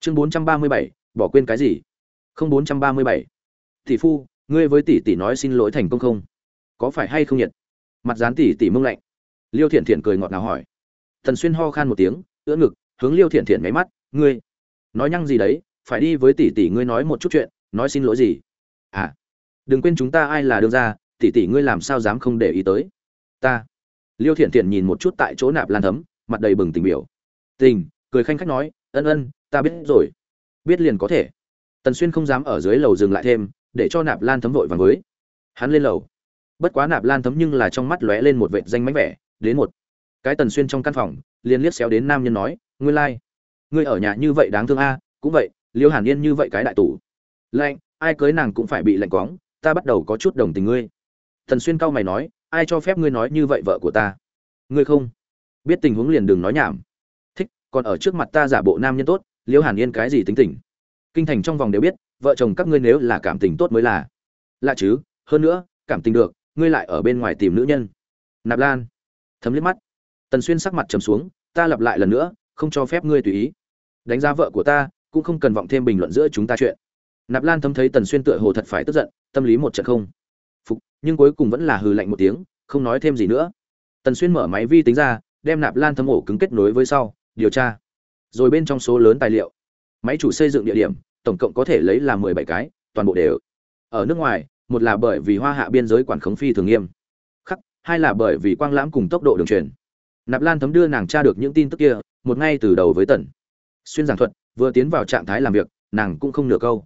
chương bốn trăm ba mươi bảy, bỏ quên cái gì? Không bốn trăm ba mươi bảy. Tỷ phu, ngươi với tỷ tỷ nói xin lỗi thành công không? Có phải hay không nhiệt mặt dán tỷ tỷ mông lạnh. Liêu thiện thiện cười ngọt ngào hỏi. Thần xuyên ho khan một tiếng, ưỡn ngực, hướng liêu thiện thiện máy mắt, ngươi, nói nhăng gì đấy? Phải đi với tỷ tỷ ngươi nói một chút chuyện, nói xin lỗi gì? À đừng quên chúng ta ai là đương gia, tỷ tỷ ngươi làm sao dám không để ý tới? Ta. Liêu thiện thiện nhìn một chút tại chỗ nạp lan thấm, mặt đầy bừng tình biểu. Tình, cười khanh khách nói, ân ân ta biết rồi. Biết liền có thể. Tần xuyên không dám ở dưới lầu dừng lại thêm, để cho nạp lan thấm vội vàng với. Hắn lên lầu. Bất quá nạp lan thấm nhưng là trong mắt lóe lên một vệt danh mánh vẻ, đến một. Cái tần xuyên trong căn phòng, liền liếc xéo đến nam nhân nói ngươi lai、like. ngươi ở nhà như vậy đáng thương a, cũng vậy, liêu hàn yên như vậy cái đại tủ lạnh, ai cưới nàng cũng phải bị lạnh quóng, ta bắt đầu có chút đồng tình ngươi. Tần xuyên cau mày nói, ai cho phép ngươi nói như vậy vợ của ta? Ngươi không. Biết tình huống liền đừng nói nhảm. Thích, còn ở trước mặt ta giả bộ nam nhân tốt liêu hàn yên cái gì tính tình? Kinh thành trong vòng đều biết, vợ chồng các ngươi nếu là cảm tình tốt mới là. Lạ chứ, hơn nữa, cảm tình được, ngươi lại ở bên ngoài tìm nữ nhân. Nạp lan, thấm liếc mắt. Tần xuyên sắc mặt trầm xuống, ta lặp lại lần nữa, không cho phép ngươi tùy ý. Đánh giá vợ của ta, cũng không cần vọng thêm bình luận giữa chúng ta chuyện. Nạp lan thấm thấy tần xuyên tựa hồ thật phải tức giận, tâm lý một trận không. Phục, nhưng cuối cùng vẫn là hừ lạnh một tiếng, không nói thêm gì nữa. Tần xuyên mở máy vi tính ra, đem nạp lan thấm ổ cứng kết nối với sau, điều tra rồi bên trong số lớn tài liệu. Máy chủ xây dựng địa điểm, tổng cộng có thể lấy là mười bảy cái, toàn bộ đều ở nước ngoài, một là bởi vì hoa hạ biên giới quản khống phi thường nghiêm, khắc, hai là bởi vì quang lãm cùng tốc độ đường truyền. Nạp lan thấm đưa nàng tra được những tin tức kia, một ngay từ đầu với tần xuyên giảng thuật, vừa tiến vào trạng thái làm việc, nàng cũng không nửa câu.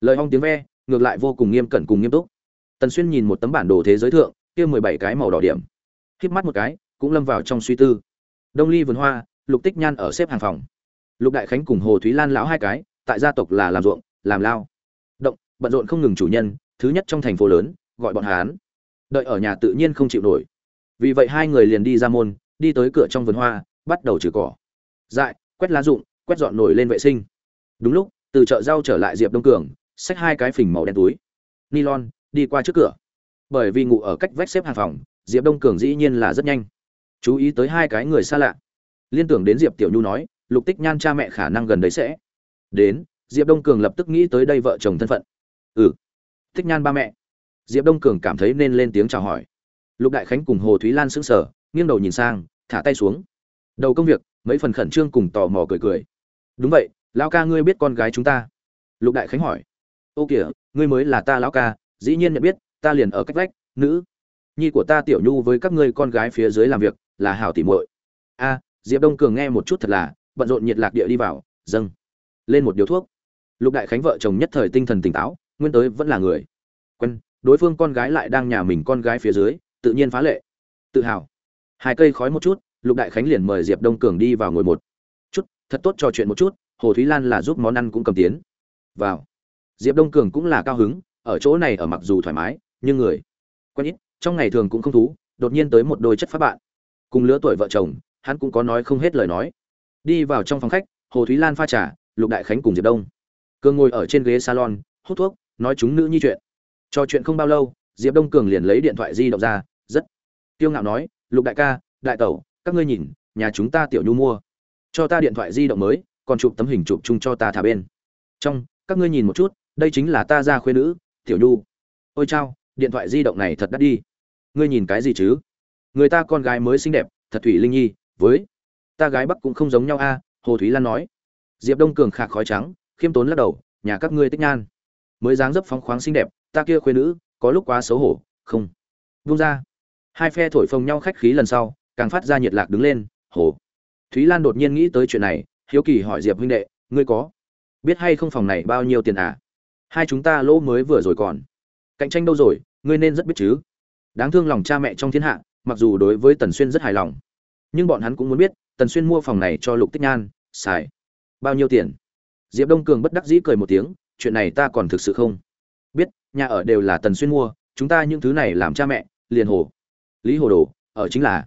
Lời hong tiếng ve, ngược lại vô cùng nghiêm cẩn cùng nghiêm túc. Tần xuyên nhìn một tấm bản đồ thế giới thượng, kia mười bảy cái màu đỏ điểm. Híp mắt một cái, cũng lâm vào trong suy tư. Đông ly vườn hoa, lục tích nhan ở xếp hàng phòng lục đại khánh cùng hồ thúy lan lão hai cái, tại gia tộc là làm ruộng, làm lao. Động, bận rộn không ngừng chủ nhân, thứ nhất trong thành phố lớn, gọi bọn hán đợi ở nhà tự nhiên không chịu nổi. Vì vậy hai người liền đi ra môn, đi tới cửa trong vườn hoa, bắt đầu trừ cỏ. Dại, quét lá rụng, quét dọn nổi lên vệ sinh. Đúng lúc, từ chợ rau trở lại diệp đông cường, xách hai cái phình màu đen túi. Nylon, đi qua trước cửa. Bởi vì ngủ ở cách vách xếp hàng phòng, diệp đông cường dĩ nhiên là rất nhanh. Chú ý tới hai cái người xa lạ. Liên tưởng đến diệp tiểu nhu nói lục tích nhan cha mẹ khả năng gần đấy sẽ đến. Diệp đông cường lập tức nghĩ tới đây vợ chồng thân phận. Ừ. Tích nhan ba mẹ. Diệp đông cường cảm thấy nên lên tiếng chào hỏi. Lục đại khánh cùng hồ thúy lan sững sờ, nghiêng đầu nhìn sang, thả tay xuống. Đầu công việc, mấy phần khẩn trương cùng tò mò cười cười. Đúng vậy, lão ca ngươi biết con gái chúng ta? Lục đại khánh hỏi. Ô kìa, ngươi mới là ta lão ca, dĩ nhiên nhận biết, ta liền ở cách vách, nữ. Nhi của ta tiểu nhu với các ngươi con gái phía dưới làm việc, là hảo tỉ muội. A, diệp đông cường nghe một chút thật là bận rộn nhiệt lạc địa đi vào, dâng lên một điếu thuốc. Lục đại khánh vợ chồng nhất thời tinh thần tỉnh táo, nguyên tới vẫn là người. Quen, đối phương con gái lại đang nhà mình con gái phía dưới, tự nhiên phá lệ, tự hào. Hai cây khói một chút, lục đại khánh liền mời diệp đông cường đi vào ngồi một chút, thật tốt trò chuyện một chút, hồ thúy lan là giúp món ăn cũng cầm tiến. Vào. Diệp đông cường cũng là cao hứng, ở chỗ này ở mặc dù thoải mái, nhưng người quen ít, trong ngày thường cũng không thú, đột nhiên tới một đôi chất pháp bạn. Cùng lứa tuổi vợ chồng, hắn cũng có nói không hết lời nói đi vào trong phòng khách, hồ thúy lan pha trà, lục đại khánh cùng diệp đông. Cường ngồi ở trên ghế salon, hút thuốc, nói chúng nữ nhi chuyện. Trò chuyện không bao lâu, diệp đông cường liền lấy điện thoại di động ra, rất Tiêu ngạo nói, lục đại ca, đại tẩu, các ngươi nhìn, nhà chúng ta tiểu nhu mua. Cho ta điện thoại di động mới, còn chụp tấm hình chụp chung cho ta thả bên. Trong, các ngươi nhìn một chút, đây chính là ta ra khuê nữ, tiểu nhu. Ôi chao, điện thoại di động này thật đắt đi. Ngươi nhìn cái gì chứ? Người ta con gái mới xinh đẹp, thật thủy linh nhi, với ta gái bắc cũng không giống nhau a, hồ thúy lan nói. Diệp đông cường khạc khói trắng, khiêm tốn lắc đầu, nhà các ngươi tích nhan. Mới dáng dấp phóng khoáng xinh đẹp, ta kia khuê nữ, có lúc quá xấu hổ, không. Vung ra. Hai phe thổi phồng nhau khách khí lần sau, càng phát ra nhiệt lạc đứng lên, hồ. Thúy lan đột nhiên nghĩ tới chuyện này, hiếu kỳ hỏi diệp huynh đệ, ngươi có biết hay không phòng này bao nhiêu tiền à? Hai chúng ta lỗ mới vừa rồi còn. Cạnh tranh đâu rồi, ngươi nên rất biết chứ. Đáng thương lòng cha mẹ trong thiên hạ, mặc dù đối với tần xuyên rất hài lòng, nhưng bọn hắn cũng muốn biết tần xuyên mua phòng này cho lục tích nhan, xài. Bao nhiêu tiền? Diệp đông cường bất đắc dĩ cười một tiếng, chuyện này ta còn thực sự không biết, nhà ở đều là tần xuyên mua, chúng ta những thứ này làm cha mẹ, liền hồ. Lý hồ đồ, ở chính là.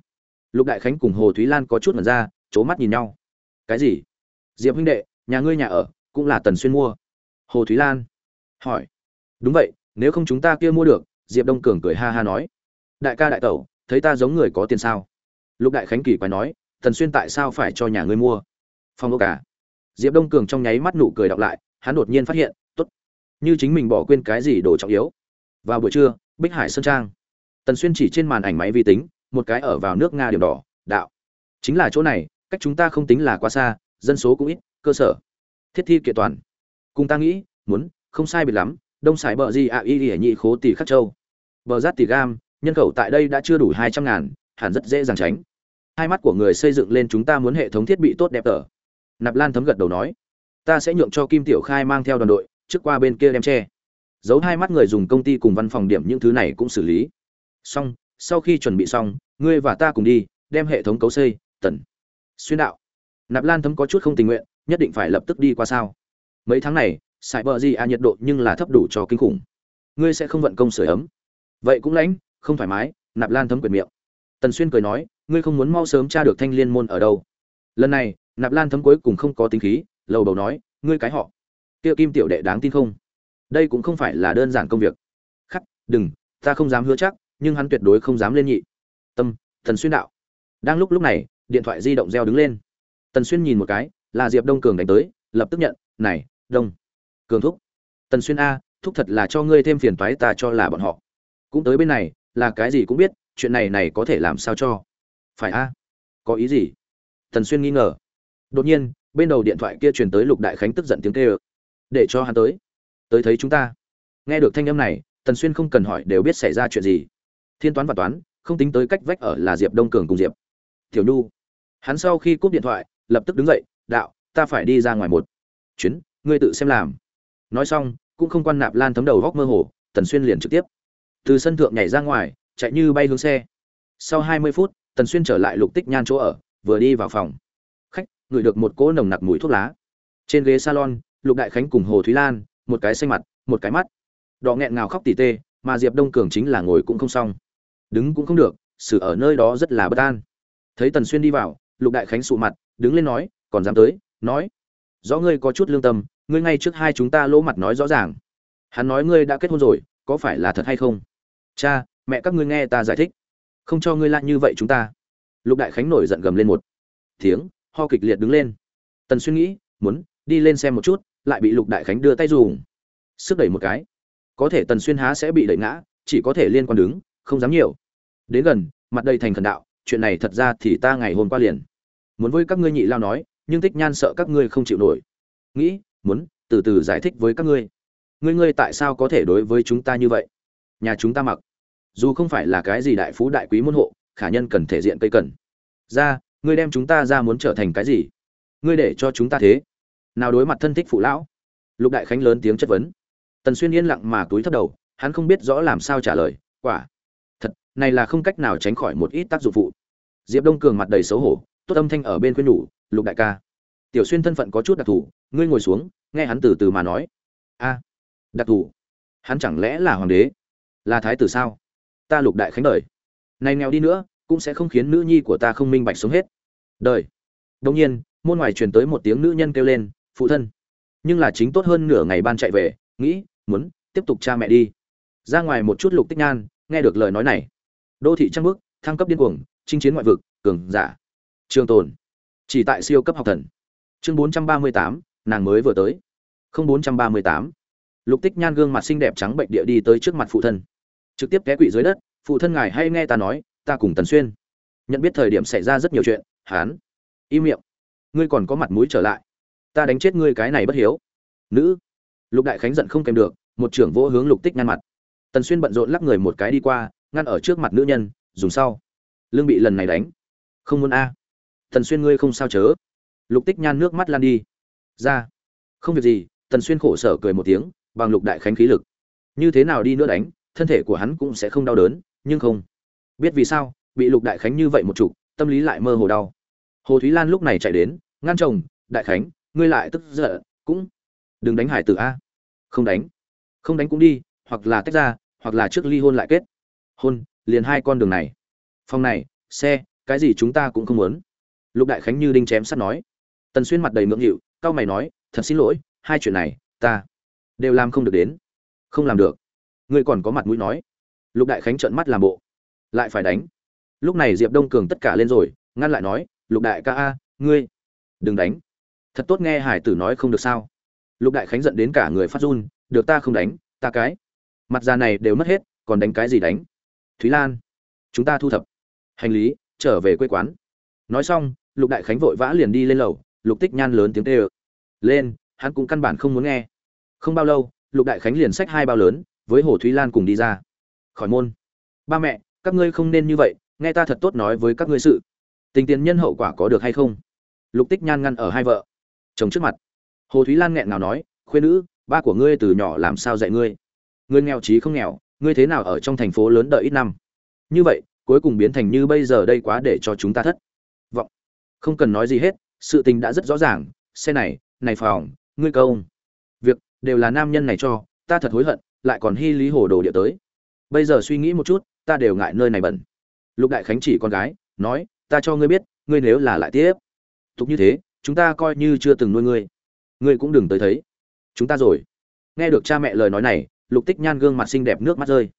Lục đại khánh cùng hồ thúy lan có chút mật ra c mắt nhìn nhau. Cái gì? Diệp huynh đệ, nhà ngươi nhà ở cũng là tần xuyên mua. Hồ thúy lan hỏi. Đúng vậy, nếu không chúng ta kia mua được, diệp đông cường cười ha ha nói. Đại ca đại tẩu, thấy ta giống người có tiền sao? Lục đại khánh kỳ quái nói Thần xuyên tại sao phải cho nhà ngươi mua? Phong ốc cả diệp đông cường trong nháy mắt nụ cười đọc lại, hắn đột nhiên phát hiện, tốt. Như chính mình bỏ quên cái gì đồ trọng yếu. Vào buổi trưa, bích hải sơn trang. Tần xuyên chỉ trên màn ảnh máy vi tính, một cái ở vào nước nga điểm đỏ, đạo. Chính là chỗ này, cách chúng ta không tính là quá xa, dân số cũng ít, cơ sở. Thiết thi kiện toàn. Cùng ta nghĩ, muốn, không sai biệt lắm, đông sải bờ gì ạ, y ỉa nhị khố tỷ khắc châu. Bờ giáp tỷ gam, nhân khẩu tại đây đã chưa đủ hai trăm ngàn, hẳn rất dễ dàng tránh hai mắt của người xây dựng lên chúng ta muốn hệ thống thiết bị tốt đẹp tở nạp lan thấm gật đầu nói, ta sẽ nhượng cho kim tiểu khai mang theo đoàn đội, trước qua bên kia đem che. Giấu hai mắt người dùng công ty cùng văn phòng điểm những thứ này cũng xử lý. Xong, sau khi chuẩn bị xong, ngươi và ta cùng đi, đem hệ thống cấu xây tần xuyên đạo. Nạp lan thấm có chút không tình nguyện, nhất định phải lập tức đi qua sao? Mấy tháng này sải bờ gì à nhiệt độ nhưng là thấp đủ cho kinh khủng. Ngươi sẽ không vận công sửa ấm. Vậy cũng lãnh, không thoải mái, nạp lan thấm quyệt miệng. Tần xuyên cười nói ngươi không muốn mau sớm tra được thanh liên môn ở đâu. Lần này, nạp lan thấm cuối cùng không có tính khí, lầu đầu nói, ngươi cái họ. Kia kim tiểu đệ đáng tin không? Đây cũng không phải là đơn giản công việc. Khắc, đừng, ta không dám hứa chắc, nhưng hắn tuyệt đối không dám lên nhị. Tâm Thần xuyên đạo. Đang lúc lúc này, điện thoại di động reo đứng lên. Tần xuyên nhìn một cái, là diệp đông cường đánh tới, lập tức nhận, này, đông, cường thúc. Tần xuyên a, thúc thật là cho ngươi thêm phiền toái ta cho là bọn họ. Cũng tới bên này, là cái gì cũng biết, chuyện này này có thể làm sao cho phải a. Có ý gì? Tần xuyên nghi ngờ. Đột nhiên, bên đầu điện thoại kia truyền tới lục đại khánh tức giận tiếng kêu. Để cho hắn tới. Tới thấy chúng ta. Nghe được thanh âm này, tần xuyên không cần hỏi đều biết xảy ra chuyện gì. Thiên toán và toán, không tính tới cách vách ở là diệp đông cường cùng diệp. Tiểu nhu. Hắn sau khi cúp điện thoại, lập tức đứng dậy, đạo, ta phải đi ra ngoài một chuyến, ngươi tự xem làm. Nói xong, cũng không quan nạp lan thấm đầu góc mơ hồ, tần xuyên liền trực tiếp. Từ sân thượng nhảy ra ngoài, chạy như bay hướng xe. Sau hai mươi phút tần xuyên trở lại lục tích nhan chỗ ở, vừa đi vào phòng. Khách, ngửi được một cỗ nồng nặc mùi thuốc lá. Trên ghế salon, lục đại khánh cùng hồ thúy lan, một cái xanh mặt, một cái mắt. Đỏ nghẹn ngào khóc tỉ tê, mà diệp đông cường chính là ngồi cũng không xong. Đứng cũng không được, xử ở nơi đó rất là bất an. Thấy tần xuyên đi vào, lục đại khánh sụ mặt, đứng lên nói, còn dám tới? Nói, rõ ngươi có chút lương tâm, ngươi ngay trước hai chúng ta lỗ mặt nói rõ ràng. Hắn nói ngươi đã kết hôn rồi, có phải là thật hay không? Cha, mẹ các ngươi nghe ta giải thích không cho ngươi lại như vậy chúng ta. Lục đại khánh nổi giận gầm lên một tiếng, ho kịch liệt đứng lên. Tần xuyên nghĩ, muốn đi lên xem một chút, lại bị lục đại khánh đưa tay dùng. Sức đẩy một cái. Có thể tần xuyên há sẽ bị đẩy ngã, chỉ có thể liên quan đứng, không dám nhiều. Đến gần, mặt đầy thành thần đạo, chuyện này thật ra thì ta ngày hôm qua liền muốn với các ngươi nhị lao nói, nhưng tích nhan sợ các ngươi không chịu nổi. Nghĩ, muốn từ từ giải thích với các ngươi. Ngươi ngươi tại sao có thể đối với chúng ta như vậy? Nhà chúng ta mặc dù không phải là cái gì đại phú đại quý môn hộ, khả nhân cần thể diện cây cần. Ra, ngươi đem chúng ta ra muốn trở thành cái gì? Ngươi để cho chúng ta thế. Nào đối mặt thân thích phụ lão? Lục đại khánh lớn tiếng chất vấn. Tần xuyên yên lặng mà túi thấp đầu, hắn không biết rõ làm sao trả lời, quả. Thật, này là không cách nào tránh khỏi một ít tác dụng phụ. Diệp đông cường mặt đầy xấu hổ, tốt âm thanh ở bên khuyên nhủ, lục đại ca. Tiểu xuyên thân phận có chút đặc thù, ngươi ngồi xuống, nghe hắn từ từ mà nói. A, đặc thù? Hắn chẳng lẽ là hoàng đế? Là thái tử sao? Ta lục đại khánh đời. Này nghèo đi nữa, cũng sẽ không khiến nữ nhi của ta không minh bạch sống hết. Đời. Đông nhiên, môn ngoài truyền tới một tiếng nữ nhân kêu lên, phụ thân. Nhưng là chính tốt hơn nửa ngày ban chạy về, nghĩ, muốn, tiếp tục cha mẹ đi. Ra ngoài một chút lục tích nhan, nghe được lời nói này. Đô thị trăng bước, thăng cấp điên cuồng, chinh chiến ngoại vực, cường giả. Trường tồn. Chỉ tại siêu cấp học thần. Chương bốn trăm ba mươi tám, nàng mới vừa tới. Không bốn trăm ba mươi tám. Lục tích nhan gương mặt xinh đẹp trắng bệnh địa đi tới trước mặt phụ thân trực tiếp té quỵ dưới đất, phụ thân ngài hay nghe ta nói, ta cùng tần xuyên. Nhận biết thời điểm xảy ra rất nhiều chuyện, hán. Im miệng. Ngươi còn có mặt mũi trở lại. Ta đánh chết ngươi cái này bất hiếu. Nữ. Lục đại khánh giận không kèm được, một trưởng vỗ hướng lục tích ngăn mặt. Tần xuyên bận rộn lắc người một cái đi qua, ngăn ở trước mặt nữ nhân, dùng sau. Lương bị lần này đánh. Không muốn a. Tần xuyên ngươi không sao chớ. Lục tích nhan nước mắt lan đi. Ra. Không việc gì, tần xuyên khổ sở cười một tiếng, bằng lục đại khánh khí lực. Như thế nào đi nữa đánh? Thân thể của hắn cũng sẽ không đau đớn, nhưng không. Biết vì sao, bị lục đại khánh như vậy một chục tâm lý lại mơ hồ đau. Hồ thúy lan lúc này chạy đến ngăn chồng, đại khánh, ngươi lại tức giận, cũng đừng đánh hải tử a. Không đánh không đánh cũng đi, hoặc là tách ra, hoặc là trước ly hôn lại kết. Hôn, liền hai con đường này. Phòng này, xe, cái gì chúng ta cũng không muốn. Lục đại khánh như đinh chém sắt nói. Tần xuyên mặt đầy ngưỡng nghịu cao mày nói, thật xin lỗi, hai chuyện này, ta đều làm không được đến. Không làm được ngươi còn có mặt mũi nói. Lục đại khánh trợn mắt làm bộ. Lại phải đánh. Lúc này diệp đông cường tất cả lên rồi, ngăn lại nói, lục đại ca a, ngươi đừng đánh. Thật tốt nghe hải tử nói không được sao. Lục đại khánh giận đến cả người phát run, được ta không đánh, ta cái. Mặt già này đều mất hết, còn đánh cái gì đánh? Thúy lan, chúng ta thu thập. Hành lý, trở về quê quán. Nói xong, lục đại khánh vội vã liền đi lên lầu, lục tích nhan lớn tiếng tê ơ lên, hắn cũng căn bản không muốn nghe. Không bao lâu, lục đại khánh liền xách hai bao lớn với hồ thúy lan cùng đi ra. Khỏi môn. Ba mẹ, các ngươi không nên như vậy, nghe ta thật tốt nói với các ngươi sự. Tình tiền nhân hậu quả có được hay không? Lục tích nhan ngăn ở hai vợ. Chồng trước mặt. Hồ thúy lan nghẹn nào nói khuyên nữ, ba của ngươi từ nhỏ làm sao dạy ngươi? Ngươi nghèo trí không nghèo, ngươi thế nào ở trong thành phố lớn đợi ít năm? Như vậy, cuối cùng biến thành như bây giờ đây quá để cho chúng ta thất vọng. Không cần nói gì hết, sự tình đã rất rõ ràng. Xe này này phòng, ngươi câu. Việc đều là nam nhân này cho, ta thật hối hận lại còn hy lý hồ đồ địa tới. Bây giờ suy nghĩ một chút, ta đều ngại nơi này bẩn lục đại khánh chỉ con gái, nói, ta cho ngươi biết, ngươi nếu là lại tiếp. Tục như thế, chúng ta coi như chưa từng nuôi ngươi. Ngươi cũng đừng tới thấy. Chúng ta rồi. Nghe được cha mẹ lời nói này, lục tích nhan gương mặt xinh đẹp nước mắt rơi.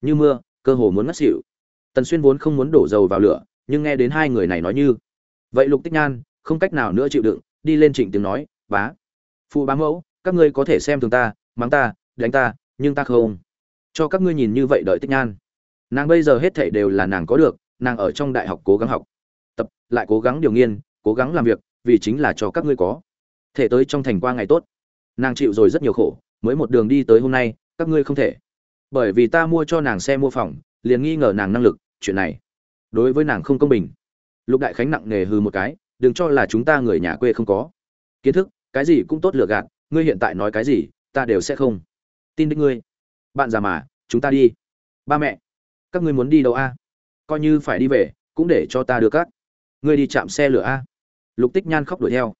Như mưa, cơ hồ muốn ngất xỉu. Tần xuyên vốn không muốn đổ dầu vào lửa, nhưng nghe đến hai người này nói như, vậy lục tích nhan, không cách nào nữa chịu đựng, đi lên trịnh tiếng nói, bá, phụ bá mẫu, các ngươi có thể xem thường ta, mắng ta, đánh ta nhưng ta không. Cho các ngươi nhìn như vậy đợi tích nhan. Nàng bây giờ hết thảy đều là nàng có được, nàng ở trong đại học cố gắng học. Tập, lại cố gắng điều nghiên, cố gắng làm việc, vì chính là cho các ngươi có. Thể tới trong thành qua ngày tốt. Nàng chịu rồi rất nhiều khổ, mới một đường đi tới hôm nay, các ngươi không thể. Bởi vì ta mua cho nàng xe mua phòng, liền nghi ngờ nàng năng lực, chuyện này. Đối với nàng không công bình. Lục đại khánh nặng nề hư một cái, đừng cho là chúng ta người nhà quê không có. Kiến thức, cái gì cũng tốt lựa gạt, ngươi hiện tại nói cái gì, ta đều sẽ không tin đến ngươi. Bạn già mà, chúng ta đi. Ba mẹ, các ngươi muốn đi đâu a? Coi như phải đi về, cũng để cho ta đưa các. Ngươi đi chạm xe lửa a. Lục tích nhan khóc đuổi theo.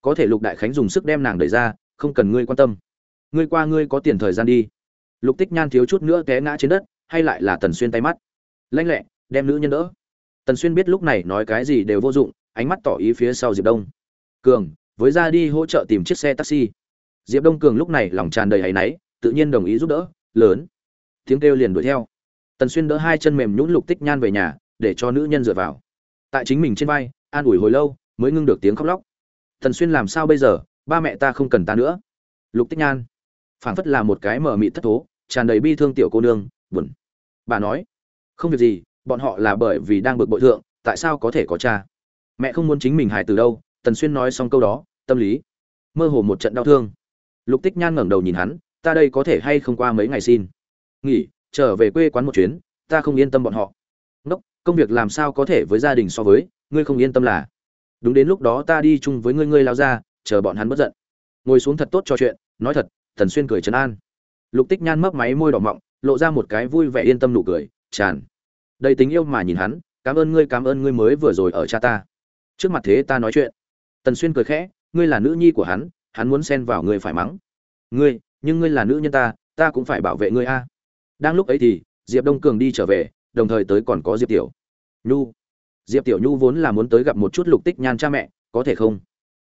Có thể lục đại khánh dùng sức đem nàng đẩy ra, không cần ngươi quan tâm. Ngươi qua ngươi có tiền thời gian đi. Lục tích nhan thiếu chút nữa té ngã trên đất, hay lại là tần xuyên tay mắt. Lanh lẹ, đem nữ nhân đỡ. Tần xuyên biết lúc này nói cái gì đều vô dụng, ánh mắt tỏ ý phía sau diệp đông. Cường, với ra đi hỗ trợ tìm chiếc xe taxi. Diệp đông cường lúc này lòng tràn đầy áy náy tự nhiên đồng ý giúp đỡ, lớn. Tiếng kêu liền đuổi theo. Tần xuyên đỡ hai chân mềm nhũn lục tích nhan về nhà, để cho nữ nhân dựa vào. Tại chính mình trên vai, an ủi hồi lâu, mới ngưng được tiếng khóc lóc. Tần xuyên làm sao bây giờ? Ba mẹ ta không cần ta nữa. Lục tích nhan. Phảng phất là một cái mở mị thất thố, tràn đầy bi thương tiểu cô nương, buồn. Bà nói, không việc gì, bọn họ là bởi vì đang bực bội thượng, tại sao có thể có cha? Mẹ không muốn chính mình hài từ đâu. Tần xuyên nói xong câu đó, tâm lý mơ hồ một trận đau thương. Lục tích nhan ngẩng đầu nhìn hắn ta đây có thể hay không qua mấy ngày xin? Nghỉ, trở về quê quán một chuyến, ta không yên tâm bọn họ. Ngốc, công việc làm sao có thể với gia đình so với, ngươi không yên tâm là? Đúng đến lúc đó ta đi chung với ngươi ngươi lao ra, chờ bọn hắn bất giận. Ngồi xuống thật tốt cho chuyện, nói thật Thần xuyên cười trấn an. Lục tích nhan mấp máy môi đỏ mọng, lộ ra một cái vui vẻ yên tâm nụ cười, tràn. Đầy tình yêu mà nhìn hắn, cảm ơn ngươi, cảm ơn ngươi mới vừa rồi ở cha ta. Trước mặt thế ta nói chuyện. Tần xuyên cười khẽ, ngươi là nữ nhi của hắn hắn muốn xen vào ngươi phải mắng. Ngươi nhưng ngươi là nữ nhân ta ta cũng phải bảo vệ ngươi a. Đang lúc ấy thì, diệp đông cường đi trở về, đồng thời tới còn có diệp tiểu nhu. Diệp tiểu nhu vốn là muốn tới gặp một chút lục tích nhan cha mẹ, có thể không?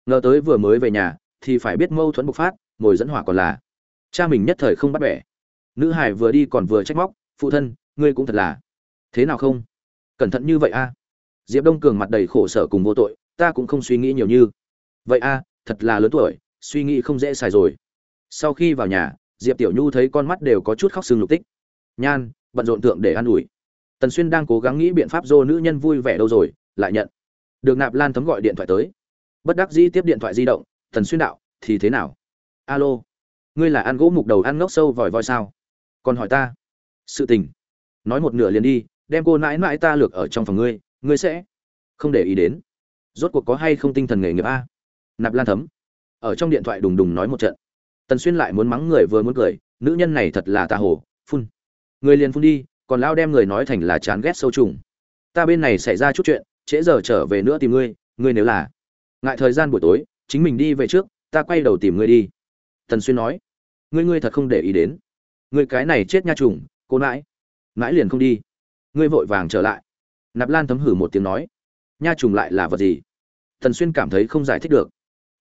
Ngờ tới vừa mới về nhà, thì phải biết mâu thuẫn bộc phát ngồi dẫn hỏa còn là. Cha mình nhất thời không bắt bẻ. Nữ hải vừa đi còn vừa trách móc, phụ thân, ngươi cũng thật là. Thế nào không? Cẩn thận như vậy a. Diệp đông cường mặt đầy khổ sở cùng vô tội, ta cũng không suy nghĩ nhiều như. Vậy a, thật là lớn tuổi, suy nghĩ không dễ xài rồi sau khi vào nhà, diệp tiểu nhu thấy con mắt đều có chút khóc sưng lục tích. Nhan, bận rộn tượng để an ủi. Tần xuyên đang cố gắng nghĩ biện pháp dô nữ nhân vui vẻ đâu rồi, lại nhận. Được nạp lan thấm gọi điện thoại tới. Bất đắc dĩ tiếp điện thoại di động, tần xuyên đạo, thì thế nào? Alo, ngươi là ăn gỗ mục đầu ăn ngốc sâu vòi voi sao? Còn hỏi ta. Sự tình. Nói một nửa liền đi, đem cô nãi nãi ta lược ở trong phòng ngươi ngươi sẽ không để ý đến. Rốt cuộc có hay không tinh thần nghề nghiệp a? Nạp lan thấm. Ở trong điện thoại đùng đùng nói một trận tần xuyên lại muốn mắng người vừa muốn cười, nữ nhân này thật là tà hồ, phun. Người liền phun đi, còn lao đem người nói thành là chán ghét sâu trùng. Ta bên này xảy ra chút chuyện, trễ giờ trở về nữa tìm ngươi ngươi nếu là. Ngại thời gian buổi tối, chính mình đi về trước, ta quay đầu tìm ngươi đi. Tần xuyên nói. Ngươi ngươi thật không để ý đến. Ngươi cái này chết nha trùng, cô nãi. Nãi liền không đi. Ngươi vội vàng trở lại. Nạp lan thấm hử một tiếng nói. Nha trùng lại là vật gì? Tần xuyên cảm thấy không giải thích được.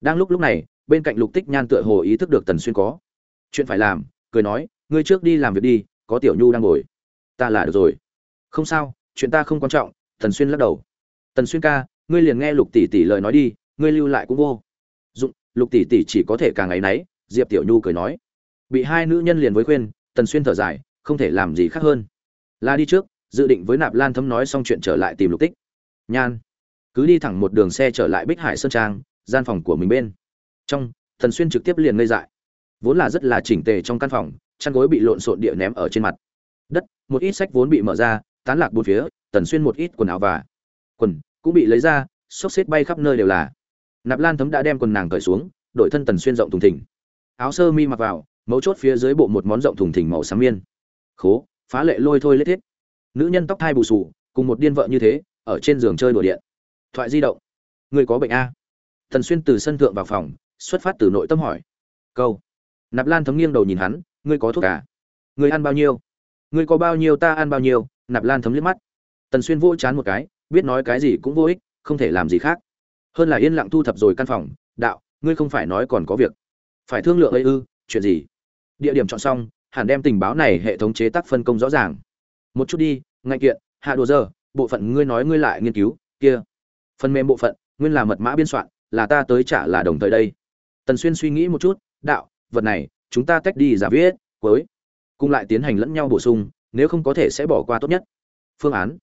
Đang lúc lúc này bên cạnh lục tích nhan tựa hồ ý thức được tần xuyên có. Chuyện phải làm, cười nói, ngươi trước đi làm việc đi, có tiểu nhu đang ngồi. Ta là được rồi. Không sao, chuyện ta không quan trọng, tần xuyên lắc đầu. Tần xuyên ca, ngươi liền nghe lục tỷ tỷ lời nói đi, ngươi lưu lại cũng vô dụng. Lục tỷ tỷ chỉ có thể càng ngày nấy, diệp tiểu nhu cười nói. Bị hai nữ nhân liền với khuyên, tần xuyên thở dài, không thể làm gì khác hơn. Là đi trước, dự định với nạp lan thấm nói xong chuyện trở lại tìm lục tích. Nhan, cứ đi thẳng một đường xe trở lại bích hải sơn trang, gian phòng của mình bên trong, thần xuyên trực tiếp liền ngây dại. Vốn là rất là chỉnh tề trong căn phòng, chăn gối bị lộn xộn địa ném ở trên mặt. Đất, một ít sách vốn bị mở ra, tán lạc bốn phía tần xuyên một ít quần áo và quần cũng bị lấy ra, xốc xếp bay khắp nơi đều là. Nạp lan thấm đã đem quần nàng cởi xuống đội thân tần xuyên rộng thùng thình. Áo sơ mi mặc vào, mấu chốt phía dưới bộ một món rộng thùng thình màu xám miên. Khố, phá lệ lôi thôi lết thiết. Nữ nhân tóc thai bù sù cùng một điên vợ như thế, ở trên giường chơi đùa điện. Thoại di động. Người có bệnh a. Tần xuyên từ sân thượng vào phòng xuất phát từ nội tâm hỏi. Câu. Nạp lan thấm nghiêng đầu nhìn hắn, ngươi có thuốc à? ngươi ăn bao nhiêu? Ngươi có bao nhiêu ta ăn bao nhiêu? Nạp lan thấm liếc mắt. Tần xuyên vỗ chán một cái, biết nói cái gì cũng vô ích, không thể làm gì khác. Hơn là yên lặng thu thập rồi căn phòng, đạo, ngươi không phải nói còn có việc. Phải thương lượng ấy ư, chuyện gì? Địa điểm chọn xong, hẳn đem tình báo này hệ thống chế tác phân công rõ ràng. Một chút đi ngay kiện, hạ đồ giờ, bộ phận ngươi nói ngươi lại nghiên cứu, kia. Phần mềm bộ phận, nguyên là mật mã biên soạn, là ta tới trả là đồng thời đây tần xuyên suy nghĩ một chút, đạo, vật này, chúng ta tách đi giả viết, cuối. Cùng lại tiến hành lẫn nhau bổ sung, nếu không có thể sẽ bỏ qua tốt nhất. Phương án.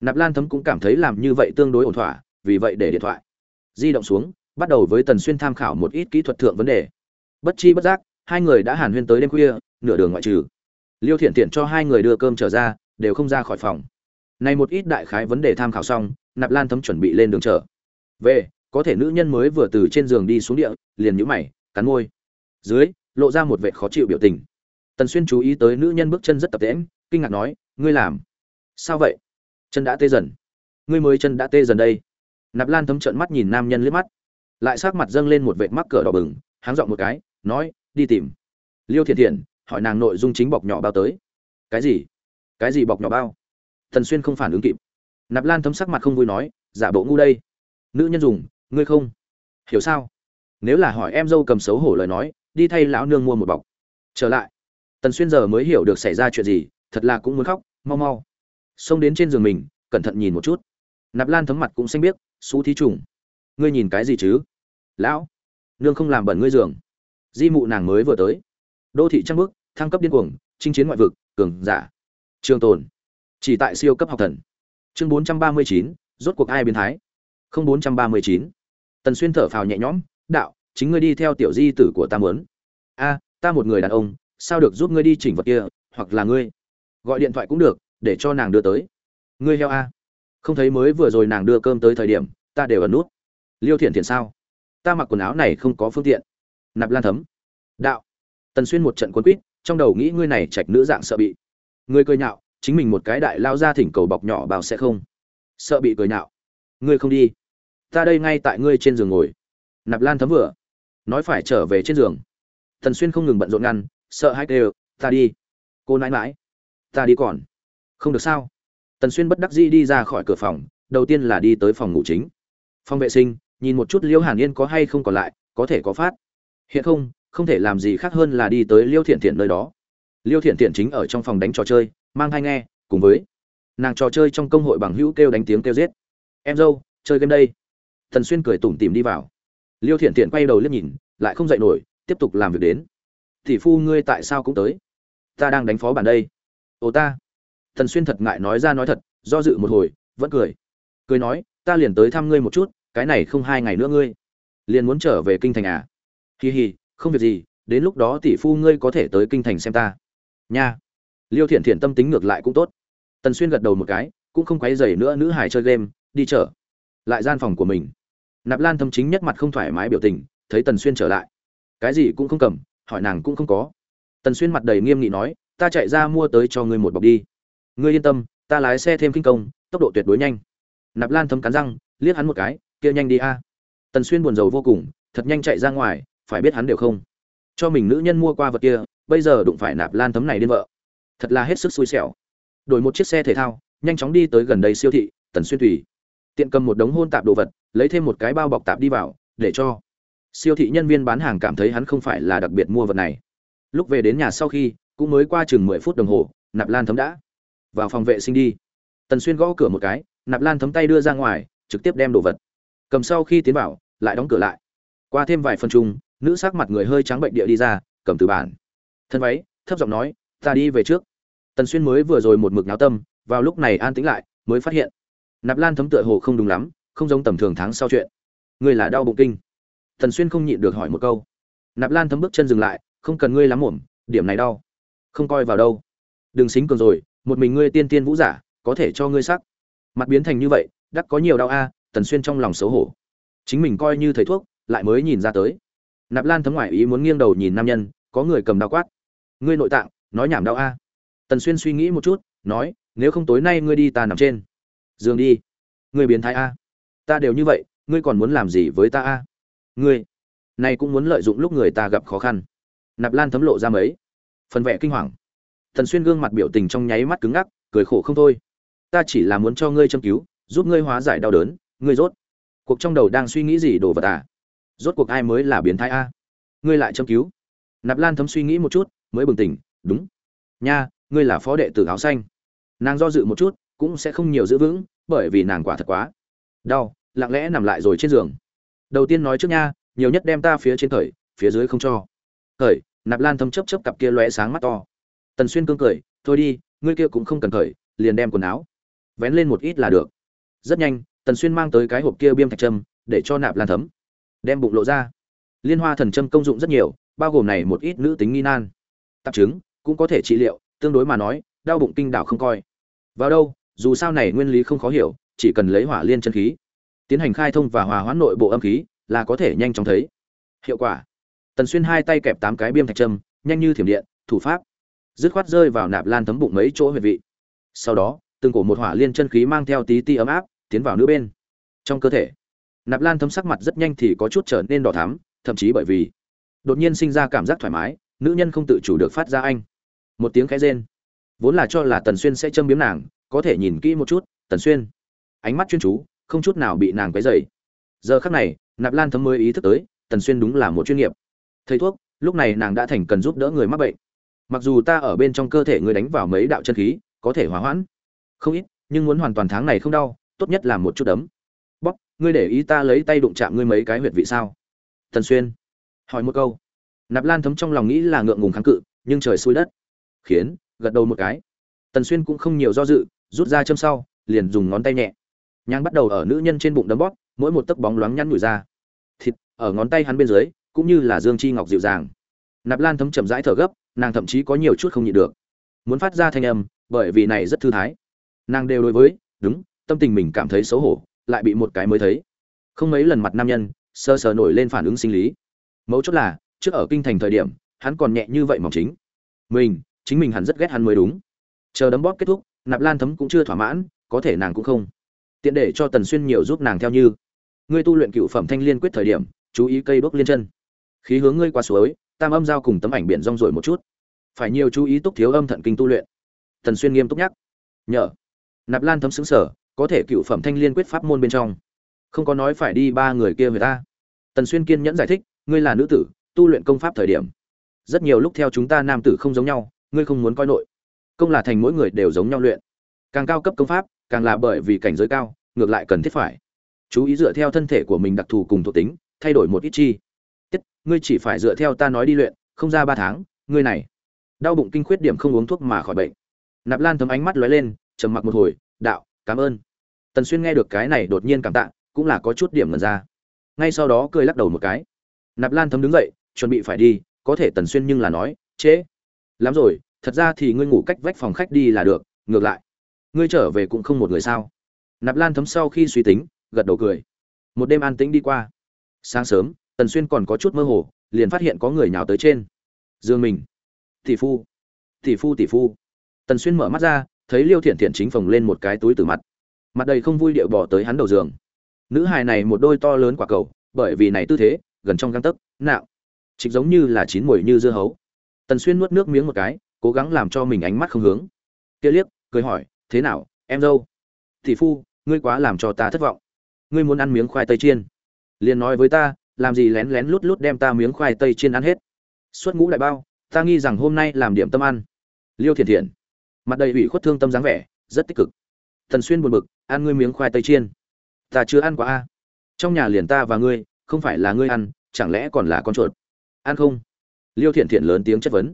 Nạp lan thấm cũng cảm thấy làm như vậy tương đối ổn thỏa, vì vậy để điện thoại. Di động xuống, bắt đầu với tần xuyên tham khảo một ít kỹ thuật thượng vấn đề. Bất chi bất giác, hai người đã hàn huyên tới đêm khuya, nửa đường ngoại trừ. Liêu thiện tiện cho hai người đưa cơm trở ra, đều không ra khỏi phòng. Này một ít đại khái vấn đề tham khảo xong, nạp lan thấm chuẩn bị lên đường trở về có thể nữ nhân mới vừa từ trên giường đi xuống địa, liền nhũ mày, cắn môi. Dưới, lộ ra một vẻ khó chịu biểu tình. Tần xuyên chú ý tới nữ nhân bước chân rất tập tễm kinh ngạc nói, ngươi làm? Sao vậy? Chân đã tê dần. Ngươi mới chân đã tê dần đây. Nạp lan thấm trợn mắt nhìn nam nhân liếc mắt. Lại sát mặt dâng lên một vệt mắc cỡ đỏ bừng, háng dọn một cái, nói, đi tìm. Liêu thiện thiện hỏi nàng nội dung chính bọc nhỏ bao tới. Cái gì? Cái gì bọc nhỏ bao? Thần xuyên không phản ứng kịp. Nạp lan thấm sắc mặt không vui nói, giả bộ ngu đây. Nữ nhân dùng ngươi không? Hiểu sao? Nếu là hỏi em dâu cầm xấu hổ lời nói đi thay lão nương mua một bọc. Trở lại. Tần xuyên giờ mới hiểu được xảy ra chuyện gì thật là cũng muốn khóc mau mau. Xông đến trên giường mình cẩn thận nhìn một chút. Nạp lan thấm mặt cũng xanh biết xú thí trùng. Ngươi nhìn cái gì chứ? Lão nương không làm bẩn ngươi giường. Di mụ nàng mới vừa tới. Đô thị trăng bước thăng cấp điên cuồng chinh chiến ngoại vực cường giả. Trường tồn. Chỉ tại siêu cấp học thần. Chương 439, rốt cuộc ai biến thái? Không 439 tần xuyên thở phào nhẹ nhõm, đạo, chính ngươi đi theo tiểu di tử của ta muốn a, ta một người đàn ông, sao được giúp ngươi đi chỉnh vật kia, hoặc là ngươi? Gọi điện thoại cũng được, để cho nàng đưa tới. Ngươi heo a. Không thấy mới vừa rồi nàng đưa cơm tới thời điểm, ta đều ẩn nút. Liêu thiện thiện sao? Ta mặc quần áo này không có phương tiện. Nạp lan thấm. Đạo. Tần xuyên một trận quân quýt, trong đầu nghĩ ngươi này trạch nữ dạng sợ bị. Ngươi cười nhạo, chính mình một cái đại lao ra thỉnh cầu bọc nhỏ bao sẽ không. Sợ bị cười nhạo. Ngươi không đi ta đây ngay tại ngươi trên giường ngồi. Nạp lan thấm vừa, nói phải trở về trên giường. Tần xuyên không ngừng bận rộn ngăn, sợ hãi đều ta đi. Cô nãi mãi ta đi còn. Không được sao? Tần xuyên bất đắc dĩ đi ra khỏi cửa phòng, đầu tiên là đi tới phòng ngủ chính. Phòng vệ sinh, nhìn một chút liêu hàn yên có hay không còn lại, có thể có phát. Hiện không không thể làm gì khác hơn là đi tới liêu thiện thiện nơi đó. Liêu thiện thiện chính ở trong phòng đánh trò chơi, mang hay nghe, cùng với nàng trò chơi trong công hội bằng hữu kêu đánh tiếng kêu giết. Em dâu, chơi game đây thần xuyên cười tủm tỉm đi vào. Liêu thiện thiện quay đầu liếc nhìn, lại không dậy nổi, tiếp tục làm việc đến. Tỷ phu ngươi tại sao cũng tới? Ta đang đánh phó bản đây. Ồ ta. Thần xuyên thật ngại nói ra nói thật, do dự một hồi, vẫn cười. Cười nói, ta liền tới thăm ngươi một chút, cái này không hai ngày nữa ngươi. Liền muốn trở về kinh thành à? Hì hì không việc gì, đến lúc đó tỷ phu ngươi có thể tới kinh thành xem ta. Nha. Liêu thiện thiện tâm tính ngược lại cũng tốt. Tần xuyên gật đầu một cái, cũng không quấy dày nữa nữ hải chơi game, đi chở lại gian phòng của mình nạp lan thâm chính nhất mặt không thoải mái biểu tình, thấy tần xuyên trở lại. Cái gì cũng không cầm, hỏi nàng cũng không có. Tần xuyên mặt đầy nghiêm nghị nói, ta chạy ra mua tới cho ngươi một bọc đi. Ngươi yên tâm, ta lái xe thêm kinh công, tốc độ tuyệt đối nhanh. Nạp lan thâm cắn răng, liếc hắn một cái, kia nhanh đi a. Tần xuyên buồn rầu vô cùng, thật nhanh chạy ra ngoài, phải biết hắn đều không. Cho mình nữ nhân mua qua vật kia, bây giờ đụng phải nạp lan thấm này điên vợ. Thật là hết sức xui xẻo. Đổi một chiếc xe thể thao, nhanh chóng đi tới gần đây siêu thị, tần xuyên tùy tiện cầm một đống hôn tạp đồ vật, lấy thêm một cái bao bọc tạp đi vào, để cho siêu thị nhân viên bán hàng cảm thấy hắn không phải là đặc biệt mua vật này. Lúc về đến nhà sau khi, cũng mới qua chừng mười phút đồng hồ, nạp lan thấm đã vào phòng vệ sinh đi. Tần xuyên gõ cửa một cái, nạp lan thấm tay đưa ra ngoài, trực tiếp đem đồ vật. Cầm sau khi tiến vào, lại đóng cửa lại. Qua thêm vài phân chung, nữ sắc mặt người hơi trắng bệnh địa đi ra, cầm từ bản. Thân váy, thấp giọng nói, ta đi về trước. Tần xuyên mới vừa rồi một mực náo tâm, vào lúc này an tĩnh lại, mới phát hiện nạp lan thấm tựa hồ không đúng lắm, không giống tầm thường tháng sau chuyện. Ngươi là đau bụng kinh. Thần xuyên không nhịn được hỏi một câu. Nạp lan thấm bước chân dừng lại, không cần ngươi lắm muộn, điểm này đau. Không coi vào đâu. Đừng xính cường rồi, một mình ngươi tiên tiên vũ giả, có thể cho ngươi sắc. Mặt biến thành như vậy, đắc có nhiều đau a tần xuyên trong lòng xấu hổ. Chính mình coi như thầy thuốc, lại mới nhìn ra tới. Nạp lan thấm ngoại ý muốn nghiêng đầu nhìn nam nhân, có người cầm đao quát. Ngươi nội tạng, nói nhảm đau a. Tần xuyên suy nghĩ một chút, nói, nếu không tối nay ngươi đi ta nằm trên dương đi. Ngươi biến thái a. Ta đều như vậy, ngươi còn muốn làm gì với ta a? Ngươi, này cũng muốn lợi dụng lúc người ta gặp khó khăn. Nạp lan thấm lộ ra mấy. Phần vẻ kinh hoàng. Thần xuyên gương mặt biểu tình trong nháy mắt cứng ngắc, cười khổ không thôi. Ta chỉ là muốn cho ngươi châm cứu, giúp ngươi hóa giải đau đớn, ngươi rốt cuộc trong đầu đang suy nghĩ gì đồ vật à? Rốt cuộc ai mới là biến thái a? Ngươi lại châm cứu. Nạp lan thấm suy nghĩ một chút, mới bừng tỉnh, đúng. Nha, ngươi là phó đệ tử áo xanh. Nàng do dự một chút cũng sẽ không nhiều giữ vững, bởi vì nàng quả thật quá đau, lặng lẽ nằm lại rồi trên giường. Đầu tiên nói trước nha, nhiều nhất đem ta phía trên khởi phía dưới không cho. Khởi nạp lan thâm chấp chấp cặp kia lóe sáng mắt to. Tần xuyên cương cười, thôi đi, ngươi kia cũng không cần khởi liền đem quần áo vén lên một ít là được. Rất nhanh, tần xuyên mang tới cái hộp kia biêm thạch trâm để cho nạp lan thấm. Đem bụng lộ ra. Liên hoa thần trâm công dụng rất nhiều, bao gồm này một ít nữ tính nghi nan. Tạp chứng, cũng có thể trị liệu, tương đối mà nói, đau bụng kinh đảo không coi. Vào đâu? Dù sao này nguyên lý không khó hiểu, chỉ cần lấy hỏa liên chân khí, tiến hành khai thông và hòa hoãn nội bộ âm khí là có thể nhanh chóng thấy. Hiệu quả. Tần xuyên hai tay kẹp tám cái biêm thạch trâm nhanh như thiểm điện, thủ pháp. Dứt khoát rơi vào nạp lan thấm bụng mấy chỗ huyệt vị. Sau đó, từng cổ một hỏa liên chân khí mang theo tí ti ấm áp, tiến vào nữ bên. Trong cơ thể, nạp lan thấm sắc mặt rất nhanh thì có chút trở nên đỏ thắm, thậm chí bởi vì đột nhiên sinh ra cảm giác thoải mái, nữ nhân không tự chủ được phát ra anh. Một tiếng khẽ rên. Vốn là cho là tần xuyên sẽ châm biếm nàng có thể nhìn kỹ một chút, tần xuyên. Ánh mắt chuyên chú, không chút nào bị nàng quấy dày giờ khắc này, nạp lan thấm mới ý thức tới, tần xuyên đúng là một chuyên nghiệp. Thầy thuốc, lúc này nàng đã thành cần giúp đỡ người mắc bệnh. Mặc dù ta ở bên trong cơ thể người đánh vào mấy đạo chân khí, có thể hòa hoãn. Không ít, nhưng muốn hoàn toàn tháng này không đau, tốt nhất là một chút đấm bóp, ngươi để ý ta lấy tay đụng chạm ngươi mấy cái huyệt vị sao? Tần xuyên hỏi một câu. Nạp lan thấm trong lòng nghĩ là ngượng ngùng kháng cự, nhưng trời xui đất. Khiến, gật đầu một cái. Tần xuyên cũng không nhiều do dự rút ra châm sau, liền dùng ngón tay nhẹ. Nhang bắt đầu ở nữ nhân trên bụng đấm bóp, mỗi một tấc bóng loáng nhăn nhủi ra. Thịt ở ngón tay hắn bên dưới, cũng như là dương chi ngọc dịu dàng. Nạp lan thấm chậm rãi thở gấp, nàng thậm chí có nhiều chút không nhịn được. Muốn phát ra thanh âm, bởi vì này rất thư thái. Nàng đều đối với, đúng, tâm tình mình cảm thấy xấu hổ, lại bị một cái mới thấy. Không mấy lần mặt nam nhân, sơ sờ nổi lên phản ứng sinh lý. Mấu chốt là, trước ở kinh thành thời điểm, hắn còn nhẹ như vậy mỏng chính. Mình chính mình hẳn rất ghét hắn mới đúng. Chờ đấm bóp kết thúc nạp lan thấm cũng chưa thỏa mãn, có thể nàng cũng không. Tiện để cho tần xuyên nhiều giúp nàng theo như. Ngươi tu luyện cựu phẩm thanh liên quyết thời điểm, chú ý cây đuốc liên chân. Khí hướng ngươi qua suối, tam âm giao cùng tấm ảnh biển rong rồi một chút. Phải nhiều chú ý túc thiếu âm thận kinh tu luyện. Tần xuyên nghiêm túc nhắc. Nhở nạp lan thấm xứng sở có thể cựu phẩm thanh liên quyết pháp môn bên trong. Không có nói phải đi ba người kia người ta. Tần xuyên kiên nhẫn giải thích, ngươi là nữ tử, tu luyện công pháp thời điểm. Rất nhiều lúc theo chúng ta nam tử không giống nhau, ngươi không muốn coi nội công là thành mỗi người đều giống nhau luyện. Càng cao cấp công pháp, càng là bởi vì cảnh giới cao, ngược lại cần thiết phải. Chú ý dựa theo thân thể của mình đặc thù cùng thuộc tính, thay đổi một ít chi. Tiết, ngươi chỉ phải dựa theo ta nói đi luyện, không ra ba tháng, ngươi này. Đau bụng kinh khuyết điểm không uống thuốc mà khỏi bệnh. Nạp lan thấm ánh mắt lóe lên, trầm mặc một hồi, đạo, cảm ơn. Tần xuyên nghe được cái này đột nhiên cảm tạ, cũng là có chút điểm ngần ra. Ngay sau đó cười lắc đầu một cái. Nạp lan thấm đứng dậy, chuẩn bị phải đi, có thể tần xuyên nhưng là nói, trễ. Lắm rồi thật ra thì ngươi ngủ cách vách phòng khách đi là được, ngược lại. Ngươi trở về cũng không một người sao? Nạp lan thấm sau khi suy tính, gật đầu cười. Một đêm an tĩnh đi qua. Sáng sớm, tần xuyên còn có chút mơ hồ, liền phát hiện có người nhào tới trên. Dương mình tỷ phu. Tỷ phu tỷ phu. Tần xuyên mở mắt ra, thấy liêu thiện thiện chính phồng lên một cái túi từ mặt. Mặt đầy không vui điệu bỏ tới hắn đầu giường. Nữ hài này một đôi to lớn quả cầu, bởi vì này tư thế, gần trong găng tấc nạo trịch giống như là chín mùi như dưa hấu. Tần xuyên nuốt nước miếng một cái cố gắng làm cho mình ánh mắt không hướng. Kia liếc, cười hỏi, thế nào, em dâu? Thị phu, ngươi quá làm cho ta thất vọng. Ngươi muốn ăn miếng khoai tây chiên. Liền nói với ta, làm gì lén lén lút lút đem ta miếng khoai tây chiên ăn hết. Suốt ngũ đại bao, ta nghi rằng hôm nay làm điểm tâm ăn. Liêu thiện thiện mặt đầy ủy khuất thương tâm dáng vẻ, rất tích cực. Thần xuyên buồn bực, ăn ngươi miếng khoai tây chiên. Ta chưa ăn quá a. Trong nhà liền ta và ngươi, không phải là ngươi ăn, chẳng lẽ còn là con chuột? Ăn không? Liêu thiện thiện lớn tiếng chất vấn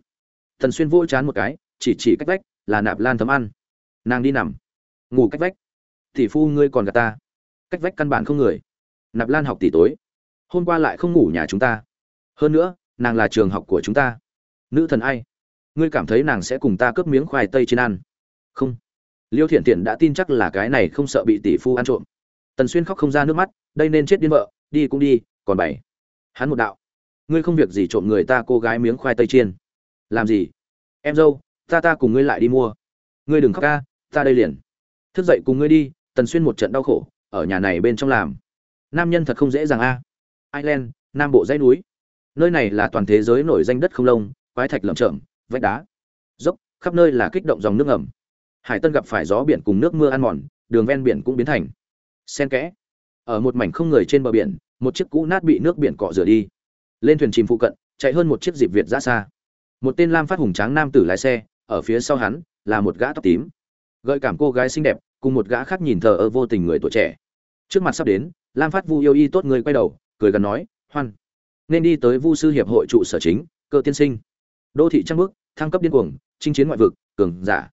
thần xuyên vỗ chán một cái, chỉ chỉ cách vách, là nạp lan thấm ăn. Nàng đi nằm. Ngủ cách vách. Tỷ phu ngươi còn gạt ta. Cách vách căn bản không người. Nạp lan học tỷ tối. Hôm qua lại không ngủ nhà chúng ta. Hơn nữa, nàng là trường học của chúng ta. Nữ thần ai? Ngươi cảm thấy nàng sẽ cùng ta cướp miếng khoai tây trên ăn? Không. Liêu thiện thiện đã tin chắc là cái này không sợ bị tỷ phu ăn trộm. Tần xuyên khóc không ra nước mắt, đây nên chết điên vợ, đi cũng đi, còn bảy hắn một đạo. Ngươi không việc gì trộm người ta cô gái miếng khoai tây chiên làm gì? Em dâu, ta ta cùng ngươi lại đi mua. Ngươi đừng khóc ca, ta đây liền. Thức dậy cùng ngươi đi, tần xuyên một trận đau khổ, ở nhà này bên trong làm. Nam nhân thật không dễ dàng a. Ireland, nam bộ dãy núi. Nơi này là toàn thế giới nổi danh đất không lông, quái thạch lởm chởm, vách đá. Dốc, khắp nơi là kích động dòng nước ngầm. Hải tân gặp phải gió biển cùng nước mưa ăn mòn, đường ven biển cũng biến thành sen kẽ. Ở một mảnh không người trên bờ biển, một chiếc cũ nát bị nước biển cọ rửa đi. Lên thuyền chìm phụ cận, chạy hơn một chiếc dịp việt ra xa một tên lam phát hùng tráng nam tử lái xe, ở phía sau hắn là một gã tóc tím. Gợi cảm cô gái xinh đẹp, cùng một gã khác nhìn thờ ơ vô tình người tuổi trẻ. Trước mặt sắp đến, lam phát vu yêu y tốt người quay đầu, cười gần nói, hoan, nên đi tới vu sư hiệp hội trụ sở chính, cơ tiên sinh. Đô thị trăng bước, thăng cấp điên cuồng, chinh chiến ngoại vực, cường giả.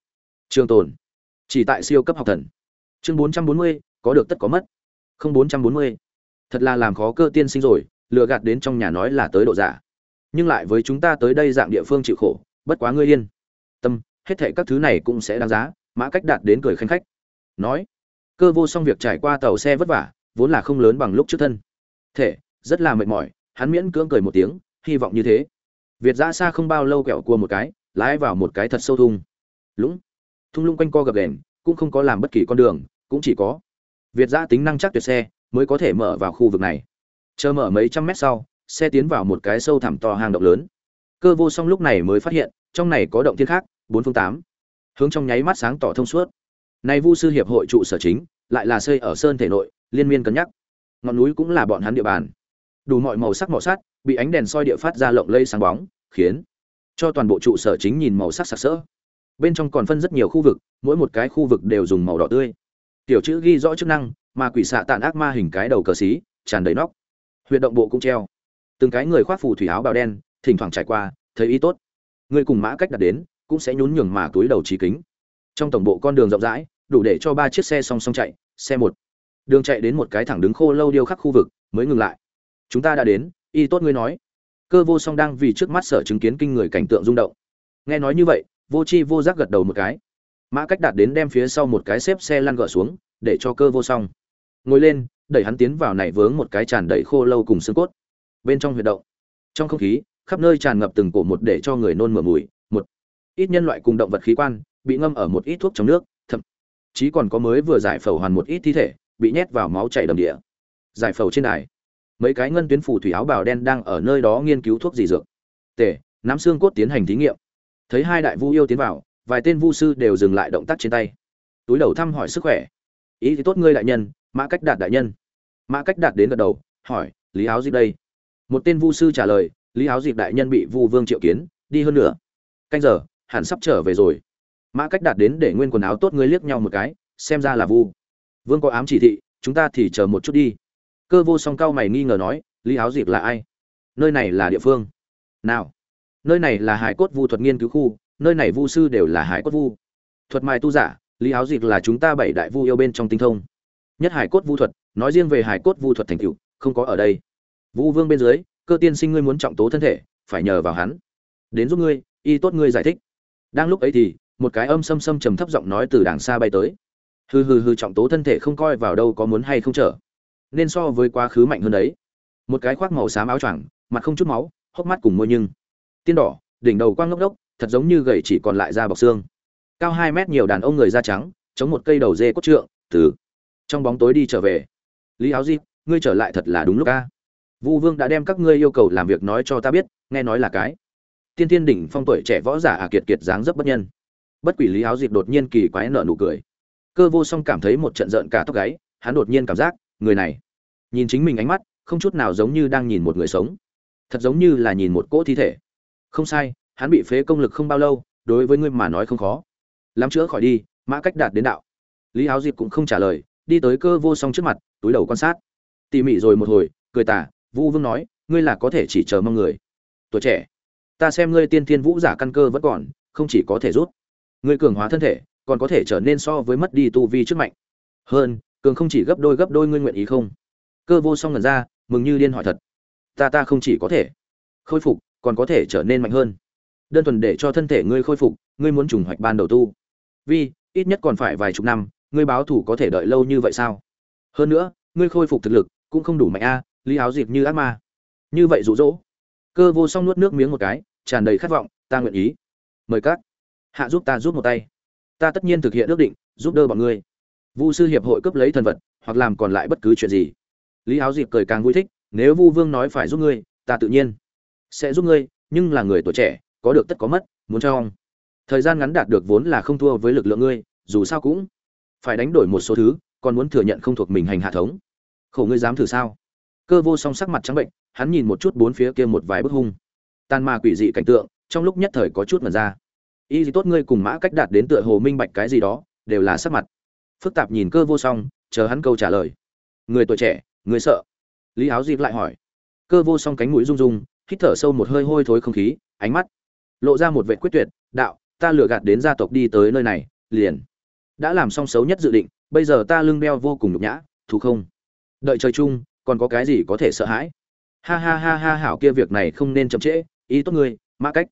Trường tồn, chỉ tại siêu cấp học thần. Chương bốn trăm bốn mươi, có được tất có mất. Không bốn trăm bốn mươi. Thật là làm khó cơ tiên sinh rồi, lừa gạt đến trong nhà nói là tới độ giả nhưng lại với chúng ta tới đây dạng địa phương chịu khổ, bất quá ngươi yên tâm, hết thệ các thứ này cũng sẽ đáng giá, mã cách đạt đến cười khanh khách. Nói, cơ vô song việc trải qua tàu xe vất vả, vốn là không lớn bằng lúc trước thân. Thể, rất là mệt mỏi, hắn miễn cưỡng cười một tiếng, hy vọng như thế. Việt ra xa không bao lâu kẹo cua một cái, lái vào một cái thật sâu thung. Lũng thung lũng quanh co gập đèn cũng không có làm bất kỳ con đường, cũng chỉ có việt giã tính năng chắc tuyệt xe, mới có thể mở vào khu vực này. Chờ mở mấy trăm mét sau xe tiến vào một cái sâu thẳm to hang động lớn. Cơ vô song lúc này mới phát hiện, trong này có động thiên khác, bốn phương tám. Hướng trong nháy mắt sáng tỏ thông suốt. Này vu sư hiệp hội trụ sở chính, lại là xây ở sơn thể nội, liên miên cân nhắc. Ngọn núi cũng là bọn hắn địa bàn. Đủ mọi màu sắc màu sắc, bị ánh đèn soi địa phát ra lộng lây sáng bóng, khiến cho toàn bộ trụ sở chính nhìn màu sắc sặc sỡ. Bên trong còn phân rất nhiều khu vực, mỗi một cái khu vực đều dùng màu đỏ tươi. Tiểu chữ ghi rõ chức năng mà quỷ xạ tàn ác ma hình cái đầu cờ xí, tràn đầy nóc. Huyệt động bộ cũng treo từng cái người khoác phù thủy áo bào đen, thỉnh thoảng trải qua, thấy ý tốt. Người cùng mã cách đặt đến, cũng sẽ nhún nhường mà túi đầu trí kính. Trong tổng bộ con đường rộng rãi, đủ để cho ba chiếc xe song song chạy, xe một. Đường chạy đến một cái thẳng đứng khô lâu điêu khắc khu vực, mới ngừng lại. Chúng ta đã đến, y tốt ngươi nói. Cơ vô song đang vì trước mắt sở chứng kiến kinh người cảnh tượng rung động. Nghe nói như vậy, vô chi vô giác gật đầu một cái. Mã cách đạt đến đem phía sau một cái xếp xe lăn gỡ xuống, để cho cơ vô song. Ngồi lên, đẩy hắn tiến vào này vướng một cái tràn đầy khô lâu cùng xương cốt bên trong huyệt động. Trong không khí, khắp nơi tràn ngập từng cổ một để cho người nôn mửa mùi, một ít nhân loại cùng động vật khí quan bị ngâm ở một ít thuốc trong nước, thậm chí còn có mới vừa giải phẫu hoàn một ít thi thể bị nhét vào máu chảy đầm địa. Giải phẫu trên đài, mấy cái ngân tuyến phủ thủy áo bào đen đang ở nơi đó nghiên cứu thuốc gì dược. Tể nắm xương cốt tiến hành thí nghiệm. Thấy hai đại vu yêu tiến vào, vài tên vu sư đều dừng lại động tác trên tay. Túi đầu thăm hỏi sức khỏe. Ý thì tốt ngươi đại nhân, mã cách đạt đại nhân. Mã cách đạt đến gật đầu, hỏi, lý áo dịp đây? Một tên vu sư trả lời, lý áo dịp đại nhân bị vu vương triệu kiến, đi hơn nữa canh giờ, hẳn sắp trở về rồi. Mã cách đạt đến để nguyên quần áo tốt ngươi liếc nhau một cái, xem ra là vu. Vương có ám chỉ thị, chúng ta thì chờ một chút đi. Cơ vô song cao mày nghi ngờ nói, lý áo dịp là ai? Nơi này là địa phương nào? Nơi này là hải cốt vu thuật nghiên cứu khu, nơi này vu sư đều là hải cốt vu. Thuật mài tu giả, lý áo dịp là chúng ta bảy đại vu yêu bên trong tinh thông. Nhất hải cốt vu thuật, nói riêng về hải cốt vu thuật thành cựu không có ở đây vu vương bên dưới, cơ tiên sinh ngươi muốn trọng tố thân thể, phải nhờ vào hắn. Đến giúp ngươi, y tốt ngươi giải thích. Đang lúc ấy thì, một cái âm xâm xâm trầm thấp giọng nói từ đàng xa bay tới. Hừ hừ hừ, trọng tố thân thể không coi vào đâu có muốn hay không trở. Nên so với quá khứ mạnh hơn đấy. Một cái khoác màu xám áo choàng, mặt không chút máu, hốc mắt cùng môi nhưng. Tiên đỏ, đỉnh đầu quang ngốc đốc thật giống như gầy chỉ còn lại da bọc xương. Cao hai mét nhiều đàn ông người da trắng, chống một cây đầu dê cốt trượng, từ trong bóng tối đi trở về. Lý áo di, ngươi trở lại thật là đúng lúc ca vu vương đã đem các ngươi yêu cầu làm việc nói cho ta biết, nghe nói là cái. Tiên thiên đỉnh phong tuổi trẻ võ giả à kiệt kiệt dáng dấp bất nhân. Bất quỷ lý áo dịp đột nhiên kỳ quái nở nụ cười. Cơ vô song cảm thấy một trận giận cả tóc gáy, hắn đột nhiên cảm giác, người này, nhìn chính mình ánh mắt, không chút nào giống như đang nhìn một người sống. Thật giống như là nhìn một cỗ thi thể. Không sai, hắn bị phế công lực không bao lâu, đối với ngươi mà nói không khó. Lắm chữa khỏi đi, mã cách đạt đến đạo. Lý áo diệp cũng không trả lời, đi tới cơ vô song trước mặt, túi đầu quan sát. Tỉ mỉ rồi một hồi, cười tả vu vương nói, ngươi là có thể chỉ chờ mong người. Tuổi trẻ, ta xem ngươi tiên thiên vũ giả căn cơ vẫn còn, không chỉ có thể rút. Ngươi cường hóa thân thể, còn có thể trở nên so với mất đi tu vi trước mạnh. Hơn, cường không chỉ gấp đôi gấp đôi ngươi nguyện ý không? Cơ vô song ngần ra, mừng như điên hỏi thật. Ta ta không chỉ có thể khôi phục, còn có thể trở nên mạnh hơn. Đơn thuần để cho thân thể ngươi khôi phục, ngươi muốn trùng hoạch ban đầu tu. Vì, ít nhất còn phải vài chục năm, ngươi báo thủ có thể đợi lâu như vậy sao? Hơn nữa, ngươi khôi phục thực lực cũng không đủ mạnh a lý áo dịp như ác ma. Như vậy rụ rỗ cơ vô song nuốt nước miếng một cái, tràn đầy khát vọng, ta nguyện ý. Mời các. Hạ giúp ta giúp một tay. Ta tất nhiên thực hiện ước định, giúp đỡ bọn ngươi. Vu sư hiệp hội cấp lấy thần vật, hoặc làm còn lại bất cứ chuyện gì. Lý áo dịp cười càng vui thích, nếu vu vương nói phải giúp ngươi, ta tự nhiên sẽ giúp ngươi, nhưng là người tuổi trẻ, có được tất có mất, muốn cho ông. Thời gian ngắn đạt được vốn là không thua với lực lượng ngươi, dù sao cũng phải đánh đổi một số thứ, còn muốn thừa nhận không thuộc mình hành hạ thống. Khổ ngươi dám thử sao? Cơ vô song sắc mặt trắng bệnh, hắn nhìn một chút bốn phía kia một vài bức hung. Tàn ma quỷ dị cảnh tượng, trong lúc nhất thời có chút mật ra. Y gì tốt ngươi cùng mã cách đạt đến tựa hồ minh bạch cái gì đó, đều là sắc mặt. Phức tạp nhìn cơ vô song, chờ hắn câu trả lời. Người tuổi trẻ, người sợ. Lý áo dịp lại hỏi. Cơ vô song cánh mũi rung rung, hít thở sâu một hơi hôi thối không khí, ánh mắt lộ ra một vệ quyết tuyệt, đạo, ta lừa gạt đến gia tộc đi tới nơi này, liền đã làm xong xấu nhất dự định, bây giờ ta lưng đeo vô cùng nhục nhã thú không. Đợi trời chung còn có cái gì có thể sợ hãi? Ha ha ha ha, hảo kia việc này không nên chậm trễ, ý tốt ngươi, mã cách.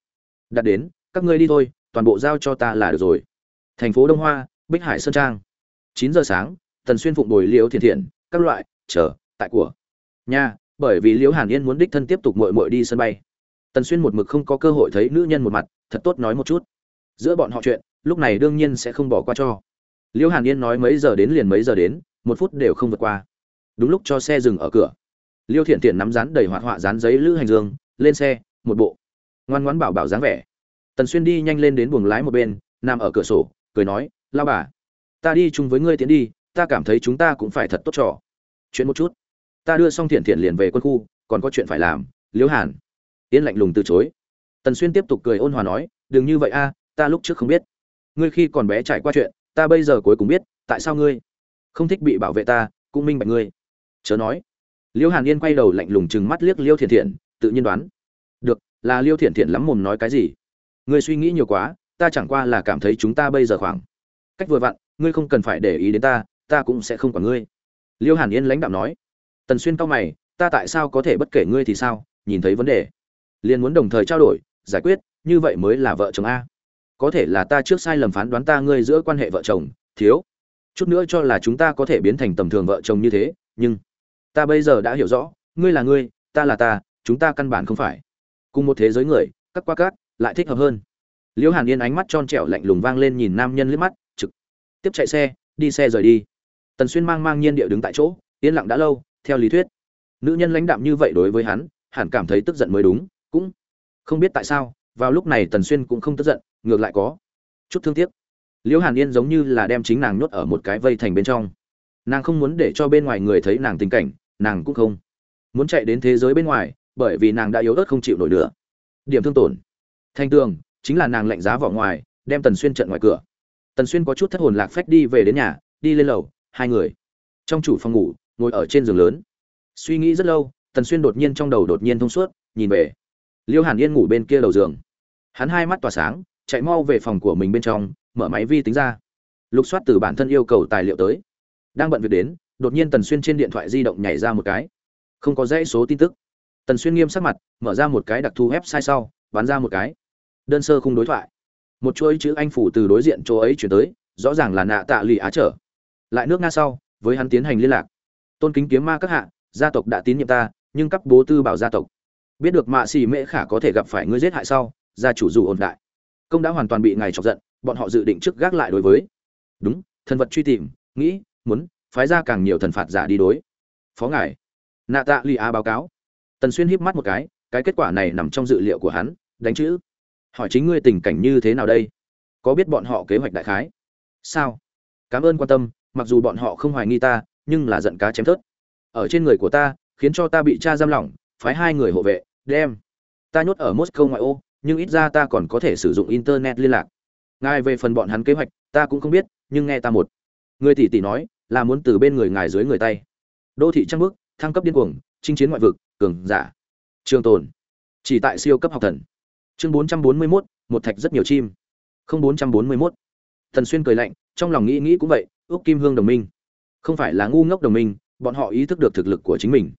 Đặt đến, các ngươi đi thôi, toàn bộ giao cho ta là được rồi. Thành phố đông hoa, bích hải sơn trang. Chín giờ sáng, tần xuyên phụng bồi liễu thiện thiện các loại, chờ, tại của. Nhà bởi vì liễu hàn yên muốn đích thân tiếp tục mội mội đi sân bay. Tần xuyên một mực không có cơ hội thấy nữ nhân một mặt, thật tốt nói một chút. Giữa bọn họ chuyện, lúc này đương nhiên sẽ không bỏ qua cho. Liễu hàn yên nói mấy giờ đến liền mấy giờ đến, một phút đều không vượt qua đúng lúc cho xe dừng ở cửa. Liêu thiện thiện nắm rán đầy hoạt họa dán giấy lữ hành dương, lên xe, một bộ. Ngoan ngoãn bảo bảo dáng vẻ. Tần xuyên đi nhanh lên đến buồng lái một bên, nằm ở cửa sổ, cười nói, lao bà, ta đi chung với ngươi tiến đi, ta cảm thấy chúng ta cũng phải thật tốt trò. Chuyện một chút. Ta đưa xong thiện thiện liền về quân khu, còn có chuyện phải làm liễu hàn. Yên lạnh lùng từ chối. Tần xuyên tiếp tục cười ôn hòa nói, đừng như vậy a, ta lúc trước không biết. Ngươi khi còn bé trải qua chuyện, ta bây giờ cuối cùng biết, tại sao ngươi không thích bị bảo vệ ta, cũng minh bạch ngươi chớ nói. Liêu hàn yên quay đầu lạnh lùng chừng mắt liếc liêu thiện thiện, tự nhiên đoán. Được, là liêu thiện thiện lắm mồm nói cái gì? Ngươi suy nghĩ nhiều quá, ta chẳng qua là cảm thấy chúng ta bây giờ khoảng cách vừa vặn, ngươi không cần phải để ý đến ta ta cũng sẽ không quản ngươi. Liêu hàn yên lãnh đạo nói. Tần xuyên cao mày, ta tại sao có thể bất kể ngươi thì sao, nhìn thấy vấn đề. Liền muốn đồng thời trao đổi, giải quyết, như vậy mới là vợ chồng a. Có thể là ta trước sai lầm phán đoán ta ngươi giữa quan hệ vợ chồng, thiếu. Chút nữa cho là chúng ta có thể biến thành tầm thường vợ chồng như thế, nhưng ta bây giờ đã hiểu rõ, ngươi là ngươi, ta là ta, chúng ta căn bản không phải. Cùng một thế giới người cắt qua cát lại thích hợp hơn. Liễu hàn yên ánh mắt tròn trẹo lạnh lùng vang lên nhìn nam nhân liếc mắt, trực. Tiếp chạy xe, đi xe rời đi. Tần xuyên mang mang nhiên địa đứng tại chỗ, yên lặng đã lâu, theo lý thuyết. Nữ nhân lãnh đạm như vậy đối với hắn, hẳn cảm thấy tức giận mới đúng, cũng không biết tại sao, vào lúc này tần xuyên cũng không tức giận, ngược lại có chút thương tiếc. Liễu hàn yên giống như là đem chính nàng nhốt ở một cái vây thành bên trong. Nàng không muốn để cho bên ngoài người thấy nàng tình cảnh nàng cũng không muốn chạy đến thế giới bên ngoài, bởi vì nàng đã yếu ớt không chịu nổi nữa. Điểm thương tổn. Thanh tường, chính là nàng lạnh giá vỏ ngoài, đem tần xuyên trận ngoài cửa. Tần xuyên có chút thất hồn lạc phách đi về đến nhà, đi lên lầu, hai người. Trong chủ phòng ngủ, ngồi ở trên giường lớn. Suy nghĩ rất lâu, tần xuyên đột nhiên trong đầu đột nhiên thông suốt, nhìn về. Liêu hàn yên ngủ bên kia đầu giường. Hắn hai mắt tỏa sáng, chạy mau về phòng của mình bên trong, mở máy vi tính ra. Lục soát từ bản thân yêu cầu tài liệu tới. Đang bận việc đến đột nhiên tần xuyên trên điện thoại di động nhảy ra một cái. Không có dãy số tin tức. Tần xuyên nghiêm sắc mặt, mở ra một cái đặc thù website sau bán ra một cái. Đơn sơ khung đối thoại. Một chuỗi chữ anh phủ từ đối diện chỗ ấy chuyển tới, rõ ràng là nạ tạ lì á trở lại nước nga sau, với hắn tiến hành liên lạc. Tôn kính kiếm ma các hạ, gia tộc đã tín nhiệm ta, nhưng cấp bố tư bảo gia tộc. Biết được mạ xì mễ khả có thể gặp phải ngươi giết hại sau, gia chủ dù ổn đại công đã hoàn toàn bị ngài chọc giận, bọn họ dự định trước gác lại đối với. Đúng thần vật truy tìm, nghĩ, muốn phái ra càng nhiều thần phạt giả đi đối. Phó ngài nạ tạ li á báo cáo. Tần xuyên híp mắt một cái cái kết quả này nằm trong dự liệu của hắn, đánh chữ. Hỏi chính ngươi tình cảnh như thế nào đây? Có biết bọn họ kế hoạch đại khái? Sao? Cảm ơn quan tâm, mặc dù bọn họ không hoài nghi ta, nhưng là giận cá chém thớt. Ở trên người của ta, khiến cho ta bị cha giam lỏng, phái hai người hộ vệ, đem. Ta nhốt ở moscow ngoại ô, nhưng ít ra ta còn có thể sử dụng internet liên lạc. Ngài về phần bọn hắn kế hoạch, ta cũng không biết, nhưng nghe ta một. Người tỷ tỷ nói là muốn từ bên người ngài dưới người tay. Đô thị trăng bước, thăng cấp điên cuồng, chinh chiến ngoại vực, cường giả. Trường tồn. Chỉ tại siêu cấp học thần. Chương bốn trăm bốn mươi mốt, một thạch rất nhiều chim. Không bốn trăm bốn mươi mốt. Thần xuyên cười lạnh, trong lòng nghĩ nghĩ cũng vậy, ước kim hương đồng minh. Không phải là ngu ngốc đồng minh, bọn họ ý thức được thực lực của chính mình.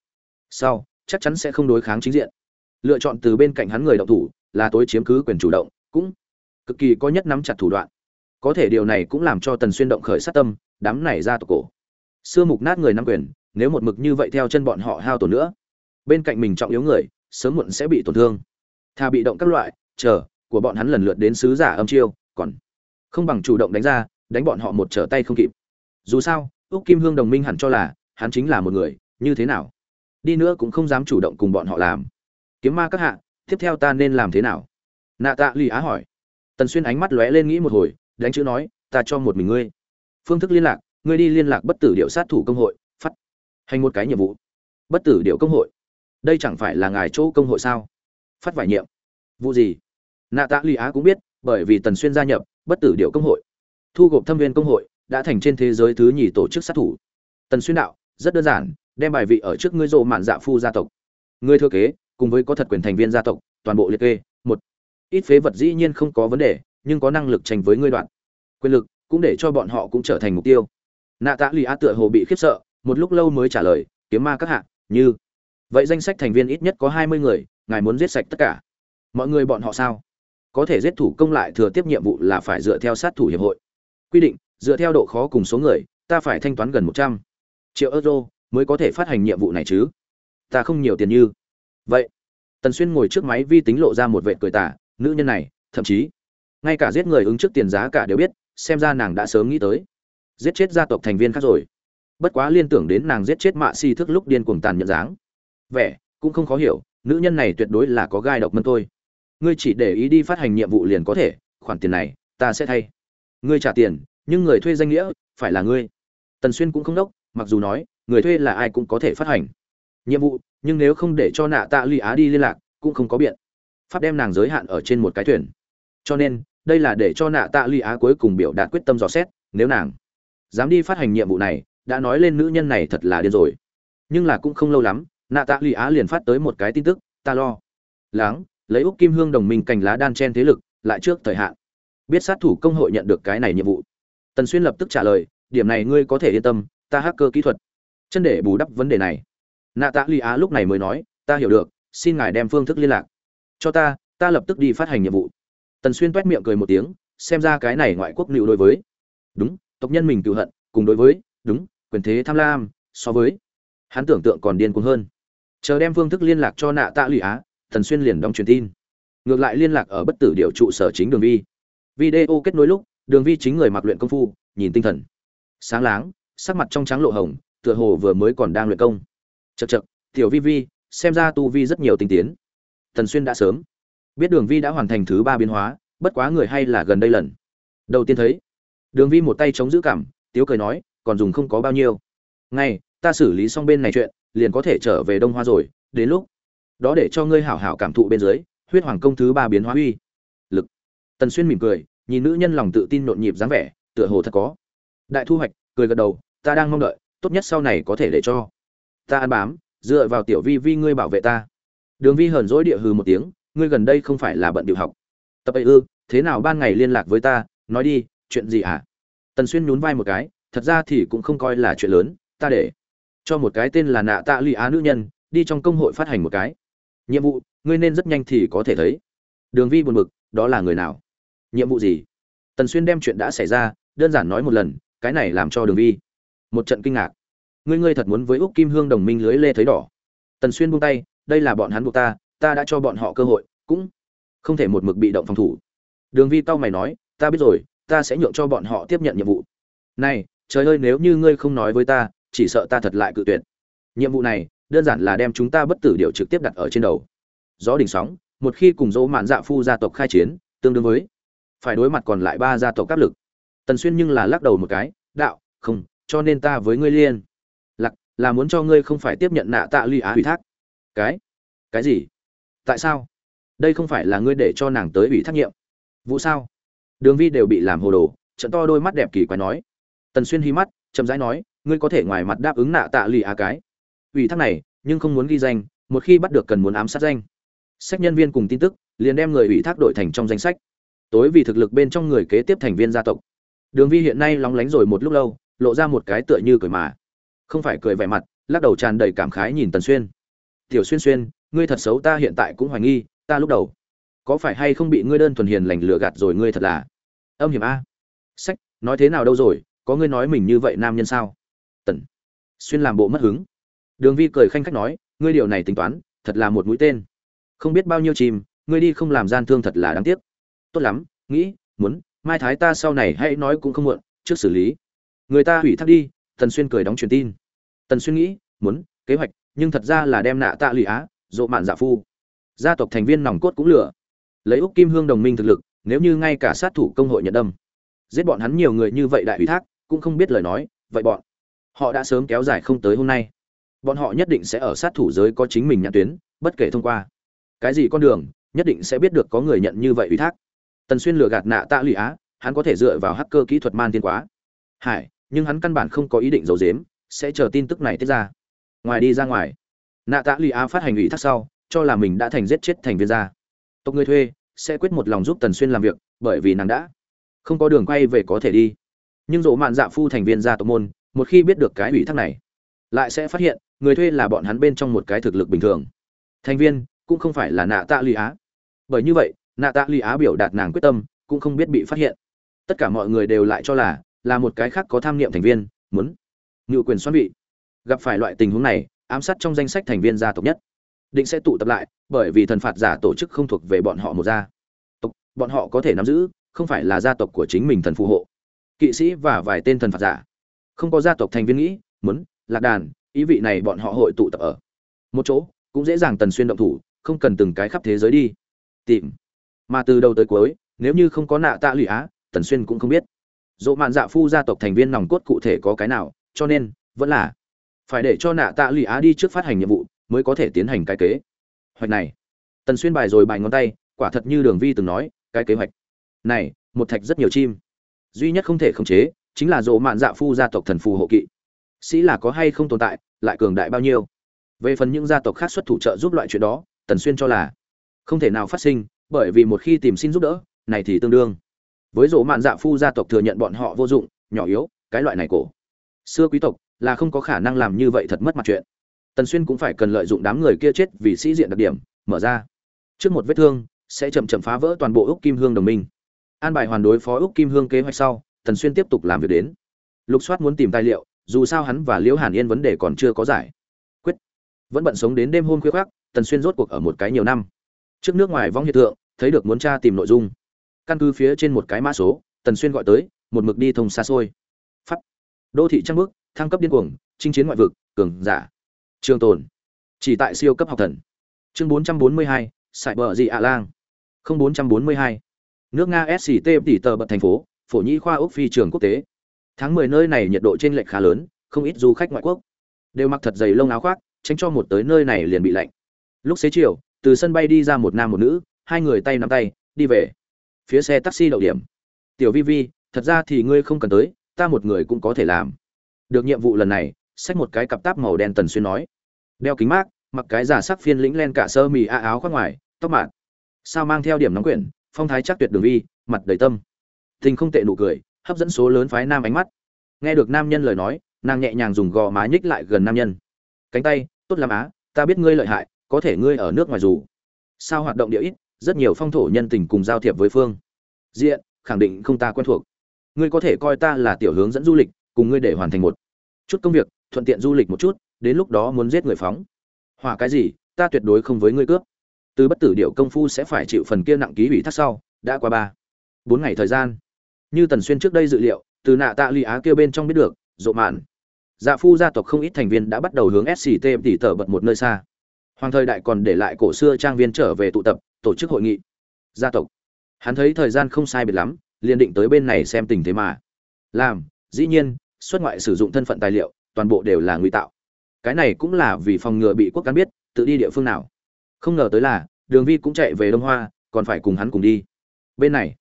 Sau, chắc chắn sẽ không đối kháng chính diện. Lựa chọn từ bên cạnh hắn người động thủ, là tối chiếm cứ quyền chủ động, cũng cực kỳ có nhất nắm chặt thủ đoạn. Có thể điều này cũng làm cho tần xuyên động khởi sát tâm đám này ra tộc cổ. Xưa mục nát người nắm quyền, nếu một mực như vậy theo chân bọn họ hao tổn nữa, bên cạnh mình trọng yếu người, sớm muộn sẽ bị tổn thương. Thà bị động các loại, chờ, của bọn hắn lần lượt đến sứ giả âm chiêu, còn không bằng chủ động đánh ra, đánh bọn họ một trở tay không kịp. Dù sao, úc kim hương đồng minh hẳn cho là, hắn chính là một người, như thế nào? Đi nữa cũng không dám chủ động cùng bọn họ làm. Kiếm ma các hạ, tiếp theo ta nên làm thế nào? Nạ tạ lì á hỏi. Tần xuyên ánh mắt lóe lên nghĩ một hồi, đánh chữ nói, ta cho một mình ngươi phương thức liên lạc ngươi đi liên lạc bất tử điệu sát thủ công hội, phát hành một cái nhiệm vụ. Bất tử điệu công hội. Đây chẳng phải là ngài chỗ công hội sao? Phát vải nhiệm. Vụ gì? Nạ tạ lụy á cũng biết, bởi vì tần xuyên gia nhập, bất tử điệu công hội. Thu gộp thâm viên công hội, đã thành trên thế giới thứ nhì tổ chức sát thủ. Tần xuyên đạo, rất đơn giản, đem bài vị ở trước ngươi rộ mạn dạ phu gia tộc. Ngươi thừa kế, cùng với có thật quyền thành viên gia tộc, toàn bộ liệt kê, một. Ít phế vật dĩ nhiên không có vấn đề, nhưng có năng lực tranh với ngươi đoạn. Quyền lực cũng để cho bọn họ cũng trở thành mục tiêu. Nạ tạ lì a tựa hồ bị khiếp sợ, một lúc lâu mới trả lời, kiếm ma các hạ, như. Vậy danh sách thành viên ít nhất có hai mươi người, ngài muốn giết sạch tất cả. Mọi người bọn họ sao? Có thể giết thủ công lại thừa tiếp nhiệm vụ là phải dựa theo sát thủ hiệp hội. Quy định, dựa theo độ khó cùng số người, ta phải thanh toán gần một trăm triệu euro mới có thể phát hành nhiệm vụ này chứ. Ta không nhiều tiền như. Vậy, tần xuyên ngồi trước máy vi tính lộ ra một vệ cười tả nữ nhân này, thậm chí, ngay cả giết người ứng trước tiền giá cả đều biết xem ra nàng đã sớm nghĩ tới. Giết chết gia tộc thành viên khác rồi. Bất quá liên tưởng đến nàng giết chết mạ si thức lúc điên cuồng tàn nhẫn dáng. Vẻ, cũng không khó hiểu, nữ nhân này tuyệt đối là có gai độc mân tôi ngươi chỉ để ý đi phát hành nhiệm vụ liền có thể, khoản tiền này, ta sẽ thay. Ngươi trả tiền, nhưng người thuê danh nghĩa, phải là ngươi. Tần xuyên cũng không đốc, mặc dù nói, người thuê là ai cũng có thể phát hành. Nhiệm vụ, nhưng nếu không để cho nạ tạ lụy á đi liên lạc, cũng không có biện. Pháp đem nàng giới hạn ở trên một cái thuyền. Cho nên đây là để cho nạ tạ ly á cuối cùng biểu đạt quyết tâm dò xét, nếu nàng dám đi phát hành nhiệm vụ này, đã nói lên nữ nhân này thật là điên rồi. Nhưng là cũng không lâu lắm, nạ tạ ly á liền phát tới một cái tin tức, ta lo. Lắng lấy úc kim hương đồng minh cành lá đan chen thế lực, lại trước thời hạn. Biết sát thủ công hội nhận được cái này nhiệm vụ. Tần xuyên lập tức trả lời, điểm này ngươi có thể yên tâm, ta hacker kỹ thuật. Chân để bù đắp vấn đề này. Nạ tạ ly á lúc này mới nói, ta hiểu được, xin ngài đem phương thức liên lạc. Cho ta ta lập tức đi phát hành nhiệm vụ tần xuyên toét miệng cười một tiếng, xem ra cái này ngoại quốc liệu đối với. Đúng, tộc nhân mình cựu hận, cùng đối với, đúng, quyền thế tham lam, so với. Hắn tưởng tượng còn điên cuồng hơn. Chờ đem phương thức liên lạc cho nạ tạ lụy á, tần xuyên liền đóng truyền tin. Ngược lại liên lạc ở bất tử điều trụ sở chính đường vi. Video kết nối lúc, đường vi chính người mặc luyện công phu, nhìn tinh thần. Sáng láng, sắc mặt trong trắng lộ hồng, tựa hồ vừa mới còn đang luyện công. Chật chật tiểu vi vi, xem ra tu vi rất nhiều tinh tiến. Tần xuyên đã sớm biết đường vi đã hoàn thành thứ ba biến hóa, bất quá người hay là gần đây lần. Đầu tiên thấy, đường vi một tay chống giữ cảm, tiếu cười nói, còn dùng không có bao nhiêu. Ngay, ta xử lý xong bên này chuyện, liền có thể trở về đông hoa rồi, đến lúc đó để cho ngươi hảo hảo cảm thụ bên dưới, huyết hoàng công thứ ba biến hóa uy lực. Tần xuyên mỉm cười, nhìn nữ nhân lòng tự tin nhộn nhịp dáng vẻ, tựa hồ thật có. Đại thu hoạch, cười gật đầu, ta đang mong đợi, tốt nhất sau này có thể để cho ta ăn bám, dựa vào tiểu vi vi ngươi bảo vệ ta. Đường vi hờn dỗi địa hừ một tiếng ngươi gần đây không phải là bận điệu học. Tập ấy ư, thế nào ban ngày liên lạc với ta? Nói đi, chuyện gì hả? Tần xuyên nhún vai một cái, thật ra thì cũng không coi là chuyện lớn, ta để cho một cái tên là nạ tạ lụy á nữ nhân, đi trong công hội phát hành một cái. Nhiệm vụ, ngươi nên rất nhanh thì có thể thấy. Đường vi buồn bực, đó là người nào? Nhiệm vụ gì? Tần xuyên đem chuyện đã xảy ra, đơn giản nói một lần, cái này làm cho đường vi một trận kinh ngạc. Ngươi ngươi thật muốn với úc kim hương đồng minh lưới lê thấy đỏ. Tần xuyên buông tay, đây là bọn hắn buộc ta ta đã cho bọn họ cơ hội, cũng không thể một mực bị động phòng thủ. Đường vi tao mày nói, ta biết rồi, ta sẽ nhượng cho bọn họ tiếp nhận nhiệm vụ. Này, trời ơi, nếu như ngươi không nói với ta, chỉ sợ ta thật lại cự tuyệt. Nhiệm vụ này, đơn giản là đem chúng ta bất tử điều trực tiếp đặt ở trên đầu. Gió đỉnh sóng, một khi cùng dỗ mạn dạ phu gia tộc khai chiến, tương đương với phải đối mặt còn lại ba gia tộc áp lực. Tần xuyên nhưng là lắc đầu một cái, đạo, không, cho nên ta với ngươi liên lạc, là muốn cho ngươi không phải tiếp nhận nạ tạ ly á ủy thác. Cái? Cái gì? Tại sao? Đây không phải là ngươi để cho nàng tới ủy thác nhiệm. Vụ sao? Đường vi đều bị làm hồ đồ, trận to đôi mắt đẹp kỳ quái nói. Tần xuyên hí mắt, chậm rãi nói, ngươi có thể ngoài mặt đáp ứng nạ tạ lì á cái. Ủy thác này, nhưng không muốn ghi danh, một khi bắt được cần muốn ám sát danh. Sách nhân viên cùng tin tức, liền đem người ủy thác đổi thành trong danh sách. Tối vì thực lực bên trong người kế tiếp thành viên gia tộc. Đường vi hiện nay lóng lánh rồi một lúc lâu, lộ ra một cái tựa như cười mà. Không phải cười vẻ mặt, lắc đầu tràn đầy cảm khái nhìn tần xuyên. Tiểu xuyên xuyên ngươi thật xấu, ta hiện tại cũng hoài nghi, ta lúc đầu có phải hay không bị ngươi đơn thuần hiền lành lừa gạt rồi, ngươi thật là âm hiểm a. Sách, nói thế nào đâu rồi, có ngươi nói mình như vậy nam nhân sao? Tần xuyên làm bộ mất hứng. Đường vi cười khanh khách nói, ngươi điều này tính toán, thật là một mũi tên. Không biết bao nhiêu chim ngươi đi không làm gian thương thật là đáng tiếc. Tốt lắm, nghĩ, muốn, mai thái ta sau này hãy nói cũng không muộn, trước xử lý. Người ta hủy thác đi, tần xuyên cười đóng truyền tin. Tần xuyên nghĩ, muốn, kế hoạch, nhưng thật ra là đem nạ tạ lụy á dỗ mạn dạ phu. Gia tộc thành viên nòng cốt cũng lửa. Lấy úc kim hương đồng minh thực lực, nếu như ngay cả sát thủ công hội nhận đâm, giết bọn hắn nhiều người như vậy đại ủy thác, cũng không biết lời nói, vậy bọn họ đã sớm kéo dài không tới hôm nay. Bọn họ nhất định sẽ ở sát thủ giới có chính mình nhãn tuyến, bất kể thông qua. Cái gì con đường, nhất định sẽ biết được có người nhận như vậy ủy thác. Tần xuyên lừa gạt nạ tạ lụy á, hắn có thể dựa vào hacker kỹ thuật man tiên quá. Hải, nhưng hắn căn bản không có ý định giấu giếm, sẽ chờ tin tức này tiết ra. Ngoài đi ra ngoài nạ tạ lì á phát hành ủy thác sau, cho là mình đã thành giết chết thành viên gia. Tộc người thuê sẽ quyết một lòng giúp tần xuyên làm việc, bởi vì nàng đã không có đường quay về có thể đi. Nhưng dỗ mạn dạ phu thành viên gia tộc môn, một khi biết được cái ủy thác này, lại sẽ phát hiện người thuê là bọn hắn bên trong một cái thực lực bình thường. Thành viên cũng không phải là nạ tạ lì á. Bởi như vậy, nạ tạ lì á biểu đạt nàng quyết tâm cũng không biết bị phát hiện. Tất cả mọi người đều lại cho là là một cái khác có tham niệm thành viên, muốn ngự quyền xoan vị. Gặp phải loại tình huống này ám sát trong danh sách thành viên gia tộc nhất. Định sẽ tụ tập lại, bởi vì thần phạt giả tổ chức không thuộc về bọn họ một gia. Tộc, bọn họ có thể nắm giữ, không phải là gia tộc của chính mình thần phù hộ. Kỵ sĩ và vài tên thần phạt giả. Không có gia tộc thành viên nghĩ, muốn, lạc đàn, ý vị này bọn họ hội tụ tập ở một chỗ, cũng dễ dàng tần xuyên động thủ, không cần từng cái khắp thế giới đi. Tìm. Mà từ đầu tới cuối, nếu như không có nạ tạ lụy á, tần xuyên cũng không biết. Dỗ mạn dạ phu gia tộc thành viên nòng cốt cụ thể có cái nào, cho nên, vẫn là phải để cho nạ tạ lụy á đi trước phát hành nhiệm vụ, mới có thể tiến hành cái kế. Hoạch này, tần xuyên bài rồi bài ngón tay, quả thật như đường vi từng nói, cái kế hoạch. Này, một thạch rất nhiều chim. Duy nhất không thể khống chế, chính là dỗ mạn dạ phu gia tộc thần phù hộ kỵ. Sĩ là có hay không tồn tại, lại cường đại bao nhiêu? Về phần những gia tộc khác xuất thủ trợ giúp loại chuyện đó, tần xuyên cho là không thể nào phát sinh, bởi vì một khi tìm xin giúp đỡ, này thì tương đương. Với dỗ mạn dạ phu gia tộc thừa nhận bọn họ vô dụng, nhỏ yếu, cái loại này cổ. Xưa quý tộc là không có khả năng làm như vậy thật mất mặt chuyện. Tần xuyên cũng phải cần lợi dụng đám người kia chết vì sĩ diện đặc điểm, mở ra. Trước một vết thương, sẽ chậm chậm phá vỡ toàn bộ úc kim hương đồng minh. An bài hoàn đối phó úc kim hương kế hoạch sau, tần xuyên tiếp tục làm việc đến. Lục soát muốn tìm tài liệu, dù sao hắn và liễu hàn yên vấn đề còn chưa có giải. Quyết. Vẫn bận sống đến đêm hôm khuya khoác, tần xuyên rốt cuộc ở một cái nhiều năm. Trước nước ngoài vong hiện tượng, thấy được muốn tra tìm nội dung. Căn cứ phía trên một cái mã số, tần xuyên gọi tới, một mực đi thông xa xôi. Pháp đô thị trăng bước thăng cấp điên cuồng chinh chiến ngoại vực cường giả. Trường tồn. Chỉ tại siêu cấp học thần. Chương 442, sải bờ gì ạ lang. 0442. nước nga sct tỷ tờ bật thành phố phổ nhĩ khoa úc phi trường quốc tế. Tháng 10 nơi này nhiệt độ trên lệch khá lớn không ít du khách ngoại quốc. Đều mặc thật dày lông áo khoác tránh cho một tới nơi này liền bị lạnh. Lúc xế chiều từ sân bay đi ra một nam một nữ hai người tay nắm tay đi về. Phía xe taxi đậu điểm. Tiểu vi vi thật ra thì ngươi không cần tới ta một người cũng có thể làm được nhiệm vụ lần này, xách một cái cặp táp màu đen tần xuyên nói. Đeo kính mát, mặc cái giả sắc phiên lĩnh len cả sơ mì a áo khoác ngoài, tóc mạn sao mang theo điểm nóng quyển, phong thái chắc tuyệt đường vi, mặt đầy tâm. Tình không tệ nụ cười, hấp dẫn số lớn phái nam ánh mắt. Nghe được nam nhân lời nói, nàng nhẹ nhàng dùng gò má nhích lại gần nam nhân. Cánh tay, tốt làm á, ta biết ngươi lợi hại, có thể ngươi ở nước ngoài dù. Sao hoạt động địa ít, rất nhiều phong thổ nhân tình cùng giao thiệp với phương. Diện, khẳng định không ta quen thuộc. Ngươi có thể coi ta là tiểu hướng dẫn du lịch, cùng ngươi để hoàn thành một chút công việc, thuận tiện du lịch một chút, đến lúc đó muốn giết người phóng. Hỏa cái gì, ta tuyệt đối không với ngươi cướp. Từ bất tử điệu công phu sẽ phải chịu phần kia nặng ký ủy thác sau, đã qua ba, bốn ngày thời gian. Như tần xuyên trước đây dự liệu, từ nạ tạ lụy á kêu bên trong biết được, rộ mạn. Dạ phu gia tộc không ít thành viên đã bắt đầu hướng sct tỉ tở bật một nơi xa. Hoàng thời đại còn để lại cổ xưa trang viên trở về tụ tập, tổ chức hội nghị. Gia tộc. Hắn thấy thời gian không sai biệt lắm, liền định tới bên này xem tình thế mà. Làm, dĩ nhiên xuất ngoại sử dụng thân phận tài liệu, toàn bộ đều là ngụy tạo. Cái này cũng là vì phòng ngừa bị quốc cán biết, tự đi địa phương nào. Không ngờ tới là, đường vi cũng chạy về đông hoa, còn phải cùng hắn cùng đi. Bên này,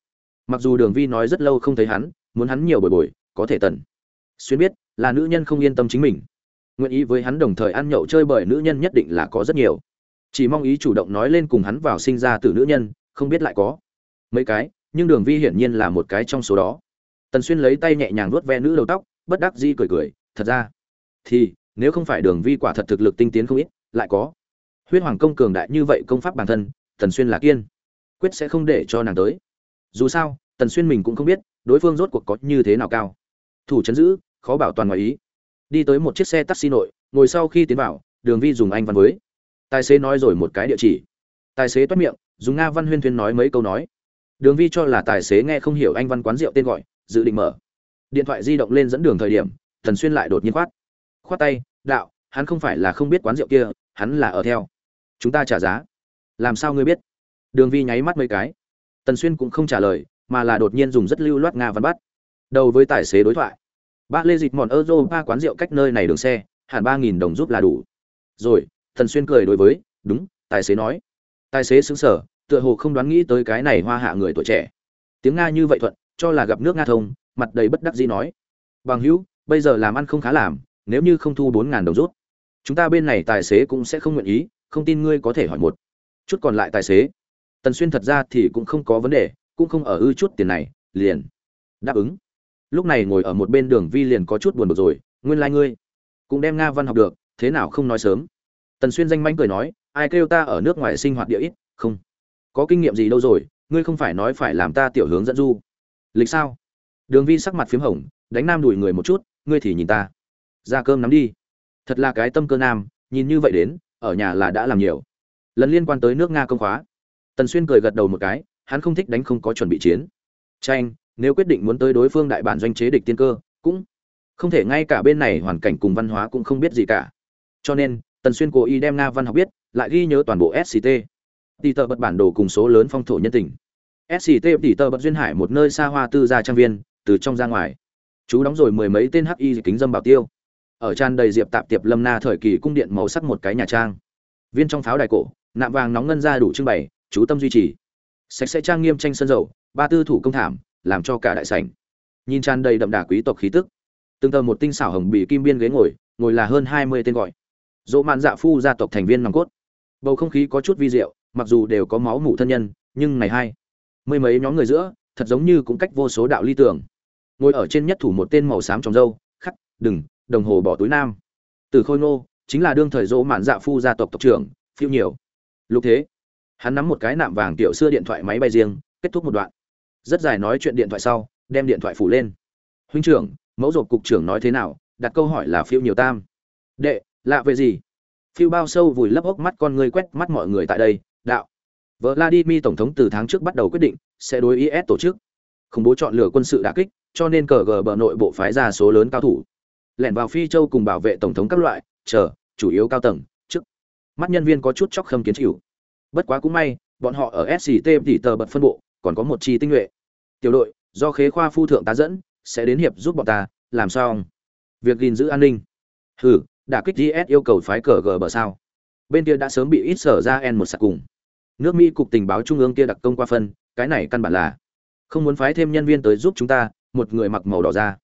mặc dù đường vi nói rất lâu không thấy hắn, muốn hắn nhiều bồi bồi, có thể tần xuyên biết, là nữ nhân không yên tâm chính mình. Nguyện ý với hắn đồng thời ăn nhậu chơi bởi nữ nhân nhất định là có rất nhiều. Chỉ mong ý chủ động nói lên cùng hắn vào sinh ra từ nữ nhân, không biết lại có. Mấy cái, nhưng đường vi hiển nhiên là một cái trong số đó. Tần xuyên lấy tay nhẹ nhàng vuốt ve nữ đầu tóc bất đắc di cười cười, thật ra, thì, nếu không phải đường vi quả thật thực lực tinh tiến không ít, lại có huyết hoàng công cường đại như vậy công pháp bản thân, tần xuyên là kiên quyết sẽ không để cho nàng tới. Dù sao, tần xuyên mình cũng không biết, đối phương rốt cuộc có như thế nào cao. Thủ chấn giữ, khó bảo toàn ngoài ý. Đi tới một chiếc xe taxi nội, ngồi sau khi tiến vào, đường vi dùng anh văn với. Tài xế nói rồi một cái địa chỉ. Tài xế toát miệng, dùng nga văn huyên thuyên nói mấy câu nói. Đường vi cho là tài xế nghe không hiểu anh văn quán rượu tên gọi, dự định mở điện thoại di động lên dẫn đường thời điểm thần xuyên lại đột nhiên khoát. Khoát tay, đạo, hắn không phải là không biết quán rượu kia, hắn là ở theo. Chúng ta trả giá. Làm sao ngươi biết? Đường vi nháy mắt mấy cái. Tần xuyên cũng không trả lời, mà là đột nhiên dùng rất lưu loát nga văn bắt. Đầu với tài xế đối thoại. Ba lê dịch mòn euro ba quán rượu cách nơi này đường xe, hẳn ba nghìn đồng giúp là đủ. Rồi thần xuyên cười đối với, đúng, tài xế nói. Tài xế xứng sở tựa hồ không đoán nghĩ tới cái này hoa hạ người tuổi trẻ. Tiếng nga như vậy thuận cho là gặp nước nga thông, mặt đầy bất đắc dĩ nói. Bằng hữu, bây giờ làm ăn không khá làm, nếu như không thu bốn ngàn đồng rút, chúng ta bên này tài xế cũng sẽ không nguyện ý, không tin ngươi có thể hỏi một chút còn lại tài xế. Tần xuyên thật ra thì cũng không có vấn đề, cũng không ở ư chút tiền này, liền đáp ứng. Lúc này ngồi ở một bên đường vi liền có chút buồn bực rồi, nguyên lai、like、ngươi cũng đem nga văn học được, thế nào không nói sớm? Tần xuyên danh manh cười nói, ai kêu ta ở nước ngoài sinh hoạt địa ít? Không, có kinh nghiệm gì đâu rồi, ngươi không phải nói phải làm ta tiểu hướng dẫn du lịch sao? Đường vi sắc mặt p h í m hồng, đánh nam đùi người một chút, ngươi thì nhìn ta. Ra cơm nắm đi. Thật là cái tâm cơ nam, nhìn như vậy đến, ở nhà là đã làm nhiều. Lần liên quan tới nước nga công khóa. Tần xuyên cười gật đầu một cái, hắn không thích đánh không có chuẩn bị chiến. Tranh, nếu quyết định muốn tới đối phương đại bản doanh chế địch tiên cơ, cũng không thể ngay cả bên này hoàn cảnh cùng văn hóa cũng không biết gì cả. Cho nên, tần xuyên cố ý đem nga văn học biết, lại ghi nhớ toàn bộ sct tỷ tợ bật bản đồ cùng số lớn phong thổ nhân tình sct tỷ tơ bận duyên hải một nơi xa hoa tư gia trang viên, từ trong ra ngoài. Chú đóng rồi mười mấy tên hi y kính dâm bảo tiêu. Ở tràn đầy diệp tạp tiệp lâm na thời kỳ cung điện màu sắc một cái nhà trang. Viên trong pháo đài cổ, nạm vàng nóng ngân ra đủ trưng bày, chú tâm duy trì. Sạch sẽ trang nghiêm tranh sân dầu, ba tư thủ công thảm, làm cho cả đại sảnh. Nhìn tràn đầy đậm đà quý tộc khí tức. Từng tờ một tinh xảo hồng bị kim biên ghế ngồi ngồi là hơn hai mươi tên gọi. Dỗ mạn dạ phu gia tộc thành viên nòng cốt. Bầu không khí có chút vi diệu, mặc dù đều có máu mủ thân nhân, nhưng ngày hai mười mấy nhóm người giữa, thật giống như cũng cách vô số đạo ly tưởng ngồi ở trên nhất thủ một tên màu xám trong râu khắc, đừng, đồng hồ bỏ túi nam. Từ khôi ngô, chính là đương thời dỗ mạn dạ phu gia tộc tộc trưởng, phiêu nhiều. Lúc thế, hắn nắm một cái nạm vàng tiểu xưa điện thoại máy bay riêng, kết thúc một đoạn. Rất dài nói chuyện điện thoại sau, đem điện thoại phủ lên. Huynh trưởng, mẫu rộp cục trưởng nói thế nào, đặt câu hỏi là phiêu nhiều tam. Đệ, lạ về gì? Phiêu bao sâu vùi lấp hốc mắt con người quét mắt mọi người tại đây, đạo vladimir tổng thống từ tháng trước bắt đầu quyết định sẽ đối is tổ chức. Khủng bố chọn lựa quân sự đả kích, cho nên cờ gờ bờ nội bộ phái ra số lớn cao thủ. Lẻn vào phi châu cùng bảo vệ tổng thống các loại, chờ, chủ yếu cao tầng trước mắt nhân viên có chút chóc khâm kiến chịu. Bất quá cũng may, bọn họ ở sct thì tờ bật phân bộ, còn có một chi tinh nhuệ. Tiểu đội, do khế khoa phu thượng tá dẫn, sẽ đến hiệp giúp bọn ta, làm sao việc gìn giữ an ninh. Hừ, đả kích IS yêu cầu phái cờ gờ bờ sao? Bên kia đã sớm bị ít sở ra en một sạc cùng nước mỹ cục tình báo trung ương kia đặc công qua phân, cái này căn bản là không muốn phái thêm nhân viên tới giúp chúng ta, một người mặc màu đỏ ra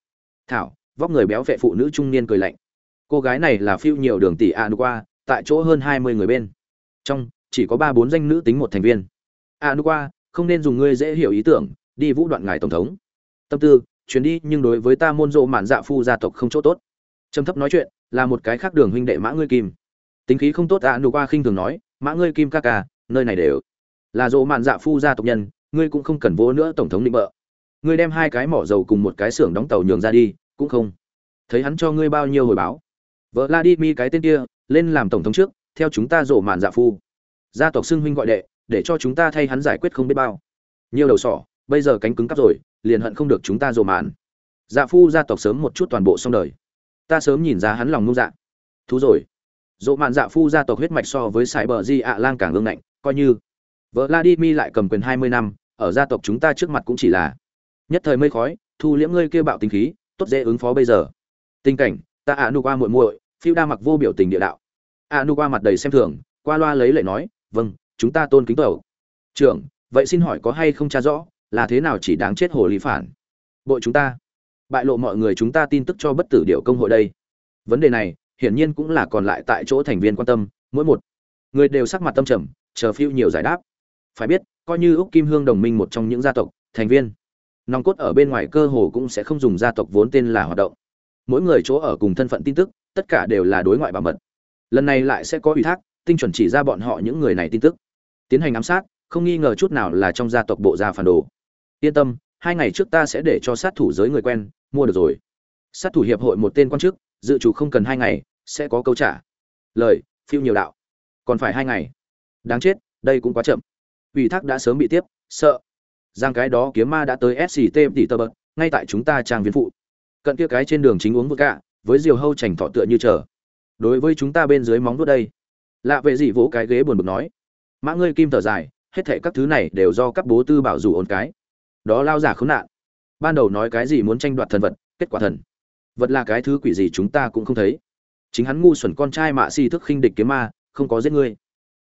thảo, vóc người béo vệ phụ nữ trung niên cười lạnh. Cô gái này là phiêu nhiều đường tỷ an qua tại chỗ hơn hai mươi người bên. Trong, chỉ có ba bốn danh nữ tính một thành viên. An qua không nên dùng ngươi dễ hiểu ý tưởng, đi vũ đoạn ngài tổng thống. Tâm tư, chuyến đi, nhưng đối với ta môn rộ mạn dạ phu gia tộc không chỗ tốt. Trầm thấp nói chuyện, là một cái khác đường huynh đệ mã ngươi kim. Tính khí không tốt an qua khinh thường nói, mã ngươi kim ca ca nơi này đều là dỗ mạn dạ phu gia tộc nhân, ngươi cũng không cần vỗ nữa tổng thống định bợ. Ngươi đem hai cái mỏ dầu cùng một cái xưởng đóng tàu nhường ra đi, cũng không. Thấy hắn cho ngươi bao nhiêu hồi báo. Vợ la đi mi cái tên kia, lên làm tổng thống trước, theo chúng ta rộ mạn dạ phu. Gia tộc xưng huynh gọi đệ, để cho chúng ta thay hắn giải quyết không biết bao. Nhiều đầu sỏ, bây giờ cánh cứng cắp rồi, liền hận không được chúng ta rồ mạn. Dạ phu gia tộc sớm một chút toàn bộ xong đời. Ta sớm nhìn ra hắn lòng nung dạ. Thú rồi dỗ mạn dạ phu gia tộc huyết mạch so với sải bờ di ạ lang càng ương ngạnh, coi như. Vợ vladimir lại cầm quyền hai mươi năm, ở gia tộc chúng ta trước mặt cũng chỉ là nhất thời mây khói, thu liễm ngươi kêu bạo tính khí, tốt dễ ứng phó bây giờ. Tình cảnh, ta ạ nu qua muội muội, phiêu đa mặc vô biểu tình địa đạo. Ạ nu qua mặt đầy xem thường, qua loa lấy lệ nói vâng chúng ta tôn kính tàu trưởng, vậy xin hỏi có hay không tra rõ, là thế nào chỉ đáng chết hồ lý phản? Bội chúng ta. Bại lộ mọi người chúng ta tin tức cho bất tử điệu công hội đây. Vấn đề này hiển nhiên cũng là còn lại tại chỗ thành viên quan tâm, mỗi một người đều sắc mặt tâm trầm, chờ phiêu nhiều giải đáp. Phải biết, coi như úc kim hương đồng minh một trong những gia tộc, thành viên, nòng cốt ở bên ngoài cơ hồ cũng sẽ không dùng gia tộc vốn tên là hoạt động. Mỗi người chỗ ở cùng thân phận tin tức, tất cả đều là đối ngoại bảo mật. Lần này lại sẽ có ủy thác, tinh chuẩn chỉ ra bọn họ những người này tin tức. Tiến hành ám sát, không nghi ngờ chút nào là trong gia tộc bộ gia phản đồ. Yên tâm, hai ngày trước ta sẽ để cho sát thủ giới người quen, mua được rồi. Sát thủ hiệp hội một tên quan chức dự chủ không cần hai ngày, sẽ có câu trả. Lời, phiêu nhiều đạo. Còn phải hai ngày. Đáng chết, đây cũng quá chậm. Ủy thác đã sớm bị tiếp, sợ. Giang cái đó kiếm ma đã tới sct tỷ tơ bật, ngay tại chúng ta trang viên phụ. Cận kia cái trên đường chính uống vừa cả với diều hâu chảnh thọ tựa như chờ. Đối với chúng ta bên dưới móng vuốt đây. Lạ vệ gì vỗ cái ghế buồn bực nói. Mã ngươi kim thở dài, hết thệ các thứ này đều do các bố tư bảo dù ổn cái. Đó lao giả khốn nạn. Ban đầu nói cái gì muốn tranh đoạt thần vật, kết quả thần vật là cái thứ quỷ gì chúng ta cũng không thấy. Chính hắn ngu xuẩn con trai mạ si thức khinh địch kiếm ma, không có giết ngươi.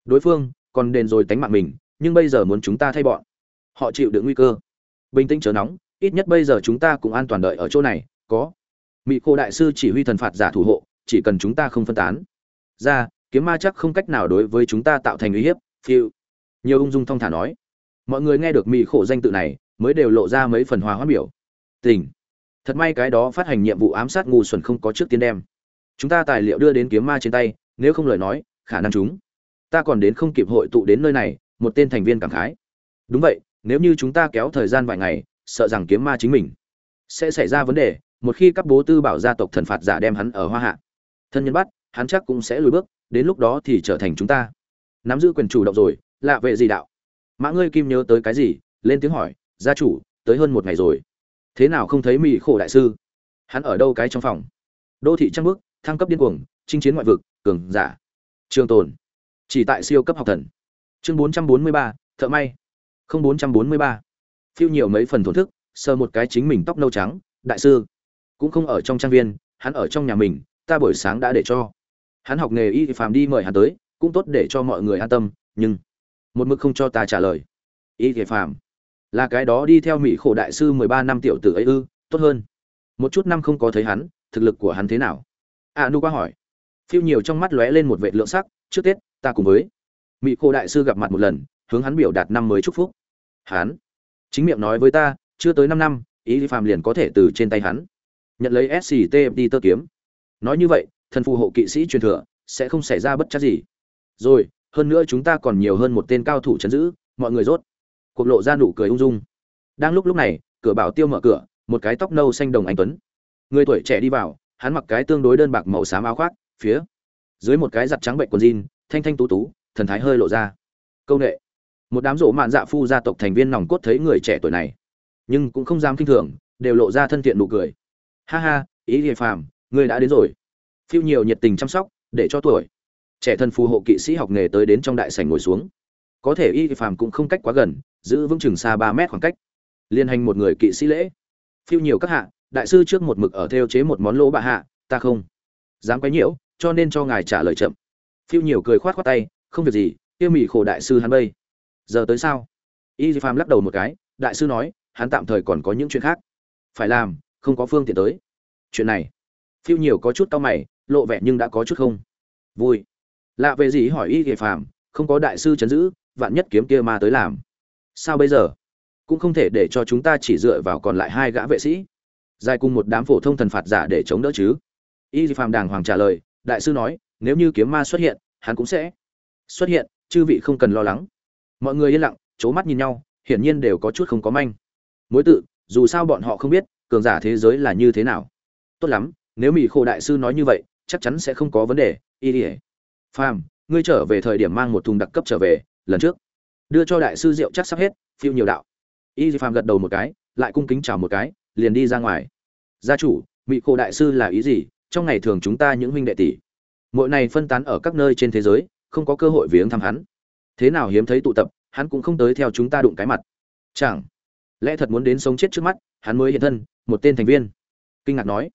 Đối phương còn đền rồi tánh mạng mình, nhưng bây giờ muốn chúng ta thay bọn. Họ chịu được nguy cơ. Bình tĩnh chớ nóng, ít nhất bây giờ chúng ta cũng an toàn đợi ở chỗ này, có. Mỹ cô đại sư chỉ huy thần phạt giả thủ hộ, chỉ cần chúng ta không phân tán. Ra, kiếm ma chắc không cách nào đối với chúng ta tạo thành uy hiếp, phiêu. Nhiều ung dung thong thả nói. Mọi người nghe được mỹ khổ danh tự này, mới đều lộ ra mấy phần hòa hoãn biểu. Tình thật may cái đó phát hành nhiệm vụ ám sát ngu xuẩn không có trước tiên đem. Chúng ta tài liệu đưa đến kiếm ma trên tay, nếu không lời nói, khả năng chúng ta còn đến không kịp hội tụ đến nơi này, một tên thành viên cảm khái. Đúng vậy, nếu như chúng ta kéo thời gian vài ngày, sợ rằng kiếm ma chính mình sẽ xảy ra vấn đề, một khi các bố tư bảo gia tộc thần phạt giả đem hắn ở hoa hạ, thân nhân bắt, hắn chắc cũng sẽ lùi bước, đến lúc đó thì trở thành chúng ta. Nắm giữ quyền chủ động rồi, lạ vệ gì đạo? Mã ngươi kim nhớ tới cái gì? Lên tiếng hỏi, gia chủ, tới hơn một ngày rồi thế nào không thấy mỹ khổ đại sư? Hắn ở đâu cái trong phòng? Đô thị trăng bước thăng cấp điên cuồng, chinh chiến ngoại vực, cường giả. Trường tồn. Chỉ tại siêu cấp học thần. Chương bốn trăm bốn mươi ba, thợ may. Không bốn trăm bốn mươi ba. Phiêu nhiều mấy phần thổn thức, sờ một cái chính mình tóc nâu trắng, đại sư. Cũng không ở trong trang viên, hắn ở trong nhà mình, ta buổi sáng đã để cho. Hắn học nghề y phàm đi mời hắn tới, cũng tốt để cho mọi người an tâm, nhưng một mực không cho ta trả lời. Y thể phàm là cái đó đi theo mỹ khổ đại sư mười ba năm tiểu tử ấy ư, tốt hơn. Một chút năm không có thấy hắn, thực lực của hắn thế nào? À, A nu qua hỏi. Phiêu nhiều trong mắt lóe lên một vệ lượng sắc, trước tết, ta cùng với mỹ khổ đại sư gặp mặt một lần, hướng hắn biểu đạt năm mới chúc phúc. Hắn? Chính miệng nói với ta, chưa tới năm năm, ý phàm liền có thể từ trên tay hắn. Nhận lấy sct đi tơ kiếm. Nói như vậy, thần phù hộ kỵ sĩ truyền thừa, sẽ không xảy ra bất chắc gì. Rồi, hơn nữa chúng ta còn nhiều hơn một tên cao thủ chấn giữ, mọi người rốt cuộc lộ ra nụ cười ung dung. Đang lúc lúc này, cửa bảo tiêu mở cửa, một cái tóc nâu xanh đồng anh tuấn. Người tuổi trẻ đi vào, hắn mặc cái tương đối đơn bạc màu xám áo khoác, phía dưới một cái giặt trắng bệnh quần jean, thanh thanh tú tú, thần thái hơi lộ ra. Câu nệ. Một đám rộ mạn dạ phu gia tộc thành viên nòng cốt thấy người trẻ tuổi này, nhưng cũng không dám kinh thường, đều lộ ra thân thiện nụ cười. Ha ha, ý địa phàm ngươi đã đến rồi. Phiêu nhiều nhiệt tình chăm sóc, để cho tuổi. Trẻ thân phù hộ kỵ sĩ học nghề tới đến trong đại sảnh ngồi xuống có thể y phàm cũng không cách quá gần, giữ vững chừng xa ba mét khoảng cách. Liên hành một người kỵ sĩ lễ. Phiêu nhiều các hạ, đại sư trước một mực ở theo chế một món lỗ bạ hạ, ta không dám quấy nhiễu, cho nên cho ngài trả lời chậm. Phiêu nhiều cười khoát khoát tay, không việc gì tiêu mị khổ đại sư hắn bây. Giờ tới sao? Y phàm lắc đầu một cái, đại sư nói, hắn tạm thời còn có những chuyện khác. Phải làm, không có phương tiện tới. Chuyện này. Phiêu nhiều có chút tao mày, lộ vẻ nhưng đã có chút không. Vui. Lạ về gì hỏi y phàm, không có đại sư chấn giữ vạn nhất kiếm kia ma tới làm. Sao bây giờ? Cũng không thể để cho chúng ta chỉ dựa vào còn lại hai gã vệ sĩ. Dài cùng một đám phổ thông thần phạt giả để chống đỡ chứ? Y phàm đàng hoàng trả lời, đại sư nói, nếu như kiếm ma xuất hiện, hắn cũng sẽ xuất hiện, chư vị không cần lo lắng. Mọi người yên lặng c mắt nhìn nhau, hiển nhiên đều có chút không có manh. Mối tự, dù sao bọn họ không biết, cường giả thế giới là như thế nào. Tốt lắm, nếu mỹ khổ đại sư nói như vậy, chắc chắn sẽ không có vấn đề, y ỉa phàm ngươi trở về thời điểm mang một thùng đặc cấp trở về lần trước. Đưa cho đại sư rượu chắc sắp hết, phiêu nhiều đạo. Y phàm gật đầu một cái, lại cung kính chào một cái, liền đi ra ngoài. Gia chủ mỹ khổ đại sư là ý gì? Trong ngày thường chúng ta những huynh đệ tỷ mỗi này phân tán ở các nơi trên thế giới, không có cơ hội viếng thăm hắn. Thế nào hiếm thấy tụ tập, hắn cũng không tới theo chúng ta đụng cái mặt. Chẳng lẽ thật muốn đến sống chết trước mắt, hắn mới hiện thân, một tên thành viên? Kinh ngạc nói.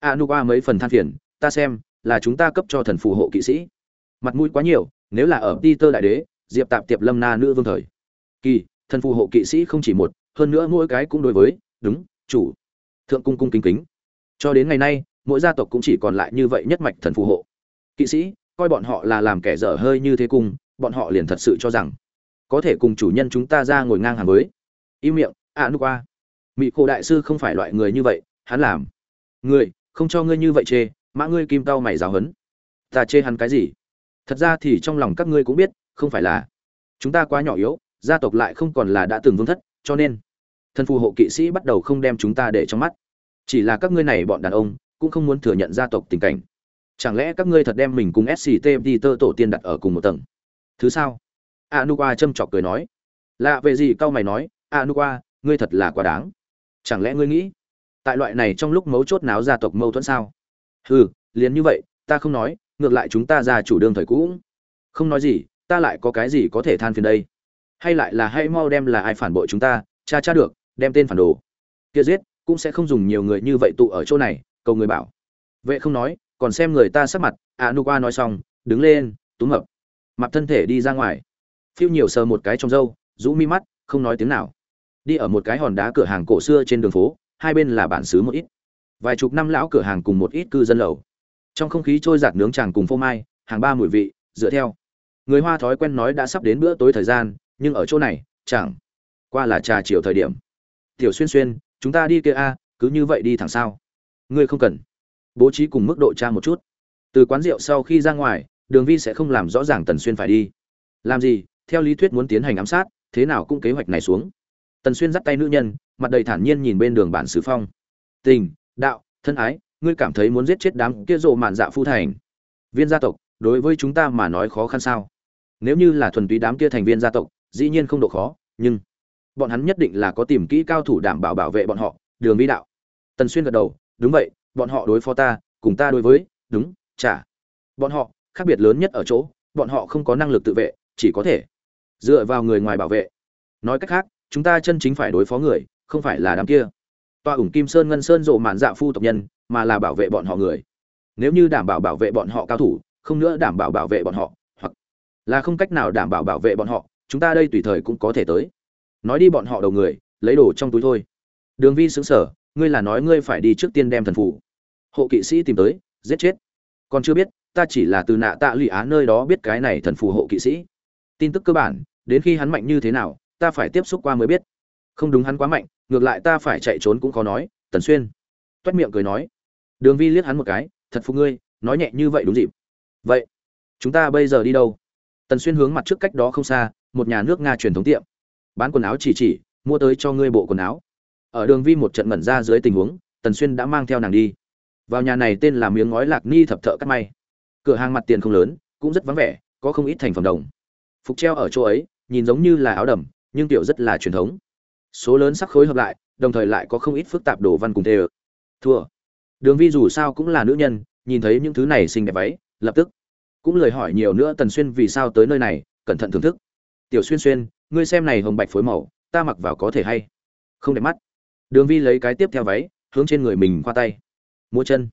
A nu qua mấy phần than phiền, ta xem, là chúng ta cấp cho thần phù hộ kỵ sĩ. Mặt mũi quá nhiều, nếu là ở peter đại đế diệp tạp tiệp lâm na nữ vương thời. Kỳ, thần phù hộ kỵ sĩ không chỉ một, hơn nữa mỗi cái cũng đối với, đúng, chủ. Thượng cung cung kính kính. Cho đến ngày nay, mỗi gia tộc cũng chỉ còn lại như vậy nhất mạch thần phù hộ. Kỵ sĩ, coi bọn họ là làm kẻ dở hơi như thế cung bọn họ liền thật sự cho rằng, có thể cùng chủ nhân chúng ta ra ngồi ngang hàng với. Im miệng ạ nu qua mỹ cổ đại sư không phải loại người như vậy, hắn làm. Người không cho ngươi như vậy chê, mã ngươi kim tao mày giáo hấn ta chê hắn cái gì? Thật ra thì trong lòng các ngươi cũng biết không phải là. Chúng ta quá nhỏ yếu, gia tộc lại không còn là đã từng vương thất, cho nên, thân phù hộ kỵ sĩ bắt đầu không đem chúng ta để trong mắt. Chỉ là các ngươi này bọn đàn ông, cũng không muốn thừa nhận gia tộc tình cảnh. Chẳng lẽ các ngươi thật đem mình cùng sct đi tơ tổ tiên đặt ở cùng một tầng? Thứ sao? A nu qua châm chọc cười nói. Lạ về gì cau mày nói a nu qua ngươi thật là quá đáng. Chẳng lẽ ngươi nghĩ, tại loại này trong lúc mấu chốt náo gia tộc mâu thuẫn sao? Hừ, liền như vậy, ta không nói, ngược lại chúng ta ra chủ đương thời cũ không nói gì ta lại có cái gì có thể than phiền đây? Hay lại là hay mau đem là ai phản bội chúng ta, cha cha được, đem tên phản đồ. Kia giết, cũng sẽ không dùng nhiều người như vậy tụ ở chỗ này, cầu người bảo. Vệ không nói, còn xem người ta sắc mặt a nu qua nói xong, đứng lên, túm mập mặt thân thể đi ra ngoài. Phiêu nhiều sờ một cái trong râu, rũ mi mắt, không nói tiếng nào. Đi ở một cái hòn đá cửa hàng cổ xưa trên đường phố, hai bên là bản xứ một ít. Vài chục năm lão cửa hàng cùng một ít cư dân lầu. Trong không khí trôi giạt nướng tràng cùng phô mai, hàng ba mùi vị, dựa theo người hoa thói quen nói đã sắp đến bữa tối thời gian, nhưng ở chỗ này, chẳng qua là trà chiều thời điểm. Tiểu xuyên xuyên, chúng ta đi kia a, cứ như vậy đi thẳng sao? Ngươi không cần. Bố trí cùng mức độ tra một chút. Từ quán rượu sau khi ra ngoài, đường vi sẽ không làm rõ ràng tần xuyên phải đi. Làm gì? Theo lý thuyết muốn tiến hành ám sát, thế nào cũng kế hoạch này xuống. Tần xuyên dắt tay nữ nhân, mặt đầy thản nhiên nhìn bên đường bản xứ phong. Tình, đạo, thân ái, ngươi cảm thấy muốn giết chết đám kia rộ mạn dạ phu thành. Viên gia tộc, đối với chúng ta mà nói khó khăn sao? Nếu như là thuần túy đám kia thành viên gia tộc dĩ nhiên không độ khó nhưng bọn hắn nhất định là có tìm kỹ cao thủ đảm bảo bảo vệ bọn họ đường vi đạo. Tần xuyên gật đầu đúng vậy bọn họ đối phó ta cùng ta đối với đúng chả, bọn họ khác biệt lớn nhất ở chỗ bọn họ không có năng lực tự vệ chỉ có thể dựa vào người ngoài bảo vệ. Nói cách khác chúng ta chân chính phải đối phó người không phải là đám kia. Toa ủng kim sơn ngân sơn rộ mạn dạ phu tộc nhân mà là bảo vệ bọn họ người. Nếu như đảm bảo bảo vệ bọn họ cao thủ không nữa đảm bảo bảo vệ bọn họ là không cách nào đảm bảo bảo vệ bọn họ, chúng ta đây tùy thời cũng có thể tới. Nói đi bọn họ đầu người, lấy đồ trong túi thôi. Đường vi xứng sở ngươi là nói ngươi phải đi trước tiên đem thần phủ. Hộ kỵ sĩ tìm tới, giết chết. Còn chưa biết, ta chỉ là từ nạ tạ lụy á nơi đó biết cái này thần phù hộ kỵ sĩ. Tin tức cơ bản, đến khi hắn mạnh như thế nào, ta phải tiếp xúc qua mới biết. Không đúng hắn quá mạnh, ngược lại ta phải chạy trốn cũng khó nói, tần xuyên. Toét miệng cười nói. Đường vi liếc hắn một cái, thật phục ngươi, nói nhẹ như vậy đúng dịp. Vậy, chúng ta bây giờ đi đâu? Tần xuyên hướng mặt trước cách đó không xa, một nhà nước nga truyền thống tiệm. Bán quần áo chỉ chỉ, mua tới cho ngươi bộ quần áo. Ở đường vi một trận mẩn ra dưới tình huống, tần xuyên đã mang theo nàng đi. Vào nhà này tên là miếng ngói lạc ni thập thợ cắt may. Cửa hàng mặt tiền không lớn, cũng rất vắng vẻ, có không ít thành phẩm đồng. Phục treo ở chỗ ấy, nhìn giống như là áo đầm, nhưng tiểu rất là truyền thống. Số lớn sắc khối hợp lại, đồng thời lại có không ít phức tạp đồ văn cùng tê ơ. Thua. Đường vi dù sao cũng là nữ nhân, nhìn thấy những thứ này xinh đẹp váy, lập tức cũng lời hỏi nhiều nữa tần xuyên vì sao tới nơi này, cẩn thận thưởng thức. Tiểu xuyên xuyên, ngươi xem này hồng bạch phối màu, ta mặc vào có thể hay không đẹp mắt. Đường vi lấy cái tiếp theo váy, hướng trên người mình khoa tay. Mua chân.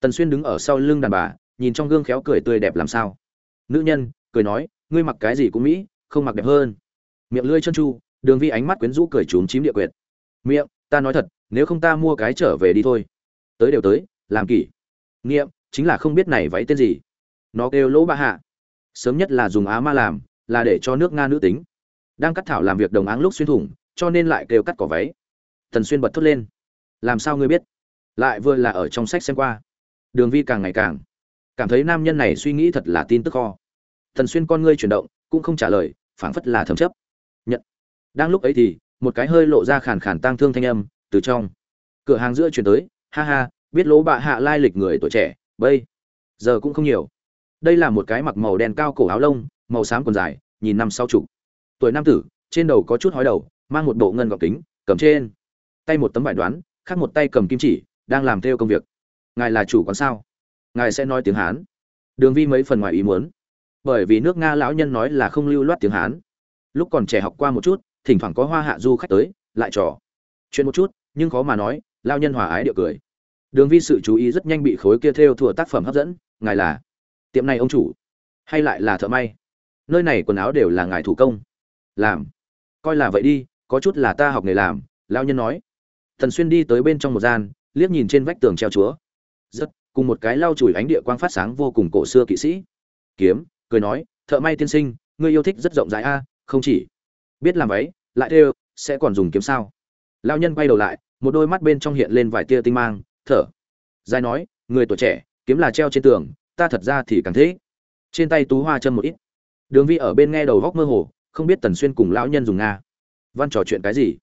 Tần xuyên đứng ở sau lưng đàn bà, nhìn trong gương khéo cười tươi đẹp làm sao. Nữ nhân, cười nói, ngươi mặc cái gì cũng mỹ, không mặc đẹp hơn. Miệng lưỡi chân chu, đường vi ánh mắt quyến rũ cười trúng chím địa quyệt. Miệng, ta nói thật, nếu không ta mua cái trở về đi thôi. Tới đều tới, làm kỷ. Nghiệm, chính là không biết này váy tên gì nó kêu lỗ ba hạ. Sớm nhất là dùng á ma làm, là để cho nước nga nữ tính. Đang cắt thảo làm việc đồng áng lúc xuyên thủng, cho nên lại kêu cắt cỏ váy. Thần xuyên bật thốt lên. Làm sao ngươi biết? Lại vừa là ở trong sách xem qua. Đường vi càng ngày càng. Cảm thấy nam nhân này suy nghĩ thật là tin tức kho. Thần xuyên con ngươi chuyển động, cũng không trả lời, phảng phất là thầm chấp. Nhận. Đang lúc ấy thì, một cái hơi lộ ra khàn khàn tang thương thanh âm, từ trong. Cửa hàng giữa chuyển tới, ha ha, biết lỗ bạ hạ lai lịch người tuổi trẻ, bây giờ cũng không nhiều đây là một cái mặc màu đen cao cổ áo lông, màu xám quần dài, nhìn năm sau chục. Tuổi nam tử, trên đầu có chút hói đầu, mang một bộ ngân gọc kính, cầm trên. Tay một tấm bài đoán, khác một tay cầm kim chỉ, đang làm theo công việc. Ngài là chủ quán sao? Ngài sẽ nói tiếng hán. Đường vi mấy phần ngoài ý muốn. Bởi vì nước nga lão nhân nói là không lưu loát tiếng hán. Lúc còn trẻ học qua một chút, thỉnh thoảng có hoa hạ du khách tới, lại trò chuyện một chút, nhưng khó mà nói lao nhân hòa ái điệu cười. Đường vi sự chú ý rất nhanh bị khối kia theo thùa tác phẩm hấp dẫn, ngài là tiệm này ông chủ, hay lại là thợ may? Nơi này quần áo đều là ngài thủ công. Làm. Coi là vậy đi, có chút là ta học nghề làm lao nhân nói. Thần xuyên đi tới bên trong một gian, liếc nhìn trên vách tường treo chúa. Rất cùng một cái lau chùi ánh địa quang phát sáng vô cùng cổ xưa kỵ sĩ. Kiếm, cười nói, thợ may tiên sinh, ngươi yêu thích rất rộng rãi a, không chỉ biết làm váy, lại đều sẽ còn dùng kiếm sao? Lao nhân quay đầu lại, một đôi mắt bên trong hiện lên vài tia tinh mang, thở. Dài nói, người tuổi trẻ, kiếm là treo trên tường ta thật ra thì càng thế. Trên tay tú hoa châm một ít. Đường vi ở bên nghe đầu góc mơ hồ không biết tần xuyên cùng lão nhân dùng nga. Văn trò chuyện cái gì?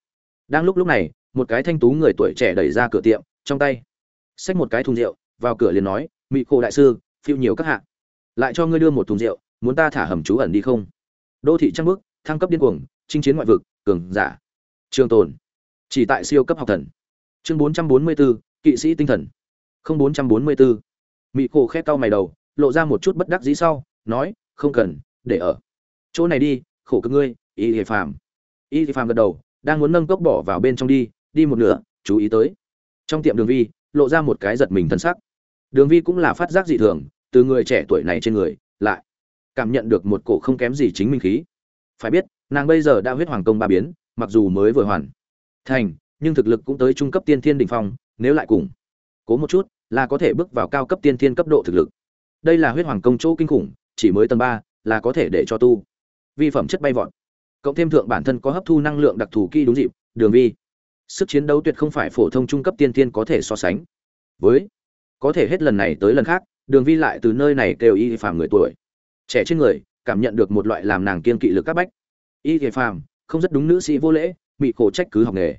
Đang lúc lúc này một cái thanh tú người tuổi trẻ đẩy ra cửa tiệm trong tay. Xách một cái thùng rượu vào cửa liền nói mỹ khô đại sư phiêu nhiều các hạ. Lại cho ngươi đưa một thùng rượu muốn ta thả hầm trú ẩn đi không? Đô thị trăng bước thăng cấp điên cuồng chinh chiến ngoại vực cường giả. Trường tồn chỉ tại siêu cấp học thần. Chương 444, kỵ sĩ tinh thần. Không 444 mỹ cổ khe cau mày đầu, lộ ra một chút bất đắc dĩ sau, nói, không cần, để ở. Chỗ này đi, khổ cực ngươi, y thì phàm. Y thì phàm gật đầu, đang muốn nâng cốc bỏ vào bên trong đi đi một nửa, chú ý tới. Trong tiệm đường vi, lộ ra một cái giật mình thân sắc. Đường vi cũng là phát giác dị thường, từ người trẻ tuổi này trên người, lại cảm nhận được một cổ không kém gì chính minh khí. Phải biết, nàng bây giờ đã huyết hoàng công ba biến, mặc dù mới vừa hoàn thành, nhưng thực lực cũng tới trung cấp tiên thiên đỉnh phong, nếu lại cùng cố một chút là có thể bước vào cao cấp tiên thiên cấp độ thực lực. Đây là huyết hoàng công chỗ kinh khủng, chỉ mới tầng ba, là có thể để cho tu. Vi phẩm chất bay vọt. Cộng thêm thượng bản thân có hấp thu năng lượng đặc thù kỳ đúng dịp, đường vi. Sức chiến đấu tuyệt không phải phổ thông trung cấp tiên thiên có thể so sánh. Với, có thể hết lần này tới lần khác, đường vi lại từ nơi này kêu y phàm người tuổi. Trẻ trên người, cảm nhận được một loại làm nàng kiên kỵ lực các bách. Y phàm, không rất đúng nữ sĩ vô lễ bị khổ trách cứ học nghề.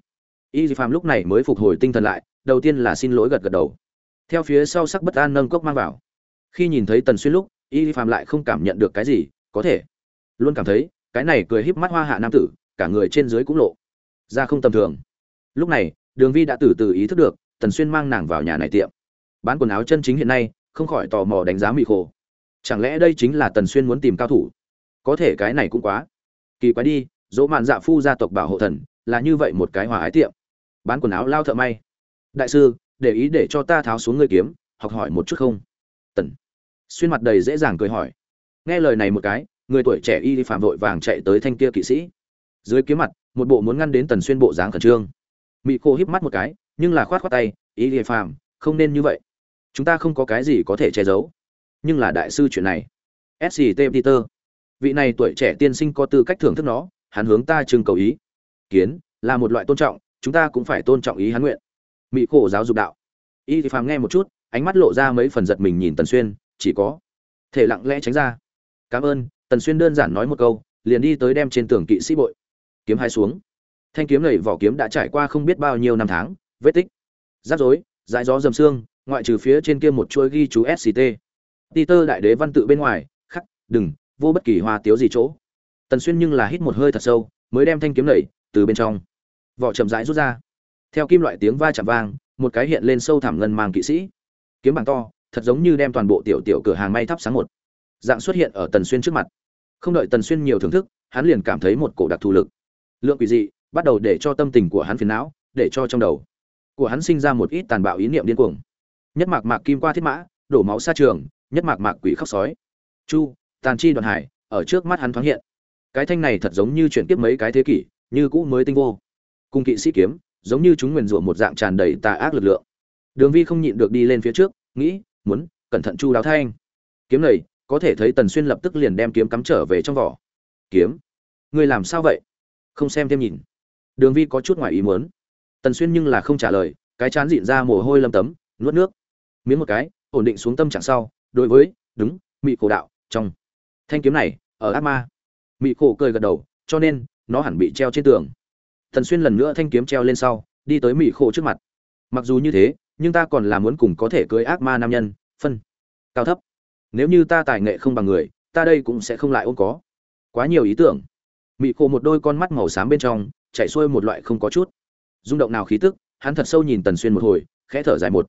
Y phàm lúc này mới phục hồi tinh thần lại, đầu tiên là xin lỗi gật gật đầu theo phía sau sắc bất an nâng cốc mang vào. Khi nhìn thấy tần xuyên lúc, y phàm lại không cảm nhận được cái gì, có thể. Luôn cảm thấy, cái này cười híp mắt hoa hạ nam tử, cả người trên dưới cũng lộ. Ra không tầm thường. Lúc này, đường vi đã từ từ ý thức được, tần xuyên mang nàng vào nhà này tiệm. Bán quần áo chân chính hiện nay, không khỏi tò mò đánh giá mị khổ. Chẳng lẽ đây chính là tần xuyên muốn tìm cao thủ? Có thể cái này cũng quá. Kỳ quái đi, dỗ mạn dạ phu gia tộc bảo hộ thần, là như vậy một cái hòa ái tiệm. Bán quần áo lao thợ may. Đại sư để ý để cho ta tháo xuống ngươi kiếm, học hỏi một chút không? Tần xuyên mặt đầy dễ dàng cười hỏi. Nghe lời này một cái, người tuổi trẻ y phạm vội vàng chạy tới thanh kia kỵ sĩ. Dưới kiếm mặt, một bộ muốn ngăn đến tần xuyên bộ dáng khẩn trương. Mị cô híp mắt một cái, nhưng là khoát khoát tay, y phạm, không nên như vậy. Chúng ta không có cái gì có thể che giấu. Nhưng là đại sư chuyện này. Sct peter. Vị này tuổi trẻ tiên sinh có tư cách thưởng thức nó, hắn hướng ta trưng cầu ý. Kiến là một loại tôn trọng, chúng ta cũng phải tôn trọng ý hắn nguyện mỹ khổ giáo dục đạo. Y thì phàm nghe một chút, ánh mắt lộ ra mấy phần giật mình nhìn tần xuyên, chỉ có, thể lặng lẽ tránh ra. Cảm ơn. Tần xuyên đơn giản nói một câu, liền đi tới đem trên tường kỵ sĩ bội. Kiếm hai xuống. Thanh kiếm lầy vỏ kiếm đã trải qua không biết bao nhiêu năm tháng, vết tích. Rắc rối, dãi gió dầm xương ngoại trừ phía trên kia một chuỗi ghi chú sct peter đại đế văn tự bên ngoài, khắc, đừng, vô bất kỳ hoa tiếu gì chỗ. Tần xuyên nhưng là hít một hơi thật sâu, mới đem thanh kiếm lầy từ bên trong. Vỏ chậm rãi rút ra theo kim loại tiếng va chạm vang, một cái hiện lên sâu thẳm ngân mang kỵ sĩ. Kiếm bằng to, thật giống như đem toàn bộ tiểu tiểu cửa hàng may thắp sáng một dạng xuất hiện ở tần xuyên trước mặt. Không đợi tần xuyên nhiều thưởng thức, hắn liền cảm thấy một cổ đặc thù lực. Lượng quỷ dị, bắt đầu để cho tâm tình của hắn phiền não, để cho trong đầu của hắn sinh ra một ít tàn bạo ý niệm điên cuồng. Nhất mạc mạc kim qua thiết mã, đổ máu xa trường, nhất mạc mạc quỷ khóc sói. Chu, tàn chi đoạn hải, ở trước mắt hắn thoáng hiện. Cái thanh này thật giống như chuyển tiếp mấy cái thế kỷ, như cũ mới tinh vô. Cung kỵ sĩ kiếm giống như chúng nguyền rủa một dạng tràn đầy tà ác lực lượng. Đường vi không nhịn được đi lên phía trước, nghĩ, muốn, cẩn thận chu đáo thanh. Kiếm này, có thể thấy tần xuyên lập tức liền đem kiếm cắm trở về trong vỏ. Kiếm? Ngươi làm sao vậy? Không xem thêm nhìn. Đường vi có chút ngoài ý muốn. Tần xuyên nhưng là không trả lời, cái chán dịn ra mồ hôi lâm tấm, nuốt nước. Miếng một cái, ổn định xuống tâm trạng sau, đối với, đúng, mị cổ đạo, trong thanh kiếm này, ở ác ma. Mị cổ cười gật đầu, cho nên, nó hẳn bị treo trên tường thần xuyên lần nữa thanh kiếm treo lên sau, đi tới mị khổ trước mặt. Mặc dù như thế, nhưng ta còn là muốn cùng có thể cưới ác ma nam nhân, phân, cao thấp. Nếu như ta tài nghệ không bằng người, ta đây cũng sẽ không lại ôm có. Quá nhiều ý tưởng. Mị khổ một đôi con mắt màu xám bên trong chạy xuôi một loại không có chút rung động nào khí tức, hắn thật sâu nhìn tần xuyên một hồi, khẽ thở dài một.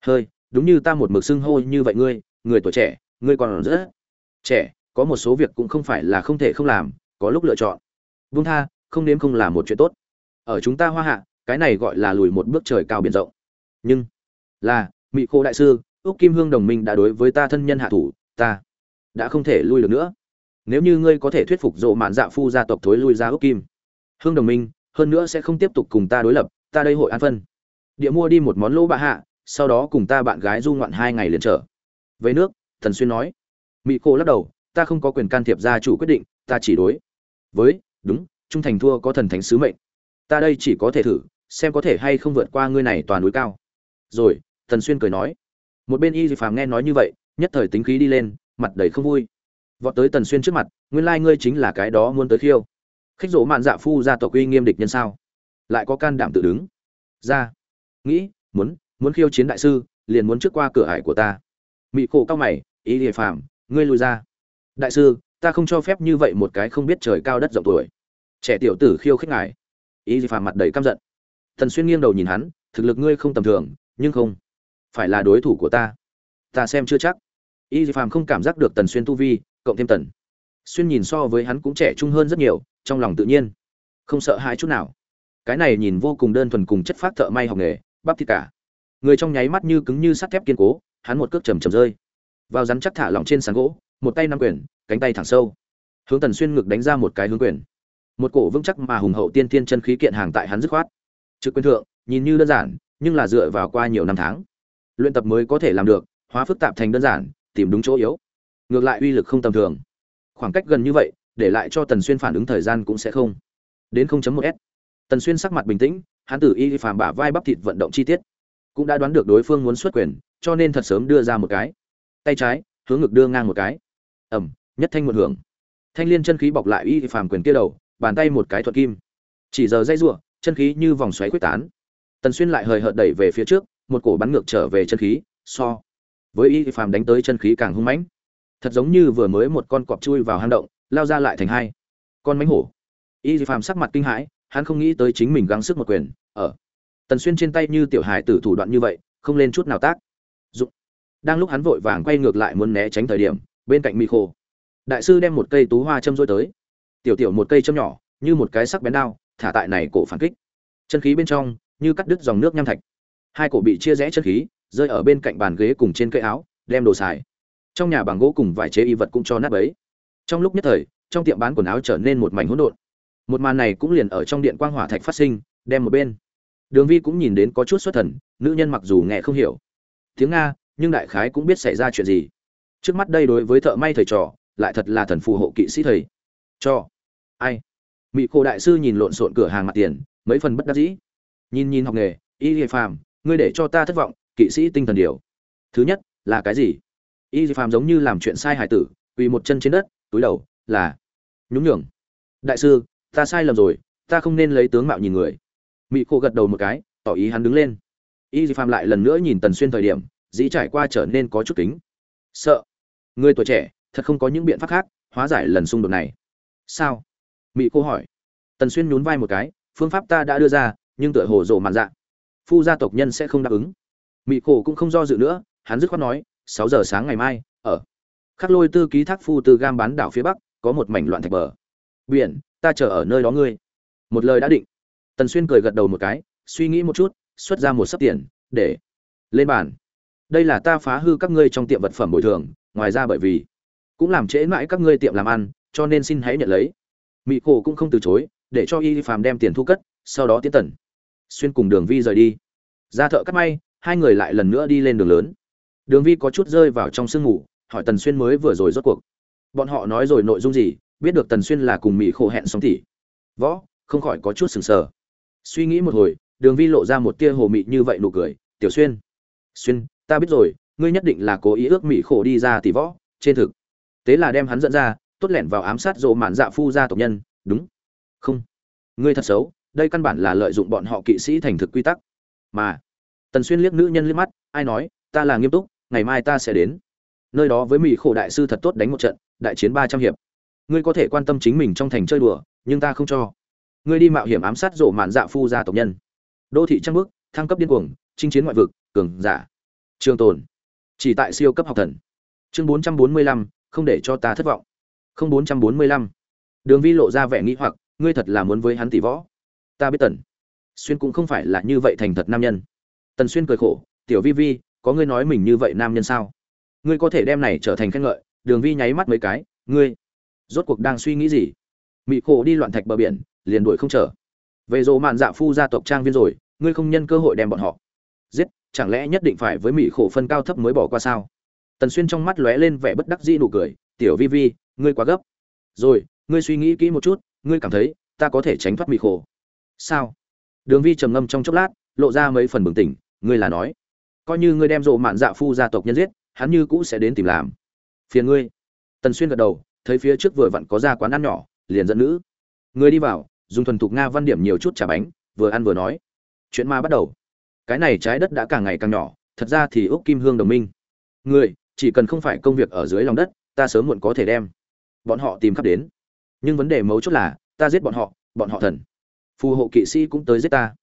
Hơi, đúng như ta một mực xưng hô như vậy ngươi, người tuổi trẻ, ngươi còn rất trẻ, có một số việc cũng không phải là không thể không làm, có lúc lựa chọn. Vung tha, không nếm không là một chuyện tốt ở chúng ta hoa hạ, cái này gọi là lùi một bước trời cao biển rộng. Nhưng là mỹ khô đại sư ước kim hương đồng minh đã đối với ta thân nhân hạ thủ, ta đã không thể lui được nữa. Nếu như ngươi có thể thuyết phục dộ mạn dạ phu gia tộc thối lui ra ước kim hương đồng minh, hơn nữa sẽ không tiếp tục cùng ta đối lập, ta đây hội an phân. Địa mua đi một món lỗ bạ hạ, sau đó cùng ta bạn gái du ngoạn hai ngày liền trở về nước, thần xuyên nói. Mỹ cô lắc đầu, ta không có quyền can thiệp gia chủ quyết định, ta chỉ đối với, đúng, trung thành thua có thần thánh sứ mệnh ta đây chỉ có thể thử, xem có thể hay không vượt qua ngươi này toàn núi cao. Rồi tần xuyên cười nói. Một bên y dị phàm nghe nói như vậy, nhất thời tính khí đi lên, mặt đầy không vui. Vọt tới tần xuyên trước mặt, nguyên lai ngươi chính là cái đó muốn tới khiêu. Khích dỗ mạn dạ phu ra tộc uy nghiêm địch nhân sao? Lại có can đảm tự đứng. Ra. Nghĩ, muốn muốn khiêu chiến đại sư, liền muốn trước qua cửa hải của ta. Mị khổ cao mày ý địa phàm, ngươi lùi ra. Đại sư, ta không cho phép như vậy một cái không biết trời cao đất rộng tuổi. Trẻ tiểu tử khiêu khích ngài. Y Di phàm mặt đầy căm giận. Thần xuyên nghiêng đầu nhìn hắn, thực lực ngươi không tầm thường, nhưng không phải là đối thủ của ta. Ta xem chưa chắc. Y phàm không cảm giác được tần xuyên tu vi, cộng thêm tần. Xuyên nhìn so với hắn cũng trẻ trung hơn rất nhiều, trong lòng tự nhiên. Không sợ hãi chút nào. Cái này nhìn vô cùng đơn thuần cùng chất phát thợ may học nghề, bắp thịt cả. Người trong nháy mắt như cứng như sắt thép kiên cố, hắn một cước chầm chầm rơi. Vào rắn chắc thả lỏng trên sàn gỗ, một tay nắm quyền, cánh tay thẳng sâu. Hướng tần xuyên ngực đánh ra một cái hướng quyền một cổ vững chắc mà hùng hậu tiên thiên chân khí kiện hàng tại hắn dứt khoát. Trực quyền thượng, nhìn như đơn giản, nhưng là dựa vào qua nhiều năm tháng. Luyện tập mới có thể làm được, hóa phức tạp thành đơn giản, tìm đúng chỗ yếu. Ngược lại uy lực không tầm thường. Khoảng cách gần như vậy, để lại cho tần xuyên phản ứng thời gian cũng sẽ không. Đến 0.1 s. Tần xuyên sắc mặt bình tĩnh, hắn tử y phàm bả vai bắp thịt vận động chi tiết. Cũng đã đoán được đối phương muốn xuất quyền, cho nên thật sớm đưa ra một cái. Tay trái, hướng ngực đưa ngang một cái. Ẩm, nhất thanh một hưởng. Thanh liên chân khí bọc lại y phàm quyền kia đầu bàn tay một cái thuật kim. Chỉ giờ dây rủa, chân khí như vòng xoáy quyết tán. Tần xuyên lại hời hợt đẩy về phía trước, một cổ bắn ngược trở về chân khí, so với y phàm đánh tới chân khí càng hung mãnh. Thật giống như vừa mới một con cọp chui vào hang động, lao ra lại thành hai con mánh hổ. Y phàm sắc mặt kinh hãi, hắn không nghĩ tới chính mình gắng sức một quyền, ở. Tần xuyên trên tay như tiểu hài tử thủ đoạn như vậy, không lên chút nào tác. Dụng. Đang lúc hắn vội vàng quay ngược lại muốn né tránh thời điểm, bên cạnh mi khô đại sư đem một cây tú hoa châm rối tới tiểu tiểu một cây châm nhỏ, như một cái sắc bén đao, thả tại này cổ phản kích. Chân khí bên trong, như cắt đứt dòng nước nham thạch. Hai cổ bị chia rẽ chân khí, rơi ở bên cạnh bàn ghế cùng trên cây áo, đem đồ xài. Trong nhà bằng gỗ cùng vải chế y vật cũng cho nát bấy. Trong lúc nhất thời, trong tiệm bán quần áo trở nên một mảnh hỗn độn. Một màn này cũng liền ở trong điện quang hỏa thạch phát sinh, đem một bên. Đường vi cũng nhìn đến có chút xuất thần, nữ nhân mặc dù nghe không hiểu. Tiếng nga, nhưng đại khái cũng biết xảy ra chuyện gì. Trước mắt đây đối với thợ may thầy trò, lại thật là thần phù hộ kỵ sĩ thầy cho. Ai? Mỹ cô đại sư nhìn lộn xộn cửa hàng mặt tiền, mấy phần bất đắc dĩ. Nhìn nhìn học nghề, y lìa phàm, ngươi để cho ta thất vọng, kỵ sĩ tinh thần điều. Thứ nhất, là cái gì? Y lìa phàm giống như làm chuyện sai hài tử, quỳ một chân trên đất, túi đầu, là nhún nhường. Đại sư, ta sai lầm rồi, ta không nên lấy tướng mạo nhìn người. Mỹ cô gật đầu một cái, tỏ ý hắn đứng lên. Y di phàm lại lần nữa nhìn tần xuyên thời điểm, dĩ trải qua trở nên có chút kính. Sợ. Người tuổi trẻ, thật không có những biện pháp khác, hóa giải lần xung đột này sao? Mỹ cô hỏi. Tần xuyên nhún vai một cái, phương pháp ta đã đưa ra, nhưng tựa hồ rộ mạn dạ. Phu gia tộc nhân sẽ không đáp ứng. Mỹ cổ cũng không do dự nữa, hắn dứt khoát nói, sáu giờ sáng ngày mai, ở. Khắc lôi tư ký thác phu từ gam bán đảo phía bắc, có một mảnh loạn thạch bờ. Biển, ta chờ ở nơi đó ngươi. Một lời đã định. Tần xuyên cười gật đầu một cái, suy nghĩ một chút, xuất ra một sấp tiền, để lên bàn. Đây là ta phá hư các ngươi trong tiệm vật phẩm bồi thường, ngoài ra bởi vì cũng làm trễ mãi các ngươi tiệm làm ăn cho nên xin hãy nhận lấy. Mỹ cổ cũng không từ chối, để cho y phàm đem tiền thu cất, sau đó tiến tần. Xuyên cùng đường vi rời đi. Ra thợ cắt may, hai người lại lần nữa đi lên đường lớn. Đường vi có chút rơi vào trong sương ngủ, hỏi tần xuyên mới vừa rồi rốt cuộc. Bọn họ nói rồi nội dung gì, biết được tần xuyên là cùng mỹ khổ hẹn sóng tỉ võ, không khỏi có chút sừng sờ. Suy nghĩ một hồi, đường vi lộ ra một tia hồ mị như vậy nụ cười, tiểu xuyên xuyên, ta biết rồi, ngươi nhất định là cố ý ước mỹ khổ đi ra tỷ võ, trên thực. Tế là đem hắn dẫn ra tốt lẻn vào ám sát rộ mạn dạ phu gia tộc nhân, đúng. Không. Ngươi thật xấu, đây căn bản là lợi dụng bọn họ kỵ sĩ thành thực quy tắc. Mà, tần xuyên liếc nữ nhân liếc mắt, ai nói, ta là nghiêm túc, ngày mai ta sẽ đến. Nơi đó với mỹ khổ đại sư thật tốt đánh một trận, đại chiến ba trăm hiệp. Ngươi có thể quan tâm chính mình trong thành chơi đùa, nhưng ta không cho. Ngươi đi mạo hiểm ám sát rộ mạn dạ phu gia tộc nhân. Đô thị trăng bước thăng cấp điên cuồng, chinh chiến ngoại vực, cường giả. Trường tồn. Chỉ tại siêu cấp học thần. Chương bốn trăm bốn mươi lăm, không để cho ta thất vọng không bốn trăm bốn mươi lăm. Đường vi lộ ra vẻ nghĩ hoặc, ngươi thật là muốn với hắn tỷ võ. Ta biết tần xuyên cũng không phải là như vậy thành thật nam nhân. Tần xuyên cười khổ, tiểu vi vi, có ngươi nói mình như vậy nam nhân sao? Ngươi có thể đem này trở thành khen ngợi. Đường vi nháy mắt mấy cái, ngươi rốt cuộc đang suy nghĩ gì? Mị khổ đi loạn thạch bờ biển, liền đuổi không trở. Về rộ mạn dạ phu gia tộc trang viên rồi, ngươi không nhân cơ hội đem bọn họ giết, chẳng lẽ nhất định phải với mỹ khổ phân cao thấp mới bỏ qua sao? Tần xuyên trong mắt lóe lên vẻ bất đắc dĩ nụ cười, tiểu vi vi ngươi quá gấp. Rồi, ngươi suy nghĩ kỹ một chút, ngươi cảm thấy ta có thể tránh thoát mị khổ. Sao? Đường vi trầm ngâm trong chốc lát, lộ ra mấy phần bừng tỉnh, ngươi là nói. Coi như ngươi đem rộ mạn dạ phu gia tộc nhân giết, hắn như cũ sẽ đến tìm làm. Phiền ngươi. Tần xuyên gật đầu, thấy phía trước vừa vặn có ra quán ăn nhỏ, liền dẫn nữ. Người đi vào, dùng thuần thục nga văn điểm nhiều chút trà bánh, vừa ăn vừa nói. Chuyện ma bắt đầu. Cái này trái đất đã càng ngày càng nhỏ, thật ra thì úc kim hương đồng minh. Người chỉ cần không phải công việc ở dưới lòng đất, ta sớm muộn có thể đem bọn họ tìm khắp đến. Nhưng vấn đề mấu chốt là, ta giết bọn họ bọn họ thần. Phù hộ kỵ sĩ cũng tới giết ta.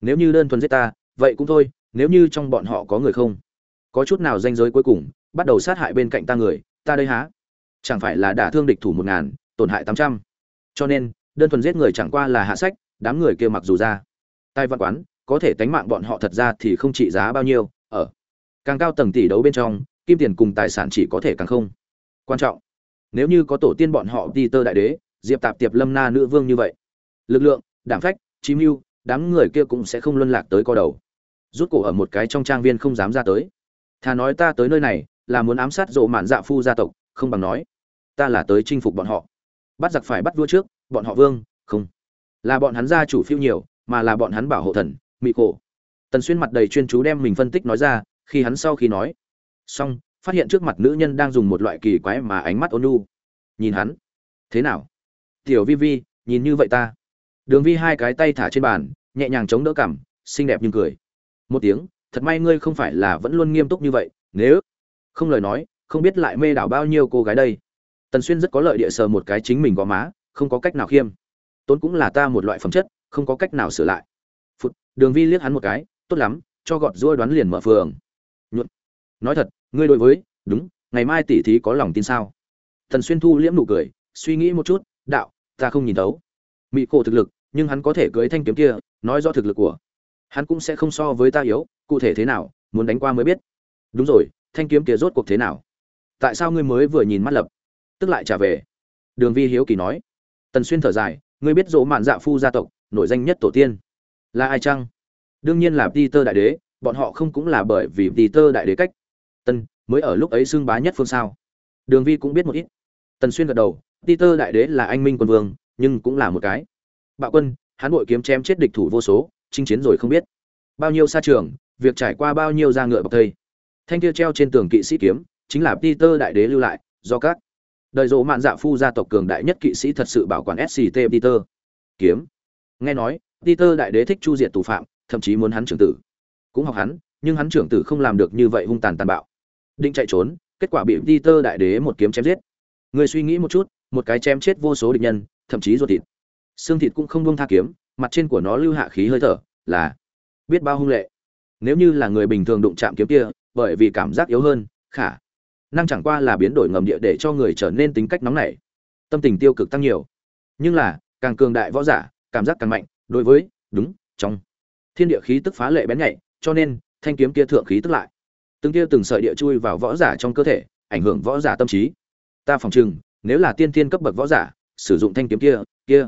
Nếu như đơn thuần giết ta, vậy cũng thôi, nếu như trong bọn họ có người không, có chút nào danh giới cuối cùng, bắt đầu sát hại bên cạnh ta người, ta đây há? Chẳng phải là đả thương địch thủ một ngàn, tổn hại tám trăm? Cho nên, đơn thuần giết người chẳng qua là hạ sách, đám người kia mặc dù ra. Tai văn quán, có thể tánh mạng bọn họ thật ra thì không trị giá bao nhiêu, ở. Càng cao tầng tỷ đấu bên trong, kim tiền cùng tài sản chỉ có thể càng không. Quan trọng nếu như có tổ tiên bọn họ đi tơ đại đế, diệp tạp tiệp lâm na nữ vương như vậy. Lực lượng đảm phách, chí mưu, đám người kia cũng sẽ không luân lạc tới co đầu. Rút cổ ở một cái trong trang viên không dám ra tới. Thà nói ta tới nơi này, là muốn ám sát rộ mạn dạ phu gia tộc, không bằng nói, ta là tới chinh phục bọn họ. Bắt giặc phải bắt vua trước, bọn họ vương, không. Là bọn hắn gia chủ phiêu nhiều, mà là bọn hắn bảo hộ thần, mị cổ tần xuyên mặt đầy chuyên chú đem mình phân tích nói ra, khi hắn sau khi nói. Xong phát hiện trước mặt nữ nhân đang dùng một loại kỳ quái mà ánh mắt ôn nhu nhìn hắn. Thế nào? Tiểu vi vi, nhìn như vậy ta. Đường vi hai cái tay thả trên bàn, nhẹ nhàng chống đỡ cảm, xinh đẹp nhưng cười. Một tiếng, thật may ngươi không phải là vẫn luôn nghiêm túc như vậy, nếu không lời nói, không biết lại mê đảo bao nhiêu cô gái đây. Tần xuyên rất có lợi địa sờ một cái chính mình gò má, không có cách nào khiêm. Tốn cũng là ta một loại phẩm chất, không có cách nào sửa lại. Phụt, đường vi liếc hắn một cái, tốt lắm, cho gọt rua đoán liền mở phường nói thật, ngươi đối với, đúng, ngày mai tỷ thí có lòng tin sao? Thần xuyên thu liễm nụ cười, suy nghĩ một chút, đạo, ta không nhìn thấu. Mỹ cổ thực lực, nhưng hắn có thể cưới thanh kiếm kia, nói do thực lực của hắn cũng sẽ không so với ta yếu, cụ thể thế nào, muốn đánh qua mới biết. Đúng rồi, thanh kiếm kia rốt cuộc thế nào? Tại sao ngươi mới vừa nhìn mắt lập, tức lại trả về? Đường vi hiếu kỳ nói. Tần xuyên thở dài, ngươi biết dỗ mạn dạ phu gia tộc, nổi danh nhất tổ tiên là ai chăng? Đương nhiên là peter đại đế, bọn họ không cũng là bởi vì peter đại đế cách tân, mới ở lúc ấy xưng bá nhất phương sao? Đường vi cũng biết một ít. Tần xuyên gật đầu, peter đại đế là anh minh quân vương, nhưng cũng là một cái. Bạo quân, hắn bội kiếm chém chết địch thủ vô số, chinh chiến rồi không biết. Bao nhiêu xa trường, việc trải qua bao nhiêu da ngựa bọc thây. Thanh kia treo trên tường kỵ sĩ kiếm, chính là peter đại đế lưu lại, do các đời dỗ mạn dạ phu gia tộc cường đại nhất kỵ sĩ thật sự bảo quản sct peter. Kiếm. Nghe nói, peter đại đế thích chu diệt tù phạm, thậm chí muốn hắn trưởng tử. Cũng học hắn, nhưng hắn trưởng tử không làm được như vậy hung tàn tàn bạo định chạy trốn, kết quả bị peter đại đế một kiếm chém giết. Người suy nghĩ một chút, một cái chém chết vô số địch nhân, thậm chí ruột thịt. Xương thịt cũng không buông tha kiếm, mặt trên của nó lưu hạ khí hơi thở, là biết bao hung lệ. Nếu như là người bình thường đụng chạm kiếm kia, bởi vì cảm giác yếu hơn, khả năng chẳng qua là biến đổi ngầm địa để cho người trở nên tính cách nóng nảy. Tâm tình tiêu cực tăng nhiều. Nhưng là, càng cường đại võ giả, cảm giác càng mạnh, đối với, đúng, trong thiên địa khí tức phá lệ bén nhạy, cho nên thanh kiếm kia thượng khí tức lại từng kia từng sợi địa chui vào võ giả trong cơ thể, ảnh hưởng võ giả tâm trí. Ta phòng chừng, nếu là tiên thiên cấp bậc võ giả, sử dụng thanh kiếm kia kia,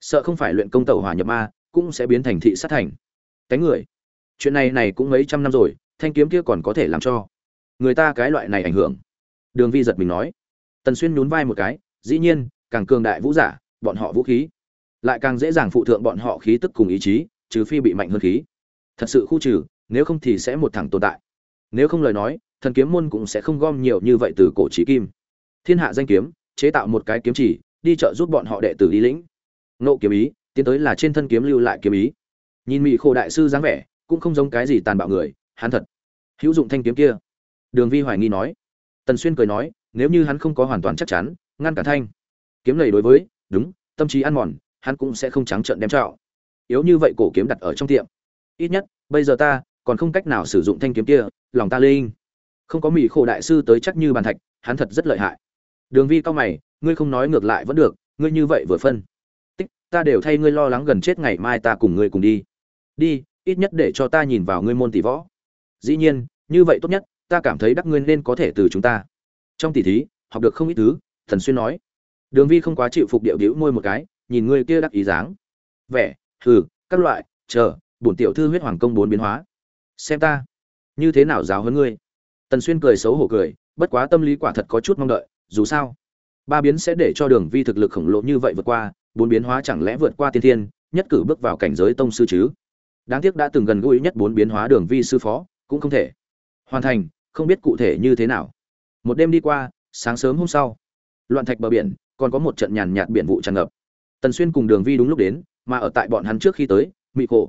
sợ không phải luyện công tẩu hỏa nhập ma, cũng sẽ biến thành thị sát thành. Cánh người, chuyện này này cũng mấy trăm năm rồi, thanh kiếm kia còn có thể làm cho người ta cái loại này ảnh hưởng. Đường vi giật mình nói. Tần xuyên nhún vai một cái, dĩ nhiên, càng cường đại vũ giả, bọn họ vũ khí, lại càng dễ dàng phụ thượng bọn họ khí tức cùng ý chí, trừ phi bị mạnh hơn khí. Thật sự khu trừ, nếu không thì sẽ một thẳng tồn tại nếu không lời nói, thần kiếm môn cũng sẽ không gom nhiều như vậy từ cổ trí kim. Thiên hạ danh kiếm, chế tạo một cái kiếm chỉ, đi chợ giúp bọn họ đệ tử đi lĩnh. Nộ kiếm ý, tiến tới là trên thân kiếm lưu lại kiếm ý. Nhìn mỹ khổ đại sư dáng vẻ, cũng không giống cái gì tàn bạo người, hắn thật. Hữu dụng thanh kiếm kia. Đường vi hoài nghi nói. Tần xuyên cười nói, nếu như hắn không có hoàn toàn chắc chắn, ngăn cả thanh. Kiếm này đối với, đúng, tâm trí ăn mòn, hắn cũng sẽ không trắng trợn đem trạo. Yếu như vậy cổ kiếm đặt ở trong tiệm. Ít nhất, bây giờ ta còn không cách nào sử dụng thanh kiếm kia lòng ta linh. Không có mỹ khổ đại sư tới chắc như bàn thạch hắn thật rất lợi hại. Đường vi cao mày ngươi không nói ngược lại vẫn được ngươi như vậy vừa phân. Tích ta đều thay ngươi lo lắng gần chết ngày mai ta cùng ngươi cùng đi. Đi ít nhất để cho ta nhìn vào ngươi môn tỷ võ. Dĩ nhiên như vậy tốt nhất ta cảm thấy đắc ngươi nên có thể từ chúng ta. Trong tỷ thí học được không ít thứ thần xuyên nói. Đường vi không quá chịu phục điệu đĩu môi một cái nhìn ngươi kia đắc ý dáng. Vẻ thử, các loại chờ bổn tiểu thư huyết hoàng công bốn biến hóa xem ta. Như thế nào giáo hơn ngươi? Tần xuyên cười xấu hổ cười, bất quá tâm lý quả thật có chút mong đợi, dù sao, ba biến sẽ để cho đường vi thực lực khổng lồ như vậy vượt qua, bốn biến hóa chẳng lẽ vượt qua tiên thiên, nhất cử bước vào cảnh giới tông sư chứ? Đáng tiếc đã từng gần gũi nhất bốn biến hóa đường vi sư phó, cũng không thể hoàn thành, không biết cụ thể như thế nào. Một đêm đi qua, sáng sớm hôm sau, loạn thạch bờ biển, còn có một trận nhàn nhạt biển vụ tràn ngập. Tần xuyên cùng đường vi đúng lúc đến, mà ở tại bọn hắn trước khi tới, mị cổ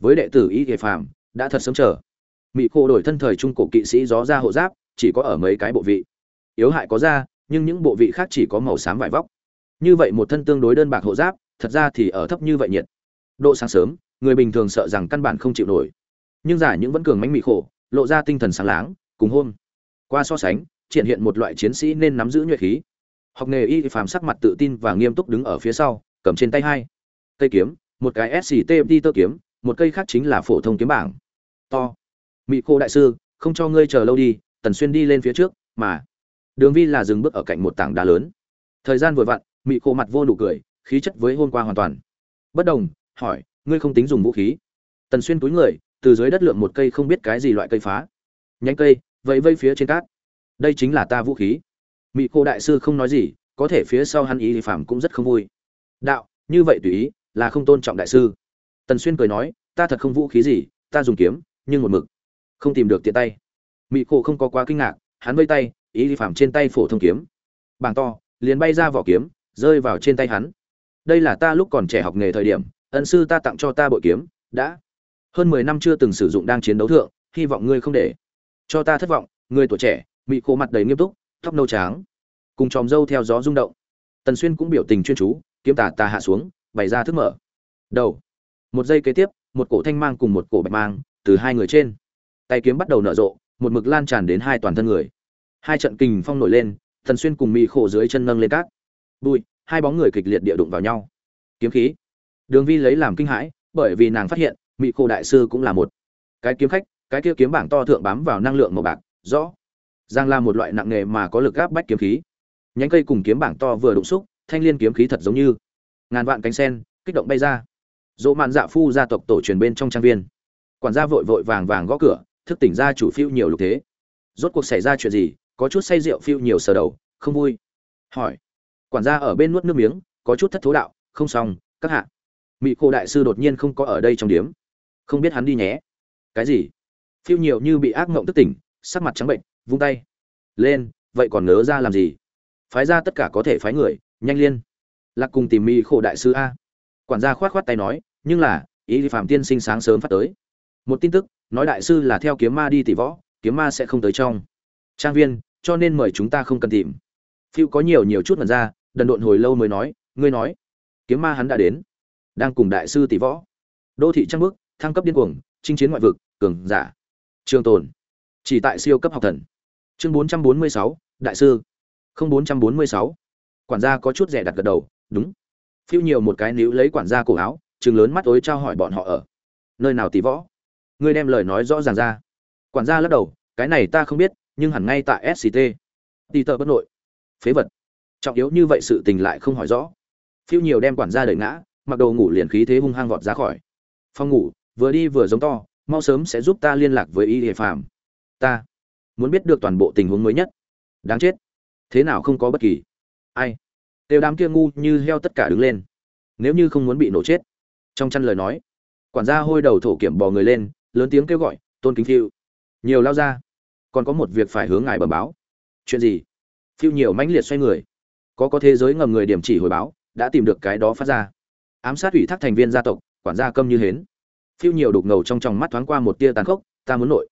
với đệ tử y thể phàm đã thật sớm chờ. Mỹ cô đổi thân thời trung cổ kỵ sĩ gió ra hộ giáp, chỉ có ở mấy cái bộ vị. Yếu hại có ra nhưng những bộ vị khác chỉ có màu xám vải vóc. Như vậy một thân tương đối đơn bạc hộ giáp, thật ra thì ở thấp như vậy nhiệt. Độ sáng sớm, người bình thường sợ rằng căn bản không chịu nổi. Nhưng giả những vẫn cường mánh mị khổ, lộ ra tinh thần sáng láng, cùng hôm. Qua so sánh, triển hiện một loại chiến sĩ nên nắm giữ nhuệ khí. Học nghề y phàm sắc mặt tự tin và nghiêm túc đứng ở phía sau, cầm trên tay hai. Cây kiếm, một cái sctmt tơ kiếm, một cây khác chính là phổ thông kiếm bảng to. Mỹ cô đại sư, không cho ngươi chờ lâu đi, tần xuyên đi lên phía trước, mà đường vi là dừng bước ở cạnh một tảng đá lớn. Thời gian vừa vặn mỹ cô mặt vô nụ cười, khí chất với hôm qua hoàn toàn. Bất đồng, hỏi, ngươi không tính dùng vũ khí? Tần xuyên túi người, từ dưới đất lượng một cây không biết cái gì loại cây phá. Nhánh cây, vẫy vây phía trên cát. Đây chính là ta vũ khí. Mỹ cô đại sư không nói gì, có thể phía sau hắn ý thì phạm cũng rất không vui. Đạo, như vậy tùy ý, là không tôn trọng đại sư. Tần xuyên cười nói, ta thật không vũ khí gì, ta dùng kiếm nhưng một mực không tìm được tiện tay. Mỹ cô không có quá kinh ngạc, hắn vây tay, ý thì phạm trên tay phổ thông kiếm. Bảng to, liền bay ra vỏ kiếm, rơi vào trên tay hắn. Đây là ta lúc còn trẻ học nghề thời điểm, ân sư ta tặng cho ta bội kiếm, đã. Hơn mười năm chưa từng sử dụng đang chiến đấu thượng, hy vọng ngươi không để cho ta thất vọng, người tuổi trẻ, mị khô mặt đầy nghiêm túc, tóc nâu tráng, cùng chòm râu theo gió rung động. Tần xuyên cũng biểu tình chuyên chú, kiếm tà tà hạ xuống, bày ra thức mở. Đầu, một giây kế tiếp, một cổ thanh mang cùng một cổ bạch mang từ hai người trên. Tay kiếm bắt đầu nở rộ, một mực lan tràn đến hai toàn thân người. Hai trận kình phong nổi lên, thần xuyên cùng mỹ khổ dưới chân nâng lên cát. Bụi, hai bóng người kịch liệt địa đụng vào nhau. Kiếm khí. Đường vi lấy làm kinh hãi, bởi vì nàng phát hiện mỹ khổ đại sư cũng là một. Cái kiếm khách, cái kia kiếm bảng to thượng bám vào năng lượng màu bạc, rõ. Giang là một loại nặng nghề mà có lực áp bách kiếm khí. Nhánh cây cùng kiếm bảng to vừa đụng xúc, thanh liên kiếm khí thật giống như. Ngàn vạn cánh sen, kích động bay ra. Dỗ mạn dạ phu gia tộc tổ truyền bên trong trang viên quản gia vội vội vàng vàng gõ cửa, thức tỉnh ra chủ phiêu nhiều lục thế. Rốt cuộc xảy ra chuyện gì, có chút say rượu phiêu nhiều sờ đầu, không vui. Hỏi. Quản gia ở bên nuốt nước miếng, có chút thất thố đạo, không xong, các hạ. Mỹ cô đại sư đột nhiên không có ở đây trong điếm. Không biết hắn đi nhé. Cái gì? Phiêu nhiều như bị ác mộng tức tỉnh, sắc mặt trắng bệnh, vung tay. Lên, vậy còn nớ ra làm gì? Phái ra tất cả có thể phái người, nhanh liên lạc cùng tìm mỹ khổ đại sư a. Quản gia khoát khoát tay nói, nhưng là, ý phạm tiên sinh sáng sớm phát tới một tin tức nói đại sư là theo kiếm ma đi tỷ võ kiếm ma sẽ không tới trong. Trang viên cho nên mời chúng ta không cần tìm. Phiêu có nhiều nhiều chút mật ra đần độn hồi lâu mới nói ngươi nói kiếm ma hắn đã đến. Đang cùng đại sư tỷ võ. Đô thị trăng bước thăng cấp điên cuồng chinh chiến ngoại vực cường giả. Trường tồn. Chỉ tại siêu cấp học thần. Chương 446, đại sư. Không 446. quản gia có chút rẻ đặt gật đầu đúng. Phiêu nhiều một cái níu lấy quản gia cổ áo chừng lớn mắt ối trao hỏi bọn họ ở. Nơi nào tỷ võ? Ngươi đem lời nói rõ ràng ra. Quản gia lắc đầu, cái này ta không biết, nhưng hẳn ngay tại sct tỷ tờ bất nội. Phế vật. Trọng yếu như vậy sự tình lại không hỏi rõ. Phiêu nhiều đem quản gia đẩy ngã, mặc đồ ngủ liền khí thế hung hăng vọt ra khỏi. Phòng ngủ, vừa đi vừa giống to, mau sớm sẽ giúp ta liên lạc với y hệ phàm. Ta muốn biết được toàn bộ tình huống mới nhất. Đáng chết. Thế nào không có bất kỳ. Ai? Đều đám kia ngu như heo tất cả đứng lên. Nếu như không muốn bị nổ chết. Trong chăn lời nói, quản gia hôi đầu thổ kiểm bò người lên lớn tiếng kêu gọi, tôn kính phiêu nhiều lao ra, còn có một việc phải hướng ngài bẩm báo. Chuyện gì? Phiêu nhiều mãnh liệt xoay người. Có có thế giới ngầm người điểm chỉ hồi báo, đã tìm được cái đó phát ra. Ám sát ủy thác thành viên gia tộc, quản gia câm như hến. Phiêu nhiều đục ngầu trong tròng mắt thoáng qua một tia tàn khốc, ta muốn nội.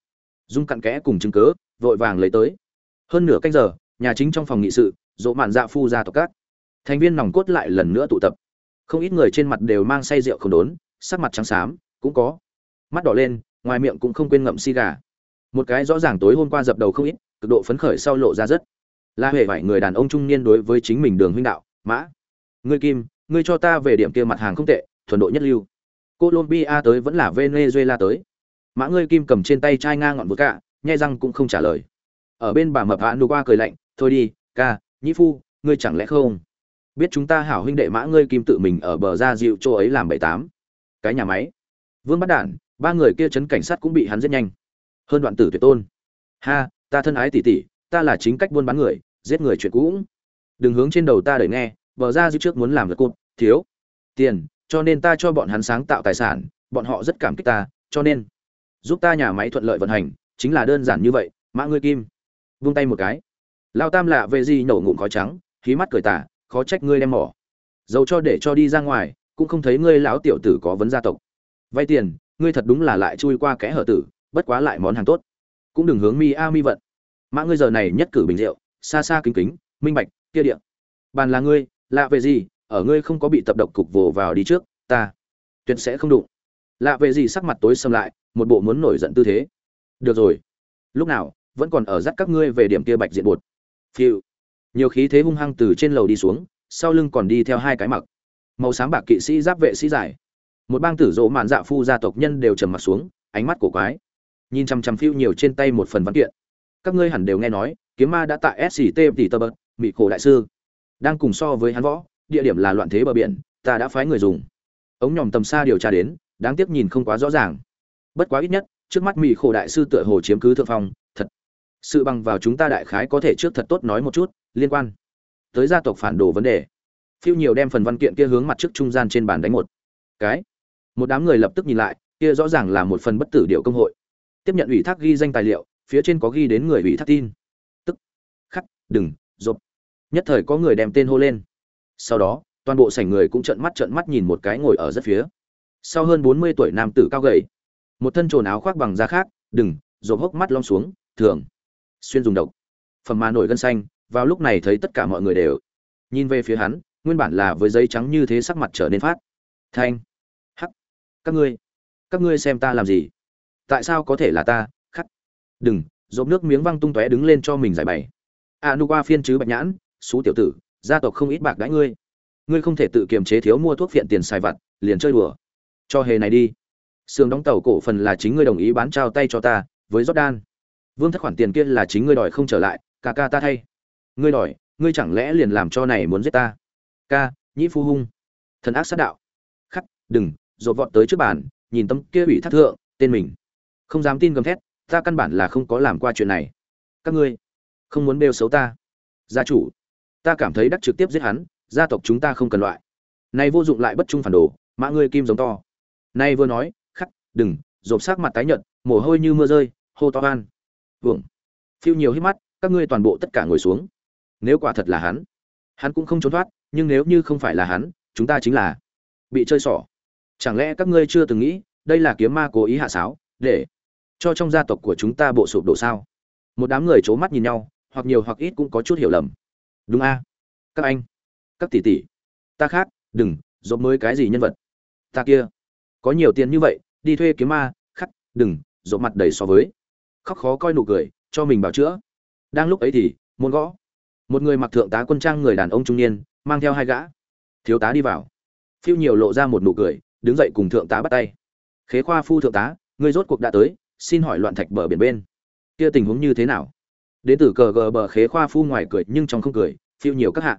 Dung cặn kẽ cùng chứng cớ vội vàng lấy tới. Hơn nửa canh giờ, nhà chính trong phòng nghị sự, dỗ mạn dạ phu gia tộc các. Thành viên nòng cốt lại lần nữa tụ tập. Không ít người trên mặt đều mang say rượu không đốn, sắc mặt trắng xám, cũng có. Mắt đỏ lên ngoài miệng cũng không quên ngậm xi gà. Một cái rõ ràng tối hôm qua dập đầu không ít, cực độ phấn khởi sau lộ ra rất. La huệ vải người đàn ông trung niên đối với chính mình đường huynh đạo, mã, ngươi kim, ngươi cho ta về điểm kia mặt hàng không tệ, thuần độ nhất lưu. Colombia tới vẫn là venezuela tới. Mã ngươi kim cầm trên tay chai ngang ngọn vừa cạ nhai răng cũng không trả lời. Ở bên bà mập hạ nụ qua cười lạnh, thôi đi, ca, nhĩ phu, ngươi chẳng lẽ không biết chúng ta hảo huynh đệ mã ngươi kim tự mình ở bờ ra dịu chỗ ấy làm bảy tám? Cái nhà máy. Vương bắt đản ba người kia chấn cảnh sát cũng bị hắn giết nhanh. Hơn đoạn tử tuyệt tôn. Ha, ta thân ái tỷ tỷ, ta là chính cách buôn bán người, giết người chuyện cũ. Đừng hướng trên đầu ta đẩy nghe, bờ ra dư trước muốn làm được cụt, thiếu. Tiền, cho nên ta cho bọn hắn sáng tạo tài sản, bọn họ rất cảm kích ta, cho nên giúp ta nhà máy thuận lợi vận hành, chính là đơn giản như vậy, mã ngươi kim. Vung tay một cái. Lao tam lạ về gì nổ ngụm khói trắng khí mắt cười tả khó trách ngươi đem mỏ. Dầu cho để cho đi ra ngoài, cũng không thấy ngươi lão tiểu tử có vấn gia tộc. Vay tiền ngươi thật đúng là lại chui qua kẽ hở tử, bất quá lại món hàng tốt. Cũng đừng hướng mi a mi vận. Mã ngươi giờ này nhất cử bình rượu, xa xa kính kính, minh bạch, kia điện bàn là ngươi, lạ về gì, ở ngươi không có bị tập độc cục vồ vào đi trước, ta tuyệt sẽ không đụng. Lạ về gì sắc mặt tối xâm lại, một bộ muốn nổi giận tư thế. Được rồi. Lúc nào, vẫn còn ở dắt các ngươi về điểm kia bạch diện bột. Phiêu. Nhiều khí thế hung hăng từ trên lầu đi xuống, sau lưng còn đi theo hai cái mặc. Màu sáng bạc kỵ sĩ giáp vệ sĩ giải một bang tử dỗ mạn dạ phu gia tộc nhân đều trầm mặt xuống, ánh mắt cổ quái. Nhìn chằm chằm phiêu nhiều trên tay một phần văn kiện. Các ngươi hẳn đều nghe nói, kiếm ma đã tại sct tỷ tơ bật mỹ cổ đại sư. Đang cùng so với hắn võ, địa điểm là loạn thế bờ biển, ta đã phái người dùng. Ống nhòm tầm xa điều tra đến, đáng tiếc nhìn không quá rõ ràng. Bất quá ít nhất, trước mắt mỹ khổ đại sư tựa hồ chiếm cứ thượng phong, thật. Sự bằng vào chúng ta đại khái có thể trước thật tốt nói một chút, liên quan tới gia tộc phản đồ vấn đề. Phiêu nhiều đem phần văn kiện kia hướng mặt trước trung gian trên bàn đánh một cái một đám người lập tức nhìn lại, kia rõ ràng là một phần bất tử điệu công hội. Tiếp nhận ủy thác ghi danh tài liệu, phía trên có ghi đến người ủy thác tin. Tức, khắc, đừng, rộp. Nhất thời có người đem tên hô lên. Sau đó, toàn bộ sảnh người cũng trợn mắt trợn mắt nhìn một cái ngồi ở rất phía. Sau hơn bốn mươi tuổi nam tử cao gầy, một thân trồn áo khoác bằng da khác, đừng, rộp hốc mắt lom xuống, thường, xuyên dùng độc. Phẩm mà nổi gân xanh, vào lúc này thấy tất cả mọi người đều. Nhìn về phía hắn, nguyên bản là với giấy trắng như thế sắc mặt trở nên phát. Thanh các ngươi các ngươi xem ta làm gì? Tại sao có thể là ta? Khắc. Đừng dồn nước miếng văng tung tóe đứng lên cho mình giải bày. A nu qua phiên chứ bạch nhãn, xú tiểu tử, gia tộc không ít bạc đãi ngươi. Ngươi không thể tự kiềm chế thiếu mua thuốc phiện tiền xài vặt, liền chơi đùa. Cho hề này đi. Sườn đóng tàu cổ phần là chính ngươi đồng ý bán trao tay cho ta, với jordan. Vương thất khoản tiền kia là chính ngươi đòi không trở lại, ca ca ta thay. Ngươi đòi, ngươi chẳng lẽ liền làm cho này muốn giết ta? Ca, nhĩ phu hung. Thần ác sát đạo. Khắc, đừng rồi vọt tới trước bàn, nhìn tấm kia ủy thác thượng, tên mình. Không dám tin gầm thét, ta căn bản là không có làm qua chuyện này. Các ngươi, không muốn bêu xấu ta. Gia chủ, ta cảm thấy đắc trực tiếp giết hắn, gia tộc chúng ta không cần loại. Này vô dụng lại bất trung phản đồ, mã ngươi kim giống to. Này vừa nói, khắc, đừng rộp sắc mặt tái nhợt, mồ hôi như mưa rơi, hô to an vượng, phiêu nhiều hít mắt, các ngươi toàn bộ tất cả ngồi xuống. Nếu quả thật là hắn hắn cũng không trốn thoát, nhưng nếu như không phải là hắn, chúng ta chính là bị chơi xỏ chẳng lẽ các ngươi chưa từng nghĩ, đây là kiếm ma cố ý hạ sáo, để cho trong gia tộc của chúng ta bộ sụp đổ sao? Một đám người c h ố mắt nhìn nhau, hoặc nhiều hoặc ít cũng có chút hiểu lầm. Đúng a. Các anh, các tỷ tỷ, ta khác, đừng, dốt mới cái gì nhân vật? Ta kia, có nhiều tiền như vậy, đi thuê kiếm ma, khắc, đừng, dốt mặt đầy so với. Khóc khó coi nụ cười, cho mình bảo chữa. Đang lúc ấy thì muốn gõ. Một người mặc thượng tá quân trang người đàn ông trung niên, mang theo hai gã. Thiếu tá đi vào. Phiêu nhiều lộ ra một nụ cười đứng dậy cùng thượng tá bắt tay. Khế khoa phu thượng tá, ngươi rốt cuộc đã tới, xin hỏi loạn thạch bờ biển bên. Kia tình huống như thế nào? Đến từ cờ gờ bờ khế khoa phu ngoài cười nhưng trong không cười, phiêu nhiều các hạ.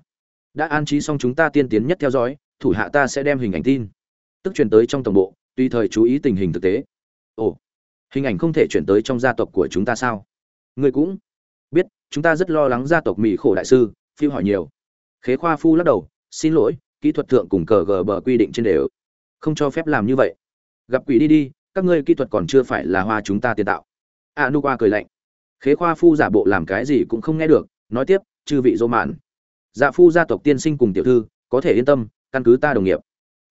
Đã an trí xong chúng ta tiên tiến nhất theo dõi, thủ hạ ta sẽ đem hình ảnh tin. Tức truyền tới trong tổng bộ, tùy thời chú ý tình hình thực tế. Ồ, hình ảnh không thể chuyển tới trong gia tộc của chúng ta sao? Ngươi cũng biết, chúng ta rất lo lắng gia tộc mỹ khổ đại sư, phiêu hỏi nhiều. Khế khoa phu lắc đầu, xin lỗi, kỹ thuật thượng cùng cờ gờ bờ quy định trên đều không cho phép làm như vậy. Gặp quỷ đi đi, các ngươi kỹ thuật còn chưa phải là hoa chúng ta tiền tạo. A nu qua cười lạnh. Khế khoa phu giả bộ làm cái gì cũng không nghe được, nói tiếp, chư vị dỗ mạn dạ phu gia tộc tiên sinh cùng tiểu thư, có thể yên tâm, căn cứ ta đồng nghiệp.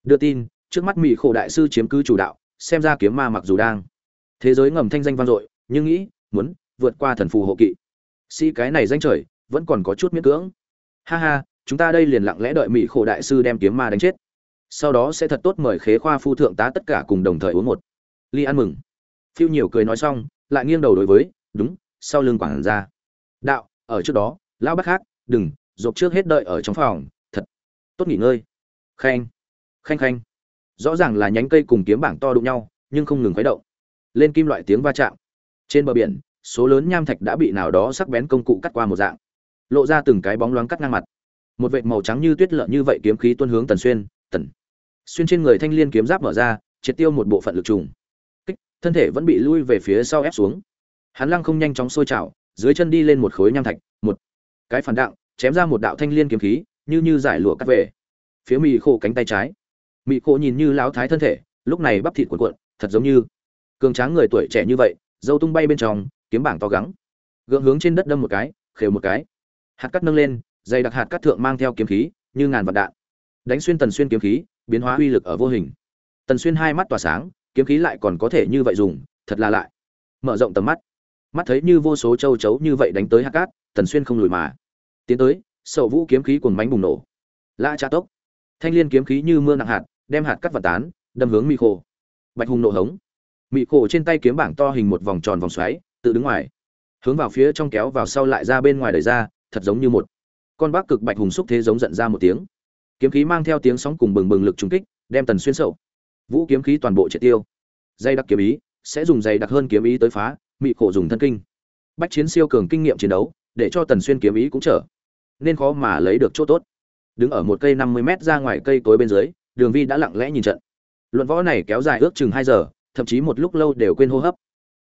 Đưa tin, trước mắt mỹ khổ đại sư chiếm cứ chủ đạo, xem ra kiếm ma mặc dù đang. Thế giới ngầm thanh danh vang dội, nhưng nghĩ, muốn vượt qua thần phù hộ kỵ. Sĩ cái này danh trời, vẫn còn có chút miễn cưỡng. Ha ha, chúng ta đây liền lặng lẽ đợi mỹ khổ đại sư đem kiếm ma đánh chết sau đó sẽ thật tốt mời khế khoa phu thượng tá tất cả cùng đồng thời uống một. Ly ăn mừng. Phiêu nhiều cười nói xong, lại nghiêng đầu đối với, đúng, sau lưng quảng ra đạo, ở trước đó, lão bác khác, đừng dộp trước hết đợi ở trong phòng, thật tốt nghỉ ngơi. Khanh khanh khanh. Rõ ràng là nhánh cây cùng kiếm bảng to đụng nhau, nhưng không ngừng khuấy động. Lên kim loại tiếng va chạm. Trên bờ biển, số lớn nham thạch đã bị nào đó sắc bén công cụ cắt qua một dạng. Lộ ra từng cái bóng loáng cắt ngang mặt. Một vệt màu trắng như tuyết lợn như vậy kiếm khí tuôn hướng tần xuyên, tần xuyên trên người thanh liên kiếm giáp mở ra, triệt tiêu một bộ phận lực trùng. Kích, thân thể vẫn bị lui về phía sau ép xuống. Hắn lăng không nhanh chóng sôi trào, dưới chân đi lên một khối nham thạch, một cái phản đặng chém ra một đạo thanh liên kiếm khí, như như giải lụa cắt về. Phía mị khô cánh tay trái. Mị khô nhìn như láo thái thân thể, lúc này bắp thịt cuộn cuộn, thật giống như cường tráng người tuổi trẻ như vậy, dâu tung bay bên trong, kiếm bảng to gắng. Gượng hướng trên đất đâm một cái, khều một cái. Hạt cắt nâng lên, dày đặc hạt cắt thượng mang theo kiếm khí, như ngàn vạn đạn. Đánh xuyên tần xuyên kiếm khí biến hóa uy lực ở vô hình. Tần xuyên hai mắt tỏa sáng kiếm khí lại còn có thể như vậy dùng thật là lại. Mở rộng tầm mắt. Mắt thấy như vô số châu chấu như vậy đánh tới hạt cát tần xuyên không lùi mà. Tiến tới sậu vũ kiếm khí cuồng bánh bùng nổ. La cha tốc. Thanh liên kiếm khí như mưa nặng hạt đem hạt cắt và tán đâm hướng mị khổ, bạch hùng nổ hống. Mị khổ trên tay kiếm bảng to hình một vòng tròn vòng xoáy tự đứng ngoài. Hướng vào phía trong kéo vào sau lại ra bên ngoài đẩy ra thật giống như một con bác cực bạch hùng xúc thế giống giận ra một tiếng kiếm khí mang theo tiếng sóng cùng bừng bừng lực trùng kích đem tần xuyên sậu. Vũ kiếm khí toàn bộ triệt tiêu. Dây đặc kiếm ý sẽ dùng dày đặc hơn kiếm ý tới phá mị khổ dùng thân kinh. Bách chiến siêu cường kinh nghiệm chiến đấu để cho tần xuyên kiếm ý cũng trở nên khó mà lấy được chỗ tốt. Đứng ở một cây năm mươi mét ra ngoài cây tối bên dưới đường vi đã lặng lẽ nhìn trận. Luận võ này kéo dài ước chừng hai giờ thậm chí một lúc lâu đều quên hô hấp.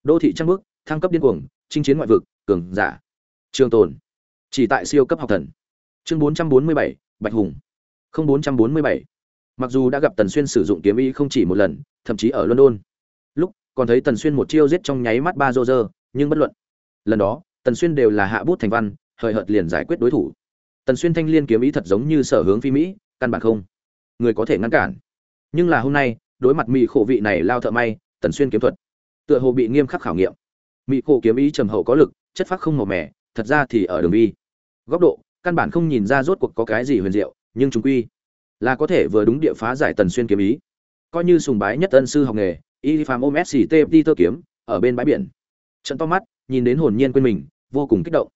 Đô thị trăng bước thăng cấp điên cuồng chinh chiến ngoại vực cường giả. Trường tồn. Chỉ tại siêu cấp học thần. Chương 447, bạch hùng không 447. mặc dù đã gặp tần xuyên sử dụng kiếm ý không chỉ một lần thậm chí ở london. Lúc còn thấy tần xuyên một chiêu giết trong nháy mắt ba Roger, nhưng bất luận. Lần đó tần xuyên đều là hạ bút thành văn hời hợt liền giải quyết đối thủ. Tần xuyên thanh liên kiếm ý thật giống như sở hướng phi mỹ căn bản không. Người có thể ngăn cản. Nhưng là hôm nay đối mặt mỹ khổ vị này lao thợ may tần xuyên kiếm thuật tựa hồ bị nghiêm khắc khảo nghiệm. Mỹ khổ kiếm ý trầm hậu có lực chất phát không màu mẻ thật ra thì ở đường vi góc độ căn bản không nhìn ra rốt cuộc có cái gì huyền diệu nhưng chúng quy là có thể vừa đúng địa phá giải tần xuyên kiếm ý. Coi như sùng bái nhất ân sư học nghề, y phàm ôm sct tơ kiếm, ở bên bãi biển. Trận to mắt, nhìn đến hồn nhiên quên mình, vô cùng kích động.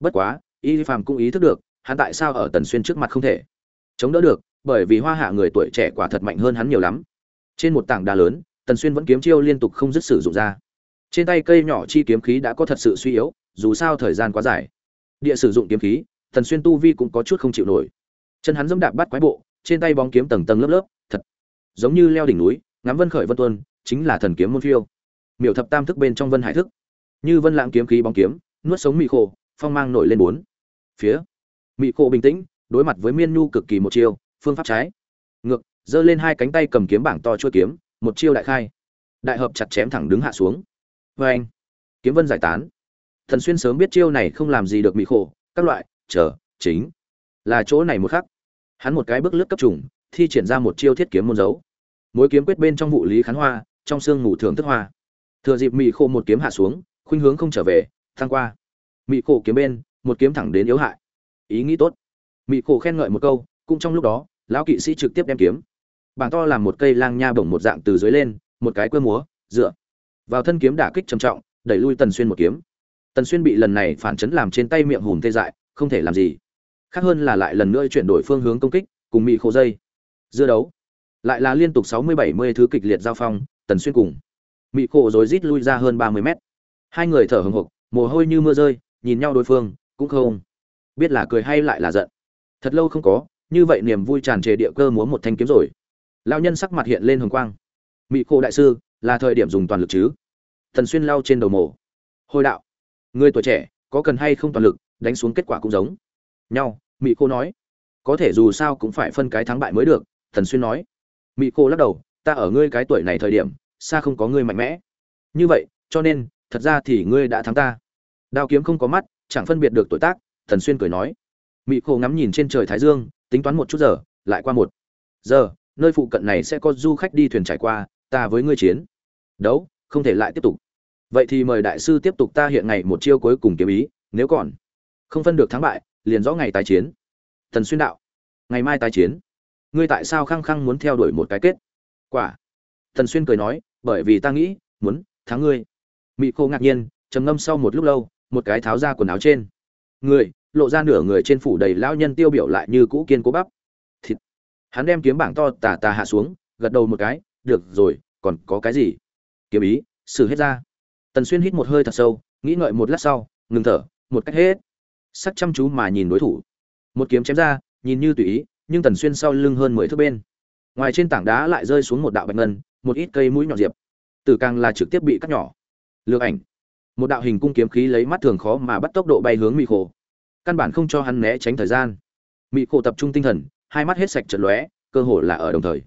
Bất quá, y phàm cũng ý thức được, hắn tại sao ở tần xuyên trước mặt không thể chống đỡ được, bởi vì hoa hạ người tuổi trẻ quả thật mạnh hơn hắn nhiều lắm. Trên một tảng đá lớn, tần xuyên vẫn kiếm chiêu liên tục không dứt sử dụng ra. Trên tay cây nhỏ chi kiếm khí đã có thật sự suy yếu, dù sao thời gian quá dài. Địa sử dụng kiếm khí, tần xuyên tu vi cũng có chút không chịu nổi chân hắn dẫm đạp bắt quái bộ, trên tay bóng kiếm tầng tầng lớp lớp, thật giống như leo đỉnh núi, ngắm vân khởi vân tuân, chính là thần kiếm môn phiêu. Miểu thập tam thức bên trong vân hải thức. Như vân lãng kiếm khí bóng kiếm, nuốt sống mị khổ, phong mang nổi lên bốn. Phía mị khổ bình tĩnh, đối mặt với miên nhu cực kỳ một chiêu, phương pháp trái. Ngược, giơ lên hai cánh tay cầm kiếm bảng to chua kiếm, một chiêu đại khai. Đại hợp chặt chém thẳng đứng hạ xuống. Vê anh, kiếm vân giải tán. Thần xuyên sớm biết chiêu này không làm gì được mỹ khổ, các loại, chờ, chính là chỗ này một khắc. Hắn một cái bước lướt cấp trùng, thi triển ra một chiêu thiết kiếm môn dấu. Mối kiếm quyết bên trong vụ lý khán hoa, trong xương ngủ thường thức hoa. Thừa dịp mị khô một kiếm hạ xuống, khuynh hướng không trở về, thăng qua. Mị khổ kiếm bên, một kiếm thẳng đến yếu hại. Ý nghĩ tốt. Mị khổ khen ngợi một câu, cũng trong lúc đó, lão kỵ sĩ trực tiếp đem kiếm. Bảng to làm một cây lang nha bổng một dạng từ dưới lên, một cái quơ múa, dựa. Vào thân kiếm đả kích trầm trọng, đẩy lui tần xuyên một kiếm. Tần xuyên bị lần này phản chấn làm trên tay miệng hùm tê dại, không thể làm gì khác hơn là lại lần nữa chuyển đổi phương hướng công kích, cùng mỹ khổ dây. Dưa đấu. Lại là liên tục sáu mươi bảy mươi thứ kịch liệt giao phong, tần xuyên cùng. Mỹ khổ rồi rít lui ra hơn ba mươi mét. Hai người thở hừng hực, mồ hôi như mưa rơi, nhìn nhau đối phương, cũng không biết là cười hay lại là giận. Thật lâu không có, như vậy niềm vui tràn trề địa cơ múa một thanh kiếm rồi. Lao nhân sắc mặt hiện lên hồng quang. Mỹ khổ đại sư, là thời điểm dùng toàn lực chứ? Thần xuyên lao trên đầu mổ hồi đạo. Người tuổi trẻ, có cần hay không toàn lực, đánh xuống kết quả cũng giống nhau mỹ cô nói. Có thể dù sao cũng phải phân cái thắng bại mới được, thần xuyên nói. Mỹ cô lắc đầu, ta ở ngươi cái tuổi này thời điểm, xa không có ngươi mạnh mẽ. Như vậy, cho nên, thật ra thì ngươi đã thắng ta. Đao kiếm không có mắt, chẳng phân biệt được tuổi tác, thần xuyên cười nói. Mỹ cô ngắm nhìn trên trời thái dương, tính toán một chút giờ, lại qua một giờ, nơi phụ cận này sẽ có du khách đi thuyền trải qua, ta với ngươi chiến. Đấu, không thể lại tiếp tục. Vậy thì mời đại sư tiếp tục ta hiện ngày một chiêu cuối cùng kiếm ý, nếu còn không phân được thắng bại liền rõ ngày tái chiến. Thần xuyên đạo, ngày mai tái chiến. Ngươi tại sao khăng khăng muốn theo đuổi một cái kết? Quả. Thần xuyên cười nói, bởi vì ta nghĩ, muốn thắng ngươi. Mỹ khô ngạc nhiên, trầm ngâm sau một lúc lâu, một cái tháo ra quần áo trên. Người, lộ ra nửa người trên phủ đầy lão nhân tiêu biểu lại như cũ kiên cố bắp. Thịt. Hắn đem kiếm bảng to tà tà hạ xuống, gật đầu một cái, được rồi, còn có cái gì? Kiếm ý xử hết ra. Tần xuyên hít một hơi thật sâu, nghĩ ngợi một lát sau, ngừng thở, một cách hết sắc chăm chú mà nhìn đối thủ. Một kiếm chém ra, nhìn như tùy ý, nhưng tần xuyên sau lưng hơn mười thước bên. Ngoài trên tảng đá lại rơi xuống một đạo bạch ngân, một ít cây mũi nhọn diệp. Tử càng là trực tiếp bị cắt nhỏ. Lược ảnh. Một đạo hình cung kiếm khí lấy mắt thường khó mà bắt tốc độ bay hướng mỹ khổ. Căn bản không cho hắn né tránh thời gian. Mỹ khổ tập trung tinh thần, hai mắt hết sạch trận lóe, cơ hồ là ở đồng thời.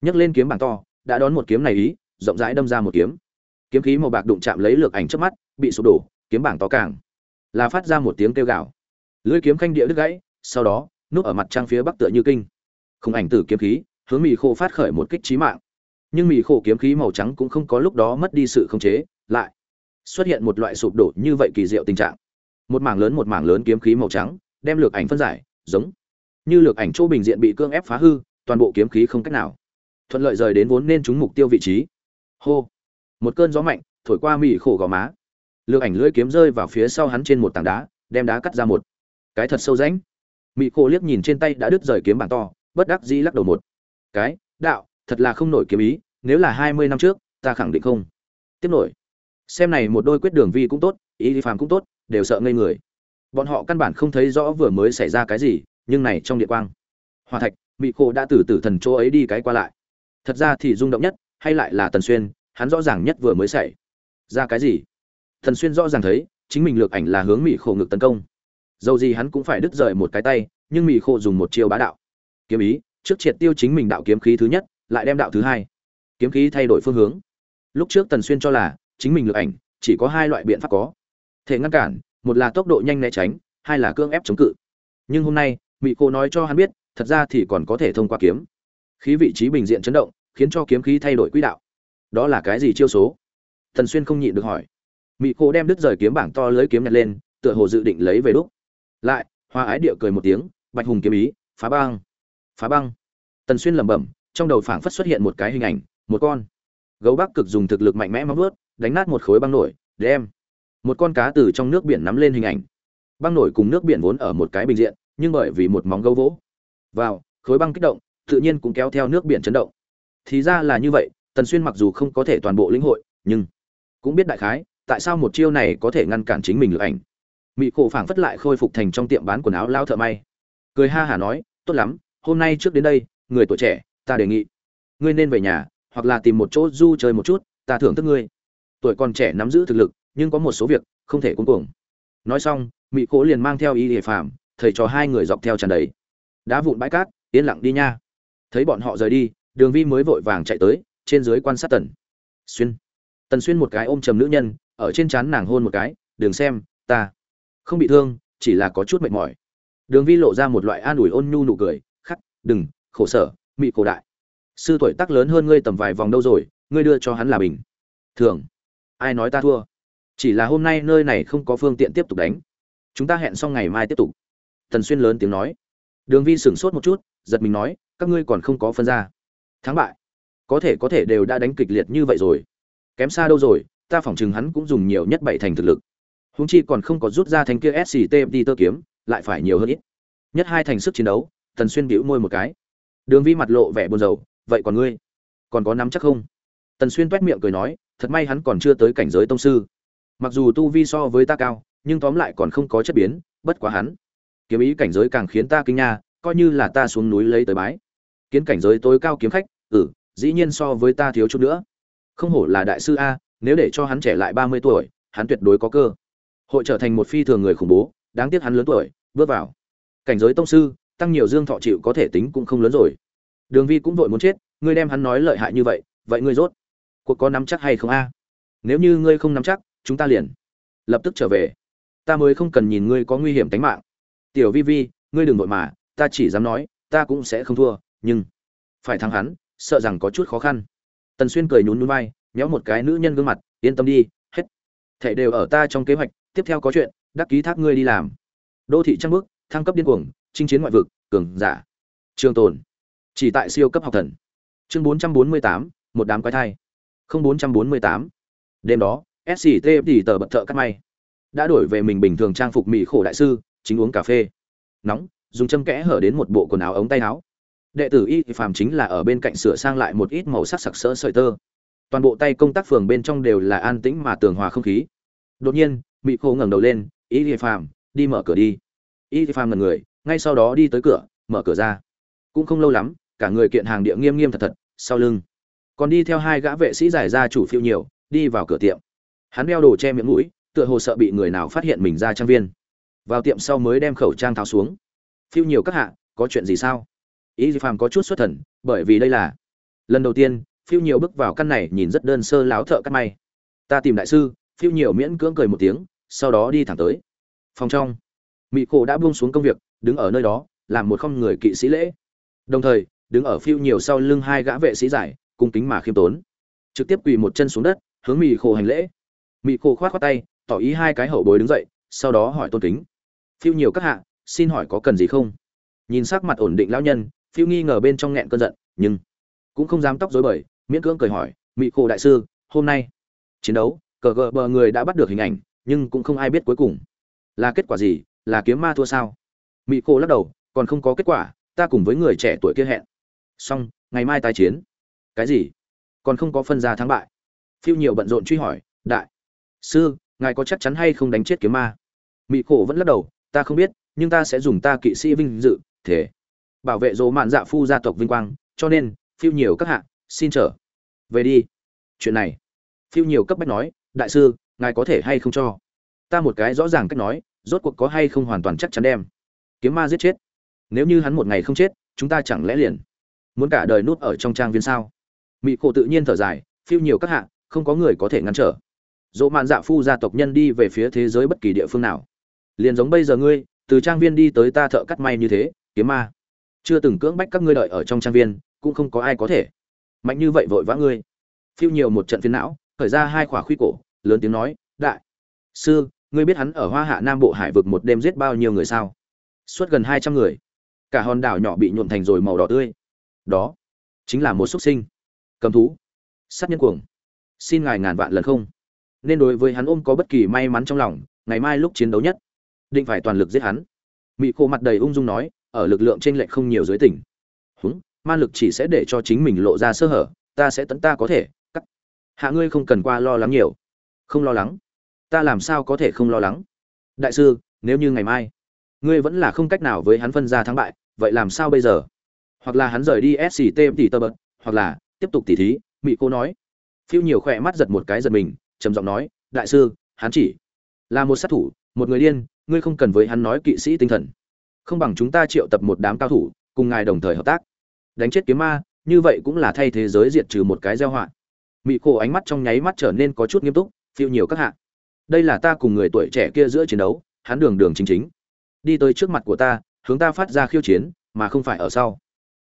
Nhấc lên kiếm bảng to, đã đón một kiếm này ý, rộng rãi đâm ra một kiếm. Kiếm khí màu bạc đụng chạm lấy lược ảnh trước mắt, bị sụp đổ, kiếm bảng to càng là phát ra một tiếng kêu gào. Lưỡi kiếm khanh địa đứt gãy, sau đó, núp ở mặt trăng phía bắc tựa như kinh. Không ảnh tử kiếm khí, hướng mì khô phát khởi một kích trí mạng. Nhưng mì khô kiếm khí màu trắng cũng không có lúc đó mất đi sự khống chế, lại xuất hiện một loại sụp đổ như vậy kỳ diệu tình trạng. Một mảng lớn một mảng lớn kiếm khí màu trắng, đem lược ảnh phân giải, giống như lược ảnh chỗ bình diện bị cương ép phá hư, toàn bộ kiếm khí không cách nào thuận lợi rời đến vốn nên trúng mục tiêu vị trí. Hô! Một cơn gió mạnh thổi qua mì khổ gò má lược ảnh lưỡi kiếm rơi vào phía sau hắn trên một tảng đá, đem đá cắt ra một. Cái thật sâu rãnh. Mỹ cô liếc nhìn trên tay đã đứt rời kiếm bảng to, bất đắc dĩ lắc đầu một. Cái, đạo, thật là không nổi kiếm ý, nếu là hai mươi năm trước, ta khẳng định không. Tiếp nổi. Xem này một đôi quyết đường vi cũng tốt, ý vi phàm cũng tốt, đều sợ ngây người. Bọn họ căn bản không thấy rõ vừa mới xảy ra cái gì, nhưng này trong địa quang. Hòa thạch mỹ cô đã từ tử thần chỗ ấy đi cái qua lại. Thật ra thì rung động nhất, hay lại là tần xuyên, hắn rõ ràng nhất vừa mới xảy ra cái gì thần xuyên rõ ràng thấy, chính mình lược ảnh là hướng mỹ khổ ngực tấn công. Dầu gì hắn cũng phải đứt rời một cái tay, nhưng mỹ khổ dùng một chiêu bá đạo. Kiếm ý, trước triệt tiêu chính mình đạo kiếm khí thứ nhất, lại đem đạo thứ hai. Kiếm khí thay đổi phương hướng. Lúc trước tần xuyên cho là, chính mình lược ảnh, chỉ có hai loại biện pháp có. Thể ngăn cản, một là tốc độ nhanh né tránh, hai là cưỡng ép chống cự. Nhưng hôm nay mỹ cô nói cho hắn biết, thật ra thì còn có thể thông qua kiếm. Khí vị trí bình diện chấn động, khiến cho kiếm khí thay đổi quỹ đạo. Đó là cái gì chiêu số? Thần xuyên không nhịn được hỏi mỹ cô đem đứt rời kiếm bảng to lưới kiếm nhặt lên tựa hồ dự định lấy về đúc. Lại hoa ái địa cười một tiếng bạch hùng kiếm ý phá băng phá băng. Tần xuyên lẩm bẩm trong đầu phảng phất xuất hiện một cái hình ảnh một con gấu bắc cực dùng thực lực mạnh mẽ móng vớt, đánh nát một khối băng nổi đem một con cá từ trong nước biển nắm lên hình ảnh. Băng nổi cùng nước biển vốn ở một cái bình diện nhưng bởi vì một móng gấu vỗ vào khối băng kích động tự nhiên cũng kéo theo nước biển chấn động. Thì ra là như vậy tần xuyên mặc dù không có thể toàn bộ lĩnh hội nhưng cũng biết đại khái tại sao một chiêu này có thể ngăn cản chính mình lực ảnh? Mỹ cổ phảng phất lại khôi phục thành trong tiệm bán quần áo lao thợ may. Cười ha hả nói, tốt lắm, hôm nay trước đến đây, người tuổi trẻ, ta đề nghị, ngươi nên về nhà, hoặc là tìm một chỗ du chơi một chút, ta thưởng thức ngươi. Tuổi còn trẻ nắm giữ thực lực, nhưng có một số việc, không thể cuống cuồng. Nói xong mỹ Cổ liền mang theo y hệ phàm, thầy trò hai người dọc theo tràn đầy. Đá vụn bãi cát, yên lặng đi nha. Thấy bọn họ rời đi, đường vi mới vội vàng chạy tới, trên dưới quan sát tần xuyên. Tần xuyên một cái ôm chầm nữ nhân ở trên trán nàng hôn một cái, đường xem, ta không bị thương, chỉ là có chút mệt mỏi. Đường vi lộ ra một loại an ủi ôn nhu nụ cười, khắc, đừng, khổ sở, mị cổ đại. Sư tuổi tác lớn hơn ngươi tầm vài vòng đâu rồi, ngươi đưa cho hắn là bình. Thường, ai nói ta thua? Chỉ là hôm nay nơi này không có phương tiện tiếp tục đánh. Chúng ta hẹn xong ngày mai tiếp tục. Tần xuyên lớn tiếng nói. Đường vi sửng sốt một chút, giật mình nói, các ngươi còn không có phân ra. Thắng bại. Có thể có thể đều đã đánh kịch liệt như vậy rồi. Kém xa đâu rồi ta phỏng chừng hắn cũng dùng nhiều nhất bảy thành thực lực. Húng chi còn không có rút ra thành kia sct đi tơ kiếm, lại phải nhiều hơn ít. Nhất hai thành sức chiến đấu, tần xuyên bĩu môi một cái. Đường vi mặt lộ vẻ buồn rầu, vậy còn ngươi? Còn có nắm chắc không? Tần xuyên toét miệng cười nói, thật may hắn còn chưa tới cảnh giới tông sư. Mặc dù tu vi so với ta cao, nhưng tóm lại còn không có chất biến, bất quá hắn. Kiếm ý cảnh giới càng khiến ta kinh nha, coi như là ta xuống núi lấy tới bái. Kiến cảnh giới tối cao kiếm khách ừ dĩ nhiên so với ta thiếu chút nữa. Không hổ là đại sư a nếu để cho hắn trẻ lại ba mươi tuổi, hắn tuyệt đối có cơ. Hội trở thành một phi thường người khủng bố, đáng tiếc hắn lớn tuổi, bước vào. Cảnh giới tông sư, tăng nhiều dương thọ chịu có thể tính cũng không lớn rồi. Đường vi cũng vội muốn chết, ngươi đem hắn nói lợi hại như vậy vậy ngươi rốt cuộc có nắm chắc hay không a? Nếu như ngươi không nắm chắc, chúng ta liền lập tức trở về. Ta mới không cần nhìn ngươi có nguy hiểm tính mạng. Tiểu vi vi, ngươi đừng vội mà, ta chỉ dám nói, ta cũng sẽ không thua, nhưng phải thắng hắn, sợ rằng có chút khó khăn. Tần xuyên cười nhún nhún vai nhéo một cái nữ nhân gương mặt yên tâm đi hết. Thệ đều ở ta trong kế hoạch tiếp theo có chuyện đắc ký thác ngươi đi làm. Đô thị trăng bước thăng cấp điên cuồng chinh chiến ngoại vực cường giả. Trường tồn. Chỉ tại siêu cấp học thần. Chương 448, một đám quái thai. Không 448. đêm đó sct thì tờ bật thợ cắt may. Đã đổi về mình bình thường trang phục mỹ khổ đại sư chính uống cà phê. Nóng dùng châm kẽ hở đến một bộ quần áo ống tay áo. Đệ tử y phàm chính là ở bên cạnh sửa sang lại một ít màu sắc sặc sỡ sợi tơ toàn bộ tay công tác phường bên trong đều là an tĩnh mà tường hòa không khí. Đột nhiên, mị khô ngẩng đầu lên y phàm, đi mở cửa đi. Y phàm ngần người, ngay sau đó đi tới cửa, mở cửa ra. Cũng không lâu lắm, cả người kiện hàng địa nghiêm nghiêm thật thật, sau lưng. Còn đi theo hai gã vệ sĩ giải ra chủ phiêu nhiều, đi vào cửa tiệm. Hắn đeo đồ che miệng mũi, tựa hồ sợ bị người nào phát hiện mình ra trang viên. Vào tiệm sau mới đem khẩu trang tháo xuống. Phiêu nhiều các hạ, có chuyện gì sao? Ý gì phàm có chút xuất thần, bởi vì đây là lần đầu tiên phiêu nhiều bước vào căn này nhìn rất đơn sơ láo thợ cắt may. Ta tìm đại sư, phiêu nhiều miễn cưỡng cười một tiếng, sau đó đi thẳng tới. Phòng trong mỹ cổ đã buông xuống công việc, đứng ở nơi đó, làm một không người kỵ sĩ lễ. Đồng thời, đứng ở phiêu nhiều sau lưng hai gã vệ sĩ giải, cung kính mà khiêm tốn. Trực tiếp quỳ một chân xuống đất, hướng mỹ khổ hành lễ. Mỹ khổ khoát khoát tay, tỏ ý hai cái hậu bối đứng dậy, sau đó hỏi tôn kính. Phiêu nhiều các hạ, xin hỏi có cần gì không? Nhìn sắc mặt ổn định lão nhân, phiêu nghi ngờ bên trong nghẹn cơn giận, nhưng cũng không dám tóc dối bời miễn cưỡng cười hỏi mỹ khổ đại sư, hôm nay chiến đấu, cờ gờ bờ người đã bắt được hình ảnh, nhưng cũng không ai biết cuối cùng. Là kết quả gì? Là kiếm ma thua sao? Mỹ khổ lắc đầu, còn không có kết quả, ta cùng với người trẻ tuổi kia hẹn. Xong, ngày mai tái chiến. Cái gì? Còn không có phân ra thắng bại. Phiêu nhiều bận rộn truy hỏi, đại sư, ngài có chắc chắn hay không đánh chết kiếm ma? Mỹ khổ vẫn lắc đầu, ta không biết, nhưng ta sẽ dùng ta kỵ sĩ vinh dự thế bảo vệ dỗ mạn dạ phu gia tộc vinh quang, cho nên, phiêu nhiều các hạ xin trở về đi. Chuyện này. Phiêu nhiều cấp bách nói, đại sư, ngài có thể hay không cho? Ta một cái rõ ràng cách nói, rốt cuộc có hay không hoàn toàn chắc chắn đem. Kiếm ma giết chết. Nếu như hắn một ngày không chết, chúng ta chẳng lẽ liền muốn cả đời nút ở trong trang viên sao? Mỹ cổ tự nhiên thở dài, phiêu nhiều các hạ, không có người có thể ngăn trở. Dỗ mạn dạ phu gia tộc nhân đi về phía thế giới bất kỳ địa phương nào. Liền giống bây giờ ngươi, từ trang viên đi tới ta thợ cắt may như thế, kiếm ma. Chưa từng cưỡng bách các ngươi đợi ở trong trang viên, cũng không có ai có thể mạnh như vậy vội vã ngươi. Phiêu nhiều một trận phiến não, khởi ra hai khỏa khuy cổ, lớn tiếng nói, đại sư, ngươi biết hắn ở hoa hạ nam bộ hải vực một đêm giết bao nhiêu người sao? Suốt gần hai trăm người. Cả hòn đảo nhỏ bị nhuộm thành rồi màu đỏ tươi. Đó chính là một xuất sinh. Cầm thú. Sát nhân cuồng. Xin ngài ngàn vạn lần không. Nên đối với hắn ôm có bất kỳ may mắn trong lòng, ngày mai lúc chiến đấu nhất, định phải toàn lực giết hắn. Mỹ khô mặt đầy ung dung nói, ở lực lượng trên lệch không nhiều dưới tỉnh. Húng ma lực chỉ sẽ để cho chính mình lộ ra sơ hở, ta sẽ tận ta có thể, cắt. Hạ ngươi không cần qua lo lắng nhiều. Không lo lắng. Ta làm sao có thể không lo lắng? Đại sư, nếu như ngày mai, ngươi vẫn là không cách nào với hắn phân ra thắng bại, vậy làm sao bây giờ? Hoặc là hắn rời đi sct tỷ tơ bật, hoặc là tiếp tục tỉ thí mỹ cô nói. Phiêu nhiều khỏe mắt giật một cái giật mình, trầm giọng nói, đại sư, hắn chỉ là một sát thủ, một người điên, ngươi không cần với hắn nói kỵ sĩ tinh thần. Không bằng chúng ta triệu tập một đám cao thủ, cùng ngài đồng thời hợp tác đánh chết kiếm ma, như vậy cũng là thay thế giới diệt trừ một cái gieo họa. Mỹ cổ ánh mắt trong nháy mắt trở nên có chút nghiêm túc, phiêu nhiều các hạ. Đây là ta cùng người tuổi trẻ kia giữa chiến đấu, hắn đường đường chính chính. Đi tới trước mặt của ta, hướng ta phát ra khiêu chiến, mà không phải ở sau.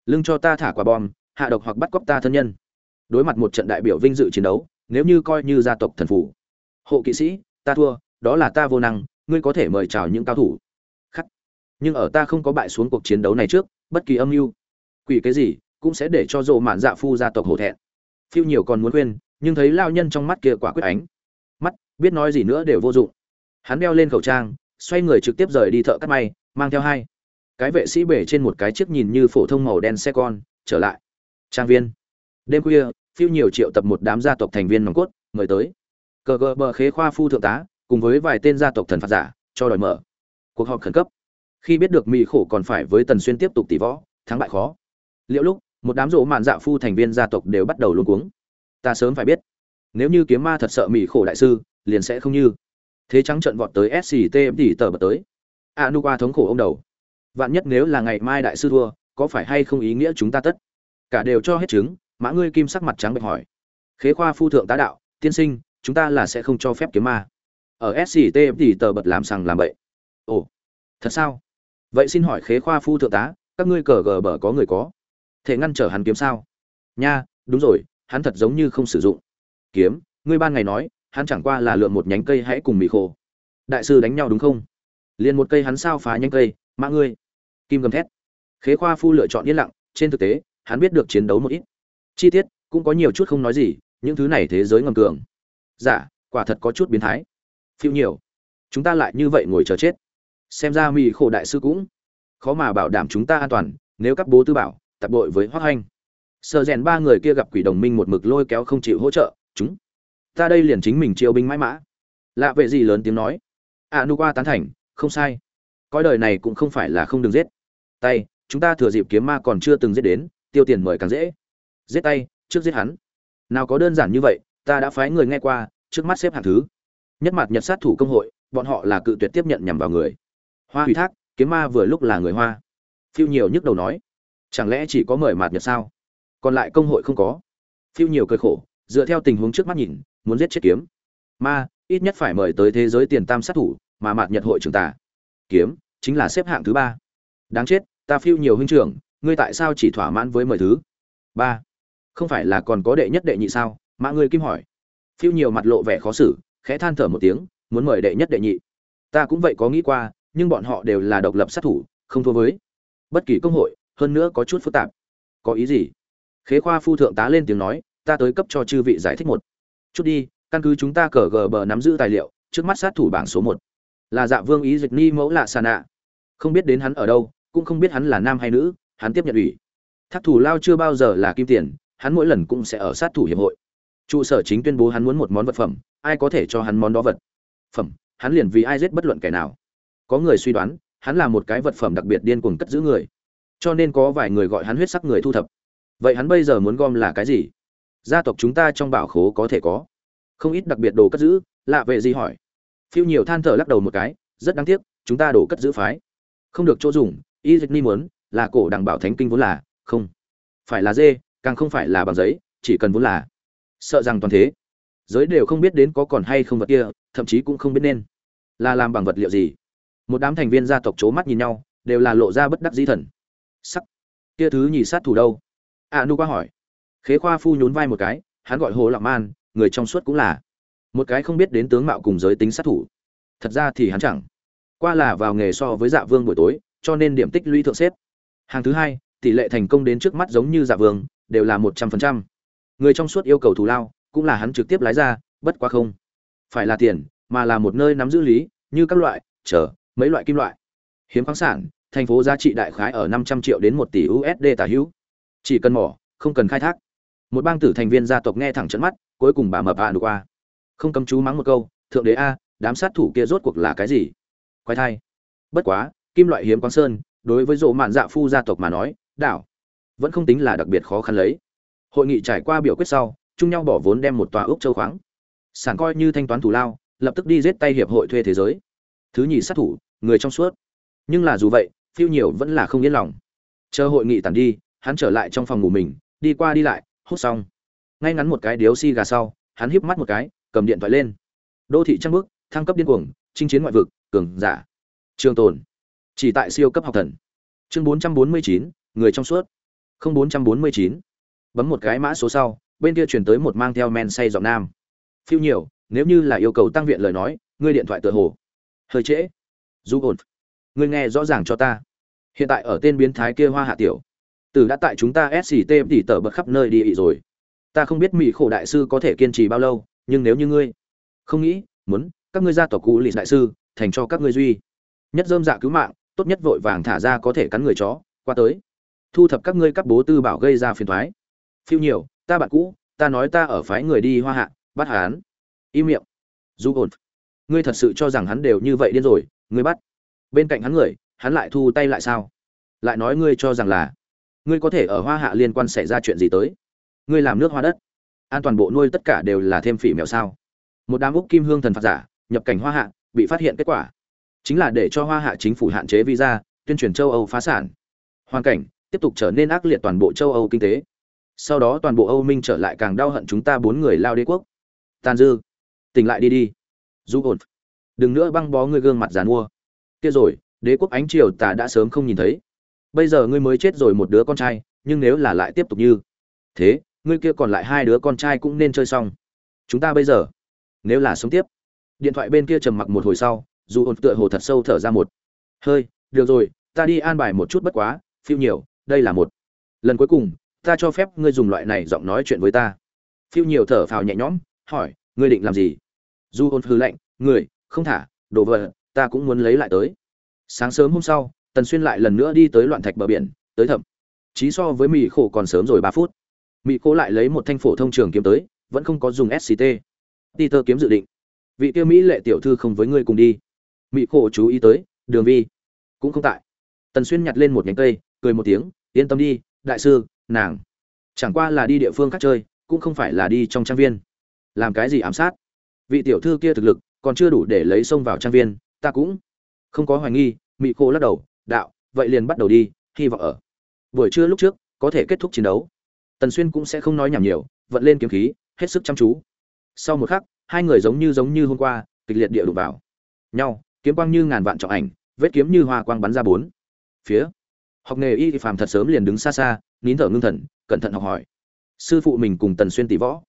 Lưng cho ta thả quả bom, hạ độc hoặc bắt cóc ta thân nhân. Đối mặt một trận đại biểu vinh dự chiến đấu, nếu như coi như gia tộc thần phủ hộ kỵ sĩ, ta thua, đó là ta vô năng, ngươi có thể mời chào những cao thủ. Khắc. Nhưng ở ta không có bại xuống cuộc chiến đấu này trước, bất kỳ âm mưu quỷ cái gì, cũng sẽ để cho rộ mạn dạ phu gia tộc hổ thẹn. Phiêu nhiều còn muốn khuyên, nhưng thấy lao nhân trong mắt kia quả quyết ánh. Mắt, biết nói gì nữa đều vô dụng. Hắn đeo lên khẩu trang, xoay người trực tiếp rời đi thợ cắt may, mang theo hai. Cái vệ sĩ bể trên một cái chiếc nhìn như phổ thông màu đen xe con, trở lại. Trang viên. Đêm khuya, phiêu nhiều triệu tập một đám gia tộc thành viên nòng cốt, mời tới. Cờ gờ bờ khế khoa phu thượng tá, cùng với vài tên gia tộc thần phạt giả, cho đòi mở. Cuộc họp khẩn cấp. Khi biết được mỹ khổ còn phải với tần xuyên tiếp tục tỷ võ, thắng bại khó liệu lúc, một đám rỗ mạn dạ phu thành viên gia tộc đều bắt đầu luôn cuống. Ta sớm phải biết, nếu như kiếm ma thật sợ mỹ khổ đại sư, liền sẽ không như. Thế trắng trận vọt tới sct tỉ tờ bật tới. A nu qua thống khổ ông đầu. Vạn nhất nếu là ngày mai đại sư thua, có phải hay không ý nghĩa chúng ta tất? Cả đều cho hết chứng, mã ngươi kim sắc mặt trắng bệch hỏi. Khế khoa phu thượng tá đạo, tiên sinh, chúng ta là sẽ không cho phép kiếm ma. Ở sct tỷ tờ bật làm sằng làm bậy. Ồ, thật sao? Vậy xin hỏi khế khoa phu thượng tá, các ngươi cờ gờ bờ có người có? Thể ngăn trở hắn kiếm sao? Nha, đúng rồi, hắn thật giống như không sử dụng. Kiếm, ngươi ban ngày nói, hắn chẳng qua là lượm một nhánh cây hãy cùng mì khô đại sư đánh nhau đúng không? Liền một cây hắn sao phá nhánh cây, mã ngươi. Kim gầm thét. Khế khoa phu lựa chọn yên lặng, trên thực tế, hắn biết được chiến đấu một ít. Chi tiết, cũng có nhiều chút không nói gì, những thứ này thế giới ngầm cường. Dạ quả thật có chút biến thái. Phiêu nhiều. Chúng ta lại như vậy ngồi chờ chết. Xem ra mỹ khổ đại sư cũng khó mà bảo đảm chúng ta an toàn, nếu các bố tư bảo tập đội với hoác hanh. Sợ rèn ba người kia gặp quỷ đồng minh một mực lôi kéo không chịu hỗ trợ, chúng, ta đây liền chính mình chiêu binh mãi mã. Lạ vệ gì lớn tiếng nói a nu qua tán thành, không sai. Coi đời này cũng không phải là không đừng giết. Tay, chúng ta thừa dịp kiếm ma còn chưa từng giết đến, tiêu tiền mời càng dễ. Giết tay, trước giết hắn. Nào có đơn giản như vậy, ta đã phái người nghe qua, trước mắt xếp hạng thứ. Nhất mặt nhật sát thủ công hội, bọn họ là cự tuyệt tiếp nhận nhằm vào người. Hoa ủy thác, kiếm ma vừa lúc là người hoa. Phiêu nhiều nhức đầu nói chẳng lẽ chỉ có mời mạt nhật sao? Còn lại công hội không có. Phiêu nhiều cơ khổ, dựa theo tình huống trước mắt nhìn, muốn giết chết kiếm. Ma, ít nhất phải mời tới thế giới tiền tam sát thủ, mà mạt nhật hội trưởng tả kiếm, chính là xếp hạng thứ ba. Đáng chết, ta phiêu nhiều huynh trưởng, ngươi tại sao chỉ thỏa mãn với mời thứ ba? Không phải là còn có đệ nhất đệ nhị sao? Mã ngươi kim hỏi. Phiêu nhiều mặt lộ vẻ khó xử, khẽ than thở một tiếng, muốn mời đệ nhất đệ nhị. Ta cũng vậy có nghĩ qua, nhưng bọn họ đều là độc lập sát thủ, không thua với. Bất kỳ công hội hơn nữa có chút phức tạp. Có ý gì? Khế khoa phu thượng tá lên tiếng nói, ta tới cấp cho chư vị giải thích một. Chút đi, căn cứ chúng ta cờ gờ bờ nắm giữ tài liệu, trước mắt sát thủ bảng số một. Là dạ vương ý dịch ni mẫu lạ xà nạ. Không biết đến hắn ở đâu, cũng không biết hắn là nam hay nữ, hắn tiếp nhận ủy. Thác thủ lao chưa bao giờ là kim tiền, hắn mỗi lần cũng sẽ ở sát thủ hiệp hội. Trụ sở chính tuyên bố hắn muốn một món vật phẩm, ai có thể cho hắn món đó vật? Phẩm, hắn liền vì ai giết bất luận kẻ nào. Có người suy đoán, hắn là một cái vật phẩm đặc biệt điên cuồng cất giữ người cho nên có vài người gọi hắn huyết sắc người thu thập. Vậy hắn bây giờ muốn gom là cái gì? Gia tộc chúng ta trong bảo khố có thể có. Không ít đặc biệt đồ cất giữ, lạ vệ gì hỏi. Phiêu nhiều than thở lắc đầu một cái, rất đáng tiếc, chúng ta đổ cất giữ phái. Không được chỗ dùng, y dịch ni muốn, là cổ đằng bảo thánh kinh vốn là, không. Phải là dê, càng không phải là bằng giấy, chỉ cần vốn là. Sợ rằng toàn thế. Giới đều không biết đến có còn hay không vật kia, thậm chí cũng không biết nên. Là làm bằng vật liệu gì? Một đám thành viên gia tộc c h ố mắt nhìn nhau, đều là lộ ra bất đắc dĩ thần sắc. Kia thứ nhì sát thủ đâu? A nu qua hỏi. Khế khoa phu nhún vai một cái, hắn gọi hồ lạc man, người trong suốt cũng là. Một cái không biết đến tướng mạo cùng giới tính sát thủ. Thật ra thì hắn chẳng. Qua là vào nghề so với dạ vương buổi tối, cho nên điểm tích lũy thượng xếp. Hàng thứ hai, tỷ lệ thành công đến trước mắt giống như dạ vương, đều là một trăm phần trăm. Người trong suốt yêu cầu thù lao, cũng là hắn trực tiếp lái ra, bất quá không phải là tiền, mà là một nơi nắm giữ lý, như các loại, chờ, mấy loại kim loại. Hiếm khoáng sản thành phố giá trị đại khái ở năm trăm triệu đến một tỷ usd tả hữu. Chỉ cần mỏ, không cần khai thác. Một bang tử thành viên gia tộc nghe thẳng trợn mắt, cuối cùng bà mập ạn qua không cấm chú mắng một câu, thượng đế a, đám sát thủ kia rốt cuộc là cái gì? Quái thai. Bất quá, kim loại hiếm quang sơn, đối với rộ mạn dạ phu gia tộc mà nói, đảo vẫn không tính là đặc biệt khó khăn lấy. Hội nghị trải qua biểu quyết sau, chung nhau bỏ vốn đem một tòa ốc châu khoáng. Sản coi như thanh toán thủ lao, lập tức đi giết tay hiệp hội thuê thế giới. Thứ nhì sát thủ, người trong suốt. Nhưng là dù vậy phiêu nhiều vẫn là không yên lòng. Chờ hội nghị tàn đi hắn trở lại trong phòng ngủ mình đi qua đi lại hút xong. Ngay ngắn một cái điếu xi gà sau hắn híp mắt một cái cầm điện thoại lên. Đô thị trăng bước thăng cấp điên cuồng chinh chiến ngoại vực cường giả. Trường tồn. Chỉ tại siêu cấp học thần. Chương 449, người trong suốt. Không 449. bấm một cái mã số sau bên kia truyền tới một mang theo men say giọng nam. Phiêu nhiều nếu như là yêu cầu tăng viện lời nói ngươi điện thoại tựa hồ. Hơi trễ. Du ổn ngươi nghe rõ ràng cho ta. Hiện tại ở tên biến thái kia hoa hạ tiểu từ đã tại chúng ta sct tỉ tở bật khắp nơi đi ị rồi. Ta không biết mỹ khổ đại sư có thể kiên trì bao lâu, nhưng nếu như ngươi không nghĩ, muốn, các ngươi gia tộc cụ lì đại sư, thành cho các ngươi duy. Nhất dơm dạ cứu mạng, tốt nhất vội vàng thả ra có thể cắn người chó, qua tới. Thu thập các ngươi các bố tư bảo gây ra phiền thoái. Phiêu nhiều, ta bạn cũ, ta nói ta ở phái người đi hoa hạ, bắt hắn. Im miệng. Du ổn. Ngươi thật sự cho rằng hắn đều như vậy điên rồi, ngươi bắt bên cạnh hắn người, hắn lại thu tay lại sao? Lại nói ngươi cho rằng là, ngươi có thể ở hoa hạ liên quan xảy ra chuyện gì tới? Ngươi làm nước hoa đất, an toàn bộ nuôi tất cả đều là thêm phỉ mèo sao? Một đám úc kim hương thần phạt giả, nhập cảnh hoa hạ, bị phát hiện kết quả. Chính là để cho hoa hạ chính phủ hạn chế visa, tuyên truyền châu âu phá sản. Hoàn cảnh tiếp tục trở nên ác liệt toàn bộ châu âu kinh tế. Sau đó toàn bộ âu minh trở lại càng đau hận chúng ta bốn người lao đế quốc. Tàn dư, tỉnh lại đi đi. Du ổn. Đừng nữa băng bó ngươi gương mặt giàn mua kia rồi, đế quốc ánh triều ta đã sớm không nhìn thấy. Bây giờ ngươi mới chết rồi một đứa con trai, nhưng nếu là lại tiếp tục như thế, ngươi kia còn lại hai đứa con trai cũng nên chơi xong. Chúng ta bây giờ, nếu là sống tiếp, điện thoại bên kia trầm mặc một hồi sau, dù ổn tựa hồ thật sâu thở ra một hơi, được rồi, ta đi an bài một chút bất quá, phiêu nhiều, đây là một. Lần cuối cùng, ta cho phép ngươi dùng loại này giọng nói chuyện với ta. Phiêu nhiều thở phào nhẹ nhõm, hỏi, ngươi định làm gì? Dù ôn hư lệnh người không thả, đồ vật ta cũng muốn lấy lại tới. Sáng sớm hôm sau, tần xuyên lại lần nữa đi tới loạn thạch bờ biển, tới thậm chí so với mỹ khổ còn sớm rồi ba phút. Mỹ khổ lại lấy một thanh phổ thông trường kiếm tới, vẫn không có dùng sct peter kiếm dự định. Vị tiêu mỹ lệ tiểu thư không với ngươi cùng đi. Mỹ khổ chú ý tới, đường vi. Cũng không tại. Tần xuyên nhặt lên một nhánh cây, cười một tiếng, yên tâm đi, đại sư, nàng. Chẳng qua là đi địa phương khác chơi, cũng không phải là đi trong trang viên. Làm cái gì ám sát? Vị tiểu thư kia thực lực, còn chưa đủ để lấy xông vào trang viên ta cũng không có hoài nghi mỹ cô lắc đầu, đạo, vậy liền bắt đầu đi, hy vọng ở buổi trưa lúc trước có thể kết thúc chiến đấu. Tần xuyên cũng sẽ không nói nhảm nhiều, vận lên kiếm khí, hết sức chăm chú. Sau một khắc, hai người giống như giống như hôm qua, kịch liệt địa đụng vào nhau, kiếm quang như ngàn vạn trọng ảnh, vết kiếm như hoa quang bắn ra bốn phía. Học nghề y phàm thật sớm liền đứng xa xa, nín thở ngưng thần, cẩn thận học hỏi. Sư phụ mình cùng tần xuyên tỷ võ.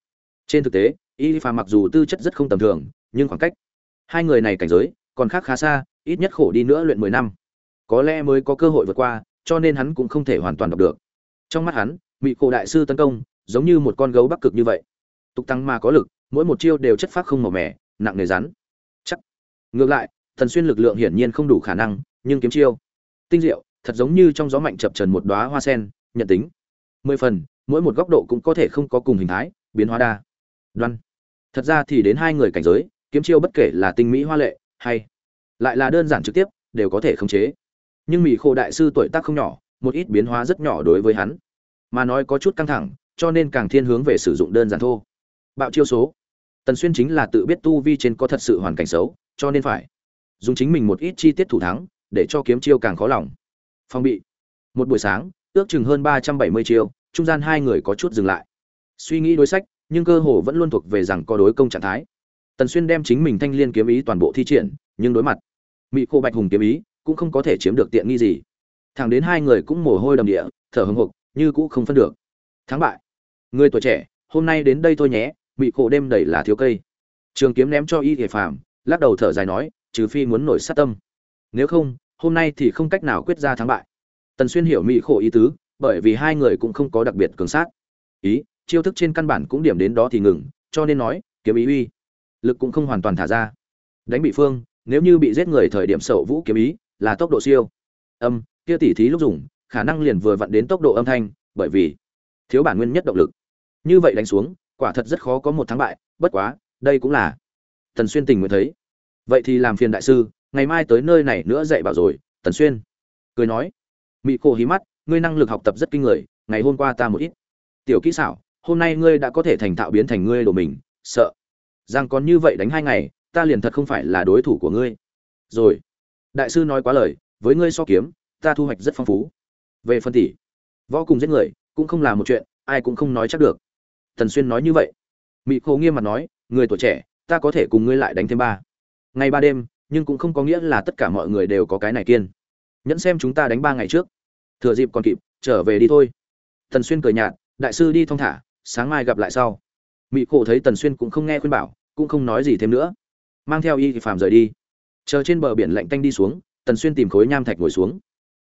Trên thực tế, y phàm mặc dù tư chất rất không tầm thường, nhưng khoảng cách hai người này cảnh giới còn khác khá xa, ít nhất khổ đi nữa luyện mười năm. Có lẽ mới có cơ hội vượt qua, cho nên hắn cũng không thể hoàn toàn đọc được. Trong mắt hắn, mị cổ đại sư tấn công, giống như một con gấu bắc cực như vậy. Tục tăng mà có lực, mỗi một chiêu đều chất phát không màu mẻ nặng nề rắn. Chắc. Ngược lại, thần xuyên lực lượng hiển nhiên không đủ khả năng, nhưng kiếm chiêu. Tinh diệu, thật giống như trong gió mạnh chập trần một đóa hoa sen, nhận tính. Mười phần, mỗi một góc độ cũng có thể không có cùng hình thái, biến hóa đa. Đoan. Thật ra thì đến hai người cảnh giới, kiếm chiêu bất kể là tinh mỹ hoa lệ hay lại là đơn giản trực tiếp, đều có thể khống chế. Nhưng mỹ khô đại sư tuổi tác không nhỏ, một ít biến hóa rất nhỏ đối với hắn. Mà nói có chút căng thẳng, cho nên càng thiên hướng về sử dụng đơn giản thô. Bạo chiêu số. Tần xuyên chính là tự biết tu vi trên có thật sự hoàn cảnh xấu, cho nên phải dùng chính mình một ít chi tiết thủ thắng, để cho kiếm chiêu càng khó lòng. Phong bị. Một buổi sáng, ước chừng hơn ba trăm bảy mươi chiêu, trung gian hai người có chút dừng lại. Suy nghĩ đối sách, nhưng cơ hồ vẫn luôn thuộc về rằng có đối công trạng thái tần xuyên đem chính mình thanh liên kiếm ý toàn bộ thi triển, nhưng đối mặt mỹ khô bạch hùng kiếm ý, cũng không có thể chiếm được tiện nghi gì. Thẳng đến hai người cũng mồ hôi đầm địa, thở hừng hực, như cũng không phân được. Thắng bại. Người tuổi trẻ, hôm nay đến đây thôi nhé bị khổ đêm đầy là thiếu cây. Trường kiếm ném cho y thể phàm, lắc đầu thở dài nói, trừ phi muốn nổi sát tâm. Nếu không, hôm nay thì không cách nào quyết ra thắng bại. Tần xuyên hiểu mỹ khổ ý tứ, bởi vì hai người cũng không có đặc biệt cường sát. Ý, chiêu thức trên căn bản cũng điểm đến đó thì ngừng, cho nên nói, kiếm ý uy lực cũng không hoàn toàn thả ra. Đánh bị phương, nếu như bị giết người thời điểm sậu vũ kiếm ý, là tốc độ siêu. Âm, kia tỉ thí lúc dùng, khả năng liền vừa vặn đến tốc độ âm thanh, bởi vì thiếu bản nguyên nhất động lực. Như vậy đánh xuống, quả thật rất khó có một thắng bại, bất quá, đây cũng là tần xuyên tình mới thấy. Vậy thì làm phiền đại sư, ngày mai tới nơi này nữa dạy bảo rồi, tần xuyên. Cười nói. Mỹ cô hí mắt, ngươi năng lực học tập rất kinh người, ngày hôm qua ta một ít. Tiểu kỹ xảo, hôm nay ngươi đã có thể thành thạo biến thành ngươi đồ mình, sợ rằng còn như vậy đánh hai ngày, ta liền thật không phải là đối thủ của ngươi. Rồi, đại sư nói quá lời, với ngươi so kiếm, ta thu hoạch rất phong phú. Về phân tỷ, võ cùng giết người, cũng không là một chuyện, ai cũng không nói chắc được. Thần xuyên nói như vậy. Mỹ khô nghiêm mặt nói, người tuổi trẻ, ta có thể cùng ngươi lại đánh thêm ba. Ngày ba đêm, nhưng cũng không có nghĩa là tất cả mọi người đều có cái này kiên. Nhẫn xem chúng ta đánh ba ngày trước. Thừa dịp còn kịp, trở về đi thôi. Thần xuyên cười nhạt, đại sư đi thong thả, sáng mai gặp lại sau mỹ cổ thấy tần xuyên cũng không nghe khuyên bảo, cũng không nói gì thêm nữa. Mang theo y thì phàm rời đi. Chờ trên bờ biển lạnh tanh đi xuống, tần xuyên tìm khối nham thạch ngồi xuống.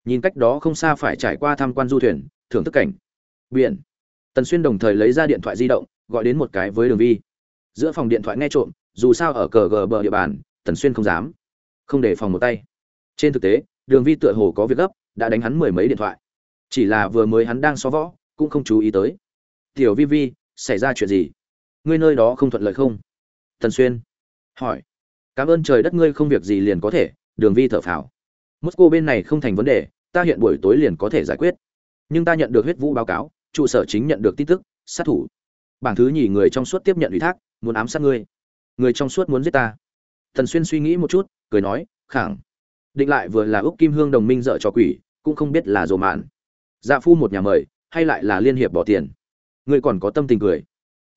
Nhìn cách đó không xa phải trải qua tham quan du thuyền, thưởng thức cảnh. Biển. Tần xuyên đồng thời lấy ra điện thoại di động, gọi đến một cái với đường vi. Giữa phòng điện thoại nghe trộm, dù sao ở cờ gờ bờ địa bàn, tần xuyên không dám. Không để phòng một tay. Trên thực tế, đường vi tựa hồ có việc gấp, đã đánh hắn mười mấy điện thoại. Chỉ là vừa mới hắn đang xó võ, cũng không chú ý tới. Tiểu vi vi, xảy ra chuyện gì? Ngươi nơi đó không thuận lợi không? Tần xuyên hỏi. Cảm ơn trời đất ngươi không việc gì liền có thể, đường vi thở phào. Mosco bên này không thành vấn đề, ta hiện buổi tối liền có thể giải quyết. Nhưng ta nhận được huyết vũ báo cáo, trụ sở chính nhận được tin tức, sát thủ. Bảng thứ nhì người trong suốt tiếp nhận ủy thác, muốn ám sát ngươi. Người trong suốt muốn giết ta. Thần xuyên suy nghĩ một chút, cười nói, khẳng định lại vừa là úc kim hương đồng minh dợ cho quỷ, cũng không biết là dồ mạn. Dạ phu một nhà mời, hay lại là liên hiệp bỏ tiền. Ngươi còn có tâm tình cười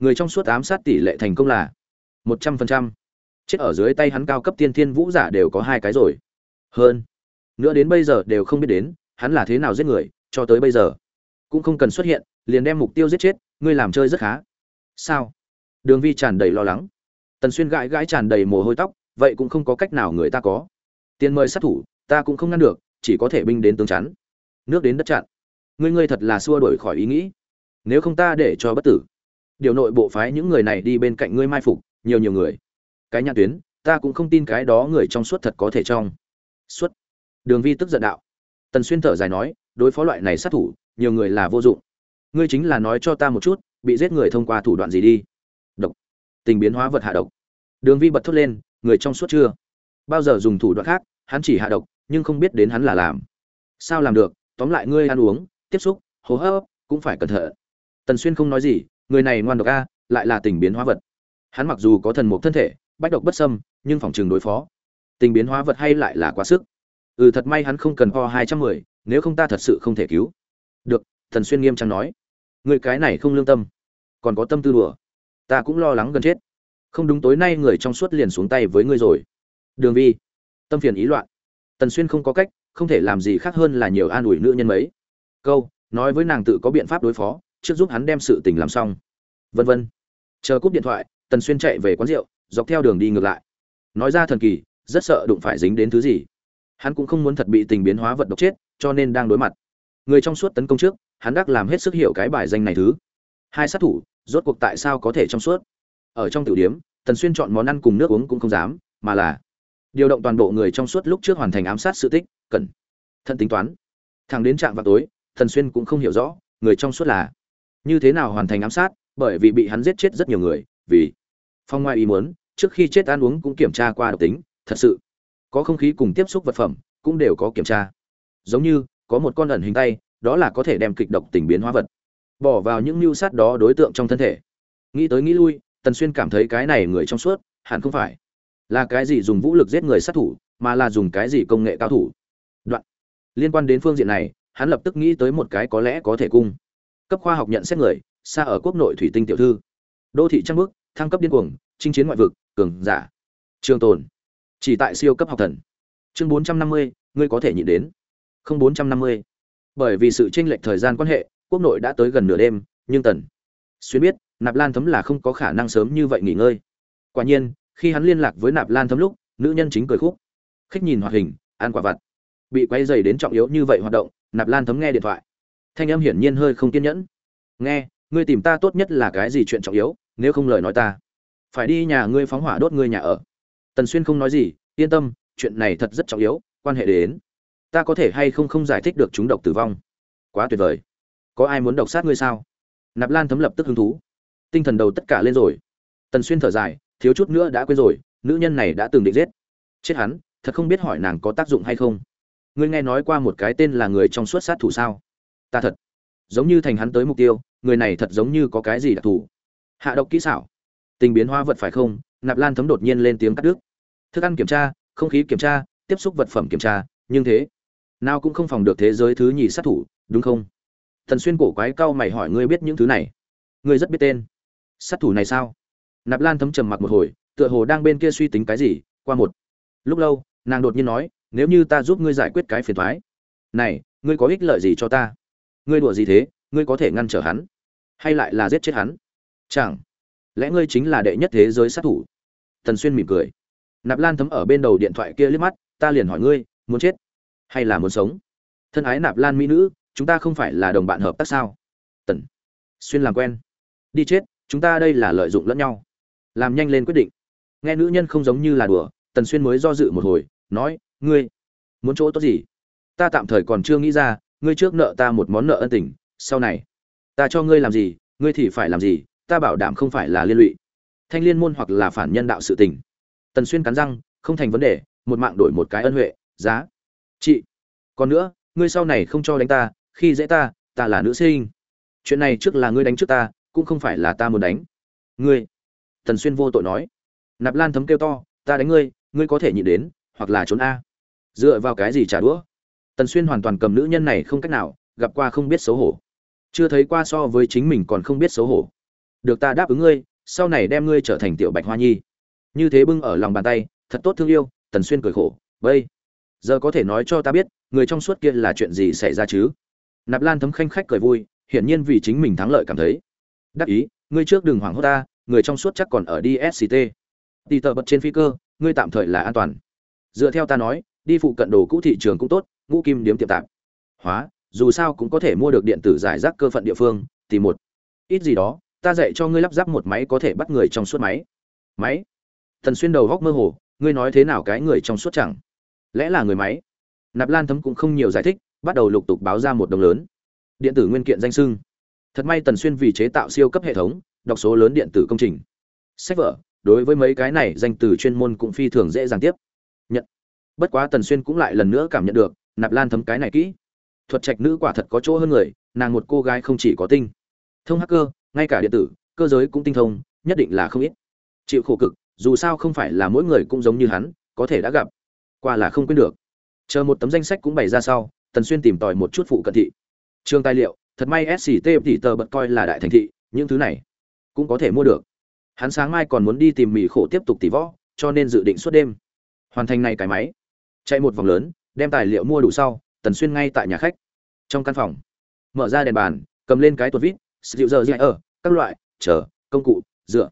người trong suốt ám sát tỷ lệ thành công là một trăm phần trăm. Chết ở dưới tay hắn cao cấp tiên thiên vũ giả đều có hai cái rồi. Hơn nữa đến bây giờ đều không biết đến, hắn là thế nào giết người, cho tới bây giờ cũng không cần xuất hiện, liền đem mục tiêu giết chết, ngươi làm chơi rất khá. Sao? Đường vi tràn đầy lo lắng. Tần xuyên gãi gãi tràn đầy mồ hôi tóc, vậy cũng không có cách nào người ta có. Tiền mời sát thủ, ta cũng không ngăn được, chỉ có thể binh đến tướng chắn. Nước đến đất chặn. Ngươi ngươi thật là xua đổi khỏi ý nghĩ. Nếu không ta để cho bất tử điều nội bộ phái những người này đi bên cạnh ngươi mai phục, nhiều nhiều người. Cái nhãn tuyến, ta cũng không tin cái đó người trong suốt thật có thể trong. Suốt. Đường vi tức giận đạo. Tần xuyên thở dài nói, đối phó loại này sát thủ, nhiều người là vô dụng. Ngươi chính là nói cho ta một chút, bị giết người thông qua thủ đoạn gì đi. Độc. Tình biến hóa vật hạ độc. Đường vi bật thốt lên, người trong suốt chưa? Bao giờ dùng thủ đoạn khác, hắn chỉ hạ độc, nhưng không biết đến hắn là làm. Sao làm được, tóm lại ngươi ăn uống, tiếp xúc, hô hấp, cũng phải cẩn thận. Tần xuyên không nói gì người này ngoan độc a, lại là tình biến hóa vật. Hắn mặc dù có thần mục thân thể, bách độc bất sâm nhưng phòng trường đối phó. Tình biến hóa vật hay lại là quá sức. Ừ thật may hắn không cần ho hai trăm mười, nếu không ta thật sự không thể cứu. Được, thần xuyên nghiêm trang nói. Người cái này không lương tâm. Còn có tâm tư đùa. Ta cũng lo lắng gần chết. Không đúng tối nay người trong suốt liền xuống tay với ngươi rồi. Đường vi. Tâm phiền ý loạn. Tần xuyên không có cách, không thể làm gì khác hơn là nhiều an ủi nữ nhân mấy. Câu, nói với nàng tự có biện pháp đối phó trước giúp hắn đem sự tình làm xong. Vân vân. Chờ cúp điện thoại, tần xuyên chạy về quán rượu, dọc theo đường đi ngược lại. Nói ra thần kỳ, rất sợ đụng phải dính đến thứ gì. Hắn cũng không muốn thật bị tình biến hóa vật độc chết, cho nên đang đối mặt. Người trong suốt tấn công trước, hắn đắc làm hết sức hiểu cái bài danh này thứ. Hai sát thủ, rốt cuộc tại sao có thể trong suốt? Ở trong tiểu điếm tần xuyên chọn món ăn cùng nước uống cũng không dám, mà là điều động toàn bộ người trong suốt lúc trước hoàn thành ám sát sự tích cẩn thận tính toán. Thẳng đến trạm vào tối, tần xuyên cũng không hiểu rõ, người trong suốt là như thế nào hoàn thành ám sát, bởi vì bị hắn giết chết rất nhiều người, vì phong Ngoại ý muốn, trước khi chết ăn uống cũng kiểm tra qua độc tính, thật sự có không khí cùng tiếp xúc vật phẩm cũng đều có kiểm tra. Giống như, có một con ẩn hình tay, đó là có thể đem kịch độc tình biến hóa vật. Bỏ vào những mưu sát đó đối tượng trong thân thể. Nghĩ tới nghĩ lui, tần xuyên cảm thấy cái này người trong suốt, hẳn không phải là cái gì dùng vũ lực giết người sát thủ, mà là dùng cái gì công nghệ cao thủ. Đoạn. Liên quan đến phương diện này, hắn lập tức nghĩ tới một cái có lẽ có thể cung cấp khoa học nhận xét người, xa ở quốc nội thủy tinh tiểu thư. Đô thị trang bước thăng cấp điên cuồng, chinh chiến ngoại vực, cường giả. Trường tồn. Chỉ tại siêu cấp học thần. Chương bốn trăm năm mươi, ngươi có thể nhịn đến. Không bốn trăm năm mươi. Bởi vì sự tranh lệch thời gian quan hệ, quốc nội đã tới gần nửa đêm, nhưng tần. Xuyên biết, nạp lan thấm là không có khả năng sớm như vậy nghỉ ngơi. Quả nhiên, khi hắn liên lạc với nạp lan thấm lúc, nữ nhân chính cười khúc. Khách nhìn hoạt hình, ăn quả vặt. Bị quay dày đến trọng yếu như vậy hoạt động, nạp lan thấm nghe điện thoại thanh âm hiển nhiên hơi không kiên nhẫn. Nghe, ngươi tìm ta tốt nhất là cái gì chuyện trọng yếu, nếu không lời nói ta. Phải đi nhà ngươi phóng hỏa đốt ngươi nhà ở. Tần xuyên không nói gì, yên tâm, chuyện này thật rất trọng yếu, quan hệ đến. Ta có thể hay không không giải thích được chúng độc tử vong? Quá tuyệt vời. Có ai muốn độc sát ngươi sao? Nạp lan thấm lập tức hứng thú. Tinh thần đầu tất cả lên rồi. Tần xuyên thở dài, thiếu chút nữa đã quên rồi, nữ nhân này đã từng định giết. Chết hắn, thật không biết hỏi nàng có tác dụng hay không. Ngươi nghe nói qua một cái tên là người trong suốt sát thủ sao? Ta thật. Giống như thành hắn tới mục tiêu, người này thật giống như có cái gì đặc thù. Hạ độc kỹ xảo. Tình biến hoa vật phải không? Nạp lan thấm đột nhiên lên tiếng cắt đứt. Thức ăn kiểm tra, không khí kiểm tra, tiếp xúc vật phẩm kiểm tra, nhưng thế nào cũng không phòng được thế giới thứ nhì sát thủ, đúng không? Thần xuyên cổ quái cau mày hỏi ngươi biết những thứ này. Ngươi rất biết tên. Sát thủ này sao? Nạp lan thấm trầm mặc một hồi, tựa hồ đang bên kia suy tính cái gì, qua một lúc lâu, nàng đột nhiên nói, nếu như ta giúp ngươi giải quyết cái phiền thoái này, ngươi có ích lợi gì cho ta? Ngươi đùa gì thế, ngươi có thể ngăn trở hắn, hay lại là giết chết hắn? Chẳng lẽ ngươi chính là đệ nhất thế giới sát thủ? Thần xuyên mỉm cười. Nạp lan thấm ở bên đầu điện thoại kia liếc mắt, ta liền hỏi ngươi, muốn chết hay là muốn sống? Thân ái nạp lan mỹ nữ, chúng ta không phải là đồng bạn hợp tác sao? Tần xuyên làm quen. Đi chết, chúng ta đây là lợi dụng lẫn nhau. Làm nhanh lên quyết định. Nghe nữ nhân không giống như là đùa, tần xuyên mới do dự một hồi, nói, ngươi muốn chỗ tốt gì? Ta tạm thời còn chưa nghĩ ra ngươi trước nợ ta một món nợ ân tình, sau này, ta cho ngươi làm gì, ngươi thì phải làm gì, ta bảo đảm không phải là liên lụy. Thanh liên môn hoặc là phản nhân đạo sự tình. Tần xuyên cắn răng, không thành vấn đề, một mạng đổi một cái ân huệ, giá. Chị, còn nữa, ngươi sau này không cho đánh ta, khi dễ ta ta là nữ sinh. Chuyện này trước là ngươi đánh trước ta, cũng không phải là ta muốn đánh. Ngươi, tần xuyên vô tội nói. Nạp lan thấm kêu to, ta đánh ngươi ngươi có thể nhịn đến, hoặc là trốn a. Dựa vào cái gì trả đũa? Tần xuyên hoàn toàn cầm nữ nhân này không cách nào, gặp qua không biết xấu hổ. Chưa thấy qua so với chính mình còn không biết xấu hổ. Được ta đáp ứng ngươi, sau này đem ngươi trở thành tiểu bạch hoa nhi. Như thế bưng ở lòng bàn tay, thật tốt thương yêu, tần xuyên cười khổ bây giờ có thể nói cho ta biết, người trong suốt kia là chuyện gì xảy ra chứ? Nạp lan thấm khanh khách cười vui, hiển nhiên vì chính mình thắng lợi cảm thấy. Đắc ý, ngươi trước đừng hoảng hốt ta, người trong suốt chắc còn ở dsct sct đi tờ bật trên phi cơ, ngươi tạm thời là an toàn. Dựa theo ta nói, đi phụ cận đồ cũ thị trường cũng tốt ngũ kim điếm tiệm tạp. Hóa, dù sao cũng có thể mua được điện tử giải rác cơ phận địa phương, thì một, ít gì đó, ta dạy cho ngươi lắp ráp một máy có thể bắt người trong suốt máy. Máy? Thần xuyên đầu góc mơ hồ, ngươi nói thế nào cái người trong suốt chẳng? Lẽ là người máy? Nạp lan thấm cũng không nhiều giải thích, bắt đầu lục tục báo ra một đồng lớn. Điện tử nguyên kiện danh sưng thật may tần xuyên vì chế tạo siêu cấp hệ thống, đọc số lớn điện tử công trình. Sách vở, đối với mấy cái này danh từ chuyên môn cũng phi thường dễ dàng tiếp. Nhận. Bất quá tần xuyên cũng lại lần nữa cảm nhận được nạp lan thấm cái này kỹ. Thuật trạch nữ quả thật có chỗ hơn người, nàng một cô gái không chỉ có tinh. Thông hacker ngay cả điện tử, cơ giới cũng tinh thông, nhất định là không ít. Chịu khổ cực, dù sao không phải là mỗi người cũng giống như hắn, có thể đã gặp. Qua là không quên được. Chờ một tấm danh sách cũng bày ra sau, tần xuyên tìm tòi một chút phụ cận thị. Trường tài liệu, thật may sct thì tờ bật coi là đại thành thị, những thứ này cũng có thể mua được. Hắn sáng mai còn muốn đi tìm mì khổ tiếp tục tỉ võ, cho nên dự định suốt đêm. Hoàn thành này cái máy. Chạy một vòng lớn đem tài liệu mua đủ sau, tần xuyên ngay tại nhà khách. Trong căn phòng, mở ra đèn bàn, cầm lên cái tuột vít dịu giờ dạy ở ờ, các loại, chờ, công cụ, dựa.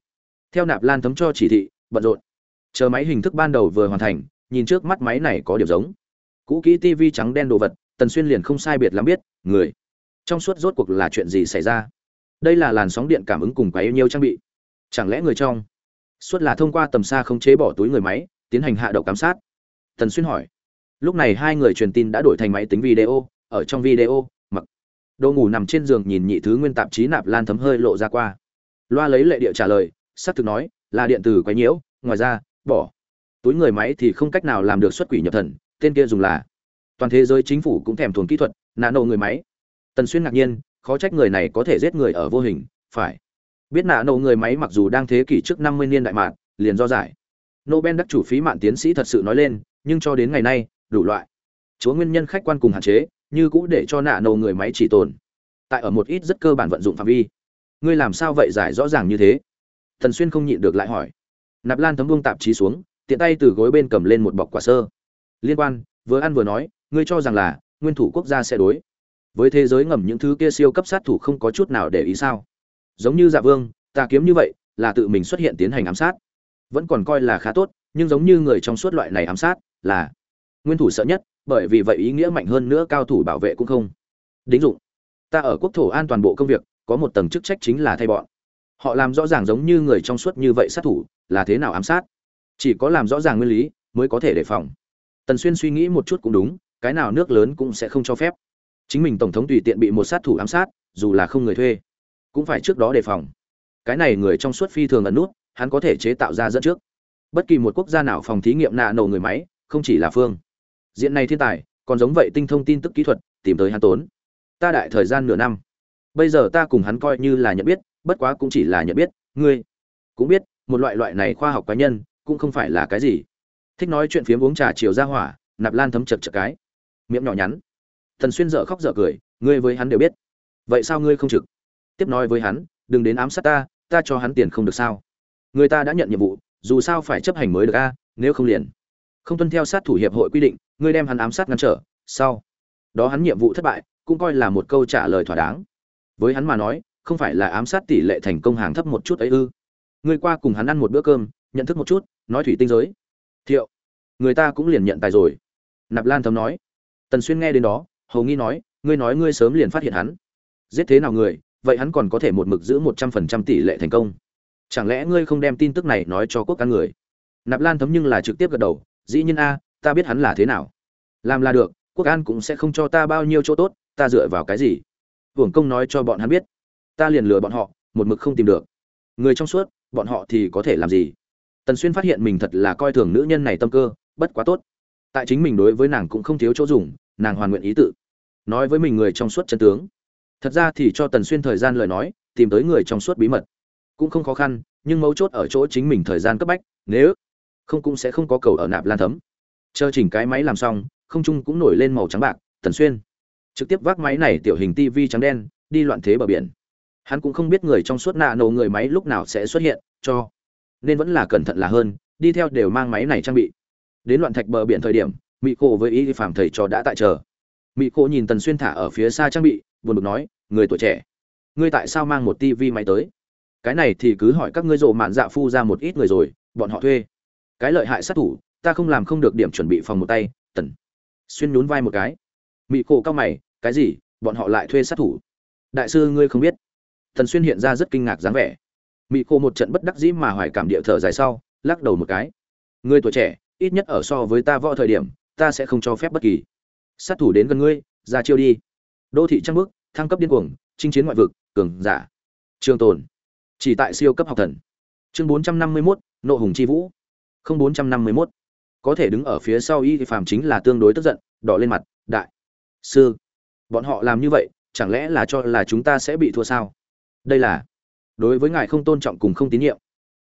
Theo nạp lan thấm cho chỉ thị, bận rộn. Chờ máy hình thức ban đầu vừa hoàn thành, nhìn trước mắt máy này có điểm giống. Cũ kỹ tivi trắng đen đồ vật, tần xuyên liền không sai biệt lắm biết, người. Trong suốt rốt cuộc là chuyện gì xảy ra? Đây là làn sóng điện cảm ứng cùng quá yêu nhiều trang bị. Chẳng lẽ người trong suốt là thông qua tầm xa không chế bỏ túi người máy, tiến hành hạ độc giám sát? Tần xuyên hỏi lúc này hai người truyền tin đã đổi thành máy tính video, ở trong video, mặc đồ ngủ nằm trên giường nhìn nhị thứ nguyên tạp chí nạp lan thấm hơi lộ ra qua. Loa lấy lệ địa trả lời xác thực nói, là điện tử quấy nhiễu, ngoài ra, bỏ. Túi người máy thì không cách nào làm được xuất quỷ nhập thần, tên kia dùng là. Toàn thế giới chính phủ cũng thèm thuồng kỹ thuật nano người máy. Tần xuyên ngạc nhiên, khó trách người này có thể giết người ở vô hình, phải. Biết nano người máy mặc dù đang thế kỷ trước năm mươi niên đại mạng liền do giải. Nobel đắc chủ phí mạng tiến sĩ thật sự nói lên, nhưng cho đến ngày nay đủ loại. Chúa nguyên nhân khách quan cùng hạn chế, như cũ để cho nạ nổ người máy chỉ tồn. Tại ở một ít rất cơ bản vận dụng phạm vi. Ngươi làm sao vậy giải rõ ràng như thế? Thần xuyên không nhịn được lại hỏi. Nạp lan thấm buông tạp chí xuống, tiện tay từ gối bên cầm lên một bọc quả sơ. Liên quan, vừa ăn vừa nói, ngươi cho rằng là, nguyên thủ quốc gia sẽ đối. Với thế giới ngầm những thứ kia siêu cấp sát thủ không có chút nào để ý sao? Giống như dạ vương, ta kiếm như vậy, là tự mình xuất hiện tiến hành ám sát. Vẫn còn coi là khá tốt, nhưng giống như người trong suốt loại này ám sát, là nguyên thủ sợ nhất, bởi vì vậy ý nghĩa mạnh hơn nữa cao thủ bảo vệ cũng không. Đính dụng. Ta ở quốc thổ an toàn bộ công việc, có một tầng chức trách chính là thay bọn. Họ làm rõ ràng giống như người trong suốt như vậy sát thủ, là thế nào ám sát? Chỉ có làm rõ ràng nguyên lý, mới có thể đề phòng. Tần xuyên suy nghĩ một chút cũng đúng, cái nào nước lớn cũng sẽ không cho phép. Chính mình tổng thống tùy tiện bị một sát thủ ám sát, dù là không người thuê, cũng phải trước đó đề phòng. Cái này người trong suốt phi thường ẩn nút, hắn có thể chế tạo ra dẫn trước. Bất kỳ một quốc gia nào phòng thí nghiệm nạ nổ người máy, không chỉ là phương diện này thiên tài, còn giống vậy tinh thông tin tức kỹ thuật, tìm tới hắn tốn. Ta đại thời gian nửa năm. Bây giờ ta cùng hắn coi như là nhận biết, bất quá cũng chỉ là nhận biết, ngươi cũng biết, một loại loại này khoa học cá nhân, cũng không phải là cái gì. Thích nói chuyện phiếm uống trà chiều ra hỏa, nạp lan thấm chật chật cái. Miệng nhỏ nhắn. Thần xuyên dở khóc dở cười, ngươi với hắn đều biết. Vậy sao ngươi không trực? Tiếp nói với hắn, đừng đến ám sát ta ta cho hắn tiền không được sao? Người ta đã nhận nhiệm vụ, dù sao phải chấp hành mới được a, nếu không liền không tuân theo sát thủ hiệp hội quy định, ngươi đem hắn ám sát ngăn trở, sau đó hắn nhiệm vụ thất bại, cũng coi là một câu trả lời thỏa đáng. Với hắn mà nói, không phải là ám sát tỷ lệ thành công hàng thấp một chút ấy ư. Ngươi qua cùng hắn ăn một bữa cơm, nhận thức một chút, nói thủy tinh giới. Thiệu, người ta cũng liền nhận tài rồi. Nạp lan thấm nói. Tần xuyên nghe đến đó, hầu nghi nói, ngươi nói ngươi sớm liền phát hiện hắn. Giết thế nào người, vậy hắn còn có thể một mực giữ một trăm phần trăm tỷ lệ thành công. Chẳng lẽ ngươi không đem tin tức này nói cho quốc căn người? Nạp lan thấm nhưng là trực tiếp gật đầu dĩ nhiên a, ta biết hắn là thế nào. Làm là được, quốc an cũng sẽ không cho ta bao nhiêu chỗ tốt, ta dựa vào cái gì? Hưởng công nói cho bọn hắn biết. Ta liền lừa bọn họ, một mực không tìm được. Người trong suốt, bọn họ thì có thể làm gì? Tần xuyên phát hiện mình thật là coi thường nữ nhân này tâm cơ, bất quá tốt. Tại chính mình đối với nàng cũng không thiếu chỗ dùng, nàng hoàn nguyện ý tự. Nói với mình người trong suốt chân tướng. Thật ra thì cho tần xuyên thời gian lời nói, tìm tới người trong suốt bí mật. Cũng không khó khăn, nhưng mấu chốt ở chỗ chính mình thời gian cấp bách, nếu không cũng sẽ không có cầu ở nạp lan thấm. Chờ chỉnh cái máy làm xong, không trung cũng nổi lên màu trắng bạc, tần xuyên. Trực tiếp vác máy này tiểu hình tivi trắng đen, đi loạn thế bờ biển. Hắn cũng không biết người trong suốt nạ nổ người máy lúc nào sẽ xuất hiện, cho nên vẫn là cẩn thận là hơn, đi theo đều mang máy này trang bị. Đến loạn thạch bờ biển thời điểm mỹ cô với ý phạm thầy trò đã tại chờ. Mỹ cô nhìn tần xuyên thả ở phía xa trang bị, buồn bực nói, người tuổi trẻ, ngươi tại sao mang một tivi máy tới? Cái này thì cứ hỏi các ngươi rộ mạn dạ phu ra một ít người rồi, bọn họ thuê cái lợi hại sát thủ ta không làm không được điểm chuẩn bị phòng một tay tần. Xuyên nhún vai một cái. Mỹ cổ cao mày cái gì bọn họ lại thuê sát thủ? Đại sư ngươi không biết. Tần xuyên hiện ra rất kinh ngạc dáng vẻ. Mỹ cổ một trận bất đắc dĩ mà hoài cảm địa thở dài sau lắc đầu một cái. Ngươi tuổi trẻ ít nhất ở so với ta võ thời điểm ta sẽ không cho phép bất kỳ. Sát thủ đến gần ngươi ra chiêu đi. Đô thị trăng bước thăng cấp điên cuồng chinh chiến ngoại vực cường giả. Trường tồn. Chỉ tại siêu cấp học thần. Chương bốn trăm năm mươi 451, nộ hùng chi vũ không bốn trăm năm mươi 451. có thể đứng ở phía sau y phàm chính là tương đối tức giận đỏ lên mặt đại sư bọn họ làm như vậy chẳng lẽ là cho là chúng ta sẽ bị thua sao? Đây là đối với ngài không tôn trọng cùng không tín nhiệm.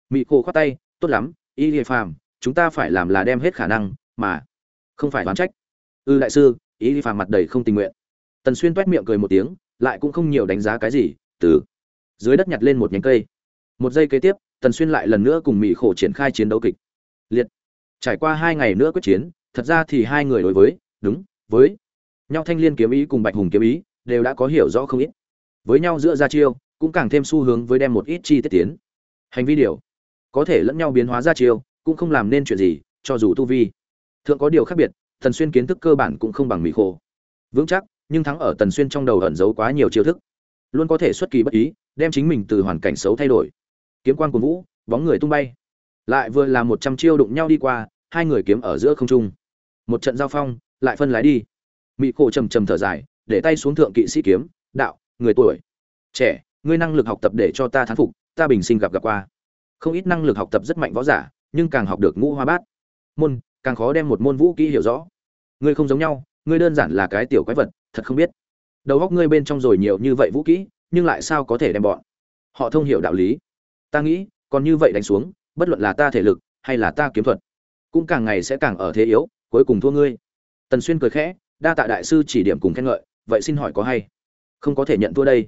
Mỹ cô khoát tay tốt lắm y lìa phàm chúng ta phải làm là đem hết khả năng mà không phải đoán trách. Ư ừ, đại sư y lìa phàm mặt đầy không tình nguyện. Tần xuyên tuét miệng cười một tiếng lại cũng không nhiều đánh giá cái gì từ dưới đất nhặt lên một nhánh cây. Một giây kế tiếp tần xuyên lại lần nữa cùng mỹ khổ triển khai chiến đấu kịch liệt. Trải qua hai ngày nữa quyết chiến, thật ra thì hai người đối với, đúng, với nhau thanh liên kiếm ý cùng bạch hùng kiếm ý đều đã có hiểu rõ không ít. Với nhau giữa ra chiêu, cũng càng thêm xu hướng với đem một ít chi tiết tiến. Hành vi điều, có thể lẫn nhau biến hóa ra chiêu, cũng không làm nên chuyện gì, cho dù tu vi. Thượng có điều khác biệt thần xuyên kiến thức cơ bản cũng không bằng mỹ khô. Vững chắc, nhưng thắng ở tần xuyên trong đầu ẩn giấu quá nhiều chiêu thức. Luôn có thể xuất kỳ bất ý, đem chính mình từ hoàn cảnh xấu thay đổi. Kiếm quan của vũ, bóng người tung bay lại vừa là một trăm chiêu đụng nhau đi qua, hai người kiếm ở giữa không trung. Một trận giao phong, lại phân lái đi. Mỹ cổ trầm trầm thở dài, để tay xuống thượng kỵ sĩ kiếm, đạo, người tuổi, trẻ, ngươi năng lực học tập để cho ta thán phục, ta bình sinh gặp gặp qua. Không ít năng lực học tập rất mạnh võ giả, nhưng càng học được ngũ hoa bát. Môn, càng khó đem một môn vũ kỹ hiểu rõ. Ngươi không giống nhau, ngươi đơn giản là cái tiểu quái vật, thật không biết. Đầu óc ngươi bên trong rồi nhiều như vậy vũ kỹ, nhưng lại sao có thể đem bọn? Họ thông hiểu đạo lý. Ta nghĩ, còn như vậy đánh xuống bất luận là ta thể lực, hay là ta kiếm thuật, cũng càng ngày sẽ càng ở thế yếu, cuối cùng thua ngươi. Tần xuyên cười khẽ, đa tạ đại sư chỉ điểm cùng khen ngợi, vậy xin hỏi có hay? Không có thể nhận thua đây.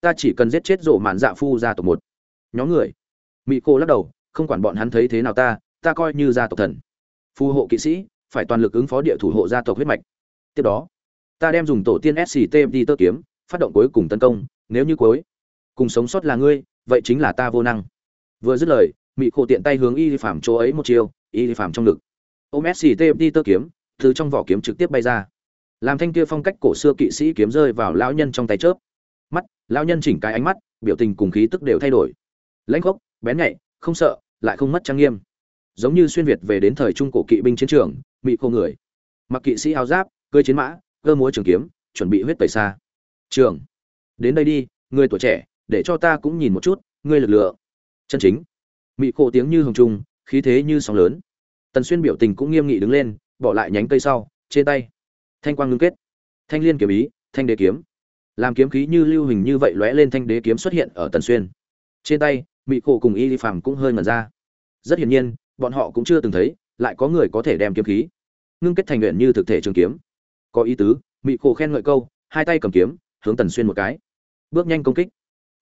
Ta chỉ cần giết chết rổ mạn dạ phu gia tộc một. Nhóm người. Mỹ cô lắc đầu, không quản bọn hắn thấy thế nào ta ta coi như gia tộc thần. Phù hộ kỵ sĩ, phải toàn lực ứng phó địa thủ hộ gia tộc huyết mạch. Tiếp đó, ta đem dùng tổ tiên sct đi tơ kiếm, phát động cuối cùng tấn công, nếu như cuối cùng sống sót là ngươi, vậy chính là ta vô năng. Vừa dứt lời mỹ khổ tiện tay hướng y phạm chỗ ấy một chiều y phạm trong ngực. Ôm sct đi tơ kiếm, từ trong vỏ kiếm trực tiếp bay ra. Làm thanh kia phong cách cổ xưa kỵ sĩ kiếm rơi vào lão nhân trong tay chớp. Mắt, lão nhân chỉnh cái ánh mắt, biểu tình cùng khí tức đều thay đổi. Lãnh khốc, bén nhạy, không sợ, lại không mất trang nghiêm. Giống như xuyên việt về đến thời trung cổ kỵ binh chiến trường mỹ khô người. Mặc kỵ sĩ áo giáp cưỡi chiến mã, cơ múa trường kiếm, chuẩn bị huyết tẩy xa. Trường. Đến đây đi, người tuổi trẻ, để cho ta cũng nhìn một chút, ngươi lực lượng. Chân chính mị cổ tiếng như hồng trung, khí thế như sóng lớn. Tần xuyên biểu tình cũng nghiêm nghị đứng lên, bỏ lại nhánh cây sau, trên tay. Thanh quang ngưng kết. Thanh liên kiếm ý, thanh đế kiếm. Làm kiếm khí như lưu hình như vậy lóe lên thanh đế kiếm xuất hiện ở tần xuyên. Trên tay, mị cổ cùng y phàm cũng hơi ngẩn ra. Rất hiển nhiên, bọn họ cũng chưa từng thấy, lại có người có thể đem kiếm khí. Ngưng kết thành luyện như thực thể trường kiếm. Có ý tứ, mị cổ khen ngợi câu, hai tay cầm kiếm, hướng tần xuyên một cái. Bước nhanh công kích.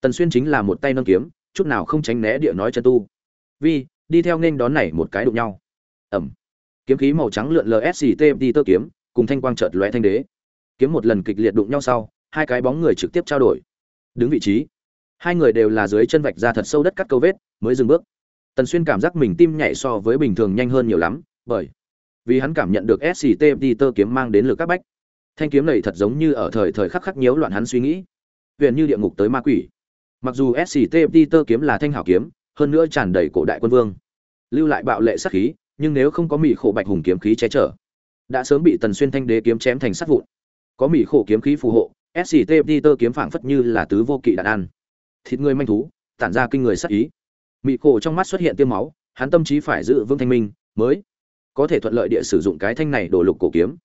Tần xuyên chính là một tay nâng kiếm, chút nào không tránh né địa nói chân tu vi, đi theo nên đón này một cái đụng nhau. Ẩm. Kiếm khí màu trắng lượn lsct đi tơ kiếm, cùng thanh quang chợt lóe thanh đế. Kiếm một lần kịch liệt đụng nhau sau, hai cái bóng người trực tiếp trao đổi. Đứng vị trí. Hai người đều là dưới chân vạch ra thật sâu đất cắt câu vết, mới dừng bước. Tần xuyên cảm giác mình tim nhảy so với bình thường nhanh hơn nhiều lắm, bởi vì hắn cảm nhận được sct đi tơ kiếm mang đến lực các bách. Thanh kiếm này thật giống như ở thời thời khắc khắc nhiễu loạn hắn suy nghĩ. Huyền như địa ngục tới ma quỷ. Mặc dù sct đi tơ kiếm là thanh hảo kiếm hơn nữa tràn đầy cổ đại quân vương. Lưu lại bạo lệ sắc khí, nhưng nếu không có mỹ khổ bạch hùng kiếm khí che chở, đã sớm bị tần xuyên thanh đế kiếm chém thành sắt vụn. Có mỹ khổ kiếm khí phù hộ sct peter kiếm phảng phất như là tứ vô kỵ đạn ăn. Thịt người manh thú, tản ra kinh người sắc ý. Mỹ khổ trong mắt xuất hiện tiêm máu, hắn tâm trí phải giữ vững thanh minh, mới có thể thuận lợi địa sử dụng cái thanh này đổ lục cổ kiếm.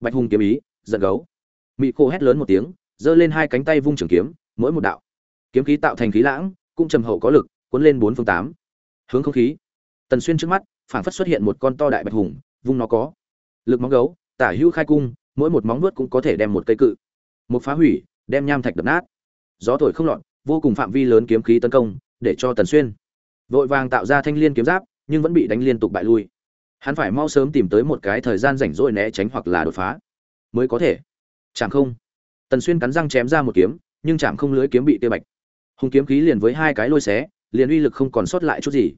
Bạch hùng kiếm ý, giận gấu. Mỹ khổ hét lớn một tiếng, giơ lên hai cánh tay vung trường kiếm, mỗi một đạo. Kiếm khí tạo thành khí lãng, cũng trầm hậu có lực cuốn lên bốn phương tám. Hướng không khí. Tần xuyên trước mắt, phảng phất xuất hiện một con to đại bạch hùng, vung nó có. Lực móng gấu, tả hữu khai cung, mỗi một móng nuốt cũng có thể đem một cây cự. Một phá hủy, đem nham thạch đập nát. Gió thổi không lọt, vô cùng phạm vi lớn kiếm khí tấn công, để cho tần xuyên vội vàng tạo ra thanh liên kiếm giáp, nhưng vẫn bị đánh liên tục bại lui. Hắn phải mau sớm tìm tới một cái thời gian rảnh rỗi né tránh hoặc là đột phá. Mới có thể. Chẳng không. Tần xuyên cắn răng chém ra một kiếm, nhưng chạm không lưới kiếm bị tiêu bạch. Hùng kiếm khí liền với hai cái lôi xé liền uy lực không còn sót lại chút gì.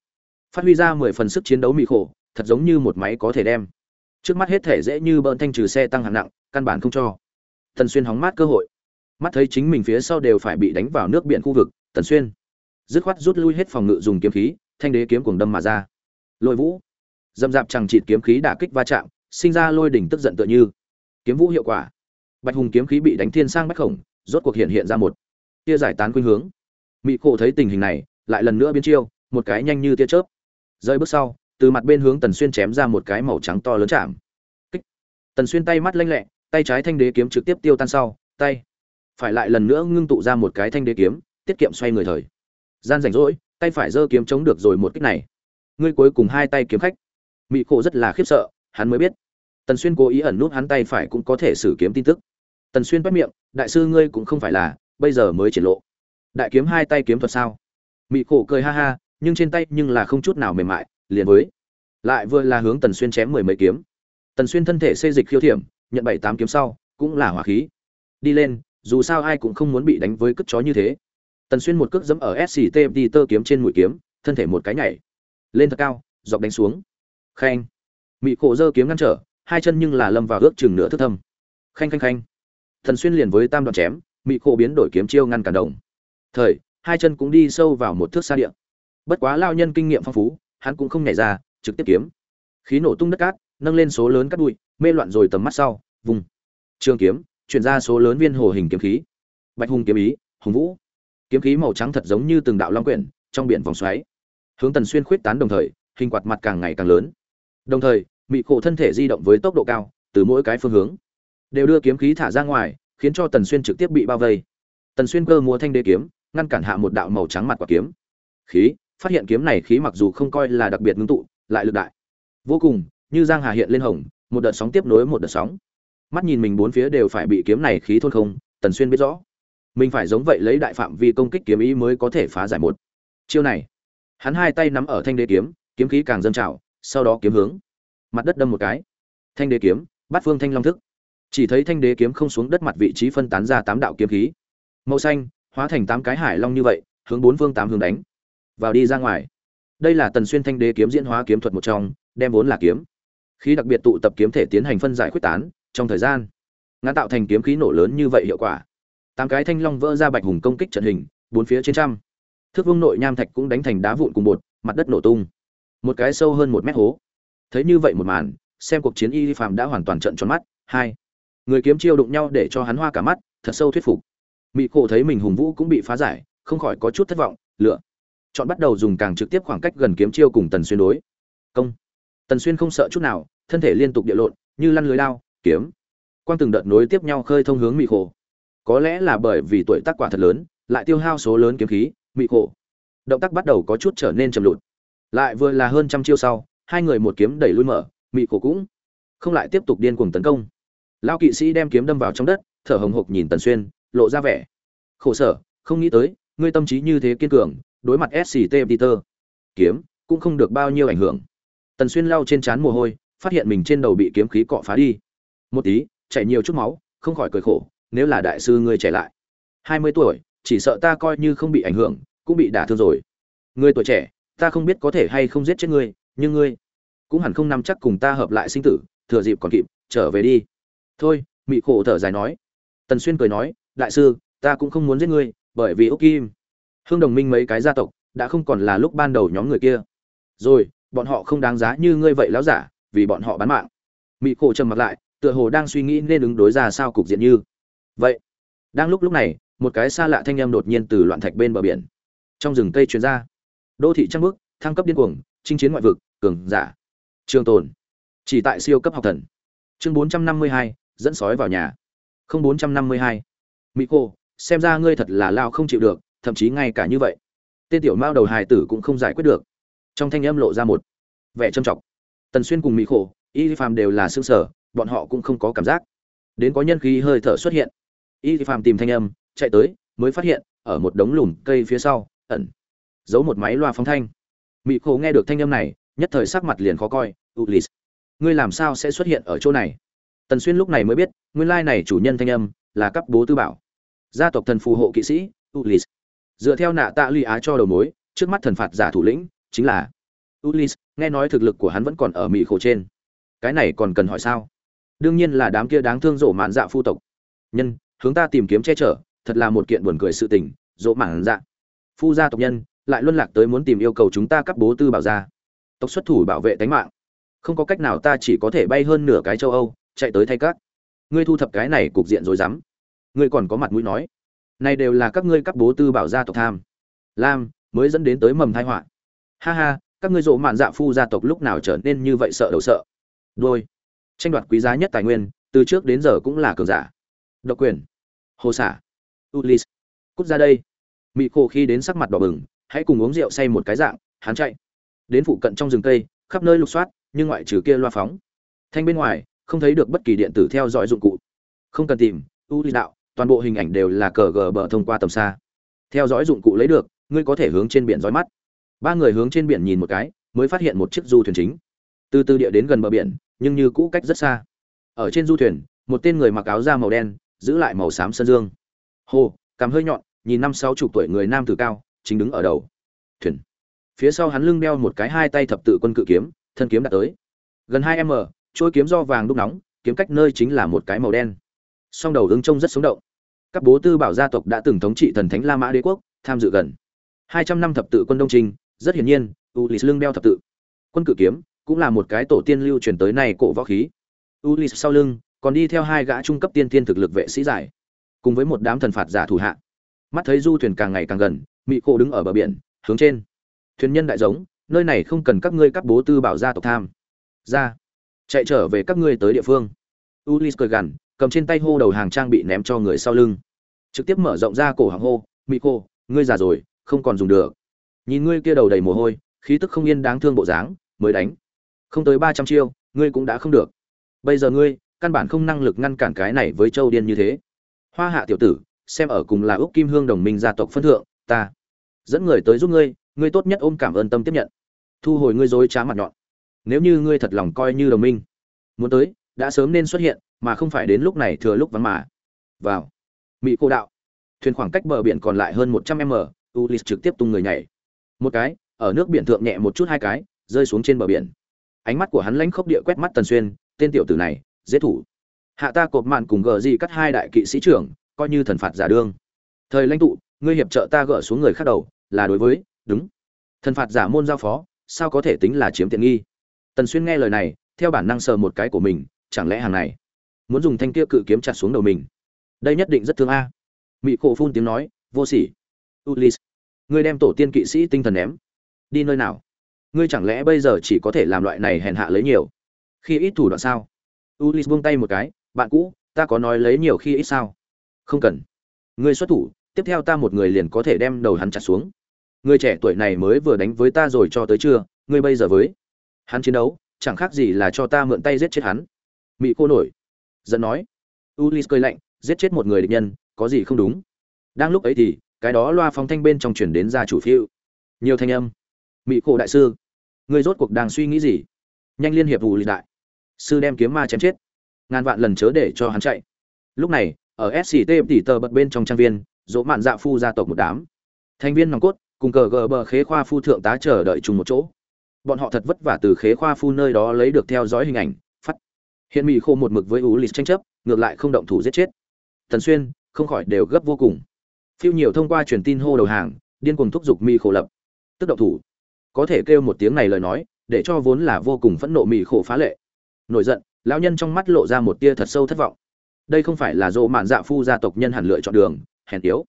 Phát huy ra mười phần sức chiến đấu mỹ khổ, thật giống như một máy có thể đem. Trước mắt hết thể dễ như bỡn thanh trừ xe tăng hạng nặng, căn bản không cho. Tần xuyên hóng mát cơ hội. Mắt thấy chính mình phía sau đều phải bị đánh vào nước biển khu vực, tần xuyên dứt khoát rút lui hết phòng ngự dùng kiếm khí, thanh đế kiếm cuồng đâm mà ra. Lôi vũ dâm dạp chẳng chịt kiếm khí đả kích va chạm, sinh ra lôi đỉnh tức giận tựa như. Kiếm vũ hiệu quả. Bạch hùng kiếm khí bị đánh thiên sang bách khổng, rốt cuộc hiện hiện ra một tia giải tán khuynh hướng. Mỹ cổ thấy tình hình này lại lần nữa biến chiêu, một cái nhanh như tia chớp. Rơi bước sau, từ mặt bên hướng tần xuyên chém ra một cái màu trắng to lớn chạm. Kích. Tần xuyên tay mắt lanh lẹ, tay trái thanh đế kiếm trực tiếp tiêu tan sau, tay phải lại lần nữa ngưng tụ ra một cái thanh đế kiếm, tiết kiệm xoay người thời. Gian rảnh rỗi, tay phải giơ kiếm chống được rồi một kích này. Ngươi cuối cùng hai tay kiếm khách. Mỹ cổ rất là khiếp sợ, hắn mới biết. Tần xuyên cố ý ẩn nút hắn tay phải cũng có thể sử kiếm tin tức. Tần xuyên bắt miệng, đại sư ngươi cũng không phải là, bây giờ mới triển lộ. Đại kiếm hai tay kiếm thuật sao? Mị khổ cười ha ha, nhưng trên tay nhưng là không chút nào mềm mại, liền với. Lại vừa là hướng tần xuyên chém mười mấy kiếm. Tần xuyên thân thể xê dịch khiêu thiểm, nhận bảy tám kiếm sau, cũng là hỏa khí. Đi lên, dù sao ai cũng không muốn bị đánh với cất chó như thế. Tần xuyên một cước dẫm ở sct đi tơ kiếm trên mũi kiếm, thân thể một cái nhảy. Lên thật cao, dọc đánh xuống. Khanh. Mị khổ dơ kiếm ngăn trở, hai chân nhưng là lâm vào ước chừng nửa thức thâm. Khanh khanh khanh. Thần xuyên liền với tam đoạn chém, mị khổ biến đổi kiếm chiêu ngăn cản đồng. Thời hai chân cũng đi sâu vào một thước xa địa. Bất quá lao nhân kinh nghiệm phong phú, hắn cũng không nhảy ra, trực tiếp kiếm. Khí nổ tung đất cát, nâng lên số lớn cát bụi, mê loạn rồi tầm mắt sau, vùng. Trường kiếm, chuyển ra số lớn viên hồ hình kiếm khí. Bạch hùng kiếm ý, hùng vũ. Kiếm khí màu trắng thật giống như từng đạo long quyển, trong biển vòng xoáy. Hướng tần xuyên khuyết tán đồng thời, hình quạt mặt càng ngày càng lớn. Đồng thời, mị khổ thân thể di động với tốc độ cao, từ mỗi cái phương hướng. Đều đưa kiếm khí thả ra ngoài, khiến cho tần xuyên trực tiếp bị bao vây. Tần xuyên cơ múa thanh đế kiếm ngăn cản hạ một đạo màu trắng mặt quả kiếm. Khí, phát hiện kiếm này khí mặc dù không coi là đặc biệt ngưng tụ, lại lực đại. Vô cùng, như giang hà hiện lên hồng, một đợt sóng tiếp nối một đợt sóng. Mắt nhìn mình bốn phía đều phải bị kiếm này khí thôn không, tần xuyên biết rõ. Mình phải giống vậy lấy đại phạm vi công kích kiếm ý mới có thể phá giải một. Chiêu này, hắn hai tay nắm ở thanh đế kiếm kiếm khí càng dâng trào, sau đó kiếm hướng. Mặt đất đâm một cái. Thanh đế kiếm bắt phương thanh long thức. Chỉ thấy thanh đế kiếm không xuống đất mặt vị trí phân tán ra tám đạo kiếm khí. Màu xanh hóa thành tám cái hải long như vậy, hướng bốn phương tám hướng đánh. Vào đi ra ngoài. Đây là tần xuyên thanh đế kiếm diễn hóa kiếm thuật một trong, đem vốn là kiếm. Khí đặc biệt tụ tập kiếm thể tiến hành phân giải quyết tán, trong thời gian, ngã tạo thành kiếm khí nổ lớn như vậy hiệu quả. Tám cái thanh long vỡ ra bạch hùng công kích trận hình, bốn phía trên trăm. Thước vương nội nham thạch cũng đánh thành đá vụn cùng bột, mặt đất nổ tung. Một cái sâu hơn một mét hố. Thấy như vậy một màn, xem cuộc chiến y phạm đã hoàn toàn trận tròn mắt. Hai. Người kiếm chiêu đụng nhau để cho hắn hoa cả mắt, thật sâu thuyết phục mỹ cổ thấy mình hùng vũ cũng bị phá giải, không khỏi có chút thất vọng, lựa. Chọn bắt đầu dùng càng trực tiếp khoảng cách gần kiếm chiêu cùng tần xuyên đối. Công. Tần xuyên không sợ chút nào, thân thể liên tục địa lộn, như lăn lưới lao kiếm. Quang từng đợt nối tiếp nhau khơi thông hướng mỹ khổ. Có lẽ là bởi vì tuổi tác quả thật lớn, lại tiêu hao số lớn kiếm khí mỹ khổ. Động tác bắt đầu có chút trở nên chậm lụt. Lại vừa là hơn trăm chiêu sau, hai người một kiếm đẩy lui mở mỹ khổ cũng không lại tiếp tục điên cuồng tấn công. Lao kỵ sĩ đem kiếm đâm vào trong đất, thở hồng hộc nhìn tần xuyên lộ ra vẻ. Khổ sở, không nghĩ tới, ngươi tâm trí như thế kiên cường, đối mặt sct peter. Kiếm cũng không được bao nhiêu ảnh hưởng. Tần xuyên lau trên trán mồ hôi, phát hiện mình trên đầu bị kiếm khí cọ phá đi. Một tí, chảy nhiều chút máu, không khỏi cười khổ, nếu là đại sư ngươi trẻ lại. Hai mươi tuổi, chỉ sợ ta coi như không bị ảnh hưởng, cũng bị đả thương rồi. Ngươi tuổi trẻ, ta không biết có thể hay không giết chết ngươi, nhưng ngươi cũng hẳn không nắm chắc cùng ta hợp lại sinh tử, thừa dịp còn kịp, trở về đi. Thôi, mị khổ thở dài nói. Tần xuyên cười nói đại sư ta cũng không muốn giết ngươi bởi vì úc kim hương đồng minh mấy cái gia tộc đã không còn là lúc ban đầu nhóm người kia. Rồi bọn họ không đáng giá như ngươi vậy láo giả vì bọn họ bán mạng. Mị khổ trầm mặt lại tựa hồ đang suy nghĩ nên ứng đối ra sao cục diện như. Vậy đang lúc lúc này một cái xa lạ thanh âm đột nhiên từ loạn thạch bên bờ biển. Trong rừng cây truyền ra. Đô thị trăng bước thăng cấp điên cuồng chinh chiến ngoại vực cường giả. Trường tồn. Chỉ tại siêu cấp học thần. Chương 452, dẫn sói vào nhà. Không 452 mỹ cô, xem ra ngươi thật là lao không chịu được, thậm chí ngay cả như vậy. Tên tiểu mao đầu hài tử cũng không giải quyết được. Trong thanh âm lộ ra một vẻ trầm trọng. Tần xuyên cùng mỹ khổ, y phàm đều là xương sở bọn họ cũng không có cảm giác. Đến có nhân khí hơi thở xuất hiện. Y phàm tìm thanh âm, chạy tới, mới phát hiện, ở một đống lùm cây phía sau, ẩn giấu một máy loa phóng thanh. Mỹ khổ nghe được thanh âm này, nhất thời sắc mặt liền khó coi ulis ngươi làm sao sẽ xuất hiện ở chỗ này? Tần xuyên lúc này mới biết, nguyên lai này chủ nhân thanh âm là cấp bố tư bảo gia tộc thần phù hộ kỵ sĩ ulis dựa theo nạ tạ ly á cho đầu mối, trước mắt thần phạt giả thủ lĩnh chính là ulis nghe nói thực lực của hắn vẫn còn ở mỹ khổ trên. Cái này còn cần hỏi sao? Đương nhiên là đám kia đáng thương rộ mạn dạ phu tộc. Nhân, hướng ta tìm kiếm che chở, thật là một kiện buồn cười sự tình, rộ mạn dạ. Phu gia tộc nhân, lại luân lạc tới muốn tìm yêu cầu chúng ta cấp bố tư bảo ra tộc xuất thủ bảo vệ tánh mạng. Không có cách nào ta chỉ có thể bay hơn nửa cái châu âu, chạy tới thay các. Ngươi thu thập cái này cục diện rồi dám ngươi còn có mặt mũi nói. Này đều là các ngươi các bố tư bảo gia tộc tham. Lam, mới dẫn đến tới mầm tai họa. Ha ha, các ngươi rộ mạn dạ phu gia tộc lúc nào trở nên như vậy sợ đầu sợ? Đôi. Tranh đoạt quý giá nhất tài nguyên, từ trước đến giờ cũng là cường giả. Độc quyền. Hồ xả. Ulis cút ra đây. Mị khô khi đến sắc mặt đỏ bừng, hãy cùng uống rượu say một cái dạng, hắn chạy. Đến phụ cận trong rừng cây, khắp nơi lục soát, nhưng ngoại trừ kia loa phóng. Thanh bên ngoài, không thấy được bất kỳ điện tử theo dõi dụng cụ. Không cần tìm u lý đạo toàn bộ hình ảnh đều là cờ gờ bờ thông qua tầm xa. Theo dõi dụng cụ lấy được, ngươi có thể hướng trên biển dõi mắt. Ba người hướng trên biển nhìn một cái, mới phát hiện một chiếc du thuyền chính. Từ từ địa đến gần bờ biển, nhưng như cũ cách rất xa. Ở trên du thuyền, một tên người mặc áo da màu đen, giữ lại màu xám sơn dương. Hồ cằm hơi nhọn, nhìn năm sáu chục tuổi người nam tử cao, chính đứng ở đầu. Thuyền. Phía sau hắn lưng đeo một cái hai tay thập tự quân cự kiếm, thân kiếm đã tới. Gần hai m trôi kiếm do vàng đúc nóng, kiếm cách nơi chính là một cái màu đen. Song đầu ứng trông rất sống động các bố tư bảo gia tộc đã từng thống trị thần thánh la mã đế quốc, tham dự gần hai trăm năm thập tự quân đông trinh, rất hiển nhiên ulis lưng đeo thập tự. Quân cự kiếm cũng là một cái tổ tiên lưu truyền tới nay cổ võ khí. Ulis sau lưng còn đi theo hai gã trung cấp tiên tiên thực lực vệ sĩ giải cùng với một đám thần phạt giả thủ hạ. Mắt thấy du thuyền càng ngày càng gần mỹ cổ đứng ở bờ biển, hướng trên. Thuyền nhân đại giống, nơi này không cần các ngươi các bố tư bảo gia tộc tham ra chạy trở về các ngươi tới địa phương. Ulis cười gằn cầm trên tay hô đầu hàng trang bị ném cho người sau lưng. Trực tiếp mở rộng ra cổ hàng hô mỹ cô, ngươi già rồi, không còn dùng được. Nhìn ngươi kia đầu đầy mồ hôi, khí tức không yên đáng thương bộ dáng, mới đánh. Không tới ba trăm chiêu, ngươi cũng đã không được. Bây giờ ngươi, căn bản không năng lực ngăn cản cái này với châu điên như thế. Hoa hạ tiểu tử, xem ở cùng là úc kim hương đồng minh gia tộc phân thượng, ta dẫn người tới giúp ngươi ngươi tốt nhất ôm cảm ơn tâm tiếp nhận. Thu hồi ngươi dối trá mặt nhọn. Nếu như ngươi thật lòng coi như đồng minh, muốn tới đã sớm nên xuất hiện, mà không phải đến lúc này thừa lúc vắng mà. Vào. Mỹ cô đạo. Thuyền khoảng cách bờ biển còn lại hơn một trăm m ulis trực tiếp tung người nhảy. Một cái, ở nước biển thượng nhẹ một chút hai cái, rơi xuống trên bờ biển. Ánh mắt của hắn lãnh khốc địa quét mắt tần xuyên, tên tiểu tử này, dễ thủ. Hạ ta cột mạn cùng gờ gì cắt hai đại kỵ sĩ trưởng, coi như thần phạt giả đương. Thời lãnh tụ, ngươi hiệp trợ ta gỡ xuống người khác đầu, là đối với, đúng. Thần phạt giả môn giao phó, sao có thể tính là chiếm tiện nghi? Tần xuyên nghe lời này, theo bản năng sờ một cái của mình chẳng lẽ hàng này muốn dùng thanh kia cự kiếm chặt xuống đầu mình? Đây nhất định rất thương a. Mỹ cổ phun tiếng nói, vô sỉ. Ulis ngươi đem tổ tiên kỵ sĩ tinh thần ném. Đi nơi nào? Ngươi chẳng lẽ bây giờ chỉ có thể làm loại này hèn hạ lấy nhiều? Khi ít thủ đoạn sao? Ulis buông tay một cái, bạn cũ, ta có nói lấy nhiều khi ít sao? Không cần. Ngươi xuất thủ, tiếp theo ta một người liền có thể đem đầu hắn chặt xuống. Người trẻ tuổi này mới vừa đánh với ta rồi cho tới chưa ngươi bây giờ với hắn chiến đấu, chẳng khác gì là cho ta mượn tay giết chết hắn mỹ cô nổi. Giận nói. Ulis cười lạnh, giết chết một người địch nhân, có gì không đúng? Đang lúc ấy thì, cái đó loa phóng thanh bên trong chuyển đến ra chủ phiêu. Nhiều thanh âm. Mỹ cô đại sư người rốt cuộc đang suy nghĩ gì? Nhanh liên hiệp vụ lịch đại. Sư đem kiếm ma chém chết. Ngàn vạn lần chớ để cho hắn chạy. Lúc này, ở sct tỉ tờ bật bên trong trang viên, dỗ mạn dạ phu gia tộc một đám. Thành viên nòng cốt, cùng cờ gờ bờ khế khoa phu thượng tá chờ đợi chung một chỗ. Bọn họ thật vất vả từ khế khoa phu nơi đó lấy được theo dõi hình ảnh hiện mỹ khô một mực với u lịch tranh chấp, ngược lại không động thủ giết chết. Thần xuyên, không khỏi đều gấp vô cùng. Phiêu nhiều thông qua truyền tin hô đầu hàng, điên cuồng thúc giục mỹ khổ lập. Tức động thủ. Có thể kêu một tiếng này lời nói, để cho vốn là vô cùng phẫn nộ mỹ khổ phá lệ. Nổi giận, lão nhân trong mắt lộ ra một tia thật sâu thất vọng. Đây không phải là dỗ mạn dạ phu gia tộc nhân hẳn lựa chọn đường, hèn yếu.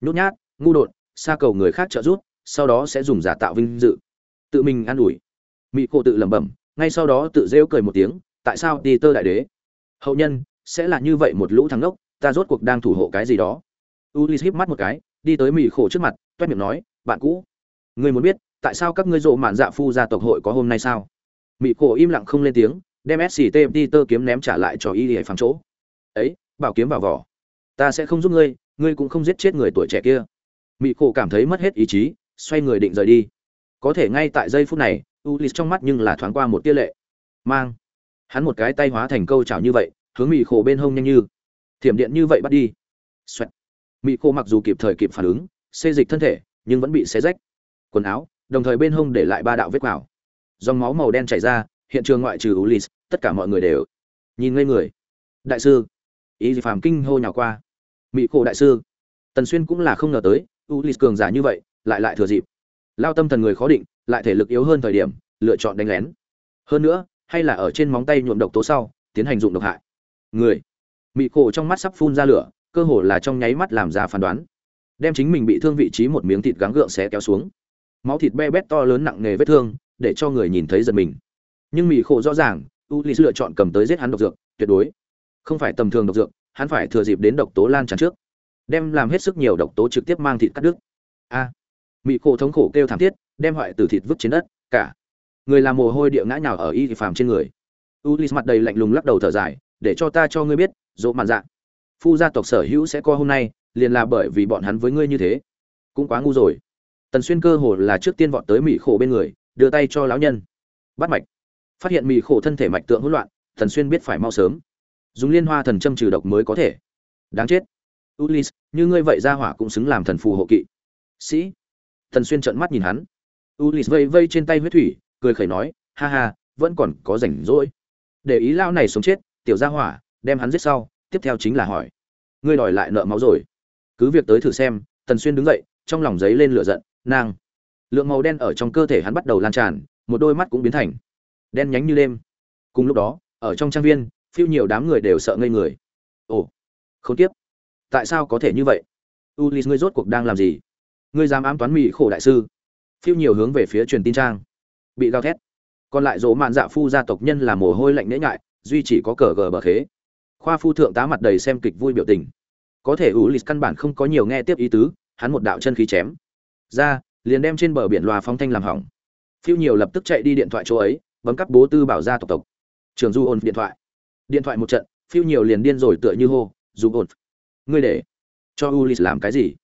Nhút nhát, ngu đột, xa cầu người khác trợ giúp, sau đó sẽ dùng giả tạo vinh dự. Tự mình an ủi. Mỹ cô tự lẩm bẩm, ngay sau đó tự rêu cười một tiếng tại sao đi tơ đại đế? Hậu nhân, sẽ là như vậy một lũ thằng ngốc, ta rốt cuộc đang thủ hộ cái gì đó. Ulis híp mắt một cái, đi tới mì khổ trước mặt, toét miệng nói, bạn cũ, ngươi muốn biết, tại sao các ngươi rộ mạn dạ phu gia tộc hội có hôm nay sao? Mì khổ im lặng không lên tiếng, đem sct tơ kiếm ném trả lại cho y để phẳng chỗ. Ấy, bảo kiếm vào vỏ, ta sẽ không giúp ngươi ngươi cũng không giết chết người tuổi trẻ kia. Mị khổ cảm thấy mất hết ý chí, xoay người định rời đi. Có thể ngay tại giây phút này ulis trong mắt nhưng là thoáng qua một tia lệ. Mang hắn một cái tay hóa thành câu chảo như vậy hướng mị khổ bên hông nhanh như. Thiểm điện như vậy bắt đi. Xoẹt. mỹ khổ mặc dù kịp thời kịp phản ứng xê dịch thân thể nhưng vẫn bị xé rách. Quần áo đồng thời bên hông để lại ba đạo vết vào, dòng máu màu đen chảy ra hiện trường ngoại trừ ulis tất cả mọi người đều nhìn ngây người. Đại sư ý gì phàm kinh hô nhào qua. Mỹ khổ đại sư tần xuyên cũng là không ngờ tới ulis cường giả như vậy lại lại thừa dịp. Lao tâm thần người khó định lại thể lực yếu hơn thời điểm lựa chọn đánh lén. Hơn nữa hay là ở trên móng tay nhuộm độc tố sau, tiến hành dụng độc hại. Người. Mị khổ trong mắt sắp phun ra lửa, cơ hồ là trong nháy mắt làm ra phán đoán. Đem chính mình bị thương vị trí một miếng thịt gắng gượng xé kéo xuống. Máu thịt be bét to lớn nặng nề vết thương, để cho người nhìn thấy giật mình. Nhưng mị khổ rõ ràng u lì lựa chọn cầm tới giết hắn độc dược, tuyệt đối. Không phải tầm thường độc dược, hắn phải thừa dịp đến độc tố lan tràn trước. Đem làm hết sức nhiều độc tố trực tiếp mang thịt cắt đứt. A. Mị khổ thống khổ kêu thảm thiết, đem hoại từ thịt vứt trên đất, cả người làm mồ hôi địa ngã nhào ở y phàm trên người. Ulis mặt đầy lạnh lùng lắc đầu thở dài, để cho ta cho ngươi biết, dỗ mạn dạ phu gia tộc sở hữu sẽ co hôm nay, liền là bởi vì bọn hắn với ngươi như thế. Cũng quá ngu rồi. Tần xuyên cơ hồ là trước tiên vọt tới mỹ khổ bên người, đưa tay cho lão nhân. Bắt mạch. Phát hiện mỹ khổ thân thể mạch tượng hỗn loạn, tần xuyên biết phải mau sớm. Dùng liên hoa thần châm trừ độc mới có thể. Đáng chết. Ulis như ngươi vậy ra hỏa cũng xứng làm thần phù hộ kỵ. Sĩ. Tần xuyên trợn mắt nhìn hắn. Ulis vây vây trên tay huyết thủy cười khẩy nói, ha ha, vẫn còn có rảnh rỗi. Để ý lao này sống chết, tiểu gia hỏa, đem hắn giết sau, tiếp theo chính là hỏi, ngươi đòi lại nợ máu rồi? Cứ việc tới thử xem, tần xuyên đứng dậy, trong lòng giấy lên lửa giận nang lượng màu đen ở trong cơ thể hắn bắt đầu lan tràn, một đôi mắt cũng biến thành đen nhánh như đêm. Cùng lúc đó, ở trong trang viên, phiêu nhiều đám người đều sợ ngây người. Ồ không tiếp tại sao có thể như vậy? Ulis ngươi rốt cuộc đang làm gì? Ngươi dám ám toán mỹ khổ đại sư? Phiêu nhiều hướng về phía truyền tin trang bị gào thét. Còn lại dỗ mạn dạ phu gia tộc nhân là mồ hôi lạnh nễ ngại, duy chỉ có cờ gờ bờ khế. Khoa phu thượng tá mặt đầy xem kịch vui biểu tình. Có thể ủ lịch căn bản không có nhiều nghe tiếp ý tứ, hắn một đạo chân khí chém. Ra, liền đem trên bờ biển loa phong thanh làm hỏng. Phiêu nhiều lập tức chạy đi điện thoại chỗ ấy, bấm cắp bố tư bảo ra tộc tộc. Trường du ôn điện thoại. Điện thoại một trận, phiêu nhiều liền điên rồi tựa như hô du ôn, ngươi để cho ulis làm cái gì?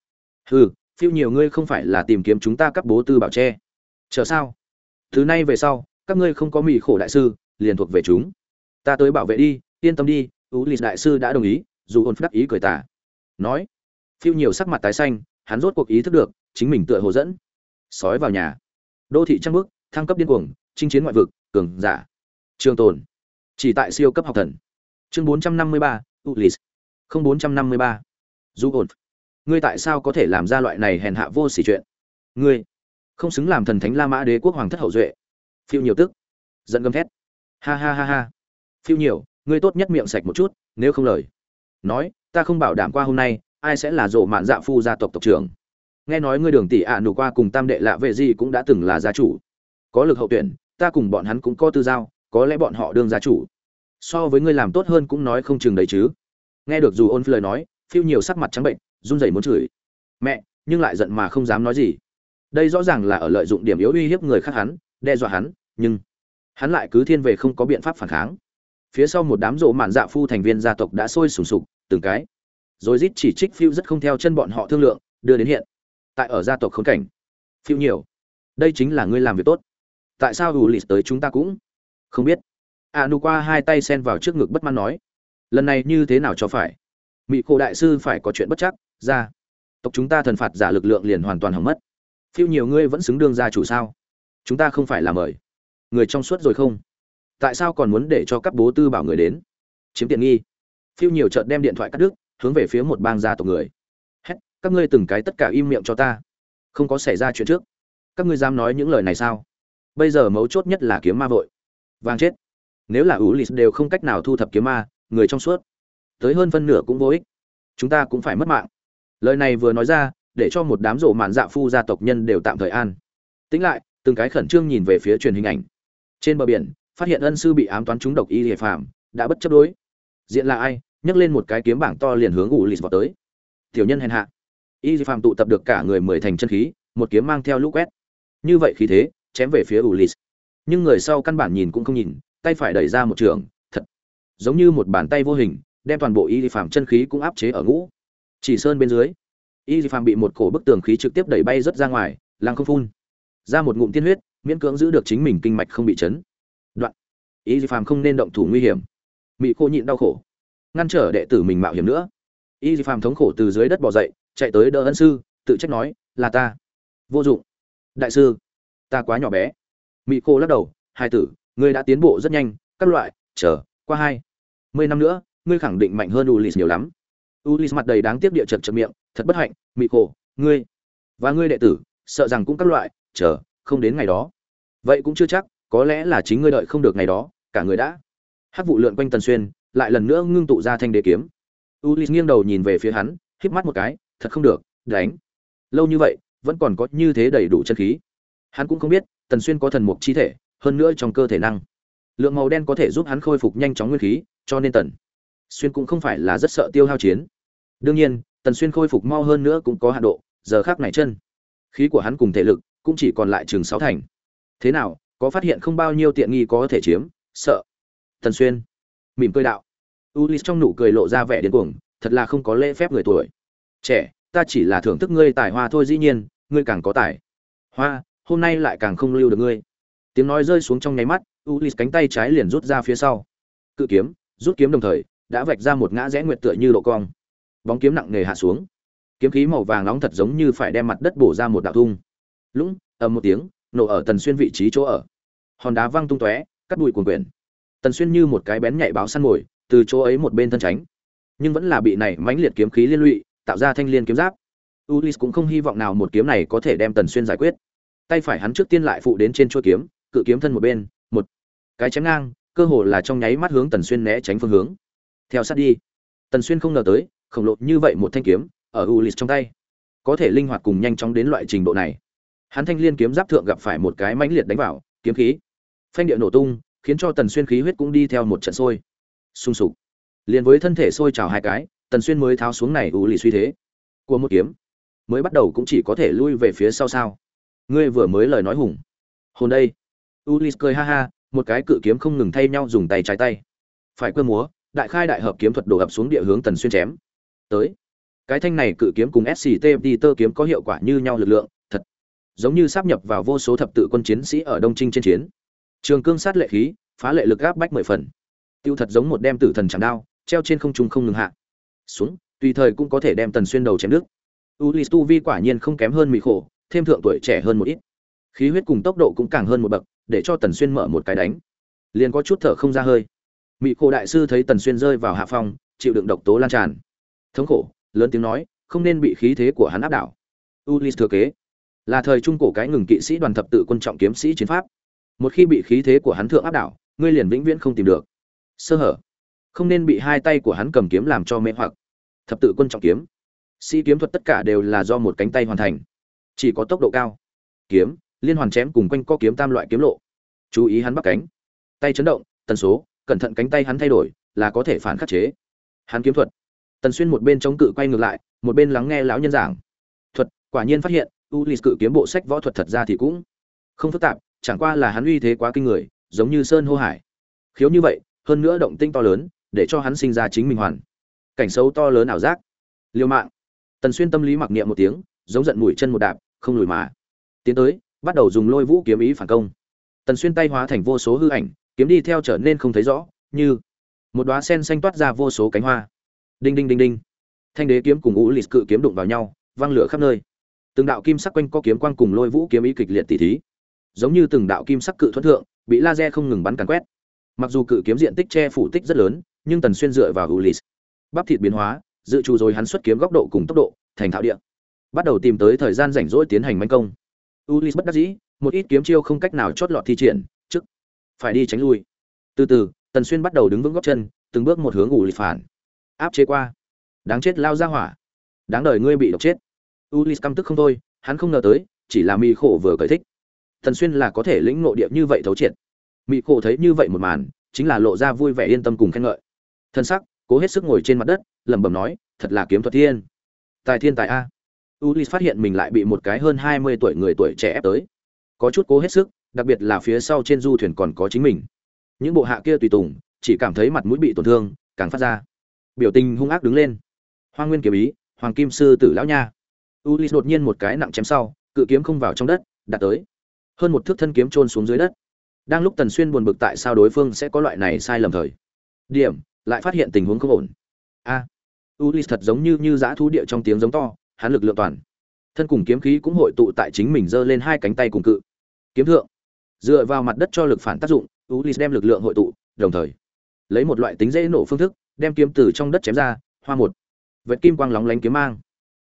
Hừ, phiêu nhiều ngươi không phải là tìm kiếm chúng ta cắp bố tư bảo che. Chờ sao? Thứ nay về sau các ngươi không có mỹ khổ đại sư liền thuộc về chúng. Ta tới bảo vệ đi yên tâm đi ulis đại sư đã đồng ý dù ôn đắc ý cười tả nói phiêu nhiều sắc mặt tái xanh hắn rốt cuộc ý thức được chính mình tựa hồ dẫn. Sói vào nhà. Đô thị trăng bước thăng cấp điên cuồng chinh chiến ngoại vực cường giả. Trường tồn. Chỉ tại siêu cấp học thần. Chương 453, ulis không 453. du ổn ngươi tại sao có thể làm ra loại này hèn hạ vô sỉ chuyện? Ngươi không xứng làm thần thánh la mã đế quốc hoàng thất hậu duệ. Phiêu nhiều tức. Giận gầm thét. Ha ha ha ha. Phiêu nhiều, ngươi tốt nhất miệng sạch một chút, nếu không lời. Nói, ta không bảo đảm qua hôm nay, ai sẽ là rộ mạn dạ phu gia tộc tộc trưởng. Nghe nói ngươi đường tỷ ạ à nụ qua cùng tam đệ lạ vệ gì cũng đã từng là gia chủ. Có lực hậu tuyển, ta cùng bọn hắn cũng có tư giao, có lẽ bọn họ đương gia chủ. So với ngươi làm tốt hơn cũng nói không chừng đấy chứ. Nghe được dù ôn lời nói, phiêu nhiều sắc mặt trắng bệnh, run rẩy muốn chửi. Mẹ, nhưng lại giận mà không dám nói gì đây rõ ràng là ở lợi dụng điểm yếu uy hiếp người khác hắn, đe dọa hắn, nhưng hắn lại cứ thiên về không có biện pháp phản kháng. Phía sau một đám rộ mạn dạ phu thành viên gia tộc đã sôi sùng sục, từng cái. Rồi rít chỉ trích phiêu rất không theo chân bọn họ thương lượng, đưa đến hiện. Tại ở gia tộc khốn cảnh. Phiêu nhiều. Đây chính là ngươi làm việc tốt. Tại sao ủ lì tới chúng ta cũng không biết. A nu qua hai tay sen vào trước ngực bất mãn nói. Lần này như thế nào cho phải? Mỹ cổ đại sư phải có chuyện bất chắc, ra. Tộc chúng ta thần phạt giả lực lượng liền hoàn toàn hỏng mất phiêu nhiều ngươi vẫn xứng đương gia chủ sao? Chúng ta không phải là mời. Người trong suốt rồi không? Tại sao còn muốn để cho các bố tư bảo người đến? Chiếm tiện nghi. Phiêu nhiều trợt đem điện thoại cắt đứt, hướng về phía một bang gia tộc người. Hét, các ngươi từng cái tất cả im miệng cho ta. Không có xảy ra chuyện trước. Các ngươi dám nói những lời này sao? Bây giờ mấu chốt nhất là kiếm ma vội. Vàng chết. Nếu là ủ lì đều không cách nào thu thập kiếm ma, người trong suốt. Tới hơn phân nửa cũng vô ích. Chúng ta cũng phải mất mạng. Lời này vừa nói ra để cho một đám rộ mạn dạ phu gia tộc nhân đều tạm thời an. Tính lại, từng cái khẩn trương nhìn về phía truyền hình ảnh. Trên bờ biển, phát hiện ân sư bị ám toán trúng độc y hệ phạm đã bất chấp đối. Diện là ai? Nhấc lên một cái kiếm bảng to liền hướng ủ lịt vào tới. Tiểu nhân hèn hạ. Y phạm tụ tập được cả người mười thành chân khí, một kiếm mang theo lũ quét. Như vậy khí thế, chém về phía ủ lịt. Nhưng người sau căn bản nhìn cũng không nhìn, tay phải đẩy ra một trường, thật. Giống như một bàn tay vô hình, đem toàn bộ y phạm chân khí cũng áp chế ở ngũ. Chỉ sơn bên dưới y phạm bị một cổ bức tường khí trực tiếp đẩy bay rất ra ngoài, lăng không phun. Ra một ngụm tiên huyết, miễn cưỡng giữ được chính mình kinh mạch không bị chấn. Đoạn. Y phạm không nên động thủ nguy hiểm. Mỹ cô nhịn đau khổ. Ngăn trở đệ tử mình mạo hiểm nữa. Y phạm thống khổ từ dưới đất bỏ dậy, chạy tới đỡ ân sư, tự trách nói, là ta. Vô dụng. Đại sư, ta quá nhỏ bé. Mỹ cô lắc đầu, hai tử, ngươi đã tiến bộ rất nhanh, các loại, chờ, qua hai mươi năm nữa, ngươi khẳng định mạnh hơn ulis nhiều lắm. Ulis mặt đầy đáng tiếc địa chật chật miệng thật bất hạnh mỹ cô ngươi và ngươi đệ tử, sợ rằng cũng các loại, chờ, không đến ngày đó. Vậy cũng chưa chắc, có lẽ là chính ngươi đợi không được ngày đó, cả người đã. Hát vụ lượn quanh tần xuyên, lại lần nữa ngưng tụ ra thanh đế kiếm. Ulis nghiêng đầu nhìn về phía hắn, híp mắt một cái, thật không được, đánh. Lâu như vậy, vẫn còn có như thế đầy đủ chân khí. Hắn cũng không biết, tần xuyên có thần mục chi thể, hơn nữa trong cơ thể năng. Lượng màu đen có thể giúp hắn khôi phục nhanh chóng nguyên khí, cho nên tần xuyên cũng không phải là rất sợ tiêu hao chiến. Đương nhiên tần xuyên khôi phục mau hơn nữa cũng có hạ độ, giờ khác này chân, khí của hắn cùng thể lực cũng chỉ còn lại chừng sáu thành. Thế nào, có phát hiện không bao nhiêu tiện nghi có thể chiếm? Sợ. Tần xuyên, mỉm cười đạo. Ulis trong nụ cười lộ ra vẻ điên cuồng, thật là không có lễ phép người tuổi. Trẻ, ta chỉ là thưởng thức ngươi tài hoa thôi dĩ nhiên, ngươi càng có tài. Hoa, hôm nay lại càng không lưu được ngươi. Tiếng nói rơi xuống trong nháy mắt ulis cánh tay trái liền rút ra phía sau. Cự kiếm, rút kiếm đồng thời, đã vạch ra một ngã rẽ nguyệt tựa như độ cong bóng kiếm nặng nề hạ xuống. Kiếm khí màu vàng nóng thật giống như phải đem mặt đất bổ ra một đạo thung. Lũng, ầm một tiếng, nổ ở tần xuyên vị trí chỗ ở. Hòn đá văng tung tóe, cắt bụi cuồn quyển. Tần xuyên như một cái bén nhạy báo săn mồi, từ chỗ ấy một bên thân tránh. Nhưng vẫn là bị này mãnh liệt kiếm khí liên lụy, tạo ra thanh liên kiếm giáp. Ulis cũng không hy vọng nào một kiếm này có thể đem tần xuyên giải quyết. Tay phải hắn trước tiên lại phụ đến trên chuôi kiếm, cự kiếm thân một bên, một cái chém ngang, cơ hồ là trong nháy mắt hướng tần xuyên né tránh phương hướng. Theo sát đi. Tần xuyên không ngờ tới khổng lồ như vậy một thanh kiếm, ở ulis trong tay, có thể linh hoạt cùng nhanh chóng đến loại trình độ này. Hắn thanh liên kiếm giáp thượng gặp phải một cái mãnh liệt đánh vào, kiếm khí, phanh địa nổ tung, khiến cho tần xuyên khí huyết cũng đi theo một trận sôi. Sung sục. Liền với thân thể sôi trào hai cái, tần xuyên mới tháo xuống này Ulis suy thế. Của một kiếm, mới bắt đầu cũng chỉ có thể lui về phía sau sao. Ngươi vừa mới lời nói hùng. Hồn đây. Ulis cười ha ha, một cái cự kiếm không ngừng thay nhau dùng tay trái tay. Phải quơ múa, đại khai đại hợp kiếm thuật đổ ập xuống địa hướng tần xuyên chém tới. Cái thanh này cự kiếm cùng sct tơ kiếm có hiệu quả như nhau lực lượng, thật giống như sáp nhập vào vô số thập tự quân chiến sĩ ở đông trinh trên chiến. Trường cương sát lệ khí, phá lệ lực gáp bách mười phần. Tiêu thật giống một đem tử thần chẳng đao, treo trên không trung không ngừng hạ. Xuống, tùy thời cũng có thể đem tần xuyên đầu chém nước ulis tu vi quả nhiên không kém hơn mỹ khổ, thêm thượng tuổi trẻ hơn một ít. Khí huyết cùng tốc độ cũng càng hơn một bậc, để cho tần xuyên mở một cái đánh. Liền có chút thở không ra hơi. Mỹ khổ đại sư thấy tần xuyên rơi vào hạ phong, chịu đựng độc tố lan tràn thống khổ, lớn tiếng nói, không nên bị khí thế của hắn áp đảo. Ulis thừa kế, là thời trung cổ cái ngừng kỵ sĩ đoàn thập tự quân trọng kiếm sĩ chiến pháp. Một khi bị khí thế của hắn thượng áp đảo, ngươi liền vĩnh viễn không tìm được. Sơ hở, không nên bị hai tay của hắn cầm kiếm làm cho mê hoặc. Thập tự quân trọng kiếm, sĩ kiếm thuật tất cả đều là do một cánh tay hoàn thành. Chỉ có tốc độ cao, kiếm, liên hoàn chém cùng quanh co kiếm tam loại kiếm lộ. Chú ý hắn bắt cánh, tay chấn động, tần số, cẩn thận cánh tay hắn thay đổi, là có thể phản khắc chế. Hắn kiếm thuật tần xuyên một bên chống cự quay ngược lại, một bên lắng nghe lão nhân giảng. Thuật, quả nhiên phát hiện u lì cự kiếm bộ sách võ thuật thật ra thì cũng không phức tạp, chẳng qua là hắn uy thế quá kinh người, giống như sơn hô hải. Khiếu như vậy, hơn nữa động tinh to lớn, để cho hắn sinh ra chính mình hoàn. Cảnh xấu to lớn ảo giác. Liêu mạng. Tần xuyên tâm lý mặc niệm một tiếng, giống giận mũi chân một đạp, không lùi mà. Tiến tới, bắt đầu dùng lôi vũ kiếm ý phản công. Tần xuyên tay hóa thành vô số hư ảnh, kiếm đi theo trở nên không thấy rõ, như một đóa sen xanh toát ra vô số cánh hoa đinh đinh đinh đinh. Thanh đế kiếm cùng ngũ lịch cự kiếm đụng vào nhau, văng lửa khắp nơi. Từng đạo kim sắc quanh co kiếm quang cùng lôi vũ kiếm ý kịch liệt tỉ thí. Giống như từng đạo kim sắc cự thuẫn thượng, bị laser không ngừng bắn càn quét. Mặc dù cự kiếm diện tích che phủ tích rất lớn, nhưng tần xuyên dựa vào ulis bắp thịt biến hóa, dự trù rồi hắn xuất kiếm góc độ cùng tốc độ, thành thạo địa. Bắt đầu tìm tới thời gian rảnh rỗi tiến hành manh công. Ulis bất đắc dĩ, một ít kiếm chiêu không cách nào chót lọt thi triển, trước. Phải đi tránh lui. Từ từ, tần xuyên bắt đầu đứng vững góc chân, từng bước một hướng ulis phản áp chế qua. Đáng chết lao ra hỏa. Đáng đời ngươi bị độc chết. Ulis căm tức không thôi, hắn không ngờ tới, chỉ là Mỹ khổ vừa cởi thích. Thần xuyên là có thể lĩnh ngộ địa như vậy thấu triệt. Mỹ khổ thấy như vậy một màn, chính là lộ ra vui vẻ yên tâm cùng khen ngợi. Thân sắc, cố hết sức ngồi trên mặt đất, lẩm bẩm nói, thật là kiếm thuật thiên. Tài thiên tài a. Ulis phát hiện mình lại bị một cái hơn hai mươi tuổi người tuổi trẻ ép tới. Có chút cố hết sức, đặc biệt là phía sau trên du thuyền còn có chính mình. Những bộ hạ kia tùy tùng, chỉ cảm thấy mặt mũi bị tổn thương, càng phát ra biểu tình hung ác đứng lên. Hoa nguyên kiếm ý hoàng kim sư tử lão nha. Ulis đột nhiên một cái nặng chém sau cự kiếm không vào trong đất đặt tới. Hơn một thước thân kiếm trôn xuống dưới đất. Đang lúc tần xuyên buồn bực tại sao đối phương sẽ có loại này sai lầm thời. Điểm lại phát hiện tình huống không ổn. A. À, ulis thật giống như như dã thú địa trong tiếng giống to hắn lực lượng toàn. Thân cùng kiếm khí cũng hội tụ tại chính mình giơ lên hai cánh tay cùng cự. Kiếm thượng. Dựa vào mặt đất cho lực phản tác dụng ulis đem lực lượng hội tụ đồng thời lấy một loại tính dễ nổ phương thức đem kiếm từ trong đất chém ra, hoa một. Vệt kim quang lóng lánh kiếm mang.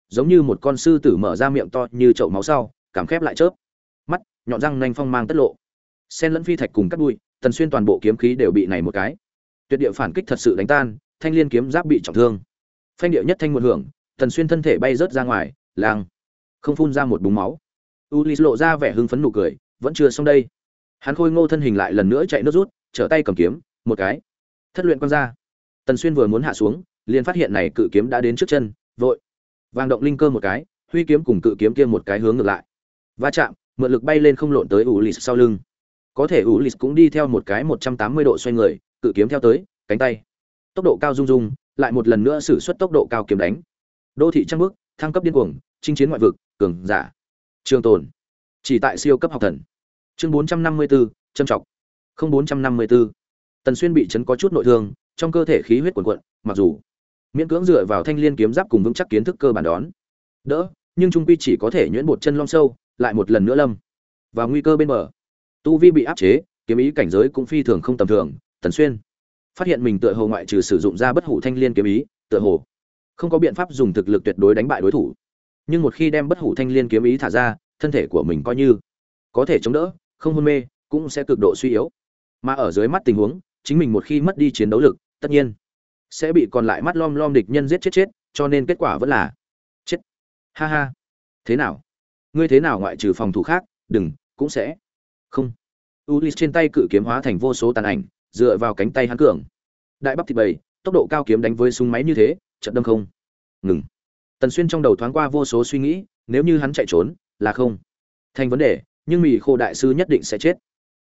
Giống như một con sư tử mở ra miệng to như chậu máu sau, cảm khép lại chớp. Mắt, nhọn răng nanh phong mang tất lộ. Sen lẫn phi thạch cùng cắt đuôi tần xuyên toàn bộ kiếm khí đều bị này một cái. Tuyệt địa phản kích thật sự đánh tan, thanh liên kiếm giáp bị trọng thương. Phanh địa nhất thanh một hưởng, tần xuyên thân thể bay rớt ra ngoài, lang. Không phun ra một búng máu. Ulis lộ ra vẻ hưng phấn nụ cười, vẫn chưa xong đây. Hắn khôi ngô thân hình lại lần nữa chạy nước rút, trở tay cầm kiếm, một cái. Thất luyện quăng ra tần xuyên vừa muốn hạ xuống, liền phát hiện này cự kiếm đã đến trước chân, vội. Vàng động linh cơ một cái, huy kiếm cùng cự kiếm kia một cái hướng ngược lại. Va chạm, mượn lực bay lên không lộn tới ủ sau lưng. Có thể ulis cũng đi theo một cái một trăm tám mươi độ xoay người, cự kiếm theo tới, cánh tay. Tốc độ cao rung rung, lại một lần nữa sử xuất tốc độ cao kiếm đánh. Đô thị trăng bước thăng cấp điên cuồng, chinh chiến ngoại vực, cường giả. Trường tồn. Chỉ tại siêu cấp học thần. Chương bốn trăm năm mươi bốn trâm trọng không bốn trăm năm mươi bốn tần xuyên bị chấn có chút nội thương trong cơ thể khí huyết cuồn cuộn, mặc dù miễn cưỡng dựa vào thanh liên kiếm giáp cùng vững chắc kiến thức cơ bản đón. Đỡ, nhưng trung quy chỉ có thể nhuyễn bột chân long sâu, lại một lần nữa lâm và nguy cơ bên bờ. Tu vi bị áp chế, kiếm ý cảnh giới cũng phi thường không tầm thường, tần xuyên phát hiện mình tựa hồ ngoại trừ sử dụng ra bất hủ thanh liên kiếm ý, tựa hồ không có biện pháp dùng thực lực tuyệt đối đánh bại đối thủ. Nhưng một khi đem bất hủ thanh liên kiếm ý thả ra, thân thể của mình coi như có thể chống đỡ, không hôn mê, cũng sẽ cực độ suy yếu. Mà ở dưới mắt tình huống, chính mình một khi mất đi chiến đấu lực tất nhiên, sẽ bị còn lại mắt lom lom địch nhân giết chết chết, cho nên kết quả vẫn là chết. Ha ha. Thế nào? Ngươi thế nào ngoại trừ phòng thủ khác, đừng, cũng sẽ không. Ulis trên tay cự kiếm hóa thành vô số tàn ảnh, dựa vào cánh tay hắn cường. Đại bắp thịt bầy, tốc độ cao kiếm đánh với súng máy như thế trận đâm không. Ngừng. Tần xuyên trong đầu thoáng qua vô số suy nghĩ, nếu như hắn chạy trốn, là không thành vấn đề, nhưng mỹ khô đại sư nhất định sẽ chết.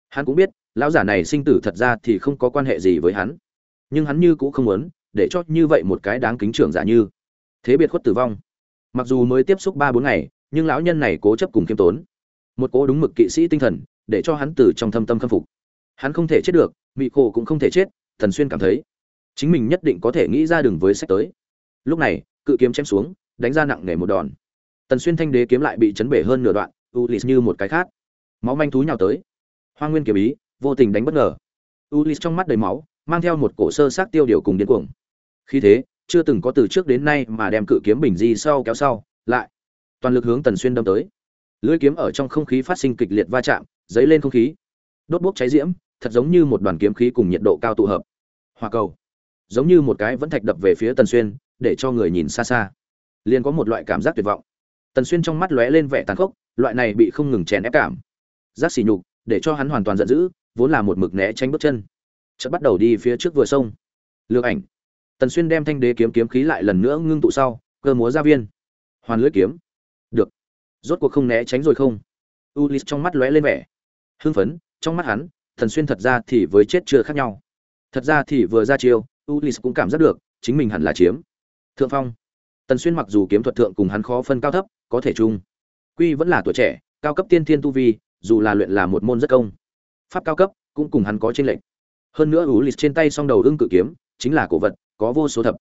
Hắn cũng biết, lão giả này sinh tử thật ra thì không có quan hệ gì với hắn nhưng hắn như cũng không muốn, để cho như vậy một cái đáng kính trưởng giả như thế biệt khuất tử vong. Mặc dù mới tiếp xúc ba bốn ngày, nhưng lão nhân này cố chấp cùng khiêm tốn. Một cố đúng mực kỵ sĩ tinh thần, để cho hắn từ trong thâm tâm khâm phục. Hắn không thể chết được, mị khổ cũng không thể chết, thần xuyên cảm thấy. Chính mình nhất định có thể nghĩ ra đường với sách tới. Lúc này, cự kiếm chém xuống, đánh ra nặng nề một đòn. Tần xuyên thanh đế kiếm lại bị chấn bể hơn nửa đoạn ulis như một cái khác. Máu manh thú nhào tới. Hoa nguyên kiếm ý, vô tình đánh bất ngờ. Ulis trong mắt đầy máu mang theo một cổ sơ sát tiêu điều cùng điên cuồng. Khi thế, chưa từng có từ trước đến nay mà đem cự kiếm bình di sau kéo sau, lại toàn lực hướng tần xuyên đâm tới. Lưỡi kiếm ở trong không khí phát sinh kịch liệt va chạm, dấy lên không khí. Đốt bốc cháy diễm, thật giống như một đoàn kiếm khí cùng nhiệt độ cao tụ hợp. Hòa cầu, giống như một cái vẫn thạch đập về phía tần xuyên, để cho người nhìn xa xa. Liền có một loại cảm giác tuyệt vọng. Tần xuyên trong mắt lóe lên vẻ tàn khốc, loại này bị không ngừng chèn ép cảm. Giác xỉ nhục, để cho hắn hoàn toàn giận dữ, vốn là một mực né tránh bước chân chợt bắt đầu đi phía trước vừa sông. Lược ảnh. Tần xuyên đem thanh đế kiếm kiếm khí lại lần nữa ngưng tụ sau, cơ múa ra viên. Hoàn lưỡi kiếm. Được. Rốt cuộc không né tránh rồi không? Ulis trong mắt lóe lên vẻ. Hưng phấn, trong mắt hắn thần xuyên thật ra thì với chết chưa khác nhau. Thật ra thì vừa ra chiêu ulis cũng cảm giác được, chính mình hẳn là chiếm. Thượng phong. Tần xuyên mặc dù kiếm thuật thượng cùng hắn khó phân cao thấp, có thể chung. Quy vẫn là tuổi trẻ, cao cấp tiên thiên tu vi, dù là luyện là một môn rất công. Pháp cao cấp, cũng cùng hắn có trên lệnh hơn nữa ulis trên tay song đầu ưng cự kiếm, chính là cổ vật, có vô số thập.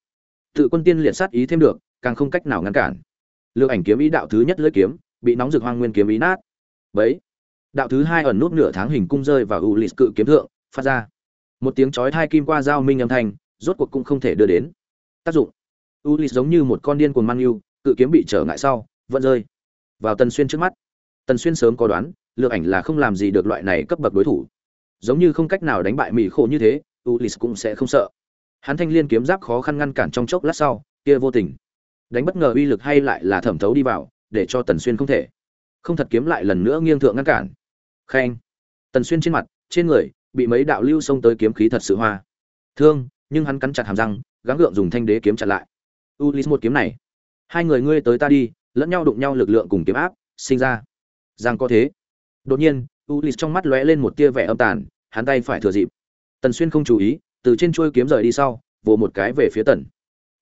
Tự quân tiên liệt sát ý thêm được, càng không cách nào ngăn cản. Lược ảnh kiếm ý đạo thứ nhất lưỡi kiếm, bị nóng rực hoang nguyên kiếm ý nát. Bấy. Đạo thứ hai ẩn nút nửa tháng hình cung rơi vào u lịch cự kiếm thượng, phát ra. Một tiếng chói thai kim qua dao minh âm thanh, rốt cuộc cũng không thể đưa đến. Tác dụng. U lịch giống như một con điên cuồng mang yêu, cự kiếm bị trở ngại sau, vẫn rơi vào tần xuyên trước mắt. Tần xuyên sớm có đoán, lược ảnh là không làm gì được loại này cấp bậc đối thủ giống như không cách nào đánh bại mỹ khổ như thế Ulis cũng sẽ không sợ. Hắn thanh liên kiếm giáp khó khăn ngăn cản trong chốc lát sau, kia vô tình. Đánh bất ngờ uy lực hay lại là thẩm thấu đi vào, để cho tần xuyên không thể. Không thật kiếm lại lần nữa nghiêng thượng ngăn cản. Khen. Tần xuyên trên mặt, trên người, bị mấy đạo lưu xông tới kiếm khí thật sự hoa. Thương, nhưng hắn cắn chặt hàm răng, gắng gượng dùng thanh đế kiếm chặn lại. Ulis một kiếm này. Hai người ngươi tới ta đi, lẫn nhau đụng nhau lực lượng cùng kiếm áp, sinh ra. Giang có thế. Đột nhiên ulis trong mắt lóe lên một tia vẻ âm tàn, hắn tay phải thừa dịp. Tần xuyên không chú ý, từ trên chuôi kiếm rời đi sau, vồ một cái về phía tần.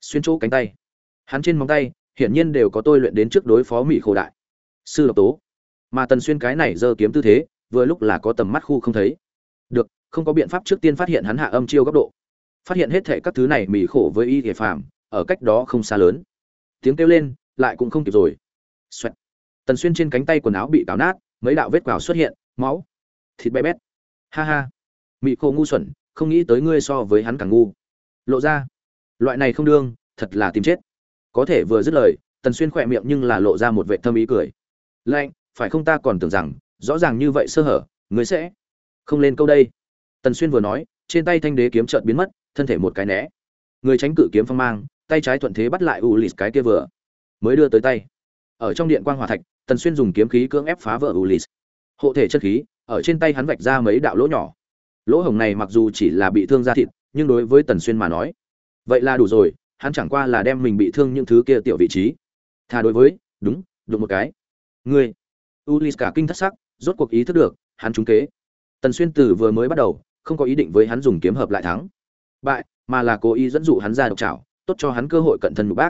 Xuyên chỗ cánh tay. Hắn trên móng tay, hiển nhiên đều có tôi luyện đến trước đối phó mỹ khổ đại. Sư độc tố. Mà tần xuyên cái này giơ kiếm tư thế, vừa lúc là có tầm mắt khu không thấy. Được, không có biện pháp trước tiên phát hiện hắn hạ âm chiêu góc độ. Phát hiện hết thảy các thứ này mỹ khổ với y thể phàm, ở cách đó không xa lớn. Tiếng kêu lên, lại cũng không kịp rồi. Xoẹt. tần xuyên trên cánh tay quần áo bị cào nát, mấy đạo vết quào xuất hiện máu. Thịt bé bét. Ha ha. Mỹ khô ngu xuẩn, không nghĩ tới ngươi so với hắn càng ngu. Lộ ra. Loại này không đương, thật là tìm chết. Có thể vừa dứt lời, tần xuyên khỏe miệng nhưng là lộ ra một vệ thâm ý cười. Lạnh, phải không ta còn tưởng rằng, rõ ràng như vậy sơ hở, ngươi sẽ không lên câu đây? Tần xuyên vừa nói, trên tay thanh đế kiếm chợt biến mất, thân thể một cái né. Người tránh cự kiếm phong mang, tay trái thuận thế bắt lại u lít cái kia vừa, mới đưa tới tay. Ở trong điện quang hòa thạch, tần xuyên dùng kiếm khí cưỡng ép phá vỡ u lít hộ thể chất khí, ở trên tay hắn vạch ra mấy đạo lỗ nhỏ. Lỗ hổng này mặc dù chỉ là bị thương da thịt, nhưng đối với tần xuyên mà nói, vậy là đủ rồi, hắn chẳng qua là đem mình bị thương những thứ kia tiểu vị trí. Thà đối với, đúng, đụng một cái. Ngươi ulis cả kinh thất sắc, rốt cuộc ý thức được, hắn trúng kế. Tần xuyên từ vừa mới bắt đầu, không có ý định với hắn dùng kiếm hợp lại thắng. Bại, mà là cố ý dẫn dụ hắn ra độc trảo, tốt cho hắn cơ hội cận thân nhục bác.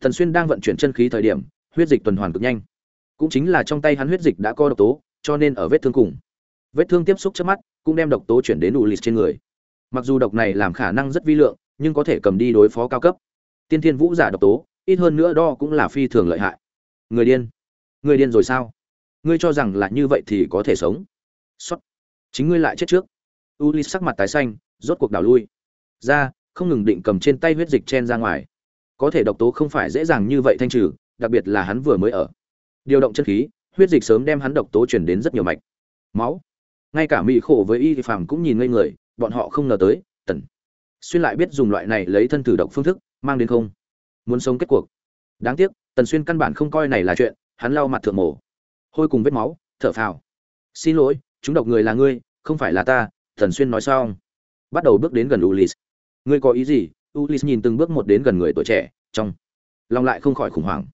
Tần xuyên đang vận chuyển chân khí thời điểm, huyết dịch tuần hoàn cực nhanh. Cũng chính là trong tay hắn huyết dịch đã có độc tố cho nên ở vết thương cùng. Vết thương tiếp xúc trước mắt cũng đem độc tố chuyển đến ủ lịt trên người. Mặc dù độc này làm khả năng rất vi lượng, nhưng có thể cầm đi đối phó cao cấp. Tiên thiên vũ giả độc tố, ít hơn nữa đo cũng là phi thường lợi hại. Người điên. Người điên rồi sao? Ngươi cho rằng là như vậy thì có thể sống. Xuất chính ngươi lại chết trước. U sắc mặt tái xanh, rốt cuộc đảo lui. Ra, không ngừng định cầm trên tay huyết dịch chen ra ngoài. Có thể độc tố không phải dễ dàng như vậy thanh trừ, đặc biệt là hắn vừa mới ở. Điều động chân khí huyết dịch sớm đem hắn độc tố truyền đến rất nhiều mạch. Máu. Ngay cả mỹ khổ với y phàm cũng nhìn ngây người, bọn họ không ngờ tới, tần. Xuyên lại biết dùng loại này lấy thân thử độc phương thức, mang đến không. Muốn sống kết cuộc. Đáng tiếc, tần xuyên căn bản không coi này là chuyện, hắn lau mặt thượng mổ. Hôi cùng vết máu, thở phào. Xin lỗi, chúng độc người là ngươi, không phải là ta, tần xuyên nói xong. Bắt đầu bước đến gần ulis ngươi có ý gì? Ulis nhìn từng bước một đến gần người tuổi trẻ, trong lòng lại không khỏi khủng hoảng.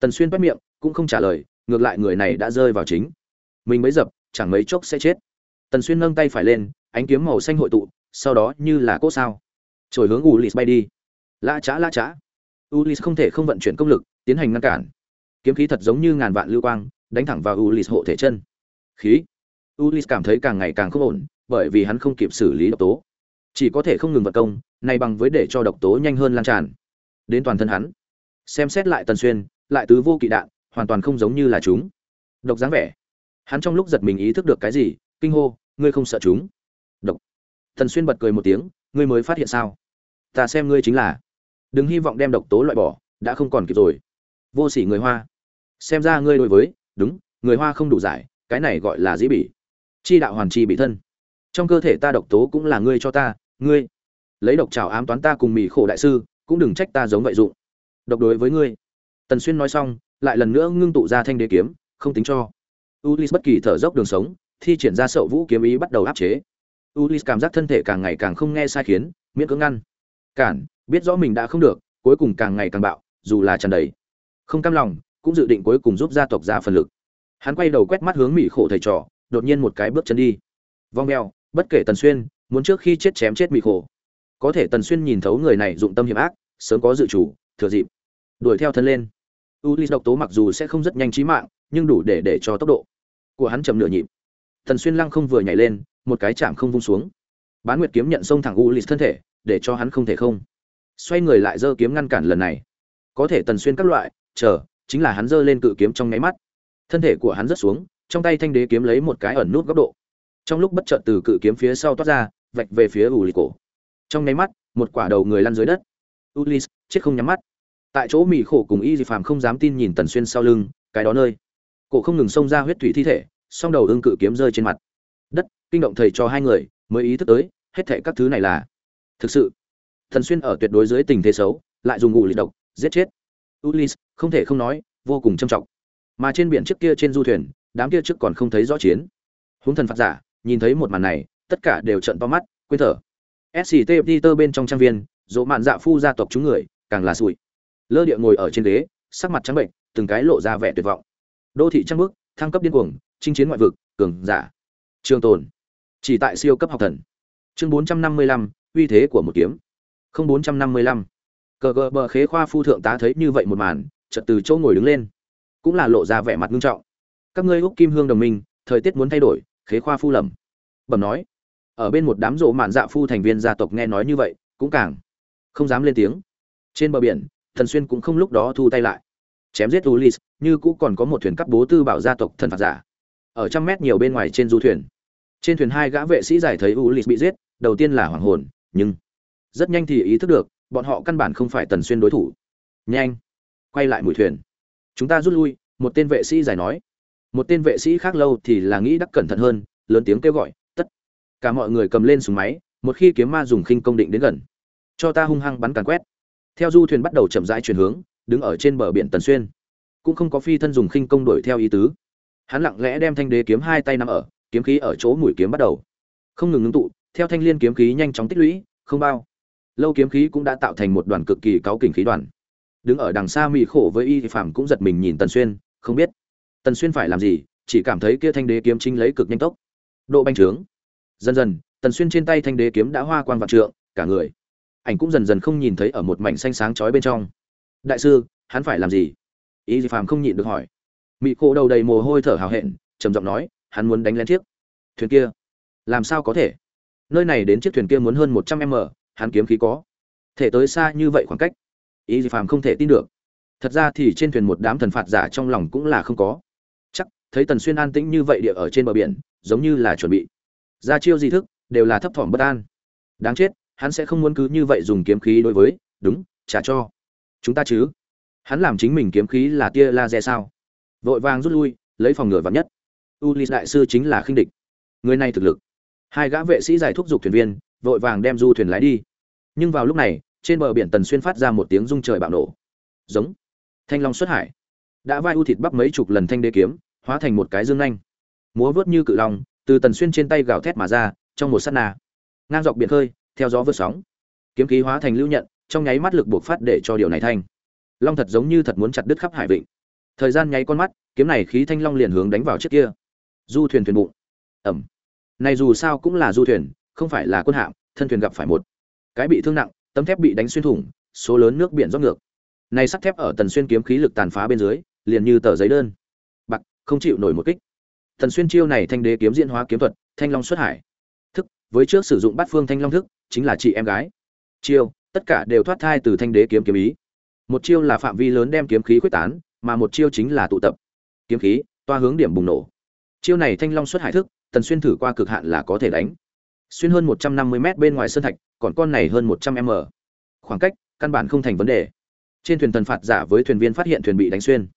Tần xuyên bắt miệng, cũng không trả lời ngược lại người này đã rơi vào chính. Mình mới dập, chẳng mấy chốc sẽ chết. Tần xuyên nâng tay phải lên, ánh kiếm màu xanh hội tụ, sau đó như là cốt sao. Trồi hướng ulis bay đi. Lã chã lã chã ulis không thể không vận chuyển công lực, tiến hành ngăn cản. Kiếm khí thật giống như ngàn vạn lưu quang, đánh thẳng vào ulis hộ thể chân. Khí. Ulis cảm thấy càng ngày càng không ổn, bởi vì hắn không kịp xử lý độc tố. Chỉ có thể không ngừng vật công, này bằng với để cho độc tố nhanh hơn lan tràn. Đến toàn thân hắn. Xem xét lại tần xuyên, lại tứ vô kỵ đạn hoàn toàn không giống như là chúng. Độc dáng vẻ. Hắn trong lúc giật mình ý thức được cái gì, kinh hô, ngươi không sợ chúng? Độc. Tần xuyên bật cười một tiếng, ngươi mới phát hiện sao? Ta xem ngươi chính là. Đừng hy vọng đem độc tố loại bỏ, đã không còn kịp rồi. Vô sỉ người hoa. Xem ra ngươi đối với, đúng, người hoa không đủ giải, cái này gọi là dĩ bỉ. Chi đạo hoàn chi bị thân. Trong cơ thể ta độc tố cũng là ngươi cho ta, ngươi. Lấy độc trào ám toán ta cùng mỹ khổ đại sư, cũng đừng trách ta giống vậy dụng. Độc đối với ngươi. Tần xuyên nói xong lại lần nữa ngưng tụ ra thanh đế kiếm, không tính cho. Ulis bất kỳ thở dốc đường sống, thi triển ra sậu vũ kiếm ý bắt đầu áp chế. Ulis cảm giác thân thể càng ngày càng không nghe sai khiến, miễn cưỡng ngăn. Cản, biết rõ mình đã không được, cuối cùng càng ngày càng bạo, dù là tràn đầy. Không cam lòng, cũng dự định cuối cùng giúp gia tộc ra phần lực. Hắn quay đầu quét mắt hướng mỹ khổ thầy trò, đột nhiên một cái bước chân đi. Vong mèo, bất kể tần xuyên, muốn trước khi chết chém chết mỹ khổ. Có thể tần xuyên nhìn thấu người này dụng tâm hiểm ác, sớm có dự chủ, thừa dịp. Đuổi theo thân lên ulis độc tố mặc dù sẽ không rất nhanh trí mạng, nhưng đủ để để cho tốc độ của hắn chậm nửa nhịp. Thần xuyên lăng không vừa nhảy lên, một cái chạm không vung xuống. Bán nguyệt kiếm nhận xông thẳng ulis thân thể, để cho hắn không thể không xoay người lại giơ kiếm ngăn cản lần này. Có thể tần xuyên các loại, chờ, chính là hắn giơ lên cự kiếm trong nháy mắt. Thân thể của hắn rất xuống, trong tay thanh đế kiếm lấy một cái ẩn nút góc độ. Trong lúc bất chợt từ cự kiếm phía sau toát ra, vạch về phía Ulis cổ. Trong nháy mắt, một quả đầu người lăn dưới đất. Ulis chết không nhắm mắt tại chỗ mỹ khổ cùng y di phàm không dám tin nhìn tần xuyên sau lưng, cái đó nơi. Cổ không ngừng xông ra huyết thủy thi thể, song đầu ương cự kiếm rơi trên mặt. Đất, kinh động thầy cho hai người, mới ý thức tới, hết thệ các thứ này là thực sự. Thần xuyên ở tuyệt đối dưới tình thế xấu, lại dùng ngụ lịch độc, giết chết. Ulis không thể không nói, vô cùng trầm trọng. Mà trên biển trước kia trên du thuyền, đám kia trước còn không thấy rõ chiến. Huống thần phạt giả, nhìn thấy một màn này, tất cả đều trợn to mắt, quên thở. Sct peter bên trong trang viên, dỗ mạn dạ phu gia tộc chúng người, càng là sụi lơ địa ngồi ở trên ghế sắc mặt trắng bệnh từng cái lộ ra vẻ tuyệt vọng. Đô thị trăng bước thăng cấp điên cuồng chinh chiến ngoại vực cường giả. Trường tồn. Chỉ tại siêu cấp học thần. Chương 455, uy thế của một kiếm. không 455. cờ gờ bờ khế khoa phu thượng tá thấy như vậy một màn chợt từ chỗ ngồi đứng lên. Cũng là lộ ra vẻ mặt nghiêm trọng. Các ngươi úc kim hương đồng minh thời tiết muốn thay đổi khế khoa phu lầm. Bẩm nói. Ở bên một đám rộ mạn dạ phu thành viên gia tộc nghe nói như vậy cũng càng không dám lên tiếng. Trên bờ biển thần xuyên cũng không lúc đó thu tay lại. Chém giết ulis như cũ còn có một thuyền cấp bố tư bảo gia tộc thần phạt giả. Ở trăm mét nhiều bên ngoài trên du thuyền. Trên thuyền hai gã vệ sĩ giải thấy ulis bị giết, đầu tiên là hoàng hồn, nhưng rất nhanh thì ý thức được, bọn họ căn bản không phải tần xuyên đối thủ. Nhanh, quay lại mũi thuyền. Chúng ta rút lui, một tên vệ sĩ giải nói. Một tên vệ sĩ khác lâu thì là nghĩ đắc cẩn thận hơn, lớn tiếng kêu gọi, tất cả mọi người cầm lên súng máy, một khi kiếm ma dùng khinh công định đến gần, cho ta hung hăng bắn càn quét theo du thuyền bắt đầu chậm rãi chuyển hướng, đứng ở trên bờ biển tần xuyên. Cũng không có phi thân dùng khinh công đuổi theo ý tứ. Hắn lặng lẽ đem thanh đế kiếm hai tay nằm ở, kiếm khí ở chỗ mũi kiếm bắt đầu. Không ngừng ngưng tụ, theo thanh liên kiếm khí nhanh chóng tích lũy, không bao. Lâu kiếm khí cũng đã tạo thành một đoàn cực kỳ cáu kỉnh khí đoàn. Đứng ở đằng xa mỹ khổ với y phạm cũng giật mình nhìn tần xuyên, không biết. Tần xuyên phải làm gì, chỉ cảm thấy kia thanh đế kiếm chính lấy cực nhanh tốc. Độ banh trướng. Dần dần, tần xuyên trên tay thanh đế kiếm đã hoa quang vạn trượng, cả người ảnh cũng dần dần không nhìn thấy ở một mảnh xanh sáng chói bên trong. Đại sư, hắn phải làm gì? Ý gì phàm không nhịn được hỏi. Mị cô đầu đầy mồ hôi thở hào hẹn, trầm giọng nói, hắn muốn đánh lên chiếc thuyền kia. Làm sao có thể? Nơi này đến chiếc thuyền kia muốn hơn một trăm m hắn kiếm khí có. Thể tới xa như vậy khoảng cách, ý gì phàm không thể tin được. Thật ra thì trên thuyền một đám thần phạt giả trong lòng cũng là không có. Chắc, thấy tần xuyên an tĩnh như vậy địa ở trên bờ biển, giống như là chuẩn bị. Ra chiêu di thức, đều là thấp thỏm bất an. Đáng chết hắn sẽ không muốn cứ như vậy dùng kiếm khí đối với, đúng, trả cho chúng ta chứ. Hắn làm chính mình kiếm khí là tia laser sao? Vội vàng rút lui, lấy phòng ngừa vắn nhất. Ulis đại sư chính là khinh địch. Người này thực lực. Hai gã vệ sĩ giải thúc giục thuyền viên, vội vàng đem du thuyền lái đi. Nhưng vào lúc này, trên bờ biển tần xuyên phát ra một tiếng rung trời bạo nổ. Giống. Thanh long xuất hải. Đã vai u thịt bắp mấy chục lần thanh đế kiếm, hóa thành một cái dương nhanh múa vớt như cự long, từ tần xuyên trên tay gào thét mà ra, trong một sát na. Ngang dọc biển khơi theo gió vượt sóng. Kiếm khí hóa thành lưu nhận, trong nháy mắt lực buộc phát để cho điều này thanh long thật giống như thật muốn chặt đứt khắp hải vịnh. Thời gian nháy con mắt, kiếm này khí thanh long liền hướng đánh vào chiếc kia. Du thuyền thuyền bụng. Ẩm. Này dù sao cũng là du thuyền, không phải là quân hạm, thân thuyền gặp phải một cái bị thương nặng, tấm thép bị đánh xuyên thủng, số lớn nước biển rót ngược. Này sắt thép ở tần xuyên kiếm khí lực tàn phá bên dưới, liền như tờ giấy đơn. Bạc, không chịu nổi một kích. Tần xuyên chiêu này thanh đế kiếm diễn hóa kiếm thuật, thanh long xuất hải. Thức, với trước sử dụng bát phương thanh long thức chính là chị em gái. Chiêu, tất cả đều thoát thai từ thanh đế kiếm kiếm ý. Một chiêu là phạm vi lớn đem kiếm khí quyết tán, mà một chiêu chính là tụ tập. Kiếm khí, toa hướng điểm bùng nổ. Chiêu này thanh long xuất hải thức, tần xuyên thử qua cực hạn là có thể đánh. Xuyên hơn một trăm năm mươi m bên ngoài sơn thạch, còn con này hơn một trăm m. Khoảng cách, căn bản không thành vấn đề. Trên thuyền thần phạt giả với thuyền viên phát hiện thuyền bị đánh xuyên.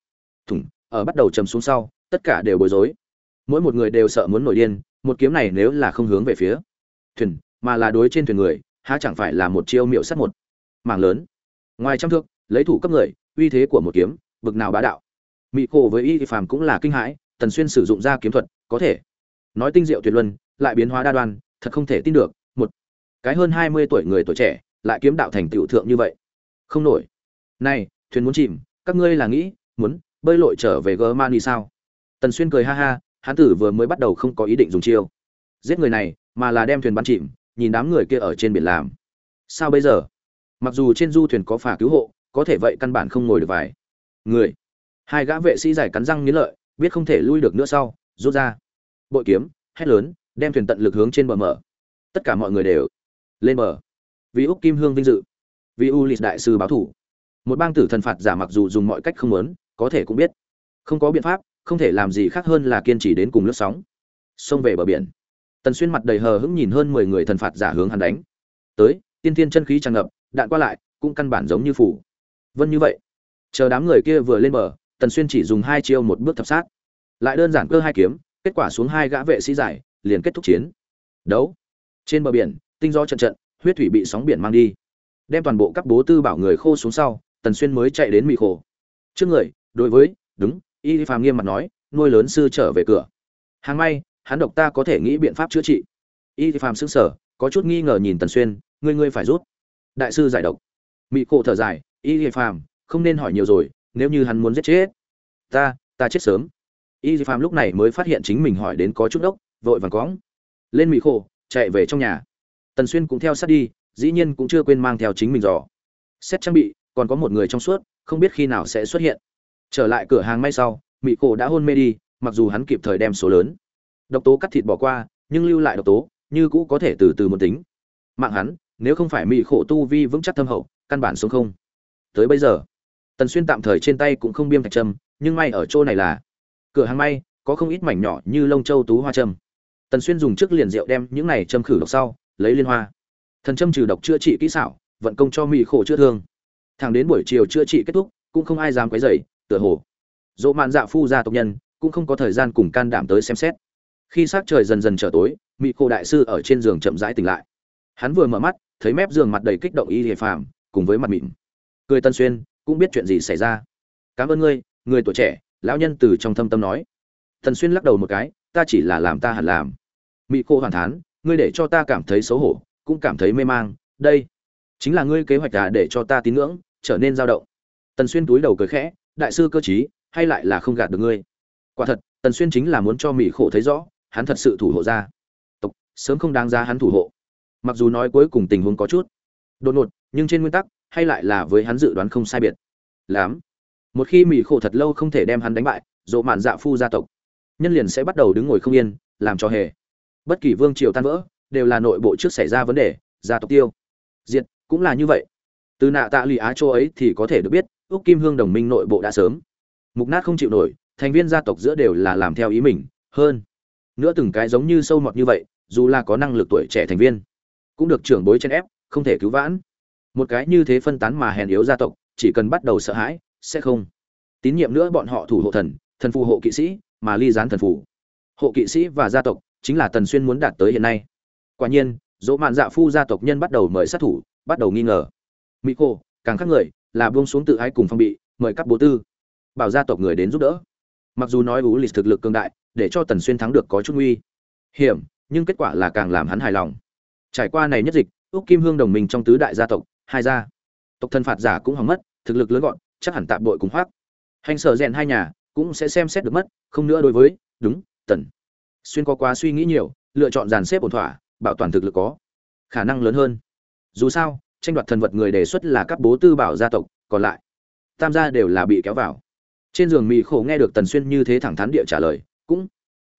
Thủng, ở bắt đầu chầm xuống sau, tất cả đều bối rối. Mỗi một người đều sợ muốn nổi điên, một kiếm này nếu là không hướng về phía thuyền mà là đối trên thuyền người, há chẳng phải là một chiêu miệu sắt một. Mảng lớn. Ngoài trăm thước, lấy thủ cấp người, uy thế của một kiếm, bực nào bá đạo. Mỹ cổ với y phàm cũng là kinh hãi, tần xuyên sử dụng ra kiếm thuật, có thể. Nói tinh diệu tuyệt luân, lại biến hóa đa đoan, thật không thể tin được, một. Cái hơn hai mươi tuổi người tuổi trẻ, lại kiếm đạo thành tựu thượng như vậy. Không nổi. Này, thuyền muốn chìm, các ngươi là nghĩ, muốn bơi lội trở về germany sao? Tần xuyên cười ha ha, hán tử vừa mới bắt đầu không có ý định dùng chiêu. Giết người này, mà là đem thuyền bắn chìm nhìn đám người kia ở trên biển làm. Sao bây giờ? Mặc dù trên du thuyền có phà cứu hộ, có thể vậy căn bản không ngồi được vài. Người. Hai gã vệ sĩ giải cắn răng nghiến lợi, biết không thể lui được nữa sau, rút ra. Bội kiếm, hét lớn, đem thuyền tận lực hướng trên bờ mở. Tất cả mọi người đều lên bờ. Vì úc kim hương vinh dự. Vì u lịch đại sư báo thủ. Một bang tử thần phạt giả mặc dù dùng mọi cách không lớn có thể cũng biết. Không có biện pháp, không thể làm gì khác hơn là kiên trì đến cùng lướt sóng. Xông về bờ biển tần xuyên mặt đầy hờ hững nhìn hơn mười người thần phạt giả hướng hắn đánh. Tới, tiên thiên chân khí tràn ngập, đạn qua lại, cũng căn bản giống như phủ. Vân như vậy. Chờ đám người kia vừa lên bờ, tần xuyên chỉ dùng hai chiêu một bước thập sát. Lại đơn giản cơ hai kiếm, kết quả xuống hai gã vệ sĩ giải, liền kết thúc chiến. Đấu. Trên bờ biển, tinh gió trận trận, huyết thủy bị sóng biển mang đi. Đem toàn bộ các bố tư bảo người khô xuống sau, tần xuyên mới chạy đến mị khổ. Trước người, đối với, đúng, y phàm nghiêm mặt nói, nuôi lớn sư trở về cửa. Hàng may hắn độc ta có thể nghĩ biện pháp chữa trị. Y phàm sững sờ, có chút nghi ngờ nhìn tần xuyên, ngươi ngươi phải rút. Đại sư giải độc. Mị cổ thở dài, y phàm, không nên hỏi nhiều rồi, nếu như hắn muốn giết chết ta ta chết sớm. Y phàm lúc này mới phát hiện chính mình hỏi đến có chút đốc, vội vàng cóng lên mị khổ, chạy về trong nhà. Tần xuyên cũng theo sát đi, dĩ nhiên cũng chưa quên mang theo chính mình dò. Xét trang bị, còn có một người trong suốt, không biết khi nào sẽ xuất hiện. Trở lại cửa hàng may sau mỹ cổ đã hôn mê đi, mặc dù hắn kịp thời đem số lớn độc tố cắt thịt bỏ qua, nhưng lưu lại độc tố, như cũ có thể từ từ một tính. Mạng hắn, nếu không phải mỹ khổ tu vi vững chắc thâm hậu, căn bản sống không. Tới bây giờ, tần xuyên tạm thời trên tay cũng không biêm thạch trâm, nhưng may ở chỗ này là cửa hàng may, có không ít mảnh nhỏ như lông châu tú hoa trâm. Tần xuyên dùng trước liền rượu đem những này châm khử độc sau, lấy liên hoa. Thần châm trừ độc chữa trị kỹ xảo, vận công cho mỹ khổ chữa thương. Thẳng đến buổi chiều chữa trị kết thúc, cũng không ai dám quấy rầy, tựa hồ. Dỗ mạn dạ phu gia tộc nhân, cũng không có thời gian cùng can đảm tới xem xét khi sát trời dần dần trở tối mỹ cô đại sư ở trên giường chậm rãi tỉnh lại. Hắn vừa mở mắt, thấy mép giường mặt đầy kích động y hề phàm, cùng với mặt mịn. Cười tân xuyên, cũng biết chuyện gì xảy ra. Cảm ơn ngươi, người tuổi trẻ, lão nhân từ trong thâm tâm nói. Thần xuyên lắc đầu một cái, ta chỉ là làm ta hẳn làm. Mỹ cô hoàn thán, ngươi để cho ta cảm thấy xấu hổ, cũng cảm thấy mê mang, đây chính là ngươi kế hoạch à để cho ta tín ngưỡng, trở nên dao động. Tần xuyên túi đầu cười khẽ, đại sư cơ chí hay lại là không gạt được ngươi? Quả thật tần xuyên chính là muốn cho mỹ khổ thấy rõ hắn thật sự thủ hộ gia tộc, sớm không đáng giá hắn thủ hộ. Mặc dù nói cuối cùng tình huống có chút đột ngột, nhưng trên nguyên tắc, hay lại là với hắn dự đoán không sai biệt. Lắm. Một khi mỹ khổ thật lâu không thể đem hắn đánh bại, dỗ mạn dạ phu gia tộc, nhân liền sẽ bắt đầu đứng ngồi không yên, làm cho hề. Bất kỳ vương triều tan vỡ, đều là nội bộ trước xảy ra vấn đề, gia tộc tiêu. Diệt, cũng là như vậy. Từ nạ tạ lụy á châu ấy thì có thể được biết, úc kim hương đồng minh nội bộ đã sớm. Mục nát không chịu nổi, thành viên gia tộc giữa đều là làm theo ý mình, hơn nữa từng cái giống như sâu mọt như vậy, dù là có năng lực tuổi trẻ thành viên, cũng được trưởng bối chen ép, không thể cứu vãn. Một cái như thế phân tán mà hèn yếu gia tộc, chỉ cần bắt đầu sợ hãi, sẽ không. Tín nhiệm nữa bọn họ thủ hộ thần thần phù hộ kỵ sĩ, mà ly gián thần phù. Hộ kỵ sĩ và gia tộc, chính là tần xuyên muốn đạt tới hiện nay. Quả nhiên, dỗ mạn dạ phu gia tộc nhân bắt đầu mời sát thủ, bắt đầu nghi ngờ. Mỹ cô càng khác người, là buông xuống tự ái cùng phong bị, mời các bố tư. Bảo gia tộc người đến giúp đỡ. Mặc dù nói ú lịch thực lực cường đại để cho tần xuyên thắng được có chút nguy hiểm, nhưng kết quả là càng làm hắn hài lòng. Trải qua này nhất dịch, úc kim hương đồng minh trong tứ đại gia tộc, hai gia tộc thân phạt giả cũng hỏng mất, thực lực lớn gọn, chắc hẳn tạm bội cùng hoác. Hành sở rèn hai nhà cũng sẽ xem xét được mất, không nữa đối với, đúng, tần xuyên có quá suy nghĩ nhiều, lựa chọn dàn xếp ổn thỏa, bảo toàn thực lực có khả năng lớn hơn. Dù sao, tranh đoạt thần vật người đề xuất là các bố tư bảo gia tộc, còn lại, tam gia đều là bị kéo vào. Trên giường mỹ khổ nghe được tần xuyên như thế thẳng thắn địa trả lời cũng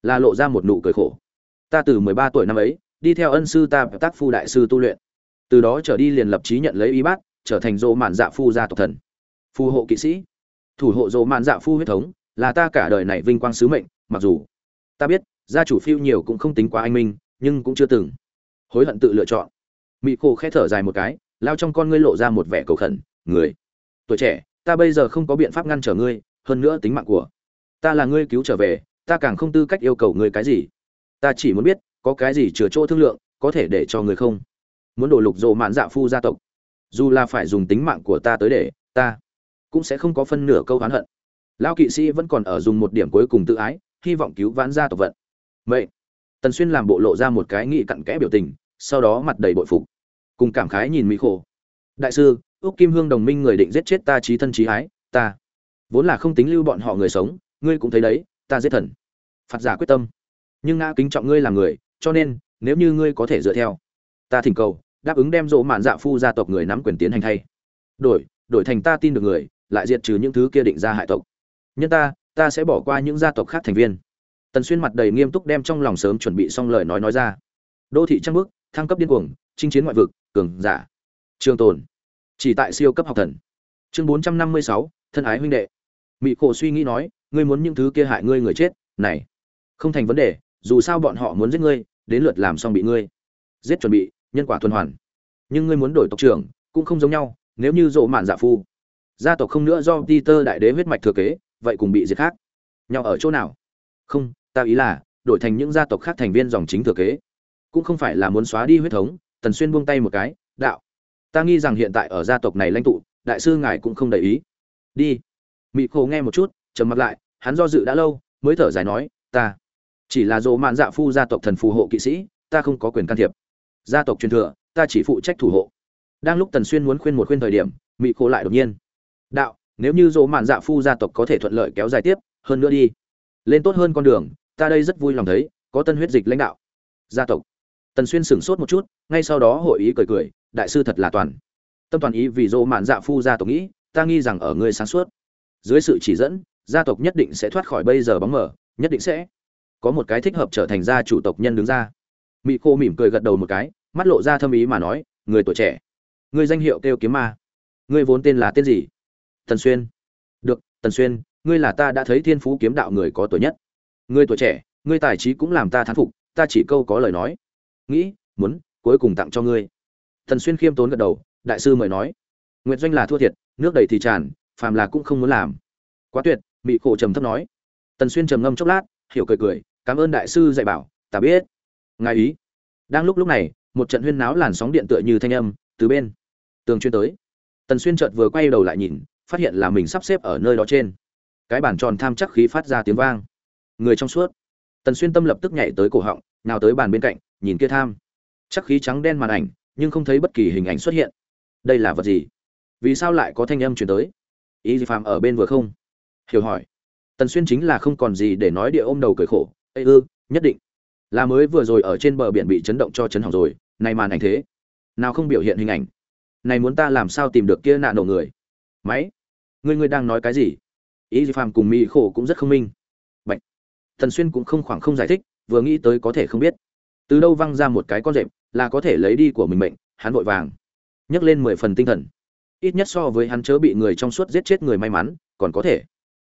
là lộ ra một nụ cười khổ. Ta từ mười ba tuổi năm ấy, đi theo ân sư ta tác phu đại sư tu luyện. Từ đó trở đi liền lập chí nhận lấy y bát, trở thành dỗ mạn dạ phu gia tộc thần. Phù hộ kỵ sĩ. Thủ hộ dỗ mạn dạ phu huyết thống, là ta cả đời này vinh quang sứ mệnh, mặc dù ta biết, gia chủ phiêu nhiều cũng không tính quá anh minh, nhưng cũng chưa từng hối hận tự lựa chọn. Mỹ cô khẽ thở dài một cái, lao trong con ngươi lộ ra một vẻ cầu khẩn, người, tuổi trẻ, ta bây giờ không có biện pháp ngăn trở ngươi, hơn nữa tính mạng của ta là ngươi cứu trở về ta càng không tư cách yêu cầu người cái gì. Ta chỉ muốn biết, có cái gì chừa chỗ thương lượng, có thể để cho người không? Muốn đổ lục rộ mạn dạ phu gia tộc. Dù là phải dùng tính mạng của ta tới để, ta cũng sẽ không có phân nửa câu oán hận. Lão kỵ sĩ vẫn còn ở dùng một điểm cuối cùng tự ái, hy vọng cứu vãn gia tộc vận. Vậy tần xuyên làm bộ lộ ra một cái nghị cặn kẽ biểu tình, sau đó mặt đầy bội phục. Cùng cảm khái nhìn mỹ khổ. Đại sư ước kim hương đồng minh người định giết chết ta trí thân trí ái, ta vốn là không tính lưu bọn họ người sống, ngươi cũng thấy đấy ta giết thần. Phạt giả quyết tâm. Nhưng ngã kính trọng ngươi là người, cho nên, nếu như ngươi có thể dựa theo, ta thỉnh cầu, đáp ứng đem dỗ mạn dạ phu gia tộc người nắm quyền tiến hành thay. Đổi đổi thành ta tin được người, lại diệt trừ những thứ kia định ra hại tộc. Nhân ta ta sẽ bỏ qua những gia tộc khác thành viên. Tần xuyên mặt đầy nghiêm túc đem trong lòng sớm chuẩn bị xong lời nói nói ra. Đô thị trăng bước thăng cấp điên cuồng, chinh chiến ngoại vực, cường giả. Trường tồn. Chỉ tại siêu cấp học thần. Chương bốn trăm năm mươi sáu, thân ái huynh đệ. Mỹ cổ suy nghĩ nói ngươi muốn những thứ kia hại ngươi người chết, này, không thành vấn đề, dù sao bọn họ muốn giết ngươi, đến lượt làm xong bị ngươi. Giết chuẩn bị, nhân quả tuần hoàn. Nhưng ngươi muốn đổi tộc trưởng, cũng không giống nhau, nếu như rộ mạn giả phu. Gia tộc không nữa do peter đại đế huyết mạch thừa kế, vậy cùng bị diệt khác. Nhau ở chỗ nào? Không, ta ý là, đổi thành những gia tộc khác thành viên dòng chính thừa kế. Cũng không phải là muốn xóa đi huyết thống, tần xuyên buông tay một cái, đạo. Ta nghi rằng hiện tại ở gia tộc này lãnh tụ, đại sư ngài cũng không để ý. Đi. Mị khổ nghe một chút trầm mặt lại, hắn do dự đã lâu, mới thở dài nói, ta chỉ là dỗ mạn dạ phu gia tộc thần phù hộ kỵ sĩ, ta không có quyền can thiệp. Gia tộc truyền thừa, ta chỉ phụ trách thủ hộ. Đang lúc tần xuyên muốn khuyên một khuyên thời điểm mỹ cô lại đột nhiên, đạo, nếu như dỗ mạn dạ phu gia tộc có thể thuận lợi kéo dài tiếp, hơn nữa đi, lên tốt hơn con đường, ta đây rất vui lòng thấy, có tân huyết dịch lãnh đạo. Gia tộc. Tần xuyên sửng sốt một chút, ngay sau đó hội ý cười cười, đại sư thật là toàn. Tâm toàn ý vì dỗ mạn dạ phu gia tộc nghĩ, ta nghi rằng ở ngươi sáng suốt. Dưới sự chỉ dẫn gia tộc nhất định sẽ thoát khỏi bây giờ bóng mở nhất định sẽ có một cái thích hợp trở thành gia chủ tộc nhân đứng ra. Mỹ cô mỉm cười gật đầu một cái, mắt lộ ra thâm ý mà nói, người tuổi trẻ, người danh hiệu kêu kiếm ma, người vốn tên là tên gì? Tần xuyên. Được, tần xuyên, ngươi là ta đã thấy thiên phú kiếm đạo người có tuổi nhất. Ngươi tuổi trẻ, ngươi tài trí cũng làm ta thán phục, ta chỉ câu có lời nói. Nghĩ, muốn, cuối cùng tặng cho ngươi. Tần xuyên khiêm tốn gật đầu, đại sư mời nói. Nguyện doanh là thua thiệt, nước đầy thì tràn, phàm là cũng không muốn làm. Quá tuyệt mị cổ trầm thấp nói. Tần xuyên trầm ngâm chốc lát, hiểu cười cười, cảm ơn đại sư dạy bảo, ta biết. Ngài ý? Đang lúc lúc này, một trận huyên náo làn sóng điện tựa như thanh âm từ bên tường chuyên tới. Tần xuyên chợt vừa quay đầu lại nhìn, phát hiện là mình sắp xếp ở nơi đó trên. Cái bàn tròn tham chắc khí phát ra tiếng vang. Người trong suốt. Tần xuyên tâm lập tức nhảy tới cổ họng, nào tới bàn bên cạnh, nhìn kia tham. Chắc khí trắng đen màn ảnh, nhưng không thấy bất kỳ hình ảnh xuất hiện. Đây là vật gì? Vì sao lại có thanh âm chuyển tới? Ý gì phàm ở bên vừa không? Hiểu hỏi. Tần xuyên chính là không còn gì để nói địa ôm đầu cười khổ. Ây ư, nhất định. Là mới vừa rồi ở trên bờ biển bị chấn động cho chấn hỏng rồi này màn ảnh thế. Nào không biểu hiện hình ảnh. Này muốn ta làm sao tìm được kia nạn nổ người? Máy. Ngươi ngươi đang nói cái gì? Ý gì phàm cùng mỹ khổ cũng rất không minh. Bệnh thần xuyên cũng không khoảng không giải thích, vừa nghĩ tới có thể không biết. Từ đâu văng ra một cái con rệp, là có thể lấy đi của mình mệnh, hắn vội vàng. Nhấc lên mười phần tinh thần. Ít nhất so với hắn chớ bị người trong suốt giết chết người may mắn, còn có thể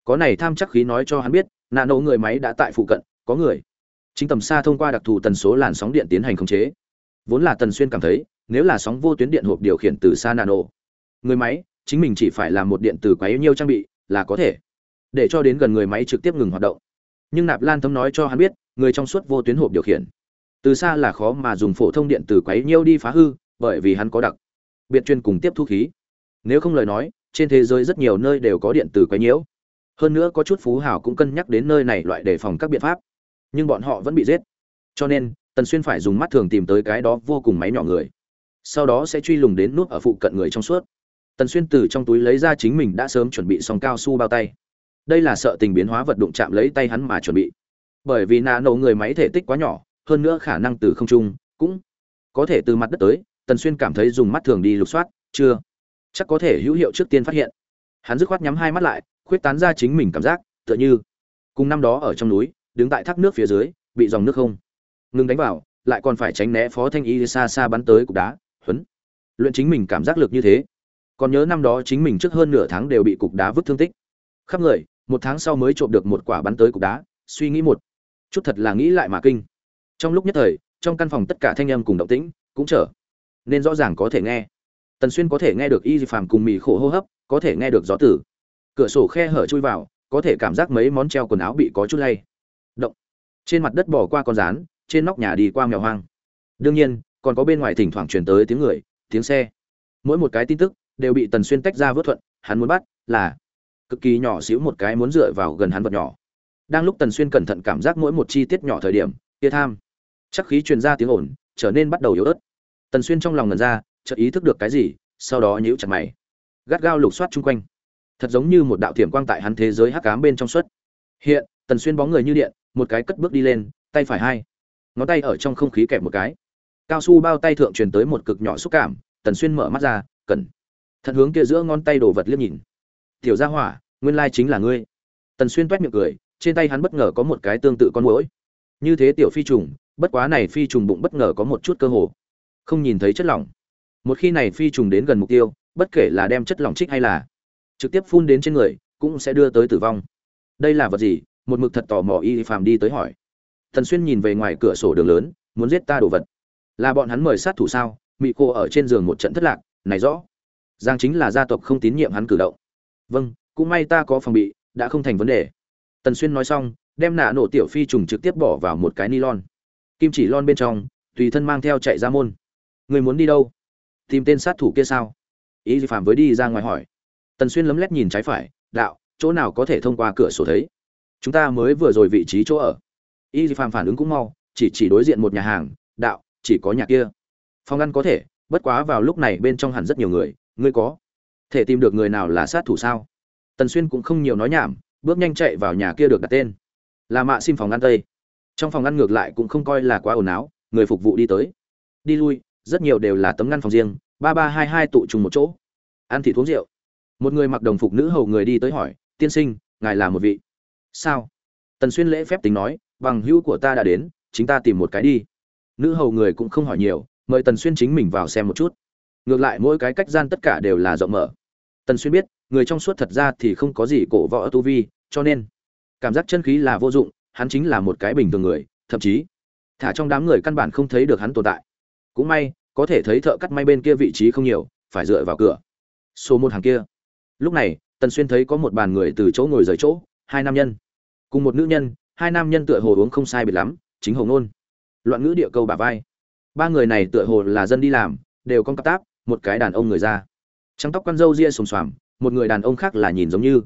có này tham chắc khí nói cho hắn biết, nạ nổ người máy đã tại phụ cận, có người. Chính tầm xa thông qua đặc thù tần số làn sóng điện tiến hành khống chế. Vốn là tần xuyên cảm thấy, nếu là sóng vô tuyến điện hộp điều khiển từ xa nano người máy, chính mình chỉ phải làm một điện từ quá nhiêu trang bị là có thể. Để cho đến gần người máy trực tiếp ngừng hoạt động. Nhưng nạp lan thấm nói cho hắn biết, người trong suốt vô tuyến hộp điều khiển. Từ xa là khó mà dùng phổ thông điện từ quấy nhiêu đi phá hư, bởi vì hắn có đặc biệt chuyên cùng tiếp thu khí. Nếu không lời nói, trên thế giới rất nhiều nơi đều có điện từ quấy nhiễu hơn nữa có chút phú hào cũng cân nhắc đến nơi này loại đề phòng các biện pháp. Nhưng bọn họ vẫn bị giết. Cho nên, tần xuyên phải dùng mắt thường tìm tới cái đó vô cùng máy nhỏ người. Sau đó sẽ truy lùng đến nút ở phụ cận người trong suốt. Tần xuyên từ trong túi lấy ra chính mình đã sớm chuẩn bị xong cao su bao tay. Đây là sợ tình biến hóa vật đụng chạm lấy tay hắn mà chuẩn bị. Bởi vì nạ nổ người máy thể tích quá nhỏ, hơn nữa khả năng từ không trung cũng có thể từ mặt đất tới, tần xuyên cảm thấy dùng mắt thường đi lục soát, chưa chắc có thể hữu hiệu trước tiên phát hiện. Hắn dứt khoát nhắm hai mắt lại khuyết tán ra chính mình cảm giác, tựa như cùng năm đó ở trong núi, đứng tại thác nước phía dưới, bị dòng nước không ngừng đánh vào, lại còn phải tránh né phó thanh y xa xa bắn tới cục đá, huấn. Luyện chính mình cảm giác lực như thế. Còn nhớ năm đó chính mình trước hơn nửa tháng đều bị cục đá vứt thương tích. Khắp người, một tháng sau mới trộm được một quả bắn tới cục đá, suy nghĩ một chút thật là nghĩ lại mà kinh. Trong lúc nhất thời, trong căn phòng tất cả thanh âm cùng động tĩnh cũng trở nên rõ ràng có thể nghe. Tần xuyên có thể nghe được y phàm cùng mì khổ hô hấp, có thể nghe được gió tử cửa sổ khe hở chui vào, có thể cảm giác mấy món treo quần áo bị có chút lay. Động. Trên mặt đất bỏ qua con rán, trên nóc nhà đi qua mèo hoang. Đương nhiên, còn có bên ngoài thỉnh thoảng truyền tới tiếng người, tiếng xe. Mỗi một cái tin tức đều bị tần xuyên tách ra vớt thuận, hắn muốn bắt là cực kỳ nhỏ xíu một cái muốn dựa vào gần hắn vật nhỏ. Đang lúc tần xuyên cẩn thận cảm giác mỗi một chi tiết nhỏ thời điểm, kia tham, chắc khí truyền ra tiếng ồn, trở nên bắt đầu yếu ớt. Tần xuyên trong lòng ngần ra, chợt ý thức được cái gì, sau đó nhíu chặt mày. Gắt gao lục soát chung quanh thật giống như một đạo thiểm quang tại hắn thế giới hắc ám bên trong suốt. Hiện, tần xuyên bóng người như điện, một cái cất bước đi lên, tay phải hai, ngón tay ở trong không khí kẹp một cái. Cao su bao tay thượng truyền tới một cực nhỏ xúc cảm, tần xuyên mở mắt ra cẩn thận hướng kia giữa ngón tay đồ vật liếc nhìn. Tiểu gia hỏa, nguyên lai chính là ngươi. Tần xuyên toét miệng cười, trên tay hắn bất ngờ có một cái tương tự con muỗi. Như thế tiểu phi trùng, bất quá này phi trùng bụng bất ngờ có một chút cơ hồ. Không nhìn thấy chất lỏng. Một khi này phi trùng đến gần mục tiêu, bất kể là đem chất lỏng trích hay là trực tiếp phun đến trên người, cũng sẽ đưa tới tử vong. Đây là vật gì? Một mực thật tò mò y phàm đi tới hỏi. Thần xuyên nhìn về ngoài cửa sổ đường lớn, muốn giết ta đồ vật. Là bọn hắn mời sát thủ sao? Mị cô ở trên giường một trận thất lạc, này rõ. Giang chính là gia tộc không tín nhiệm hắn cử động. Vâng cũng may ta có phòng bị, đã không thành vấn đề. Tần xuyên nói xong, đem nạ nổ tiểu phi trùng trực tiếp bỏ vào một cái nylon. Kim chỉ lon bên trong, tùy thân mang theo chạy ra môn. Người muốn đi đâu? Tìm tên sát thủ kia sao? Ý phạm với đi ra ngoài hỏi tần xuyên lấm lét nhìn trái phải, đạo, chỗ nào có thể thông qua cửa sổ thấy? Chúng ta mới vừa rồi vị trí chỗ ở. Y phạm phản ứng cũng mau, chỉ chỉ đối diện một nhà hàng, đạo, chỉ có nhà kia. Phòng ăn có thể, bất quá vào lúc này bên trong hẳn rất nhiều người, ngươi có thể tìm được người nào là sát thủ sao? Tần xuyên cũng không nhiều nói nhảm, bước nhanh chạy vào nhà kia được đặt tên. Là mạ xin phòng ăn tây. Trong phòng ăn ngược lại cũng không coi là quá ồn áo người phục vụ đi tới. Đi lui, rất nhiều đều là tấm ngăn phòng riêng, ba ba hai hai tụ trùng một chỗ. Ăn thịt uống rượu một người mặc đồng phục nữ hầu người đi tới hỏi, tiên sinh, ngài là một vị? Sao? Tần xuyên lễ phép tính nói, bằng hữu của ta đã đến, chính ta tìm một cái đi. Nữ hầu người cũng không hỏi nhiều, mời tần xuyên chính mình vào xem một chút. Ngược lại mỗi cái cách gian tất cả đều là rộng mở. Tần xuyên biết, người trong suốt thật ra thì không có gì cổ võ tu vi, cho nên cảm giác chân khí là vô dụng, hắn chính là một cái bình thường người, thậm chí thả trong đám người căn bản không thấy được hắn tồn tại. Cũng may, có thể thấy thợ cắt may bên kia vị trí không nhiều, phải dựa vào cửa. Số một hàng kia lúc này, tần xuyên thấy có một bàn người từ chỗ ngồi rời chỗ, hai nam nhân. Cùng một nữ nhân, hai nam nhân tựa hồ uống không sai biệt lắm, chính hồng nôn loạn ngữ địa câu bà vai. Ba người này tựa hồ là dân đi làm, đều con cắp táp, một cái đàn ông người da. Trắng tóc con râu ria xồm xoàm, một người đàn ông khác là nhìn giống như.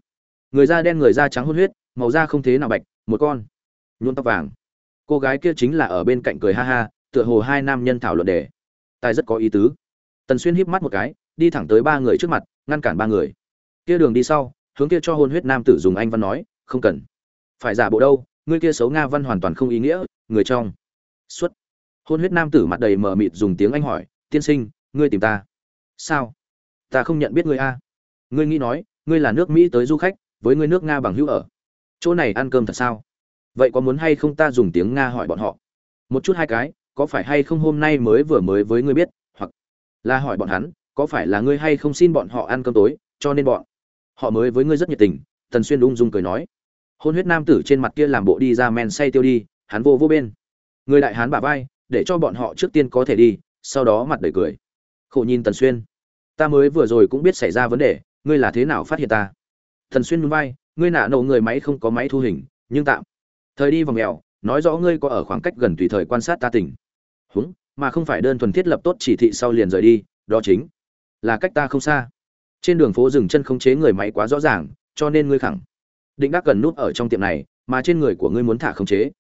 Người da đen người da trắng hôn huyết, màu da không thế nào bạch, một con. Nhuộm tóc vàng. Cô gái kia chính là ở bên cạnh cười ha ha, tựa hồ hai nam nhân thảo luận đề. Tài rất có ý tứ. Tần xuyên híp mắt một cái, đi thẳng tới ba người trước mặt, ngăn cản ba người kia đường đi sau, hướng kia cho hôn huyết nam tử dùng anh văn nói, không cần. Phải giả bộ đâu, ngươi kia xấu nga văn hoàn toàn không ý nghĩa, người trong. Xuất. Hôn huyết nam tử mặt đầy mờ mịt dùng tiếng anh hỏi, tiên sinh, ngươi tìm ta. Sao? Ta không nhận biết ngươi a. Ngươi nghĩ nói, ngươi là nước mỹ tới du khách, với ngươi nước nga bằng hữu ở. Chỗ này ăn cơm thật sao? Vậy có muốn hay không ta dùng tiếng nga hỏi bọn họ? Một chút hai cái, có phải hay không hôm nay mới vừa mới với ngươi biết, hoặc là hỏi bọn hắn, có phải là ngươi hay không xin bọn họ ăn cơm tối cho nên bọn họ mới với ngươi rất nhiệt tình, tần xuyên ung dung cười nói. Hôn huyết nam tử trên mặt kia làm bộ đi ra men say tiêu đi, hắn vô vô bên. Người đại hán bả vai, để cho bọn họ trước tiên có thể đi, sau đó mặt đầy cười. Khổ nhìn tần xuyên. Ta mới vừa rồi cũng biết xảy ra vấn đề, ngươi là thế nào phát hiện ta? Tần xuyên núi vai, ngươi nạ nổ người máy không có máy thu hình, nhưng tạm. Thời đi vòng mèo, nói rõ ngươi có ở khoảng cách gần tùy thời quan sát ta tỉnh húng, mà không phải đơn thuần thiết lập tốt chỉ thị sau liền rời đi, đó chính là cách ta không xa trên đường phố dừng chân không chế người máy quá rõ ràng, cho nên ngươi khẳng định đắc cần nút ở trong tiệm này, mà trên người của ngươi muốn thả không chế.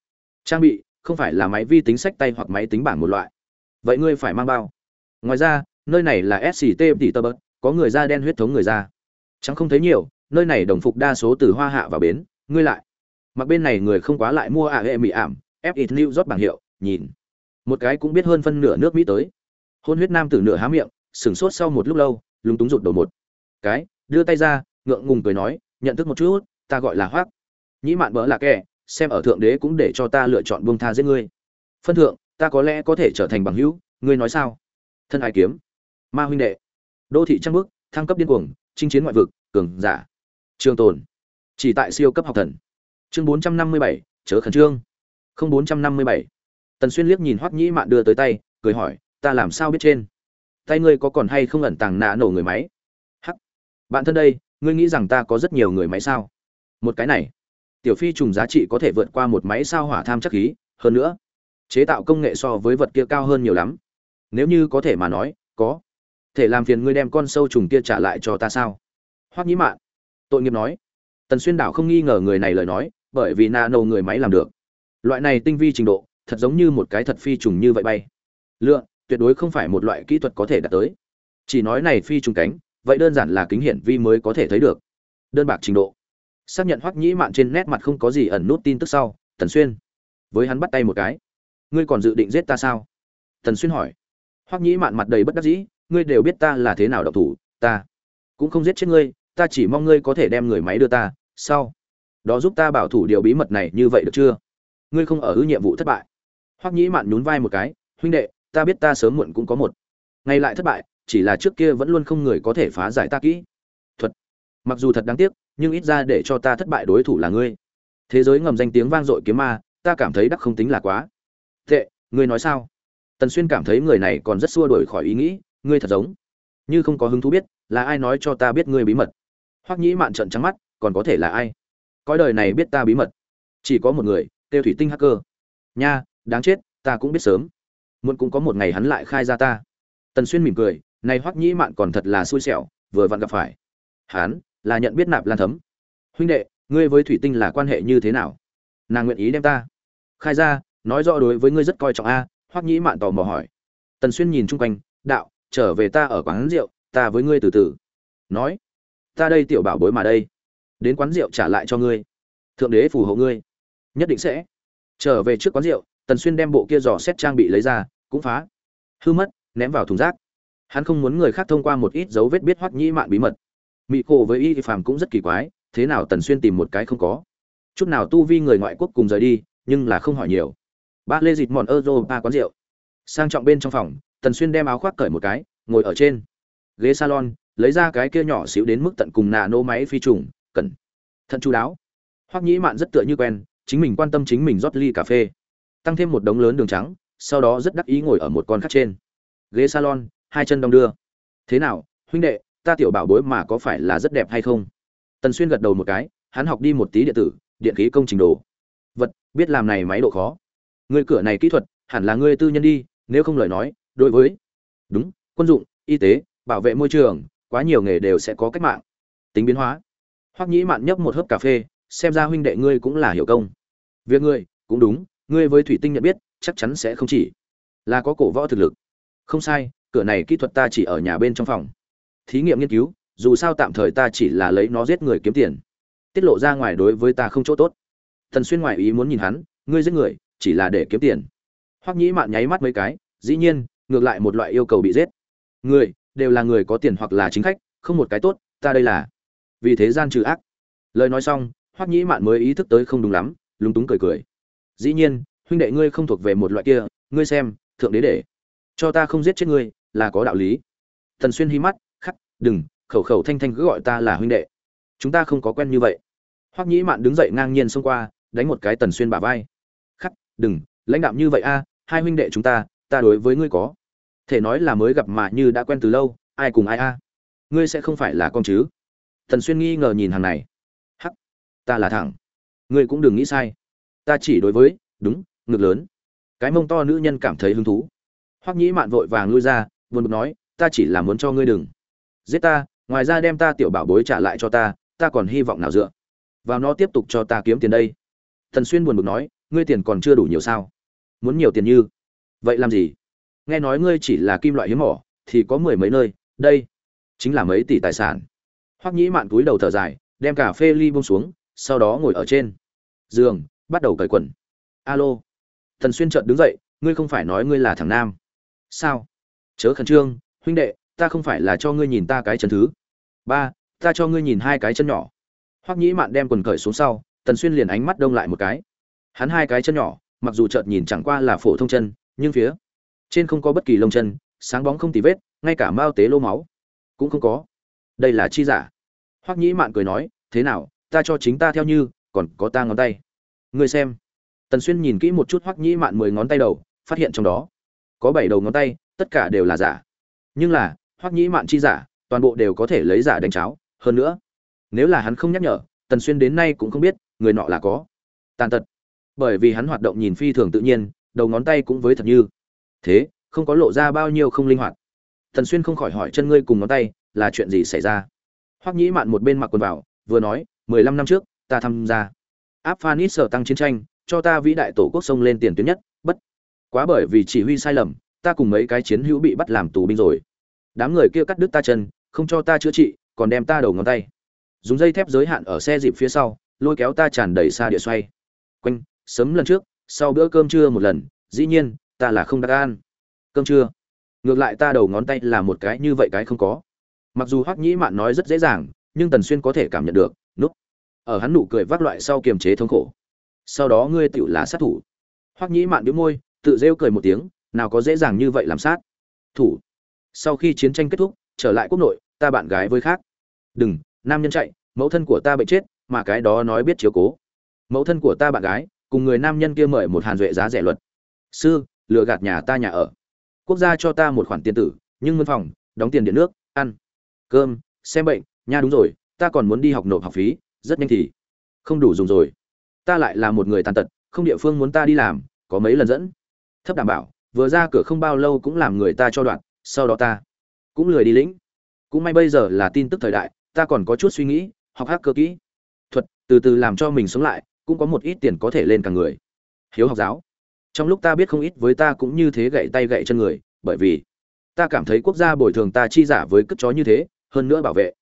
Trang bị, không phải là máy vi tính sách tay hoặc máy tính bảng một loại. Vậy ngươi phải mang bao? Ngoài ra, nơi này là sct tỷ tơ bớt có người da đen huyết thống người da. Chẳng không thấy nhiều, nơi này đồng phục đa số từ hoa hạ vào bến, ngươi lại. Mặc bên này người không quá lại mua ạ hệ mỹ ảm, f it new rót bảng hiệu, nhìn. Một cái cũng biết hơn phân nửa nước mỹ tới. Hôn huyết nam tử nửa há miệng, sửng sốt sau một lúc lâu, lúng túng rụt đầu một cái, đưa tay ra, ngượng ngùng cười nói, nhận thức một chút, ta gọi là hoác nhĩ mạn bỡ là kẻ, xem ở thượng đế cũng để cho ta lựa chọn buông tha giết ngươi. Phân thượng, ta có lẽ có thể trở thành bằng hữu, ngươi nói sao? Thân ai kiếm. Ma huynh đệ. Đô thị trăng bước thăng cấp điên cuồng, chinh chiến ngoại vực, cường giả. Trường tồn. Chỉ tại siêu cấp học thần. Chương bốn trăm năm mươi bảy, chớ khẩn trương. Không bốn trăm năm mươi bảy. Tần xuyên liếc nhìn hoắc nhĩ mạn đưa tới tay, cười hỏi, ta làm sao biết trên? Tay ngươi có còn hay không ẩn tàng nạ nổ người máy? Bạn thân đây, ngươi nghĩ rằng ta có rất nhiều người máy sao? Một cái này, tiểu phi trùng giá trị có thể vượt qua một máy sao hỏa tham chắc khí, hơn nữa, chế tạo công nghệ so với vật kia cao hơn nhiều lắm. Nếu như có thể mà nói, có. Thể làm phiền ngươi đem con sâu trùng kia trả lại cho ta sao? Hoắc nhĩ mạn, tội nghiệp nói. Tần xuyên đảo không nghi ngờ người này lời nói, bởi vì nano người máy làm được. Loại này tinh vi trình độ, thật giống như một cái thật phi trùng như vậy bay. Lựa tuyệt đối không phải một loại kỹ thuật có thể đạt tới. Chỉ nói này phi trùng cánh vậy đơn giản là kính hiển vi mới có thể thấy được. Đơn bạc trình độ. Xác nhận hoắc nhĩ mạn trên nét mặt không có gì ẩn nút tin tức sau, tần xuyên. Với hắn bắt tay một cái. Ngươi còn dự định giết ta sao? Tần xuyên hỏi. Hoắc nhĩ mạn mặt đầy bất đắc dĩ, ngươi đều biết ta là thế nào độc thủ, ta cũng không giết chết ngươi, ta chỉ mong ngươi có thể đem người máy đưa ta, sau đó giúp ta bảo thủ điều bí mật này như vậy được chưa? Ngươi không ở ư nhiệm vụ thất bại. Hoắc nhĩ mạn nhún vai một cái, huynh đệ, ta biết ta sớm muộn cũng có một ngày lại thất bại chỉ là trước kia vẫn luôn không người có thể phá giải ta kỹ. Thuật. Mặc dù thật đáng tiếc, nhưng ít ra để cho ta thất bại đối thủ là ngươi. Thế giới ngầm danh tiếng vang dội kiếm ma, ta cảm thấy đắc không tính là quá. Tệ, ngươi nói sao? Tần xuyên cảm thấy người này còn rất xua đuổi khỏi ý nghĩ, ngươi thật giống. Như không có hứng thú biết, là ai nói cho ta biết ngươi bí mật? Hoắc nhĩ mạn trận trắng mắt, còn có thể là ai? Cõi đời này biết ta bí mật. Chỉ có một người, tiêu thủy tinh hacker. Nha, đáng chết, ta cũng biết sớm. Muốn cũng có một ngày hắn lại khai ra ta. Tần xuyên mỉm cười này hoắc nhĩ mạn còn thật là xui xẻo, vừa vặn gặp phải. Hắn là nhận biết nạp lan thấm. Huynh đệ, ngươi với thủy tinh là quan hệ như thế nào? Nàng nguyện ý đem ta. Khai ra, nói rõ đối với ngươi rất coi trọng a, hoắc nhĩ mạn tò mò hỏi. Tần xuyên nhìn chung quanh, đạo, trở về ta ở quán rượu, ta với ngươi từ từ. Nói, ta đây tiểu bảo bối mà đây. Đến quán rượu trả lại cho ngươi. Thượng đế phù hộ ngươi. Nhất định sẽ. Trở về trước quán rượu, tần xuyên đem bộ kia dò xét trang bị lấy ra, cũng phá. Hư mất, ném vào thùng rác hắn không muốn người khác thông qua một ít dấu vết biết hoắc nhĩ mạn bí mật. Mỹ cổ với y phàm cũng rất kỳ quái, thế nào tần xuyên tìm một cái không có? Chút nào tu vi người ngoại quốc cùng rời đi, nhưng là không hỏi nhiều. Ba lê dịt mòn euro ba quán rượu. Sang trọng bên trong phòng, tần xuyên đem áo khoác cởi một cái, ngồi ở trên. Ghế salon, lấy ra cái kia nhỏ xíu đến mức tận cùng nạ nô máy phi trùng cẩn thận chú đáo. Hoắc nhĩ mạn rất tựa như quen, chính mình quan tâm chính mình rót ly cà phê. Tăng thêm một đống lớn đường trắng, sau đó rất đắc ý ngồi ở một con khác trên. Ghế salon hai chân đong đưa. Thế nào, huynh đệ, ta tiểu bảo bối mà có phải là rất đẹp hay không? Tần xuyên gật đầu một cái, hắn học đi một tí điện tử, điện khí công trình đồ. Vật, biết làm này máy độ khó. Người cửa này kỹ thuật, hẳn là ngươi tư nhân đi, nếu không lời nói, đối với, đúng, quân dụng, y tế, bảo vệ môi trường, quá nhiều nghề đều sẽ có cách mạng. Tính biến hóa. Hoắc nhĩ mạn nhấp một hớp cà phê, xem ra huynh đệ ngươi cũng là hiểu công. Việc ngươi, cũng đúng, ngươi với thủy tinh nhận biết, chắc chắn sẽ không chỉ là có cổ võ thực lực. Không sai cửa này kỹ thuật ta chỉ ở nhà bên trong phòng. Thí nghiệm nghiên cứu, dù sao tạm thời ta chỉ là lấy nó giết người kiếm tiền. Tiết lộ ra ngoài đối với ta không chỗ tốt. Thần xuyên ngoại ý muốn nhìn hắn, ngươi giết người, chỉ là để kiếm tiền. Hoắc nhĩ mạn nháy mắt mấy cái, dĩ nhiên, ngược lại một loại yêu cầu bị giết. Người, đều là người có tiền hoặc là chính khách, không một cái tốt, ta đây là. Vì thế gian trừ ác. Lời nói xong, hoắc nhĩ mạn mới ý thức tới không đúng lắm, lúng túng cười cười. Dĩ nhiên, huynh đệ ngươi không thuộc về một loại kia, ngươi xem, thượng đế để. Cho ta không giết chết ngươi là có đạo lý. Thần xuyên hí mắt, khắc, đừng, khẩu khẩu thanh thanh cứ gọi ta là huynh đệ. Chúng ta không có quen như vậy. Hoắc nhĩ mạn đứng dậy ngang nhiên xông qua, đánh một cái tần xuyên bả vai. Khắc, đừng, lãnh đạm như vậy a, hai huynh đệ chúng ta ta đối với ngươi có. Thể nói là mới gặp mà như đã quen từ lâu, ai cùng ai a? Ngươi sẽ không phải là con chứ? Thần xuyên nghi ngờ nhìn hàng này. Hắc, ta là thẳng. Ngươi cũng đừng nghĩ sai. Ta chỉ đối với, đúng, ngực lớn. Cái mông to nữ nhân cảm thấy hứng thú. Hoắc nhĩ mạn vội vàng lui ra buồn bực nói, ta chỉ là muốn cho ngươi đừng. Giết ta, ngoài ra đem ta tiểu bảo bối trả lại cho ta ta còn hy vọng nào dựa? Vào nó tiếp tục cho ta kiếm tiền đây. Thần xuyên buồn bực nói, ngươi tiền còn chưa đủ nhiều sao? Muốn nhiều tiền như? Vậy làm gì? Nghe nói ngươi chỉ là kim loại hiếm mỏ, thì có mười mấy nơi, đây chính là mấy tỷ tài sản. Hoắc nhĩ mạn cúi đầu thở dài, đem cà phê ly buông xuống, sau đó ngồi ở trên giường, bắt đầu cởi quần. Alo. Thần xuyên trợn đứng dậy, ngươi không phải nói ngươi là thằng nam. Sao? Chớ khẩn trương, huynh đệ, ta không phải là cho ngươi nhìn ta cái chân thứ. Ba, ta cho ngươi nhìn hai cái chân nhỏ. Hoắc nhĩ mạn đem quần cởi xuống sau, tần xuyên liền ánh mắt đông lại một cái. Hắn hai cái chân nhỏ, mặc dù chợt nhìn chẳng qua là phổ thông chân, nhưng phía trên không có bất kỳ lông chân, sáng bóng không tì vết, ngay cả mao tế lô máu cũng không có. Đây là chi giả. Hoắc nhĩ mạn cười nói, thế nào, ta cho chính ta theo như, còn có ta ngón tay. Ngươi xem. Tần xuyên nhìn kỹ một chút hoắc nhĩ mạn mười ngón tay đầu, phát hiện trong đó có bảy đầu ngón tay tất cả đều là giả. Nhưng là, hoắc nhĩ mạn chi giả, toàn bộ đều có thể lấy giả đánh cháo. Hơn nữa, nếu là hắn không nhắc nhở, tần xuyên đến nay cũng không biết, người nọ là có. Tàn tật. Bởi vì hắn hoạt động nhìn phi thường tự nhiên, đầu ngón tay cũng với thật như. Thế, không có lộ ra bao nhiêu không linh hoạt. Tần xuyên không khỏi hỏi chân ngươi cùng ngón tay, là chuyện gì xảy ra? Hoắc nhĩ mạn một bên mặc quần vào, vừa nói, mười lăm năm trước, ta tham gia áp phanit sở tăng chiến tranh, cho ta vĩ đại tổ quốc sông lên tiền tuyến nhất, bất. Quá bởi vì chỉ huy sai lầm ta cùng mấy cái chiến hữu bị bắt làm tù binh rồi. Đám người kia cắt đứt ta chân, không cho ta chữa trị, còn đem ta đầu ngón tay. Dùng dây thép giới hạn ở xe dịp phía sau, lôi kéo ta tràn đầy xa địa xoay. Quanh, sớm lần trước, sau bữa cơm trưa một lần, dĩ nhiên, ta là không đắc an. Cơm trưa. Ngược lại ta đầu ngón tay là một cái như vậy cái không có. Mặc dù hoắc nhĩ mạn nói rất dễ dàng, nhưng tần xuyên có thể cảm nhận được, núp. Ở hắn nụ cười vác loại sau kiềm chế thống khổ. Sau đó ngươi tựu là sát thủ. Hoắc nhĩ mạn bĩu môi, tự rêu cười một tiếng nào có dễ dàng như vậy làm sát. Thủ. Sau khi chiến tranh kết thúc, trở lại quốc nội, ta bạn gái với khác. Đừng, nam nhân chạy, mẫu thân của ta bệnh chết, mà cái đó nói biết chiếu cố. Mẫu thân của ta bạn gái, cùng người nam nhân kia mời một hàn duệ giá rẻ luật. Sư, lừa gạt nhà ta nhà ở. Quốc gia cho ta một khoản tiền tử, nhưng văn phòng, đóng tiền điện nước, ăn. Cơm, xem bệnh, nha đúng rồi, ta còn muốn đi học nộp học phí, rất nhanh thì. Không đủ dùng rồi. Ta lại là một người tàn tật, không địa phương muốn ta đi làm, có mấy lần dẫn. Thấp đảm bảo vừa ra cửa không bao lâu cũng làm người ta cho đoạn, sau đó ta cũng lười đi lĩnh. Cũng may bây giờ là tin tức thời đại, ta còn có chút suy nghĩ, học hát cơ kỹ thuật, từ từ làm cho mình sống lại, cũng có một ít tiền có thể lên cả người. Hiếu học giáo. Trong lúc ta biết không ít với ta cũng như thế gậy tay gậy chân người, bởi vì ta cảm thấy quốc gia bồi thường ta chi giả với cất chó như thế, hơn nữa bảo vệ.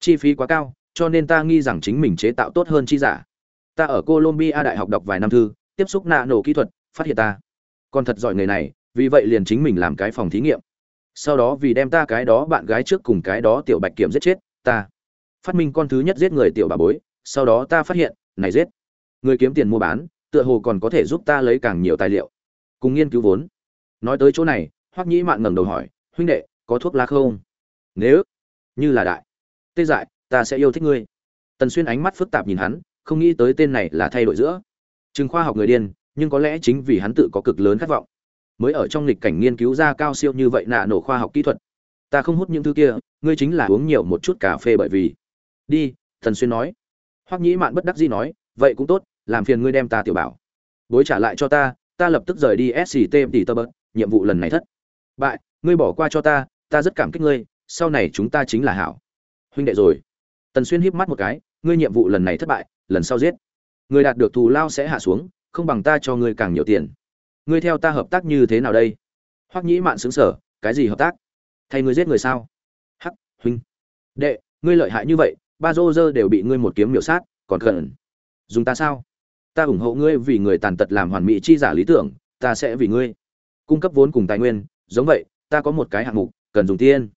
Chi phí quá cao, cho nên ta nghi rằng chính mình chế tạo tốt hơn chi giả. Ta ở colombia đại học đọc vài năm thư, tiếp xúc nạ nổ kỹ thuật, phát hiện ta còn thật giỏi người này, vì vậy liền chính mình làm cái phòng thí nghiệm. Sau đó vì đem ta cái đó bạn gái trước cùng cái đó tiểu bạch kiểm giết chết, ta phát minh con thứ nhất giết người tiểu bà bối, sau đó ta phát hiện, này giết. Người kiếm tiền mua bán, tựa hồ còn có thể giúp ta lấy càng nhiều tài liệu. Cùng nghiên cứu vốn. Nói tới chỗ này, hoắc nhĩ mạn ngẩng đầu hỏi, huynh đệ, có thuốc lá không? Nếu như là đại, tê dại, ta sẽ yêu thích ngươi. Tần xuyên ánh mắt phức tạp nhìn hắn, không nghĩ tới tên này là thay đổi giữa. Chừng khoa học người điên nhưng có lẽ chính vì hắn tự có cực lớn khát vọng. Mới ở trong lịch cảnh nghiên cứu ra cao siêu như vậy nạ nổ khoa học kỹ thuật. Ta không hút những thứ kia, ngươi chính là uống nhiều một chút cà phê bởi vì. Đi, thần xuyên nói. Hoắc nhĩ mạn bất đắc dĩ nói, vậy cũng tốt, làm phiền ngươi đem ta tiểu bảo. Bối trả lại cho ta ta lập tức rời đi sct tỷ tơ bớt, nhiệm vụ lần này thất. Bại, ngươi bỏ qua cho ta ta rất cảm kích ngươi, sau này chúng ta chính là hảo. Huynh đệ rồi. Tần xuyên híp mắt một cái, ngươi nhiệm vụ lần này thất bại, lần sau giết. Người đạt được thù lao sẽ hạ xuống không bằng ta cho ngươi càng nhiều tiền. Ngươi theo ta hợp tác như thế nào đây? Hoắc nhĩ mạn xứng sở cái gì hợp tác? Thay ngươi giết người sao? Hắc, huynh. Đệ, ngươi lợi hại như vậy, ba dô dơ đều bị ngươi một kiếm miểu sát, còn cần dùng ta sao? Ta ủng hộ ngươi vì người tàn tật làm hoàn mỹ chi giả lý tưởng, ta sẽ vì ngươi cung cấp vốn cùng tài nguyên. Giống vậy, ta có một cái hạng mục, cần dùng tiên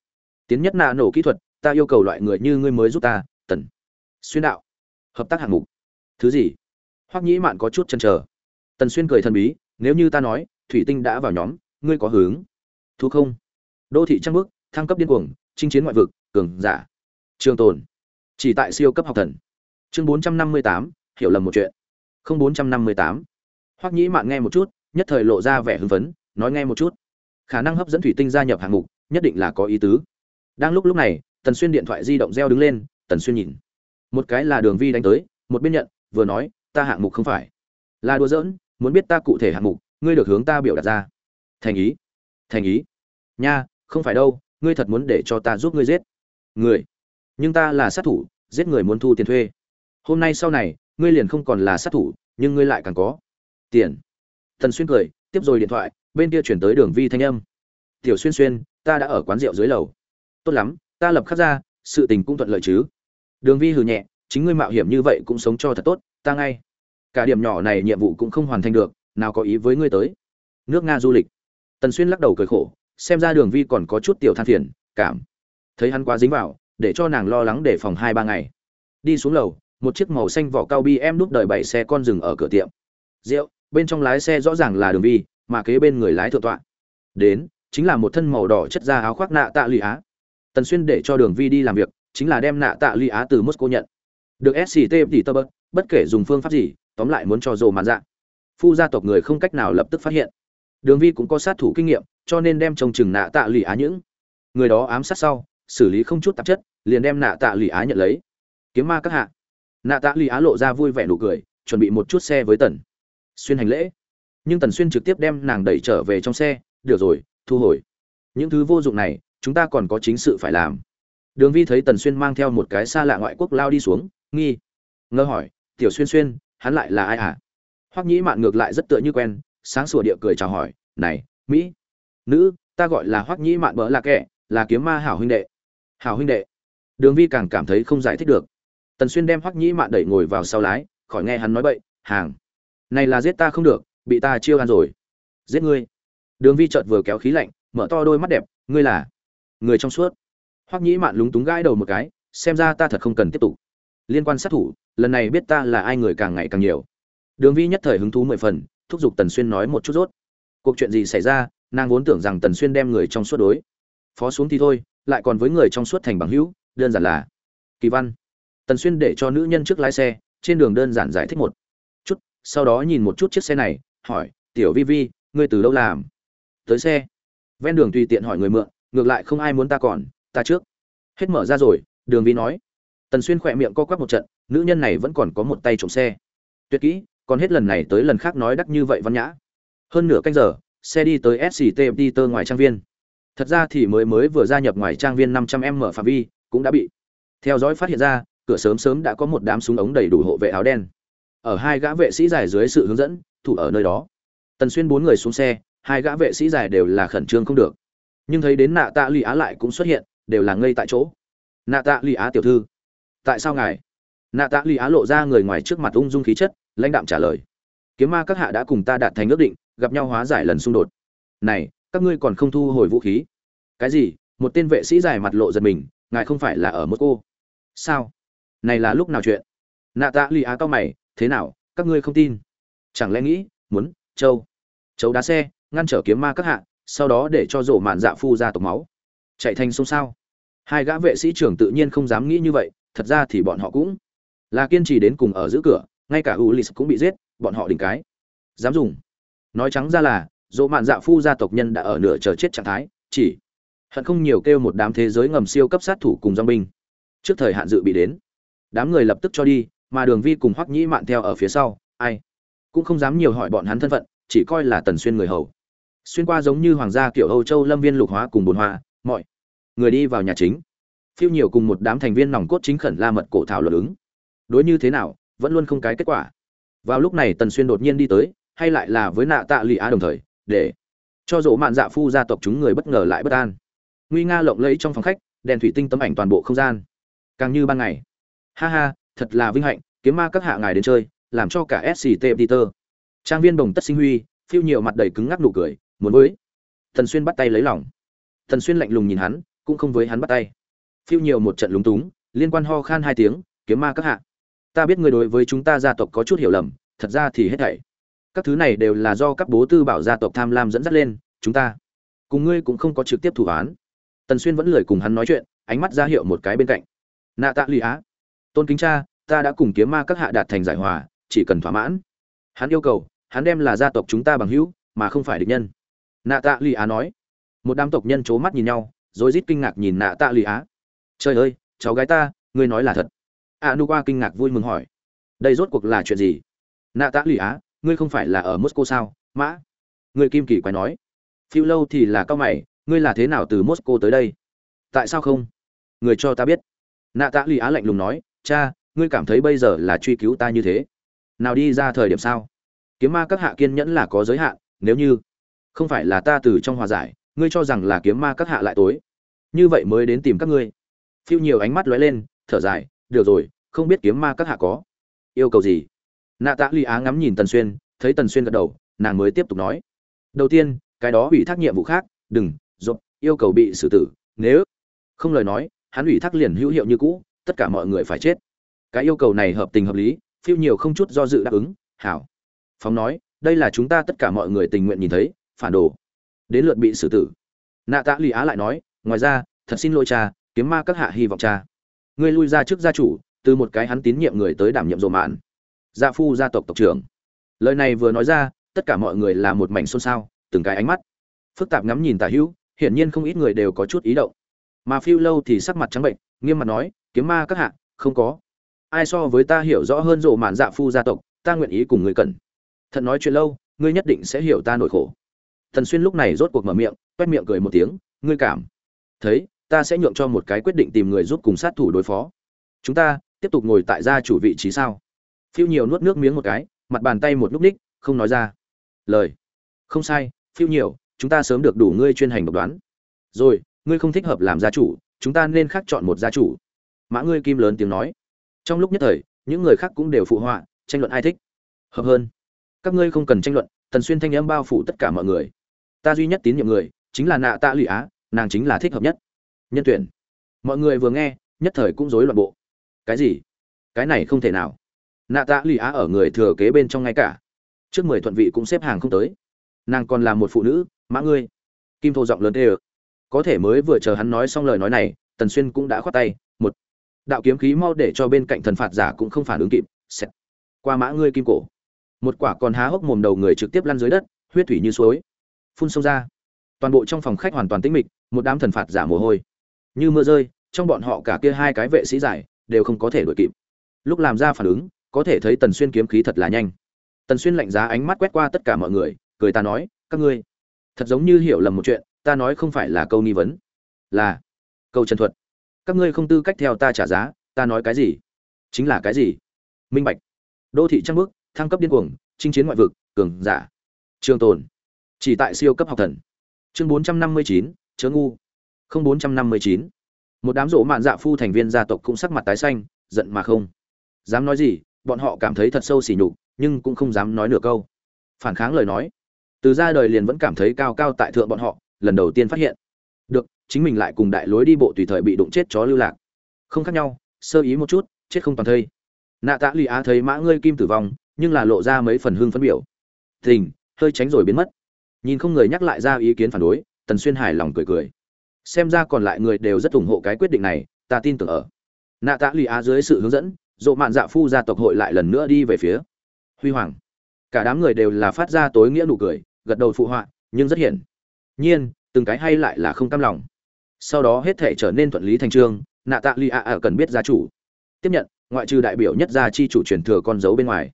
tiến nhất nạ nổ kỹ thuật, ta yêu cầu loại người như ngươi mới giúp ta, tần. Xuyên đạo. Hợp tác hạng mục. Thứ gì? Hoắc nhĩ mạn có chút chần chờ. Tần xuyên cười thần bí, nếu như ta nói, thủy tinh đã vào nhóm, ngươi có hướng thú không. Đô thị trăng bước, thăng cấp điên cuồng, chinh chiến ngoại vực, cường giả. Trường tồn. Chỉ tại siêu cấp học thần. Chương bốn trăm năm mươi tám, hiểu lầm một chuyện. Không bốn trăm năm mươi tám. Hoắc nhĩ mạn nghe một chút, nhất thời lộ ra vẻ hưng phấn, nói nghe một chút. Khả năng hấp dẫn thủy tinh gia nhập hạng mục, nhất định là có ý tứ. Đang lúc lúc này, tần xuyên điện thoại di động reo đứng lên, tần xuyên nhìn. Một cái là đường vi đánh tới, một bên nhận, vừa nói ta hạng mục không phải. Là đùa giỡn, muốn biết ta cụ thể hạng mục, ngươi được hướng ta biểu đạt ra. Thành ý. Thành ý. Nha, không phải đâu, ngươi thật muốn để cho ta giúp ngươi giết. Người. Nhưng ta là sát thủ, giết người muốn thu tiền thuê. Hôm nay sau này, ngươi liền không còn là sát thủ, nhưng ngươi lại càng có. Tiền. Thần xuyên cười, tiếp rồi điện thoại, bên kia chuyển tới đường vi thanh âm. Tiểu xuyên xuyên, ta đã ở quán rượu dưới lầu. Tốt lắm, ta lập khắc ra, sự tình cũng thuận lợi chứ. Đường vi hừ nhẹ, chính ngươi mạo hiểm như vậy cũng sống cho thật tốt, ta ngay cả điểm nhỏ này nhiệm vụ cũng không hoàn thành được, nào có ý với ngươi tới. Nước nga du lịch. Tần xuyên lắc đầu cười khổ, xem ra đường vi còn có chút tiểu than phiền, cảm. Thấy hắn quá dính vào, để cho nàng lo lắng để phòng hai ba ngày. Đi xuống lầu, một chiếc màu xanh vỏ cao bi em đúc đợi bảy xe con dừng ở cửa tiệm. Rượu, bên trong lái xe rõ ràng là đường vi, mà kế bên người lái thượng tọa. Đến, chính là một thân màu đỏ chất da áo khoác nạ tạ lụy á. Tần xuyên để cho đường vi đi làm việc, chính là đem nạ tạ lụy á từ mosco nhận. Được sct tỷ tơ bất bất kể dùng phương pháp gì tóm lại muốn cho rồ mạn dạ. Phu gia tộc người không cách nào lập tức phát hiện. Đường vi cũng có sát thủ kinh nghiệm, cho nên đem trông chừng nạ tạ lụy á những người đó ám sát sau, xử lý không chút tạp chất, liền đem nạ tạ lụy á nhận lấy. Kiếm ma các hạ. Nạ tạ lụy á lộ ra vui vẻ nụ cười, chuẩn bị một chút xe với tần xuyên hành lễ. Nhưng tần xuyên trực tiếp đem nàng đẩy trở về trong xe, được rồi, thu hồi. Những thứ vô dụng này, chúng ta còn có chính sự phải làm. Đường vi thấy tần xuyên mang theo một cái xa lạ ngoại quốc lao đi xuống, nghi, ngơ hỏi, tiểu xuyên xuyên hắn lại là ai hả hoắc nhĩ mạn ngược lại rất tựa như quen, sáng sủa địa cười chào hỏi, này, mỹ, nữ, ta gọi là hoắc nhĩ mạn bỡ là kẻ, là kiếm ma hảo huynh đệ. Hảo huynh đệ? Đường vi càng cảm thấy không giải thích được. Tần xuyên đem hoắc nhĩ mạn đẩy ngồi vào sau lái, khỏi nghe hắn nói bậy, hàng, này là giết ta không được, bị ta chiêu ăn rồi. Giết ngươi? Đường vi chợt vừa kéo khí lạnh, mở to đôi mắt đẹp, ngươi là người trong suốt. Hoắc nhĩ mạn lúng túng gãi đầu một cái, xem ra ta thật không cần tiếp tục liên quan sát thủ, lần này biết ta là ai người càng ngày càng nhiều. Đường vi nhất thời hứng thú mười phần, thúc giục tần xuyên nói một chút rốt. Cuộc chuyện gì xảy ra, nàng vốn tưởng rằng tần xuyên đem người trong suốt đối. Phó xuống thì thôi, lại còn với người trong suốt thành bằng hữu, đơn giản là kỳ văn. Tần xuyên để cho nữ nhân trước lái xe, trên đường đơn giản giải thích một chút, sau đó nhìn một chút chiếc xe này, hỏi, tiểu vi vi, ngươi từ đâu làm? Tới xe. Ven đường tùy tiện hỏi người mượn, ngược lại không ai muốn ta còn, ta trước. Hết mở ra rồi, đường vi nói tần xuyên khỏe miệng co quắp một trận, nữ nhân này vẫn còn có một tay trộm xe. Tuyệt kỹ, còn hết lần này tới lần khác nói đắt như vậy văn nhã. Hơn nửa canh giờ, xe đi tới sct peter ngoài trang viên. Thật ra thì mới mới vừa gia nhập ngoài trang viên năm trăm m phạm vi, cũng đã bị. Theo dõi phát hiện ra, cửa sớm sớm đã có một đám súng ống đầy đủ hộ vệ áo đen. Ở hai gã vệ sĩ dài dưới sự hướng dẫn, thủ ở nơi đó. Tần xuyên bốn người xuống xe, hai gã vệ sĩ dài đều là khẩn trương không được. Nhưng thấy đến nạ tạ lụy á lại cũng xuất hiện, đều là ngây tại chỗ. Nạ tạ lụy á tiểu thư tại sao ngài? Nạ tạ lụy á lộ ra người ngoài trước mặt ung dung khí chất, lãnh đạm trả lời. Kiếm ma các hạ đã cùng ta đạt thành ước định, gặp nhau hóa giải lần xung đột. Này, các ngươi còn không thu hồi vũ khí? Cái gì? Một tên vệ sĩ dài mặt lộ giật mình, ngài không phải là ở mức cô? Sao? Này là lúc nào chuyện? Nạ tạ lụy á cao mày, thế nào? Các ngươi không tin? Chẳng lẽ nghĩ, muốn, châu châu đá xe, ngăn trở kiếm ma các hạ, sau đó để cho rổ mạn dạ phu ra tộc máu? Chạy thành sông sao? Hai gã vệ sĩ trưởng tự nhiên không dám nghĩ như vậy thật ra thì bọn họ cũng là kiên trì đến cùng ở giữa cửa, ngay cả ulis cũng bị giết, bọn họ đỉnh cái. Dám dùng. Nói trắng ra là, dỗ mạn dạ phu gia tộc nhân đã ở nửa chờ chết trạng thái, chỉ hận không nhiều kêu một đám thế giới ngầm siêu cấp sát thủ cùng dong binh. Trước thời hạn dự bị đến. Đám người lập tức cho đi, mà đường vi cùng hoắc nhĩ mạn theo ở phía sau, ai cũng không dám nhiều hỏi bọn hắn thân phận, chỉ coi là tần xuyên người hầu. Xuyên qua giống như hoàng gia kiểu âu châu lâm viên lục hóa cùng bồn hoa, mọi người đi vào nhà chính phiêu nhiều cùng một đám thành viên nòng cốt chính khẩn la mật cổ thảo luật ứng. Đối như thế nào, vẫn luôn không cái kết quả. Vào lúc này tần xuyên đột nhiên đi tới, hay lại là với nạ tạ lụy á đồng thời, để cho dỗ mạn dạ phu gia tộc chúng người bất ngờ lại bất an. Nguy nga lộng lẫy trong phòng khách, đèn thủy tinh tấm ảnh toàn bộ không gian. Càng như ban ngày. Ha ha, thật là vinh hạnh, kiếm ma các hạ ngài đến chơi, làm cho cả sct peter trang viên đồng tất sinh huy, phiêu nhiều mặt đầy cứng ngắc nụ cười, muốn với. Tần xuyên bắt tay lấy lòng. Tần xuyên lạnh lùng nhìn hắn, cũng không với hắn bắt tay phiêu nhiều một trận lúng túng, liên quan ho khan hai tiếng, kiếm ma các hạ. Ta biết ngươi đối với chúng ta gia tộc có chút hiểu lầm, thật ra thì hết thảy. Các thứ này đều là do các bố tư bảo gia tộc tham lam dẫn dắt lên, chúng ta cùng ngươi cũng không có trực tiếp thủ án. Tần xuyên vẫn lười cùng hắn nói chuyện, ánh mắt ra hiệu một cái bên cạnh. Nạ tạ lụy á. Tôn kính cha, ta đã cùng kiếm ma các hạ đạt thành giải hòa, chỉ cần thỏa mãn. Hắn yêu cầu, hắn đem là gia tộc chúng ta bằng hữu, mà không phải địch nhân. Nạ tạ lụy á nói. Một đám tộc nhân c h ố mắt nhìn nhau, rồi rít kinh ngạc nhìn nạ tạ lụy á trời ơi, cháu gái ta, ngươi nói là thật. A nu qua kinh ngạc vui mừng hỏi. Đây rốt cuộc là chuyện gì? Nạ tạ lụy á, ngươi không phải là ở moscow sao? Mã. Người kim kỳ quái nói. Phiêu lâu thì là cao mày, ngươi là thế nào từ moscow tới đây? Tại sao không? Người cho ta biết. Nạ tạ lụy á lạnh lùng nói. Cha, ngươi cảm thấy bây giờ là truy cứu ta như thế. Nào đi ra thời điểm sao? Kiếm ma các hạ kiên nhẫn là có giới hạn, nếu như không phải là ta từ trong hòa giải, ngươi cho rằng là kiếm ma các hạ lại tối. Như vậy mới đến tìm các ngươi phiêu nhiều ánh mắt lóe lên, thở dài, được rồi, không biết kiếm ma các hạ có yêu cầu gì? Nạ tạ ly á ngắm nhìn tần xuyên, thấy tần xuyên gật đầu, nàng mới tiếp tục nói, đầu tiên, cái đó ủy thác nhiệm vụ khác, đừng dột yêu cầu bị xử tử, nếu không lời nói, hắn ủy thác liền hữu hiệu như cũ, tất cả mọi người phải chết. Cái yêu cầu này hợp tình hợp lý, phiêu nhiều không chút do dự đáp ứng, hảo. Phóng nói, đây là chúng ta tất cả mọi người tình nguyện nhìn thấy, phản đồ, đến lượt bị xử tử. Nạ tạ lụy á lại nói, ngoài ra, thật xin lỗi cha kiếm ma các hạ hy vọng cha. Ngươi lui ra trước gia chủ, từ một cái hắn tín nhiệm người tới đảm nhiệm rồ mạn. Gia phu gia tộc tộc trưởng. Lời này vừa nói ra, tất cả mọi người là một mảnh xôn xao, từng cái ánh mắt. Phức tạp ngắm nhìn tả hữu, hiển nhiên không ít người đều có chút ý động. Mà phiêu lâu thì sắc mặt trắng bệnh, nghiêm mặt nói, kiếm ma các hạ, không có. Ai so với ta hiểu rõ hơn rộ mạn dạ phu gia tộc, ta nguyện ý cùng người cần thật nói chuyện lâu, ngươi nhất định sẽ hiểu ta nỗi khổ. Thần xuyên lúc này rốt cuộc mở miệng, quét miệng cười một tiếng, ngươi cảm thấy ta sẽ nhượng cho một cái quyết định tìm người giúp cùng sát thủ đối phó. Chúng ta, tiếp tục ngồi tại gia chủ vị trí sao? Phiêu nhiều nuốt nước miếng một cái, mặt bàn tay một lúc ních không nói ra. Lời. Không sai, phiêu nhiều chúng ta sớm được đủ ngươi chuyên hành độc đoán. Rồi, ngươi không thích hợp làm gia chủ, chúng ta nên khác chọn một gia chủ. Mã ngươi kim lớn tiếng nói. Trong lúc nhất thời, những người khác cũng đều phụ họa, tranh luận ai thích. Hợp hơn. Các ngươi không cần tranh luận, tần xuyên thanh âm bao phủ tất cả mọi người. Ta duy nhất tín nhiệm người, chính là nạ tạ lụy á, nàng chính là thích hợp nhất nhân tuyển. Mọi người vừa nghe, nhất thời cũng rối loạn bộ. Cái gì? Cái này không thể nào. Nạ tạ lì á ở người thừa kế bên trong ngay cả. Trước mười thuận vị cũng xếp hàng không tới. Nàng còn là một phụ nữ, mã ngươi. Kim thô giọng lớn tê ơ. Có thể mới vừa chờ hắn nói xong lời nói này, tần xuyên cũng đã khoát tay, một. Đạo kiếm khí mau để cho bên cạnh thần phạt giả cũng không phản ứng kịp, Xẹt. qua mã ngươi kim cổ. Một quả còn há hốc mồm đầu người trực tiếp lăn dưới đất, huyết thủy như suối. Phun sông ra. Toàn bộ trong phòng khách hoàn toàn tĩnh mịch, một đám thần phạt giả mồ hôi như mưa rơi, trong bọn họ cả kia hai cái vệ sĩ giải đều không có thể đuổi kịp. Lúc làm ra phản ứng, có thể thấy tần xuyên kiếm khí thật là nhanh. Tần xuyên lạnh giá ánh mắt quét qua tất cả mọi người, cười ta nói, các ngươi, thật giống như hiểu lầm một chuyện, ta nói không phải là câu nghi vấn, là câu chân thuật. Các ngươi không tư cách theo ta trả giá, ta nói cái gì? Chính là cái gì? Minh bạch, đô thị trăng bước, thăng cấp điên cuồng, chinh chiến ngoại vực, cường giả. Trường tồn, chỉ tại siêu cấp học thần. Chương bốn trăm năm mươi chín, chớ ngu không bốn trăm năm mươi chín. Một đám rỗ mạn dạ phu thành viên gia tộc cũng sắc mặt tái xanh, giận mà không. Dám nói gì, bọn họ cảm thấy thật sâu xỉ nhục, nhưng cũng không dám nói nửa câu. Phản kháng lời nói. Từ ra đời liền vẫn cảm thấy cao cao tại thượng bọn họ, lần đầu tiên phát hiện. Được, chính mình lại cùng đại lối đi bộ tùy thời bị đụng chết chó lưu lạc. Không khác nhau, sơ ý một chút, chết không toàn thây. Nạ tạ lụy á thấy mã ngươi kim tử vong, nhưng là lộ ra mấy phần hương phấn biểu. Tình, hơi tránh rồi biến mất. Nhìn không người nhắc lại ra ý kiến phản đối, tần xuyên hài lòng cười cười xem ra còn lại người đều rất ủng hộ cái quyết định này, ta tin tưởng ở. Nạ tạ lụy á dưới sự hướng dẫn dộ mạn dạ phu gia tộc hội lại lần nữa đi về phía huy hoàng. Cả đám người đều là phát ra tối nghĩa nụ cười, gật đầu phụ họa, nhưng rất hiển nhiên, từng cái hay lại là không cam lòng. Sau đó hết thể trở nên thuận lý thành trương, nạ tạ lụy á cần biết gia chủ. Tiếp nhận, ngoại trừ đại biểu nhất gia chi chủ truyền thừa con dấu bên ngoài,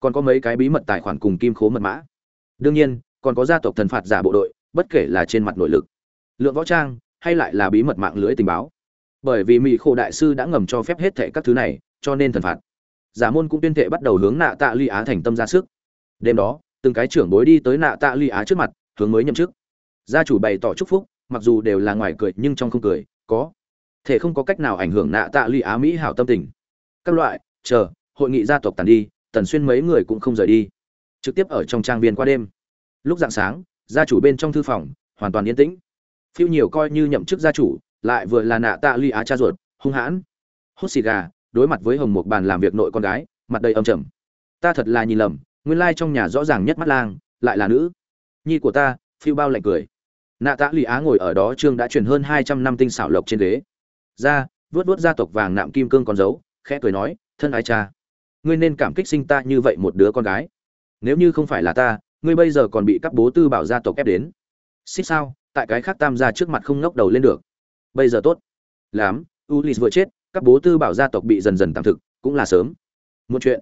còn có mấy cái bí mật tài khoản cùng kim khố mật mã. Đương nhiên, còn có gia tộc thần phạt giả bộ đội, bất kể là trên mặt nội lực. Lượng võ trang hay lại là bí mật mạng lưới tình báo. Bởi vì mỹ khổ đại sư đã ngầm cho phép hết thệ các thứ này, cho nên thần phạt. Giả môn cũng tuyên thệ bắt đầu hướng nạ tạ ly á thành tâm ra sức. Đêm đó, từng cái trưởng bối đi tới nạ tạ ly á trước mặt, hướng mới nhậm chức. Gia chủ bày tỏ chúc phúc, mặc dù đều là ngoài cười nhưng trong không cười, có thể không có cách nào ảnh hưởng nạ tạ ly á mỹ hảo tâm tình. Các loại, chờ, hội nghị gia tộc tàn đi, tần xuyên mấy người cũng không rời đi. Trực tiếp ở trong trang viên qua đêm. Lúc dạng sáng, gia chủ bên trong thư phòng, hoàn toàn yên tĩnh phiêu nhiều coi như nhậm chức gia chủ, lại vừa là nạ tạ ly á cha ruột, hung hãn. Hút xì gà, đối mặt với hồng một bàn làm việc nội con gái, mặt đầy âm trầm. Ta thật là nhìn lầm, nguyên lai trong nhà rõ ràng nhất mắt lang, lại là nữ. Nhi của ta, phiêu bao lạnh cười. Nạ tạ ly á ngồi ở đó trương đã truyền hơn hai trăm năm tinh xảo lộc trên ghế. Ra vớt vớt gia tộc vàng nạm kim cương con dấu, khẽ cười nói, thân ái cha, ngươi nên cảm kích sinh ta như vậy một đứa con gái. Nếu như không phải là ta, ngươi bây giờ còn bị các bố tư bảo gia tộc ép đến. Xích sao? Tại cái khác tam gia trước mặt không ngóc đầu lên được. Bây giờ tốt. Lắm ulis vừa chết, các bố tư bảo gia tộc bị dần dần tạm thực, cũng là sớm. Một chuyện.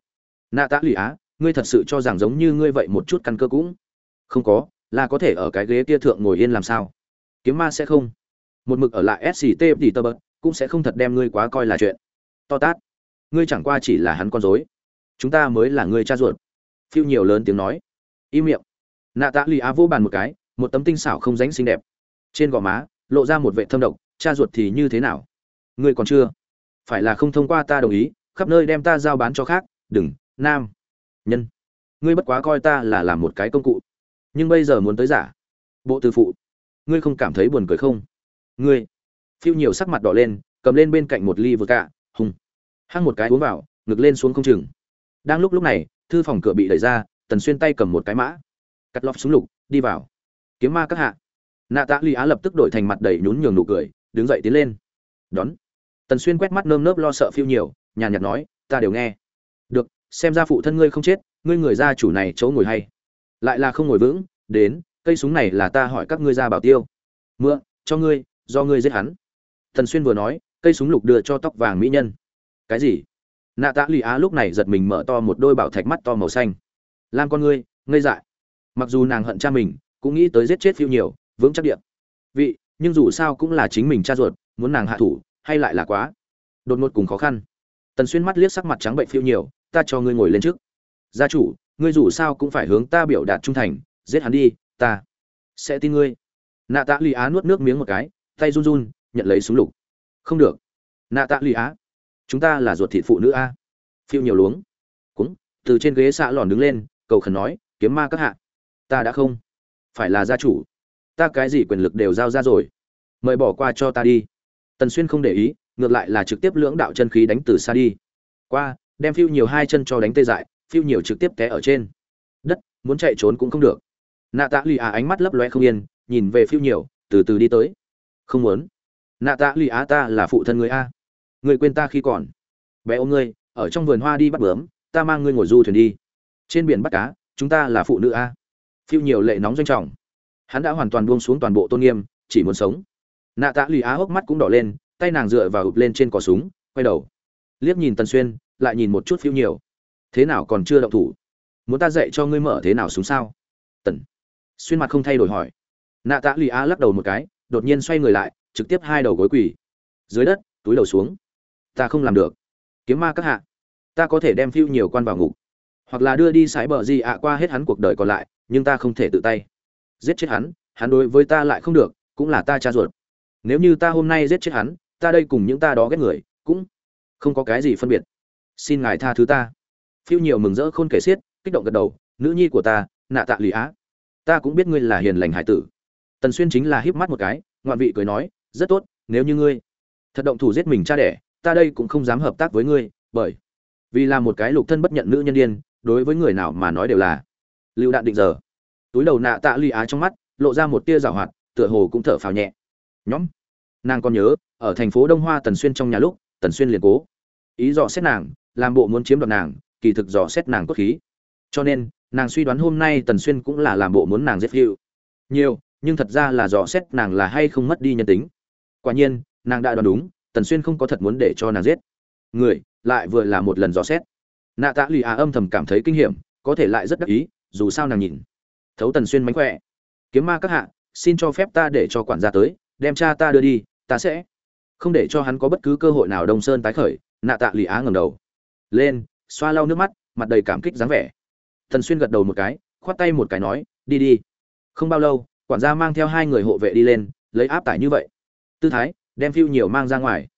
Nạ tạ lụy á, ngươi thật sự cho rằng giống như ngươi vậy một chút căn cơ cũng không có, là có thể ở cái ghế kia thượng ngồi yên làm sao? Kiếm ma sẽ không. Một mực ở lại sct thì tơ bật, cũng sẽ không thật đem ngươi quá coi là chuyện. To tát. Ngươi chẳng qua chỉ là hắn con dối chúng ta mới là ngươi cha ruột. Phiêu nhiều lớn tiếng nói. Im miệng. Nạ tạ lụy á vô bàn một cái một tấm tinh xảo không ránh xinh đẹp. Trên gò má, lộ ra một vệ thâm độc, cha ruột thì như thế nào? Ngươi còn chưa? Phải là không thông qua ta đồng ý, khắp nơi đem ta giao bán cho khác, đừng, nam, nhân. Ngươi bất quá coi ta là làm một cái công cụ. Nhưng bây giờ muốn tới giả. Bộ tư phụ, ngươi không cảm thấy buồn cười không? Ngươi, phiêu nhiều sắc mặt đỏ lên, cầm lên bên cạnh một ly vừa cạ hùng. Hăng một cái uống vào, ngực lên xuống không chừng. Đang lúc lúc này, thư phòng cửa bị đẩy ra, tần xuyên tay cầm một cái mã. Cắt lóp súng lục, đi vào kiếm ma các hạ. Nạ tạ ly á lập tức đổi thành mặt đầy nhún nhường nụ cười, đứng dậy tiến lên. Đón. Tần xuyên quét mắt nơm nớp lo sợ phiêu nhiều, nhàn nhạt nói, ta đều nghe. Được, xem ra phụ thân ngươi không chết, ngươi người gia chủ này chỗ ngồi hay. Lại là không ngồi vững, đến, cây súng này là ta hỏi các ngươi ra bảo tiêu. Mượn, cho ngươi, do ngươi giết hắn. Tần xuyên vừa nói, cây súng lục đưa cho tóc vàng mỹ nhân. Cái gì? Nạ tạ lụy á lúc này giật mình mở to một đôi bảo thạch mắt to màu xanh. Lam con ngươi ngây dại. Mặc dù nàng hận cha mình cũng nghĩ tới giết chết phiêu nhiều vững chắc điện vị, nhưng dù sao cũng là chính mình cha ruột, muốn nàng hạ thủ, hay lại là quá. Đột ngột cùng khó khăn. Tần xuyên mắt liếc sắc mặt trắng bệnh phiêu nhiều ta cho ngươi ngồi lên trước. Gia chủ, ngươi dù sao cũng phải hướng ta biểu đạt trung thành, giết hắn đi, ta sẽ tin ngươi. Nạ tạ lì á nuốt nước miếng một cái, tay run run, nhận lấy súng lục. Không được. Nạ tạ lì á, chúng ta là ruột thịt phụ nữ a. Phiêu nhiều luống. Cuống từ trên ghế xạ lòn đứng lên, cầu khẩn nói, kiếm ma các hạ, ta đã không phải là gia chủ. Ta cái gì quyền lực đều giao ra rồi. Mời bỏ qua cho ta đi. Tần xuyên không để ý, ngược lại là trực tiếp lưỡng đạo chân khí đánh từ xa đi. Qua, đem phiêu nhiều hai chân cho đánh tê dại, phiêu nhiều trực tiếp té ở trên. Đất, muốn chạy trốn cũng không được. Nạ tạ lụy á ánh mắt lấp loe không yên, nhìn về phiêu nhiều, từ từ đi tới. Không muốn. Nạ tạ lụy á ta là phụ thân người a. Người quên ta khi còn. Bé ôm ngươi, ở trong vườn hoa đi bắt bướm, ta mang ngươi ngồi du thuyền đi. Trên biển bắt cá, chúng ta là phụ nữ a phiêu nhiều lệ nóng doanh trọng. Hắn đã hoàn toàn buông xuống toàn bộ tôn nghiêm, chỉ muốn sống. Nạ tạ lì á hốc mắt cũng đỏ lên, tay nàng dựa vào ụp lên trên cò súng, quay đầu. Liếc nhìn tần xuyên, lại nhìn một chút phiêu nhiều. Thế nào còn chưa động thủ? Muốn ta dạy cho ngươi mở thế nào súng sao? Tần xuyên mặt không thay đổi hỏi. Nạ tạ lì á lắc đầu một cái, đột nhiên xoay người lại, trực tiếp hai đầu gối quỳ. Dưới đất, túi đầu xuống. Ta không làm được. Kiếm ma các hạ. Ta có thể đem phiêu nhiều quan vào ngục. Hoặc là đưa đi sái bờ gì ạ qua hết hắn cuộc đời còn lại nhưng ta không thể tự tay. Giết chết hắn hắn đối với ta lại không được, cũng là ta cha ruột. Nếu như ta hôm nay giết chết hắn, ta đây cùng những ta đó ghét người, cũng không có cái gì phân biệt. Xin ngài tha thứ ta. Phiêu nhiều mừng rỡ khôn kể xiết, kích động gật đầu, nữ nhi của ta, nạ tạ lụy á. Ta cũng biết ngươi là hiền lành hải tử. Tần xuyên chính là híp mắt một cái, ngoạn vị cười nói, rất tốt, nếu như ngươi thật động thủ giết mình cha đẻ, ta đây cũng không dám hợp tác với ngươi, bởi vì là một cái lục thân bất nhận nữ nhân điên, đối với người nào mà nói đều là lưu đạn định giờ. Túi đầu nạ tạ ly á trong mắt, lộ ra một tia rào hoạt, tựa hồ cũng thở phào nhẹ. Nhõm nàng còn nhớ, ở thành phố đông hoa tần xuyên trong nhà lúc, tần xuyên liền cố. Ý dò xét nàng, làm bộ muốn chiếm đoạt nàng, kỳ thực dò xét nàng cốt khí. Cho nên, nàng suy đoán hôm nay tần xuyên cũng là làm bộ muốn nàng giết hữu nhiều, nhưng thật ra là dò xét nàng là hay không mất đi nhân tính. Quả nhiên, nàng đã đoán đúng, tần xuyên không có thật muốn để cho nàng giết. Người, lại vừa là một lần dò xét. Nạ tạ lì á âm thầm cảm thấy kinh hiểm, có thể lại rất đắc ý dù sao nàng nhìn. Thấu tần xuyên mánh khỏe. Kiếm ma các hạ, xin cho phép ta để cho quản gia tới, đem cha ta đưa đi, ta sẽ không để cho hắn có bất cứ cơ hội nào đông sơn tái khởi, nạ tạ lì á ngầm đầu. Lên, xoa lau nước mắt, mặt đầy cảm kích dáng vẻ. Tần xuyên gật đầu một cái, khoát tay một cái nói, đi đi. Không bao lâu, quản gia mang theo hai người hộ vệ đi lên, lấy áp tải như vậy. Tư thái, đem phiêu nhiều mang ra ngoài.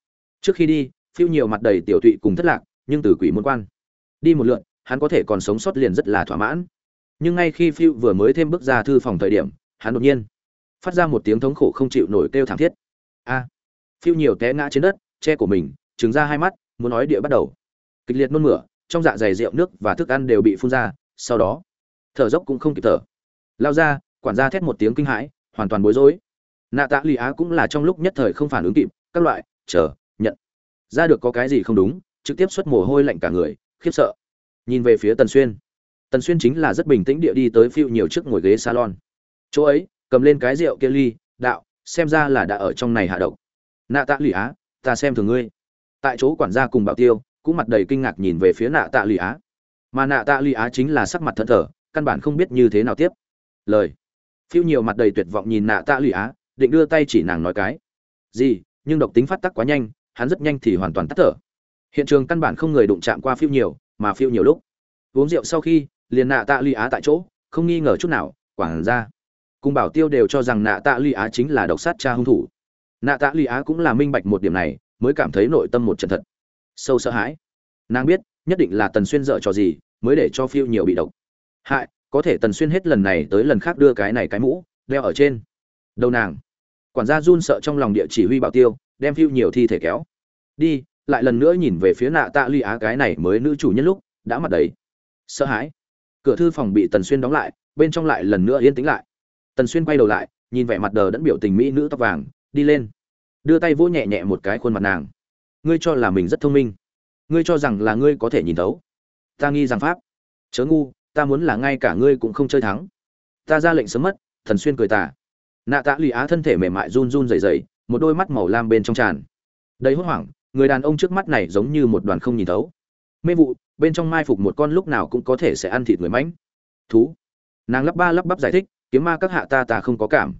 Trước khi đi, phiêu nhiều mặt đầy tiểu tụy cùng thất lạc, nhưng từ quỷ muốn quan. Đi một lượn, hắn có thể còn sống sót liền rất là thỏa mãn nhưng ngay khi phiêu vừa mới thêm bước ra thư phòng thời điểm, hắn đột nhiên phát ra một tiếng thống khổ không chịu nổi kêu thảm thiết. A! Phiêu nhiều té ngã trên đất, che của mình trứng ra hai mắt, muốn nói địa bắt đầu. Kịch liệt nôn mửa, trong dạ dày rượu nước và thức ăn đều bị phun ra, sau đó, thở dốc cũng không kịp thở. Lao ra, quản gia thét một tiếng kinh hãi, hoàn toàn bối rối. Nạ tạ lì á cũng là trong lúc nhất thời không phản ứng kịp, các loại, chờ, nhận. Ra được có cái gì không đúng, trực tiếp xuất mồ hôi lạnh cả người, khiếp sợ. Nhìn về phía tần xuyên tần xuyên chính là rất bình tĩnh địa đi tới phiêu nhiều trước ngồi ghế salon. Chỗ ấy, cầm lên cái rượu kia ly, đạo, xem ra là đã ở trong này hạ độc. Nạ tạ lì á, ta xem thường ngươi. Tại chỗ quản gia cùng bảo tiêu, cũng mặt đầy kinh ngạc nhìn về phía nạ tạ lì á. Mà nạ tạ lì á chính là sắc mặt thẫn thờ, căn bản không biết như thế nào tiếp. Lời. Phiêu nhiều mặt đầy tuyệt vọng nhìn nạ tạ lì á, định đưa tay chỉ nàng nói cái. Gì, nhưng độc tính phát tắc quá nhanh, hắn rất nhanh thì hoàn toàn tắt thở. Hiện trường căn bản không người đụng chạm qua phiêu nhiều, mà phiêu nhiều lúc. Uống rượu sau khi liền nạ tạ ly á tại chỗ, không nghi ngờ chút nào quản ra. Cùng bảo tiêu đều cho rằng nạ tạ ly á chính là độc sát cha hung thủ. Nạ tạ ly á cũng là minh bạch một điểm này, mới cảm thấy nội tâm một trận thật. Sâu sợ hãi. Nàng biết, nhất định là tần xuyên dở trò gì, mới để cho phiêu nhiều bị độc. Hại, có thể tần xuyên hết lần này tới lần khác đưa cái này cái mũ, đeo ở trên. Đầu nàng. Quản gia run sợ trong lòng địa chỉ huy bảo tiêu, đem phiêu nhiều thi thể kéo. Đi, lại lần nữa nhìn về phía nạ tạ ly á cái này mới nữ chủ nhân lúc, đã mặt đầy. Sợ hãi cửa thư phòng bị tần xuyên đóng lại, bên trong lại lần nữa yên tĩnh lại. Tần xuyên quay đầu lại, nhìn vẻ mặt đờ đẫn biểu tình mỹ nữ tóc vàng, đi lên. Đưa tay vỗ nhẹ nhẹ một cái khuôn mặt nàng. Ngươi cho là mình rất thông minh. Ngươi cho rằng là ngươi có thể nhìn thấu. Ta nghi rằng pháp. Chớ ngu, ta muốn là ngay cả ngươi cũng không chơi thắng. Ta ra lệnh sớm mất thần xuyên cười tà. Nạ tạ lụy á thân thể mềm mại run run rẩy rẩy, một đôi mắt màu lam bên trong tràn. Đầy hốt hoảng, người đàn ông trước mắt này giống như một đoàn không nhìn thấu. Mê vụ bên trong mai phục một con lúc nào cũng có thể sẽ ăn thịt người mãnh. Thú. Nàng lắp ba lắp bắp giải thích, kiếm ma các hạ ta ta không có cảm.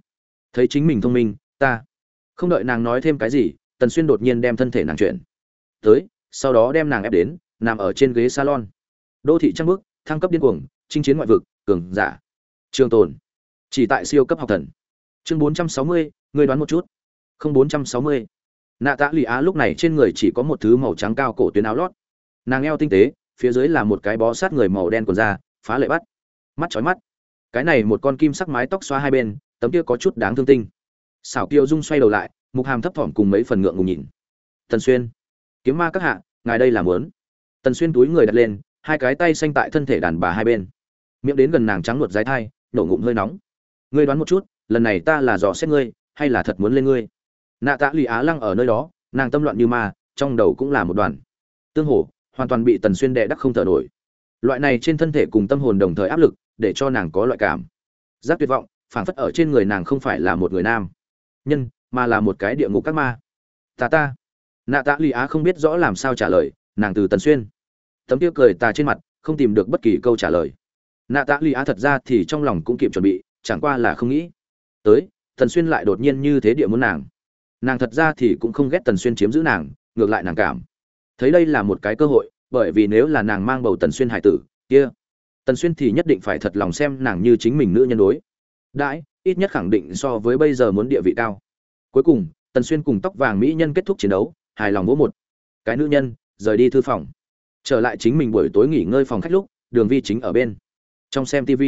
Thấy chính mình thông minh, ta. Không đợi nàng nói thêm cái gì, tần xuyên đột nhiên đem thân thể nàng chuyển. Tới, sau đó đem nàng ép đến, nằm ở trên ghế salon. Đô thị trăng bước thăng cấp điên cuồng, chinh chiến ngoại vực, cường giả. Trường tồn. Chỉ tại siêu cấp học thần. Chương bốn trăm sáu mươi đoán một chút. Không bốn trăm sáu mươi. Nạ tạ lụy á lúc này trên người chỉ có một thứ màu trắng cao cổ tuyến áo lót. Nàng eo tinh tế phía dưới là một cái bó sát người màu đen quần da, phá lệ bắt. Mắt chói mắt. Cái này một con kim sắc mái tóc xóa hai bên, tấm kia có chút đáng thương tinh. Xảo kiều dung xoay đầu lại, mục hàm thấp thỏm cùng mấy phần ngượng ngùng nhìn. Tần xuyên, kiếm ma các hạ, ngài đây làm lớn tần xuyên túi người đặt lên, hai cái tay xanh tại thân thể đàn bà hai bên. Miệng đến gần nàng trắng nuột dái thai, nổ ngụm hơi nóng. Ngươi đoán một chút, lần này ta là dò xét ngươi, hay là thật muốn lên ngươi? Nạ tạ lụy á lăng ở nơi đó, nàng tâm loạn như ma, trong đầu cũng là một đoàn. Tương hổ hoàn toàn bị tần xuyên đệ đắc không thở nổi. Loại này trên thân thể cùng tâm hồn đồng thời áp lực, để cho nàng có loại cảm giác tuyệt vọng, phảng phất ở trên người nàng không phải là một người nam, nhân, mà là một cái địa ngục các ma. Ta ta. Nạ tạ lụy á không biết rõ làm sao trả lời, nàng từ tần xuyên. Tấm tiêu cười tà trên mặt, không tìm được bất kỳ câu trả lời. Nạ tạ lụy á thật ra thì trong lòng cũng kịp chuẩn bị, chẳng qua là không nghĩ. Tới, tần xuyên lại đột nhiên như thế địa muốn nàng. Nàng thật ra thì cũng không ghét tần xuyên chiếm giữ nàng, ngược lại nàng cảm thấy đây là một cái cơ hội, bởi vì nếu là nàng mang bầu tần xuyên hải tử, kia, tần xuyên thì nhất định phải thật lòng xem nàng như chính mình nữ nhân đối. Đãi, ít nhất khẳng định so với bây giờ muốn địa vị cao. Cuối cùng, tần xuyên cùng tóc vàng mỹ nhân kết thúc chiến đấu, hài lòng vỗ một. Cái nữ nhân, rời đi thư phòng. Trở lại chính mình buổi tối nghỉ ngơi phòng khách lúc, đường vi chính ở bên. Trong xem tv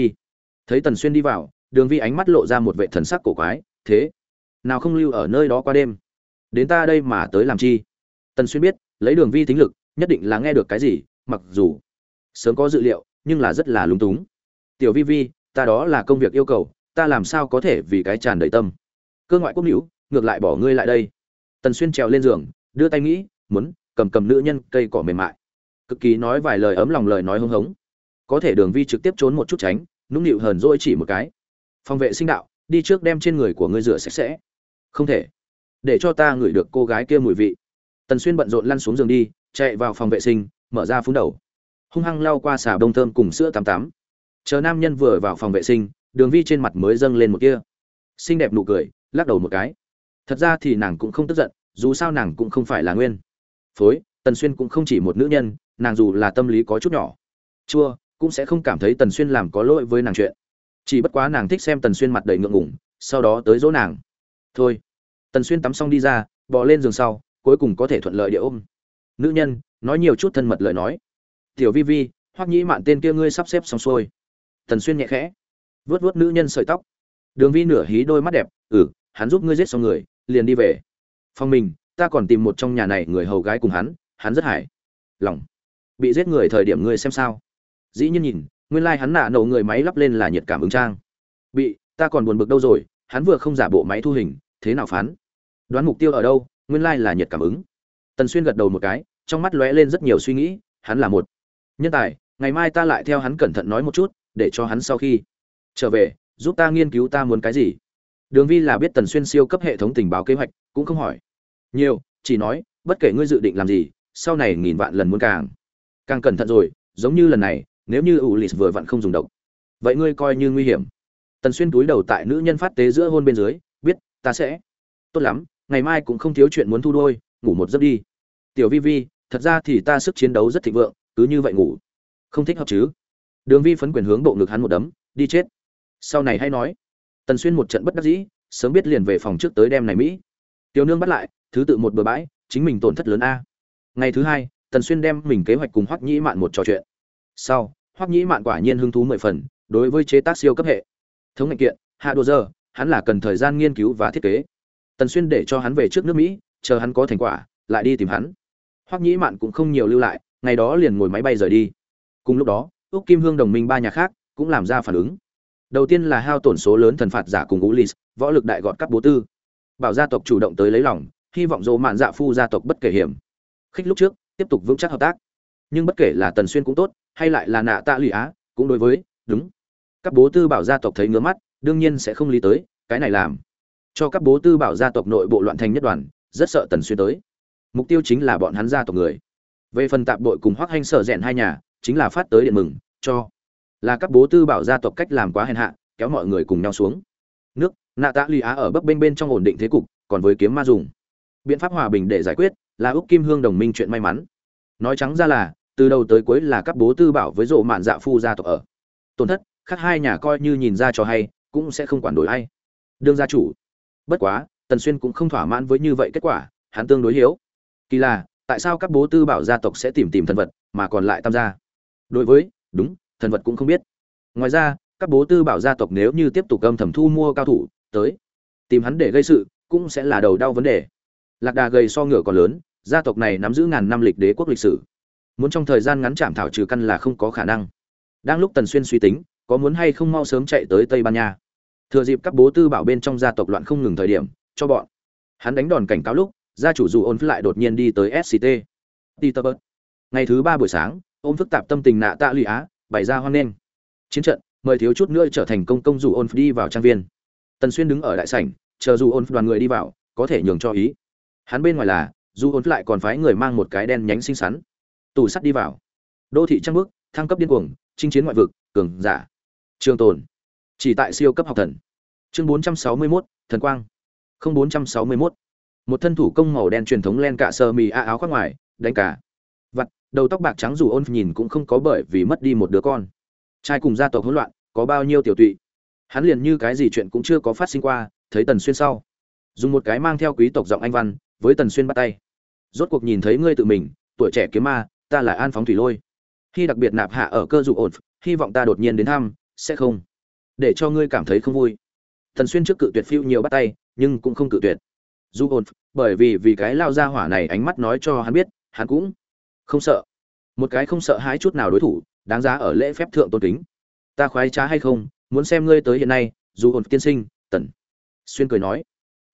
thấy tần xuyên đi vào, đường vi ánh mắt lộ ra một vệ thần sắc cổ quái, thế, nào không lưu ở nơi đó qua đêm? Đến ta đây mà tới làm chi? Tần xuyên biết lấy đường vi tính lực, nhất định là nghe được cái gì, mặc dù sớm có dự liệu, nhưng là rất là lúng túng. Tiểu vi vi, ta đó là công việc yêu cầu, ta làm sao có thể vì cái tràn đầy tâm? Cơ ngoại quốc nữ ngược lại bỏ ngươi lại đây. Tần xuyên trèo lên giường, đưa tay nghĩ, muốn cầm cầm nữ nhân cây cỏ mềm mại. Cực kỳ nói vài lời ấm lòng lời nói hưng hống. Có thể đường vi trực tiếp trốn một chút tránh, nũng nịu hờn dỗi chỉ một cái. Phòng vệ sinh đạo, đi trước đem trên người của ngươi rửa sạch sẽ. Không thể. Để cho ta ngửi được cô gái kia mùi vị tần xuyên bận rộn lăn xuống giường đi, chạy vào phòng vệ sinh, mở ra phúng đầu. Hung hăng lau qua xà bông thơm cùng sữa tắm tắm. Chờ nam nhân vừa vào phòng vệ sinh, đường vi trên mặt mới dâng lên một kia xinh đẹp nụ cười, lắc đầu một cái. Thật ra thì nàng cũng không tức giận, dù sao nàng cũng không phải là nguyên. Phối, tần xuyên cũng không chỉ một nữ nhân, nàng dù là tâm lý có chút nhỏ. Chua, cũng sẽ không cảm thấy tần xuyên làm có lỗi với nàng chuyện. Chỉ bất quá nàng thích xem tần xuyên mặt đầy ngượng ngủng sau đó tới dỗ nàng. Thôi. Tần xuyên tắm xong đi ra, bò lên giường sau cuối cùng có thể thuận lợi địa ôm. Nữ nhân, nói nhiều chút thân mật lời nói. Tiểu vi vi, hoắc nhĩ mạn tên kia ngươi sắp xếp xong xuôi. Tần xuyên nhẹ khẽ vớt vớt nữ nhân sợi tóc. Đường vi nửa hí đôi mắt đẹp ừ hắn giúp ngươi giết xong người, liền đi về. Phong mình ta còn tìm một trong nhà này người hầu gái cùng hắn hắn rất hài. Lòng. Bị giết người thời điểm ngươi xem sao. Dĩ nhiên nhìn, nguyên lai、like、hắn nạ nổ người máy lắp lên là nhiệt cảm ứng trang. Bị, ta còn buồn bực đâu rồi, hắn vừa không giả bộ máy thu hình, thế nào phán? Đoán mục tiêu ở đâu nguyên lai là nhiệt cảm ứng. Tần xuyên gật đầu một cái, trong mắt lóe lên rất nhiều suy nghĩ, hắn là một nhân tài, ngày mai ta lại theo hắn cẩn thận nói một chút, để cho hắn sau khi trở về, giúp ta nghiên cứu ta muốn cái gì. Đường vi là biết tần xuyên siêu cấp hệ thống tình báo kế hoạch, cũng không hỏi. Nhiều, chỉ nói, bất kể ngươi dự định làm gì, sau này nghìn vạn lần muốn càng càng cẩn thận rồi, giống như lần này, nếu như ủ lì vừa vặn không dùng độc. Vậy ngươi coi như nguy hiểm. Tần xuyên túi đầu tại nữ nhân phát tế giữa hôn bên dưới, biết, ta sẽ tốt lắm ngày mai cũng không thiếu chuyện muốn thu đôi, ngủ một giấc đi. Tiểu vi vi, thật ra thì ta sức chiến đấu rất thịnh vượng, cứ như vậy ngủ. Không thích hợp chứ? Đường vi phấn quyền hướng bộ ngực hắn một đấm, đi chết. Sau này hay nói. Tần xuyên một trận bất đắc dĩ, sớm biết liền về phòng trước tới đêm này mỹ. Tiểu nương bắt lại, thứ tự một bừa bãi, chính mình tổn thất lớn a. Ngày thứ hai, tần xuyên đem mình kế hoạch cùng hoắc nhĩ mạn một trò chuyện. Sau, hoắc nhĩ mạn quả nhiên hứng thú mười phần, đối với chế tác siêu cấp hệ. Thống ngành kiện, hạ đồ giờ hắn là cần thời gian nghiên cứu và thiết kế tần xuyên để cho hắn về trước nước mỹ, chờ hắn có thành quả, lại đi tìm hắn. Hoắc nhĩ mạn cũng không nhiều lưu lại, ngày đó liền ngồi máy bay rời đi. Cùng lúc đó, úc kim hương đồng minh ba nhà khác cũng làm ra phản ứng. Đầu tiên là hao tổn số lớn thần phạt giả cùng ulis võ lực đại gọt các bố tư. Bảo gia tộc chủ động tới lấy lòng, hy vọng dỗ mạn dạ phu gia tộc bất kể hiểm. Khích lúc trước, tiếp tục vững chắc hợp tác. Nhưng bất kể là tần xuyên cũng tốt, hay lại là nạ tạ lụy á, cũng đối với, đúng. Các bố tư bảo gia tộc thấy ngứa mắt, đương nhiên sẽ không lý tới, cái này làm cho các bố tư bảo gia tộc nội bộ loạn thành nhất đoàn, rất sợ tần xuyên tới. Mục tiêu chính là bọn hắn gia tộc người. Về phần tạp bội cùng hoác hanh sở rèn hai nhà, chính là phát tới điện mừng, cho là các bố tư bảo gia tộc cách làm quá hèn hạ, kéo mọi người cùng nhau xuống. Nước, nạ tạ lụy á ở bắc bên bên trong ổn định thế cục, còn với kiếm ma dùng. Biện pháp hòa bình để giải quyết, là úc kim hương đồng minh chuyện may mắn. Nói trắng ra là, từ đầu tới cuối là các bố tư bảo với rộ mạn dạ phu gia tộc ở. Tổn thất, khác hai nhà coi như nhìn ra cho hay, cũng sẽ không quản đổi ai. Đương gia chủ bất quá, tần xuyên cũng không thỏa mãn với như vậy kết quả, hắn tương đối hiếu. Kỳ là, tại sao các bố tư bảo gia tộc sẽ tìm tìm thần vật mà còn lại tham gia? Đối với, đúng, thần vật cũng không biết. Ngoài ra, các bố tư bảo gia tộc nếu như tiếp tục âm thầm thu mua cao thủ, tới, tìm hắn để gây sự, cũng sẽ là đầu đau vấn đề. Lạc đà gầy so ngựa còn lớn, gia tộc này nắm giữ ngàn năm lịch đế quốc lịch sử. Muốn trong thời gian ngắn chạm thảo trừ căn là không có khả năng. Đang lúc tần xuyên suy tính, có muốn hay không mau sớm chạy tới tây ban nha? Thừa dịp các bố tư bảo bên trong gia tộc loạn không ngừng thời điểm, cho bọn hắn đánh đòn cảnh cáo lúc, gia chủ dù ôn lại đột nhiên đi tới sct petersburg ngày thứ ba buổi sáng, ôm phức tạp tâm tình nạ tạ lụy á, bày ra hoan nghênh. Chiến trận, mời thiếu chút nữa trở thành công công dù ôn đi vào trang viên. Tần xuyên đứng ở đại sảnh, chờ dù ôn đoàn người đi vào, có thể nhường cho ý. Hắn bên ngoài là, dù ôn lại còn phái người mang một cái đen nhánh xinh xắn. Tủ sắt đi vào. Đô thị trăng bước thăng cấp điên cuồng, chinh chiến ngoại vực, cường giả. Trường tồn chỉ tại siêu cấp học thần. Chương 461, thần quang. Không 461. một thân thủ công màu đen truyền thống len cả sơ mì a áo khoác ngoài đánh cả. Vặt đầu tóc bạc trắng dù ôn nhìn cũng không có bởi vì mất đi một đứa con. Trai cùng gia tộc hỗn loạn có bao nhiêu tiểu tụy. Hắn liền như cái gì chuyện cũng chưa có phát sinh qua thấy tần xuyên sau. Dùng một cái mang theo quý tộc giọng anh văn với tần xuyên bắt tay. Rốt cuộc nhìn thấy ngươi tự mình tuổi trẻ kiếm ma ta là an phóng thủy lôi. Khi đặc biệt nạp hạ ở cơ dụ ổn hy vọng ta đột nhiên đến thăm sẽ không? Để cho ngươi cảm thấy không vui. Thần xuyên trước cự tuyệt phiêu nhiều bắt tay, nhưng cũng không cự tuyệt. Dù ổn, bởi vì vì cái lao ra hỏa này ánh mắt nói cho hắn biết, hắn cũng không sợ. Một cái không sợ hãi chút nào đối thủ, đáng giá ở lễ phép thượng tôn kính. Ta khoái trá hay không, muốn xem ngươi tới hiện nay, dù ổn tiên sinh, tần xuyên cười nói.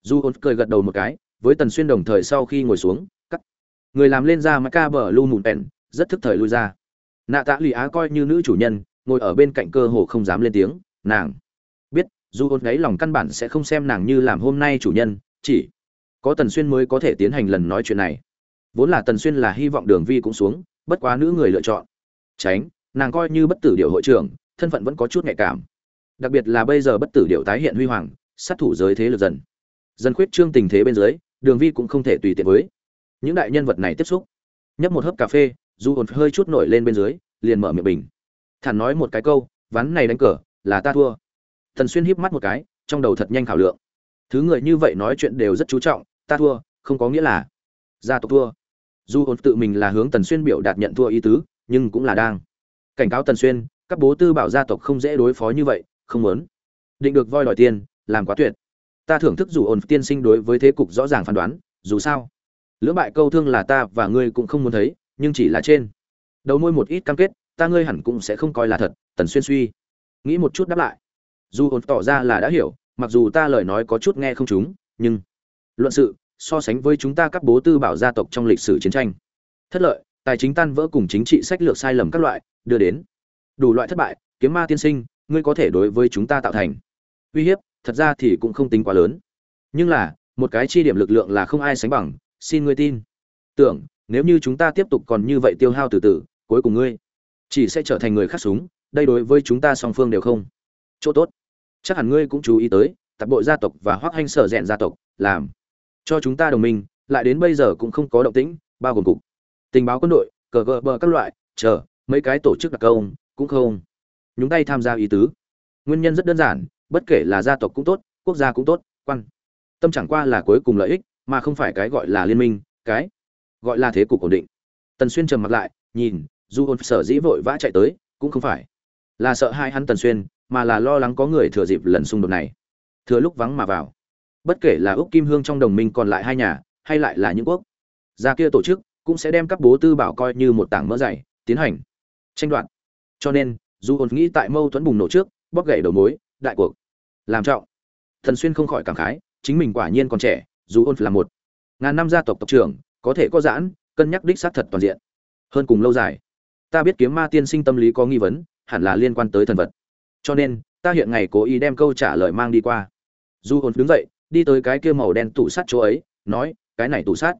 Dù ổn cười gật đầu một cái, với tần xuyên đồng thời sau khi ngồi xuống, cắt. Người làm lên ra ca bờ lu mùn pèn rất thức thời lui ra. Nạ tạ lụy á coi như nữ chủ nhân, ngồi ở bên cạnh cơ hồ không dám lên tiếng nàng. Biết, dù ôn ấy lòng căn bản sẽ không xem nàng như làm hôm nay chủ nhân, chỉ có tần xuyên mới có thể tiến hành lần nói chuyện này. Vốn là tần xuyên là hy vọng đường vi cũng xuống, bất quá nữ người lựa chọn. Tránh, nàng coi như bất tử điệu hội trưởng, thân phận vẫn có chút nhạy cảm. Đặc biệt là bây giờ bất tử điệu tái hiện huy hoàng, sát thủ giới thế lực dần. Dần khuyết trương tình thế bên dưới, đường vi cũng không thể tùy tiện với những đại nhân vật này tiếp xúc. Nhấp một hớp cà phê, dù ổn hơi chút nổi lên bên dưới, liền mở miệng bình. Thản nói một cái câu, ván này đánh cờ là ta thua. Thần xuyên híp mắt một cái, trong đầu thật nhanh khảo lượng. Thứ người như vậy nói chuyện đều rất chú trọng, ta thua, không có nghĩa là gia tộc thua. Dù ổn tự mình là hướng tần xuyên biểu đạt nhận thua ý tứ, nhưng cũng là đang. Cảnh cáo tần xuyên, các bố tư bảo gia tộc không dễ đối phó như vậy, không muốn. Định được voi đòi tiền, làm quá tuyệt. Ta thưởng thức dù ổn tiên sinh đối với thế cục rõ ràng phán đoán, dù sao. Lưỡng bại câu thương là ta và ngươi cũng không muốn thấy, nhưng chỉ là trên. Đầu môi một ít cam kết, ta ngươi hẳn cũng sẽ không coi là thật, tần xuyên suy nghĩ một chút đáp lại. Dù ổn tỏ ra là đã hiểu, mặc dù ta lời nói có chút nghe không chúng, nhưng luận sự, so sánh với chúng ta các bố tư bảo gia tộc trong lịch sử chiến tranh. Thất lợi, tài chính tan vỡ cùng chính trị sách lược sai lầm các loại, đưa đến đủ loại thất bại, kiếm ma tiên sinh, ngươi có thể đối với chúng ta tạo thành uy hiếp, thật ra thì cũng không tính quá lớn. Nhưng là, một cái chi điểm lực lượng là không ai sánh bằng, xin ngươi tin. Tưởng, nếu như chúng ta tiếp tục còn như vậy tiêu hao từ từ, cuối cùng ngươi chỉ sẽ trở thành người khắc súng đây đối với chúng ta song phương đều không chỗ tốt. Chắc hẳn ngươi cũng chú ý tới tập bộ gia tộc và hoác hanh sở rèn gia tộc, làm cho chúng ta đồng minh, lại đến bây giờ cũng không có động tĩnh, bao gồm cục tình báo quân đội, cờ gờ bờ các loại, chờ, mấy cái tổ chức đặc công, cũng không nhúng tay tham gia ý tứ. Nguyên nhân rất đơn giản, bất kể là gia tộc cũng tốt, quốc gia cũng tốt, quan. Tâm chẳng qua là cuối cùng lợi ích, mà không phải cái gọi là liên minh, cái gọi là thế cục ổn định. Tần xuyên trầm mặt lại, nhìn, dù hồn sở dĩ vội vã chạy tới, cũng không phải là sợ hai hắn tần xuyên, mà là lo lắng có người thừa dịp lần xung đột này. Thừa lúc vắng mà vào. Bất kể là úc kim hương trong đồng minh còn lại hai nhà, hay lại là những quốc gia kia tổ chức, cũng sẽ đem các bố tư bảo coi như một tảng mỡ dày, tiến hành tranh đoạt. Cho nên, dù ổn nghĩ tại mâu thuẫn bùng nổ trước, bóp gậy đầu mối, đại cuộc, làm trọng. Thần xuyên không khỏi cảm khái, chính mình quả nhiên còn trẻ, dù ôn là một ngàn năm gia tộc tộc trưởng, có thể có giãn, cân nhắc đích xác thật toàn diện. Hơn cùng lâu dài. Ta biết kiếm ma tiên sinh tâm lý có nghi vấn hẳn là liên quan tới thần vật. Cho nên, ta hiện ngày cố ý đem câu trả lời mang đi qua. Du hồn đứng dậy, đi tới cái kia màu đen tủ sắt chỗ ấy, nói, cái này tủ sắt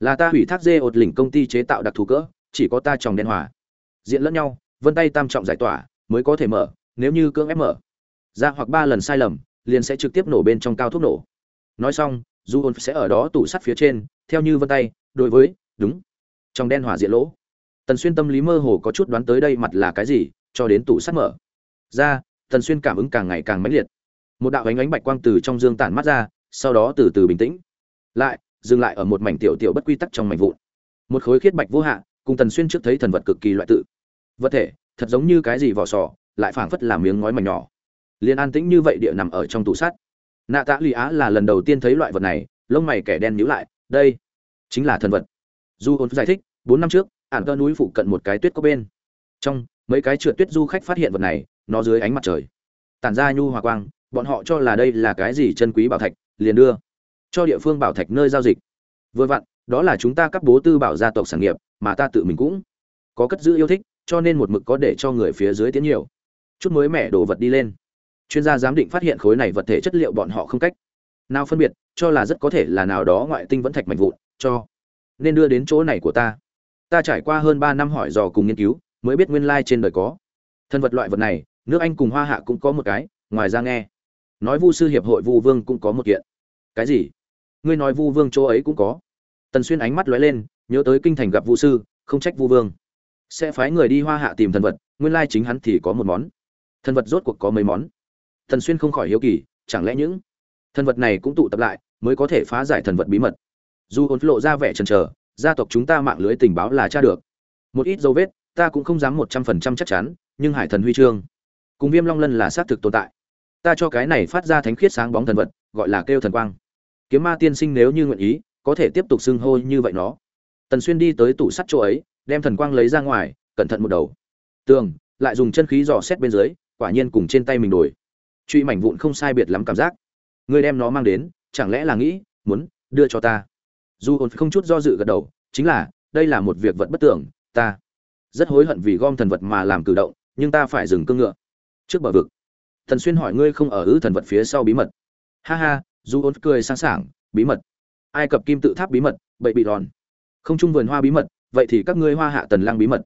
là ta hủy thác dê ột lỉnh công ty chế tạo đặc thù cỡ, chỉ có ta tròng đen hòa. Diện lẫn nhau, vân tay tam trọng giải tỏa, mới có thể mở, nếu như cưỡng ép mở. Ra hoặc ba lần sai lầm, liền sẽ trực tiếp nổ bên trong cao thuốc nổ. Nói xong, du hồn sẽ ở đó tủ sắt phía trên, theo như vân tay, đối với, đúng trong đen hỏa diện lỗ. Tần xuyên tâm lý mơ hồ có chút đoán tới đây mặt là cái gì cho đến tủ sắt mở. Ra, tần xuyên cảm ứng càng ngày càng mãnh liệt. Một đạo ánh ánh bạch quang từ trong dương tản mắt ra, sau đó từ từ bình tĩnh. Lại, dừng lại ở một mảnh tiểu tiểu bất quy tắc trong mảnh vụn. Một khối khiết bạch vô hạ, cùng tần xuyên trước thấy thần vật cực kỳ loại tự. Vật thể, thật giống như cái gì vỏ sò, lại phảng phất làm miếng ngói mảnh nhỏ. Liền an tĩnh như vậy địa nằm ở trong tủ sắt. Nạ tạ lụy á là lần đầu tiên thấy loại vật này, lông mày kẻ đen nhíu lại, đây chính là thần vật. Du hồn giải thích, bốn năm trước, ản cơ núi phụ cận một cái tuyết có bên. Trong mấy cái trượt tuyết du khách phát hiện vật này, nó dưới ánh mặt trời. Tản ra nhu hòa quang, bọn họ cho là đây là cái gì chân quý bảo thạch, liền đưa cho địa phương bảo thạch nơi giao dịch. Vừa vặn, đó là chúng ta các bố tư bảo gia tộc sản nghiệp, mà ta tự mình cũng có cất giữ yêu thích, cho nên một mực có để cho người phía dưới tiến nhiều. Chút mới mẻ đồ vật đi lên. Chuyên gia giám định phát hiện khối này vật thể chất liệu bọn họ không cách nào phân biệt, cho là rất có thể là nào đó ngoại tinh vẫn thạch mạnh vụn, cho nên đưa đến chỗ này của ta. Ta trải qua hơn ba năm hỏi dò cùng nghiên cứu mới biết nguyên lai trên đời có. Thân vật loại vật này, nước anh cùng hoa hạ cũng có một cái, ngoài ra nghe. Nói vu sư hiệp hội vu vương cũng có một kiện. Cái gì? Ngươi nói vu vương chỗ ấy cũng có. Tần xuyên ánh mắt lóe lên, nhớ tới kinh thành gặp vu sư, không trách vu vương. Sẽ phái người đi hoa hạ tìm thần vật, nguyên lai chính hắn thì có một món. Thần vật rốt cuộc có mấy món? Tần xuyên không khỏi hiếu kỳ, chẳng lẽ những thần vật này cũng tụ tập lại, mới có thể phá giải thần vật bí mật? Dù hồn lộ ra vẻ chần chờ, gia tộc chúng ta mạng lưới tình báo là tra được. Một ít dấu vết ta cũng không dám một trăm phần trăm chắc chắn, nhưng hải thần huy chương cùng viêm long lân là xác thực tồn tại. Ta cho cái này phát ra thánh khiết sáng bóng thần vật, gọi là kêu thần quang. Kiếm ma tiên sinh nếu như nguyện ý, có thể tiếp tục xưng hô như vậy nó. Tần xuyên đi tới tủ sắt chỗ ấy, đem thần quang lấy ra ngoài, cẩn thận một đầu. Tường, lại dùng chân khí dò xét bên dưới, quả nhiên cùng trên tay mình đổi. Truy mảnh vụn không sai biệt lắm cảm giác. Ngươi đem nó mang đến, chẳng lẽ là nghĩ, muốn đưa cho ta? Dù hồn không chút do dự gật đầu, chính là, đây là một việc vật bất tưởng ta rất hối hận vì gom thần vật mà làm cử động, nhưng ta phải dừng cương ngựa. Trước bờ vực, thần xuyên hỏi ngươi không ở ứ thần vật phía sau bí mật. Ha ha du ôn cười sáng sảng, bí mật. Ai cập kim tự tháp bí mật, bậy bị đòn. Không trung vườn hoa bí mật, vậy thì các ngươi hoa hạ tần lang bí mật.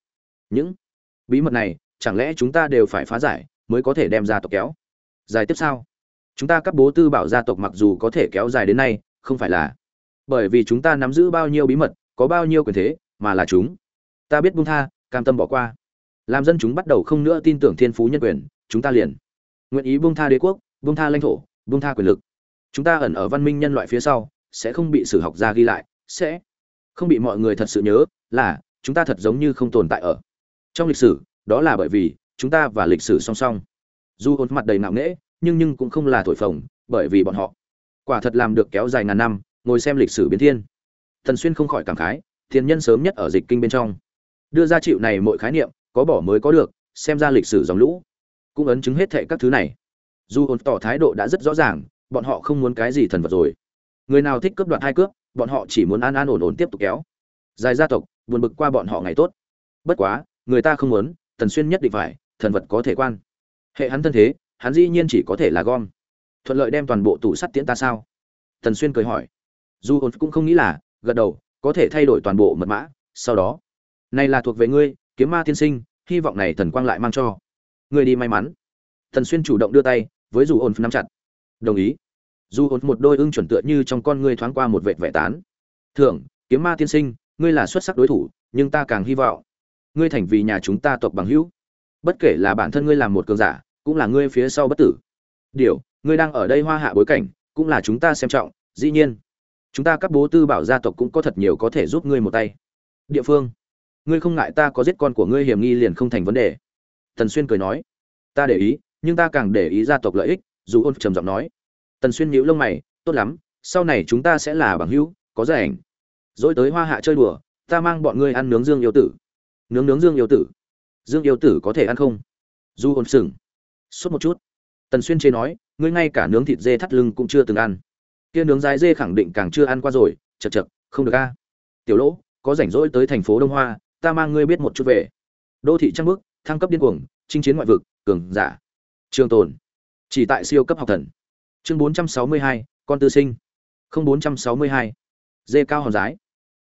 Những bí mật này, chẳng lẽ chúng ta đều phải phá giải, mới có thể đem ra tộc kéo? Dài tiếp sao chúng ta các bố tư bảo gia tộc mặc dù có thể kéo dài đến nay, không phải là bởi vì chúng ta nắm giữ bao nhiêu bí mật, có bao nhiêu quyền thế, mà là chúng. Ta biết buông tha cam tâm bỏ qua. Làm dân chúng bắt đầu không nữa tin tưởng thiên phú nhân quyền, chúng ta liền nguyện ý buông tha đế quốc, buông tha lãnh thổ, buông tha quyền lực. Chúng ta ẩn ở văn minh nhân loại phía sau, sẽ không bị sử học gia ghi lại, sẽ không bị mọi người thật sự nhớ là chúng ta thật giống như không tồn tại ở. Trong lịch sử, đó là bởi vì chúng ta và lịch sử song song. Dù hồn mặt đầy nặng nễ nhưng nhưng cũng không là thổi phồng, bởi vì bọn họ quả thật làm được kéo dài ngàn năm, ngồi xem lịch sử biến thiên. Thần xuyên không khỏi cảm khái, thiên nhân sớm nhất ở dịch kinh bên trong đưa ra chịu này mọi khái niệm, có bỏ mới có được, xem ra lịch sử dòng lũ cũng ấn chứng hết thệ các thứ này. Dù ổn tỏ thái độ đã rất rõ ràng, bọn họ không muốn cái gì thần vật rồi. Người nào thích cướp đoạt hai cướp, bọn họ chỉ muốn an an ổn ổn tiếp tục kéo. Dài gia tộc, buồn bực qua bọn họ ngày tốt. Bất quá, người ta không muốn tần xuyên nhất định phải, thần vật có thể quan. Hệ hắn thân thế, hắn dĩ nhiên chỉ có thể là gom. Thuận lợi đem toàn bộ tủ sắt tiễn ta sao? Tần xuyên cười hỏi. Dù ổn cũng không nghĩ là, gật đầu, có thể thay đổi toàn bộ mật mã, sau đó này là thuộc về ngươi, kiếm ma tiên sinh, hy vọng này thần quang lại mang cho. Ngươi đi may mắn. Thần xuyên chủ động đưa tay, với dù ổn nắm chặt. Đồng ý. Dù ổn một đôi ưng chuẩn tựa như trong con ngươi thoáng qua một vệt vẻ tán. Thưởng kiếm ma tiên sinh, ngươi là xuất sắc đối thủ, nhưng ta càng hy vọng. Ngươi thành vì nhà chúng ta tộc bằng hữu. Bất kể là bản thân ngươi làm một cường giả, cũng là ngươi phía sau bất tử. Điều, ngươi đang ở đây hoa hạ bối cảnh, cũng là chúng ta xem trọng, dĩ nhiên. Chúng ta các bố tư bảo gia tộc cũng có thật nhiều có thể giúp ngươi một tay. Địa phương ngươi không ngại ta có giết con của ngươi hiểm nghi liền không thành vấn đề. Tần xuyên cười nói, ta để ý, nhưng ta càng để ý gia tộc lợi ích, dù ôn trầm giọng nói. Tần xuyên nhíu lông mày, tốt lắm, sau này chúng ta sẽ là bằng hữu, có giải ảnh. Dỗi tới hoa hạ chơi đùa, ta mang bọn ngươi ăn nướng dương yêu tử. Nướng nướng dương yêu tử. Dương yêu tử có thể ăn không? Du ôn sừng sốt một chút. Tần xuyên chế nói, ngươi ngay cả nướng thịt dê thắt lưng cũng chưa từng ăn. Kia nướng dài dê khẳng định càng chưa ăn qua rồi chật chật không được a. Tiểu lỗ, có rảnh rỗi tới thành phố đông hoa ta mang ngươi biết một chút về. Đô thị trang bước thăng cấp điên cuồng chinh chiến ngoại vực cường giả. Trường tồn. Chỉ tại siêu cấp học thần. Chương 462, con tư sinh. Không 462. dê cao hòn rái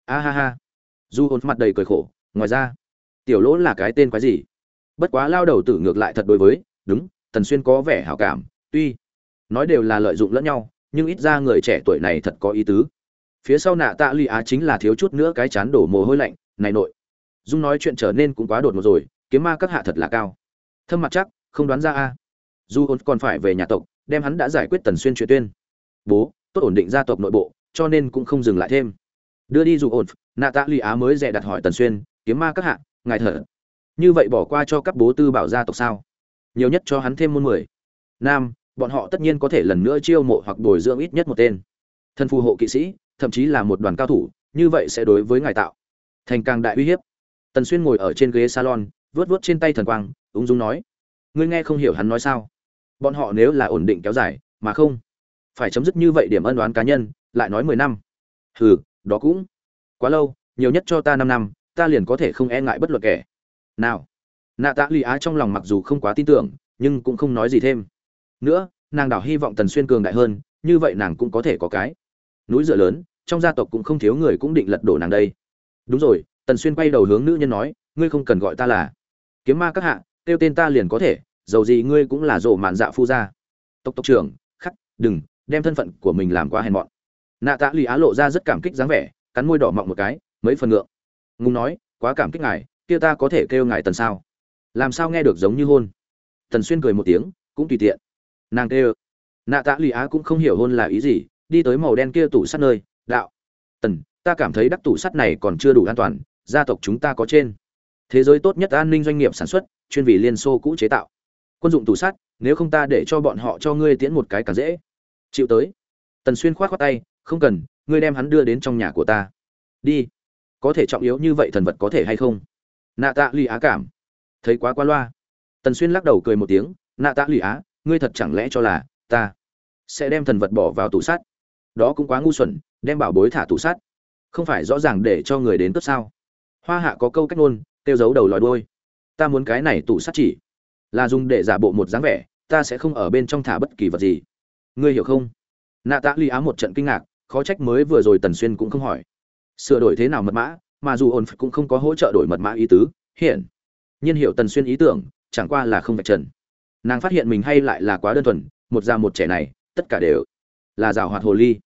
a ha ha. Du hồn mặt đầy cười khổ ngoài ra tiểu lỗ là cái tên quái gì? Bất quá lao đầu tử ngược lại thật đối với đúng tần xuyên có vẻ hảo cảm tuy nói đều là lợi dụng lẫn nhau nhưng ít ra người trẻ tuổi này thật có ý tứ. Phía sau nạ tạ lụy á chính là thiếu chút nữa cái chán đổ mồ hôi lạnh này nội dung nói chuyện trở nên cũng quá đột ngột rồi, kiếm ma các hạ thật là cao. Thâm mặt chắc, không đoán ra a. Du ổn còn phải về nhà tộc, đem hắn đã giải quyết tần xuyên chuyện tuyên. Bố, tốt ổn định gia tộc nội bộ, cho nên cũng không dừng lại thêm. Đưa đi dù ổn, nạ tạ lụy á mới dè đặt hỏi tần xuyên, kiếm ma các hạ, ngài thở. Như vậy bỏ qua cho các bố tư bảo gia tộc sao? Nhiều nhất cho hắn thêm môn mười. Nam, bọn họ tất nhiên có thể lần nữa chiêu mộ hoặc bồi dưỡng ít nhất một tên. Thân phù hộ kỵ sĩ, thậm chí là một đoàn cao thủ, như vậy sẽ đối với ngài tạo thành càng đại uy hiếp tần xuyên ngồi ở trên ghế salon vớt vớt trên tay thần quang, ung dung nói, ngươi nghe không hiểu hắn nói sao? Bọn họ nếu là ổn định kéo dài, mà không phải chấm dứt như vậy điểm ân đoán cá nhân, lại nói mười năm. Hừ, đó cũng quá lâu, nhiều nhất cho ta năm năm, ta liền có thể không e ngại bất luận kẻ nào. Nạ tạ lụy á trong lòng mặc dù không quá tin tưởng, nhưng cũng không nói gì thêm. Nữa, nàng đảo hy vọng tần xuyên cường đại hơn, như vậy nàng cũng có thể có cái núi dựa lớn, trong gia tộc cũng không thiếu người cũng định lật đổ nàng đây. Đúng rồi tần xuyên quay đầu hướng nữ nhân nói, ngươi không cần gọi ta là kiếm ma các hạ, kêu tên ta liền có thể, dầu gì ngươi cũng là rộ mạn dạ phu gia. Tộc tộc trưởng, khắc, đừng, đem thân phận của mình làm quá hèn mọn. Nạ tạ lì á lộ ra rất cảm kích dáng vẻ, cắn môi đỏ mọng một cái, mấy phần ngượng. Ngùng nói, quá cảm kích ngài, kia ta có thể kêu ngài tần sao? Làm sao nghe được giống như hôn? Tần xuyên cười một tiếng, cũng tùy tiện. Nàng kêu. Nạ tạ lì á cũng không hiểu hôn là ý gì, đi tới màu đen kia tủ sắt nơi, đạo, tần, ta cảm thấy đắc tủ sắt này còn chưa đủ an toàn gia tộc chúng ta có trên. Thế giới tốt nhất an ninh doanh nghiệp sản xuất, chuyên vì liên xô cũ chế tạo. Quân dụng tủ sắt nếu không ta để cho bọn họ cho ngươi tiễn một cái càng dễ. Chịu tới. Tần xuyên khoát khoát tay, không cần, ngươi đem hắn đưa đến trong nhà của ta. Đi. Có thể trọng yếu như vậy thần vật có thể hay không? Nạ tạ lì á cảm. Thấy quá qua loa. Tần xuyên lắc đầu cười một tiếng nạ tạ lì á ngươi thật chẳng lẽ cho là ta sẽ đem thần vật bỏ vào tủ sắt đó cũng quá ngu xuẩn, đem bảo bối thả tủ sắt không phải rõ ràng để cho người đến cướp sao? Hoa hạ có câu cách ngôn tiêu giấu đầu lòi đôi ta muốn cái này tủ sắt chỉ. Là dùng để giả bộ một dáng vẻ, ta sẽ không ở bên trong thả bất kỳ vật gì. Ngươi hiểu không? Nạ tạ ly á một trận kinh ngạc, khó trách mới vừa rồi tần xuyên cũng không hỏi. Sửa đổi thế nào mật mã, mà dù ổn cũng không có hỗ trợ đổi mật mã ý tứ, hiện. Nhiên hiểu tần xuyên ý tưởng, chẳng qua là không vạch trần. Nàng phát hiện mình hay lại là quá đơn thuần, một già một trẻ này, tất cả đều là rào hoạt hồ ly.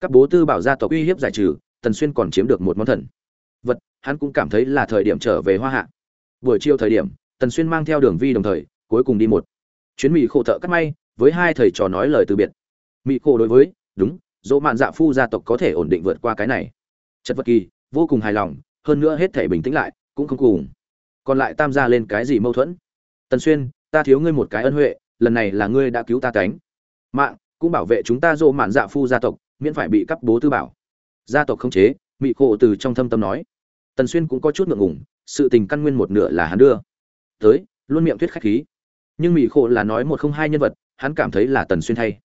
Các bố tư bảo gia tộc uy hiếp giải trừ, tần xuyên còn chiếm được một món thần vật, hắn cũng cảm thấy là thời điểm trở về hoa hạ. Buổi chiều thời điểm, tần xuyên mang theo đường vi đồng thời, cuối cùng đi một chuyến mỹ khổ thợ cắt may, với hai thầy trò nói lời từ biệt. Mỹ khổ đối với, đúng, dỗ mạn dạ phu gia tộc có thể ổn định vượt qua cái này. Chất vật kỳ, vô cùng hài lòng, hơn nữa hết thể bình tĩnh lại, cũng không cùng. Còn lại tam gia lên cái gì mâu thuẫn? Tần xuyên, ta thiếu ngươi một cái ân huệ, lần này là ngươi đã cứu ta cánh. Mạng, cũng bảo vệ chúng ta dỗ mạn dạ phu gia tộc, miễn phải bị cắp bố tư bảo. Gia tộc không chế mỹ khổ từ trong thâm tâm nói tần xuyên cũng có chút ngượng ngùng, sự tình căn nguyên một nửa là hắn đưa tới, luôn miệng thuyết khách khí. Nhưng mị khổ là nói một không hai nhân vật, hắn cảm thấy là tần xuyên thay.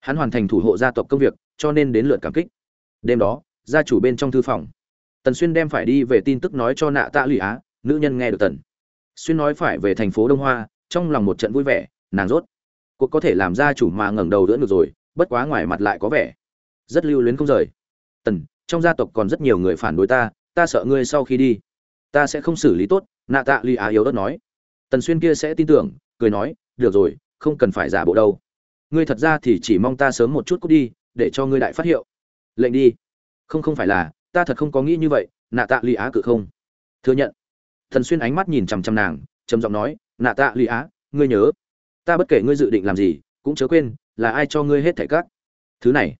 Hắn hoàn thành thủ hộ gia tộc công việc, cho nên đến lượt cảm kích. Đêm đó, gia chủ bên trong thư phòng. Tần xuyên đem phải đi về tin tức nói cho nạ tạ lụy á, nữ nhân nghe được tần. Xuyên nói phải về thành phố đông hoa, trong lòng một trận vui vẻ, nàng rốt. Cuộc có thể làm gia chủ mà ngẩng đầu đỡ được rồi, bất quá ngoài mặt lại có vẻ rất lưu luyến không rời. Tần, trong gia tộc còn rất nhiều người phản đối ta ta sợ ngươi sau khi đi ta sẽ không xử lý tốt nạ tạ lì á yếu ớt nói tần xuyên kia sẽ tin tưởng cười nói được rồi không cần phải giả bộ đâu ngươi thật ra thì chỉ mong ta sớm một chút cút đi để cho ngươi đại phát hiệu lệnh đi không không phải là ta thật không có nghĩ như vậy nạ tạ lì á cự không thừa nhận thần xuyên ánh mắt nhìn chằm chằm nàng trầm giọng nói nạ tạ lì á ngươi nhớ ta bất kể ngươi dự định làm gì cũng chớ quên là ai cho ngươi hết thẻ các thứ này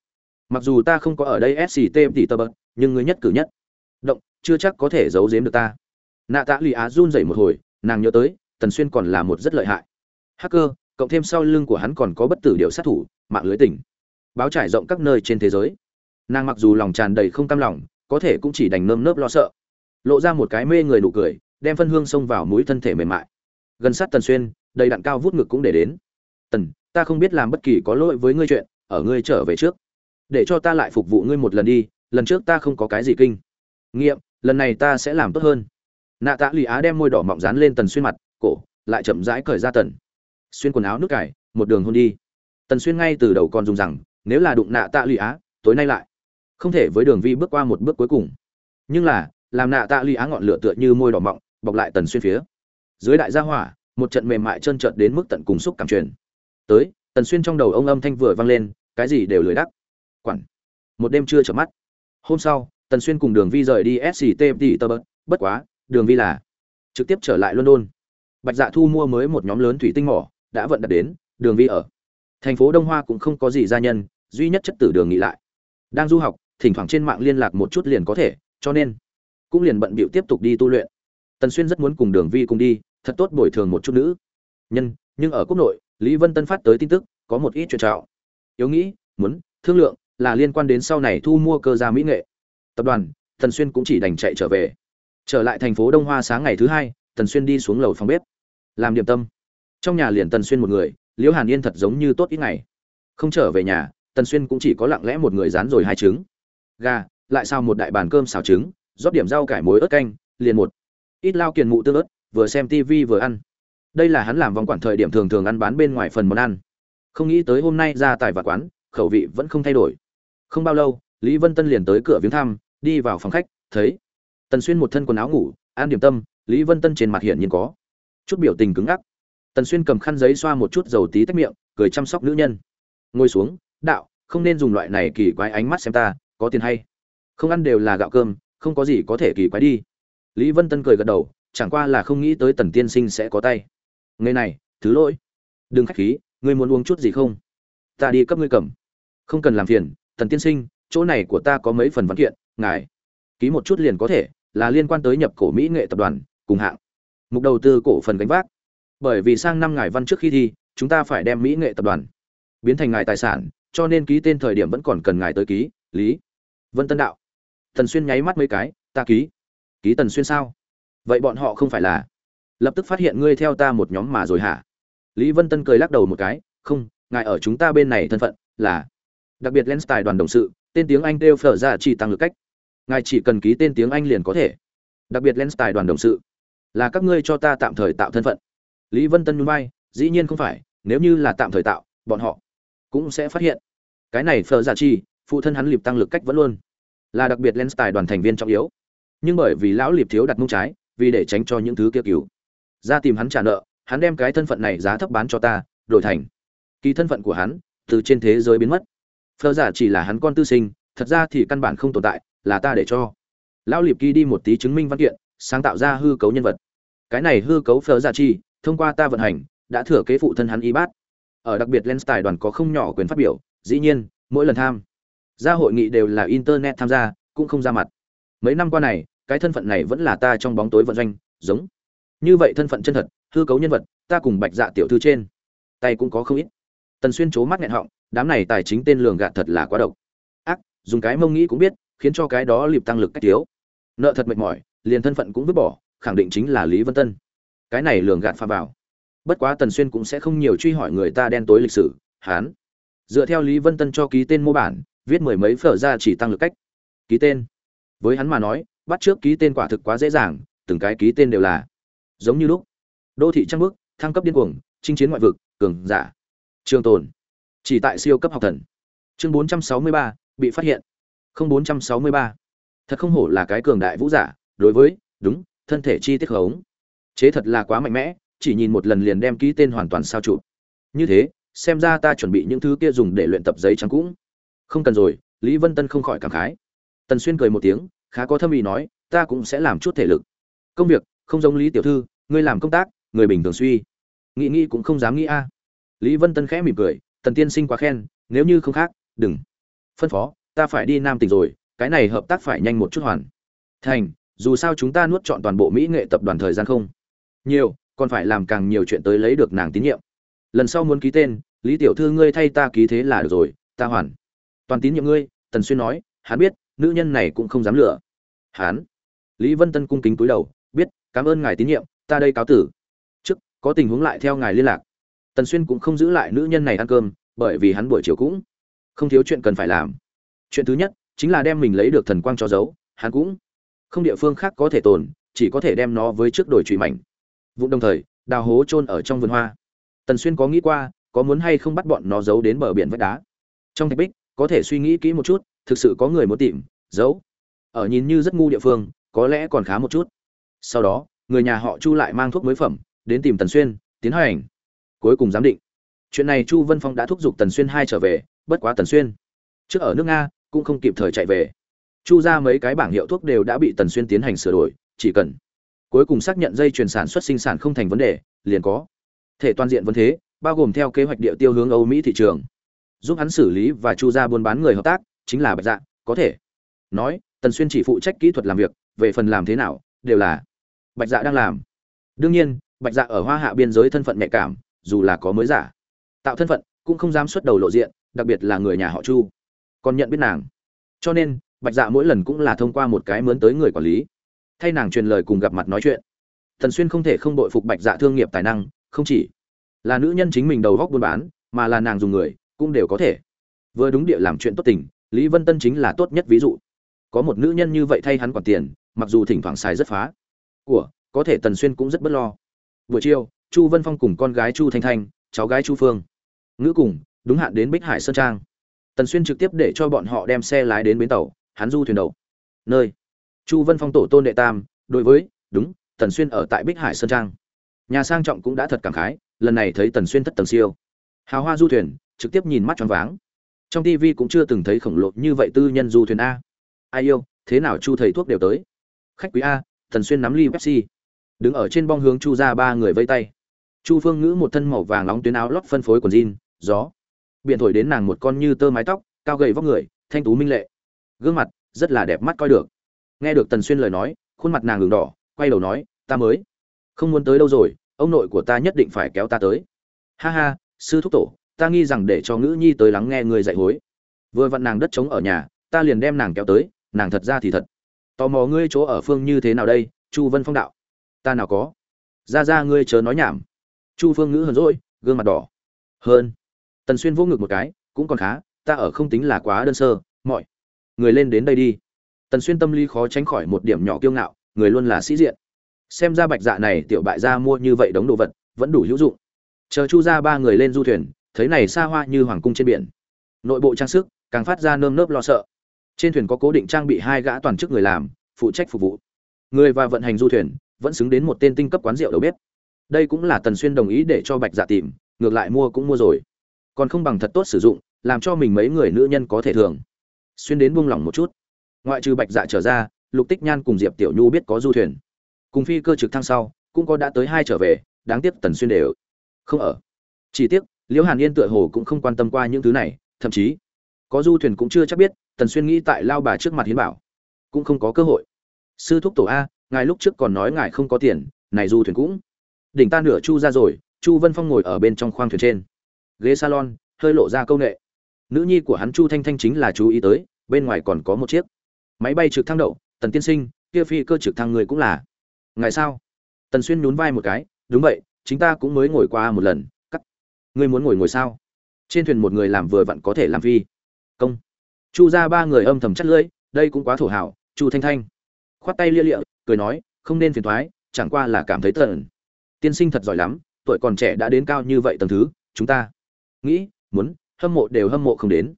mặc dù ta không có ở đây sct tỷ tơ bật nhưng ngươi nhất cử nhất động, chưa chắc có thể giấu giếm được ta. Nạ tạ lụy á run rẩy một hồi, nàng nhớ tới, tần xuyên còn là một rất lợi hại. Hacker, cộng thêm sau lưng của hắn còn có bất tử điệu sát thủ, mạng lưới tỉnh. Báo trải rộng các nơi trên thế giới. Nàng mặc dù lòng tràn đầy không cam lòng, có thể cũng chỉ đành nơm nớp lo sợ. Lộ ra một cái mê người nụ cười, đem phân hương xông vào mũi thân thể mềm mại. Gần sát tần xuyên, đầy đạn cao vút ngực cũng để đến. Tần, ta không biết làm bất kỳ có lỗi với ngươi chuyện, ở ngươi trở về trước. Để cho ta lại phục vụ ngươi một lần đi, lần trước ta không có cái gì kinh nghiệm, lần này ta sẽ làm tốt hơn. Nạ tạ lụy á đem môi đỏ mọng dán lên tần xuyên mặt, cổ, lại chậm rãi cởi ra tần. Xuyên quần áo nước cải một đường hôn đi. Tần xuyên ngay từ đầu còn dùng rằng, nếu là đụng nạ tạ lụy á, tối nay lại. Không thể với đường vi bước qua một bước cuối cùng. Nhưng là, làm nạ tạ lụy á ngọn lửa tựa như môi đỏ mọng, bọc lại tần xuyên phía. Dưới đại gia hỏa, một trận mềm mại trơn trợt đến mức tận cùng xúc cảm truyền. Tới, tần xuyên trong đầu ông âm thanh vừa vang lên, cái gì đều lười đắc. Quản. Một đêm chưa chợp mắt. Hôm sau tần xuyên cùng đường vi rời đi sct đi bớt bất quá, đường vi là trực tiếp trở lại london. Bạch dạ thu mua mới một nhóm lớn thủy tinh mỏ, đã vận đặt đến, đường vi ở. Thành phố đông hoa cũng không có gì gia nhân, duy nhất chất tử đường nghỉ lại. Đang du học, thỉnh thoảng trên mạng liên lạc một chút liền có thể, cho nên cũng liền bận bịu tiếp tục đi tu luyện. Tần xuyên rất muốn cùng đường vi cùng đi, thật tốt bồi thường một chút nữ. Nhân, nhưng ở quốc nội, lý vân tân phát tới tin tức, có một ít chuyện trạo. Yếu nghĩ, muốn, thương lượng, là liên quan đến sau này thu mua cơ gia mỹ nghệ tập đoàn, tần xuyên cũng chỉ đành chạy trở về. Trở lại thành phố đông hoa sáng ngày thứ hai, tần xuyên đi xuống lầu phòng bếp. Làm điểm tâm. Trong nhà liền tần xuyên một người, liễu hàn yên thật giống như tốt ít ngày. Không trở về nhà, tần xuyên cũng chỉ có lặng lẽ một người rán rồi hai trứng. Gà, lại sao một đại bàn cơm xào trứng, rót điểm rau cải muối ớt canh, liền một. Ít lao kiền mụ tương ớt, vừa xem tivi vừa ăn. Đây là hắn làm vòng quản thời điểm thường thường ăn bán bên ngoài phần món ăn. Không nghĩ tới hôm nay ra tài vặt quán, khẩu vị vẫn không thay đổi. Không bao lâu lý vân tân liền tới cửa viếng thăm, đi vào phòng khách, thấy tần xuyên một thân quần áo ngủ, an điểm tâm, lý vân tân trên mặt hiển nhiên có chút biểu tình cứng ngắc. Tần xuyên cầm khăn giấy xoa một chút dầu tí tách miệng, cười chăm sóc nữ nhân. Ngồi xuống, đạo, không nên dùng loại này kỳ quái ánh mắt xem ta, có tiền hay? Không ăn đều là gạo cơm, không có gì có thể kỳ quái đi. Lý vân tân cười gật đầu, chẳng qua là không nghĩ tới tần tiên sinh sẽ có tay. Ngày này, thứ lỗi. Đừng khách khí, ngươi muốn uống chút gì không? Ta đi cấp ngươi cầm. Không cần làm phiền, tần tiên sinh chỗ này của ta có mấy phần văn kiện, ngài ký một chút liền có thể, là liên quan tới nhập cổ mỹ nghệ tập đoàn, cùng hạng. Mục đầu tư cổ phần gánh vác. Bởi vì sang năm ngài văn trước khi thi, chúng ta phải đem mỹ nghệ tập đoàn biến thành ngài tài sản, cho nên ký tên thời điểm vẫn còn cần ngài tới ký, lý vân tân đạo. Tần xuyên nháy mắt mấy cái, ta ký. Ký tần xuyên sao? Vậy bọn họ không phải là lập tức phát hiện ngươi theo ta một nhóm mà rồi hả? Lý vân tân cười lắc đầu một cái, không, ngài ở chúng ta bên này thân phận là đặc biệt lens tài đoàn đồng sự tên tiếng anh kêu phở ra chỉ tăng lực cách. Ngài chỉ cần ký tên tiếng anh liền có thể. Đặc biệt lens tài đoàn đồng sự. Là các ngươi cho ta tạm thời tạo thân phận. Lý vân tân nhún vai, dĩ nhiên không phải, nếu như là tạm thời tạo, bọn họ cũng sẽ phát hiện. Cái này phở ra chi phụ thân hắn liệp tăng lực cách vẫn luôn là đặc biệt lens tài đoàn thành viên trọng yếu. Nhưng bởi vì lão liệp thiếu đặt mông trái, vì để tránh cho những thứ kia cứu ra tìm hắn trả nợ, hắn đem cái thân phận này giá thấp bán cho ta, đổi thành. Kỳ thân phận của hắn, từ trên thế giới biến mất phơ giả chỉ là hắn con tư sinh, thật ra thì căn bản không tồn tại, là ta để cho. Lão liệp kỳ đi một tí chứng minh văn kiện, sáng tạo ra hư cấu nhân vật. Cái này hư cấu phơ giả chi thông qua ta vận hành, đã thừa kế phụ thân hắn y bát. Ở đặc biệt lens tài đoàn có không nhỏ quyền phát biểu, dĩ nhiên, mỗi lần tham gia hội nghị đều là internet tham gia, cũng không ra mặt. Mấy năm qua này, cái thân phận này vẫn là ta trong bóng tối vận doanh, giống. Như vậy thân phận chân thật, hư cấu nhân vật, ta cùng bạch dạ tiểu thư trên, tay cũng có không ít tần xuyên c mắt nghẹn họng, đám này tài chính tên lường gạt thật là quá độc. Ác, dùng cái mông nghĩ cũng biết, khiến cho cái đó lịp tăng lực cách thiếu. Nợ thật mệt mỏi, liền thân phận cũng vứt bỏ, khẳng định chính là lý vân tân. Cái này lường gạt pha vào. Bất quá tần xuyên cũng sẽ không nhiều truy hỏi người ta đen tối lịch sử, hán. Dựa theo lý vân tân cho ký tên mô bản, viết mười mấy phở ra chỉ tăng lực cách. Ký tên. Với hắn mà nói, bắt trước ký tên quả thực quá dễ dàng, từng cái ký tên đều là. Giống như lúc, đô thị trăng bước thăng cấp điên cuồng, chinh chiến ngoại vực, cường giả trường tồn. Chỉ tại siêu cấp học thần. Chương 463, bị phát hiện. Không 463. thật không hổ là cái cường đại vũ giả đối với đúng thân thể chi tiết khống. Chế thật là quá mạnh mẽ chỉ nhìn một lần liền đem ký tên hoàn toàn sao chụp như thế xem ra ta chuẩn bị những thứ kia dùng để luyện tập giấy trắng cũng không cần rồi lý vân tân không khỏi cảm khái. Tần xuyên cười một tiếng khá có thâm ý nói ta cũng sẽ làm chút thể lực. Công việc không giống lý tiểu thư ngươi làm công tác người bình thường suy. Nghĩ nghĩ cũng không dám nghĩ a lý vân tân khẽ mỉm cười, tần tiên sinh quá khen, nếu như không khác, đừng. Phân phó, ta phải đi nam tỉnh rồi, cái này hợp tác phải nhanh một chút hoàn. Thành, dù sao chúng ta nuốt chọn toàn bộ mỹ nghệ tập đoàn thời gian không? Nhiều, còn phải làm càng nhiều chuyện tới lấy được nàng tín nhiệm. Lần sau muốn ký tên, lý tiểu thư ngươi thay ta ký thế là được rồi, ta hoàn. Toàn tín nhiệm ngươi, tần xuyên nói, hắn biết, nữ nhân này cũng không dám lựa hắn. Lý vân tân cung kính cúi đầu, biết, cảm ơn ngài tín nhiệm, ta đây cáo tử. Trước, có tình huống lại theo ngài liên lạc tần xuyên cũng không giữ lại nữ nhân này ăn cơm, bởi vì hắn buổi chiều cũng không thiếu chuyện cần phải làm. Chuyện thứ nhất, chính là đem mình lấy được thần quang cho giấu, hắn cũng không địa phương khác có thể tồn, chỉ có thể đem nó với trước đổi trụy mảnh. Vụ đồng thời, đào hố chôn ở trong vườn hoa. Tần xuyên có nghĩ qua, có muốn hay không bắt bọn nó giấu đến bờ biển vách đá. Trong thạch bích, có thể suy nghĩ kỹ một chút, thực sự có người muốn tìm, giấu. Ở nhìn như rất ngu địa phương, có lẽ còn khá một chút. Sau đó, người nhà họ chu lại mang thuốc mới phẩm, đến tìm tần xuyên, tiến hành cuối cùng giám định. Chuyện này chu vân phong đã thúc giục tần xuyên hai trở về, bất quá tần xuyên trước ở nước nga cũng không kịp thời chạy về. Chu ra mấy cái bảng hiệu thuốc đều đã bị tần xuyên tiến hành sửa đổi, chỉ cần cuối cùng xác nhận dây chuyển sản xuất sinh sản không thành vấn đề, liền có thể toàn diện vấn thế, bao gồm theo kế hoạch địa tiêu hướng âu mỹ thị trường. Giúp hắn xử lý và chu ra buôn bán người hợp tác, chính là bạch dạ có thể. Nói, tần xuyên chỉ phụ trách kỹ thuật làm việc, về phần làm thế nào, đều là bạch dạ đang làm. Đương nhiên, bạch dạ ở hoa hạ biên giới thân phận nhạy cảm dù là có mới giả. Tạo thân phận cũng không dám xuất đầu lộ diện, đặc biệt là người nhà họ chu. Còn nhận biết nàng. Cho nên, bạch dạ mỗi lần cũng là thông qua một cái mướn tới người quản lý. Thay nàng truyền lời cùng gặp mặt nói chuyện. Thần xuyên không thể không đội phục bạch dạ thương nghiệp tài năng, không chỉ là nữ nhân chính mình đầu góc buôn bán, mà là nàng dùng người, cũng đều có thể. Vừa đúng địa làm chuyện tốt tình, lý vân tân chính là tốt nhất ví dụ. Có một nữ nhân như vậy thay hắn quản tiền, mặc dù thỉnh thoảng xài rất phá. Của, có thể tần xuyên cũng rất bất lo. Buổi chiều chu vân phong cùng con gái chu thanh thanh, cháu gái chu phương. Ngữ cùng, đúng hạn đến bích hải sơn trang. Tần xuyên trực tiếp để cho bọn họ đem xe lái đến bến tàu, hắn du thuyền đầu. Nơi. Chu vân phong tổ tôn đệ tam, đối với, đúng, tần xuyên ở tại bích hải sơn trang. Nhà sang trọng cũng đã thật cảm khái, lần này thấy tần xuyên thất tầng siêu. Hào hoa du thuyền, trực tiếp nhìn mắt choáng váng. Trong tv cũng chưa từng thấy khổng lồ như vậy tư nhân du thuyền a. Ai yêu, thế nào chu thầy thuốc đều tới. Khách quý a, tần xuyên nắm ly pepsi. Đứng ở trên bong hướng chu ra ba người vây tay chu phương ngữ một thân màu vàng nóng tuyến áo lót phân phối quần jean, gió. Biển thổi đến nàng một con như tơ mái tóc, cao gầy vóc người, thanh tú minh lệ. Gương mặt, rất là đẹp mắt coi được. Nghe được tần xuyên lời nói, khuôn mặt nàng ngừng đỏ, quay đầu nói, ta mới không muốn tới đâu rồi, ông nội của ta nhất định phải kéo ta tới. Ha ha, sư thúc tổ, ta nghi rằng để cho ngữ nhi tới lắng nghe người dạy hối. Vừa vặn nàng đất trống ở nhà, ta liền đem nàng kéo tới, nàng thật ra thì thật. Tò mò ngươi chỗ ở phương như thế nào đây, chu vân phong đạo. Ta nào có. Ra ra, ngươi chớ nói nhảm chu phương ngữ hờn rỗi gương mặt đỏ. Hơn. Tần xuyên vỗ ngực một cái, cũng còn khá, ta ở không tính là quá đơn sơ, mọi người lên đến đây đi. Tần xuyên tâm lý khó tránh khỏi một điểm nhỏ kiêu ngạo, người luôn là sĩ diện. Xem ra bạch dạ này tiểu bại gia mua như vậy đống đồ vật, vẫn đủ hữu dụng. Chờ chu ra ba người lên du thuyền, thấy này xa hoa như hoàng cung trên biển. Nội bộ trang sức, càng phát ra nơm nớp lo sợ. Trên thuyền có cố định trang bị hai gã toàn chức người làm, phụ trách phục vụ. Người và vận hành du thuyền, vẫn xứng đến một tên tinh cấp quán rượu đầu bếp đây cũng là tần xuyên đồng ý để cho bạch dạ tìm, ngược lại mua cũng mua rồi. Còn không bằng thật tốt sử dụng, làm cho mình mấy người nữ nhân có thể thường. Xuyên đến buông lỏng một chút. Ngoại trừ bạch dạ trở ra, lục tích nhan cùng diệp tiểu nhu biết có du thuyền. Cùng phi cơ trực thăng sau, cũng có đã tới hai trở về, đáng tiếc tần xuyên đều không ở. Chỉ tiếc, liễu hàn yên tựa hồ cũng không quan tâm qua những thứ này, thậm chí có du thuyền cũng chưa chắc biết, tần xuyên nghĩ tại lao bà trước mặt hiến bảo, cũng không có cơ hội. Sư thúc tổ a, ngài lúc trước còn nói ngài không có tiền, này du thuyền cũng đỉnh ta nửa chu ra rồi, chu vân phong ngồi ở bên trong khoang thuyền trên. Ghế salon, hơi lộ ra câu ệ nữ nhi của hắn chu thanh thanh chính là chú ý tới, bên ngoài còn có một chiếc. Máy bay trực thăng đậu, tần tiên sinh, kia phi cơ trực thăng người cũng là. Ngày sao? Tần xuyên nhún vai một cái, đúng vậy, chính ta cũng mới ngồi qua một lần, cắt. Ngươi muốn ngồi ngồi sao? Trên thuyền một người làm vừa vặn có thể làm phi. Công. Chu ra ba người âm thầm chắt lưỡi, đây cũng quá thổ hảo, chu thanh thanh. Khoát tay lia lịa, cười nói, không nên phiền thoái, chẳng qua là cảm thấy tận tiên sinh thật giỏi lắm, tuổi còn trẻ đã đến cao như vậy tầng thứ, chúng ta nghĩ, muốn, hâm mộ đều hâm mộ không đến.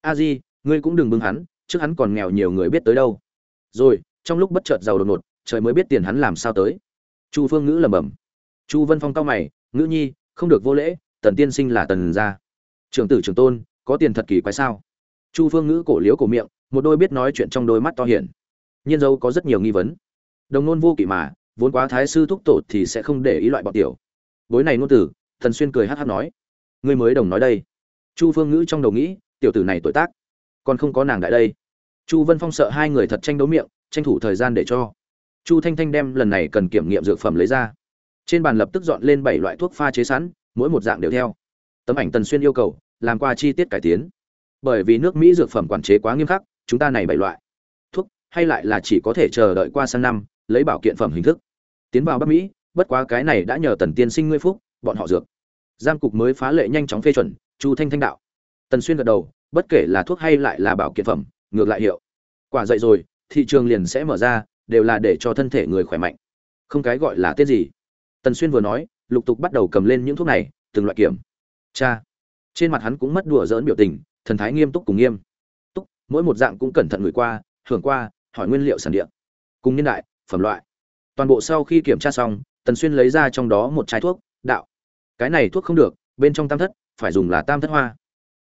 A di, ngươi cũng đừng bưng hắn, trước hắn còn nghèo nhiều người biết tới đâu. Rồi, trong lúc bất chợt giàu đột ngột, trời mới biết tiền hắn làm sao tới. Chu phương ngữ lẩm bẩm. Chu vân phong cao mày, ngữ nhi, không được vô lễ, tần tiên sinh là tần gia. Trưởng tử trưởng tôn, có tiền thật kỳ quái sao? Chu phương ngữ cổ liếu cổ miệng, một đôi biết nói chuyện trong đôi mắt to hiển nhiên dâu có rất nhiều nghi vấn. Đồng nôn vô kỵ mà vốn quá thái sư thúc tổ thì sẽ không để ý loại bọn tiểu. Bối này ngôn tử thần xuyên cười hát hát nói. Ngươi mới đồng nói đây. Chu phương ngữ trong đầu nghĩ, tiểu tử này tuổi tác, còn không có nàng đại đây. Chu vân phong sợ hai người thật tranh đấu miệng, tranh thủ thời gian để cho. Chu thanh thanh đem lần này cần kiểm nghiệm dược phẩm lấy ra. Trên bàn lập tức dọn lên bảy loại thuốc pha chế sẵn, mỗi một dạng đều theo. Tấm ảnh tần xuyên yêu cầu, làm qua chi tiết cải tiến. Bởi vì nước mỹ dược phẩm quản chế quá nghiêm khắc, chúng ta này bảy loại. Thuốc, hay lại là chỉ có thể chờ đợi qua sang năm, lấy bảo kiện phẩm hình thức tiến vào bắc mỹ, bất quá cái này đã nhờ tần tiên sinh ngươi phúc, bọn họ dược. Giam cục mới phá lệ nhanh chóng phê chuẩn, chu thanh thanh đạo. Tần xuyên gật đầu, bất kể là thuốc hay lại là bảo kiện phẩm, ngược lại hiệu. Quả dậy rồi, thị trường liền sẽ mở ra, đều là để cho thân thể người khỏe mạnh. Không cái gọi là tên gì. Tần xuyên vừa nói, lục tục bắt đầu cầm lên những thuốc này, từng loại kiểm. Cha. Trên mặt hắn cũng mất đùa dỡn biểu tình, thần thái nghiêm túc cùng nghiêm. Túc, mỗi một dạng cũng cẩn thận người qua hưởng qua, hỏi nguyên liệu sản địa. Cùng niên đại, phẩm loại toàn bộ sau khi kiểm tra xong, tần xuyên lấy ra trong đó một chai thuốc, đạo, cái này thuốc không được, bên trong tam thất, phải dùng là tam thất hoa.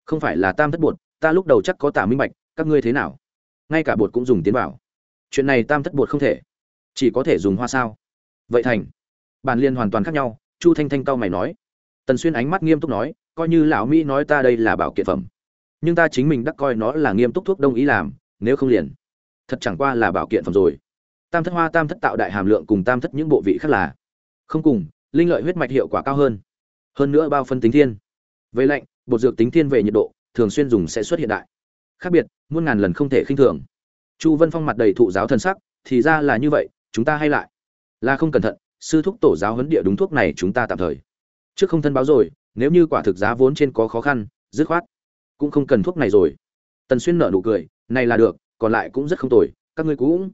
Không phải là tam thất bột, ta lúc đầu chắc có tả minh bạch, các ngươi thế nào? Ngay cả bột cũng dùng tiến vào. Chuyện này tam thất bột không thể. Chỉ có thể dùng hoa sao? Vậy thành. Bản liên hoàn toàn khác nhau, chu thanh thanh cao mày nói. Tần xuyên ánh mắt nghiêm túc nói, coi như lão mỹ nói ta đây là bảo kiện phẩm, nhưng ta chính mình đắc coi nó là nghiêm túc thuốc đông ý làm, nếu không liền, thật chẳng qua là bảo kiện phẩm rồi tam thất hoa, tam thất tạo đại hàm lượng cùng tam thất những bộ vị khác là không cùng, linh lợi huyết mạch hiệu quả cao hơn. Hơn nữa bao phân tính thiên. Với lạnh, bột dược tính thiên về nhiệt độ, thường xuyên dùng sẽ xuất hiện đại. Khác biệt, muôn ngàn lần không thể khinh thường. Chu vân phong mặt đầy thụ giáo thân sắc, thì ra là như vậy, chúng ta hay lại. Là không cẩn thận, sư thúc tổ giáo huấn địa đúng thuốc này chúng ta tạm thời. Trước không thân báo rồi, nếu như quả thực giá vốn trên có khó khăn, dứt khoát. Cũng không cần thuốc này rồi. Tần xuyên nở nụ cười, này là được, còn lại cũng rất không tồi, các ngươi cũng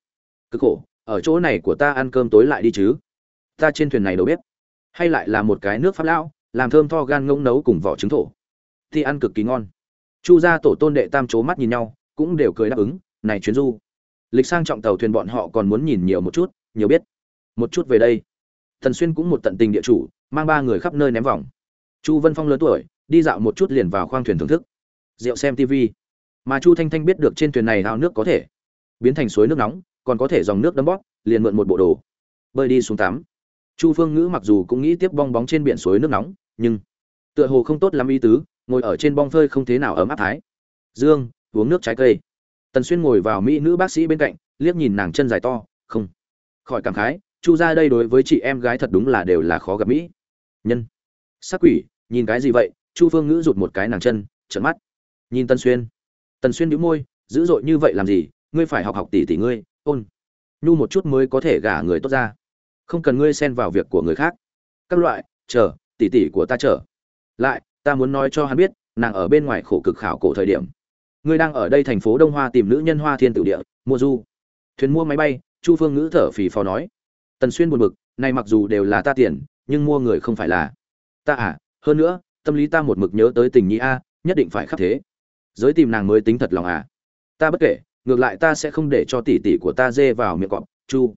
cực khổ ở chỗ này của ta ăn cơm tối lại đi chứ. Ta trên thuyền này đâu biết. Hay lại là một cái nước pháp lão, làm thơm tho gan ngỗng nấu cùng vỏ trứng thổ. Thì ăn cực kỳ ngon. Chu gia tổ tôn đệ tam chố mắt nhìn nhau, cũng đều cười đáp ứng, này chuyến du, lịch sang trọng tàu thuyền bọn họ còn muốn nhìn nhiều một chút, nhiều biết. Một chút về đây. Thần xuyên cũng một tận tình địa chủ, mang ba người khắp nơi ném vòng. Chu vân phong lớn tuổi, đi dạo một chút liền vào khoang thuyền thưởng thức. Rượu xem tv mà chu thanh thanh biết được trên thuyền này ao nước có thể biến thành suối nước nóng còn có thể dòng nước đấm bóp, liền mượn một bộ đồ. Bơi đi xuống tắm. Chu phương ngữ mặc dù cũng nghĩ tiếp bong bóng trên biển suối nước nóng, nhưng tựa hồ không tốt lắm ý tứ, ngồi ở trên bong phơi không thế nào ấm áp thái. Dương, uống nước trái cây. Tần xuyên ngồi vào mỹ nữ bác sĩ bên cạnh, liếc nhìn nàng chân dài to, không khỏi cảm khái, chu ra đây đối với chị em gái thật đúng là đều là khó gặp mỹ. Nhân. Sắc quỷ, nhìn cái gì vậy? Chu phương ngữ rụt một cái nàng chân, trợn mắt. Nhìn tần xuyên. Tần xuyên đĩu môi, dữ dội như vậy làm gì? Ngươi phải học học tỷ tỷ ngươi ôn. Nhu một chút mới có thể gả người tốt ra. Không cần ngươi xen vào việc của người khác. Các loại, chờ, tỷ tỷ của ta chờ. Lại, ta muốn nói cho hắn biết, nàng ở bên ngoài khổ cực khảo cổ thời điểm. Ngươi đang ở đây thành phố đông hoa tìm nữ nhân hoa thiên tử địa, mua du. Thuyền mua máy bay, chu phương ngữ thở phì phò nói. Tần xuyên buồn bực, này mặc dù đều là ta tiền, nhưng mua người không phải là ta à. Hơn nữa, tâm lý ta một mực nhớ tới tình nhi a, nhất định phải khắc thế. Giới tìm nàng mới tính thật lòng à. Ta bất kể ngược lại ta sẽ không để cho tỷ tỷ của ta dê vào miệng cọp, chu.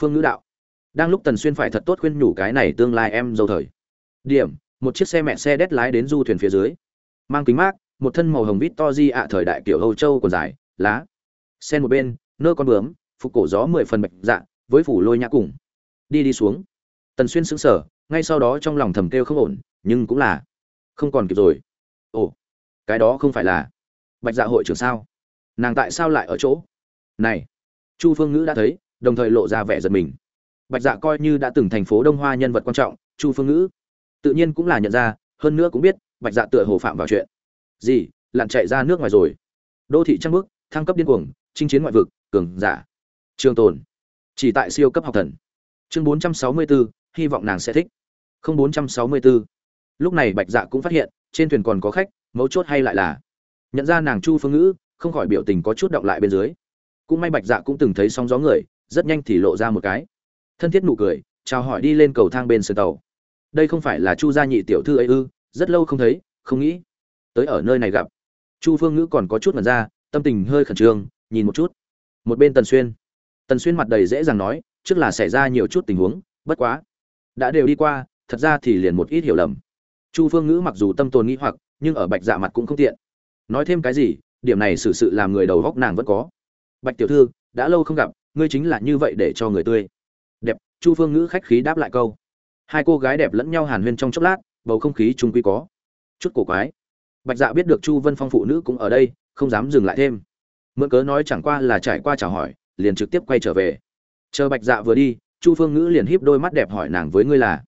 Phương ngữ đạo. Đang lúc tần xuyên phải thật tốt khuyên nhủ cái này tương lai em dâu thời. Điểm, một chiếc xe mẹ xe đét lái đến du thuyền phía dưới. Mang kính mát, một thân màu hồng vít to di ạ thời đại kiểu hầu châu còn dài, lá. Sen một bên, nơ con bướm, phục cổ gió mười phần bạch dạ với phủ lôi nhã cùng. Đi đi xuống. Tần xuyên sững sờ, ngay sau đó trong lòng thầm kêu không ổn, nhưng cũng là không còn kịp rồi. Ồ, cái đó không phải là bạch dạ hội trưởng sao? Nàng tại sao lại ở chỗ? Này chu phương ngữ đã thấy đồng thời lộ ra vẻ giật mình. Bạch dạ coi như đã từng thành phố đông hoa nhân vật quan trọng chu phương ngữ tự nhiên cũng là nhận ra hơn nữa cũng biết bạch dạ tựa hồ phạm vào chuyện. Gì lặn chạy ra nước ngoài rồi? Đô thị trăng bước thăng cấp điên cuồng chinh chiến ngoại vực cường giả. Trường tồn. Chỉ tại siêu cấp học thần. Chương 464, hy vọng nàng sẽ thích. Không 464. lúc này bạch dạ cũng phát hiện trên thuyền còn có khách mấu chốt hay lại là. Nhận ra nàng chu phương ngữ không khỏi biểu tình có chút động lại bên dưới. Cũng may bạch dạ cũng từng thấy sóng gió người, rất nhanh thì lộ ra một cái. Thân thiết nụ cười, chào hỏi đi lên cầu thang bên sân tàu. Đây không phải là chu gia nhị tiểu thư ấy ư? Rất lâu không thấy, không nghĩ tới ở nơi này gặp. Chu phương ngữ còn có chút mật ra, tâm tình hơi khẩn trương, nhìn một chút. Một bên tần xuyên. Tần xuyên mặt đầy dễ dàng nói, trước là xảy ra nhiều chút tình huống, bất quá. Đã đều đi qua, thật ra thì liền một ít hiểu lầm. Chu phương ngữ mặc dù tâm tồn nghĩ hoặc, nhưng ở bạch dạ mặt cũng không tiện. Nói thêm cái gì điểm này xử sự làm người đầu góc nàng vẫn có. Bạch tiểu thư, đã lâu không gặp, ngươi chính là như vậy để cho người tươi. Đẹp, chu phương ngữ khách khí đáp lại câu. Hai cô gái đẹp lẫn nhau hàn huyên trong chốc lát, bầu không khí chung quy có. Chút cổ quái. Bạch dạ biết được chu vân phong phụ nữ cũng ở đây, không dám dừng lại thêm. Mượn cớ nói chẳng qua là trải qua chào hỏi, liền trực tiếp quay trở về. Chờ bạch dạ vừa đi, chu phương ngữ liền híp đôi mắt đẹp hỏi nàng với ngươi là,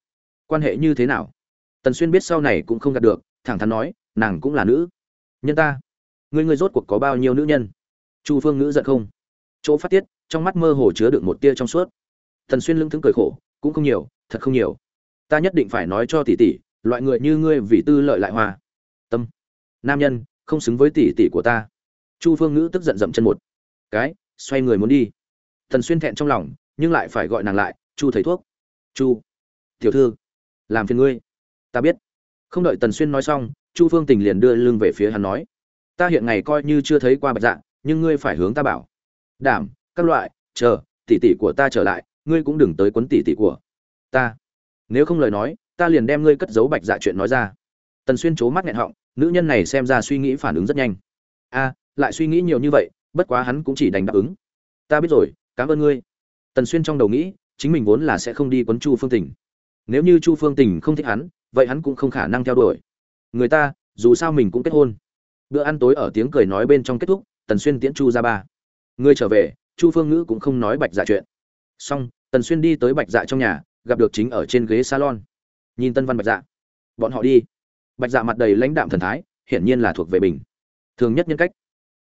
quan hệ như thế nào? Tần xuyên biết sau này cũng không gạt được, thẳng thắn nói, nàng cũng là nữ. Nhân ta ngươi ngươi rốt cuộc có bao nhiêu nữ nhân? Chu phương ngữ giận không? Chỗ phát tiết, trong mắt mơ hồ chứa được một tia trong suốt. Tần xuyên lưng thững cười khổ, cũng không nhiều, thật không nhiều. Ta nhất định phải nói cho tỷ tỷ, loại người như ngươi vì tư lợi lại hòa. Tâm. Nam nhân, không xứng với tỷ tỷ của ta. Chu phương ngữ tức giận dậm chân một. Cái, xoay người muốn đi. Tần xuyên thẹn trong lòng, nhưng lại phải gọi nàng lại, chu thầy thuốc. Chu, tiểu thư, làm phiền ngươi. Ta biết. Không đợi tần xuyên nói xong, chu phương tình liền đưa lưng về phía hắn nói ta hiện ngày coi như chưa thấy qua bạch dạ nhưng ngươi phải hướng ta bảo. Đảm, các loại, chờ, tỷ tỷ của ta trở lại, ngươi cũng đừng tới quấn tỷ tỷ của ta. Nếu không lời nói, ta liền đem ngươi cất giấu bạch dạ chuyện nói ra. Tần xuyên c mắt nghẹn họng, nữ nhân này xem ra suy nghĩ phản ứng rất nhanh. A, lại suy nghĩ nhiều như vậy, bất quá hắn cũng chỉ đành đáp ứng. Ta biết rồi, cảm ơn ngươi. Tần xuyên trong đầu nghĩ, chính mình vốn là sẽ không đi quấn chu phương tình. Nếu như chu phương tình không thích hắn, vậy hắn cũng không khả năng theo đuổi. Người ta, dù sao mình cũng kết hôn bữa ăn tối ở tiếng cười nói bên trong kết thúc, tần xuyên tiễn chu ra ba. Ngươi trở về, chu phương ngữ cũng không nói bạch dạ chuyện. Xong, tần xuyên đi tới bạch dạ trong nhà, gặp được chính ở trên ghế salon. Nhìn tân văn bạch dạ. Bọn họ đi. Bạch dạ mặt đầy lãnh đạm thần thái, hiển nhiên là thuộc về bình thường nhất nhân cách.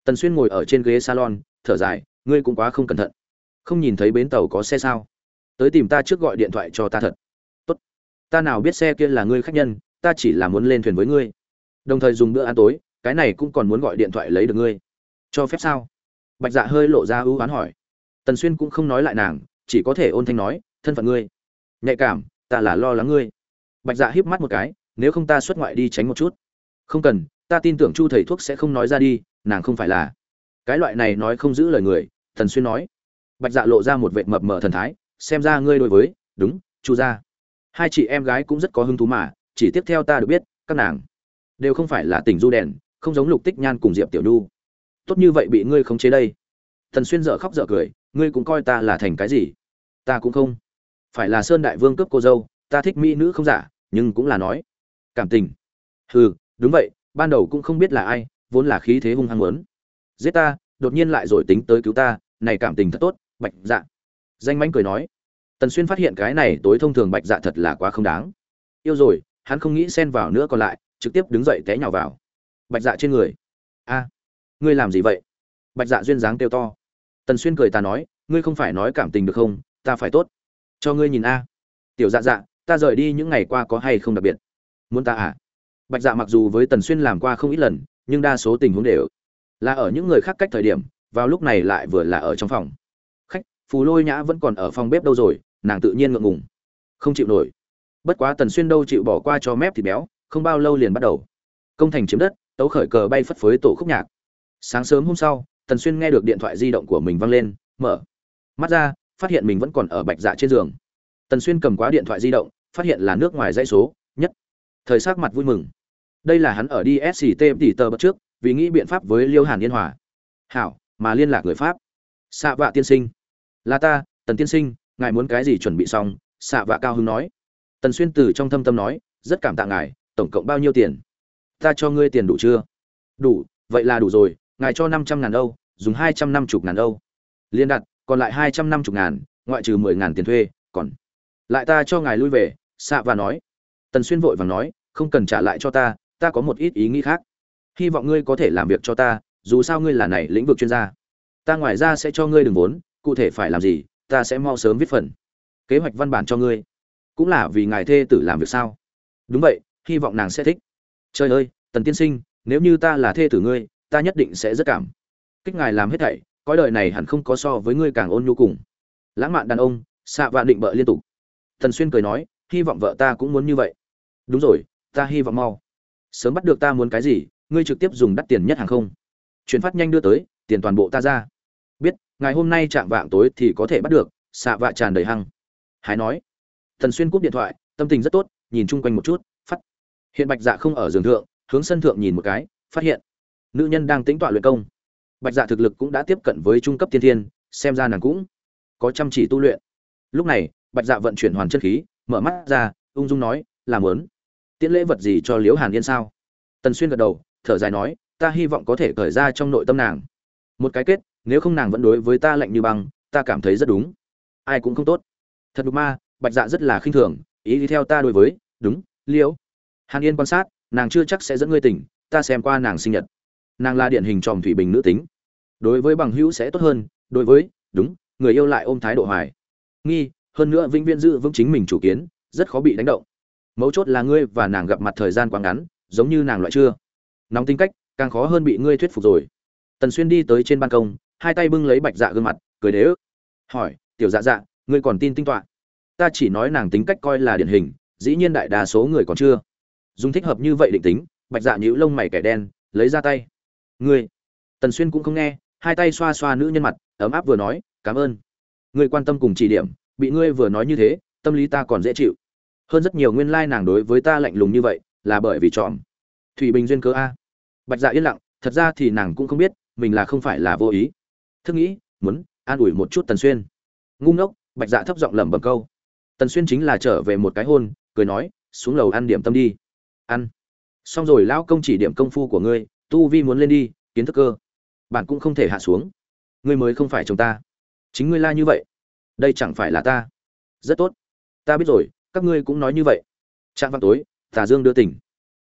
Tần xuyên ngồi ở trên ghế salon, thở dài, ngươi cũng quá không cẩn thận. Không nhìn thấy bến tàu có xe sao? Tới tìm ta trước gọi điện thoại cho ta thật. Tốt. Ta nào biết xe kia là ngươi khách nhân, ta chỉ là muốn lên thuyền với ngươi. Đồng thời dùng bữa ăn tối cái này cũng còn muốn gọi điện thoại lấy được ngươi. Cho phép sao? Bạch dạ hơi lộ ra ưu oán hỏi. Tần xuyên cũng không nói lại nàng, chỉ có thể ôn thanh nói, thân phận ngươi, nhạy cảm, ta là lo lắng ngươi. Bạch dạ híp mắt một cái, nếu không ta xuất ngoại đi tránh một chút. Không cần, ta tin tưởng chu thầy thuốc sẽ không nói ra đi, nàng không phải là. Cái loại này nói không giữ lời người, tần xuyên nói. Bạch dạ lộ ra một vệ mập mờ thần thái, xem ra ngươi đối với, đúng, chu gia. Hai chị em gái cũng rất có hứng thú mà, chỉ tiếp theo ta được biết, các nàng đều không phải là tỉnh du đèn không giống lục tích nhan cùng diệp tiểu nhu. Tốt như vậy bị ngươi khống chế đây. Thần xuyên dở khóc dở cười, ngươi cũng coi ta là thành cái gì? Ta cũng không. Phải là sơn đại vương cướp cô dâu, ta thích mỹ nữ không giả, nhưng cũng là nói. Cảm tình. Hừ, đúng vậy, ban đầu cũng không biết là ai, vốn là khí thế hung hăng muốn. Giết ta, đột nhiên lại rồi tính tới cứu ta, này cảm tình thật tốt, bạch dạ. Danh mánh cười nói. Tần xuyên phát hiện cái này tối thông thường bạch dạ thật là quá không đáng. Yêu rồi, hắn không nghĩ xen vào nữa còn lại, trực tiếp đứng dậy té nhào vào bạch dạ trên người. A, ngươi làm gì vậy? Bạch dạ duyên dáng kêu to. Tần xuyên cười ta nói, ngươi không phải nói cảm tình được không? Ta phải tốt. Cho ngươi nhìn a. Tiểu dạ dạ ta rời đi những ngày qua có hay không đặc biệt? Muốn ta à? Bạch dạ mặc dù với tần xuyên làm qua không ít lần, nhưng đa số tình huống đều là ở những người khác cách thời điểm, vào lúc này lại vừa là ở trong phòng. Khách, phù lôi nhã vẫn còn ở phòng bếp đâu rồi, nàng tự nhiên ngượng ngùng. Không chịu nổi. Bất quá tần xuyên đâu chịu bỏ qua cho mép thịt béo, không bao lâu liền bắt đầu. Công thành chiếm đất tấu khởi cờ bay phất phới tổ khúc nhạc. Sáng sớm hôm sau, tần xuyên nghe được điện thoại di động của mình văng lên, mở mắt ra, phát hiện mình vẫn còn ở bạch dạ trên giường. Tần xuyên cầm quá điện thoại di động, phát hiện là nước ngoài dãy số, nhất. Thời sắc mặt vui mừng. Đây là hắn ở đi sct tỷ tờ bất trước, vì nghĩ biện pháp với liêu hàn yên hòa. Hảo, mà liên lạc người pháp. Xạ vạ tiên sinh. Là ta, tần tiên sinh, ngài muốn cái gì chuẩn bị xong? Xạ vạ cao hưng nói. Tần xuyên từ trong thâm tâm nói, rất cảm tạ ngài, tổng cộng bao nhiêu tiền? Ta cho ngươi tiền đủ chưa? Đủ, vậy là đủ rồi, ngài cho năm trăm ngàn âu, dùng hai trăm năm mươi ngàn âu. Liên đặt, còn lại hai trăm năm mươi ngàn, ngoại trừ mười ngàn tiền thuê, còn. Lại ta cho ngài lui về xạ và nói. Tần xuyên vội vàng nói, không cần trả lại cho ta ta có một ít ý nghĩ khác. Hy vọng ngươi có thể làm việc cho ta, dù sao ngươi là này lĩnh vực chuyên gia. Ta ngoài ra sẽ cho ngươi đường vốn, cụ thể phải làm gì, ta sẽ mau sớm viết phần. Kế hoạch văn bản cho ngươi. Cũng là vì ngài thê tử làm việc sao? Đúng vậy, hy vọng nàng sẽ thích trời ơi, tần tiên sinh, nếu như ta là thê tử ngươi, ta nhất định sẽ rất cảm kích ngài làm hết thảy, cõi đời này hẳn không có so với ngươi càng ôn nhu cùng. Lãng mạn đàn ông, xạ vạn định bợ liên tục. Tần xuyên cười nói, hy vọng vợ ta cũng muốn như vậy. Đúng rồi, ta hy vọng mau. Sớm bắt được ta muốn cái gì, ngươi trực tiếp dùng đắt tiền nhất hàng không? Chuyển phát nhanh đưa tới, tiền toàn bộ ta ra. Biết, ngày hôm nay chạm vạng tối thì có thể bắt được, xạ vạ tràn đầy hăng. Hái nói. Thần xuyên cúp điện thoại, tâm tình rất tốt, nhìn chung quanh một chút hiện bạch dạ không ở giường thượng, hướng sân thượng nhìn một cái, phát hiện nữ nhân đang tính tọa luyện công. Bạch dạ thực lực cũng đã tiếp cận với trung cấp tiên thiên, xem ra nàng cũng có chăm chỉ tu luyện. Lúc này, bạch dạ vận chuyển hoàn chân khí, mở mắt ra, ung dung nói làm lớn tiễn lễ vật gì cho liễu hàn yên sao? Tần xuyên gật đầu, thở dài nói, ta hy vọng có thể cởi ra trong nội tâm nàng. Một cái kết, nếu không nàng vẫn đối với ta lạnh như băng, ta cảm thấy rất đúng. Ai cũng không tốt. Thật đúng ma, bạch dạ rất là khinh thường, ý đi theo ta đối với, đúng, liễu hàn yên quan sát, nàng chưa chắc sẽ dẫn ngươi tỉnh, ta xem qua nàng sinh nhật. Nàng là điển hình tròm thủy bình nữ tính. Đối với bằng hữu sẽ tốt hơn, đối với, đúng, người yêu lại ôm thái độ hoài. Nghi, hơn nữa vĩnh viễn giữ vững chính mình chủ kiến, rất khó bị đánh động. Mấu chốt là ngươi và nàng gặp mặt thời gian quá ngắn, giống như nàng loại chưa? Nóng tính cách, càng khó hơn bị ngươi thuyết phục rồi. Tần xuyên đi tới trên ban công, hai tay bưng lấy bạch dạ gương mặt, cười đế ức. Hỏi, tiểu dạ dạ ngươi còn tin tinh toán ta chỉ nói nàng tính cách coi là điển hình, dĩ nhiên đại đa số người còn chưa dùng thích hợp như vậy định tính, bạch dạ nhíu lông mày kẻ đen, lấy ra tay. Ngươi? Tần xuyên cũng không nghe, hai tay xoa xoa nữ nhân mặt, ấm áp vừa nói, cảm ơn. Ngươi quan tâm cùng chỉ điểm, bị ngươi vừa nói như thế, tâm lý ta còn dễ chịu. Hơn rất nhiều nguyên lai nàng đối với ta lạnh lùng như vậy, là bởi vì trọn thủy bình duyên cớ a. Bạch dạ yên lặng, thật ra thì nàng cũng không biết, mình là không phải là vô ý. Thức nghĩ, muốn an ủi một chút tần xuyên. Ngu ngốc, bạch dạ thấp giọng lẩm bẩm câu. Tần xuyên chính là trở về một cái hôn, cười nói, xuống lầu ăn điểm tâm đi ăn. Xong rồi lão công chỉ điểm công phu của ngươi, tu vi muốn lên đi, kiến thức cơ. Bạn cũng không thể hạ xuống. Ngươi mới không phải chồng ta. Chính ngươi la như vậy, đây chẳng phải là ta. Rất tốt. Ta biết rồi, các ngươi cũng nói như vậy. Trạng văn tối, tà dương đưa tỉnh.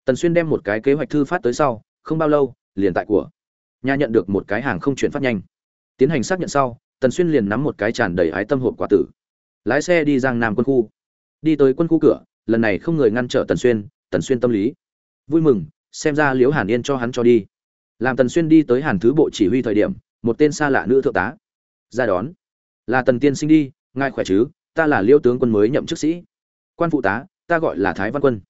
Tần xuyên đem một cái kế hoạch thư phát tới sau, không bao lâu, liền tại của nhà nhận được một cái hàng không chuyển phát nhanh. Tiến hành xác nhận sau, tần xuyên liền nắm một cái tràn đầy ái tâm hộp quả tử. Lái xe đi giang nam quân khu. Đi tới quân khu cửa, lần này không người ngăn trở tần xuyên tần xuyên tâm lý. Vui mừng, xem ra liễu hàn yên cho hắn cho đi. Làm tần xuyên đi tới hàn thứ bộ chỉ huy thời điểm, một tên xa lạ nữ thượng tá. Ra đón. Là tần tiên sinh đi, ngài khỏe chứ? Ta là liêu tướng quân mới nhậm chức sĩ. Quan phụ tá, ta gọi là thái văn quân.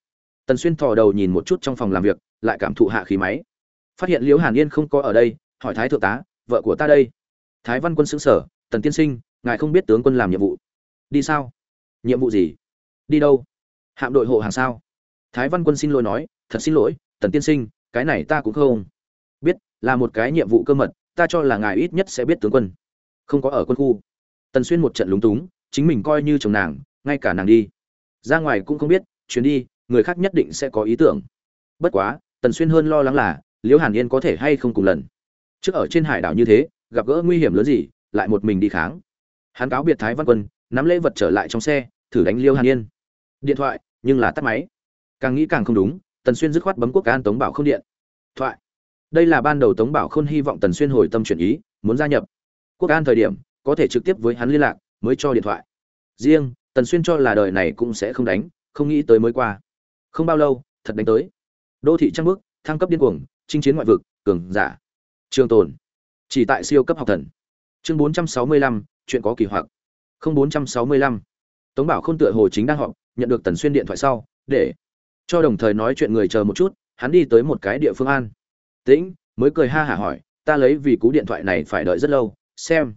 Tần xuyên thò đầu nhìn một chút trong phòng làm việc, lại cảm thụ hạ khí máy. Phát hiện liễu hàn yên không có ở đây, hỏi thái thượng tá, vợ của ta đây? Thái văn quân xứng sở tần tiên sinh, ngài không biết tướng quân làm nhiệm vụ. Đi sao? Nhiệm vụ gì? Đi đâu? Hạm đội hộ hàng sao? Thái văn quân xin lỗi nói, thật xin lỗi, tần tiên sinh, cái này ta cũng không biết, là một cái nhiệm vụ cơ mật, ta cho là ngài ít nhất sẽ biết tướng quân. Không có ở quân khu. Tần xuyên một trận lúng túng, chính mình coi như chồng nàng, ngay cả nàng đi. Ra ngoài cũng không biết, chuyến đi, người khác nhất định sẽ có ý tưởng. Bất quá, tần xuyên hơn lo lắng là, liễu hàn yên có thể hay không cùng lần. Trước ở trên hải đảo như thế, gặp gỡ nguy hiểm lớn gì, lại một mình đi kháng. Hắn cáo biệt thái văn quân, nắm lễ vật trở lại trong xe, thử đánh liêu hàn yên. Điện thoại, nhưng là tắt máy càng nghĩ càng không đúng tần xuyên dứt khoát bấm quốc an tống bảo không điện. Thoại. Đây là ban đầu tống bảo khôn hy vọng tần xuyên hồi tâm chuyển ý muốn gia nhập. Quốc an thời điểm có thể trực tiếp với hắn liên lạc mới cho điện thoại. Riêng tần xuyên cho là đời này cũng sẽ không đánh không nghĩ tới mới qua. Không bao lâu thật đánh tới. Đô thị trăng bước thăng cấp điên cuồng chinh chiến ngoại vực cường giả. Trường tồn. Chỉ tại siêu cấp học thần. Chương 465, chuyện có kỳ hoặc. Không 465. tống bảo khôn tựa hồ chính đang họp nhận được tần xuyên điện thoại sau để cho đồng thời nói chuyện người chờ một chút, hắn đi tới một cái địa phương an. Tĩnh, mới cười ha hả hỏi, ta lấy vì cú điện thoại này phải đợi rất lâu, xem.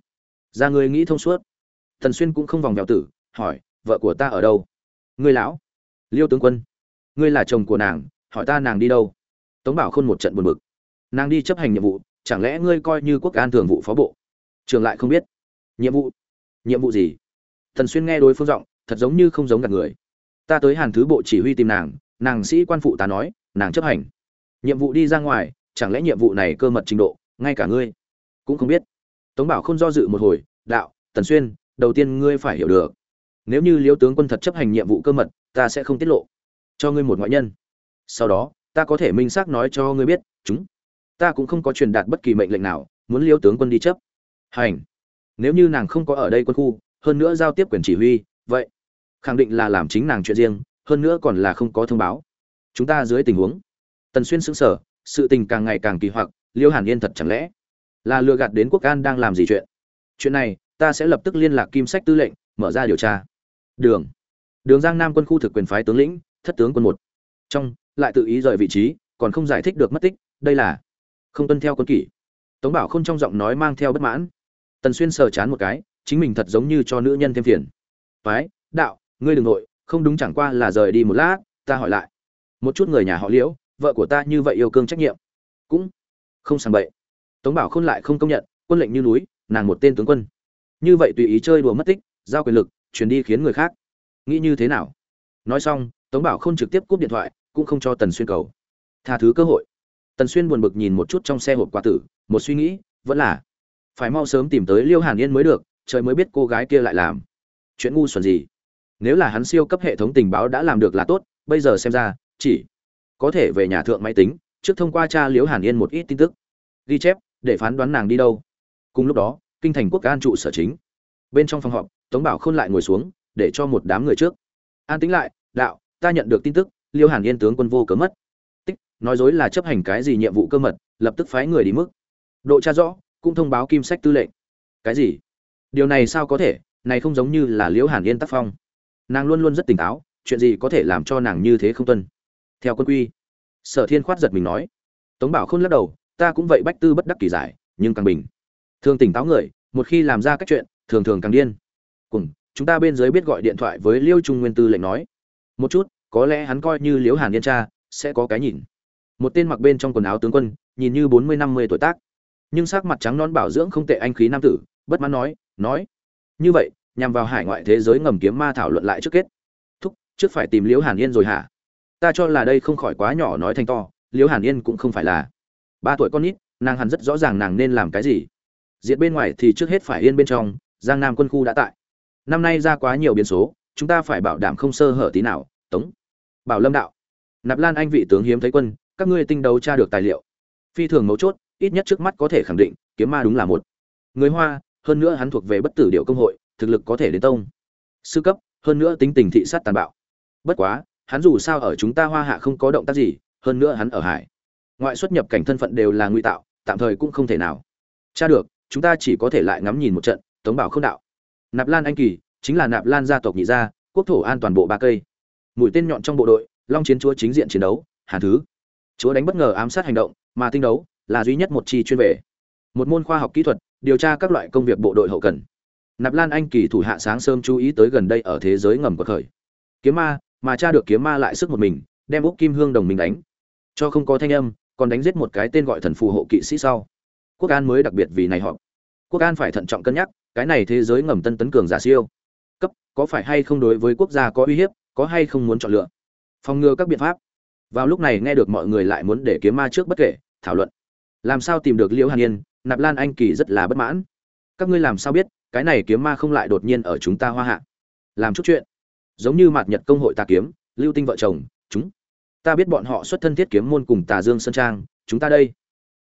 Ra người nghĩ thông suốt. Thần xuyên cũng không vòng vèo tử, hỏi, vợ của ta ở đâu? Ngươi lão. Liêu tướng quân. Ngươi là chồng của nàng, hỏi ta nàng đi đâu? Tống bảo khôn một trận buồn bực. Nàng đi chấp hành nhiệm vụ, chẳng lẽ ngươi coi như quốc an thường vụ phó bộ? Trường lại không biết. Nhiệm vụ? Nhiệm vụ gì? Thần xuyên nghe đối phương giọng, thật giống như không giống gặp người. Ta tới hàn thứ bộ chỉ huy tìm nàng nàng sĩ quan phụ tá nói, nàng chấp hành. Nhiệm vụ đi ra ngoài, chẳng lẽ nhiệm vụ này cơ mật trình độ, ngay cả ngươi cũng không biết? Tống bảo không do dự một hồi, đạo, tần xuyên, đầu tiên ngươi phải hiểu được. Nếu như liêu tướng quân thật chấp hành nhiệm vụ cơ mật, ta sẽ không tiết lộ cho ngươi một ngoại nhân. Sau đó, ta có thể minh xác nói cho ngươi biết, chúng, ta cũng không có truyền đạt bất kỳ mệnh lệnh nào, muốn liêu tướng quân đi chấp hành. Nếu như nàng không có ở đây quân khu, hơn nữa giao tiếp quyền chỉ huy, vậy khẳng định là làm chính nàng chuyện riêng hơn nữa còn là không có thông báo. Chúng ta dưới tình huống, tần xuyên sững sờ, sự tình càng ngày càng kỳ hoặc, liêu hàn yên thật chẳng lẽ là lừa gạt đến quốc an đang làm gì chuyện? Chuyện này, ta sẽ lập tức liên lạc kim sách tư lệnh, mở ra điều tra. Đường. Đường giang nam quân khu thực quyền phái tướng lĩnh, thất tướng quân một. Trong, lại tự ý rời vị trí, còn không giải thích được mất tích, đây là không tuân theo quân kỷ. Tống bảo không trong giọng nói mang theo bất mãn. Tần xuyên sờ chán một cái, chính mình thật giống như cho nữ nhân thêm phiền. Phái đạo, ngươi đừng nội không đúng chẳng qua là rời đi một lát, ta hỏi lại. Một chút người nhà họ liễu, vợ của ta như vậy yêu cương trách nhiệm. Cũng không sàng bậy. Tống bảo khôn lại không công nhận, quân lệnh như núi, nàng một tên tướng quân. Như vậy tùy ý chơi đùa mất tích, giao quyền lực chuyển đi khiến người khác. Nghĩ như thế nào? Nói xong, tống bảo Khôn trực tiếp cúp điện thoại, cũng không cho tần xuyên cầu. Tha thứ cơ hội. Tần xuyên buồn bực nhìn một chút trong xe hộp quà tử, một suy nghĩ, vẫn là phải mau sớm tìm tới liêu hàn yên mới được, trời mới biết cô gái kia lại làm. Chuyện ngu xuẩn gì? Nếu là hắn siêu cấp hệ thống tình báo đã làm được là tốt, bây giờ xem ra, chỉ có thể về nhà thượng máy tính, trước thông qua cha liễu hàn yên một ít tin tức. Ghi chép, để phán đoán nàng đi đâu. Cùng lúc đó, kinh thành quốc an trụ sở chính. Bên trong phòng họp, tống bảo khôn lại ngồi xuống, để cho một đám người trước. An tính lại, đạo, ta nhận được tin tức liêu hàn yên tướng quân vô cớ mất. Tích, nói dối là chấp hành cái gì nhiệm vụ cơ mật, lập tức phái người đi mức. Độ tra rõ, cũng thông báo kim sách tư lệnh. Cái gì? Điều này sao có thể? Này không giống như là liễu hàn yên tác phong nàng luôn luôn rất tỉnh táo, chuyện gì có thể làm cho nàng như thế không tuân. Theo quân quy, sở thiên khoát giật mình nói, tống bảo khôn lắc đầu, ta cũng vậy bách tư bất đắc kỳ giải, nhưng càng bình. Thường tỉnh táo người, một khi làm ra các chuyện, thường thường càng điên. Cùng, chúng ta bên dưới biết gọi điện thoại với liêu trung nguyên tư lệnh nói, một chút, có lẽ hắn coi như liễu hàn yên cha, sẽ có cái nhìn. Một tên mặc bên trong quần áo tướng quân, nhìn như bốn mươi, năm mươi tuổi tác, nhưng sắc mặt trắng non bảo dưỡng không tệ anh khí nam tử, bất mãn nói nói, như vậy nhằm vào hải ngoại thế giới ngầm kiếm ma thảo luận lại trước kết. Thúc, trước phải tìm liễu hàn yên rồi hả? Ta cho là đây không khỏi quá nhỏ nói thành to, liễu hàn yên cũng không phải là. Ba tuổi con nít, nàng hẳn rất rõ ràng nàng nên làm cái gì. Diện bên ngoài thì trước hết phải yên bên trong, giang nam quân khu đã tại. Năm nay ra quá nhiều biến số, chúng ta phải bảo đảm không sơ hở tí nào, tống. Bảo lâm đạo. Nạp lan anh vị tướng hiếm thấy quân, các ngươi tinh đấu tra được tài liệu. Phi thường mấu chốt, ít nhất trước mắt có thể khẳng định, kiếm ma đúng là một. Người hoa, hơn nữa hắn thuộc về bất tử điệu công hội thực lực có thể đến tông. Sư cấp, hơn nữa tính tình thị sát tàn bạo. Bất quá, hắn dù sao ở chúng ta hoa hạ không có động tác gì, hơn nữa hắn ở hải. Ngoại xuất nhập cảnh thân phận đều là nguy tạo, tạm thời cũng không thể nào. Cha được, chúng ta chỉ có thể lại ngắm nhìn một trận, tống bảo không đạo. Nạp lan anh kỳ, chính là nạp lan gia tộc nhị gia, quốc thổ an toàn bộ ba cây. Mũi tên nhọn trong bộ đội, long chiến chúa chính diện chiến đấu hàn thứ. Chúa đánh bất ngờ ám sát hành động, mà tinh đấu là duy nhất một chi chuyên về. Một môn khoa học kỹ thuật, điều tra các loại công việc bộ đội hậu cần nạp lan anh kỳ thủ hạ sáng sớm chú ý tới gần đây ở thế giới ngầm của khởi kiếm ma, mà cha được kiếm ma lại sức một mình, đem úc kim hương đồng mình đánh. Cho không có thanh âm, còn đánh giết một cái tên gọi thần phù hộ kỵ sĩ sau. Quốc an mới đặc biệt vì này họ quốc an phải thận trọng cân nhắc, cái này thế giới ngầm tân tấn cường giả siêu. Cấp, có phải hay không đối với quốc gia có uy hiếp, có hay không muốn chọn lựa? Phòng ngừa các biện pháp. Vào lúc này nghe được mọi người lại muốn để kiếm ma trước bất kể, thảo luận. Làm sao tìm được liễu hàn yên, nạp lan anh kỳ rất là bất mãn. Các ngươi làm sao biết cái này kiếm ma không lại đột nhiên ở chúng ta hoa hạ. Làm chút chuyện. Giống như mạt nhật công hội tà kiếm, lưu tinh vợ chồng, chúng. Ta biết bọn họ xuất thân thiết kiếm môn cùng tà dương sơn trang, chúng ta đây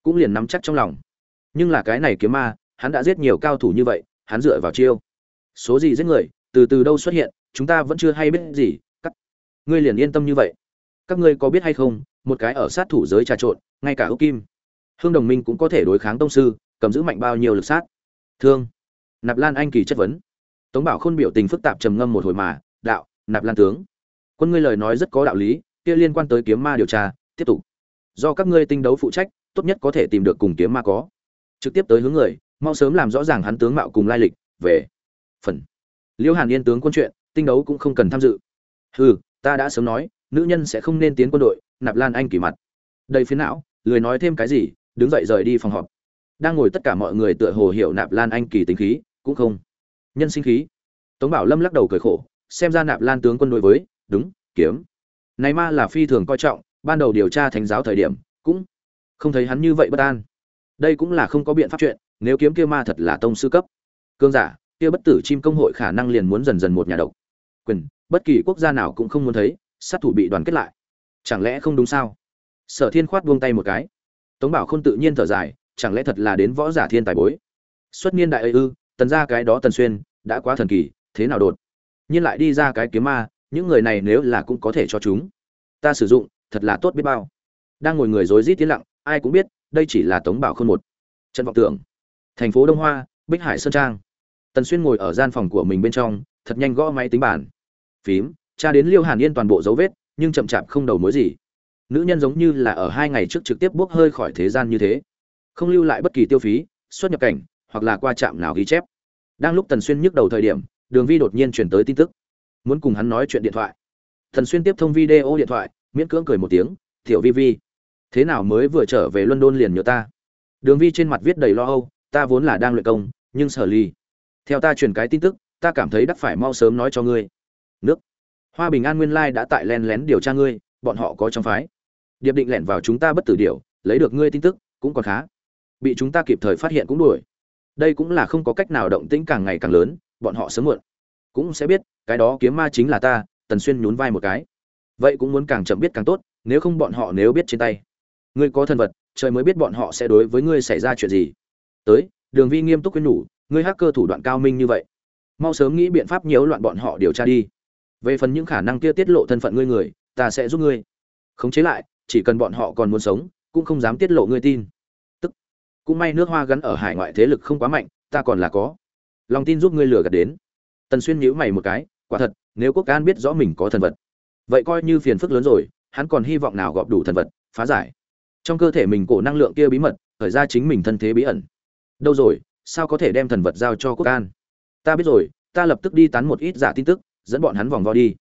cũng liền nắm chắc trong lòng. Nhưng là cái này kiếm ma, hắn đã giết nhiều cao thủ như vậy, hắn dựa vào chiêu. Số gì giết người, từ từ đâu xuất hiện, chúng ta vẫn chưa hay biết gì, các ngươi liền yên tâm như vậy. Các ngươi có biết hay không, một cái ở sát thủ giới trà trộn, ngay cả ốc kim. Hương đồng minh cũng có thể đối kháng tông sư, cầm giữ mạnh bao nhiêu lực sát. Thương nạp lan anh kỳ chất vấn. Tống bảo khôn biểu tình phức tạp trầm ngâm một hồi mà, đạo, nạp lan tướng, quân ngươi lời nói rất có đạo lý, kia liên quan tới kiếm ma điều tra, tiếp tục. Do các ngươi tinh đấu phụ trách, tốt nhất có thể tìm được cùng kiếm ma có. Trực tiếp tới hướng người, mau sớm làm rõ ràng hắn tướng mạo cùng lai lịch, về. Phần. Liễu hàn yên tướng quân chuyện, tinh đấu cũng không cần tham dự. Hừ, ta đã sớm nói, nữ nhân sẽ không nên tiến quân đội, nạp lan anh kỳ mặt. Đầy phiến não, lười nói thêm cái gì, đứng dậy rời đi phòng họp. Đang ngồi tất cả mọi người tựa hồ hiểu nạp lan anh kỳ tính khí cũng không. Nhân sinh khí. Tống bảo lâm lắc đầu cười khổ, xem ra nạp lan tướng quân đối với, đúng, kiếm. Này ma là phi thường coi trọng, ban đầu điều tra thánh giáo thời điểm, cũng không thấy hắn như vậy bất an. Đây cũng là không có biện pháp chuyện, nếu kiếm kia ma thật là tông sư cấp. Cương giả, kia bất tử chim công hội khả năng liền muốn dần dần một nhà độc. Quyền, bất kỳ quốc gia nào cũng không muốn thấy, sát thủ bị đoàn kết lại. Chẳng lẽ không đúng sao? Sở thiên khoát buông tay một cái. Tống bảo khôn tự nhiên thở dài, chẳng lẽ thật là đến võ giả thiên tài bối? Xuất niên đại ấy ư tần ra cái đó tần xuyên, đã quá thần kỳ, thế nào đột? Nhiên lại đi ra cái kiếm ma, những người này nếu là cũng có thể cho chúng. Ta sử dụng, thật là tốt biết bao. Đang ngồi người rối rít tiến lặng, ai cũng biết, đây chỉ là tống bảo khôn một. Trận vọng tưởng. Thành phố đông hoa, bích hải sơn trang. Tần xuyên ngồi ở gian phòng của mình bên trong, thật nhanh gõ máy tính bàn phím, tra đến liêu hàn yên toàn bộ dấu vết, nhưng chậm chạp không đầu mối gì. Nữ nhân giống như là ở hai ngày trước trực tiếp bốc hơi khỏi thế gian như thế. Không lưu lại bất kỳ tiêu phí, xuất nhập cảnh hoặc là qua trạm nào ghi chép. Đang lúc tần xuyên nhức đầu thời điểm, đường vi đột nhiên chuyển tới tin tức. Muốn cùng hắn nói chuyện điện thoại. Tần xuyên tiếp thông video điện thoại, miễn cưỡng cười một tiếng, tiểu vi vi, thế nào mới vừa trở về london liền nhớ ta? Đường vi trên mặt viết đầy lo âu, ta vốn là đang luyện công, nhưng sở ly theo ta truyền cái tin tức, ta cảm thấy đắc phải mau sớm nói cho ngươi. Nước, hoa bình an nguyên lai đã tại len lén điều tra ngươi, bọn họ có trong phái. Điệp định lẻn vào chúng ta bất tử điều lấy được ngươi tin tức, cũng còn khá. Bị chúng ta kịp thời phát hiện cũng đuổi đây cũng là không có cách nào động tĩnh càng ngày càng lớn, bọn họ sớm muộn. Cũng sẽ biết, cái đó kiếm ma chính là ta, tần xuyên nhún vai một cái. Vậy cũng muốn càng chậm biết càng tốt, nếu không bọn họ nếu biết trên tay. Ngươi có thân vật, trời mới biết bọn họ sẽ đối với ngươi xảy ra chuyện gì. Tới, đường vi nghiêm túc khuyên nhủ, ngươi hacker thủ đoạn cao minh như vậy. Mau sớm nghĩ biện pháp nhiễu loạn bọn họ điều tra đi. Về phần những khả năng kia tiết lộ thân phận ngươi người, ta sẽ giúp ngươi. Khống chế lại, chỉ cần bọn họ còn muốn sống, cũng không dám tiết lộ ngươi tin cũng may nước hoa gắn ở hải ngoại thế lực không quá mạnh, ta còn là có. Lòng tin giúp ngươi lừa gạt đến. Tần xuyên nhíu mày một cái, quả thật, nếu quốc an biết rõ mình có thần vật, vậy coi như phiền phức lớn rồi, hắn còn hy vọng nào gọp đủ thần vật, phá giải. Trong cơ thể mình cổ năng lượng kia bí mật, khởi ra chính mình thân thế bí ẩn. Đâu rồi, sao có thể đem thần vật giao cho quốc an ta biết rồi, ta lập tức đi tán một ít giả tin tức, dẫn bọn hắn vòng vo đi.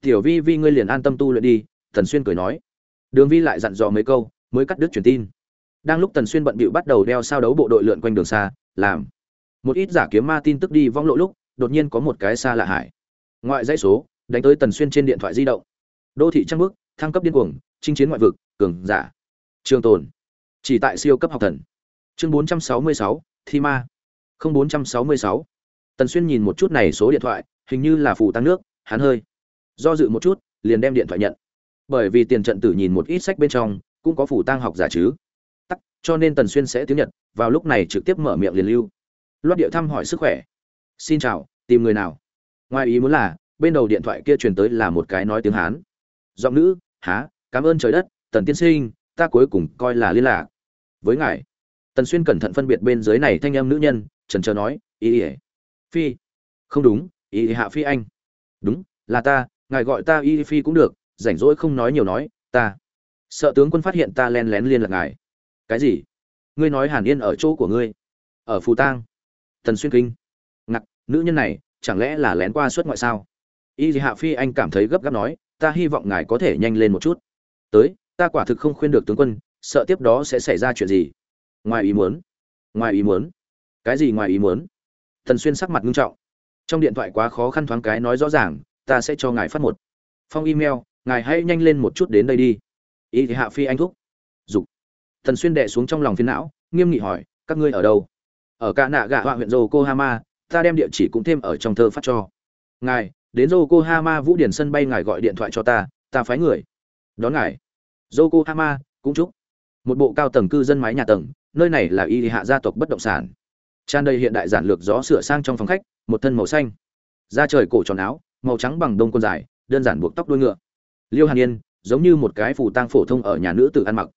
Tiểu vi vi ngươi liền an tâm tu luyện đi thần xuyên cười nói. Đường vi lại dặn dò mấy câu, mới cắt đứt truyền tin đang lúc tần xuyên bận bịu bắt đầu đeo sao đấu bộ đội lượn quanh đường xa làm một ít giả kiếm ma tin tức đi vong lộ lúc đột nhiên có một cái xa lạ hải. Ngoại dãy số đánh tới tần xuyên trên điện thoại di động. Đô thị trăng bước thăng cấp điên cuồng chinh chiến ngoại vực cường giả. Trường tồn. Chỉ tại siêu cấp học thần. Chương 466, thi ma. Không 466. tần xuyên nhìn một chút này số điện thoại hình như là phủ tăng nước hắn hơi do dự một chút liền đem điện thoại nhận. Bởi vì tiền trận tử nhìn một ít sách bên trong cũng có phủ tăng học giả chứ tắc, cho nên tần xuyên sẽ tiếng nhật, vào lúc này trực tiếp mở miệng liền lưu. Loát điệu thăm hỏi sức khỏe. Xin chào, tìm người nào? Ngoài ý muốn là, bên đầu điện thoại kia truyền tới là một cái nói tiếng hán. Giọng nữ, há, cảm ơn trời đất, tần tiên sinh, ta cuối cùng coi là liên lạc. Với ngài. Tần xuyên cẩn thận phân biệt bên dưới này thanh em nữ nhân, trần trờ nói, ý ỉa phi. Không đúng, ý hạ phi anh. Đúng, là ta, ngài gọi ta y phi cũng được, rảnh rỗi không nói nhiều nói, ta. Sợ tướng quân phát hiện ta len lén liên lạc ngài cái gì? Ngươi nói hàn yên ở chỗ của ngươi. Ở phù tang. Tần xuyên kinh. Ngặc nữ nhân này, chẳng lẽ là lén qua suất ngoại sao? Y hạ phi anh cảm thấy gấp gáp nói, ta hy vọng ngài có thể nhanh lên một chút. Tới, ta quả thực không khuyên được tướng quân, sợ tiếp đó sẽ xảy ra chuyện gì. Ngoài ý muốn. Ngoài ý muốn. Cái gì ngoài ý muốn? Thần xuyên sắc mặt nghiêm trọng. Trong điện thoại quá khó khăn thoáng cái nói rõ ràng, ta sẽ cho ngài phát một phong email, ngài hãy nhanh lên một chút đến đây đi. Ý thì hạ phi anh thúc. Dục thần xuyên đệ xuống trong lòng phiến não, nghiêm nghị hỏi, các ngươi ở đâu? Ở cả nạ gạ họa huyện yokohama, ta đem địa chỉ cũng thêm ở trong thơ phát cho. Ngài, đến yokohama vũ điển sân bay ngài gọi điện thoại cho ta ta phái người. Đón ngài. Yokohama, cũng chúc. Một bộ cao tầng cư dân mái nhà tầng, nơi này là y hạ gia tộc bất động sản. Tràn đầy hiện đại giản lược gió sửa sang trong phòng khách, một thân màu xanh. Da trời cổ tròn áo, màu trắng bằng đông con dài, đơn giản buộc tóc đuôi ngựa. Liêu hàn yên, giống như một cái phủ tang phổ thông ở nhà nữ tự ăn mặc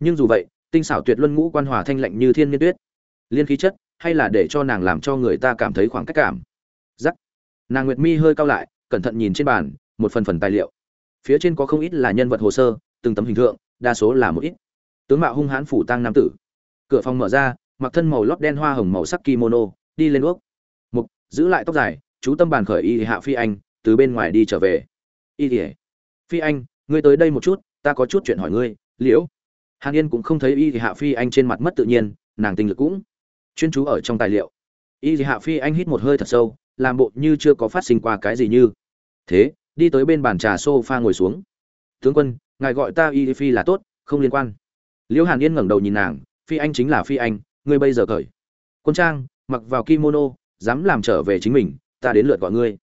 nhưng dù vậy, tinh xảo tuyệt luân ngũ quan hòa thanh lạnh như thiên nhiên tuyết. Liên khí chất, hay là để cho nàng làm cho người ta cảm thấy khoảng cách cảm. Giắc nàng nguyệt mi hơi cao lại, cẩn thận nhìn trên bàn, một phần phần tài liệu. Phía trên có không ít là nhân vật hồ sơ, từng tấm hình tượng đa số là một ít. Tướng mạo hung hãn phủ tăng nam tử. Cửa phòng mở ra, mặc thân màu lót đen hoa hồng màu sắc kimono, đi lên ước. Mục, giữ lại tóc dài, chú tâm bàn khởi y hạ phi anh, từ bên ngoài đi trở về. Y ỉa phi anh, ngươi tới đây một chút, ta có chút chuyện hỏi ngươi, liễu hàn yên cũng không thấy y hạ phi anh trên mặt mất tự nhiên, nàng tinh lực cũng chuyên chú ở trong tài liệu. Y hạ phi anh hít một hơi thật sâu, làm bộ như chưa có phát sinh qua cái gì như. Thế, đi tới bên bàn trà sofa ngồi xuống. Tướng quân, ngài gọi ta y phi là tốt, không liên quan. Liễu hàn yên ngẩng đầu nhìn nàng, phi anh chính là phi anh, ngươi bây giờ cởi quân trang, mặc vào kimono, dám làm trở về chính mình, ta đến lượt gọi ngươi.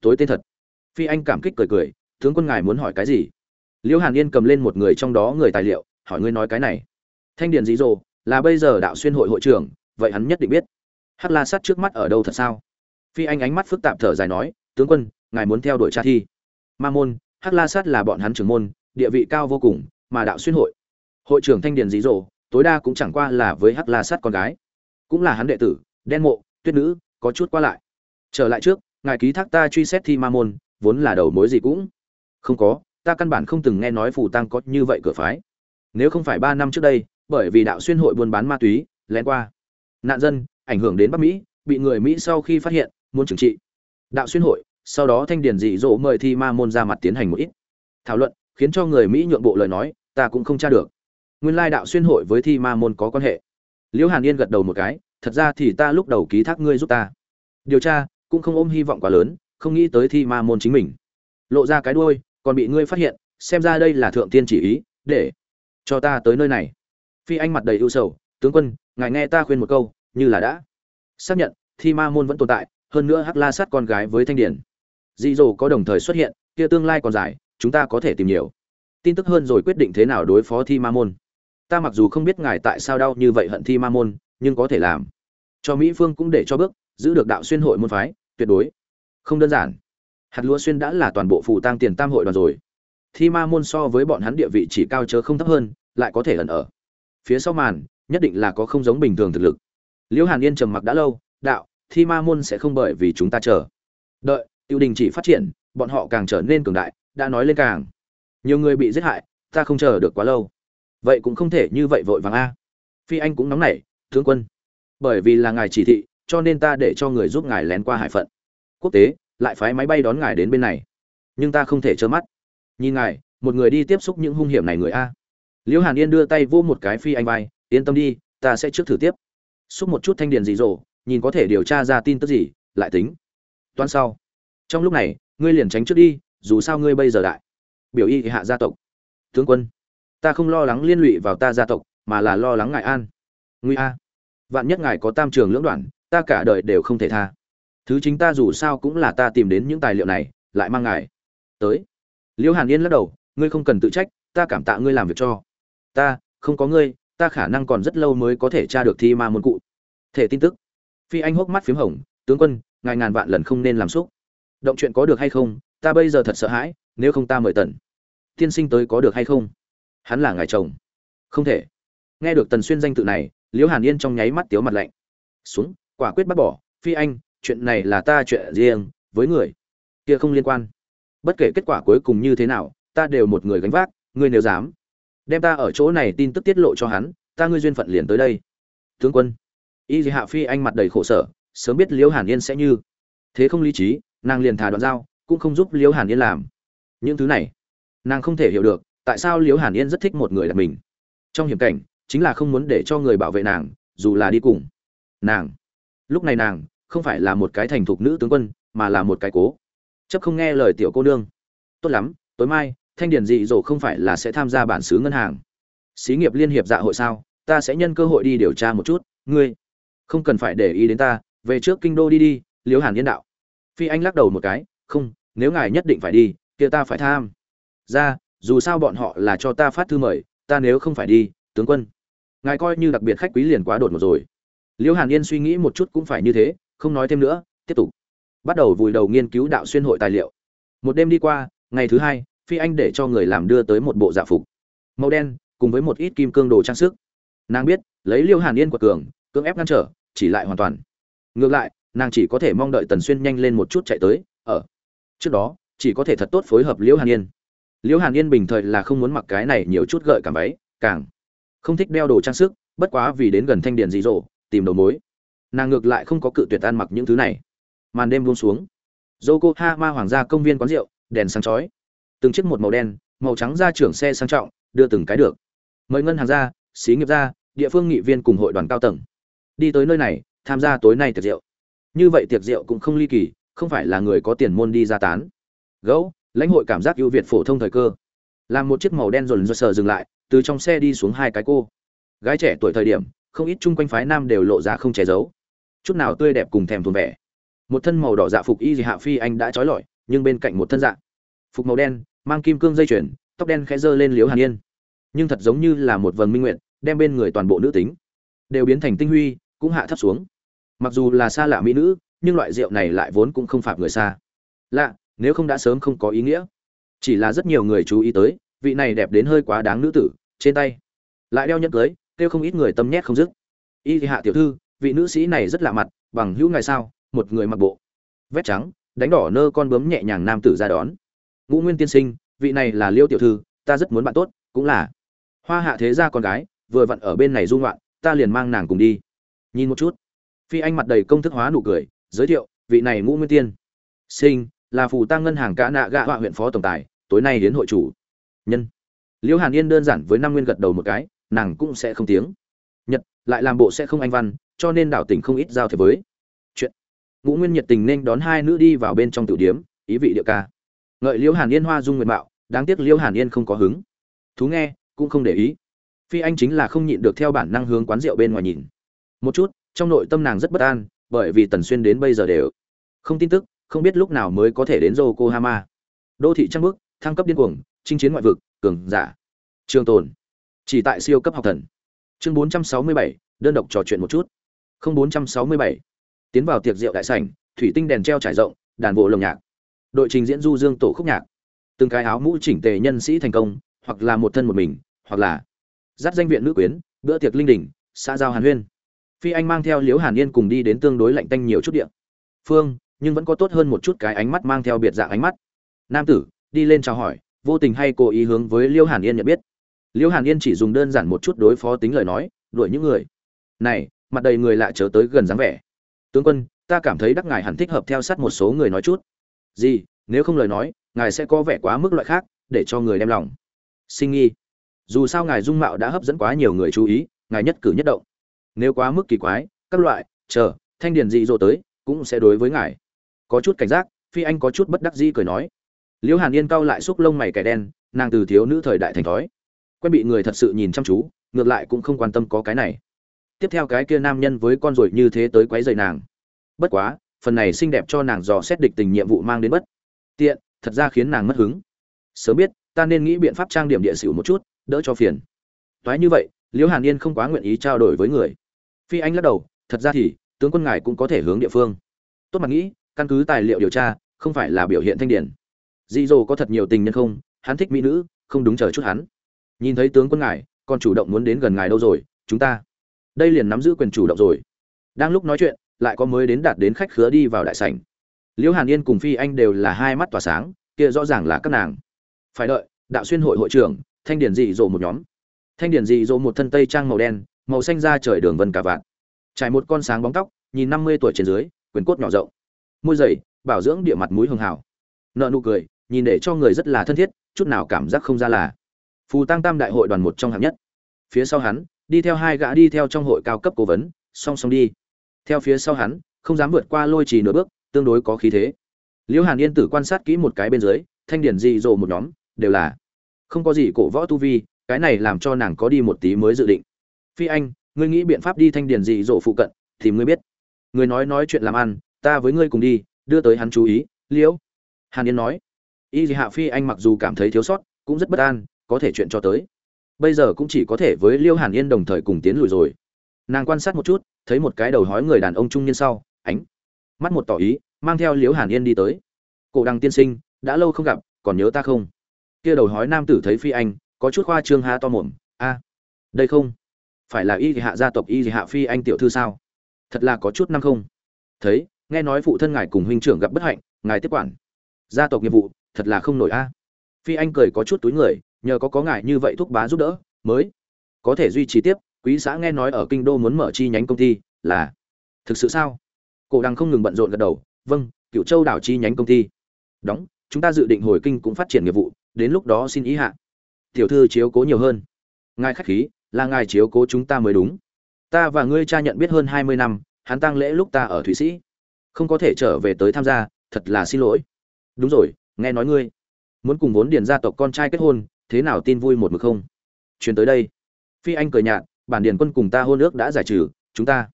Tối tên thật. Phi anh cảm kích cười cười, tướng quân ngài muốn hỏi cái gì? Liễu hàn yên cầm lên một người trong đó người tài liệu hỏi ngươi nói cái này. Thanh điền dí dồ là bây giờ đạo xuyên hội hội trưởng, vậy hắn nhất định biết. Hắc la sát trước mắt ở đâu thật sao? Phi anh ánh mắt phức tạp thở dài nói, tướng quân, ngài muốn theo đuổi tra thi. Ma môn, hắc la sát là bọn hắn trưởng môn, địa vị cao vô cùng, mà đạo xuyên hội. Hội trưởng thanh điền dí dồ tối đa cũng chẳng qua là với hắc la sát con gái. Cũng là hắn đệ tử, đen mộ, tuyết nữ, có chút qua lại. Trở lại trước, ngài ký thác ta truy xét thi ma môn, vốn là đầu mối gì cũng không có, ta căn bản không từng nghe nói phù tăng có như vậy cửa phái nếu không phải ba năm trước đây, bởi vì đạo xuyên hội buôn bán ma túy, lén qua. Nạn dân, ảnh hưởng đến bắc mỹ, bị người mỹ sau khi phát hiện, muốn trừng trị. Đạo xuyên hội, sau đó thanh điền dị dỗ mời thi ma môn ra mặt tiến hành một ít. Thảo luận, khiến cho người mỹ nhượng bộ lời nói, ta cũng không tra được. Nguyên lai đạo xuyên hội với thi ma môn có quan hệ. Liễu hàn yên gật đầu một cái, thật ra thì ta lúc đầu ký thác ngươi giúp ta. Điều tra, cũng không ôm hy vọng quá lớn, không nghĩ tới thi ma môn chính mình. Lộ ra cái đuôi, còn bị ngươi phát hiện, xem ra đây là thượng tiên chỉ ý, để cho ta tới nơi này. Phi anh mặt đầy ưu sầu, tướng quân, ngài nghe ta khuyên một câu, như là đã. Xác nhận, thi ma môn vẫn tồn tại, hơn nữa hắc la sát con gái với thanh điển dị dỗ có đồng thời xuất hiện, kia tương lai còn dài, chúng ta có thể tìm nhiều. Tin tức hơn rồi quyết định thế nào đối phó thi ma môn. Ta mặc dù không biết ngài tại sao đau như vậy hận thi ma môn, nhưng có thể làm. Cho mỹ phương cũng để cho bước, giữ được đạo xuyên hội môn phái, tuyệt đối. Không đơn giản. Hạt lúa xuyên đã là toàn bộ phù tăng tiền tam hội đoàn rồi thi ma môn so với bọn hắn địa vị chỉ cao chớ không thấp hơn, lại có thể ẩn ở. Phía sau màn, nhất định là có không giống bình thường thực lực. Liễu hàn yên trầm mặc đã lâu, đạo, thi ma môn sẽ không bởi vì chúng ta chờ. Đợi, tiêu đình chỉ phát triển, bọn họ càng trở nên cường đại, đã nói lên càng. Nhiều người bị giết hại, ta không chờ được quá lâu. Vậy cũng không thể như vậy vội vàng a. Phi anh cũng nóng nảy, tướng quân, bởi vì là ngài chỉ thị, cho nên ta để cho người giúp ngài lén qua hải phận. Quốc tế, lại phái máy bay đón ngài đến bên này. Nhưng ta không thể trơ mắt nhìn ngài, một người đi tiếp xúc những hung hiểm này người a. Liễu hàn yên đưa tay vô một cái phi anh vai, yên tâm đi, ta sẽ trước thử tiếp. Xúc một chút thanh điền dị dỗ nhìn có thể điều tra ra tin tức gì, lại tính. Toan sau. Trong lúc này, ngươi liền tránh trước đi, dù sao ngươi bây giờ đại. Biểu y hạ gia tộc. Tướng quân. Ta không lo lắng liên lụy vào ta gia tộc, mà là lo lắng ngài an. Nguy a. Vạn nhất ngài có tam trường lưỡng đoạn, ta cả đời đều không thể tha. Thứ chính ta dù sao cũng là ta tìm đến những tài liệu này, lại mang ngài tới liễu hàn yên lắc đầu, ngươi không cần tự trách, ta cảm tạ ngươi làm việc cho. Ta, không có ngươi, ta khả năng còn rất lâu mới có thể tra được thi ma môn cụ. Thể tin tức. Phi anh hốc mắt p h í m hồng, tướng quân, ngài ngàn vạn lần không nên làm xúc. Động chuyện có được hay không, ta bây giờ thật sợ hãi, nếu không ta mời tần tiên sinh tới có được hay không? Hắn là ngài chồng. Không thể. Nghe được tần xuyên danh tự này, liễu hàn yên trong nháy mắt tiếu mặt lạnh. Xuống, quả quyết bắt bỏ. Phi anh, chuyện này là ta chuyện riêng, với người. Kia không liên quan bất kể kết quả cuối cùng như thế nào, ta đều một người gánh vác, ngươi nếu dám, đem ta ở chỗ này tin tức tiết lộ cho hắn, ta ngươi duyên phận liền tới đây. Tướng quân, y dị hạ phi anh mặt đầy khổ sở, sớm biết liễu hàn yên sẽ như. Thế không lý trí, nàng liền thả đoạn dao, cũng không giúp liễu hàn yên làm. Những thứ này, nàng không thể hiểu được, tại sao liễu hàn yên rất thích một người là mình. Trong hiểm cảnh, chính là không muốn để cho người bảo vệ nàng, dù là đi cùng. Nàng, lúc này nàng, không phải là một cái thành thục nữ tướng quân, mà là một cái cố chấp không nghe lời tiểu cô nương. Tốt lắm, tối mai, thanh điển dị dỗ không phải là sẽ tham gia bản xứ ngân hàng. Xí nghiệp liên hiệp dạ hội sao? Ta sẽ nhân cơ hội đi điều tra một chút. Ngươi không cần phải để ý đến ta, về trước kinh đô đi đi liếu hàn yên đạo. Phi anh lắc đầu một cái, không, nếu ngài nhất định phải đi, kia ta phải tham. Ra, dù sao bọn họ là cho ta phát thư mời, ta nếu không phải đi, tướng quân, ngài coi như đặc biệt khách quý liền quá đột một rồi. Liễu hàn yên suy nghĩ một chút cũng phải như thế, không nói thêm nữa, tiếp tục bắt đầu vùi đầu nghiên cứu đạo xuyên hội tài liệu. Một đêm đi qua, ngày thứ hai, phi anh để cho người làm đưa tới một bộ dạ phục. Màu đen, cùng với một ít kim cương đồ trang sức. Nàng biết, lấy liêu hàn yên của cường, cưỡng ép ngăn trở, chỉ lại hoàn toàn. Ngược lại, nàng chỉ có thể mong đợi tần xuyên nhanh lên một chút chạy tới, ở. Trước đó, chỉ có thể thật tốt phối hợp liễu hàn yên. Liễu hàn yên bình thời là không muốn mặc cái này nhiều chút gợi cảm váy, càng không thích đeo đồ trang sức, bất quá vì đến gần thanh điện dị dỗ, tìm đầu mối. Nàng ngược lại không có cự tuyệt ăn mặc những thứ này màn đêm buông xuống. Yokohama hoàng gia công viên quán rượu, đèn sáng chói. Từng chiếc một màu đen, màu trắng ra trưởng xe sang trọng, đưa từng cái được. Mời ngân hàng ra xí nghiệp ra địa phương nghị viên cùng hội đoàn cao tầng. Đi tới nơi này, tham gia tối nay tiệc rượu. Như vậy tiệc rượu cũng không ly kỳ, không phải là người có tiền môn đi ra tán. Gấu, lãnh hội cảm giác ưu việt phổ thông thời cơ. Làm một chiếc màu đen dồn dơ sờ dừng lại, từ trong xe đi xuống hai cái cô. Gái trẻ tuổi thời điểm, không ít chung quanh phái nam đều lộ ra không che giấu. Chút nào tươi đẹp cùng thèm thuồng vẻ một thân màu đỏ dạ phục y gì hạ phi anh đã trói lọi, nhưng bên cạnh một thân dạ phục màu đen, mang kim cương dây chuyền, tóc đen khẽ dơ lên liếu hàn yên. Nhưng thật giống như là một vầng minh nguyện đem bên người toàn bộ nữ tính đều biến thành tinh huy, cũng hạ thấp xuống. Mặc dù là xa lạ mỹ nữ, nhưng loại rượu này lại vốn cũng không phạm người xa. Lạ, nếu không đã sớm không có ý nghĩa. Chỉ là rất nhiều người chú ý tới, vị này đẹp đến hơi quá đáng nữ tử, trên tay lại đeo nhẫn cưới, kêu không ít người tâm nhét không dứt. Y thì hạ tiểu thư, vị nữ sĩ này rất lạ mặt, bằng hữu ngày sao? Một người mặc bộ, vét trắng, đánh đỏ nơ con bướm nhẹ nhàng nam tử ra đón. Ngũ nguyên tiên sinh, vị này là liêu tiểu thư, ta rất muốn bạn tốt, cũng là. Hoa hạ thế gia con gái, vừa vặn ở bên này dung loạn ta liền mang nàng cùng đi. Nhìn một chút. Phi anh mặt đầy công thức hóa nụ cười, giới thiệu, vị này ngũ nguyên tiên. Sinh, là phù tăng ngân hàng cả nạ gạ họa huyện phó tổng tài, tối nay đến hội chủ. Nhân. Liễu hàn yên đơn giản với năm nguyên gật đầu một cái, nàng cũng sẽ không tiếng. Nhật, lại làm bộ sẽ không anh văn, cho nên đảo tỉnh không ít giao thiệp với ngũ nguyên nhiệt tình nên đón hai nữ đi vào bên trong tiểu điếm ý vị địa ca. Ngợi liễu hàn yên hoa dung nguyện mạo đáng tiếc liễu hàn yên không có hứng. Thú nghe cũng không để ý. Phi anh chính là không nhịn được theo bản năng hướng quán rượu bên ngoài nhìn. Một chút trong nội tâm nàng rất bất an bởi vì tần xuyên đến bây giờ đều không tin tức không biết lúc nào mới có thể đến yokohama. Đô thị trăng bước thăng cấp điên cuồng chinh chiến ngoại vực cường giả. Trường tồn. Chỉ tại siêu cấp học thần. Chương 467, đơn độc trò chuyện một chút. Không 467 tiến vào tiệc rượu đại sảnh, thủy tinh đèn treo trải rộng, đàn bộ lồng nhạc. Đội trình diễn du dương tổ khúc nhạc. Từng cái áo mũ chỉnh tề nhân sĩ thành công, hoặc là một thân một mình, hoặc là dắt danh viện nữ quyến, bữa tiệc linh đình, xã giao hàn huyên. Phi anh mang theo liễu hàn yên cùng đi đến tương đối lạnh tanh nhiều chút điện phương, nhưng vẫn có tốt hơn một chút cái ánh mắt mang theo biệt dạng ánh mắt. Nam tử, đi lên chào hỏi, vô tình hay cố ý hướng với liễu hàn yên nhận biết. Liễu hàn yên chỉ dùng đơn giản một chút đối phó tính lời nói, đuổi những người. Này, mặt đầy người lạ chớ tới gần dáng vẻ tướng quân, ta cảm thấy đắc ngài hẳn thích hợp theo sát một số người nói chút. Gì? Nếu không lời nói, ngài sẽ có vẻ quá mức loại khác, để cho người đem lòng. Sinh nghi. Dù sao ngài dung mạo đã hấp dẫn quá nhiều người chú ý, ngài nhất cử nhất động. Nếu quá mức kỳ quái, các loại, chờ, thanh điền dị dỗ tới, cũng sẽ đối với ngài. Có chút cảnh giác, phi anh có chút bất đắc dĩ cười nói. Liễu hàn yên cau lại xúc lông mày kẻ đen, nàng từ thiếu nữ thời đại thành thói. Quen bị người thật sự nhìn chăm chú, ngược lại cũng không quan tâm có cái này tiếp theo cái kia nam nhân với con ruồi như thế tới quấy rầy nàng. Bất quá, phần này xinh đẹp cho nàng dò xét địch tình nhiệm vụ mang đến bất tiện, thật ra khiến nàng mất hứng. Sớm biết, ta nên nghĩ biện pháp trang điểm địa xỉu một chút, đỡ cho phiền. Toái như vậy, liễu hàn yên không quá nguyện ý trao đổi với người. Phi anh lắc đầu, thật ra thì, tướng quân ngài cũng có thể hướng địa phương. Tốt mặt nghĩ, căn cứ tài liệu điều tra, không phải là biểu hiện thanh điển. Dị Dụ có thật nhiều tình nhân không? Hắn thích mỹ nữ, không đúng chờ chút hắn. Nhìn thấy tướng quân ngài, còn chủ động muốn đến gần ngài đâu rồi, chúng ta đây liền nắm giữ quyền chủ động rồi. Đang lúc nói chuyện, lại có mới đến đạt đến khách khứa đi vào đại sảnh. Liễu hàn yên cùng phi anh đều là hai mắt tỏa sáng, kia rõ ràng là các nàng. Phải đợi, đạo xuyên hội hội trưởng, thanh điển dị dỗ một nhóm. Thanh điển dị dỗ một thân tây trang màu đen, màu xanh da trời đường vân cả vạn. Trải một con sáng bóng tóc, nhìn năm mươi tuổi trên dưới, quyền cốt nhỏ rộng. Môi dày, bảo dưỡng địa mặt mũi hường hảo nợ nụ cười, nhìn để cho người rất là thân thiết, chút nào cảm giác không ra là. Phù tăng tam đại hội đoàn một trong hạng nhất. Phía sau hắn đi theo hai gã đi theo trong hội cao cấp cố vấn, song song đi. Theo phía sau hắn, không dám vượt qua lôi trì nửa bước, tương đối có khí thế. Liễu hàn yên tử quan sát kỹ một cái bên dưới, thanh điển dị dỗ một nhóm, đều là không có gì cổ võ tu vi, cái này làm cho nàng có đi một tí mới dự định. Phi anh, ngươi nghĩ biện pháp đi thanh điển dị dỗ phụ cận, thì ngươi biết. Người nói nói chuyện làm ăn, ta với ngươi cùng đi, đưa tới hắn chú ý liễu hàn yên nói. Y hạ phi anh mặc dù cảm thấy thiếu sót, cũng rất bất an, có thể chuyện cho tới bây giờ cũng chỉ có thể với liêu hàn yên đồng thời cùng tiến lùi rồi. Nàng quan sát một chút, thấy một cái đầu hói người đàn ông trung niên sau, ánh mắt một tỏ ý, mang theo liễu hàn yên đi tới. Cổ đăng tiên sinh, đã lâu không gặp, còn nhớ ta không? Kia đầu hói nam tử thấy phi anh, có chút khoa trương ha to mồm, a, đây không? Phải là y hạ gia tộc y hạ phi anh tiểu thư sao? Thật là có chút năm không? Thấy, nghe nói phụ thân ngài cùng huynh trưởng gặp bất hạnh, ngài tiếp quản. Gia tộc nghiệp vụ, thật là không nổi a. Phi anh cười có chút túi người nhờ có có ngài như vậy thúc bá giúp đỡ, mới có thể duy trì tiếp. Quý xã nghe nói ở kinh đô muốn mở chi nhánh công ty là thực sự sao? Cổ đằng không ngừng bận rộn gật đầu. Vâng cựu châu đảo chi nhánh công ty. Đóng, chúng ta dự định hồi kinh cũng phát triển nghiệp vụ, đến lúc đó xin ý hạ. Tiểu thư chiếu cố nhiều hơn. Ngài khách khí, là ngài chiếu cố chúng ta mới đúng. Ta và ngươi cha nhận biết hơn hai mươi năm, hắn tăng lễ lúc ta ở thụy sĩ. Không có thể trở về tới tham gia, thật là xin lỗi. Đúng rồi, nghe nói ngươi muốn cùng vốn điền gia tộc con trai kết hôn thế nào tin vui một mực không? Chuyến tới đây. Phi anh cười nhạt, bản điền quân cùng ta hôn ước đã giải trừ, chúng ta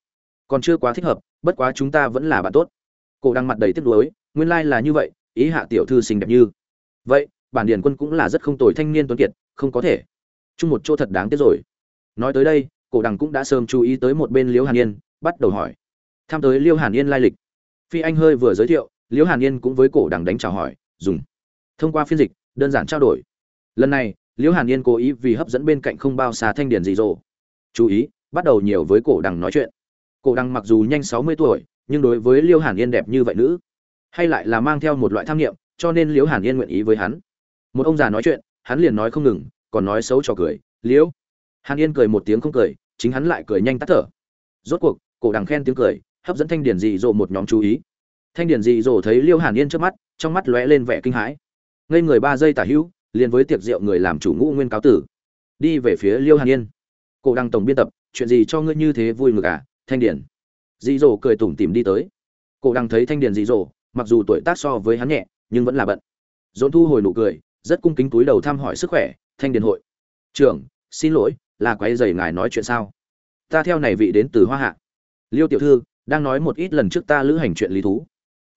còn chưa quá thích hợp, bất quá chúng ta vẫn là bạn tốt. Cổ đang mặt đầy tiếc nuối, nguyên lai là như vậy, ý hạ tiểu thư xinh đẹp như. Vậy, bản điển quân cũng là rất không tồi thanh niên tuấn kiệt, không có thể. Chung một chỗ thật đáng tiếc rồi. Nói tới đây, cổ đằng cũng đã sớm chú ý tới một bên liễu hàn yên, bắt đầu hỏi. Tham tới liễu hàn yên lai lịch. Phi anh hơi vừa giới thiệu, liễu hàn yên cũng với cổ đằng đánh chào hỏi, dùng. Thông qua phiên dịch, đơn giản trao đổi lần này, liễu hàn yên cố ý vì hấp dẫn bên cạnh không bao xa thanh điển dị dỗ. Chú ý, bắt đầu nhiều với cổ đằng nói chuyện. Cổ đằng mặc dù nhanh sáu mươi tuổi, nhưng đối với liễu hàn yên đẹp như vậy nữ, hay lại là mang theo một loại tham nghiệm cho nên liễu hàn yên nguyện ý với hắn. Một ông già nói chuyện, hắn liền nói không ngừng, còn nói xấu cho cười, liễu. Hàn yên cười một tiếng không cười, chính hắn lại cười nhanh tắt thở. Rốt cuộc, cổ đằng khen tiếng cười, hấp dẫn thanh điển dị dỗ một nhóm chú ý. Thanh điển dị dỗ thấy liễu hàn yên trước mắt, trong mắt lóe lên vẻ kinh hãi. Ngây người ba giây tả hữu liền với tiệc rượu người làm chủ ngũ nguyên cáo tử. Đi về phía liêu hàn yên. Cổ đăng tổng biên tập, chuyện gì cho ngươi như thế vui ngược à thanh điển. Dị dỗ cười tủm tỉm đi tới. Cổ đăng thấy thanh điển dị dỗ, mặc dù tuổi tác so với hắn nhẹ, nhưng vẫn là bận. Dồn thu hồi nụ cười, rất cung kính túi đầu thăm hỏi sức khỏe, thanh điển hội. Trưởng, xin lỗi, là quái dày ngài nói chuyện sao? Ta theo này vị đến từ hoa hạ. Liêu tiểu thư, đang nói một ít lần trước ta lữ hành chuyện lý thú.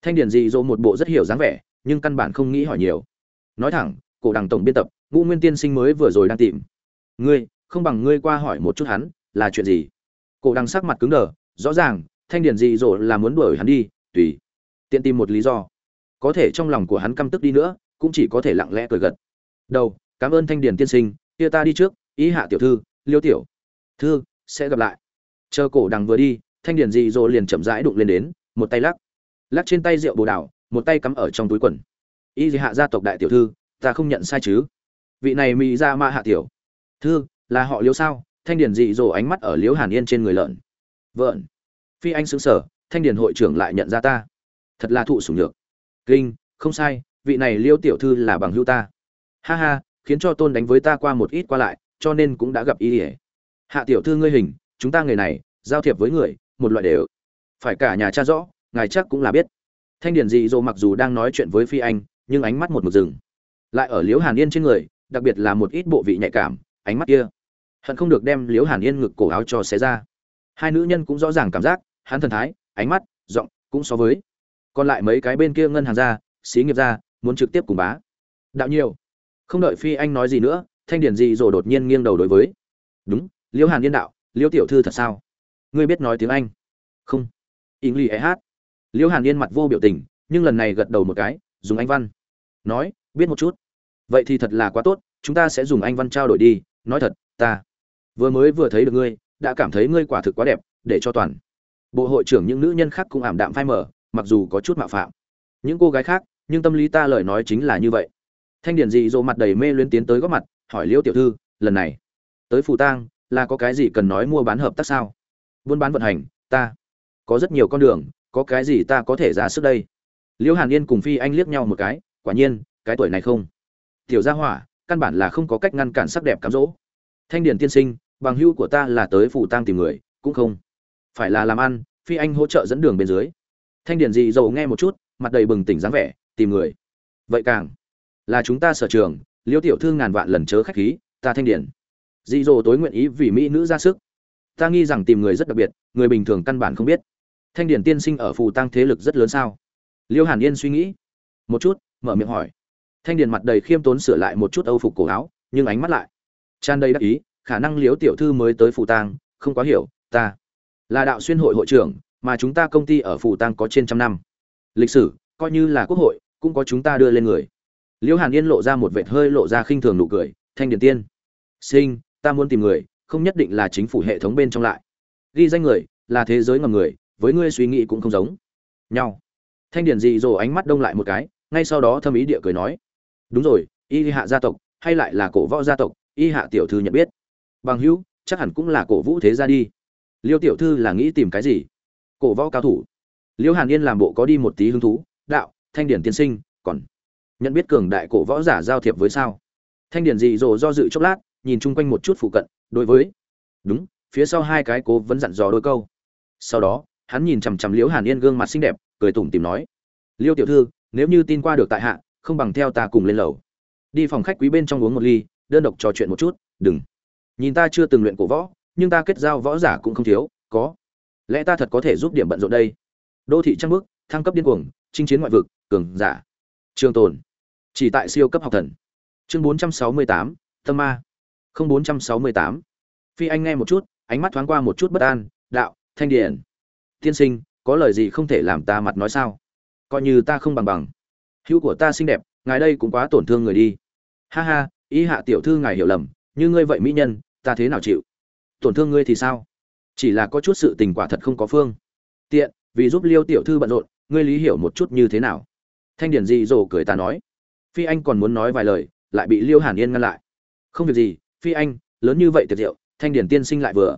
Thanh điển dị dỗ một bộ rất hiểu dáng vẻ, nhưng căn bản không nghĩ hỏi nhiều. Nói thẳng cổ đằng tổng biên tập, ngũ nguyên tiên sinh mới vừa rồi đang tìm. Ngươi, không bằng ngươi qua hỏi một chút hắn, là chuyện gì? Cổ đằng sắc mặt cứng đờ, rõ ràng, thanh điển dị dỗ là muốn đuổi hắn đi, tùy. Tiện tìm một lý do. Có thể trong lòng của hắn căm tức đi nữa, cũng chỉ có thể lặng lẽ cười gật. Đầu, cảm ơn thanh điển tiên sinh, kia ta đi trước, ý hạ tiểu thư, liêu tiểu. Thư, sẽ gặp lại. Chờ cổ đằng vừa đi, thanh điển dị dỗ liền chậm rãi đụng lên đến, một tay lắc. Lắc trên tay rượu bồ đào, một tay cắm ở trong túi quần. Y hạ gia tộc đại tiểu thư ta không nhận sai chứ. Vị này mỹ ra ma hạ tiểu. Thư, là họ liếu sao? Thanh điển dị dỗ ánh mắt ở liếu hàn yên trên người lợn. Vợn. Phi anh xứng sở thanh điển hội trưởng lại nhận ra ta. Thật là thụ sủng nhược. Kinh, không sai, vị này liêu tiểu thư là bằng hữu ta. Ha ha, khiến cho tôn đánh với ta qua một ít qua lại, cho nên cũng đã gặp ý ỉa hạ tiểu thư ngươi hình, chúng ta người này, giao thiệp với người, một loại đều. Phải cả nhà cha rõ, ngài chắc cũng là biết. Thanh điển dị dỗ mặc dù đang nói chuyện với phi anh, nhưng ánh mắt một mực rừng lại ở liễu hàn yên trên người, đặc biệt là một ít bộ vị nhạy cảm, ánh mắt kia. Hận không được đem liễu hàn yên ngực cổ áo cho xé ra. Hai nữ nhân cũng rõ ràng cảm giác, hắn thần thái, ánh mắt, giọng cũng so với. Còn lại mấy cái bên kia ngân hàng ra, xí nghiệp ra, muốn trực tiếp cùng bá. Đạo nhiều. Không đợi phi anh nói gì nữa, thanh điển dị dỗ đột nhiên nghiêng đầu đối với. Đúng, liễu hàn yên đạo, liễu tiểu thư thật sao? Ngươi biết nói tiếng anh? Không. Ý lì e hát. Liễu hàn yên mặt vô biểu tình, nhưng lần này gật đầu một cái, dùng anh văn. Nói, biết một chút vậy thì thật là quá tốt, chúng ta sẽ dùng anh văn trao đổi đi, nói thật, ta vừa mới vừa thấy được ngươi, đã cảm thấy ngươi quả thực quá đẹp, để cho toàn bộ hội trưởng những nữ nhân khác cũng ảm đạm phai mở mặc dù có chút mạo phạm. Những cô gái khác, nhưng tâm lý ta lời nói chính là như vậy. Thanh điển dị dỗ mặt đầy mê luyến tiến tới góp mặt, hỏi liễu tiểu thư, lần này tới phù tang, là có cái gì cần nói mua bán hợp tác sao? Buôn bán vận hành, ta có rất nhiều con đường, có cái gì ta có thể ra sức đây? Liễu hàn yên cùng phi anh liếc nhau một cái, quả nhiên, cái tuổi này không tiểu gia hỏa, căn bản là không có cách ngăn cản sắc đẹp cám dỗ. Thanh Điền tiên sinh, bằng hữu của ta là tới phủ tang tìm người, cũng không phải là làm ăn, phi anh hỗ trợ dẫn đường bên dưới. Thanh Điền dị dầu nghe một chút, mặt đầy bừng tỉnh dáng vẻ, tìm người. Vậy càng là chúng ta sở trường, liêu tiểu thư ngàn vạn lần chớ khách khí, ta thanh Điền. Dị dỗ tối nguyện ý vì mỹ nữ ra sức. Ta nghi rằng tìm người rất đặc biệt, người bình thường căn bản không biết. Thanh Điền tiên sinh ở phù tăng thế lực rất lớn sao? Liêu hàn yên suy nghĩ. Một chút, mở miệng hỏi thanh điền mặt đầy khiêm tốn sửa lại một chút âu phục cổ áo, nhưng ánh mắt lại tràn đầy đắc ý, khả năng liếu tiểu thư mới tới phù tang, không quá hiểu, ta là đạo xuyên hội hội trưởng, mà chúng ta công ty ở phù tang có trên trăm năm. Lịch sử, coi như là quốc hội, cũng có chúng ta đưa lên người. Liễu hàn yên lộ ra một vệt hơi lộ ra khinh thường nụ cười, thanh điền tiên, sinh, ta muốn tìm người, không nhất định là chính phủ hệ thống bên trong lại. Ghi danh người, là thế giới ngầm người, với ngươi suy nghĩ cũng không giống nhau. Thanh Điền dị dỗ ánh mắt đông lại một cái, ngay sau đó thâm ý địa cười nói đúng rồi, y hạ gia tộc, hay lại là cổ võ gia tộc, y hạ tiểu thư nhận biết. Bằng hữu, chắc hẳn cũng là cổ vũ thế gia đi. Liêu tiểu thư là nghĩ tìm cái gì? Cổ võ cao thủ. Liêu hàn yên làm bộ có đi một tí hứng thú, đạo, thanh điển tiên sinh, còn nhận biết cường đại cổ võ giả giao thiệp với sao? Thanh điển dị dỗ do dự chốc lát, nhìn chung quanh một chút phụ cận, đối với, đúng, phía sau hai cái cố vẫn dặn dò đôi câu. Sau đó, hắn nhìn chằm chằm liễu hàn yên gương mặt xinh đẹp, cười tủm tìm nói, liêu tiểu thư, nếu như tin qua được tại hạ không bằng theo ta cùng lên lầu. Đi phòng khách quý bên trong uống một ly, đơn độc trò chuyện một chút, đừng. Nhìn ta chưa từng luyện cổ võ, nhưng ta kết giao võ giả cũng không thiếu, có. Lẽ ta thật có thể giúp điểm bận rộn đây? Đô thị trăng bước thăng cấp điên cuồng, chinh chiến ngoại vực, cường giả. Trường tồn. Chỉ tại siêu cấp học thần. Chương bốn trăm sáu mươi tám, tâm ma. Không bốn trăm sáu mươi tám. Phi anh nghe một chút, ánh mắt thoáng qua một chút bất an, đạo, thanh điển tiên sinh, có lời gì không thể làm ta mặt nói sao? Coi như ta không bằng bằng hữu của ta xinh đẹp, ngài đây cũng quá tổn thương người đi. Ha ha ý hạ tiểu thư ngài hiểu lầm, như ngươi vậy mỹ nhân, ta thế nào chịu? Tổn thương ngươi thì sao? Chỉ là có chút sự tình quả thật không có phương. Tiện, vì giúp liêu tiểu thư bận rộn, ngươi lý hiểu một chút như thế nào? Thanh điển dị dỗ cười ta nói. Phi anh còn muốn nói vài lời, lại bị liêu hàn yên ngăn lại. Không việc gì, phi anh, lớn như vậy tiệt diệu, thanh điển tiên sinh lại vừa.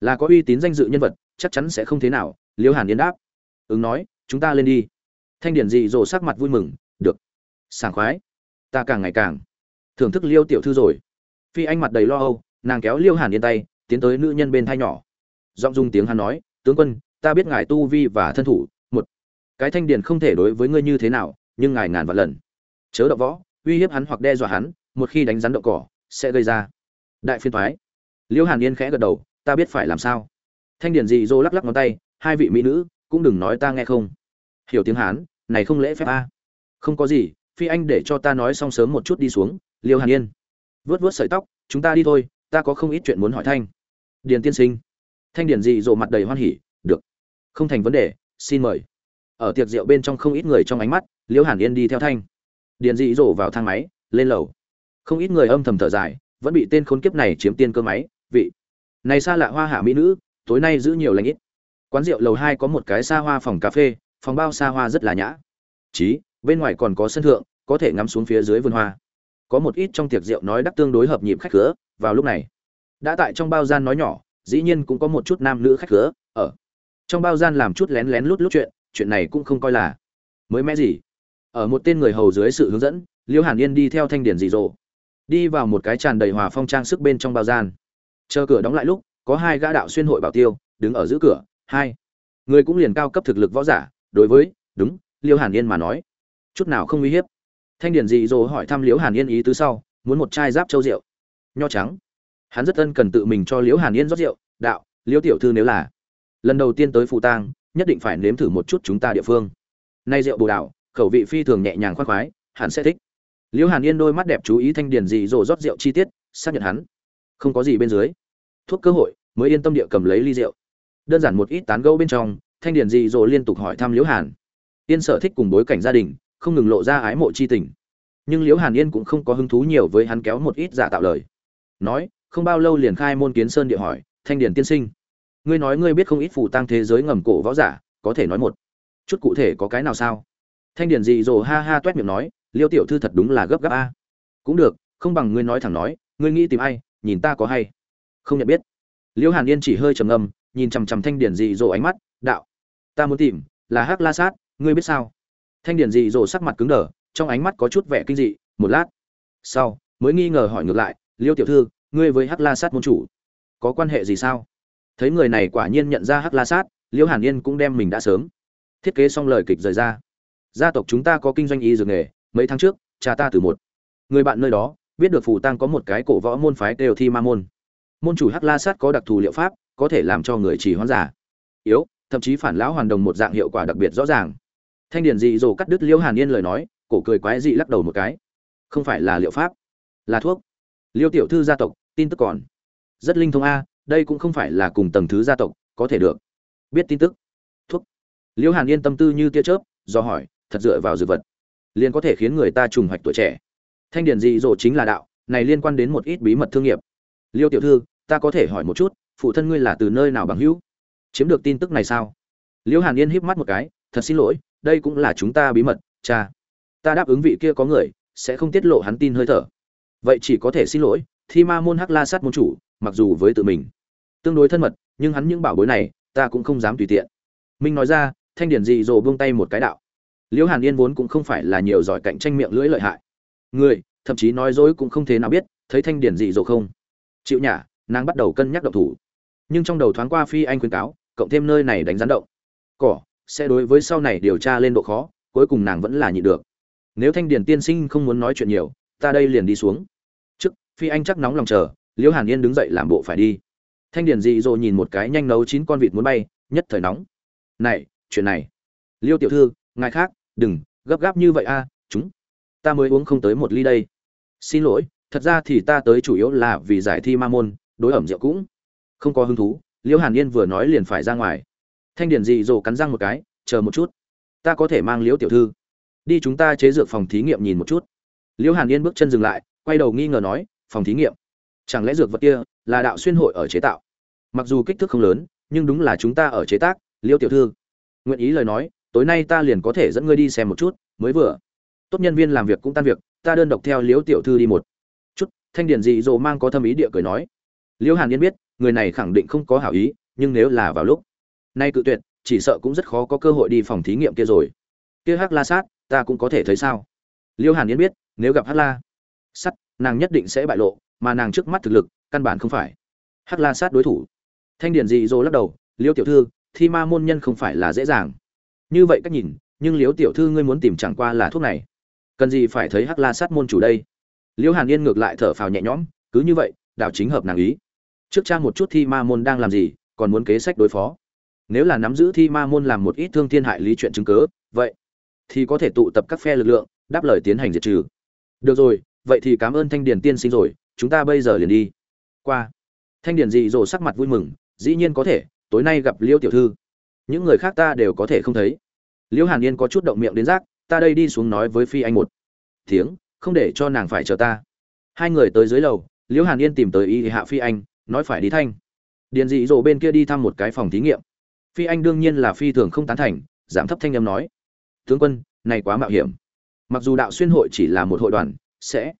Là có uy tín danh dự nhân vật, chắc chắn sẽ không thế nào, liêu hàn yên đáp. Ứng nói, chúng ta lên đi. Thanh điển dị dỗ sắc mặt vui mừng sảng khoái. Ta càng ngày càng thưởng thức liêu tiểu thư rồi. Phi anh mặt đầy lo âu, nàng kéo liêu hàn yên tay, tiến tới nữ nhân bên thai nhỏ. Giọng dung tiếng hắn nói, tướng quân, ta biết ngài tu vi và thân thủ, một cái thanh điển không thể đối với ngươi như thế nào, nhưng ngài ngàn vạn lần chớ đậu võ, uy hiếp hắn hoặc đe dọa hắn, một khi đánh rắn đậu cỏ, sẽ gây ra đại phiên thoái liêu hàn yên khẽ gật đầu, ta biết phải làm sao. Thanh điển dị dô lắc lắc ngón tay, hai vị mỹ nữ, cũng đừng nói ta nghe không. Hiểu tiếng hán, này không lễ phép a. Không có gì phi anh để cho ta nói xong sớm một chút đi xuống, liêu hàn yên. Vớt vớt sợi tóc, chúng ta đi thôi, ta có không ít chuyện muốn hỏi thanh. Điền tiên sinh. Thanh điền dị dỗ mặt đầy hoan hỉ, được. Không thành vấn đề, xin mời. Ở tiệc rượu bên trong không ít người trong ánh mắt, liêu hàn yên đi theo thanh. Điền dị dỗ vào thang máy, lên lầu. Không ít người âm thầm thở dài, vẫn bị tên khốn kiếp này chiếm tiên cơ máy, vị. Này xa lạ hoa hạ mỹ nữ, tối nay giữ nhiều lãnh ít. Quán rượu lầu hai có một cái xa hoa phòng cà phê, phòng bao xa hoa rất là nhã. Chí bên ngoài còn có sân thượng, có thể ngắm xuống phía dưới vườn hoa. Có một ít trong tiệc rượu nói đắc tương đối hợp nhịp khách khứa, vào lúc này, đã tại trong bao gian nói nhỏ, dĩ nhiên cũng có một chút nam nữ khách khứa, ở trong bao gian làm chút lén lén lút lút chuyện chuyện này cũng không coi là mới mẽ gì. Ở một tên người hầu dưới sự hướng dẫn, liêu hàn yên đi theo thanh điển dị dỗ, đi vào một cái tràn đầy hòa phong trang sức bên trong bao gian. Chờ cửa đóng lại lúc, có hai gã đạo xuyên hội bảo tiêu, đứng ở giữa cửa, hai người cũng liền cao cấp thực lực võ giả, đối với, đúng, liêu hàn yên mà nói chút nào không uy hiếp. Thanh điển dị dỗ hỏi thăm liễu hàn yên ý tứ sau, muốn một chai giáp châu rượu. Nho trắng. Hắn rất ân cần tự mình cho liễu hàn yên rót rượu. Đạo, liễu tiểu thư nếu là lần đầu tiên tới phụ tang, nhất định phải nếm thử một chút chúng ta địa phương. Nay rượu bồ đào khẩu vị phi thường nhẹ nhàng khoan khoái, hắn sẽ thích. Liễu hàn yên đôi mắt đẹp chú ý thanh điển dị dỗ rót rượu chi tiết, xác nhận hắn. Không có gì bên dưới. Thuốc cơ hội, mới yên tâm địa cầm lấy ly rượu. Đơn giản một ít tán gẫu bên trong, thanh điển dị dỗ liên tục hỏi thăm liễu hàn. Yên sở thích cùng bối cảnh gia đình không ngừng lộ ra ái mộ chi tình. Nhưng liễu hàn yên cũng không có hứng thú nhiều với hắn kéo một ít giả tạo lời. Nói, không bao lâu liền khai môn kiến sơn địa hỏi, thanh điển tiên sinh, ngươi nói ngươi biết không ít phù tăng thế giới ngầm cổ võ giả, có thể nói một chút cụ thể có cái nào sao? Thanh điển dị dỗ ha ha toét miệng nói, liêu tiểu thư thật đúng là gấp gáp a. Cũng được, không bằng ngươi nói thẳng nói, ngươi nghĩ tìm ai, nhìn ta có hay không nhận biết. Liễu hàn yên chỉ hơi trầm ngâm, nhìn chằm chằm thanh điển dị dỗ ánh mắt, đạo, ta muốn tìm, là hắc la sát, ngươi biết sao? Thanh Điền dị dỗ sắc mặt cứng đờ, trong ánh mắt có chút vẻ kinh dị. Một lát sau, mới nghi ngờ hỏi ngược lại, liêu tiểu thư, ngươi với hắc la sát môn chủ có quan hệ gì sao? Thấy người này quả nhiên nhận ra hắc la sát, liêu hàn yên cũng đem mình đã sớm thiết kế xong lời kịch rời ra. Gia tộc chúng ta có kinh doanh y dược nghề, mấy tháng trước, cha ta từ một. Người bạn nơi đó, biết được phủ tăng có một cái cổ võ môn phái đều thi ma môn. Môn chủ hắc la sát có đặc thù liệu pháp, có thể làm cho người chỉ hoán giả. Yếu, thậm chí phản lão hoàn đồng một dạng hiệu quả đặc biệt rõ ràng thanh Điền dị dỗ cắt đứt liễu hàn yên lời nói, cổ cười quái dị lắc đầu một cái. Không phải là liệu pháp, là thuốc. Liêu tiểu thư gia tộc, tin tức còn. Rất linh thông a, đây cũng không phải là cùng tầng thứ gia tộc, có thể được. Biết tin tức. Thuốc. Liễu hàn yên tâm tư như tia chớp, do hỏi, thật dựa vào dược vật. Liền có thể khiến người ta trùng hoạch tuổi trẻ. Thanh điển dị dỗ chính là đạo, này liên quan đến một ít bí mật thương nghiệp. Liêu tiểu thư, ta có thể hỏi một chút, phụ thân ngươi là từ nơi nào bằng hữu? Chiếm được tin tức này sao? Liễu hàn yên híp mắt một cái, thật xin lỗi đây cũng là chúng ta bí mật, cha. Ta đáp ứng vị kia có người, sẽ không tiết lộ hắn tin hơi thở. Vậy chỉ có thể xin lỗi, thi ma môn hắc la sát môn chủ, mặc dù với tự mình. Tương đối thân mật, nhưng hắn những bảo bối này, ta cũng không dám tùy tiện. Minh nói ra, thanh điển dị dồ buông tay một cái đạo. Liễu hàn yên vốn cũng không phải là nhiều giỏi cạnh tranh miệng lưỡi lợi hại. Người, thậm chí nói dối cũng không thế nào biết, thấy thanh điển dị dồ không? Chịu nhả, nàng bắt đầu cân nhắc động thủ. Nhưng trong đầu thoáng qua phi anh khuyên cáo, cộng thêm nơi này đánh rắn động. Cỏ sẽ đối với sau này điều tra lên độ khó, cuối cùng nàng vẫn là nhịn được. Nếu thanh điển tiên sinh không muốn nói chuyện nhiều, ta đây liền đi xuống. Trước, phi anh chắc nóng lòng chờ, liễu hàn yên đứng dậy làm bộ phải đi. Thanh điển dị dỗ nhìn một cái nhanh nấu chín con vịt muốn bay, nhất thời nóng. Này, chuyện này. Liêu tiểu thư, ngài khác, đừng, gấp gáp như vậy a, chúng. Ta mới uống không tới một ly đây. Xin lỗi, thật ra thì ta tới chủ yếu là vì giải thi ma môn, đối ẩm rượu cũng không có hứng thú. Liễu hàn yên vừa nói liền phải ra ngoài thanh điển dị dỗ cắn răng một cái, chờ một chút, ta có thể mang liễu tiểu thư. Đi chúng ta chế dược phòng thí nghiệm nhìn một chút. Liễu hàn yên bước chân dừng lại, quay đầu nghi ngờ nói, phòng thí nghiệm? Chẳng lẽ dược vật kia là đạo xuyên hội ở chế tạo? Mặc dù kích thước không lớn, nhưng đúng là chúng ta ở chế tác, liễu tiểu thư. Nguyện ý lời nói, tối nay ta liền có thể dẫn ngươi đi xem một chút, mới vừa. Tốt nhân viên làm việc cũng tan việc, ta đơn độc theo liễu tiểu thư đi một chút. Thanh điển dị dỗ mang có thâm ý địa cười nói. Liễu hàn yên biết, người này khẳng định không có hảo ý, nhưng nếu là vào lúc nay cự tuyệt, chỉ sợ cũng rất khó có cơ hội đi phòng thí nghiệm kia rồi. Kia hắc la sát, ta cũng có thể thấy sao? Liêu hàn yên biết, nếu gặp hắc la sắt nàng nhất định sẽ bại lộ, mà nàng trước mắt thực lực, căn bản không phải. Hắc la sát đối thủ. Thanh điển dị dỗ lắc đầu, Liêu tiểu thư, thi ma môn nhân không phải là dễ dàng. Như vậy cách nhìn, nhưng Liêu tiểu thư ngươi muốn tìm chẳng qua là thuốc này. Cần gì phải thấy hắc la sát môn chủ đây? Liêu hàn yên ngược lại thở phào nhẹ nhõm, cứ như vậy đảo chính hợp nàng ý. Trước trang một chút thi ma môn đang làm gì, còn muốn kế sách đối phó nếu là nắm giữ thi ma môn làm một ít thương thiên hại lý chuyện chứng cớ vậy thì có thể tụ tập các phe lực lượng, đáp lời tiến hành diệt trừ. Được rồi, vậy thì cảm ơn thanh điền tiên sinh rồi, chúng ta bây giờ liền đi. Qua. Thanh điền dị dỗ sắc mặt vui mừng, dĩ nhiên có thể, tối nay gặp liêu tiểu thư. Những người khác ta đều có thể không thấy. Liêu hàn yên có chút động miệng đến rác, ta đây đi xuống nói với phi anh một tiếng, không để cho nàng phải chờ ta. Hai người tới dưới lầu, liêu hàn yên tìm tới y hạ phi anh, nói phải đi thanh. Điền dị dỗ bên kia đi thăm một cái phòng thí nghiệm phi anh đương nhiên là phi thường không tán thành, giảm thấp thanh âm nói. Tướng quân, này quá mạo hiểm. Mặc dù đạo xuyên hội chỉ là một hội đoàn, sẽ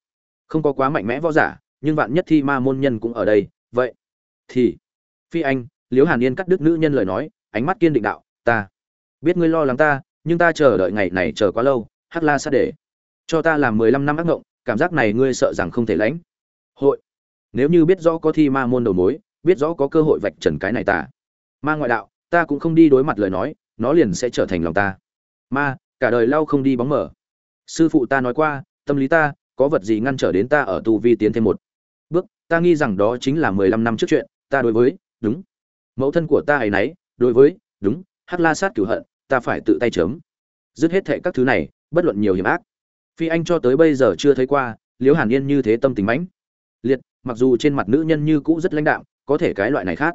không có quá mạnh mẽ võ giả, nhưng vạn nhất thi ma môn nhân cũng ở đây, vậy thì phi anh, liễu hàn yên cắt đứt nữ nhân lời nói, ánh mắt kiên định đạo, ta biết ngươi lo lắng ta, nhưng ta chờ đợi ngày này chờ quá lâu, hát la sát để. Cho ta làm mười lăm năm ác ngộng, cảm giác này ngươi sợ rằng không thể lãnh. Hội. Nếu như biết rõ có thi ma môn đầu mối, biết rõ có cơ hội vạch trần cái này ta. Ma ngoại đạo ta cũng không đi đối mặt lời nói, nó liền sẽ trở thành lòng ta. Ma, cả đời lau không đi bóng mở sư phụ ta nói qua, tâm lý ta, có vật gì ngăn trở đến ta ở tu vi tiến thêm một bước? Ta nghi rằng đó chính là mười lăm năm trước chuyện, ta đối với, đúng. Mẫu thân của ta ấy nấy, đối với, đúng. Hắc la sát cửu hận, ta phải tự tay chớm dứt hết thệ các thứ này, bất luận nhiều hiểm ác. Phi anh cho tới bây giờ chưa thấy qua, liễu hàn yên như thế tâm tình mãnh. Liệt, mặc dù trên mặt nữ nhân như cũ rất lãnh đạm, có thể cái loại này khác.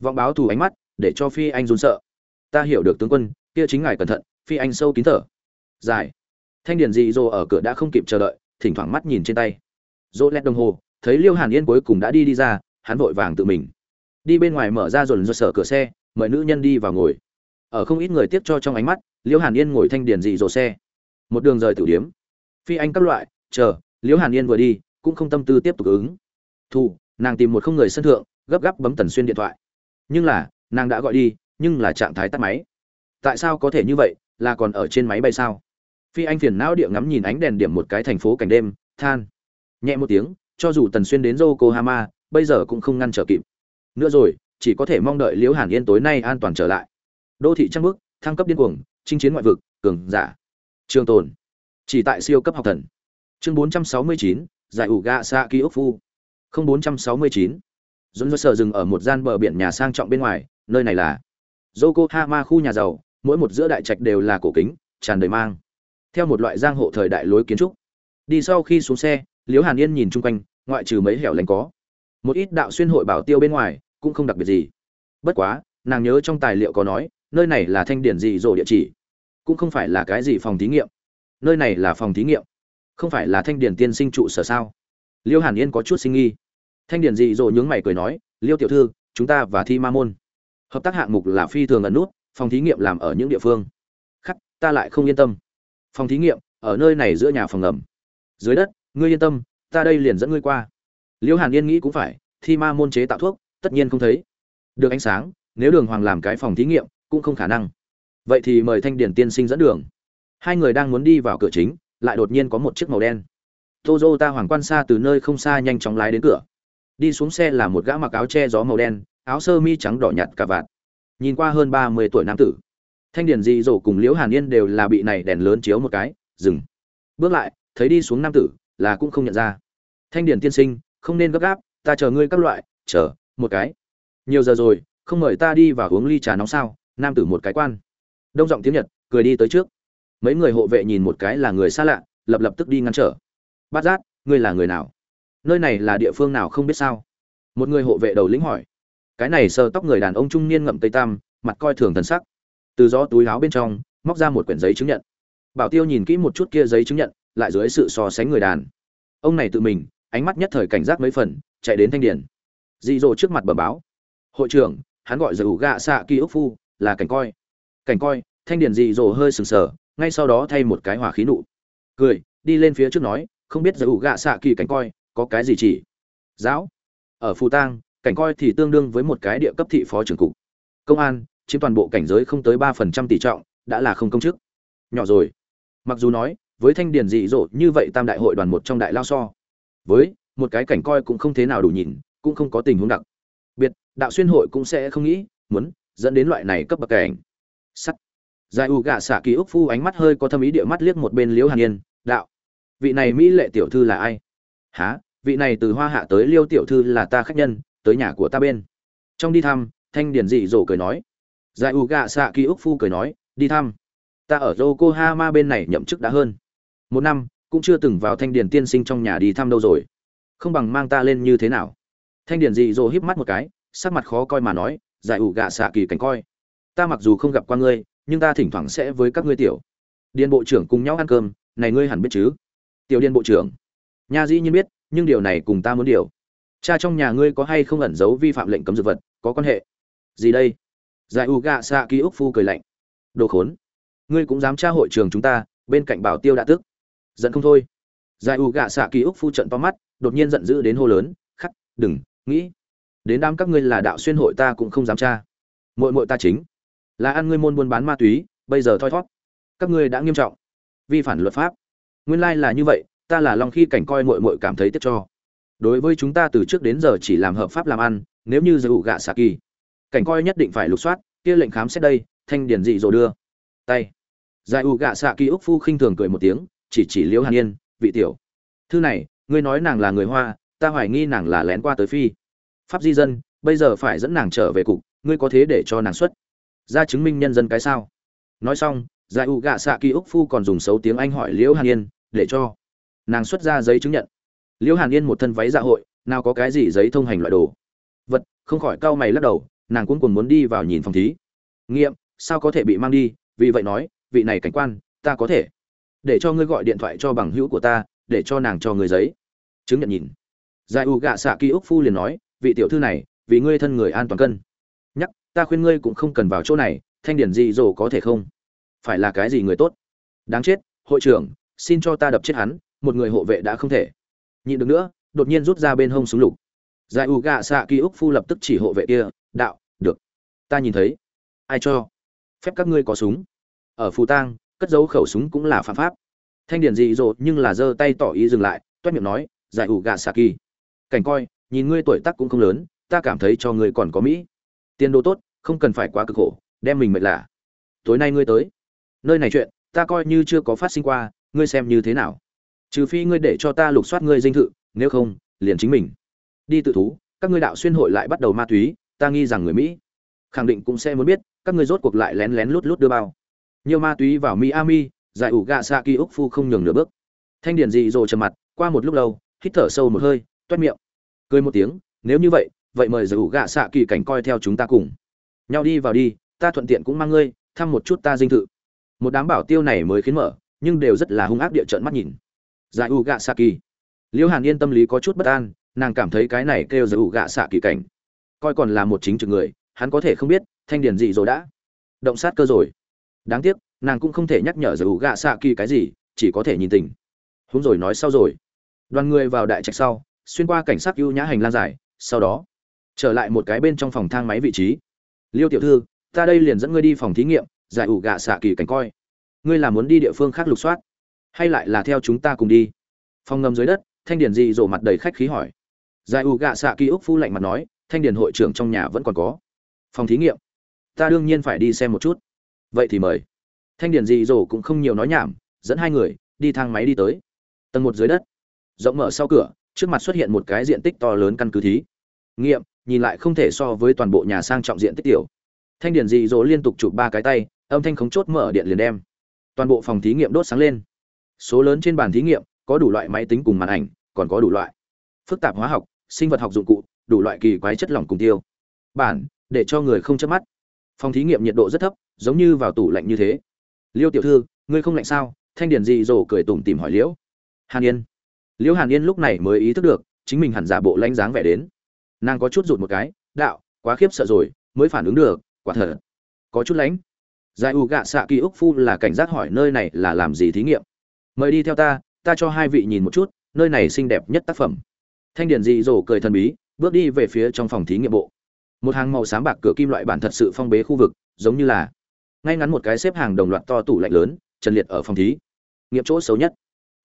Vọng báo thù ánh mắt để cho phi anh run sợ. Ta hiểu được tướng quân, kia chính ngài cẩn thận, phi anh sâu kín thở. Dài thanh điển dị dỗ ở cửa đã không kịp chờ đợi, thỉnh thoảng mắt nhìn trên tay. Dỗ lét đồng hồ, thấy liêu hàn yên cuối cùng đã đi đi ra, hắn vội vàng tự mình. Đi bên ngoài mở ra dồn do sở cửa xe, mời nữ nhân đi vào ngồi. Ở không ít người tiếp cho trong ánh mắt, liêu hàn yên ngồi thanh điển dị dỗ xe. Một đường rời tử điếm phi anh các loại, chờ, liêu hàn yên vừa đi, cũng không tâm tư tiếp tục ứng. Thu nàng tìm một không người sân thượng, gấp gáp bấm tần xuyên điện thoại. Nhưng là nàng đã gọi đi nhưng là trạng thái tắt máy. Tại sao có thể như vậy là còn ở trên máy bay sao? Phi anh phiền não địa ngắm nhìn ánh đèn điểm một cái thành phố cảnh đêm than. Nhẹ một tiếng cho dù tần xuyên đến yokohama bây giờ cũng không ngăn trở kịp. Nữa rồi chỉ có thể mong đợi liễu hàn yên tối nay an toàn trở lại. Đô thị trăng bước thăng cấp điên cuồng chinh chiến ngoại vực cường giả. Trường tồn. Chỉ tại siêu cấp học thần. Chương 469, giải ủ gạ xa ký ốc phu không 469. dồn dơ sở dừng ở một gian bờ biển nhà sang trọng bên ngoài nơi này là yokohama khu nhà giàu, mỗi một giữa đại trạch đều là cổ kính, tràn đầy mang. Theo một loại giang hộ thời đại lối kiến trúc. Đi sau khi xuống xe, liễu hàn yên nhìn chung quanh, ngoại trừ mấy hẻo lánh có. Một ít đạo xuyên hội bảo tiêu bên ngoài, cũng không đặc biệt gì. Bất quá, nàng nhớ trong tài liệu có nói, nơi này là thanh điển dị dỗ địa chỉ. Cũng không phải là cái gì phòng thí nghiệm. Nơi này là phòng thí nghiệm. Không phải là thanh điển tiên sinh trụ sở sao? Liêu hàn yên có chút sinh nghi. Thanh điển dị dỗ nhướng mày cười nói, liêu tiểu thư, chúng ta và thi ma môn hợp tác hạng mục là phi thường ẩn nút, phòng thí nghiệm làm ở những địa phương. Khắc, ta lại không yên tâm. Phòng thí nghiệm, ở nơi này giữa nhà phòng ngầm. Dưới đất, ngươi yên tâm, ta đây liền dẫn ngươi qua. Liễu hàn yên nghĩ cũng phải, thi ma môn chế tạo thuốc, tất nhiên không thấy. Được ánh sáng, nếu đường hoàng làm cái phòng thí nghiệm, cũng không khả năng. Vậy thì mời thanh điển tiên sinh dẫn đường. Hai người đang muốn đi vào cửa chính, lại đột nhiên có một chiếc màu đen. Ta hoàng quan xa từ nơi không xa nhanh chóng lái đến cửa. Đi xuống xe là một gã mặc áo che gió màu đen áo sơ mi trắng đỏ nhạt cả vạt. Nhìn qua hơn ba mươi tuổi nam tử. Thanh Điền dị dỗ cùng liễu hàn yên đều là bị này đèn lớn chiếu một cái, dừng. Bước lại, thấy đi xuống nam tử, là cũng không nhận ra. Thanh Điền tiên sinh, không nên gấp gáp, ta chờ ngươi các loại, chờ, một cái. Nhiều giờ rồi, không mời ta đi và uống ly trà nóng sao, nam tử một cái quan. Đông giọng tiếng nhật, cười đi tới trước. Mấy người hộ vệ nhìn một cái là người xa lạ, lập lập tức đi ngăn trở. Bát giác, ngươi là người nào? Nơi này là địa phương nào không biết sao? Một người hộ vệ đầu lĩnh hỏi cái này sờ tóc người đàn ông trung niên ngậm tây tam, mặt coi thường thần sắc. Từ gió túi áo bên trong, móc ra một quyển giấy chứng nhận. Bảo tiêu nhìn kỹ một chút kia giấy chứng nhận, lại dưới sự so sánh người đàn. Ông này tự mình, ánh mắt nhất thời cảnh giác mấy phần, chạy đến thanh điển. Dị dỗ trước mặt bẩm báo. Hội trưởng, hắn gọi giải ủ gạ xạ kỳ ức phu, là cảnh coi. Cảnh coi, thanh điển dị dỗ hơi sừng sờ, ngay sau đó thay một cái hỏa khí nụ. Cười, đi lên phía trước nói, không biết giải ủ gạ xạ kỳ cảnh coi, có cái gì chỉ? Giáo, ở phù tang cảnh coi thì tương đương với một cái địa cấp thị phó trưởng cục. Công an, chiếm toàn bộ cảnh giới không tới ba phần trăm tỷ trọng, đã là không công chức. Nhỏ rồi. Mặc dù nói, với thanh điển dị dỗ như vậy tam đại hội đoàn một trong đại lao so, với một cái cảnh coi cũng không thế nào đủ nhìn, cũng không có tình huống đặc biệt, đạo xuyên hội cũng sẽ không nghĩ muốn dẫn đến loại này cấp bậc cảnh. Sắt. Giải u gạ xạ kỳ ức phu ánh mắt hơi có thâm ý địa mắt liếc một bên liễu hàn yên, đạo vị này mỹ lệ tiểu thư là ai? Há vị này từ hoa hạ tới liêu tiểu thư là ta khách nhân tới nhà của ta bên. Trong đi thăm, thanh điển dị dỗ cười nói. Giải u gạ xạ kỳ ức phu cười nói, đi thăm. Ta ở yokohama bên này nhậm chức đã hơn. Một năm, cũng chưa từng vào thanh điển tiên sinh trong nhà đi thăm đâu rồi. Không bằng mang ta lên như thế nào? Thanh điển dị dỗ híp mắt một cái, sắc mặt khó coi mà nói, giải u gạ xạ kỳ cảnh coi. Ta mặc dù không gặp qua ngươi, nhưng ta thỉnh thoảng sẽ với các ngươi tiểu. Điền bộ trưởng cùng nhau ăn cơm, này ngươi hẳn biết chứ? Tiểu điền bộ trưởng. Nhà dĩ nhiên biết, nhưng điều này cùng ta muốn điều cha trong nhà ngươi có hay không ẩn giấu vi phạm lệnh cấm dược vật, có quan hệ? Gì đây? Giải u gạ xạ ký úc phu cười lạnh. Đồ khốn. Ngươi cũng dám tra hội trường chúng ta, bên cạnh bảo tiêu đã tức. Giận không thôi. Giải u gạ xạ ký úc phu trận to mắt, đột nhiên giận dữ đến hô lớn, khắc, đừng, nghĩ. Đến đám các ngươi là đạo xuyên hội ta cũng không dám tra. Mội mội ta chính. Là ăn ngươi môn buôn bán ma túy, bây giờ thoi thót các ngươi đã nghiêm trọng. Vi phản luật pháp. Nguyên lai là như vậy, ta là lòng khi cảnh coi mội mội cảm thấy tiếc cho đối với chúng ta từ trước đến giờ chỉ làm hợp pháp làm ăn, nếu như giữ gạ xạ kỳ, cảnh coi nhất định phải lục soát, kia lệnh khám xét đây, thanh điển dị rồi đưa. Tay. Giải u gạ xạ kỳ úc phu khinh thường cười một tiếng, chỉ chỉ liễu hàn yên, vị tiểu. Thư này, ngươi nói nàng là người hoa, ta hoài nghi nàng là lén qua tới phi. Pháp di dân, bây giờ phải dẫn nàng trở về cục, ngươi có thế để cho nàng xuất? Ra chứng minh nhân dân cái sao? Nói xong, giải u gạ xạ kỳ úc phu còn dùng xấu tiếng anh hỏi liễu hàn yên, để cho nàng xuất ra giấy chứng nhận liễu hàn yên một thân váy dạ hội, nào có cái gì giấy thông hành loại đồ. Vật, không khỏi cau mày lắc đầu, nàng cũng còn muốn đi vào nhìn phòng thí. Nghiệm, sao có thể bị mang đi? Vì vậy nói, vị này cảnh quan, ta có thể. Để cho ngươi gọi điện thoại cho bằng hữu của ta, để cho nàng cho người giấy. Chứng nhận nhìn. Giải u gạ xạ kỳ ức phu liền nói, vị tiểu thư này, vì ngươi thân người an toàn cân. Nhắc, ta khuyên ngươi cũng không cần vào chỗ này, thanh điển gì dỗ có thể không? Phải là cái gì người tốt? Đáng chết, hội trưởng, xin cho ta đập chết hắn, một người hộ vệ đã không thể nhịn được nữa, đột nhiên rút ra bên hông súng lục. Giải u gạ xạ ký úc phu lập tức chỉ hộ vệ kia, đạo, được, ta nhìn thấy. Ai cho? Phép các ngươi có súng. Ở phù tang, cất giấu khẩu súng cũng là phạm pháp. Thanh điển dị dỗ nhưng là giơ tay tỏ ý dừng lại, toét miệng nói, giải u gạ xạ kỳ cảnh coi, nhìn ngươi tuổi tác cũng không lớn, ta cảm thấy cho ngươi còn có mỹ. Tiền đồ tốt, không cần phải quá cực khổ, đem mình mệt lạ. Tối nay ngươi tới. Nơi này chuyện, ta coi như chưa có phát sinh qua, ngươi xem như thế nào? Trừ phi ngươi để cho ta lục soát ngươi dinh thự, nếu không, liền chính mình. Đi tự thú, các ngươi đạo xuyên hội lại bắt đầu ma túy, ta nghi rằng người mỹ. Khẳng định cũng sẽ muốn biết, các ngươi rốt cuộc lại lén lén lút lút đưa bao. Nhiều ma túy vào miami, giải ủ gạ xạ kỳ úc phu không nhường nửa bước. Thanh điển dị dỗ trầm mặt, qua một lúc lâu, hít thở sâu một hơi, toét miệng. Cười một tiếng, nếu như vậy vậy mời giải ủ gạ xạ kỳ cảnh coi theo chúng ta cùng. Nhau đi vào đi, ta thuận tiện cũng mang ngươi, thăm một chút ta dinh thự. Một đám bảo tiêu này mới khiến mở, nhưng đều rất là hung ác địa trận mắt nhìn giải u gạ xạ kỳ liễu hàn yên tâm lý có chút bất an, nàng cảm thấy cái này kêu giải u gạ xạ kỳ cảnh, coi còn là một chính trực người, hắn có thể không biết, thanh điển gì rồi đã động sát cơ rồi. Đáng tiếc, nàng cũng không thể nhắc nhở giải u gạ xạ kỳ cái gì, chỉ có thể nhìn tình. Húng rồi nói sau rồi. Đoàn người vào đại trạch sau, xuyên qua cảnh sát ưu nhã hành lang dài, sau đó, trở lại một cái bên trong phòng thang máy vị trí. Liêu tiểu thư, ta đây liền dẫn ngươi đi phòng thí nghiệm, giải ủ gạ xạ kỳ cảnh coi. Ngươi là muốn đi địa phương khác lục soát hay lại là theo chúng ta cùng đi. Phòng ngầm dưới đất, thanh Điền dị dỗ mặt đầy khách khí hỏi. Giải U gạ xạ kỳ ức phu lạnh mặt nói, thanh Điền hội trưởng trong nhà vẫn còn có. Phòng thí nghiệm. Ta đương nhiên phải đi xem một chút. Vậy thì mời. Thanh Điền dị dỗ cũng không nhiều nói nhảm, dẫn hai người, đi thang máy đi tới. Tầng một dưới đất. Rộng mở sau cửa, trước mặt xuất hiện một cái diện tích to lớn căn cứ thí. Nghiệm, nhìn lại không thể so với toàn bộ nhà sang trọng diện tích tiểu. Thanh Điền dị dỗ liên tục chụp ba cái tay, âm thanh khống chốt mở điện liền đem. Toàn bộ phòng thí nghiệm đốt sáng lên số lớn trên bàn thí nghiệm có đủ loại máy tính cùng màn ảnh, còn có đủ loại phức tạp hóa học, sinh vật học dụng cụ, đủ loại kỳ quái chất lỏng cùng tiêu. Bản, để cho người không chớp mắt. Phòng thí nghiệm nhiệt độ rất thấp, giống như vào tủ lạnh như thế. Liêu tiểu thư, ngươi không lạnh sao? Thanh điển dị dỗ cười tủm tìm hỏi liễu. Hàn yên. Liễu hàn yên lúc này mới ý thức được, chính mình hẳn giả bộ lãnh dáng vẻ đến. Nàng có chút rụt một cái, đạo, quá khiếp sợ rồi, mới phản ứng được, quả thật. Có chút lãnh. Giải u gạ xạ kỳ ức phu là cảnh giác hỏi, nơi này là làm gì thí nghiệm? Mời đi theo ta ta cho hai vị nhìn một chút, nơi này xinh đẹp nhất tác phẩm. Thanh điển dị dỗ cười thần bí, bước đi về phía trong phòng thí nghiệm bộ. Một hàng màu xám bạc cửa kim loại bản thật sự phong bế khu vực, giống như là ngay ngắn một cái xếp hàng đồng loạt to tủ lạnh lớn, trần liệt ở phòng thí. Nghiệm chỗ xấu nhất.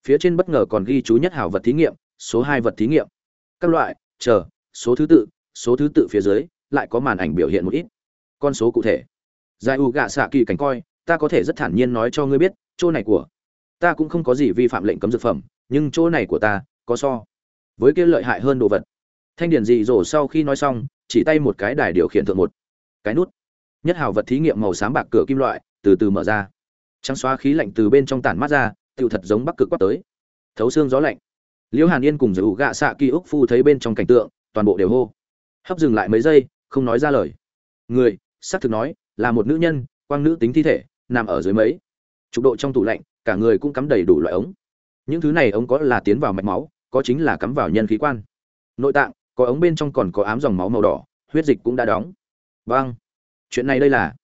Phía trên bất ngờ còn ghi chú nhất hảo vật thí nghiệm, số hai vật thí nghiệm. Các loại, chờ, số thứ tự, số thứ tự phía dưới, lại có màn ảnh biểu hiện một ít. Con số cụ thể. Giải u gạ xạ kỳ cảnh coi, ta có thể rất thản nhiên nói cho ngươi biết, chỗ này của ta cũng không có gì vi phạm lệnh cấm dược phẩm, nhưng chỗ này của ta có so với kia lợi hại hơn đồ vật. Thanh điển dị dỗ sau khi nói xong, chỉ tay một cái đài điều khiển thượng một cái nút. Nhất hào vật thí nghiệm màu xám bạc cửa kim loại, từ từ mở ra. Trắng xóa khí lạnh từ bên trong tản mát ra, tựu thật giống bắc cực quát tới. Thấu xương gió lạnh. Liễu hàn yên cùng giữ gạ xạ kỳ úc phu thấy bên trong cảnh tượng, toàn bộ đều hô. Hấp dừng lại mấy giây, không nói ra lời. Người, xác thực nói, là một nữ nhân, quang nữ tính thi thể, nằm ở dưới mấy. Chục độ trong tủ lạnh cả người cũng cắm đầy đủ loại ống. Những thứ này ống có là tiến vào mạch máu, có chính là cắm vào nhân khí quan. Nội tạng, có ống bên trong còn có ám dòng máu màu đỏ, huyết dịch cũng đã đóng. Vâng. Chuyện này đây là.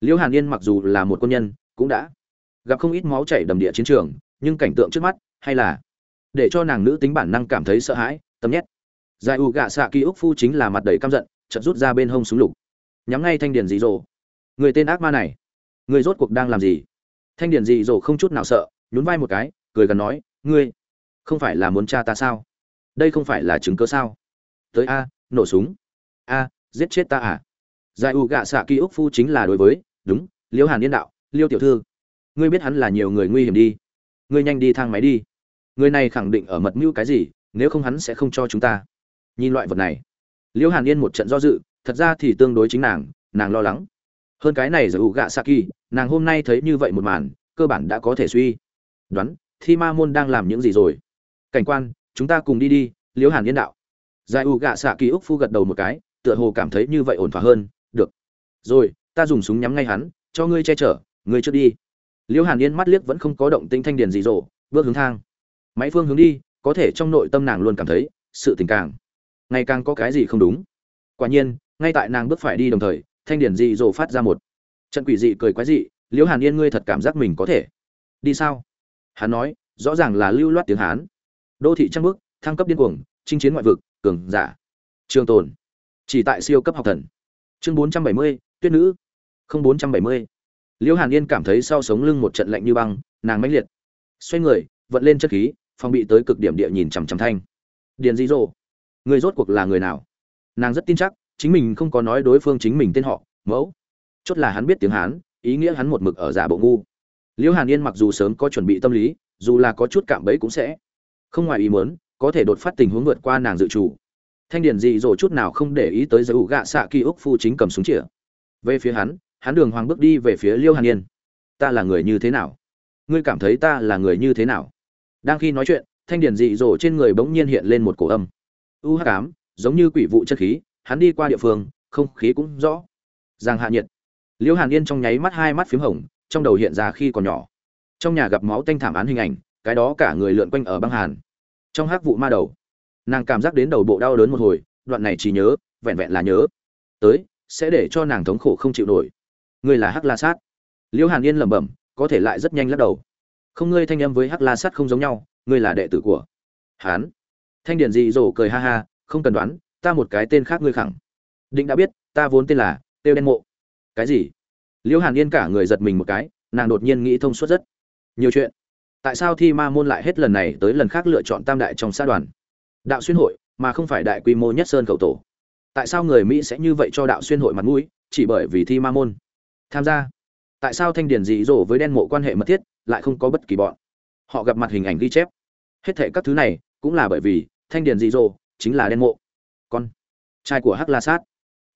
Liễu hàn yên mặc dù là một quân nhân, cũng đã gặp không ít máu chảy đầm địa chiến trường, nhưng cảnh tượng trước mắt hay là để cho nàng nữ tính bản năng cảm thấy sợ hãi tấm nhét. Giải u gạ xạ kỳ ức phu chính là mặt đầy căm giận, chợt rút ra bên hông súng lục. Nhắm ngay thanh điền dị dỗ. Người tên ác ma này, người rốt cuộc đang làm gì? Thanh điền dị dỗ không chút nào sợ, nhún vai một cái, cười gần nói, ngươi, không phải là muốn cha ta sao? Đây không phải là chứng cớ sao? Tới a, nổ súng. A, giết chết ta à? Giải u gạ xạ kỳ úc phu chính là đối với, đúng, liễu hàn yên đạo, liêu tiểu thư. Ngươi biết hắn là nhiều người nguy hiểm đi. Ngươi nhanh đi thang máy đi. Người này khẳng định ở mật mưu cái gì, nếu không hắn sẽ không cho chúng ta. Nhìn loại vật này, liễu hàn yên một trận do dự, thật ra thì tương đối chính nàng nàng lo lắng. Hơn cái này giải u gạ xạ kỳ nàng hôm nay thấy như vậy một màn, cơ bản đã có thể suy. Đoán, thi ma môn đang làm những gì rồi? Cảnh quan, chúng ta cùng đi đi, liễu hàn yên đạo. Giải u gạ xạ kỳ ức phu gật đầu một cái, tựa hồ cảm thấy như vậy ổn thỏa hơn, được. Rồi, ta dùng súng nhắm ngay hắn, cho ngươi che chở, ngươi trước đi. Liễu hàn yên mắt liếc vẫn không có động tĩnh thanh điền gì rộ, bước hướng thang. Máy phương hướng đi, có thể trong nội tâm nàng luôn cảm thấy, sự tình càng, ngày càng có cái gì không đúng. Quả nhiên, ngay tại nàng bước phải đi đồng thời, thanh điển dị dỗ phát ra một trận quỷ dị cười quái dị, liễu hàn yên ngươi thật cảm giác mình có thể đi sao? Hắn nói, rõ ràng là lưu loát tiếng hán. Đô thị trăng bước thăng cấp điên cuồng, chinh chiến ngoại vực, cường giả. Trường tồn, chỉ tại siêu cấp học thần. Chương bốn trăm bảy mươi, tuyết nữ. Không bốn trăm bảy mươi. Liễu hàn yên cảm thấy sau sống lưng một trận lạnh như băng, nàng mãnh liệt. Xoay người, vận lên chất khí phong bị tới cực điểm địa nhìn chằm chằm thanh. Điền di dỗ người rốt cuộc là người nào? Nàng rất tin chắc, chính mình không có nói đối phương chính mình tên họ, mẫu chốt là hắn biết tiếng hán, ý nghĩa hắn một mực ở giả bộ ngu. Liễu hàn yên mặc dù sớm có chuẩn bị tâm lý, dù là có chút cạm bẫy cũng sẽ không ngoài ý muốn, có thể đột phát tình huống vượt qua nàng dự chủ thanh điển dị dỗ chút nào không để ý tới giới ủ gạ xạ kỳ úc phu chính cầm súng chĩa về phía hắn hắn đường hoàng bước đi về phía liêu hàn yên. Ta là người như thế nào? Ngươi cảm thấy ta là người như thế nào? Đang khi nói chuyện, thanh điển dị dỗ trên người bỗng nhiên hiện lên một cổ âm. U hắc ám, giống như quỷ vụ chất khí, hắn đi qua địa phương, không khí cũng rõ. Giang hạ nhiệt Liễu hàn yên trong nháy mắt hai mắt p h í m hồng, trong đầu hiện ra khi còn nhỏ. Trong nhà gặp máu tanh thảm án hình ảnh, cái đó cả người lượn quanh ở băng hàn. Trong hắc vụ ma đầu, nàng cảm giác đến đầu bộ đau đớn một hồi, đoạn này chỉ nhớ, vẹn vẹn là nhớ. Tới, sẽ để cho nàng thống khổ không chịu nổi. Ngươi là hắc la sát. Liễu hàn yên lẩm bẩm, có thể lại rất nhanh lắc đầu. Không, ngươi thanh âm với hắc la sát không giống nhau, ngươi là đệ tử của hán thanh điển dị dỗ cười ha ha, không cần đoán, ta một cái tên khác ngươi khẳng. Định đã biết, ta vốn tên là tiêu đen mộ cái gì? Liễu hàn yên cả người giật mình một cái, nàng đột nhiên nghĩ thông suốt rất nhiều chuyện. Tại sao thi ma môn lại hết lần này tới lần khác lựa chọn tam đại trong xã đoàn? Đạo xuyên hội, mà không phải đại quy mô nhất sơn khẩu tổ. Tại sao người mỹ sẽ như vậy cho đạo xuyên hội mặt mũi, chỉ bởi vì thi ma môn? Tham gia. Tại sao thanh điển dị dỗ với đen mộ quan hệ mật thiết lại không có bất kỳ bọn? Họ gặp mặt hình ảnh ghi chép. Hết thệ các thứ này cũng là bởi vì thanh điển dị dỗ chính là đen mộ. Con trai của hắc la sát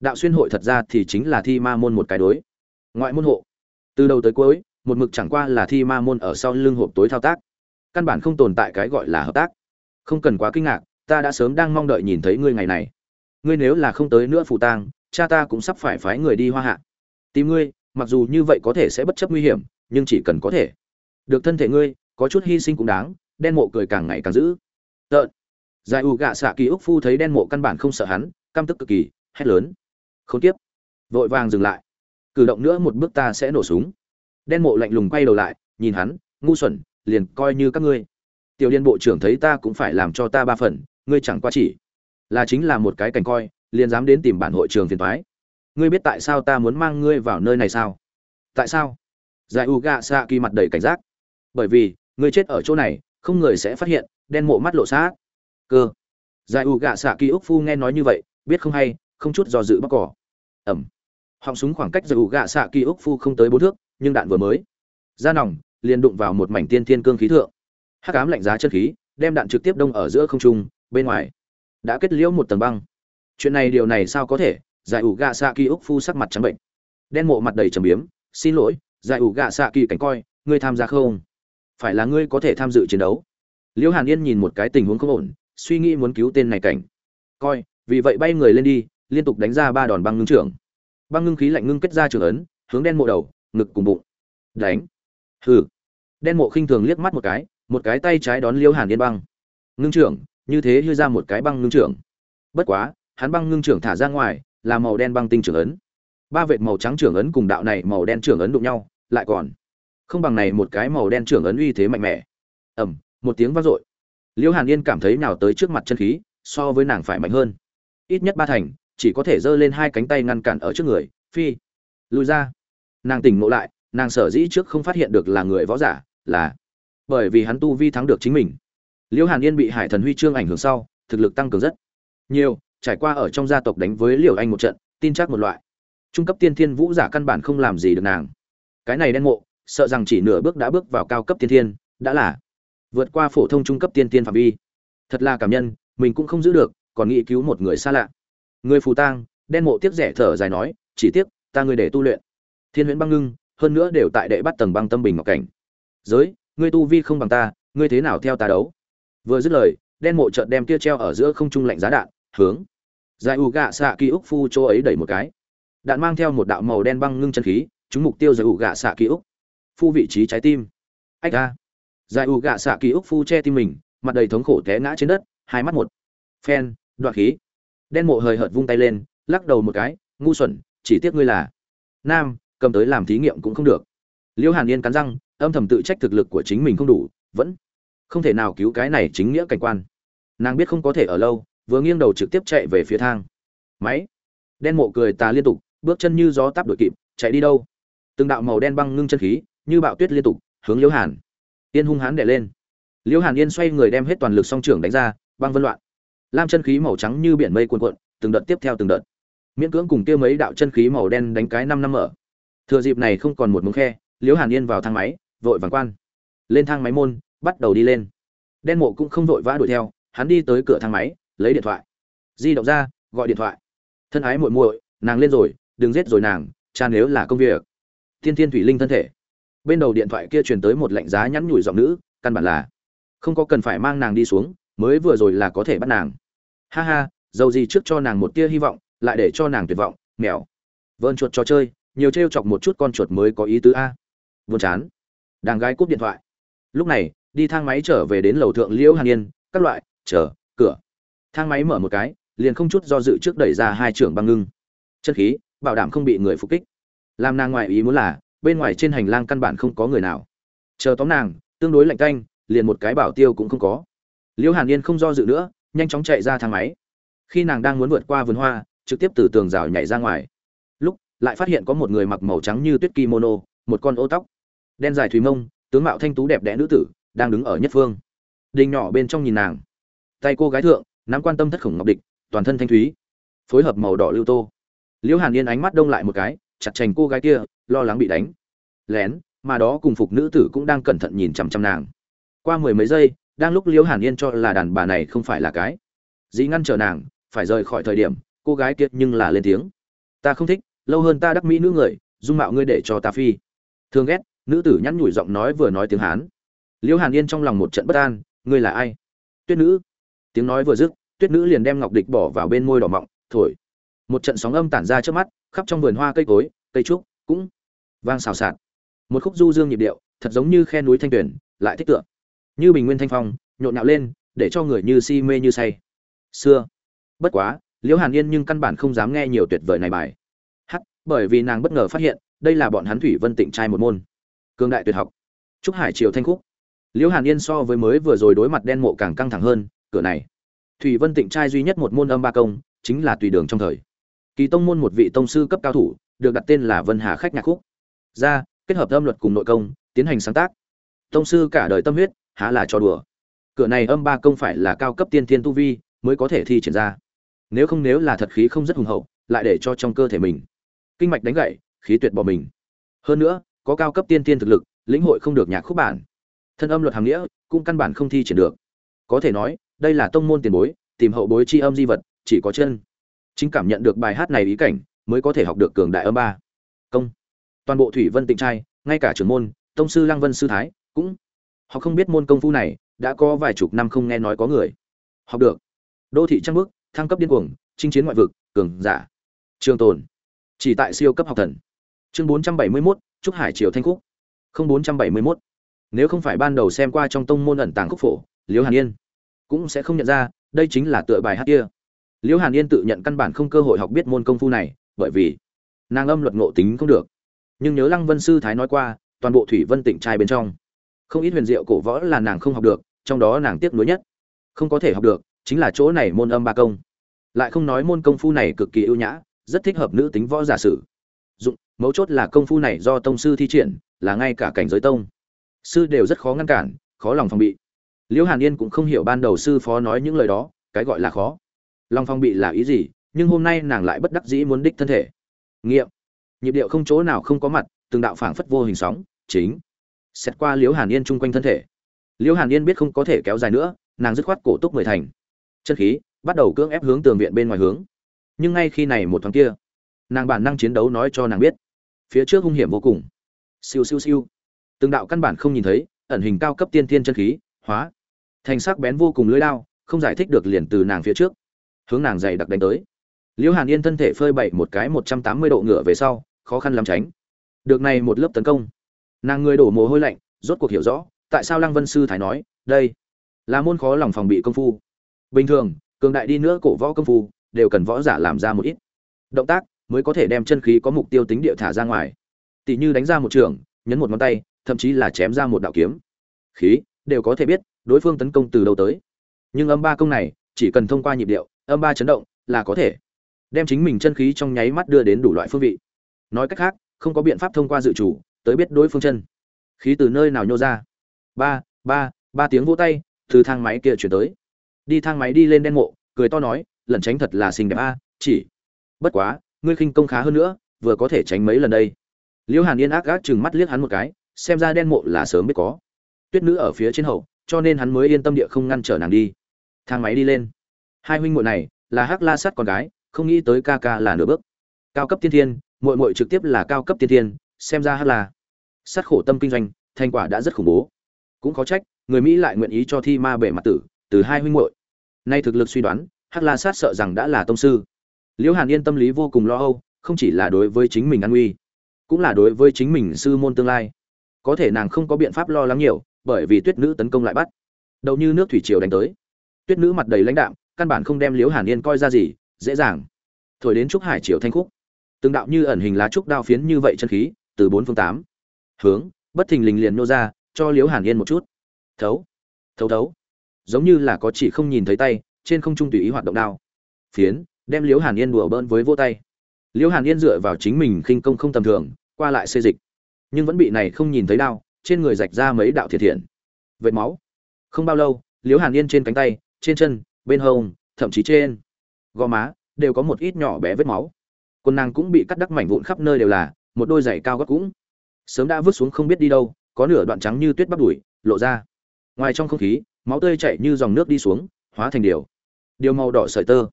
đạo xuyên hội thật ra thì chính là thi ma môn một cái đối. Ngoại môn hộ. Từ đầu tới cuối, một mực chẳng qua là thi ma môn ở sau lưng hộp tối thao tác. Căn bản không tồn tại cái gọi là hợp tác. Không cần quá kinh ngạc, ta đã sớm đang mong đợi nhìn thấy ngươi ngày này. Ngươi nếu là không tới nữa phù tang, cha ta cũng sắp phải phái người đi hoa hạ. Tìm ngươi, mặc dù như vậy có thể sẽ bất chấp nguy hiểm, nhưng chỉ cần có thể. Được thân thể ngươi, có chút hy sinh cũng đáng, đen mộ cười càng ngày càng dữ. Tợn. Giải ủ gạ xạ kỳ úc phu thấy đen mộ căn bản không sợ hắn, căm tức cực kỳ, hét lớn không tiếp. Vội vàng dừng lại. Cử động nữa một bước ta sẽ nổ súng. Đen mộ lạnh lùng quay đầu lại, nhìn hắn, ngu xuẩn, liền coi như các ngươi. Tiểu điên bộ trưởng thấy ta cũng phải làm cho ta ba phần, ngươi chẳng qua chỉ. Là chính là một cái cảnh coi, liền dám đến tìm bản hội trường phiền thoái ngươi biết tại sao ta muốn mang ngươi vào nơi này sao? Tại sao? Giải u gạ xạ kỳ mặt đầy cảnh giác. Bởi vì, ngươi chết ở chỗ này, không người sẽ phát hiện, đen mộ mắt lộ xác. Cơ. Giải u gạ xạ kỳ úc phu nghe nói như vậy, biết không hay không chút do dự bóc cỏ. Ẩm. Họng súng khoảng cách giật ủ gạ xạ kỳ úc phu không tới bốn thước, nhưng đạn vừa mới ra nòng, liền đụng vào một mảnh tiên thiên cương khí thượng. Hắc ám lạnh giá chân khí, đem đạn trực tiếp đông ở giữa không trung, bên ngoài đã kết liễu một tầng băng. Chuyện này điều này sao có thể? Giải ủ gạ xạ kỳ úc phu sắc mặt trắng bệnh. Đen mộ mặt đầy trầm biếm, xin lỗi, giải ủ gạ xạ kỳ cảnh coi, ngươi tham gia không? Phải là ngươi có thể tham dự chiến đấu? Liễu hàn yên nhìn một cái tình huống không ổn, suy nghĩ muốn cứu tên này cảnh. Coi, vì vậy bay người lên đi liên tục đánh ra ba đòn băng ngưng trưởng. Băng ngưng khí lạnh ngưng kết ra trường ấn, hướng đen mộ đầu, ngực cùng bụng. Đánh. Hừ. Đen mộ khinh thường liếc mắt một cái một cái tay trái đón liêu hàn yên băng. Ngưng trưởng, như thế hư ra một cái băng ngưng trưởng. Bất quá, hắn băng ngưng trưởng thả ra ngoài, là màu đen băng tinh trưởng ấn. Ba vệt màu trắng trưởng ấn cùng đạo này màu đen trưởng ấn đụng nhau, lại còn. Không bằng này một cái màu đen trưởng ấn uy thế mạnh mẽ. Ẩm một tiếng vang dội. Liễu hàn yên cảm thấy nào tới trước mặt chân khí, so với nàng phải mạnh hơn. Ít nhất ba thành chỉ có thể giơ lên hai cánh tay ngăn cản ở trước người, phi, lùi ra. Nàng tỉnh ngộ lại, nàng sở dĩ trước không phát hiện được là người võ giả, là bởi vì hắn tu vi thắng được chính mình. Liễu hàn yên bị hải thần huy chương ảnh hưởng sau, thực lực tăng cường rất nhiều, trải qua ở trong gia tộc đánh với liễu anh một trận, tin chắc một loại. Trung cấp tiên thiên vũ giả căn bản không làm gì được nàng. Cái này đen mộ sợ rằng chỉ nửa bước đã bước vào cao cấp tiên thiên, đã là vượt qua phổ thông trung cấp tiên thiên phạm vi. Thật là cảm nhân, mình cũng không giữ được, còn nghĩ cứu một người xa lạ người phù tang, đen mộ tiếc rẻ thở dài nói, chỉ tiếc, ta người để tu luyện. Thiên huyễn băng ngưng, hơn nữa đều tại đệ bắt tầng băng tâm bình ngọc cảnh. Giới, ngươi tu vi không bằng ta, ngươi thế nào theo ta đấu? Vừa dứt lời, đen mộ chợt đem kia treo ở giữa không trung lạnh giá đạn, hướng giải u gạ xạ kỳ ức phu chỗ ấy đẩy một cái. Đạn mang theo một đạo màu đen băng ngưng chân khí, trúng mục tiêu giải u gạ xạ ký ức. Phu vị trí trái tim. Ách a. Giải u gạ xạ kỳ ức phu che tim mình, mặt đầy thống khổ té ngã trên đất, hai mắt một. Phen, đoạn khí đen mộ hời hợt vung tay lên, lắc đầu một cái, ngu xuẩn, chỉ tiếc ngươi là nam, cầm tới làm thí nghiệm cũng không được. Liễu hàn yên cắn răng, âm thầm tự trách thực lực của chính mình không đủ, vẫn không thể nào cứu cái này chính nghĩa cảnh quan. Nàng biết không có thể ở lâu, vừa nghiêng đầu trực tiếp chạy về phía thang. Máy. Đen mộ cười tà liên tục, bước chân như gió táp đội kịp, chạy đi đâu? Từng đạo màu đen băng ngưng chân khí, như bạo tuyết liên tục, hướng liễu hàn. Yên hung hãn đè lên. Liễu hàn yên xoay người đem hết toàn lực song trưởng đánh ra, băng vân loạn lam chân khí màu trắng như biển mây cuồn cuộn, từng đợt tiếp theo từng đợt. Miễn cưỡng cùng kia mấy đạo chân khí màu đen đánh cái năm năm mở. Thừa dịp này không còn một mống khe, liễu hàn yên vào thang máy, vội vàng quan. Lên thang máy môn, bắt đầu đi lên. Đen mộ cũng không vội vã đuổi theo, hắn đi tới cửa thang máy, lấy điện thoại. Di động ra, gọi điện thoại. Thân ái muội muội, nàng lên rồi, đừng giết rồi nàng, cha nếu là công việc. Thiên thiên thủy linh thân thể. Bên đầu điện thoại kia truyền tới một lệnh giá nhắn nhủi giọng nữ, căn bản là không có cần phải mang nàng đi xuống mới vừa rồi là có thể bắt nàng. Ha ha, dầu gì trước cho nàng một tia hy vọng, lại để cho nàng tuyệt vọng, mèo. Vơn chuột trò chơi, nhiều trêu chọc một chút con chuột mới có ý tứ a. Buồn chán. Đàng gái cúp điện thoại. Lúc này, đi thang máy trở về đến lầu thượng liễu hàn yên, các loại, chờ, cửa. Thang máy mở một cái, liền không chút do dự trước đẩy ra hai trưởng băng ngưng. Chân khí, bảo đảm không bị người phục kích. Làm nàng ngoại ý muốn là, bên ngoài trên hành lang căn bản không có người nào. Chờ tóm nàng, tương đối lạnh canh, liền một cái bảo tiêu cũng không có liễu hàn yên không do dự nữa, nhanh chóng chạy ra thang máy. Khi nàng đang muốn vượt qua vườn hoa, trực tiếp từ tường rào nhảy ra ngoài. Lúc, lại phát hiện có một người mặc màu trắng như tuyết kimono, một con ô tóc. Đen dài thùy mông, tướng mạo thanh tú đẹp đẽ nữ tử, đang đứng ở nhất phương. Đình nhỏ bên trong nhìn nàng. Tay cô gái thượng, nắm quan tâm thất khổng ngọc địch, toàn thân thanh thúy. Phối hợp màu đỏ lưu tô. Liễu hàn yên ánh mắt đông lại một cái, chặt chành cô gái kia, lo lắng bị đánh. Lén, mà đó cùng phục nữ tử cũng đang cẩn thận nhìn chằm chằm nàng. Qua mười mấy giây đang lúc liễu hàn yên cho là đàn bà này không phải là cái. Dĩ ngăn trở nàng, phải rời khỏi thời điểm, cô gái kiệt nhưng là lên tiếng. Ta không thích, lâu hơn ta đắc mỹ nữ người, dung mạo ngươi để cho ta phi. Thương ghét, nữ tử nhắn nhủi giọng nói vừa nói tiếng hán. Liễu hàn yên trong lòng một trận bất an, ngươi là ai? Tuyết nữ. Tiếng nói vừa dứt, tuyết nữ liền đem ngọc địch bỏ vào bên môi đỏ mọng, thổi. Một trận sóng âm tản ra trước mắt, khắp trong vườn hoa cây cối, cây trúc, cũng vang xào xạc. Một khúc du dương nhịp điệu, thật giống như khe núi thanh tuyển lại thích tượng như bình nguyên thanh phong, nhộn nhạo lên, để cho người như si mê như say. Xưa. Bất quá, liễu hàn yên nhưng căn bản không dám nghe nhiều tuyệt vời này bài. Hắc, bởi vì nàng bất ngờ phát hiện, đây là bọn hắn thủy vân tịnh trai một môn. Cương đại tuyệt học. Trúc hải triều thanh khúc. Liễu hàn yên so với mới vừa rồi đối mặt đen mộ càng căng thẳng hơn, cửa này. Thủy vân tịnh trai duy nhất một môn âm ba công, chính là tùy đường trong thời. Kỳ tông môn một vị tông sư cấp cao thủ, được đặt tên là vân hà khách nhạc khúc. Ra, kết hợp âm luật cùng nội công, tiến hành sáng tác. Tông sư cả đời tâm huyết há là cho đùa. Cửa này âm ba công phải là cao cấp tiên thiên tu vi, mới có thể thi triển ra. Nếu không nếu là thật khí không rất hùng hậu, lại để cho trong cơ thể mình. Kinh mạch đánh gậy, khí tuyệt bỏ mình. Hơn nữa, có cao cấp tiên thiên thực lực, lĩnh hội không được nhạc khúc bản. Thân âm luật hàng nghĩa, cũng căn bản không thi triển được. Có thể nói, đây là tông môn tiền bối, tìm hậu bối tri âm di vật, chỉ có chân. Chính cảm nhận được bài hát này ý cảnh, mới có thể học được cường đại âm ba. Công. Toàn bộ thủy vân tịnh trai, ngay cả trưởng môn, tông sư lăng vân sư thái, cũng họ không biết môn công phu này đã có vài chục năm không nghe nói có người. Học được. Đô thị trăng bước thăng cấp điên cuồng chinh chiến ngoại vực cường giả. Trường tồn. Chỉ tại siêu cấp học thần. Chương 471, trúc hải triều thanh khúc. Không 471. nếu không phải ban đầu xem qua trong tông môn ẩn tàng khúc phổ liễu hàn yên cũng sẽ không nhận ra đây chính là tựa bài hát kia. Liễu hàn yên tự nhận căn bản không cơ hội học biết môn công phu này bởi vì nàng âm luật ngộ tính không được. Nhưng nhớ lăng vân sư thái nói qua toàn bộ thủy vân tịnh trai bên trong không ít huyền diệu cổ võ là nàng không học được, trong đó nàng tiếc nuối nhất. Không có thể học được, chính là chỗ này môn âm ba công. Lại không nói môn công phu này cực kỳ ưu nhã, rất thích hợp nữ tính võ giả sử. Dụng, mấu chốt là công phu này do tông sư thi triển, là ngay cả cảnh giới tông. Sư đều rất khó ngăn cản, khó lòng phòng bị. Liễu hàn yên cũng không hiểu ban đầu sư phó nói những lời đó, cái gọi là khó. Lòng phòng bị là ý gì, nhưng hôm nay nàng lại bất đắc dĩ muốn đích thân thể. Nghiệm. Nhịp điệu không chỗ nào không có mặt, từng đạo phảng phất vô hình sóng, chính xét qua liễu hàn yên chung quanh thân thể. Liễu hàn yên biết không có thể kéo dài nữa, nàng dứt khoát cổ túc mười thành. Chân khí bắt đầu cưỡng ép hướng tường viện bên ngoài hướng. Nhưng ngay khi này một thoáng kia, nàng bản năng chiến đấu nói cho nàng biết. Phía trước hung hiểm vô cùng. Siêu siêu siêu. Từng đạo căn bản không nhìn thấy, ẩn hình cao cấp tiên thiên chân khí, hóa. Thành sắc bén vô cùng lưỡi lao không giải thích được liền từ nàng phía trước, hướng nàng dày đặc đánh tới. Liễu hàn yên thân thể phơi bậy một cái một trăm tám mươi độ ngựa về sau, khó khăn làm tránh. Được này một lớp tấn công nàng người đổ mồ hôi lạnh, rốt cuộc hiểu rõ, tại sao lăng vân sư thái nói, đây là môn khó lòng phòng bị công phu. Bình thường, cường đại đi nữa cổ võ công phu, đều cần võ giả làm ra một ít động tác mới có thể đem chân khí có mục tiêu tính địa thả ra ngoài. Tỷ như đánh ra một trường, nhấn một ngón tay, thậm chí là chém ra một đạo kiếm. Khí đều có thể biết, đối phương tấn công từ đâu tới. Nhưng âm ba công này, chỉ cần thông qua nhịp điệu, âm ba chấn động là có thể đem chính mình chân khí trong nháy mắt đưa đến đủ loại phương vị. Nói cách khác, không có biện pháp thông qua dự chủ tới biết đối phương chân. Khí từ nơi nào nhô ra? Ba ba ba tiếng vỗ tay, từ thang máy kia chuyển tới. Đi thang máy đi lên đen mộ, cười to nói, lẩn tránh thật là xinh đẹp a, chỉ. Bất quá, ngươi khinh công khá hơn nữa, vừa có thể tránh mấy lần đây. Liễu hàn yên ác gác chừng mắt liếc hắn một cái, xem ra đen mộ là sớm biết có. Tuyết nữ ở phía trên hậu, cho nên hắn mới yên tâm địa không ngăn trở nàng đi. Thang máy đi lên. Hai huynh muội này, là hắc la sắt con gái, không nghĩ tới ca ca là nửa bước. Cao cấp tiên thiên, muội muội trực tiếp là cao cấp tiên thiên, xem ra hắc la sát khổ tâm kinh doanh, thành quả đã rất khủng bố. Cũng khó trách, người mỹ lại nguyện ý cho thi ma bể mặt tử, từ hai huynh muội. Nay thực lực suy đoán, hắc la sát sợ rằng đã là tông sư. Liễu hàn yên tâm lý vô cùng lo âu, không chỉ là đối với chính mình an nguy, cũng là đối với chính mình sư môn tương lai. Có thể nàng không có biện pháp lo lắng nhiều, bởi vì tuyết nữ tấn công lại bắt. Đầu như nước thủy triều đánh tới. Tuyết nữ mặt đầy lãnh đạm, căn bản không đem liễu hàn yên coi ra gì, dễ dàng. Thổi đến trúc hải triều thanh khúc. Từng đạo như ẩn hình lá trúc đao phiến như vậy chân khí, từ bốn phương tám hướng, bất thình lình liền nô ra, cho liễu hàn yên một chút. Thấu thấu thấu. Giống như là có chỉ không nhìn thấy tay, trên không trung tùy ý hoạt động đao. Phiến, đem liễu hàn yên đùa bỡn với vô tay. Liễu hàn yên dựa vào chính mình khinh công không tầm thường, qua lại xê dịch. Nhưng vẫn bị này không nhìn thấy đao, trên người rạch ra mấy đạo thiệt thiện. Vệt máu. Không bao lâu, liễu hàn yên trên cánh tay, trên chân, bên hông, thậm chí trên gò má, đều có một ít nhỏ bé vết máu. Quần nàng cũng bị cắt đắc mảnh vụn khắp nơi đều là, một đôi giày cao gót cũng sớm đã vứt xuống không biết đi đâu, có nửa đoạn trắng như tuyết bắp đùi, lộ ra. Ngoài trong không khí, máu tươi chảy như dòng nước đi xuống, hóa thành điều. Điều màu đỏ sợi tơ.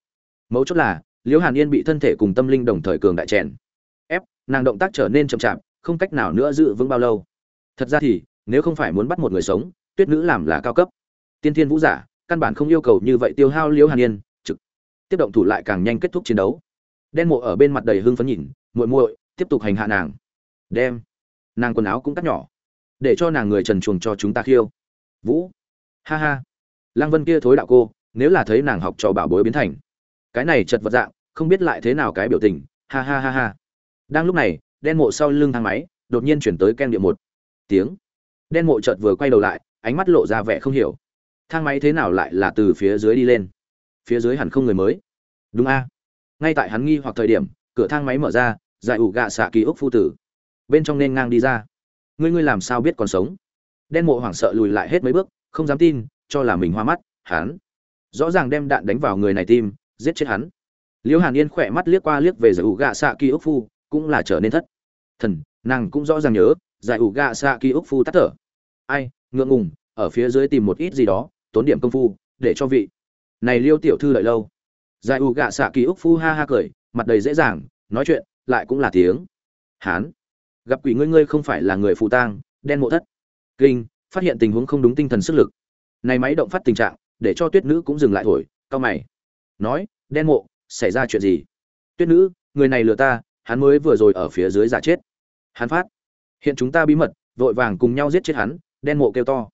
Mấu chốt là, liễu hàn yên bị thân thể cùng tâm linh đồng thời cường đại chèn ép, nàng động tác trở nên chậm chạp, không cách nào nữa giữ vững bao lâu. Thật ra thì, nếu không phải muốn bắt một người sống, tuyết nữ làm là cao cấp. Tiên thiên vũ giả, căn bản không yêu cầu như vậy tiêu hao liễu hàn yên, trực tiếp động thủ lại càng nhanh kết thúc chiến đấu. Đen mộ ở bên mặt đầy hưng phấn nhìn, muội muội, tiếp tục hành hạ nàng. Đem nàng quần áo cũng cắt nhỏ, để cho nàng người trần chuồng cho chúng ta khiêu. Vũ, ha ha. Lăng vân kia thối đạo cô, nếu là thấy nàng học trò bảo bối biến thành, cái này chật vật dạng, không biết lại thế nào cái biểu tình, ha ha ha ha. Đang lúc này, đen mộ sau lưng thang máy, đột nhiên chuyển tới ken địa một. Tiếng. Đen mộ chợt vừa quay đầu lại, ánh mắt lộ ra vẻ không hiểu. Thang máy thế nào lại là từ phía dưới đi lên? Phía dưới hẳn không người mới. Đúng a. Ngay tại hắn nghi hoặc thời điểm, cửa thang máy mở ra, giải ủ gạ xạ ký ức phu tử bên trong nên ngang đi ra. Ngươi ngươi làm sao biết còn sống? Đen mộ hoảng sợ lùi lại hết mấy bước, không dám tin, cho là mình hoa mắt, hắn. Rõ ràng đem đạn đánh vào người này tim, giết chết hắn. Liễu hàn yên khỏe mắt liếc qua liếc về giải ủ gạ xạ ký ức phu, cũng là trở nên thất. Thần, nàng cũng rõ ràng nhớ, giải ủ gạ xạ ký ức phu tắt thở. Ai, ngượng ngùng, ở phía dưới tìm một ít gì đó, tốn điểm công phu, để cho vị. Này liêu tiểu thư đợi lâu. Giải ủ gạ xạ ký ức phu ha ha cười, mặt đầy dễ dàng, nói chuyện, lại cũng là tiếng. Hán gặp quỷ ngươi ngươi không phải là người phụ tang, đen mộ thất. Kinh, phát hiện tình huống không đúng tinh thần sức lực. Này máy động phát tình trạng, để cho tuyết nữ cũng dừng lại thổi, cao mày. Nói, đen mộ, xảy ra chuyện gì? Tuyết nữ, người này lừa ta, hắn mới vừa rồi ở phía dưới giả chết. Hắn phát. Hiện chúng ta bí mật, vội vàng cùng nhau giết chết hắn, đen mộ kêu to.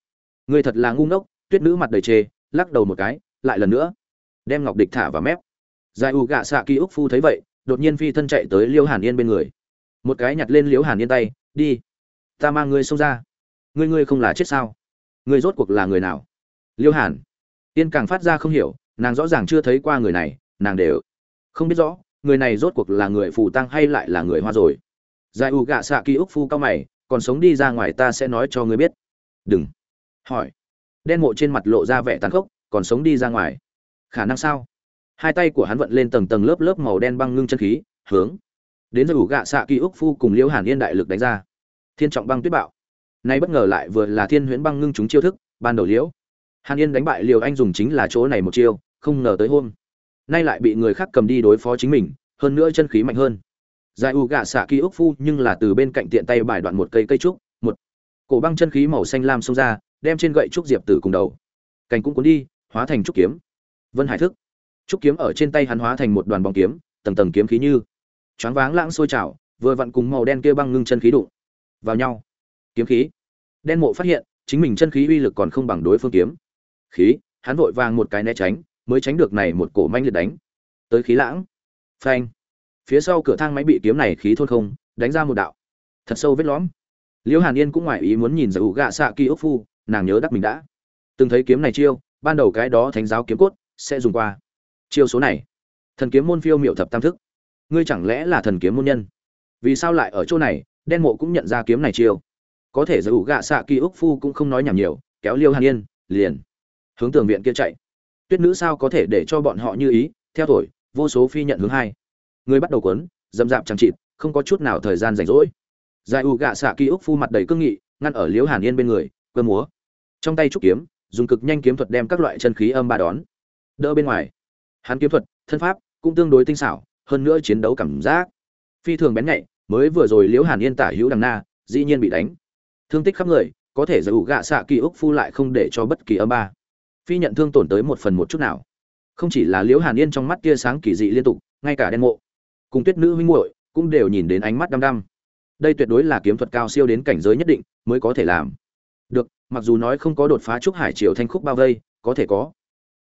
Người thật là ngu ngốc, tuyết nữ mặt đầy chê, lắc đầu một cái, lại lần nữa. Đem ngọc địch thả vào mép. Giải u gạ xạ ký ức phu thấy vậy, đột nhiên phi thân chạy tới liêu hàn yên bên người một cái nhặt lên liễu hàn yên tay, đi, ta mang ngươi xông ra. Ngươi ngươi không là chết sao? Ngươi rốt cuộc là người nào? Liễu hàn. Yên càng phát ra không hiểu, nàng rõ ràng chưa thấy qua người này, nàng đều không biết rõ, người này rốt cuộc là người phù tăng hay lại là người hoa rồi. Giải u gạ xạ ký úc phu cao mày, còn sống đi ra ngoài ta sẽ nói cho ngươi biết. Đừng. Hỏi. Đen mộ trên mặt lộ ra vẻ tàn khốc, còn sống đi ra ngoài. Khả năng sao? Hai tay của hắn vận lên tầng tầng lớp lớp màu đen băng ngưng chân khí, hướng đến giờ ủ gạ xạ kỳ úc phu cùng liễu hàn yên đại lực đánh ra. Thiên trọng băng tuyết bạo. Nay bất ngờ lại vừa là thiên huyễn băng ngưng chúng chiêu thức, ban đầu liễu. Hàn yên đánh bại liều anh dùng chính là chỗ này một chiêu, không ngờ tới hôm. Nay lại bị người khác cầm đi đối phó chính mình, hơn nữa chân khí mạnh hơn. Giải u gạ xạ kỳ úc phu nhưng là từ bên cạnh tiện tay bài đoạn một cây cây trúc, một. Cổ băng chân khí màu xanh lam xông ra, đem trên gậy trúc diệp tử cùng đầu. Cành cũng cuốn đi, hóa thành trúc kiếm. Vân hải thức. Trúc kiếm ở trên tay hắn hóa thành một đoàn bóng kiếm, tầng tầng kiếm khí như choáng váng lãng sôi trào, vừa vặn cùng màu đen kia băng ngưng chân khí đụng vào nhau. Kiếm khí. Đen mộ phát hiện, chính mình chân khí uy lực còn không bằng đối phương kiếm. Khí, hắn vội vàng một cái né tránh, mới tránh được này một cổ manh liệt đánh. Tới khí lãng. Phanh. Phía sau cửa thang máy bị kiếm này khí thôn không, đánh ra một đạo. Thật sâu vết lõm. Liễu hàn yên cũng ngoài ý muốn nhìn Dụ gạ xạ kỳ ốc phu, nàng nhớ đắc mình đã. Từng thấy kiếm này chiêu, ban đầu cái đó thánh giáo kiếm cốt sẽ dùng qua. Chiêu số này, thần kiếm môn phiêu miệu thập tam thức ngươi chẳng lẽ là thần kiếm môn nhân? Vì sao lại ở chỗ này? Đen mộ cũng nhận ra kiếm này chiêu. Có thể giữ gạ xạ kỳ ức phu cũng không nói nhảm nhiều, kéo liêu hàn yên, liền hướng tường viện kia chạy. Tuyết nữ sao có thể để cho bọn họ như ý? Theo tuổi vô số phi nhận hướng hai. Người bắt đầu quấn dầm dạp chẳng chịt, không có chút nào thời gian rảnh rỗi. Giải u gạ xạ kỳ ức phu mặt đầy cương nghị, ngăn ở liễu hàn yên bên người, cơ múa. Trong tay trúc kiếm, dùng cực nhanh kiếm thuật đem các loại chân khí âm ba đón. Đỡ bên ngoài. Hắn kiếm thuật, thân pháp, cũng tương đối tinh xảo hơn nữa chiến đấu cảm giác. Phi thường bén nhạy, mới vừa rồi liễu hàn yên tả hữu đằng na, dĩ nhiên bị đánh. Thương tích khắp người, có thể giải ủ gạ xạ kỳ úc phu lại không để cho bất kỳ âm ba. Phi nhận thương tổn tới một phần một chút nào. Không chỉ là liễu hàn yên trong mắt tia sáng kỳ dị liên tục, ngay cả đen mộ. Cùng tuyết nữ huynh muội cũng đều nhìn đến ánh mắt đăm đăm. Đây tuyệt đối là kiếm thuật cao siêu đến cảnh giới nhất định, mới có thể làm. Được, mặc dù nói không có đột phá trúc hải triều thanh khúc bao vây, có thể có.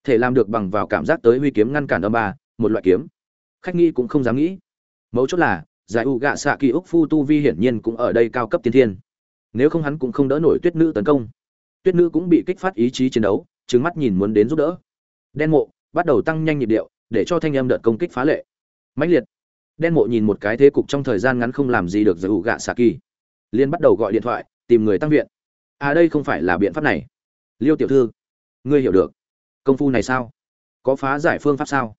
Thể làm được bằng vào cảm giác tới huy kiếm ngăn cản âm ba, một loại kiếm khách nghĩ cũng không dám nghĩ. Mấu chốt là, giải u gạ xạ kỳ úc phu tu vi hiển nhiên cũng ở đây cao cấp tiên thiên. Nếu không hắn cũng không đỡ nổi tuyết nữ tấn công. Tuyết nữ cũng bị kích phát ý chí chiến đấu trứng mắt nhìn muốn đến giúp đỡ. Đen mộ, bắt đầu tăng nhanh nhịp điệu, để cho thanh âm đợt công kích phá lệ. Mãnh liệt. Đen mộ nhìn một cái thế cục trong thời gian ngắn không làm gì được giải u gạ xạ kỳ. Liên bắt đầu gọi điện thoại, tìm người tăng viện. À đây không phải là biện pháp này. Liêu tiểu thư, ngươi hiểu được. Công phu này sao? Có phá giải phương pháp sao?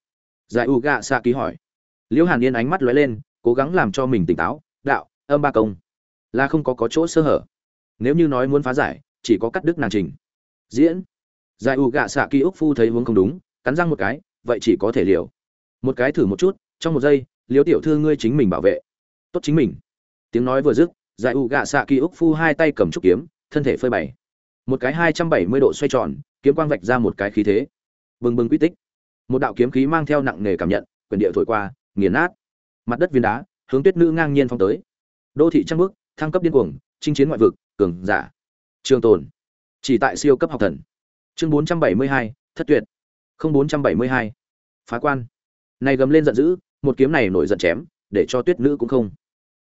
Giải u gạ xạ ký hỏi. Liễu hàn yên ánh mắt lóe lên, cố gắng làm cho mình tỉnh táo. Đạo, âm ba công. Là không có có chỗ sơ hở. Nếu như nói muốn phá giải, chỉ có cắt đứt nàng trình. Diễn. Giải u gạ xạ ký úc phu thấy hướng không đúng, cắn răng một cái, vậy chỉ có thể liều. Một cái thử một chút, trong một giây, Liễu tiểu thư ngươi chính mình bảo vệ. Tốt chính mình. Tiếng nói vừa dứt, giải u gạ xạ ký úc phu hai tay cầm trúc kiếm, thân thể phơi bày. Một cái hai trăm bảy mươi độ xoay tròn, kiếm quang vạch ra một cái khí thế. Bừng bừng quy tích một đạo kiếm khí mang theo nặng nề cảm nhận, quyền địa thổi qua, nghiền nát. Mặt đất viên đá, hướng tuyết nữ ngang nhiên phong tới. Đô thị trăng bước, thăng cấp điên cuồng, chinh chiến ngoại vực, cường giả. Trường tồn. Chỉ tại siêu cấp học thần. Chương bốn trăm bảy mươi hai, thất tuyệt. Không bốn trăm bảy mươi hai. Phá quan. Này gầm lên giận dữ, một kiếm này nổi giận chém, để cho tuyết nữ cũng không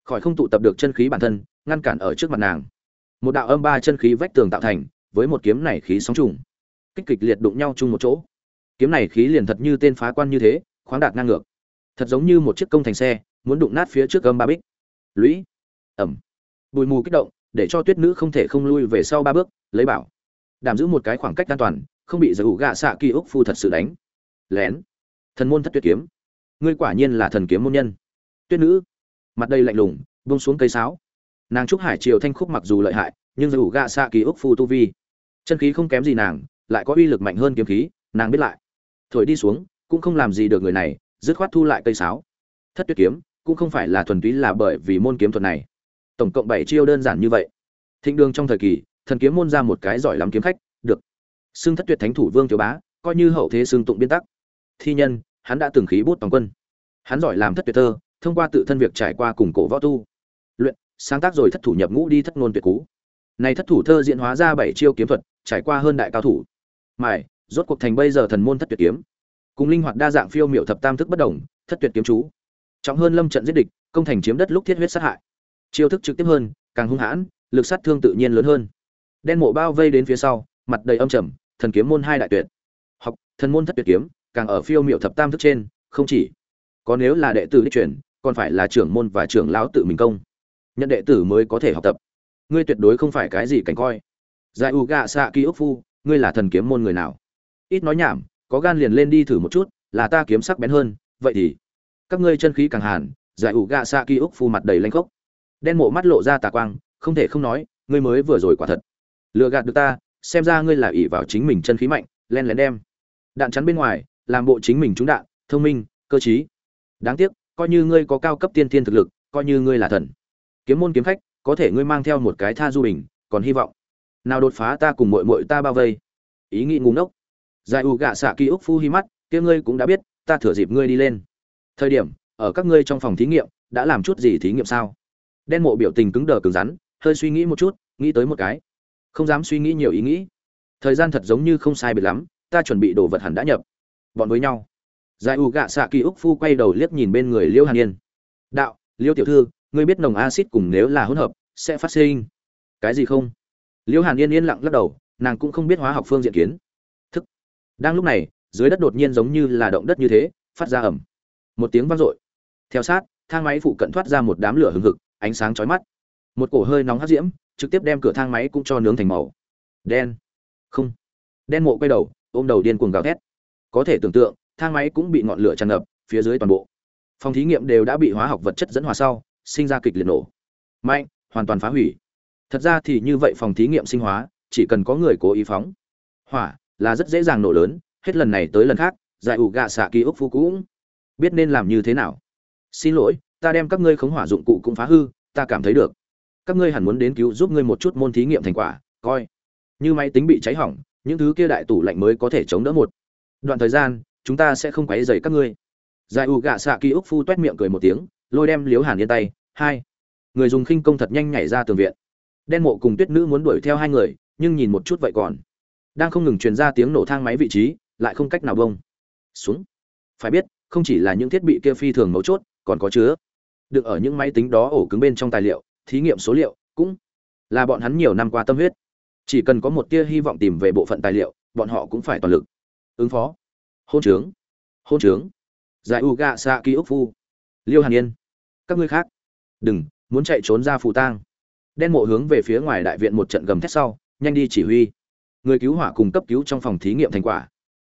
khỏi không tụ tập được chân khí bản thân, ngăn cản ở trước mặt nàng. Một đạo âm ba chân khí vách tường tạo thành, với một kiếm này khí sóng trùng. Kích kịch liệt đụng nhau chung một chỗ kiếm này khí liền thật như tên phá quan như thế, khoáng đạt ngang ngược. Thật giống như một chiếc công thành xe, muốn đụng nát phía trước âm ba bích. Lũy. Ẩm. Bụi mù kích động, để cho tuyết nữ không thể không lui về sau ba bước, lấy bảo. Đảm giữ một cái khoảng cách an toàn, không bị giải ủ gạ xạ kỳ ốc phu thật sự đánh. Lén. Thần môn thất tuyết kiếm. Ngươi quả nhiên là thần kiếm môn nhân. Tuyết nữ. Mặt đây lạnh lùng bông xuống cây sáo. Nàng trúc hải triều thanh khúc mặc dù lợi hại, nhưng giải ủ gạ xạ kỳ ốc phu tu vi. Chân khí không kém gì nàng, lại có uy lực mạnh hơn kiếm khí, nàng biết lại thổi đi xuống, cũng không làm gì được người này, dứt khoát thu lại cây sáo. Thất tuyết kiếm, cũng không phải là thuần túy là bởi vì môn kiếm thuật này. Tổng cộng bảy chiêu đơn giản như vậy. Thịnh đường trong thời kỳ, thần kiếm môn ra một cái giỏi lắm kiếm khách, được. Xưng thất tuyệt thánh thủ vương thiếu bá, coi như hậu thế xưng tụng biên tắc. Thi nhân, hắn đã từng khí bút toàn quân. Hắn giỏi làm thất tuyệt thơ, thông qua tự thân việc trải qua cùng cổ võ tu. Luyện, sáng tác rồi thất thủ nhập ngũ đi thất ngôn tuyệt cú. Này thất thủ thơ diễn hóa ra bảy chiêu kiếm thuật, trải qua hơn đại cao thủ. Mài rốt cuộc thành bây giờ thần môn thất tuyệt kiếm. Cùng linh hoạt đa dạng phiêu miệu thập tam thức bất đồng, thất tuyệt kiếm chú. Trọng hơn lâm trận giết địch, công thành chiếm đất lúc thiết huyết sát hại. Chiêu thức trực tiếp hơn, càng hung hãn, lực sát thương tự nhiên lớn hơn. Đen mộ bao vây đến phía sau, mặt đầy âm trầm, thần kiếm môn hai đại tuyệt. Học, thần môn thất tuyệt kiếm, càng ở phiêu miệu thập tam thức trên, không chỉ. Có nếu là đệ tử đích truyền còn phải là trưởng môn và trưởng lão tự mình công. Nhận đệ tử mới có thể học tập. Ngươi tuyệt đối không phải cái gì cảnh coi. Giải u gạ xạ ký ức phu, ngươi là thần kiếm môn người nào? Ít nói nhảm, có gan liền lên đi thử một chút, là ta kiếm sắc bén hơn, vậy thì, các ngươi chân khí càng hàn, giải ủ gạ xạ ký ốc phu mặt đầy lanh khốc. Đen mộ mắt lộ ra tà quang, không thể không nói, ngươi mới vừa rồi quả thật. Lừa gạt được ta, xem ra ngươi là ỷ vào chính mình chân khí mạnh, len lén đem. Đạn chắn bên ngoài, làm bộ chính mình trúng đạn, thông minh, cơ trí. Đáng tiếc, coi như ngươi có cao cấp tiên thiên thực lực, coi như ngươi là thần. Kiếm môn kiếm khách, có thể ngươi mang theo một cái tha du bình, còn hy vọng. Nào đột phá ta cùng mội mội ta bao vây. Ý nghĩ ngu ngốc giải U gạ xạ ký ức phu hi mắt kia ngươi cũng đã biết, ta thửa dịp ngươi đi lên. Thời điểm, ở các ngươi trong phòng thí nghiệm, đã làm chút gì thí nghiệm sao? Đen mộ biểu tình cứng đờ cứng rắn, hơi suy nghĩ một chút, nghĩ tới một cái. Không dám suy nghĩ nhiều ý nghĩ. Thời gian thật giống như không sai biệt lắm, ta chuẩn bị đồ vật hẳn đã nhập. Bọn với nhau. Giải U gạ xạ kỳ ức phu quay đầu liếc nhìn bên người liêu hàn yên. Đạo, liêu tiểu thư, ngươi biết nồng acid cùng nếu là hỗn hợp, sẽ phát sinh. Cái gì không? Liêu hàn yên yên lặng lắc đầu, nàng cũng không biết hóa học phương diện kiến đang lúc này, dưới đất đột nhiên giống như là động đất như thế, phát ra ẩm một tiếng vang dội. Theo sát, thang máy phụ cận thoát ra một đám lửa hừng hực, ánh sáng chói mắt. Một cổ hơi nóng hắt diễm, trực tiếp đem cửa thang máy cũng cho nướng thành màu. Đen. Không. Đen mộ quay đầu, ôm đầu điên cuồng gào thét. Có thể tưởng tượng, thang máy cũng bị ngọn lửa tràn ngập, phía dưới toàn bộ. Phòng thí nghiệm đều đã bị hóa học vật chất dẫn hòa sau, sinh ra kịch liệt nổ. Mạnh, hoàn toàn phá hủy. Thật ra thì như vậy phòng thí nghiệm sinh hóa, chỉ cần có người cố ý phóng. Hỏa là rất dễ dàng nổ lớn, hết lần này tới lần khác, giải ủ gạ xạ ký ức phu cũng biết nên làm như thế nào. Xin lỗi, ta đem các ngươi khống hỏa dụng cụ cũng phá hư, ta cảm thấy được. Các ngươi hẳn muốn đến cứu giúp ngươi một chút môn thí nghiệm thành quả, coi. Như máy tính bị cháy hỏng, những thứ kia đại tủ lạnh mới có thể chống đỡ một. Đoạn thời gian, chúng ta sẽ không quấy dày các ngươi. Giải ủ gạ xạ ký ức phu t u é t miệng cười một tiếng, lôi đem liếu hàn yên tay, hai. Người dùng khinh công thật nhanh nhảy ra tường viện. Đen mộ cùng tuyết nữ muốn đuổi theo hai người, nhưng nhìn một chút vậy còn đang không ngừng truyền ra tiếng nổ thang máy vị trí, lại không cách nào bông. Xuống. Phải biết, không chỉ là những thiết bị kia phi thường mấu chốt, còn có chứa. Được ở những máy tính đó ổ cứng bên trong tài liệu, thí nghiệm số liệu, cũng là bọn hắn nhiều năm qua tâm huyết. Chỉ cần có một tia hy vọng tìm về bộ phận tài liệu, bọn họ cũng phải toàn lực. Ứng phó. Hôn trướng. Hôn trướng. Giải u gạ xạ ký ức phu. Liêu hàn yên. Các ngươi khác. Đừng, muốn chạy trốn ra phù tang. Đen mộ hướng về phía ngoài đại viện một trận gầm thét sau, nhanh đi chỉ huy người cứu hỏa cùng cấp cứu trong phòng thí nghiệm thành quả.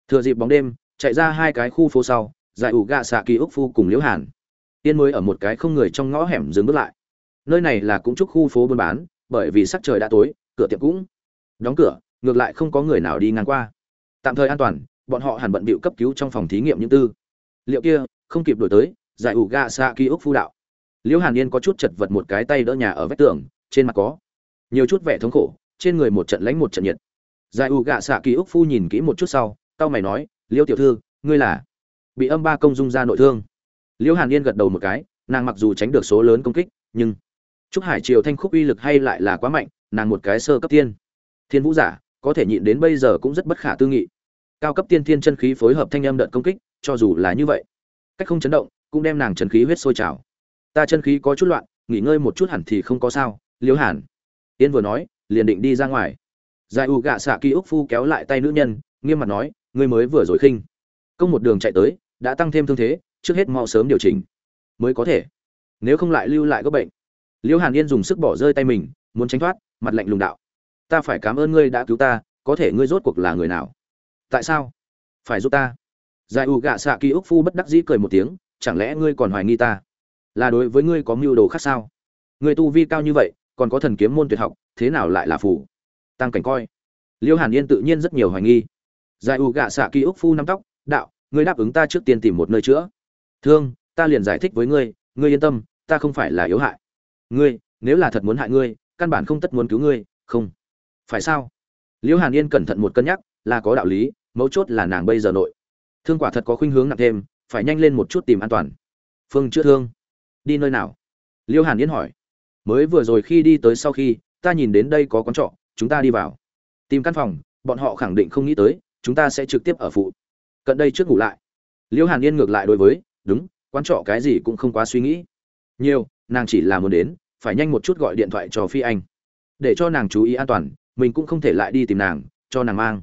Thừa dịp bóng đêm, chạy ra hai cái khu phố sau, giải ủ gạ xạ kỳ ốc phu cùng liễu hàn. Tiên mới ở một cái không người trong ngõ hẻm dừng bước lại. Nơi này là cũng chúc khu phố buôn bán, bởi vì sắc trời đã tối, cửa tiệm cũng đóng cửa, ngược lại không có người nào đi ngang qua. Tạm thời an toàn, bọn họ hẳn bận bịu cấp cứu trong phòng thí nghiệm những tư. Liệu kia, không kịp đổi tới, giải ủ gạ xạ kỳ ốc phu đạo. Liễu hàn yên có chút chật vật một cái tay đỡ nhà ở vách tường, trên mặt có nhiều chút vẻ thống khổ, trên người một trận lánh một trận nhiệt giải u gạ xạ kỳ úc phu nhìn kỹ một chút sau tao mày nói, liêu tiểu thư, ngươi là? Bị âm ba công dung ra nội thương. Liêu hàn yên gật đầu một cái, nàng mặc dù tránh được số lớn công kích, nhưng trúc hải triều thanh khúc uy lực hay lại là quá mạnh, nàng một cái sơ cấp tiên. Thiên vũ giả, có thể nhịn đến bây giờ cũng rất bất khả tư nghị. Cao cấp tiên thiên chân khí phối hợp thanh âm đợt công kích, cho dù là như vậy, cách không chấn động, cũng đem nàng chân khí huyết sôi trào. Ta chân khí có chút loạn, nghỉ ngơi một chút hẳn thì không có sao, liêu hàn. Yên vừa nói, liền định đi ra ngoài giải u gạ xạ ký ức phu kéo lại tay nữ nhân, nghiêm mặt nói, ngươi mới vừa rồi khinh. Công một đường chạy tới, đã tăng thêm thương thế, trước hết mau sớm điều chỉnh, mới có thể. Nếu không lại lưu lại các bệnh. Liễu hàn yên dùng sức bỏ rơi tay mình, muốn tránh thoát, mặt lạnh lùng đạo, ta phải cảm ơn ngươi đã cứu ta, có thể ngươi rốt cuộc là người nào? Tại sao? Phải giúp ta. Giải u gạ xạ ký ức phu bất đắc dĩ cười một tiếng, chẳng lẽ ngươi còn hoài nghi ta? Là đối với ngươi có mưu đồ khác sao? Ngươi tu vi cao như vậy, còn có thần kiếm môn tuyệt học, thế nào lại là phủ tăng cảnh coi. Liêu hàn yên tự nhiên rất nhiều hoài nghi. Giải u gạ xạ ký ức phu nắm tóc, đạo, ngươi đáp ứng ta trước tiên tìm một nơi chữa. Thương, ta liền giải thích với ngươi ngươi yên tâm, ta không phải là yếu hại. Ngươi, nếu là thật muốn hại ngươi, căn bản không tất muốn cứu ngươi, không. Phải sao? Liêu hàn yên cẩn thận một cân nhắc, là có đạo lý, mấu chốt là nàng bây giờ nội. Thương quả thật có khuynh hướng nặng thêm, phải nhanh lên một chút tìm an toàn. Phương chữa thương. Đi nơi nào? Liêu hàn yên hỏi. Mới vừa rồi khi đi tới sau khi, ta nhìn đến đây có quán trọ chúng ta đi vào. Tìm căn phòng, bọn họ khẳng định không nghĩ tới, chúng ta sẽ trực tiếp ở phụ cận đây trước ngủ lại. Liễu hàn yên ngược lại đối với, đúng, quán trọ cái gì cũng không quá suy nghĩ. Nhiều, nàng chỉ là muốn đến, phải nhanh một chút gọi điện thoại cho phi anh. Để cho nàng chú ý an toàn, mình cũng không thể lại đi tìm nàng, cho nàng mang.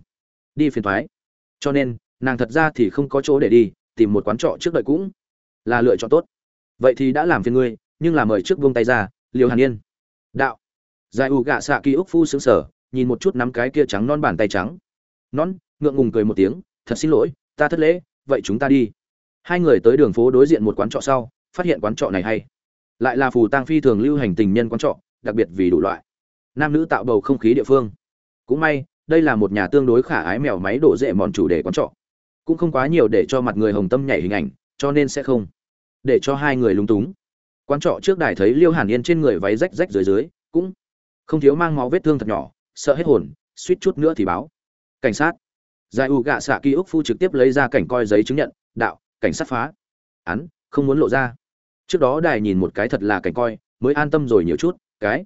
Đi phiền thoái. Cho nên, nàng thật ra thì không có chỗ để đi, tìm một quán trọ trước đợi cũng là lựa chọn tốt. Vậy thì đã làm phiền ngươi, nhưng là mời trước buông tay ra liều hàn yên. Đạo giải ủ gạ xạ ký ức phu sướng sở nhìn một chút nắm cái kia trắng non bàn tay trắng. Non, ngượng ngùng cười một tiếng, thật xin lỗi, ta thất lễ, vậy chúng ta đi. Hai người tới đường phố đối diện một quán trọ sau, phát hiện quán trọ này hay. Lại là phù tang phi thường lưu hành tình nhân quán trọ, đặc biệt vì đủ loại. Nam nữ tạo bầu không khí địa phương. Cũng may, đây là một nhà tương đối khả ái mèo máy đổ dễ mòn chủ đề quán trọ. Cũng không quá nhiều để cho mặt người hồng tâm nhảy hình ảnh, cho nên sẽ không để cho hai người lúng túng. Quán trọ trước đài thấy liêu hàn yên trên người váy rách rách dưới dưới, cũng không thiếu mang máu vết thương thật nhỏ, sợ hết hồn, suýt chút nữa thì báo. Cảnh sát. Giải u gạ xạ ký ức phu trực tiếp lấy ra cảnh coi giấy chứng nhận, đạo, cảnh sát phá. Án, không muốn lộ ra. Trước đó đài nhìn một cái thật là cảnh coi, mới an tâm rồi nhiều chút, cái.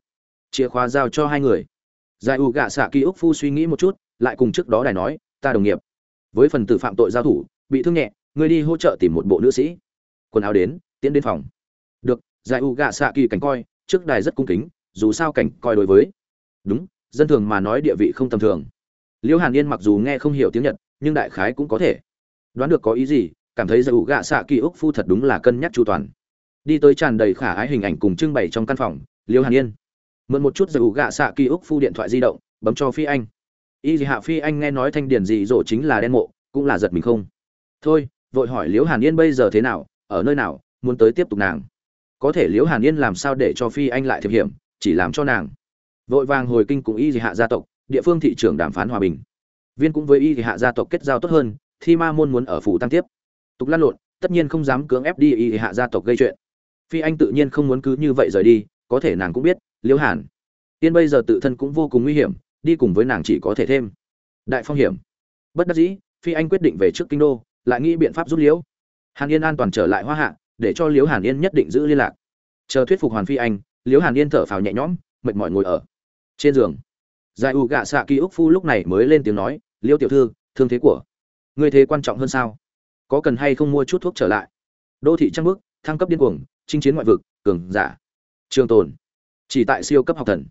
Chìa khóa giao cho hai người. Giải u gạ xạ ký ức phu suy nghĩ một chút, lại cùng trước đó đài nói, ta đồng nghiệp, với phần tử phạm tội giao thủ, bị thương nhẹ, người đi hỗ trợ tìm một bộ nữ sĩ. Quần áo đến, tiến đến phòng. Được, giải u gạ xạ kỳ cảnh coi, trước đài rất cung kính dù sao cảnh coi đối với. Đúng, dân thường mà nói địa vị không tầm thường. Liễu hàn yên mặc dù nghe không hiểu tiếng nhật, nhưng đại khái cũng có thể. Đoán được có ý gì, cảm thấy giải u gạ xạ kỳ úc phu thật đúng là cân nhắc chu toàn. Đi tới tràn đầy khả ái hình ảnh cùng trưng bày trong căn phòng liễu hàn yên. Mượn một chút giải u gạ xạ kỳ úc phu điện thoại di động, bấm cho phi anh. Y hạ phi anh nghe nói thanh điển gì rổ chính là đen mộ, cũng là giật mình không? Thôi, vội hỏi liễu hàn yên bây giờ thế nào, ở nơi nào, muốn tới tiếp tục nàng. Có thể liễu hàn yên làm sao để cho phi anh lại thiệp hiểm? Chỉ làm cho nàng. Vội vàng hồi kinh cùng y dị hạ gia tộc, địa phương thị trưởng đàm phán hòa bình. Viên cũng với y dị hạ gia tộc kết giao tốt hơn, thi ma môn muốn ở phủ tăng tiếp. Tục lăn lộn, tất nhiên không dám cưỡng ép đi y dị hạ gia tộc gây chuyện. Phi anh tự nhiên không muốn cứ như vậy rời đi, có thể nàng cũng biết, liễu hàn. Tiên bây giờ tự thân cũng vô cùng nguy hiểm, đi cùng với nàng chỉ có thể thêm. Đại phong hiểm. Bất đắc dĩ, phi anh quyết định về trước kinh đô, lại nghĩ biện pháp giúp liễu. Hàn yên an toàn trở lại hoa hạ, để cho liễu hàn yên nhất định giữ liên lạc. Chờ thuyết phục hoàn phi anh liễu hàn yên thở phào nhẹ nhõm, mệt mỏi ngồi ở trên giường. Giải u gạ xạ kỳ ức phu lúc này mới lên tiếng nói, liễu tiểu thư, thương thế của người thế quan trọng hơn sao? Có cần hay không mua chút thuốc trở lại? Đô thị trăng bước thăng cấp điên cuồng, chinh chiến ngoại vực, cường giả, trường tồn, chỉ tại siêu cấp học thần.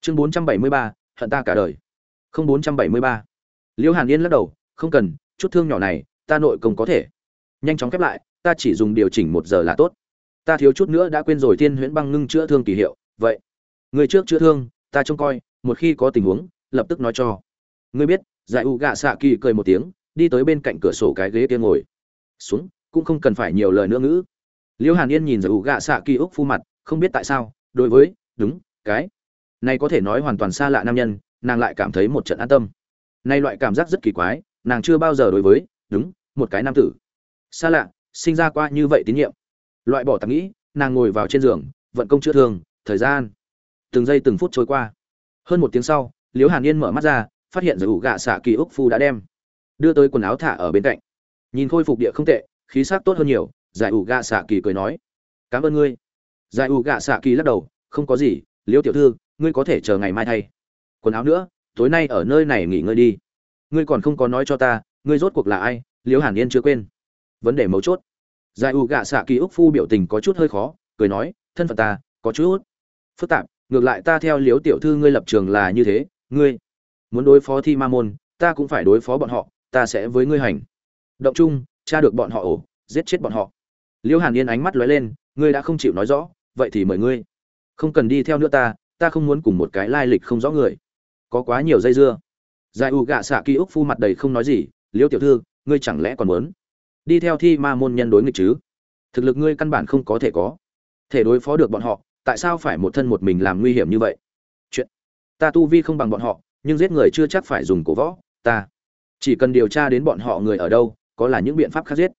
Chương bốn trăm bảy mươi ba, hận ta cả đời. Không bốn trăm bảy mươi ba. Liễu hàn yên lắc đầu, không cần, chút thương nhỏ này, ta nội công có thể. Nhanh chóng khép lại, ta chỉ dùng điều chỉnh một giờ là tốt ta thiếu chút nữa đã quên rồi thiên huyễn băng ngưng chữa thương kỳ hiệu, vậy, người trước chữa thương, ta trông coi, một khi có tình huống, lập tức nói cho. Ngươi biết, giải u gạ xạ kỳ cười một tiếng, đi tới bên cạnh cửa sổ cái ghế kia ngồi. Xuống, cũng không cần phải nhiều lời nữa ngữ. Liễu hàn yên nhìn giải u gạ xạ kỳ úc phu mặt, không biết tại sao, đối với, đúng, cái, này có thể nói hoàn toàn xa lạ nam nhân, nàng lại cảm thấy một trận an tâm. Nay loại cảm giác rất kỳ quái, nàng chưa bao giờ đối với, đúng, một cái nam tử. Xa lạ, sinh ra qua như vậy tín nhiệm loại bỏ tạm nghĩ, nàng ngồi vào trên giường, vận công chữa thương, thời gian. Từng giây từng phút trôi qua. Hơn một tiếng sau, liễu hàn yên mở mắt ra, phát hiện giải ủ gạ xạ kỳ úc phu đã đem. Đưa tới quần áo thả ở bên cạnh. Nhìn khôi phục địa không tệ, khí sắc tốt hơn nhiều, giải ủ gạ xạ kỳ cười nói. Cảm ơn ngươi. Giải ủ gạ xạ kỳ lắc đầu, không có gì, liễu tiểu thư, ngươi có thể chờ ngày mai thay. Quần áo nữa, tối nay ở nơi này nghỉ ngơi đi. Ngươi còn không có nói cho ta, ngươi rốt cuộc là ai? Liễu hàn yên chưa quên. Vấn đề mấu chốt giải u gạ xạ kỳ ức phu biểu tình có chút hơi khó, cười nói, thân phận ta có chút phức tạp, ngược lại ta theo liễu tiểu thư ngươi lập trường là như thế, ngươi muốn đối phó thi ma môn, ta cũng phải đối phó bọn họ, ta sẽ với ngươi hành. Động chung, tra được bọn họ ổ, giết chết bọn họ. Liễu hàn yên ánh mắt lóe lên, ngươi đã không chịu nói rõ, vậy thì mời ngươi. Không cần đi theo nữa ta ta không muốn cùng một cái lai lịch không rõ người. Có quá nhiều dây dưa. Giải u gạ xạ ký ức phu mặt đầy không nói gì, liễu tiểu thư, ngươi chẳng lẽ còn muốn đi theo thi ma môn nhân đối nghịch chứ? Thực lực ngươi căn bản không có thể có. Thể đối phó được bọn họ, tại sao phải một thân một mình làm nguy hiểm như vậy? Chuyện. Ta tu vi không bằng bọn họ, nhưng giết người chưa chắc phải dùng cổ võ. Ta. Chỉ cần điều tra đến bọn họ người ở đâu, có là những biện pháp khác giết.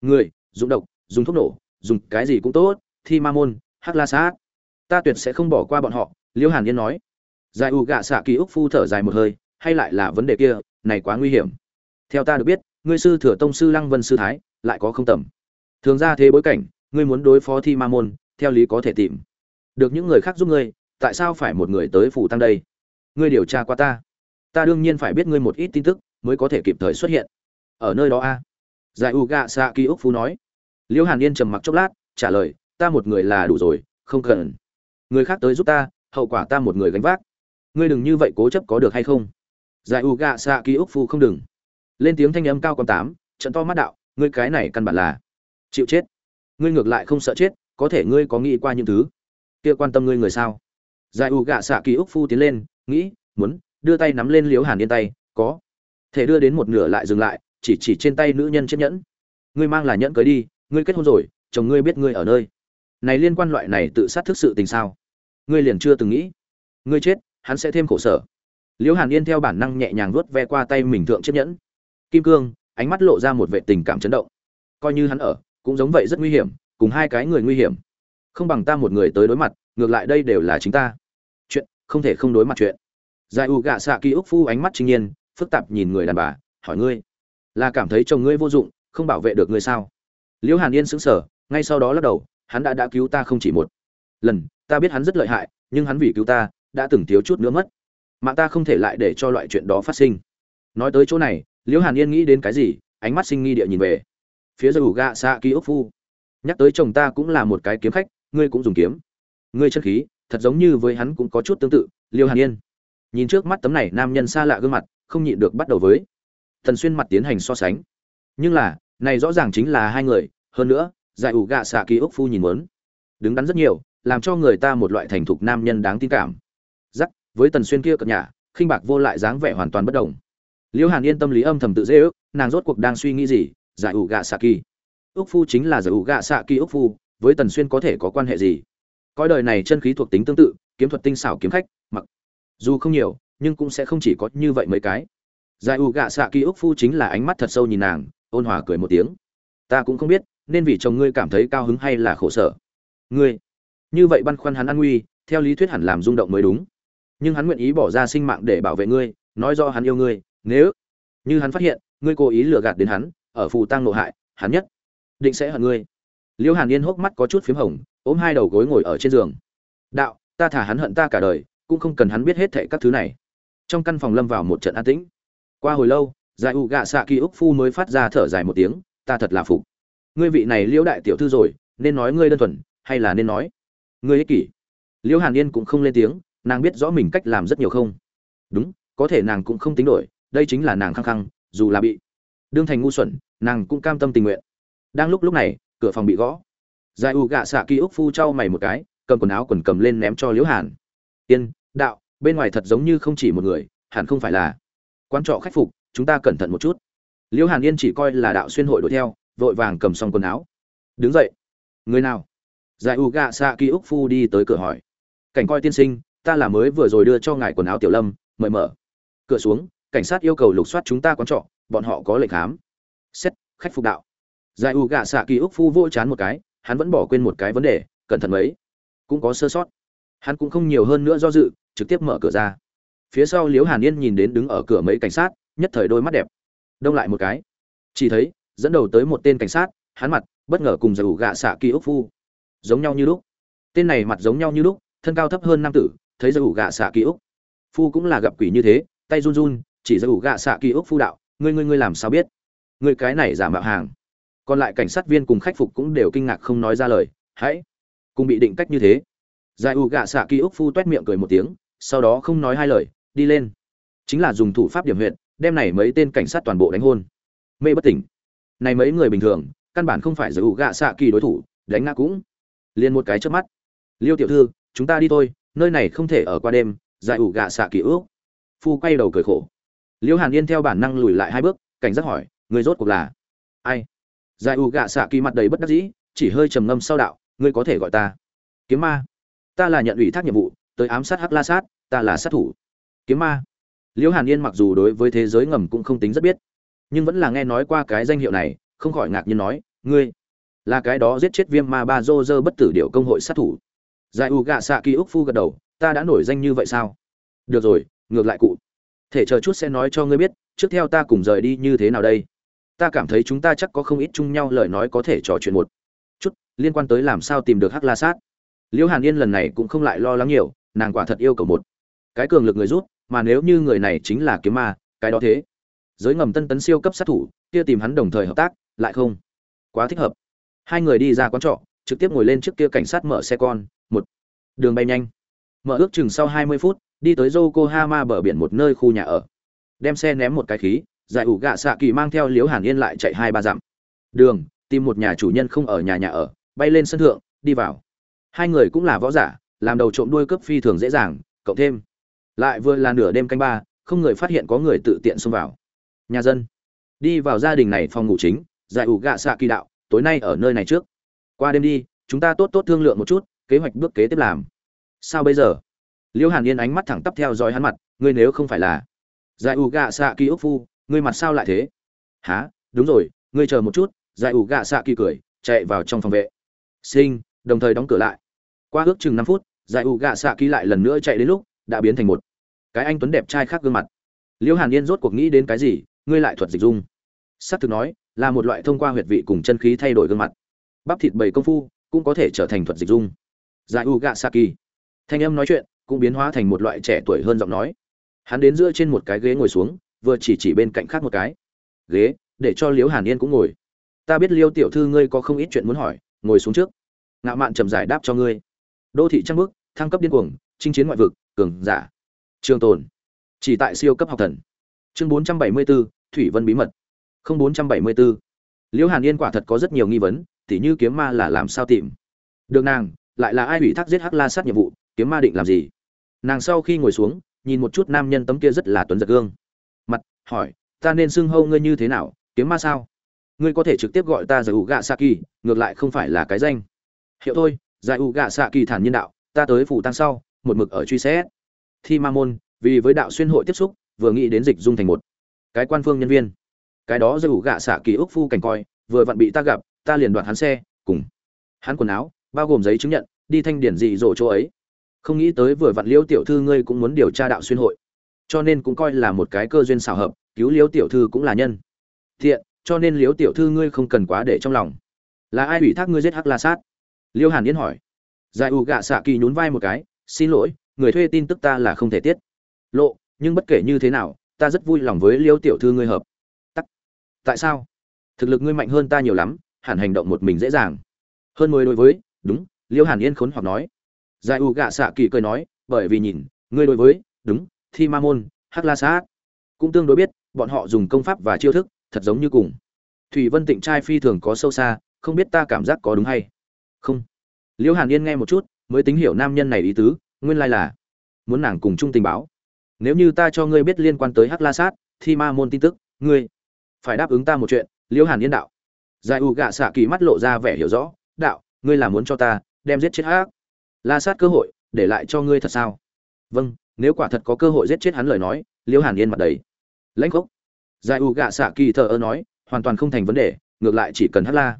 Người, dùng độc, dùng thuốc nổ, dùng cái gì cũng tốt, thi ma môn, hắc la sát. Ta tuyệt sẽ không bỏ qua bọn họ, liêu hàn yên nói. Giải u gạ xạ kỳ ức phu thở dài một hơi, hay lại là vấn đề kia, này quá nguy hiểm. Theo ta được biết ngươi sư thừa tông sư lăng vân sư thái, lại có không tầm. Thường ra thế bối cảnh, ngươi muốn đối phó thi ma môn, theo lý có thể tìm. Được những người khác giúp ngươi, tại sao phải một người tới phủ tăng đây? Ngươi điều tra qua ta. Ta đương nhiên phải biết ngươi một ít tin tức, mới có thể kịp thời xuất hiện. Ở nơi đó a. Giải u gạ xạ ký ức phú nói. Liễu hàn yên trầm mặc chốc lát, trả lời, ta một người là đủ rồi, không cần. Người khác tới giúp ta, hậu quả ta một người gánh vác. Ngươi đừng như vậy cố chấp có được hay không? Giải u gạ xạ ký ức phu không đừng lên tiếng thanh âm cao con tám, trận to mắt đạo, ngươi cái này căn bản là chịu chết. Ngươi ngược lại không sợ chết, có thể ngươi có nghĩ qua những thứ kia quan tâm ngươi người sao? Giải u gạ xạ kỳ úc phu tiến lên, nghĩ, muốn đưa tay nắm lên liếu hàn yên tay, có. Thể đưa đến một nửa lại dừng lại, chỉ chỉ trên tay nữ nhân chiếc nhẫn. Ngươi mang là nhẫn cưới đi, ngươi kết hôn rồi, chồng ngươi biết ngươi ở nơi. Này liên quan loại này tự sát thức sự tình sao? Ngươi liền chưa từng nghĩ. Ngươi chết, hắn sẽ thêm khổ sở. Liễu hàn yên theo bản năng nhẹ nhàng vuốt ve qua tay mình thượng chiếc nhẫn kim cương, ánh mắt lộ ra một vệ tình cảm chấn động. Coi như hắn ở, cũng giống vậy rất nguy hiểm, cùng hai cái người nguy hiểm. Không bằng ta một người tới đối mặt, ngược lại đây đều là chính ta. Chuyện, không thể không đối mặt chuyện. Giải u gạ xạ kỳ úc phu ánh mắt trinh nhiên, phức tạp nhìn người đàn bà, hỏi ngươi, là cảm thấy chồng ngươi vô dụng, không bảo vệ được ngươi sao? Liễu hàn yên sững sờ, ngay sau đó lắc đầu, hắn đã đã cứu ta không chỉ một lần, ta biết hắn rất lợi hại, nhưng hắn vì cứu ta, đã từng thiếu chút nữa mất. Mạng ta không thể lại để cho loại chuyện đó phát sinh. Nói tới chỗ này liễu hàn yên nghĩ đến cái gì, ánh mắt sinh nghi địa nhìn về. Phía giải ủ gạ xạ ký ốc phu. Nhắc tới chồng ta cũng là một cái kiếm khách, ngươi cũng dùng kiếm. Ngươi chân khí, thật giống như với hắn cũng có chút tương tự liêu hàn yên. Nhìn trước mắt tấm này nam nhân xa lạ gương mặt, không nhịn được bắt đầu với. Thần xuyên mặt tiến hành so sánh. Nhưng là, này rõ ràng chính là hai người, hơn nữa, giải ủ gạ xạ ký ốc phu nhìn muốn. Đứng đắn rất nhiều, làm cho người ta một loại thành thục nam nhân đáng tin cảm. Giắc với tần xuyên kia cập nhà khinh bạc vô lại dáng vẻ hoàn toàn bất đồng. Liễu hàn yên tâm lý âm thầm tự dễ ước, nàng rốt cuộc đang suy nghĩ gì? Giải ủ gạ xạ kỳ. Ước phu chính là giải ủ gạ xạ kỳ ước phu, với tần xuyên có thể có quan hệ gì? Coi đời này chân khí thuộc tính tương tự, kiếm thuật tinh xảo kiếm khách, mặc dù không nhiều, nhưng cũng sẽ không chỉ có như vậy mấy cái. Giải u gạ xạ kỳ ước phu chính là ánh mắt thật sâu nhìn nàng, ôn hòa cười một tiếng. Ta cũng không biết, nên vì chồng ngươi cảm thấy cao hứng hay là khổ sở. Ngươi, như vậy băn khoăn hắn an nguy, theo lý thuyết hẳn làm rung động mới đúng. Nhưng hắn nguyện ý bỏ ra sinh mạng để bảo vệ ngươi, nói do hắn yêu ngươi nếu như hắn phát hiện, ngươi cố ý lừa gạt đến hắn, ở phù tăng nộ hại, hắn nhất định sẽ hận ngươi. Liêu hàn yên hốc mắt có chút p h í m hồng, ôm hai đầu gối ngồi ở trên giường. Đạo, ta thả hắn hận ta cả đời, cũng không cần hắn biết hết thệ các thứ này. Trong căn phòng lâm vào một trận an tĩnh. Qua hồi lâu, giải u gạ xạ kỳ úc phu mới phát ra thở dài một tiếng, ta thật là phục. Ngươi vị này liễu đại tiểu thư rồi, nên nói ngươi đơn thuần, hay là nên nói ngươi ích kỷ? Liễu hàn yên cũng không lên tiếng, nàng biết rõ mình cách làm rất nhiều không. Đúng, có thể nàng cũng không tính đổi đây chính là nàng khăng khăng, dù là bị đương thành ngu xuẩn, nàng cũng cam tâm tình nguyện. Đang lúc lúc này, cửa phòng bị gõ. Giải u gạ xạ kỳ ức phu trao mày một cái, cầm quần áo quần cầm lên ném cho liễu hàn. Yên đạo, bên ngoài thật giống như không chỉ một người, hẳn không phải là quan trọ khách phục, chúng ta cẩn thận một chút. Liễu hàn yên chỉ coi là đạo xuyên hội đuổi theo, vội vàng cầm xong quần áo. Đứng dậy. Người nào? Giải u gạ xạ kỳ ức phu đi tới cửa hỏi. Cảnh coi tiên sinh, ta là mới vừa rồi đưa cho ngài quần áo tiểu lâm, mời mở. Cửa xuống cảnh sát yêu cầu lục soát chúng ta quán trọ, bọn họ có lệnh khám. Xét, khách phục đạo. Giải u gạ xạ kỳ ức phu vô chán một cái, hắn vẫn bỏ quên một cái vấn đề, cẩn thận mấy. Cũng có sơ sót. Hắn cũng không nhiều hơn nữa do dự, trực tiếp mở cửa ra. Phía sau liễu hàn yên nhìn đến đứng ở cửa mấy cảnh sát, nhất thời đôi mắt đẹp. Đông lại một cái. Chỉ thấy, dẫn đầu tới một tên cảnh sát, hắn mặt bất ngờ cùng giải ủ gạ xạ kỳ ốc phu. Giống nhau như lúc. Tên này mặt giống nhau như lúc, thân cao thấp hơn nam tử, thấy giải ủ gạ xạ kỳ ốc phu cũng là gặp quỷ như thế, tay run run chỉ ra ủ gạ xạ kỳ ốc phu đạo, ngươi ngươi ngươi làm sao biết? Ngươi cái này giả mạo hàng. Còn lại cảnh sát viên cùng khách phục cũng đều kinh ngạc không nói ra lời, hãy cùng bị định cách như thế. Giải ủ gạ xạ kỳ ốc phu toét miệng cười một tiếng, sau đó không nói hai lời, đi lên. Chính là dùng thủ pháp điểm huyện đem này mấy tên cảnh sát toàn bộ đánh hôn. Mê bất tỉnh. Này mấy người bình thường, căn bản không phải giải ủ gạ xạ kỳ đối thủ, đánh ngã cũng liền một cái trước mắt. Liêu tiểu thư, chúng ta đi thôi, nơi này không thể ở qua đêm giải ủ gạ xạ kỳ ước phu quay đầu cười khổ. Liễu hàn yên theo bản năng lùi lại hai bước, cảnh giác hỏi người rốt cuộc là ai? Giải U gạ xạ kỳ mặt đầy bất đắc dĩ, chỉ hơi trầm ngâm sau đạo, ngươi có thể gọi ta kiếm ma. Ta là nhận ủy thác nhiệm vụ, tới ám sát hắc la sát, ta là sát thủ. Kiếm ma. Liễu hàn yên mặc dù đối với thế giới ngầm cũng không tính rất biết, nhưng vẫn là nghe nói qua cái danh hiệu này, không khỏi ngạc nhiên nói, ngươi là cái đó giết chết viêm ma ba dô dơ bất tử điệu công hội sát thủ. Giải u gạ xạ kỳ úc phu gật đầu, ta đã nổi danh như vậy sao? Được rồi, ngược lại cụ thể chờ chút sẽ nói cho ngươi biết, trước theo ta cùng rời đi như thế nào đây. Ta cảm thấy chúng ta chắc có không ít chung nhau lời nói có thể trò chuyện một chút, liên quan tới làm sao tìm được hắc la sát. Liễu hàn yên lần này cũng không lại lo lắng nhiều, nàng quả thật yêu cầu một cái cường lực người rút, mà nếu như người này chính là kiếm ma, cái đó thế. Giới ngầm tân tấn siêu cấp sát thủ, kia tìm hắn đồng thời hợp tác, lại không quá thích hợp. Hai người đi ra quán trọ, trực tiếp ngồi lên trước kia cảnh sát mở xe con, một đường bay nhanh. Mở ước chừng sau hai mươi phút đi tới yokohama bờ biển một nơi khu nhà ở. Đem xe ném một cái khí, giải ủ gạ xạ kỳ mang theo liếu hàn yên lại chạy hai ba dặm. Đường, tìm một nhà chủ nhân không ở nhà nhà ở, bay lên sân thượng, đi vào. Hai người cũng là võ giả, làm đầu trộm đuôi cướp phi thường dễ dàng, cộng thêm. Lại vừa là nửa đêm canh ba, không người phát hiện có người tự tiện xông vào. Nhà dân. Đi vào gia đình này phòng ngủ chính, giải ủ gạ xạ kỳ đạo, tối nay ở nơi này trước. Qua đêm đi, chúng ta tốt tốt thương lượng một chút, kế hoạch bước kế tiếp làm. Sao bây giờ? Liêu hàn yên ánh mắt thẳng tắp theo dõi hắn mặt, ngươi nếu không phải là giải ủ gạ xạ kỳ ốc phu, ngươi mặt sao lại thế? Há đúng rồi, ngươi chờ một chút. Giải ủ gạ xạ kỳ cười, chạy vào trong phòng vệ. Sinh, đồng thời đóng cửa lại. Qua ước chừng năm phút, giải ủ gạ xạ kỳ lại lần nữa chạy đến lúc đã biến thành một cái anh tuấn đẹp trai khác gương mặt. Liêu hàn yên rốt cuộc nghĩ đến cái gì, ngươi lại thuật dịch dung. S ắ c thực nói, là một loại thông qua huyệt vị cùng chân khí thay đổi gương mặt. Bắp thịt bầy công phu cũng có thể trở thành thuật dịch dung. Giải u gạ saki thanh âm nói chuyện cũng biến hóa thành một loại trẻ tuổi hơn giọng nói. Hắn đến giữa trên một cái ghế ngồi xuống vừa chỉ chỉ bên cạnh khác một cái. Ghế để cho liễu hàn yên cũng ngồi. Ta biết liêu tiểu thư ngươi có không ít chuyện muốn hỏi ngồi xuống trước. Ngạo mạn trầm giải đáp cho ngươi. Đô thị trăng bước thăng cấp điên cuồng chinh chiến ngoại vực cường giả. Trường tồn. Chỉ tại siêu cấp học thần. Chương bốn trăm bảy mươi 474, thủy vân bí mật. không bốn trăm bảy mươi bốn liễu hàn yên quả thật có rất nhiều nghi vấn tỉ như kiếm ma là làm sao tìm? Được nàng lại là ai ủy thác giết hắc la sát nhiệm vụ kiếm ma định làm gì? Nàng sau khi ngồi xuống nhìn một chút nam nhân tấm kia rất là tuấn giật gương. Mặt hỏi ta nên xưng hâu ngươi như thế nào? Kiếm ma sao? Ngươi có thể trực tiếp gọi ta giải u gạ Saki, ngược lại không phải là cái danh. Hiệu thôi giải u gạ Saki thản nhiên đạo ta tới phủ tăng sau một mực ở truy xét. Thi ma môn vì với đạo xuyên hội tiếp xúc vừa nghĩ đến dịch dung thành một cái quan phương nhân viên. Cái đó dù gạ xạ kỳ ước phu cảnh coi vừa vặn bị ta gặp ta liền đoạt hắn xe cùng hắn quần áo bao gồm giấy chứng nhận đi thanh điển dị dỗ chỗ ấy không nghĩ tới vừa vặn liêu tiểu thư ngươi cũng muốn điều tra đạo xuyên hội. Cho nên cũng coi là một cái cơ duyên xảo hợp, cứu liêu tiểu thư cũng là nhân. Thiện, cho nên liêu tiểu thư ngươi không cần quá để trong lòng. Là ai ủy thác ngươi giết hắc la sát? Liêu hàn yến hỏi. Giải ủ gạ xạ kỳ nhún vai một cái, xin lỗi, người thuê tin tức ta là không thể tiết. Lộ, nhưng bất kể như thế nào, ta rất vui lòng với liêu tiểu thư ngươi hợp. Tại sao? Thực lực ngươi mạnh hơn ta nhiều lắm, hẳn hành động một mình dễ dàng. Hơn mười đối với, đúng, liêu hàn yên khốn hoặc nói giải u gạ xạ kỳ cười nói, bởi vì nhìn, ngươi đối với, đúng, thi ma môn, hắc la sát. Cũng tương đối biết, bọn họ dùng công pháp và chiêu thức, thật giống như cùng. Thủy vân tịnh trai phi thường có sâu xa, không biết ta cảm giác có đúng hay không. Liễu hàn yên nghe một chút, mới tính hiểu nam nhân này ý tứ, nguyên lai là muốn nàng cùng chung tình báo. Nếu như ta cho ngươi biết liên quan tới hắc la sát, thi ma môn tin tức, ngươi phải đáp ứng ta một chuyện, liễu hàn yên đạo. Giải u gạ xạ kỳ mắt lộ ra vẻ hiểu rõ, đạo, ngươi là muốn cho ta đem giết chết hắc la sát cơ hội, để lại cho ngươi thật sao? Vâng nếu quả thật có cơ hội giết chết hắn lời nói liễu hàn yên mặt đầy. Lãnh khốc. Giải u gạ xạ kỳ thờ ơ nói, hoàn toàn không thành vấn đề, ngược lại chỉ cần hắc la.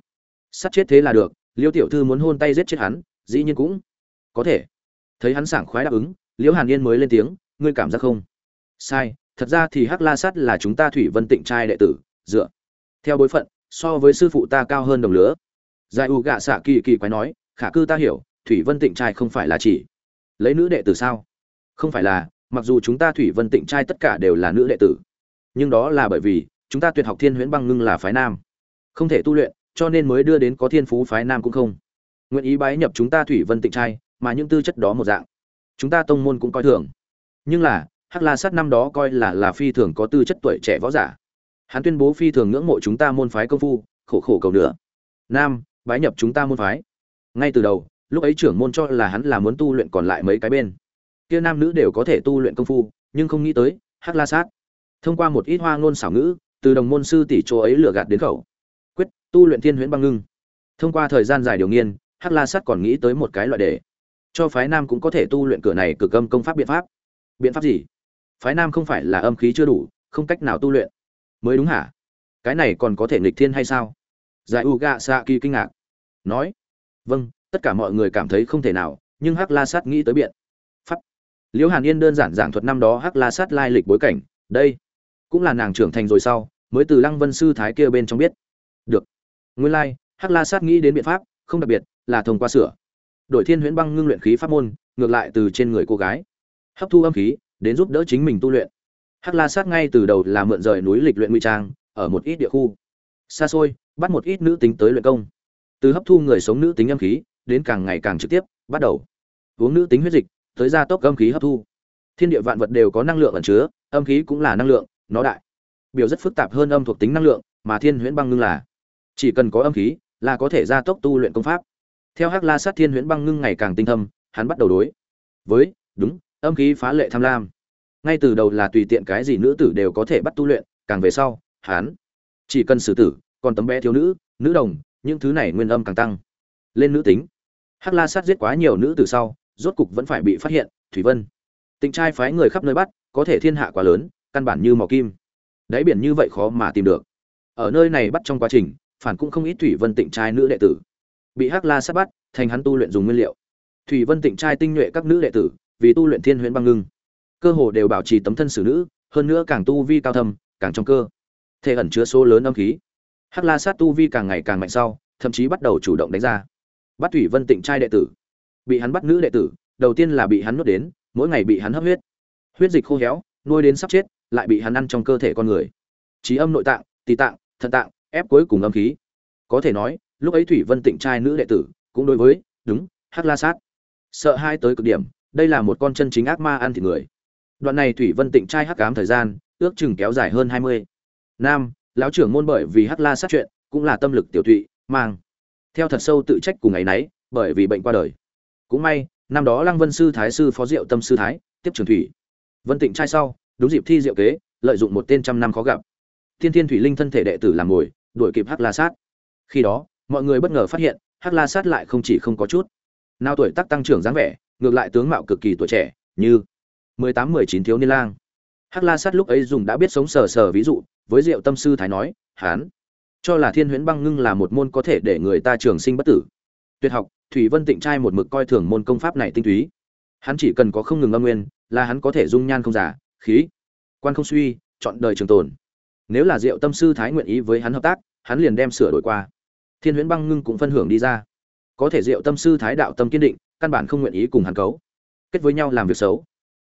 Sát chết thế là được liễu tiểu thư muốn hôn tay giết chết hắn, dĩ nhiên cũng có thể. Thấy hắn sảng khoái đáp ứng liễu hàn yên mới lên tiếng, ngươi cảm giác không? Sai, thật ra thì hắc la sát là chúng ta thủy vân tịnh trai đệ tử, dựa. Theo bối phận, so với sư phụ ta cao hơn đồng lứa. Giải u gạ xạ kỳ kỳ quái nói, khả cư ta hiểu thủy vân tịnh trai không phải là chỉ lấy nữ đệ tử sao? Không phải là, mặc dù chúng ta thủy vân tịnh trai tất cả đều là nữ đệ tử, nhưng đó là bởi vì chúng ta tuyệt học thiên huyễn băng ngưng là phái nam, không thể tu luyện, cho nên mới đưa đến có thiên phú phái nam cũng không. Nguyện ý bái nhập chúng ta thủy vân tịnh trai, mà những tư chất đó một dạng, chúng ta tông môn cũng coi thường. Nhưng là, hắc la sát năm đó coi là là phi thường có tư chất tuổi trẻ võ giả. Hắn tuyên bố phi thường ngưỡng mộ chúng ta môn phái công phu, khổ khổ cầu nữa nam, bái nhập chúng ta môn phái. Ngay từ đầu lúc ấy trưởng môn cho là hắn là muốn tu luyện còn lại mấy cái bên. Kia nam nữ đều có thể tu luyện công phu, nhưng không nghĩ tới, hắc la sát, thông qua một ít hoa ngôn xảo ngữ, từ đồng môn sư tỷ chỗ ấy lừa gạt đến khẩu. Quyết, tu luyện thiên huyễn băng ngưng. Thông qua thời gian dài điều nghiên, hắc la sát còn nghĩ tới một cái loại đề. Cho phái nam cũng có thể tu luyện cửa này cực âm công pháp biện pháp. Biện pháp gì? Phái nam không phải là âm khí chưa đủ, không cách nào tu luyện. Mới đúng hả? Cái này còn có thể nghịch thiên hay sao? Giải u gạ xạ kỳ kinh ngạc. Nói vâng tất cả mọi người cảm thấy không thể nào, nhưng hắc la sát nghĩ tới biện pháp. Liễu hàn yên đơn giản giảng thuật năm đó hắc la sát lai lịch bối cảnh, đây cũng là nàng trưởng thành rồi sau, mới từ lăng vân sư thái kia bên trong biết. Được. Nguyên lai, hắc la sát nghĩ đến biện pháp, không đặc biệt là thông qua sửa. Đổi thiên huyễn băng ngưng luyện khí pháp môn, ngược lại từ trên người cô gái. Hấp thu âm khí, đến giúp đỡ chính mình tu luyện. Hắc la sát ngay từ đầu là mượn rời núi lịch luyện nguy trang, ở một ít địa khu xa xôi, bắt một ít nữ tính tới luyện công. Từ hấp thu người sống nữ tính âm khí đến càng ngày càng trực tiếp, bắt đầu. Uống nữ tính huyết dịch, tới gia tốc âm khí hấp thu. Thiên địa vạn vật đều có năng lượng ẩn chứa, âm khí cũng là năng lượng, nó đại. Biểu rất phức tạp hơn âm thuộc tính năng lượng, mà thiên huyễn băng ngưng là. Chỉ cần có âm khí, là có thể gia tốc tu luyện công pháp. Theo hắc la sát thiên huyễn băng ngưng ngày càng tinh thâm, hắn bắt đầu đối với, đúng, âm khí phá lệ tham lam. Ngay từ đầu là tùy tiện cái gì nữ tử đều có thể bắt tu luyện, càng về sau, hắn chỉ cần xử tử, còn tấm bé thiếu nữ nữ đồng, những thứ này nguyên âm càng tăng. Lên nữ tính hắc la sát giết quá nhiều nữ từ sau, rốt cục vẫn phải bị phát hiện, thủy vân. Tình trai phái người khắp nơi bắt, có thể thiên hạ quá lớn, căn bản như mỏ kim. Đáy biển như vậy khó mà tìm được. Ở nơi này bắt trong quá trình, phản cũng không ít thủy vân tịnh trai nữ đệ tử. Bị hắc la sát bắt, thành hắn tu luyện dùng nguyên liệu. Thủy vân tịnh trai tinh nhuệ các nữ đệ tử, vì tu luyện thiên huyễn băng ngưng. Cơ hồ đều bảo trì tấm thân xử nữ, hơn nữa càng tu vi cao thâm, càng trong cơ. Thể ẩn chứa số lớn âm khí. Hắc la sát tu vi càng ngày càng mạnh sau, thậm chí bắt đầu chủ động đánh ra bắt thủy vân tịnh trai đệ tử. Bị hắn bắt nữ đệ tử, đầu tiên là bị hắn nuốt đến, mỗi ngày bị hắn hấp huyết. Huyết dịch khô héo, nuôi đến sắp chết, lại bị hắn ăn trong cơ thể con người. Trí âm nội tạng tì tạng thận tạng, ép cuối cùng âm khí. Có thể nói, lúc ấy thủy vân tịnh trai nữ đệ tử cũng đối với, đúng, hắc la sát. Sợ hai tới cực điểm, đây là một con chân chính ác ma ăn thịt người. Đoạn này thủy vân tịnh trai hắc cám thời gian, ước chừng kéo dài hơn hai mươi nam lão trưởng môn bởi vì hắc la sát chuyện, cũng là tâm lực tiểu thụy mang theo thật sâu tự trách cùng ngày nấy bởi vì bệnh qua đời. Cũng may, năm đó lăng vân sư thái sư phó diệu tâm sư thái, tiếp trường thủy. Vân tịnh trai sau, đúng dịp thi diệu kế, lợi dụng một tên trăm năm khó gặp. Thiên thiên thủy linh thân thể đệ tử làm ngồi, đuổi kịp hắc la sát. Khi đó, mọi người bất ngờ phát hiện, hắc la sát lại không chỉ không có chút nào tuổi tác tăng trưởng dáng vẻ, ngược lại tướng mạo cực kỳ tuổi trẻ, như mười tám mười chín thiếu niên lang. Hắc la sát lúc ấy dùng đã biết sống sờ sờ ví dụ, với diệu tâm sư thái nói, hán cho là thiên huyễn băng ngưng là một môn có thể để người ta trường sinh bất tử. Tuyệt học, thủy vân tịnh trai một mực coi thường môn công pháp này tinh túy. Hắn chỉ cần có không ngừng âm nguyên, là hắn có thể dung nhan không giả, khí, quan không suy, chọn đời trường tồn. Nếu là diệu tâm sư thái nguyện ý với hắn hợp tác, hắn liền đem sửa đổi qua. Thiên huyễn băng ngưng cũng phân hưởng đi ra. Có thể diệu tâm sư thái đạo tâm kiên định, căn bản không nguyện ý cùng hắn cấu. Kết với nhau làm việc xấu.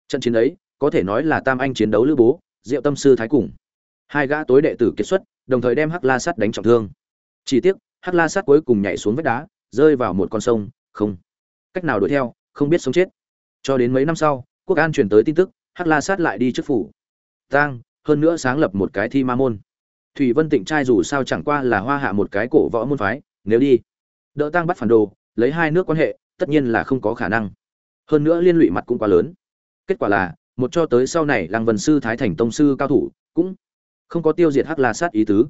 Trận chiến ấy, có thể nói là tam anh chiến đấu lữ bố, diệu tâm sư thái cùng. Hai gã tối đệ tử kết xuất đồng thời đem hắc la sắt đánh trọng thương. Chỉ tiếc, hắc la sắt cuối cùng nhảy xuống vách đá, rơi vào một con sông, không. Cách nào đuổi theo, không biết sống chết. Cho đến mấy năm sau, quốc an truyền tới tin tức, hắc la sát lại đi trước phủ. Tang, hơn nữa sáng lập một cái thi ma môn. Thủy vân tịnh trai dù sao chẳng qua là hoa hạ một cái cổ võ môn phái, nếu đi, đỡ tang bắt phản đồ, lấy hai nước quan hệ, tất nhiên là không có khả năng. Hơn nữa liên lụy mặt cũng quá lớn. Kết quả là, một cho tới sau này làng vần sư thái thành tông sư cao thủ cũng không có tiêu diệt hắc la sát ý tứ.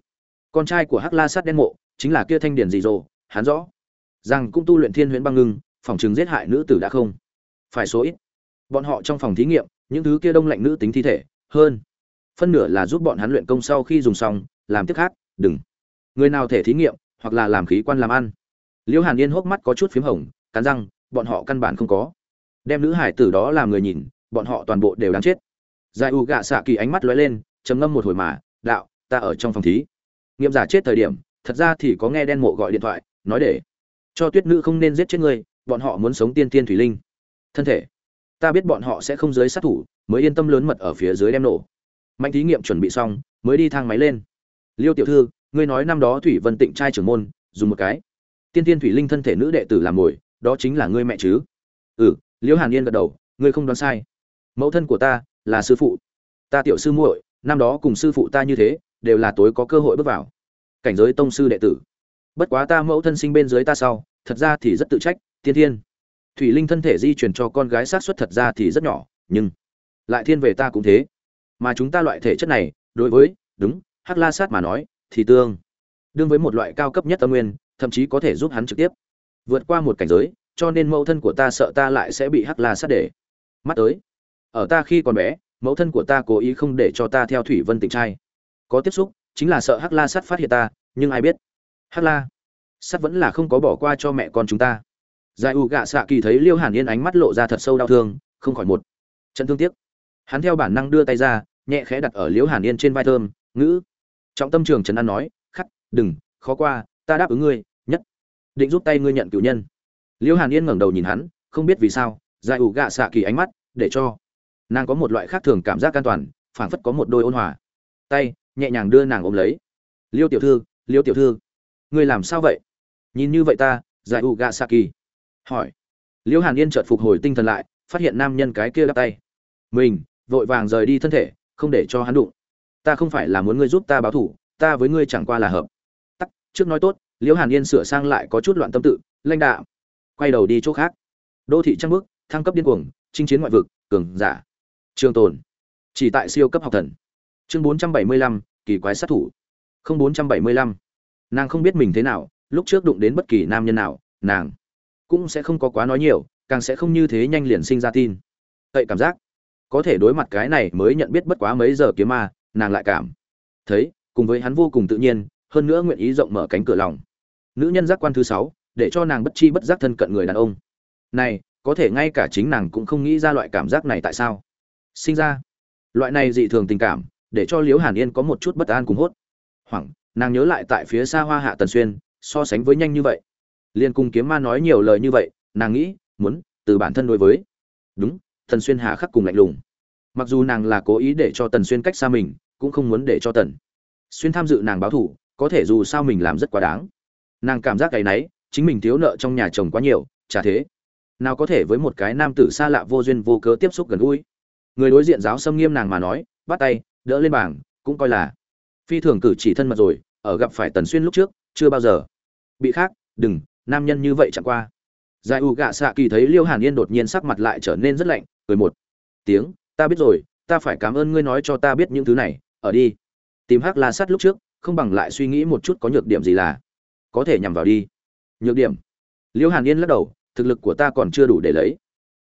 Con trai của hắc la sát đen mộ, chính là kia thanh điển dị dỗ hắn rõ. Rằng cũng tu luyện thiên huyễn băng ngưng, phòng chứng giết hại nữ tử đã không. Phải số ít. Bọn họ trong phòng thí nghiệm, những thứ kia đông lạnh nữ tính thi thể, hơn. Phân nửa là giúp bọn hắn luyện công sau khi dùng xong, làm tiếp khác, đừng. Người nào thể thí nghiệm, hoặc là làm khí quan làm ăn. Liễu hàn yên hốc mắt có chút p h í m hồng, cắn răng, bọn họ căn bản không có. Đem nữ hải tử đó làm người nhìn, bọn họ toàn bộ đều đáng chết. Giải u gạ xạ kỳ ánh mắt lóe lên, trầm ngâm một hồi mà đạo, ta ở trong phòng thí. Nghiệm giả chết thời điểm, thật ra thì có nghe đen mộ gọi điện thoại, nói để cho tuyết nữ không nên giết chết ngươi, bọn họ muốn sống tiên tiên thủy linh. Thân thể, ta biết bọn họ sẽ không dưới sát thủ, mới yên tâm lớn mật ở phía dưới đem nổ. Mạnh thí nghiệm chuẩn bị xong, mới đi thang máy lên. Liêu tiểu thư, ngươi nói năm đó thủy vân tịnh trai trưởng môn, dùng một cái. Tiên tiên thủy linh thân thể nữ đệ tử làm mồi, đó chính là ngươi mẹ chứ. Ừ liễu hàn yên gật đầu, ngươi không đoán sai. Mẫu thân của ta là sư phụ. Ta tiểu sư muội năm đó cùng sư phụ ta như thế, đều là tối có cơ hội bước vào. Cảnh giới tông sư đệ tử. Bất quá ta mẫu thân sinh bên dưới ta sau, thật ra thì rất tự trách tiên thiên. Thủy linh thân thể di chuyển cho con gái sát xuất thật ra thì rất nhỏ, nhưng lại thiên về ta cũng thế. Mà chúng ta loại thể chất này, đối với, đúng, hắc la sát mà nói, thì tương đương với một loại cao cấp nhất tâm nguyên, thậm chí có thể giúp hắn trực tiếp vượt qua một cảnh giới, cho nên mẫu thân của ta sợ ta lại sẽ bị hắc la sát để mắt tới. Ở ta khi còn bé mẫu thân của ta cố ý không để cho ta theo thủy vân tịnh trai. Có tiếp xúc, chính là sợ hắc la sát phát hiện ta, nhưng ai biết? Hắc la, sát vẫn là không có bỏ qua cho mẹ con chúng ta. Giải u gạ xạ kỳ thấy liêu hàn yên ánh mắt lộ ra thật sâu đau thương, không khỏi một trận thương tiếc. Hắn theo bản năng đưa tay ra, nhẹ khẽ đặt ở liêu hàn yên trên vai thơm, ngữ. Trọng tâm trường trấn an nói, khắc, đừng, khó qua, ta đáp ứng ngươi, nhất định giúp tay ngươi nhận cựu nhân. Liêu hàn yên ngẩng đầu nhìn hắn, không biết vì sao, giải ủ gạ xạ kỳ ánh mắt để cho nàng có một loại khác thường cảm giác an toàn, phảng phất có một đôi ôn hòa. Tay, nhẹ nhàng đưa nàng ôm lấy. Liêu tiểu thư, liêu tiểu thư, ngươi làm sao vậy? Nhìn như vậy ta, giải u gà sa kỳ hỏi. Liêu hàn yên chợt phục hồi tinh thần lại, phát hiện nam nhân cái kia đắp tay. Mình, vội vàng rời đi thân thể, không để cho hắn đụng. Ta không phải là muốn ngươi giúp ta báo thủ, ta với ngươi chẳng qua là hợp. Tắc, trước nói tốt liễu hàn yên sửa sang lại có chút loạn tâm tự lãnh đạo quay đầu đi chỗ khác. Đô thị trăng bước, thăng cấp điên cuồng, chinh chiến ngoại vực, cường giả trường tồn. Chỉ tại siêu cấp học thần. Chương bốn trăm bảy mươi lăm, kỳ quái sát thủ. Không bốn trăm bảy mươi lăm. Nàng không biết mình thế nào, lúc trước đụng đến bất kỳ nam nhân nào, nàng cũng sẽ không có quá nói nhiều, càng sẽ không như thế nhanh liền sinh ra tin. Vậy cảm giác. Có thể đối mặt cái này mới nhận biết bất quá mấy giờ kiếm ma, nàng lại cảm thấy, cùng với hắn vô cùng tự nhiên, hơn nữa nguyện ý rộng mở cánh cửa lòng. Nữ nhân giác quan thứ sáu, để cho nàng bất chi bất giác thân cận người đàn ông. Này, có thể ngay cả chính nàng cũng không nghĩ ra loại cảm giác này tại sao sinh ra. Loại này dị thường tình cảm, để cho liễu hàn yên có một chút bất an cùng hốt. Hoảng, nàng nhớ lại tại phía xa hoa hạ tần xuyên, so sánh với nhanh như vậy. Liên cung kiếm ma nói nhiều lời như vậy, nàng nghĩ, muốn, từ bản thân đối với. Đúng, tần xuyên hạ khắc cùng lạnh lùng. Mặc dù nàng là cố ý để cho tần xuyên cách xa mình, cũng không muốn để cho tần xuyên tham dự nàng báo thủ có thể dù sao mình làm rất quá đáng. Nàng cảm giác cái náy, chính mình thiếu nợ trong nhà chồng quá nhiều, chả thế. Nào có thể với một cái nam tử xa lạ vô duyên vô cớ tiếp xúc gần gũi người đối diện giáo xâm nghiêm nàng mà nói, bắt tay, đỡ lên bảng, cũng coi là phi thường cử chỉ thân mật rồi, ở gặp phải tần xuyên lúc trước, chưa bao giờ bị khác, đừng, nam nhân như vậy chẳng qua. Giải u gạ xạ kỳ thấy liêu hàn yên đột nhiên sắc mặt lại trở nên rất lạnh, cười một tiếng, ta biết rồi, ta phải cảm ơn ngươi nói cho ta biết những thứ này, ở đi. Tìm hắc la sắt lúc trước, không bằng lại suy nghĩ một chút có nhược điểm gì là có thể nhằm vào đi. Nhược điểm. Liêu hàn yên lắc đầu, thực lực của ta còn chưa đủ để lấy.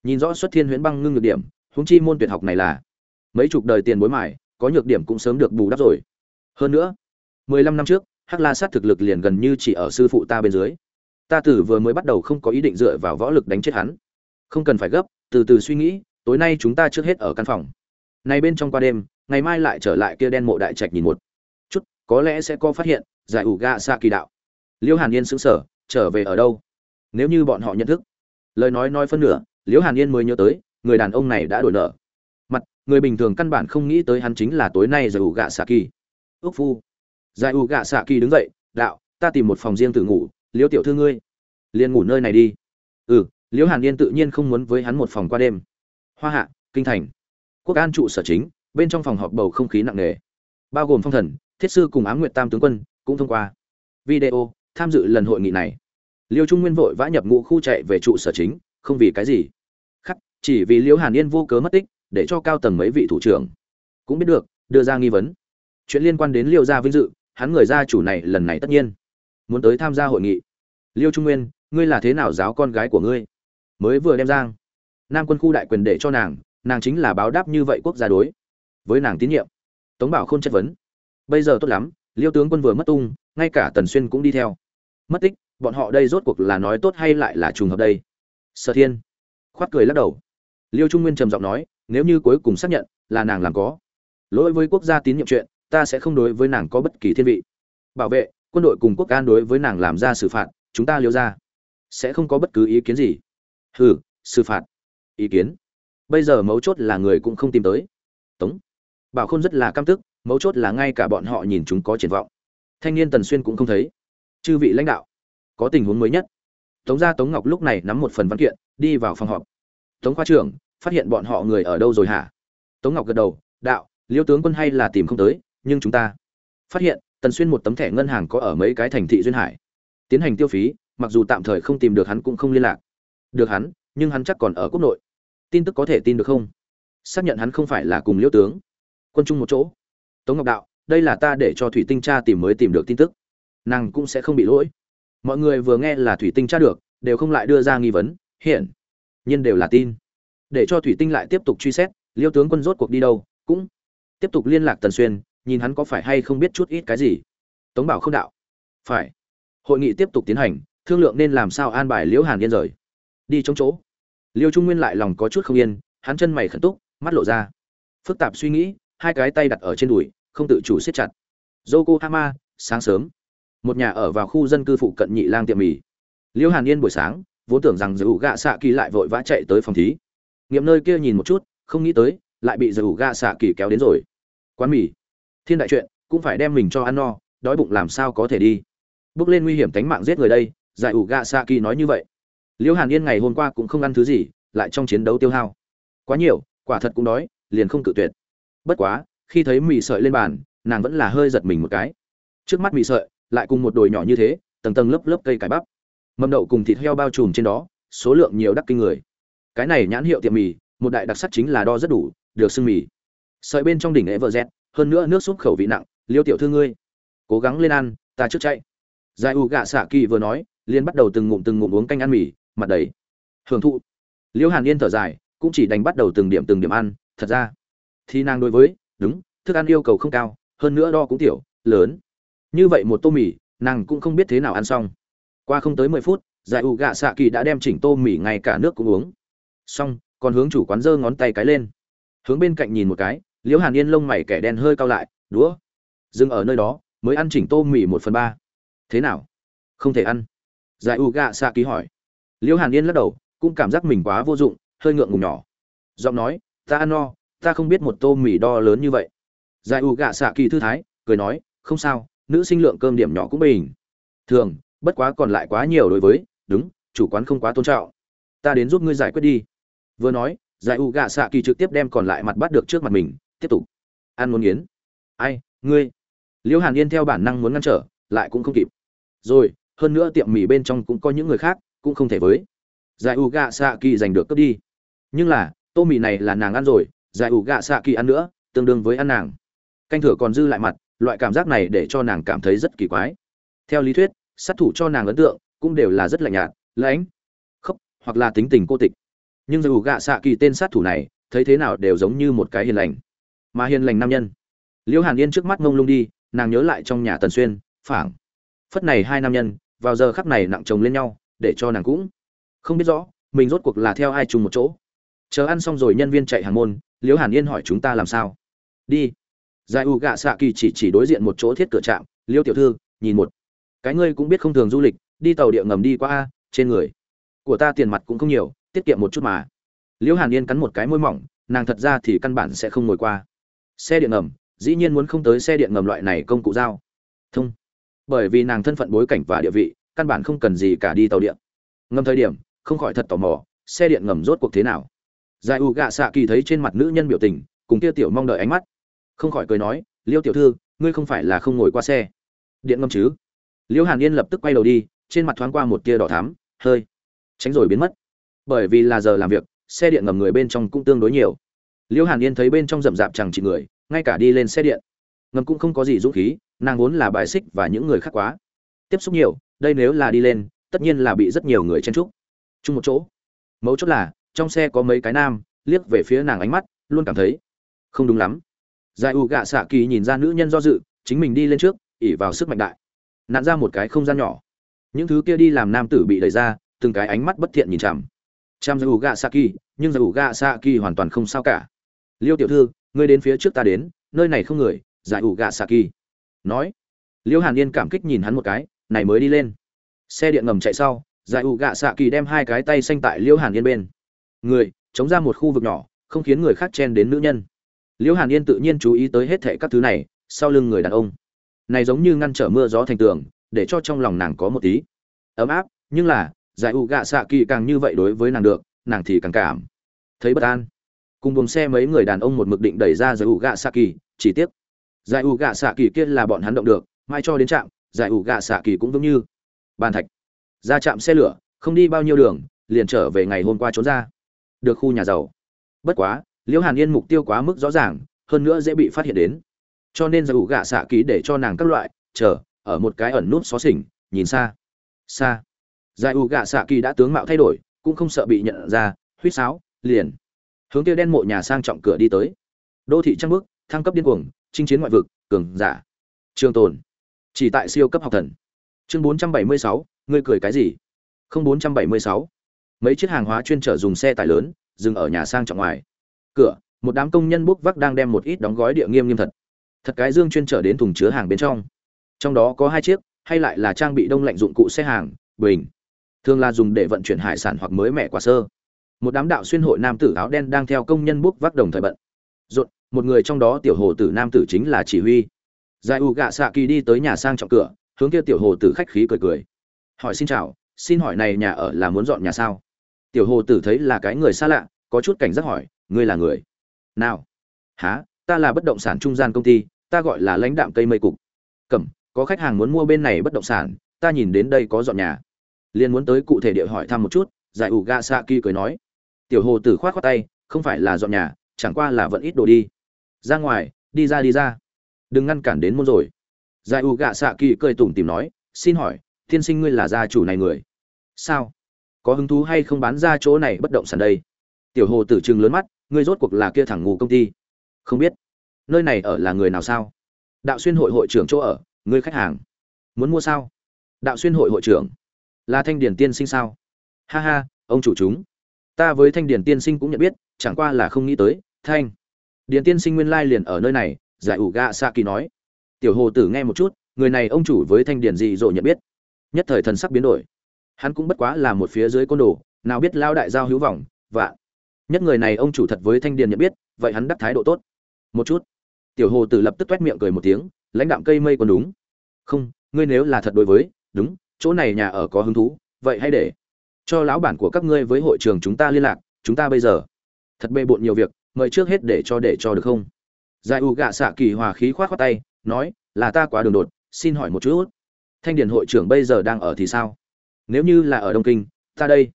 Nhìn rõ xuất thiên huyễn băng ngưng nhược điểm Huống chi môn tuyệt học này là mấy chục đời tiền bối mải có nhược điểm cũng sớm được bù đắp rồi. Hơn nữa, mười lăm năm trước, hắc la sát thực lực liền gần như chỉ ở sư phụ ta bên dưới. Ta tử vừa mới bắt đầu không có ý định dựa vào võ lực đánh chết hắn. Không cần phải gấp, từ từ suy nghĩ, tối nay chúng ta trước hết ở căn phòng. Này bên trong qua đêm, ngày mai lại trở lại kia đen mộ đại trạch nhìn một chút, có lẽ sẽ có phát hiện, giải ủ ga xa kỳ đạo. Liễu hàn yên sững sờ, trở về ở đâu? Nếu như bọn họ nhận thức. Lời nói nói phân nửa liễu hàn yên mới nhớ tới người đàn ông này đã đổi nợ. Mặt, người bình thường căn bản không nghĩ tới hắn chính là tối nay giải ủ gạ xạ kỳ ước phu. Giải ủ gạ xạ kỳ đứng dậy, đạo, ta tìm một phòng riêng tự ngủ, liễu tiểu thư ngươi, liền ngủ nơi này đi. Ừ liễu hàn yên tự nhiên không muốn với hắn một phòng qua đêm. Hoa hạ, kinh thành. Quốc an trụ sở chính, bên trong phòng họp bầu không khí nặng nề. Bao gồm phong thần, thiết sư cùng ám nguyệt tam tướng quân, cũng thông qua. Video, tham dự lần hội nghị này. Liêu trung nguyên vội vã nhập ngũ khu chạy về trụ sở chính, không vì cái gì chỉ vì liễu hàn yên vô cớ mất tích, để cho cao tầng mấy vị thủ trưởng cũng biết được, đưa ra nghi vấn. Chuyện liên quan đến liêu gia vinh dự, hắn người gia chủ này lần này tất nhiên muốn tới tham gia hội nghị. Liêu trung nguyên, ngươi là thế nào giáo con gái của ngươi? Mới vừa đem giang, nam quân khu đại quyền để cho nàng nàng chính là báo đáp như vậy quốc gia đối với nàng tín nhiệm. Tống bảo không chất vấn. Bây giờ tốt lắm, liêu tướng quân vừa mất tung, ngay cả tần xuyên cũng đi theo. Mất tích, bọn họ đây rốt cuộc là nói tốt hay lại là trùng hợp đây? Sở thiên khoát cười lắc đầu liêu trung nguyên trầm giọng nói, nếu như cuối cùng xác nhận là nàng làm có, lỗi với quốc gia tín nhiệm chuyện, ta sẽ không đối với nàng có bất kỳ thiên vị. Bảo vệ, quân đội cùng quốc an đối với nàng làm ra xử phạt, chúng ta liêu ra sẽ không có bất cứ ý kiến gì. Hừ, xử phạt. Ý kiến? Bây giờ mấu chốt là người cũng không tìm tới. Tống. Bảo khôn rất là căm tức, mấu chốt là ngay cả bọn họ nhìn chúng có triển vọng. Thanh niên tần xuyên cũng không thấy. Chư vị lãnh đạo, có tình huống mới nhất. Tống gia tống ngọc lúc này nắm một phần văn kiện, đi vào phòng họp. Tống khoa trưởng phát hiện bọn họ người ở đâu rồi hả? Tống ngọc gật đầu, đạo, liêu tướng quân hay là tìm không tới, nhưng chúng ta phát hiện, tần xuyên một tấm thẻ ngân hàng có ở mấy cái thành thị duyên hải. Tiến hành tiêu phí, mặc dù tạm thời không tìm được hắn cũng không liên lạc. Được hắn, nhưng hắn chắc còn ở quốc nội. Tin tức có thể tin được không? Xác nhận hắn không phải là cùng liêu tướng. Quân chung một chỗ. Tống ngọc đạo, đây là ta để cho thủy tinh cha tìm mới tìm được tin tức. Nàng cũng sẽ không bị lỗi. Mọi người vừa nghe là thủy tinh Cha được, đều không lại đưa ra nghi vấn. Hiện nhiên đều là tin để cho thủy tinh lại tiếp tục truy xét, liêu tướng quân rốt cuộc đi đâu, cũng tiếp tục liên lạc tần xuyên, nhìn hắn có phải hay không biết chút ít cái gì. Tống bảo không đạo. Phải. Hội nghị tiếp tục tiến hành, thương lượng nên làm sao an bài liễu hàn yên rời. Đi trong chỗ. Liêu trung nguyên lại lòng có chút không yên, hắn chân mày khẩn túc, mắt lộ ra. Phức tạp suy nghĩ, hai cái tay đặt ở trên đùi, không tự chủ siết chặt. Yokohama, sáng sớm. Một nhà ở vào khu dân cư phụ cận nhị lang tiệm mì. Liễu hàn yên buổi sáng, vốn tưởng rằng giữ gạ xạ kỳ lại vội vã chạy tới phòng thí nghiệm nơi kia nhìn một chút, không nghĩ tới, lại bị giải ủ ga xạ kỳ kéo đến rồi. Quán mì. Thiên đại chuyện, cũng phải đem mình cho ăn no, đói bụng làm sao có thể đi. Bước lên nguy hiểm tánh mạng giết người đây giải ủ gạ xạ kỳ nói như vậy. Liễu hàn yên ngày hôm qua cũng không ăn thứ gì, lại trong chiến đấu tiêu hao. Quá nhiều, quả thật cũng đói, liền không cự tuyệt. Bất quá, khi thấy mì sợi lên bàn, nàng vẫn là hơi giật mình một cái. Trước mắt mì sợi, lại cùng một đồi nhỏ như thế, tầng tầng lớp lớp cây cải bắp. Mâm đậu cùng thịt heo bao trùm trên đó, số lượng nhiều đắc kinh người cái này nhãn hiệu tiệm mì một đại đặc sắc chính là đo rất đủ được sưng mì. Sợi bên trong đỉnh vợ dẹt, hơn nữa nước súp khẩu vị nặng liêu tiểu thư ngươi cố gắng lên ăn ta trước chạy. Giải u gạ xạ kỳ vừa nói liên bắt đầu từng ngụm từng ngụm uống canh ăn mì mặt đầy. Hưởng thụ. Liêu hàn yên thở dài cũng chỉ đành bắt đầu từng điểm từng điểm ăn thật ra. Thì nàng đối với đúng thức ăn yêu cầu không cao hơn nữa đo cũng tiểu lớn. Như vậy một tô mì nàng cũng không biết thế nào ăn xong. Qua không tới mười phút giải U gạ xạ kỳ đã đem chỉnh tô mì ngay cả nước cũng uống xong, còn hướng chủ quán giơ ngón tay cái lên. Hướng bên cạnh nhìn một cái, liễu hàn yên lông mày kẻ đen hơi cao lại, đũa, dừng ở nơi đó, mới ăn chỉnh tô mì một phần ba. Thế nào? Không thể ăn? Giải u gạ xạ kỳ hỏi. Liễu hàn yên lắc đầu, cũng cảm giác mình quá vô dụng, hơi ngượng ngùng nhỏ. Giọng nói, ta ăn no, ta không biết một tô mì đo lớn như vậy. Giải u gạ xạ kỳ thư thái, cười nói, không sao, nữ sinh lượng cơm điểm nhỏ cũng bình. Thường, bất quá còn lại quá nhiều đối với, đúng, chủ quán không quá tôn trọng. Ta đến giúp ngươi giải quyết đi vừa nói, giải u gạ xạ kỳ trực tiếp đem còn lại mặt bắt được trước mặt mình, tiếp tục. Ăn muốn nghiến. Ai, ngươi? Liễu hàn yên theo bản năng muốn ngăn trở, lại cũng không kịp. Rồi, hơn nữa tiệm mì bên trong cũng có những người khác, cũng không thể với. Giải u gạ xạ kỳ giành được cướp đi. Nhưng là, tô mì này là nàng ăn rồi, giải u gạ xạ kỳ ăn nữa, tương đương với ăn nàng. Canh thừa còn dư lại mặt, loại cảm giác này để cho nàng cảm thấy rất kỳ quái. Theo lý thuyết, sát thủ cho nàng ấn tượng cũng đều là rất lạnh nhạt, lãnh khóc hoặc là tính tình cô tịch nhưng dù gạ xạ kỳ tên sát thủ này, thấy thế nào đều giống như một cái hiền lành. Mà hiền lành nam nhân. Liễu hàn yên trước mắt ngông lung đi, nàng nhớ lại trong nhà tần xuyên, phảng. Phất này hai nam nhân, vào giờ khắc này nặng chồng lên nhau, để cho nàng cũng không biết rõ, mình rốt cuộc là theo ai chung một chỗ. Chờ ăn xong rồi nhân viên chạy hàng môn liễu hàn yên hỏi chúng ta làm sao? Đi. Giải u gạ xạ kỳ chỉ chỉ đối diện một chỗ thiết cửa trạm, liêu tiểu thư, nhìn một cái ngươi cũng biết không thường du lịch, đi tàu địa ngầm đi qua a, trên người của ta tiền mặt cũng không nhiều tiết kiệm một chút mà. Liễu hàn yên cắn một cái môi mỏng, nàng thật ra thì căn bản sẽ không ngồi qua. Xe điện ngầm, dĩ nhiên muốn không tới xe điện ngầm loại này công cụ giao. Thông. Bởi vì nàng thân phận bối cảnh và địa vị, căn bản không cần gì cả đi tàu điện. Ngầm thời điểm, không khỏi thật tò mò, xe điện ngầm rốt cuộc thế nào. Giải u gạ xạ kỳ thấy trên mặt nữ nhân biểu tình, cùng kia tiểu mong đợi ánh mắt. Không khỏi cười nói liêu tiểu thư, ngươi không phải là không ngồi qua xe. Điện ngầm chứ? Liễu hàn yên lập tức quay đầu đi, trên mặt thoáng qua một tia đỏ thắm, hơi. Tránh rồi biến mất bởi vì là giờ làm việc, xe điện ngầm người bên trong cũng tương đối nhiều. Liễu hàn yên thấy bên trong rậm rạp chẳng chị người, ngay cả đi lên xe điện. Ngầm cũng không có gì dũng khí, nàng vốn là bài xích và những người khác quá. Tiếp xúc nhiều, đây nếu là đi lên, tất nhiên là bị rất nhiều người chen trúc chung một chỗ. Mấu chốt là, trong xe có mấy cái nam, liếc về phía nàng ánh mắt, luôn cảm thấy không đúng lắm. Giải u gạ xạ kỳ nhìn ra nữ nhân do dự, chính mình đi lên trước ỉ vào sức mạnh đại. Nạn ra một cái không gian nhỏ. Những thứ kia đi làm nam tử bị đẩy ra, từng cái ánh mắt bất thiện nhìn chằm chằm giải u gạ kỳ nhưng giải u gạ kỳ hoàn toàn không sao cả. Liêu tiểu thư, ngươi đến phía trước ta đến, nơi này không người, giải ủ gạ sa kỳ nói, Liêu hàn yên cảm kích nhìn hắn một cái, này mới đi lên. Xe điện ngầm chạy sau, giải ủ gạ sa kỳ đem hai cái tay xanh tại Liêu hàn yên bên. Người, chống ra một khu vực nhỏ, không khiến người khác chen đến nữ nhân. Liêu hàn yên tự nhiên chú ý tới hết thệ các thứ này, sau lưng người đàn ông. Này giống như ngăn trở mưa gió thành tường, để cho trong lòng nàng có một tí. Ấm áp, nhưng là giải ủ gạ xạ kỳ càng như vậy đối với nàng được, nàng thì càng cảm thấy bất an. Cùng buồng xe mấy người đàn ông một mực định đẩy ra giải ủ gạ xạ kỳ, chỉ tiếc. Giải ủ gạ xạ kỳ kia là bọn hắn động được, mai cho đến trạm, giải ủ gạ xạ kỳ cũng giống như bàn thạch. Ra trạm xe lửa, không đi bao nhiêu đường, liền trở về ngày hôm qua trốn ra. Được khu nhà giàu. Bất quá, liễu hàn yên mục tiêu quá mức rõ ràng, hơn nữa dễ bị phát hiện đến. Cho nên giải ủ gạ xạ kỳ để cho nàng các loại, chờ, ở một cái ẩn nút xó xỉnh, nhìn xa. Xa giải u gạ xạ kỳ đã tướng mạo thay đổi cũng không sợ bị nhận ra huýt sáo liền. Hướng kia đen mộ nhà sang trọng cửa đi tới. Đô thị trăng bước thăng cấp điên cuồng chinh chiến ngoại vực cường giả. Trường tồn. Chỉ tại siêu cấp học thần. Chương 476, ngươi cười cái gì? không 476. mấy chiếc hàng hóa chuyên trở dùng xe tải lớn dừng ở nhà sang trọng ngoài. Cửa một đám công nhân bốc vác đang đem một ít đóng gói địa nghiêm nghiêm thật. Thật cái dương chuyên trở đến thùng chứa hàng bên trong. Trong đó có hai chiếc hay lại là trang bị đông lạnh dụng cụ xe hàng bình thường là dùng để vận chuyển hải sản hoặc mới mẻ quả sơ. Một đám đạo xuyên hội nam tử áo đen đang theo công nhân bốc vác đồng thời bận. Rộn một người trong đó tiểu hồ tử nam tử chính là chỉ huy. Giải u gạ xạ kỳ đi tới nhà sang trọng cửa, hướng kia tiểu hồ tử khách khí cười cười. Hỏi xin chào, xin hỏi này nhà ở là muốn dọn nhà sao? Tiểu hồ tử thấy là cái người xa lạ, có chút cảnh giác hỏi, ngươi là người? Nào. Há ta là bất động sản trung gian công ty, ta gọi là lãnh đạm cây mây cục. Cẩm, có khách hàng muốn mua bên này bất động sản, ta nhìn đến đây có dọn nhà liền muốn tới cụ thể địa hỏi thăm một chút, giải ủ gạ xạ kỳ cười nói. Tiểu hồ tử khoát khoát tay, không phải là dọn nhà, chẳng qua là vẫn ít đồ đi. Ra ngoài, đi ra đi ra. Đừng ngăn cản đến môn rồi. Giải ủ gạ xạ kỳ cười tủm tìm nói, xin hỏi, tiên sinh ngươi là gia chủ này người? Sao? Có hứng thú hay không bán ra chỗ này bất động sản đây? Tiểu hồ tử trừng lớn mắt, ngươi rốt cuộc là kia thẳng ngủ công ty. Không biết. Nơi này ở là người nào sao? Đạo xuyên hội hội trưởng chỗ ở ngươi khách hàng. Muốn mua sao? Đạo xuyên hội hội trưởng là thanh điển tiên sinh sao? Ha ha, ông chủ chúng. Ta với thanh điển tiên sinh cũng nhận biết, chẳng qua là không nghĩ tới. Thanh điển tiên sinh nguyên lai liền ở nơi này, giải ủ gạ xạ kỳ nói. Tiểu hồ tử nghe một chút, người này ông chủ với thanh điển gì rồi nhận biết. Nhất thời thần sắc biến đổi. Hắn cũng bất quá là một phía dưới côn đồ, nào biết lao đại giao hữu vọng và nhất người này ông chủ thật với thanh điển nhận biết, vậy hắn đắc thái độ tốt. Một chút. Tiểu hồ tử lập tức toét miệng cười một tiếng, lãnh đạm cây mây còn đúng. Không, ngươi nếu là thật đối với, đúng chỗ này nhà ở có hứng thú, vậy hãy để cho lão bản của các ngươi với hội trường chúng ta liên lạc, chúng ta bây giờ thật bê bộn nhiều việc, mời trước hết để cho để cho được không? Giải u gạ xạ kỳ hòa khí khoát khoác tay, nói, là ta quá đường đột, xin hỏi một chút, thanh điển hội trưởng bây giờ đang ở thì sao? Nếu như là ở đông kinh, ta đây,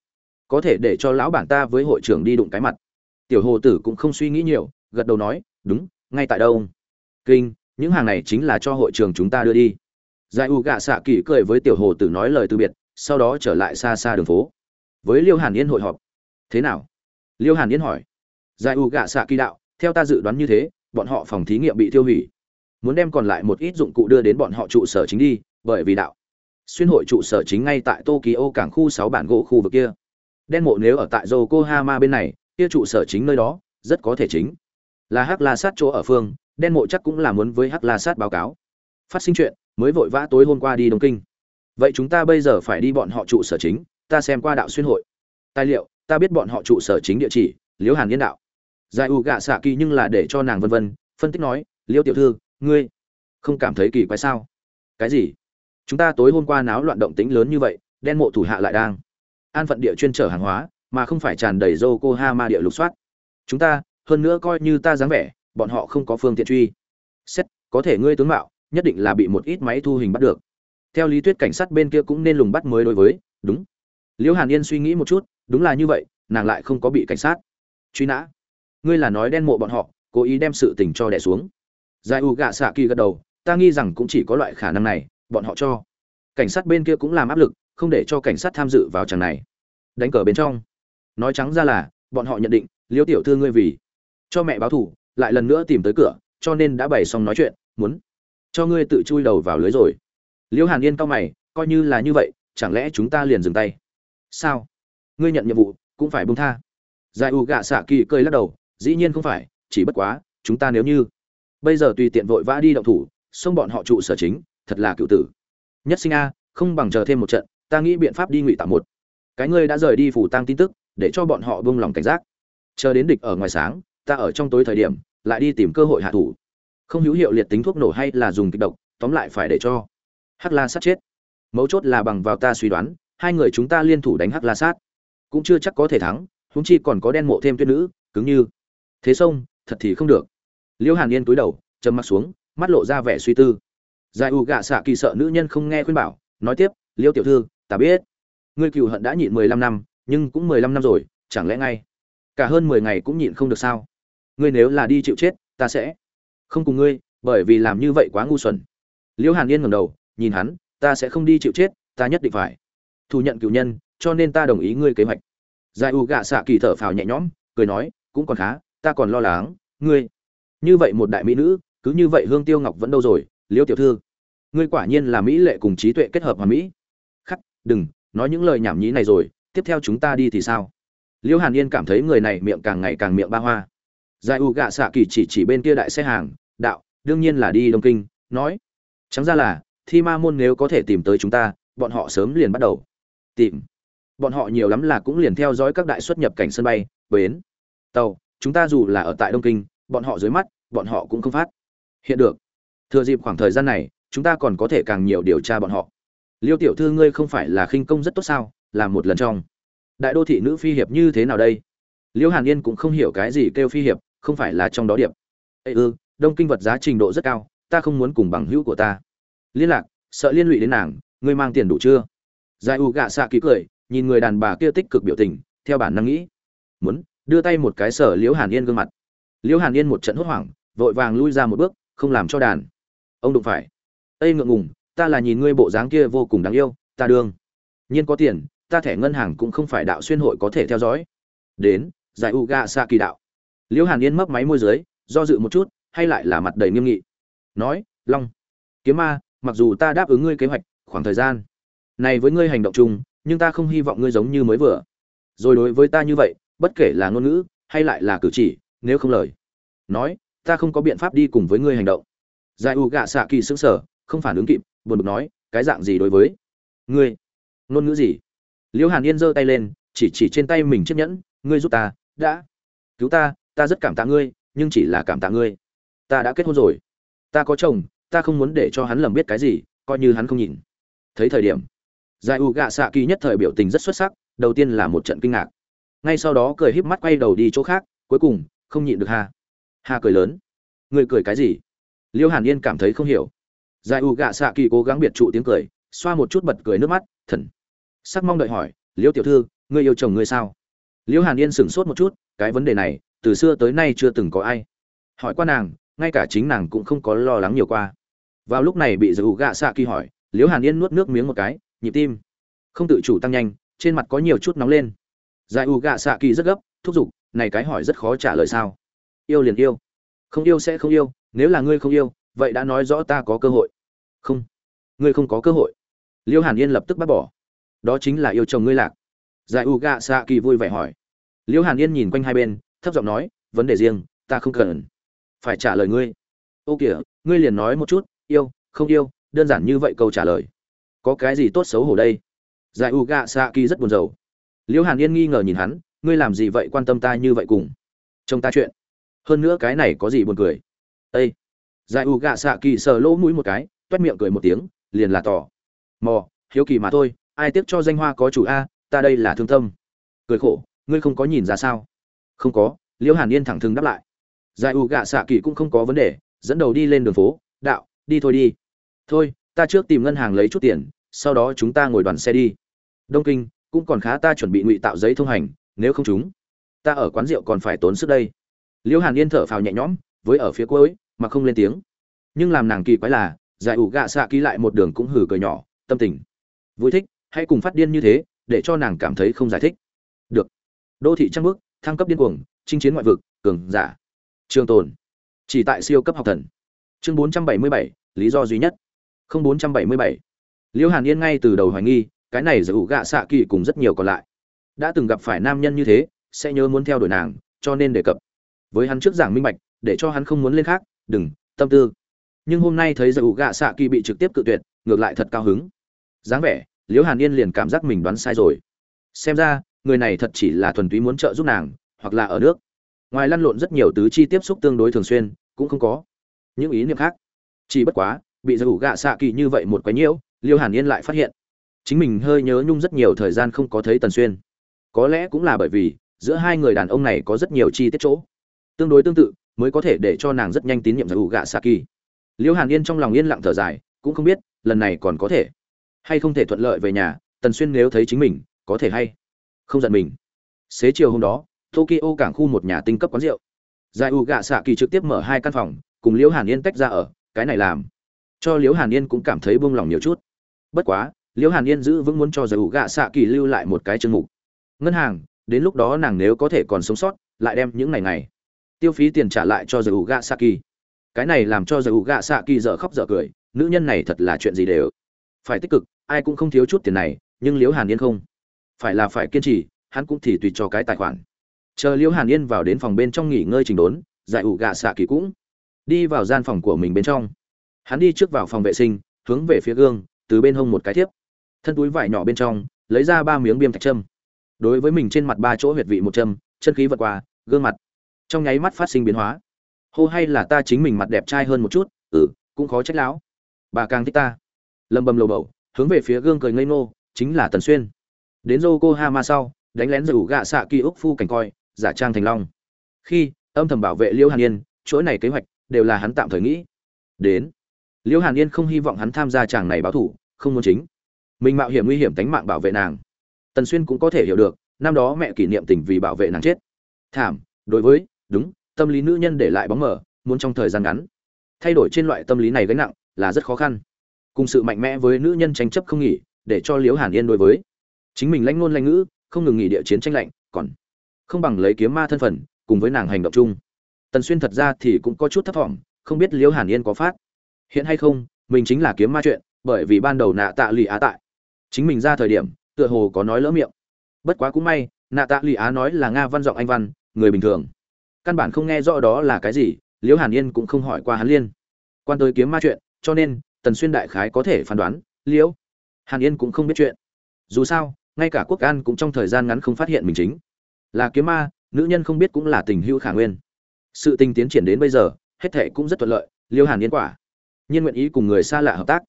có thể để cho lão bản ta với hội trưởng đi đụng cái mặt. Tiểu hồ tử cũng không suy nghĩ nhiều, gật đầu nói, đúng, ngay tại đâu? Kinh, những hàng này chính là cho hội trường chúng ta đưa đi giải u gạ xạ kỳ cười với tiểu hồ tử nói lời từ biệt, sau đó trở lại xa xa đường phố. Với liêu hàn yên hội họp. Thế nào? Liêu hàn yên hỏi. Giải u gạ xạ kỳ đạo, theo ta dự đoán như thế, bọn họ phòng thí nghiệm bị tiêu hủy. Muốn đem còn lại một ít dụng cụ đưa đến bọn họ trụ sở chính đi, bởi vì đạo. Xuyên hội trụ sở chính ngay tại tokyo cảng khu sáu bản gỗ khu vực kia. Đen mộ nếu ở tại yokohama bên này, kia trụ sở chính nơi đó, rất có thể chính là hắc la sát chỗ ở phương, đen mộ chắc cũng là muốn với hắc la sát báo cáo. Phát sinh chuyện mới vội vã tối hôm qua đi đông kinh. Vậy chúng ta bây giờ phải đi bọn họ trụ sở chính, ta xem qua đạo xuyên hội. Tài liệu, ta biết bọn họ trụ sở chính địa chỉ, liễu hàn yên đạo. Giải u gạ xạ kỳ nhưng là để cho nàng vân vân, phân tích nói, liễu tiểu thư, ngươi không cảm thấy kỳ quái sao? Cái gì? Chúng ta tối hôm qua náo loạn động tĩnh lớn như vậy, đen mộ thủ hạ lại đang an phận địa chuyên trở hàng hóa, mà không phải tràn đầy dô cô ha ma địa lục soát. Chúng ta, hơn nữa coi như ta dáng vẻ, bọn họ không có phương tiện truy. Xét, có thể ngươi tướng mạo nhất định là bị một ít máy thu hình bắt được. Theo lý thuyết cảnh sát bên kia cũng nên lùng bắt mới đối với, đúng. Liễu hàn yên suy nghĩ một chút, đúng là như vậy, nàng lại không có bị cảnh sát truy nã. Ngươi là nói đen mộ bọn họ, cố ý đem sự tình cho đẻ xuống. Giải u gạ xạ kỳ gật đầu, ta nghi rằng cũng chỉ có loại khả năng này, bọn họ cho. Cảnh sát bên kia cũng làm áp lực, không để cho cảnh sát tham dự vào chẳng này. Đánh cờ bên trong. Nói trắng ra là, bọn họ nhận định, liễu tiểu thư ngươi vì cho mẹ báo thủ lại lần nữa tìm tới cửa, cho nên đã bày xong nói chuyện, muốn cho ngươi tự chui đầu vào lưới rồi. Liễu hàn yên cao mày, coi như là như vậy, chẳng lẽ chúng ta liền dừng tay? Sao? Ngươi nhận nhiệm vụ, cũng phải bông tha. Giải u gạ xạ kỳ cơi lắc đầu, dĩ nhiên không phải, chỉ bất quá, chúng ta nếu như bây giờ tùy tiện vội vã đi động thủ, xông bọn họ trụ sở chính, thật là cựu tử. Nhất sinh a, không bằng chờ thêm một trận, ta nghĩ biện pháp đi ngụy tạo một. Cái ngươi đã rời đi phủ tăng tin tức, để cho bọn họ buông lòng cảnh giác. Chờ đến địch ở ngoài sáng, ta ở trong tối thời điểm, lại đi tìm cơ hội hạ thủ không hữu hiệu liệt tính thuốc nổ hay là dùng kịch độc, tóm lại phải để cho hắc la sát chết. Mấu chốt là bằng vào ta suy đoán, hai người chúng ta liên thủ đánh hắc la sát. Cũng chưa chắc có thể thắng húng chi còn có đen mộ thêm tuyết nữ, cứng như. Thế sông, thật thì không được. Liễu hàn yên túi đầu châm mắt xuống, mắt lộ ra vẻ suy tư. Giải U gạ xạ kỳ sợ nữ nhân không nghe khuyên bảo, nói tiếp liễu tiểu thư, ta biết. Ngươi cựu hận đã nhịn mười lăm năm, nhưng cũng mười lăm năm rồi, chẳng lẽ ngay cả hơn mười ngày cũng nhịn không được sao? Ngươi nếu là đi chịu chết, ta sẽ không cùng ngươi, bởi vì làm như vậy quá ngu xuẩn. Liễu hàn yên ngẩng đầu, nhìn hắn, ta sẽ không đi chịu chết, ta nhất định phải. Thu nhận cựu nhân, cho nên ta đồng ý ngươi kế hoạch. Giải u gạ xạ kỳ thở phào nhẹ nhõm, cười nói, cũng còn khá, ta còn lo lắng, ngươi. Như vậy một đại mỹ nữ, cứ như vậy hương tiêu ngọc vẫn đâu rồi, liễu tiểu thư? Ngươi quả nhiên là mỹ lệ cùng trí tuệ kết hợp hòa mỹ. Khắc, đừng, nói những lời nhảm nhí này rồi, tiếp theo chúng ta đi thì sao? Liễu hàn yên cảm thấy người này miệng càng ngày càng miệng ba hoa. Giải u gạ xạ kỳ chỉ chỉ bên kia đại xe hàng đạo, đương nhiên là đi đông kinh, nói. Chẳng ra là, thi ma môn nếu có thể tìm tới chúng ta, bọn họ sớm liền bắt đầu. Tìm. Bọn họ nhiều lắm là cũng liền theo dõi các đại xuất nhập cảnh sân bay, bến. Tàu, chúng ta dù là ở tại đông kinh, bọn họ dưới mắt, bọn họ cũng không phát. Hiện được. Thừa dịp khoảng thời gian này, chúng ta còn có thể càng nhiều điều tra bọn họ. Liêu tiểu thư ngươi không phải là khinh công rất tốt sao, làm một lần trong. Đại đô thị nữ phi hiệp như thế nào đây? Liêu hàn yên cũng không hiểu cái gì kêu phi hiệp, không phải là trong đó điệp. Ê ư đông kinh vật giá trình độ rất cao, ta không muốn cùng bằng hữu của ta. Liên lạc, sợ liên lụy đến nàng, ngươi mang tiền đủ chưa? Giải u gạ xạ ký cười, nhìn người đàn bà kia tích cực biểu tình, theo bản năng nghĩ. Muốn, đưa tay một cái sở liễu hàn yên gương mặt. Liễu hàn yên một trận hốt hoảng, vội vàng lui ra một bước, không làm cho đàn. Ông đụng phải. Ây ngượng ngùng, ta là nhìn ngươi bộ dáng kia vô cùng đáng yêu, ta đương. Nhiên có tiền, ta thẻ ngân hàng cũng không phải đạo xuyên hội có thể theo dõi. Đến, giải u gạ xạ kỳ đạo. Liễu hàn yên mấp máy môi dưới, do dự một chút hay lại là mặt đầy nghiêm nghị. Nói, long, kiếm ma, mặc dù ta đáp ứng ngươi kế hoạch, khoảng thời gian này với ngươi hành động chung, nhưng ta không hy vọng ngươi giống như mới vừa. Rồi đối với ta như vậy, bất kể là ngôn ngữ hay lại là cử chỉ, nếu không lời. Nói, ta không có biện pháp đi cùng với ngươi hành động. Giải u gạ xạ kỳ sững sờ, không phản ứng kịp, buồn bực nói, cái dạng gì đối với ngươi? Ngôn ngữ gì? Liễu hàn yên giơ tay lên, chỉ chỉ trên tay mình chiếc nhẫn, ngươi giúp ta, đã. Cứu ta ta rất cảm tạ ngươi, nhưng chỉ là cảm tạ ngươi ta đã kết hôn rồi. Ta có chồng, ta không muốn để cho hắn lầm biết cái gì, coi như hắn không nhìn. Thấy thời điểm, giải u gạ xạ kỳ nhất thời biểu tình rất xuất sắc, đầu tiên là một trận kinh ngạc. Ngay sau đó cười híp mắt quay đầu đi chỗ khác, cuối cùng, không nhịn được hà hà cười lớn. Người cười cái gì? Liêu hàn yên cảm thấy không hiểu. Giải u gạ xạ kỳ cố gắng biệt trụ tiếng cười, xoa một chút bật cười nước mắt, thần. Sắc mong đợi hỏi, liêu tiểu thư ngươi yêu chồng ngươi sao? Liêu hàn yên sửng sốt một chút, cái vấn đề này, từ xưa tới nay chưa từng có ai. Hỏi qua nàng ngay cả chính nàng cũng không có lo lắng nhiều qua. Vào lúc này bị giải u gạ xạ kỳ hỏi liêu hàn yên nuốt nước miếng một cái, nhịp tim. Không tự chủ tăng nhanh, trên mặt có nhiều chút nóng lên. Giải u gạ xạ kỳ rất gấp, thúc giục, này cái hỏi rất khó trả lời sao? Yêu liền yêu. Không yêu sẽ không yêu, nếu là ngươi không yêu, vậy đã nói rõ ta có cơ hội. Không, ngươi không có cơ hội. Liêu hàn yên lập tức bác bỏ. Đó chính là yêu chồng ngươi lạc. Giải u gạ xạ kỳ vui vẻ hỏi. Liêu hàn yên nhìn quanh hai bên, thấp giọng nói, vấn đề riêng, ta không cần phải trả lời ngươi. Ô kìa, ngươi liền nói một chút, yêu, không yêu, đơn giản như vậy câu trả lời. Có cái gì tốt xấu hổ đây? Giải u gạ xạ kỳ rất buồn rầu. Liễu hàn yên nghi ngờ nhìn hắn, ngươi làm gì vậy quan tâm ta như vậy cùng? Trông ta chuyện. Hơn nữa cái này có gì buồn cười? Ây giải u gạ xạ kỳ sờ lỗ mũi một cái, toét miệng cười một tiếng, liền là tỏ. Mò, hiếu kỳ mà thôi, ai tiếc cho danh hoa có chủ a, ta đây là thương tâm. Cười khổ, ngươi không có nhìn ra sao? Không có liễu hàn yên thẳng thừng đáp lại giải u gạ xạ kỳ cũng không có vấn đề, dẫn đầu đi lên đường phố, đạo, đi thôi đi. Thôi, ta trước tìm ngân hàng lấy chút tiền, sau đó chúng ta ngồi đoàn xe đi. Đông kinh, cũng còn khá ta chuẩn bị ngụy tạo giấy thông hành, nếu không chúng ta ở quán rượu còn phải tốn sức đây. Liễu hàn yên thở phào nhẹ nhõm, với ở phía cuối, mà không lên tiếng. Nhưng làm nàng kỳ quái là, giải ủ gạ xạ ký lại một đường cũng hử cười nhỏ, tâm tình vui thích, hay cùng phát điên như thế, để cho nàng cảm thấy không giải thích. Được. Đô thị trăng bước, thăng cấp điên cuồng, chinh chiến ngoại vực, cường giả trường tồn. Chỉ tại siêu cấp học thần. Chương 477, lý do duy nhất. Không 477. liễu hàn yên ngay từ đầu hoài nghi cái này giữ gạ xạ kỳ cùng rất nhiều còn lại. Đã từng gặp phải nam nhân như thế sẽ nhớ muốn theo đuổi nàng cho nên đề cập. Với hắn trước giảng minh bạch để cho hắn không muốn lên khác đừng tâm tư. Nhưng hôm nay thấy giữ gạ xạ kỳ bị trực tiếp cự tuyệt ngược lại thật cao hứng. Dáng vẻ liễu hàn yên liền cảm giác mình đoán sai rồi. Xem ra người này thật chỉ là thuần túy muốn trợ giúp nàng hoặc là ở nước ngoài lăn lộn rất nhiều tứ chi tiếp xúc tương đối thường xuyên, cũng không có những ý niệm khác. Chỉ bất quá, bị giải ủ gạ xạ kỳ như vậy một quái nhiễu, liêu hàn yên lại phát hiện, chính mình hơi nhớ nhung rất nhiều thời gian không có thấy tần xuyên. Có lẽ cũng là bởi vì, giữa hai người đàn ông này có rất nhiều chi tiết chỗ, tương đối tương tự, mới có thể để cho nàng rất nhanh tín nhiệm giải ủ gạ xạ kỳ. Liêu hàn yên trong lòng yên lặng thở dài, cũng không biết, lần này còn có thể hay không thể thuận lợi về nhà, tần xuyên nếu thấy chính mình, có thể hay không giận mình. Xế chiều hôm đó tokyo cảng khu một nhà tinh cấp quán rượu. Giải u gạ xạ kỳ trực tiếp mở hai căn phòng, cùng liễu hàn yên tách ra ở, cái này làm cho liễu hàn yên cũng cảm thấy buông lòng nhiều chút. Bất quá, liễu hàn yên giữ vững muốn cho giải u gạ xạ kỳ lưu lại một cái chương mục. Ngân hàng, đến lúc đó nàng nếu có thể còn sống sót, lại đem những ngày này tiêu phí tiền trả lại cho giải u gạ xạ kỳ. Cái này làm cho giải u gạ xạ kỳ dở khóc dở cười, nữ nhân này thật là chuyện gì đều phải tích cực, ai cũng không thiếu chút tiền này, nhưng liễu hàn yên không. Phải là phải kiên trì, hắn cũng thì tùy cho cái tài khoản chờ liễu hàn yên vào đến phòng bên trong nghỉ ngơi trình đốn, giải ủ gạ xạ kỳ cũng đi vào gian phòng của mình bên trong. Hắn đi trước vào phòng vệ sinh, hướng về phía gương, từ bên hông một cái thiếp. Thân túi vải nhỏ bên trong, lấy ra ba miếng biêm thạch châm. Đối với mình trên mặt ba chỗ huyệt vị một châm, chân khí vật qua, gương mặt trong nháy mắt phát sinh biến hóa. Hô hay là ta chính mình mặt đẹp trai hơn một chút ừ cũng khó trách lão. Bà càng thích ta. Lầm bầm lầu bầu, hướng về phía gương cười ngây ngô, chính là tần xuyên. Đến yokohama sau, đánh lén rủ gạ xạ kỳ úc phu cảnh coi giả trang thành long. Khi, âm thầm bảo vệ liễu hàn yên, chuỗi này kế hoạch đều là hắn tạm thời nghĩ. Đến liễu hàn yên không hy vọng hắn tham gia chàng này báo thủ, không muốn chính. Mình mạo hiểm nguy hiểm tính mạng bảo vệ nàng. Tần xuyên cũng có thể hiểu được, năm đó mẹ kỷ niệm tình vì bảo vệ nàng chết. Thảm, đối với, đúng, tâm lý nữ nhân để lại bóng mờ, muốn trong thời gian ngắn. Thay đổi trên loại tâm lý này gánh nặng là rất khó khăn. Cùng sự mạnh mẽ với nữ nhân tranh chấp không nghỉ, để cho liễu hàn yên đối với. Chính mình lãnh ngôn lãnh ngữ, không ngừng nghỉ địa chiến tranh lạnh, còn không bằng lấy kiếm ma thân phận, cùng với nàng hành động chung. Tần xuyên thật ra thì cũng có chút thấp thỏm, không biết liễu hàn yên có phát hiện hay không, mình chính là kiếm ma chuyện, bởi vì ban đầu nạ tạ lì á tại. Chính mình ra thời điểm, tựa hồ có nói lỡ miệng. Bất quá cũng may, nạ tạ lì á nói là nga văn giọng anh văn, người bình thường. Căn bản không nghe rõ đó là cái gì, liễu hàn yên cũng không hỏi qua hắn liên quan tới kiếm ma chuyện, cho nên, tần xuyên đại khái có thể phán đoán, liễu hàn yên cũng không biết chuyện. Dù sao, ngay cả quốc an cũng trong thời gian ngắn không phát hiện mình chính là kiếm ma, nữ nhân không biết cũng là tình hữu khả nguyên. Sự tình tiến triển đến bây giờ, hết thệ cũng rất thuận lợi liễu hàn yên quả. Nhiên nguyện ý cùng người xa lạ hợp tác.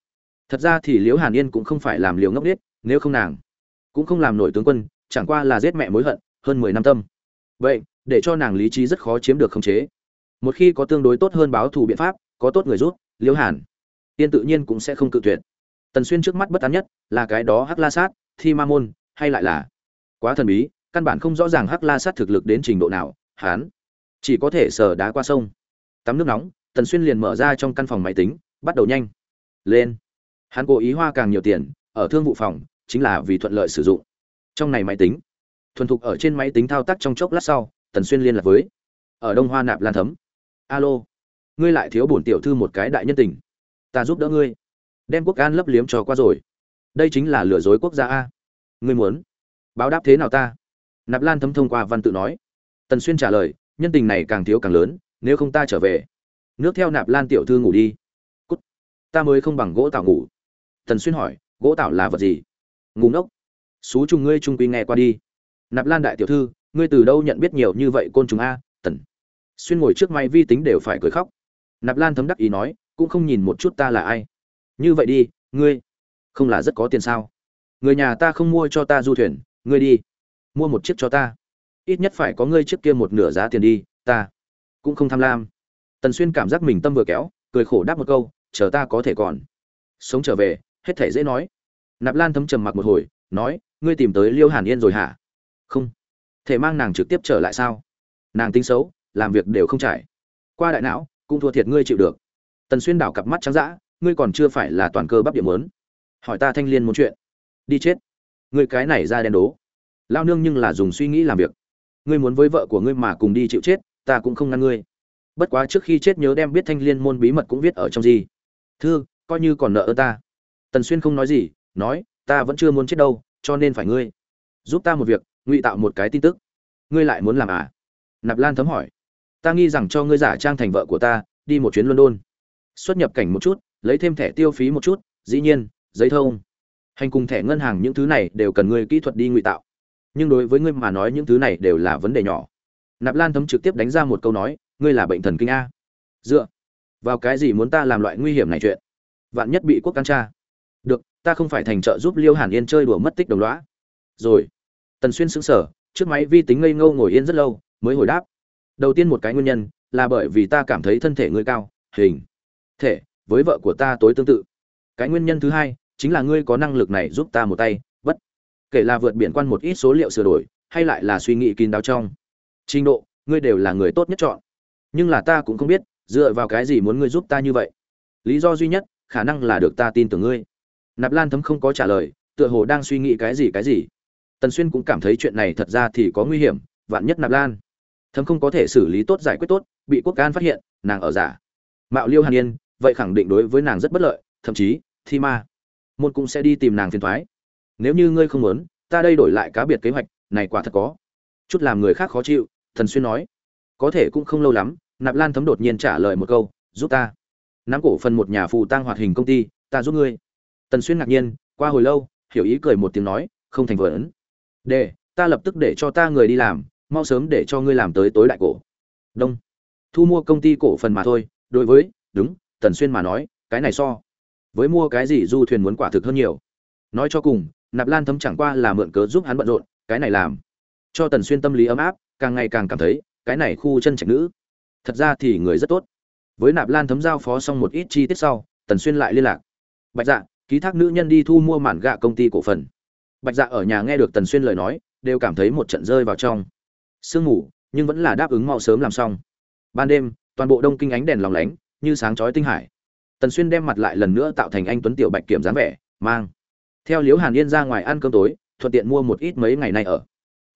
Thật ra thì liễu hàn yên cũng không phải làm liều ngốc biết nếu không nàng, cũng không làm nổi tướng quân, chẳng qua là giết mẹ mối hận, hơn mười năm tâm. Vậy, để cho nàng lý trí rất khó chiếm được khống chế. Một khi có tương đối tốt hơn báo thù biện pháp, có tốt người rút liễu hàn tiên tự nhiên cũng sẽ không cự tuyệt. Tần xuyên trước mắt bất tán nhất là cái đó hắc la sát, thi ma môn, hay lại là quá thần bí căn bản không rõ ràng hắc la sát thực lực đến trình độ nào hán chỉ có thể sờ đá qua sông. Tắm nước nóng, tần xuyên liền mở ra trong căn phòng máy tính, bắt đầu nhanh lên. Hắn cố ý hoa càng nhiều tiền ở thương vụ phòng, chính là vì thuận lợi sử dụng. Trong này máy tính, thuần thục ở trên máy tính thao tác trong chốc lát sau, tần xuyên liên lạc với ở đông hoa nạp lan thấm. Alo, ngươi lại thiếu bổn tiểu thư một cái đại nhân tình. Ta giúp đỡ ngươi. Đem quốc an lấp liếm cho qua rồi. Đây chính là lừa dối quốc gia a. Ngươi muốn báo đáp thế nào ta? Nạp lan thấm thông qua văn tự nói. Tần xuyên trả lời, nhân tình này càng thiếu càng lớn, nếu không ta trở về. Nước theo nạp lan tiểu thư ngủ đi. Cút, ta mới không bằng gỗ tạo ngủ. Tần xuyên hỏi, gỗ tạo là vật gì? Ngủ ngốc. Xú trùng ngươi trung quy nghe qua đi. Nạp lan đại tiểu thư, ngươi từ đâu nhận biết nhiều như vậy côn trùng a? Tần xuyên ngồi trước máy vi tính đều phải cười khóc. Nạp lan thấm đắc ý nói, cũng không nhìn một chút ta là ai. Như vậy đi, ngươi không là rất có tiền sao? Người nhà ta không mua cho ta du thuyền, ngươi đi mua một chiếc cho ta. Ít nhất phải có ngươi chiếc kia một nửa giá tiền đi, ta cũng không tham lam. Tần xuyên cảm giác mình tâm vừa kéo, cười khổ đáp một câu, chờ ta có thể còn. Sống trở về, hết thể dễ nói. Nạp lan thấm trầm mặc một hồi, nói, ngươi tìm tới liêu hàn yên rồi hả? Không. Thể mang nàng trực tiếp trở lại sao? Nàng tính xấu, làm việc đều không trải. Qua đại não, cũng thua thiệt ngươi chịu được. Tần xuyên đảo cặp mắt trắng dã, ngươi còn chưa phải là toàn cơ bắp điểm lớn hỏi ta thanh liên muốn chuyện. Đi chết. Ngươi cái này ra đen đố lao nương nhưng là dùng suy nghĩ làm việc. Ngươi muốn với vợ của ngươi mà cùng đi chịu chết, ta cũng không ngăn ngươi. Bất quá trước khi chết nhớ đem biết thanh liên môn bí mật cũng viết ở trong gì. Thư, coi như còn nợ ơn ta. Tần xuyên không nói gì, nói, ta vẫn chưa muốn chết đâu, cho nên phải ngươi. Giúp ta một việc, ngụy tạo một cái tin tức. Ngươi lại muốn làm à? Nạp lan thấm hỏi. Ta nghi rằng cho ngươi giả trang thành vợ của ta, đi một chuyến london. Xuất nhập cảnh một chút, lấy thêm thẻ tiêu phí một chút, dĩ nhiên, giấy thông. Hành cùng thẻ ngân hàng những thứ này đều cần ngươi kỹ thuật đi ngụy tạo nhưng đối với ngươi mà nói những thứ này đều là vấn đề nhỏ. Nạp lan thấm trực tiếp đánh ra một câu nói, ngươi là bệnh thần kinh a. Dựa vào cái gì muốn ta làm loại nguy hiểm này chuyện? Vạn nhất bị quốc can tra. Được, ta không phải thành trợ giúp liêu hàn yên chơi đùa mất tích đồng loã rồi, tần xuyên sững sờ, trước máy vi tính ngây ngâu ngồi yên rất lâu, mới hồi đáp. Đầu tiên một cái nguyên nhân là bởi vì ta cảm thấy thân thể ngươi cao, hình, thể, với vợ của ta tối tương tự. Cái nguyên nhân thứ hai chính là ngươi có năng lực này giúp ta một tay kể là vượt biển quan một ít số liệu sửa đổi, hay lại là suy nghĩ kín đáo trong. Trình độ, ngươi đều là người tốt nhất chọn. Nhưng là ta cũng không biết, dựa vào cái gì muốn ngươi giúp ta như vậy? Lý do duy nhất, khả năng là được ta tin tưởng ngươi. Nạp lan thấm không có trả lời, tựa hồ đang suy nghĩ cái gì cái gì. Tần xuyên cũng cảm thấy chuyện này thật ra thì có nguy hiểm, vạn nhất nạp lan thấm không có thể xử lý tốt giải quyết tốt, bị quốc can phát hiện, nàng ở giả. Mạo liêu hàn yên, vậy khẳng định đối với nàng rất bất lợi, thậm chí thi ma môn cũng sẽ đi tìm nàng phiền thoái nếu như ngươi không muốn, ta đây đổi lại cá biệt kế hoạch, này quả thật có. Chút làm người khác khó chịu, thần xuyên nói. Có thể cũng không lâu lắm, nạp lan thấm đột nhiên trả lời một câu, giúp ta. Nắm cổ phần một nhà phù tang hoạt hình công ty, ta giúp ngươi. Tần xuyên ngạc nhiên, qua hồi lâu, hiểu ý cười một tiếng nói, không thành vấn. Đề ta lập tức để cho ta người đi làm, mau sớm để cho ngươi làm tới tối đại cổ. Đông. Thu mua công ty cổ phần mà thôi, đối với, đúng tần xuyên mà nói, cái này so với mua cái gì du thuyền muốn quả thực hơn nhiều. Nói cho cùng nạp lan thấm chẳng qua là mượn cớ giúp hắn bận rộn, cái này làm. Cho tần xuyên tâm lý ấm áp, càng ngày càng cảm thấy, cái này khu chân trạch nữ. Thật ra thì người rất tốt. Với nạp lan thấm giao phó xong một ít chi tiết sau, tần xuyên lại liên lạc. Bạch dạ ký thác nữ nhân đi thu mua mản gạ công ty cổ phần. Bạch dạ ở nhà nghe được tần xuyên lời nói, đều cảm thấy một trận rơi vào trong. Sương ngủ nhưng vẫn là đáp ứng mau sớm làm xong. Ban đêm, toàn bộ đông kinh ánh đèn lòng lánh, như sáng chói tinh hải. Tần xuyên đem mặt lại lần nữa tạo thành anh tuấn tiểu bạch kiểm dáng vẻ, mang theo liễu hàn yên ra ngoài ăn cơm tối, thuận tiện mua một ít mấy ngày nay ở.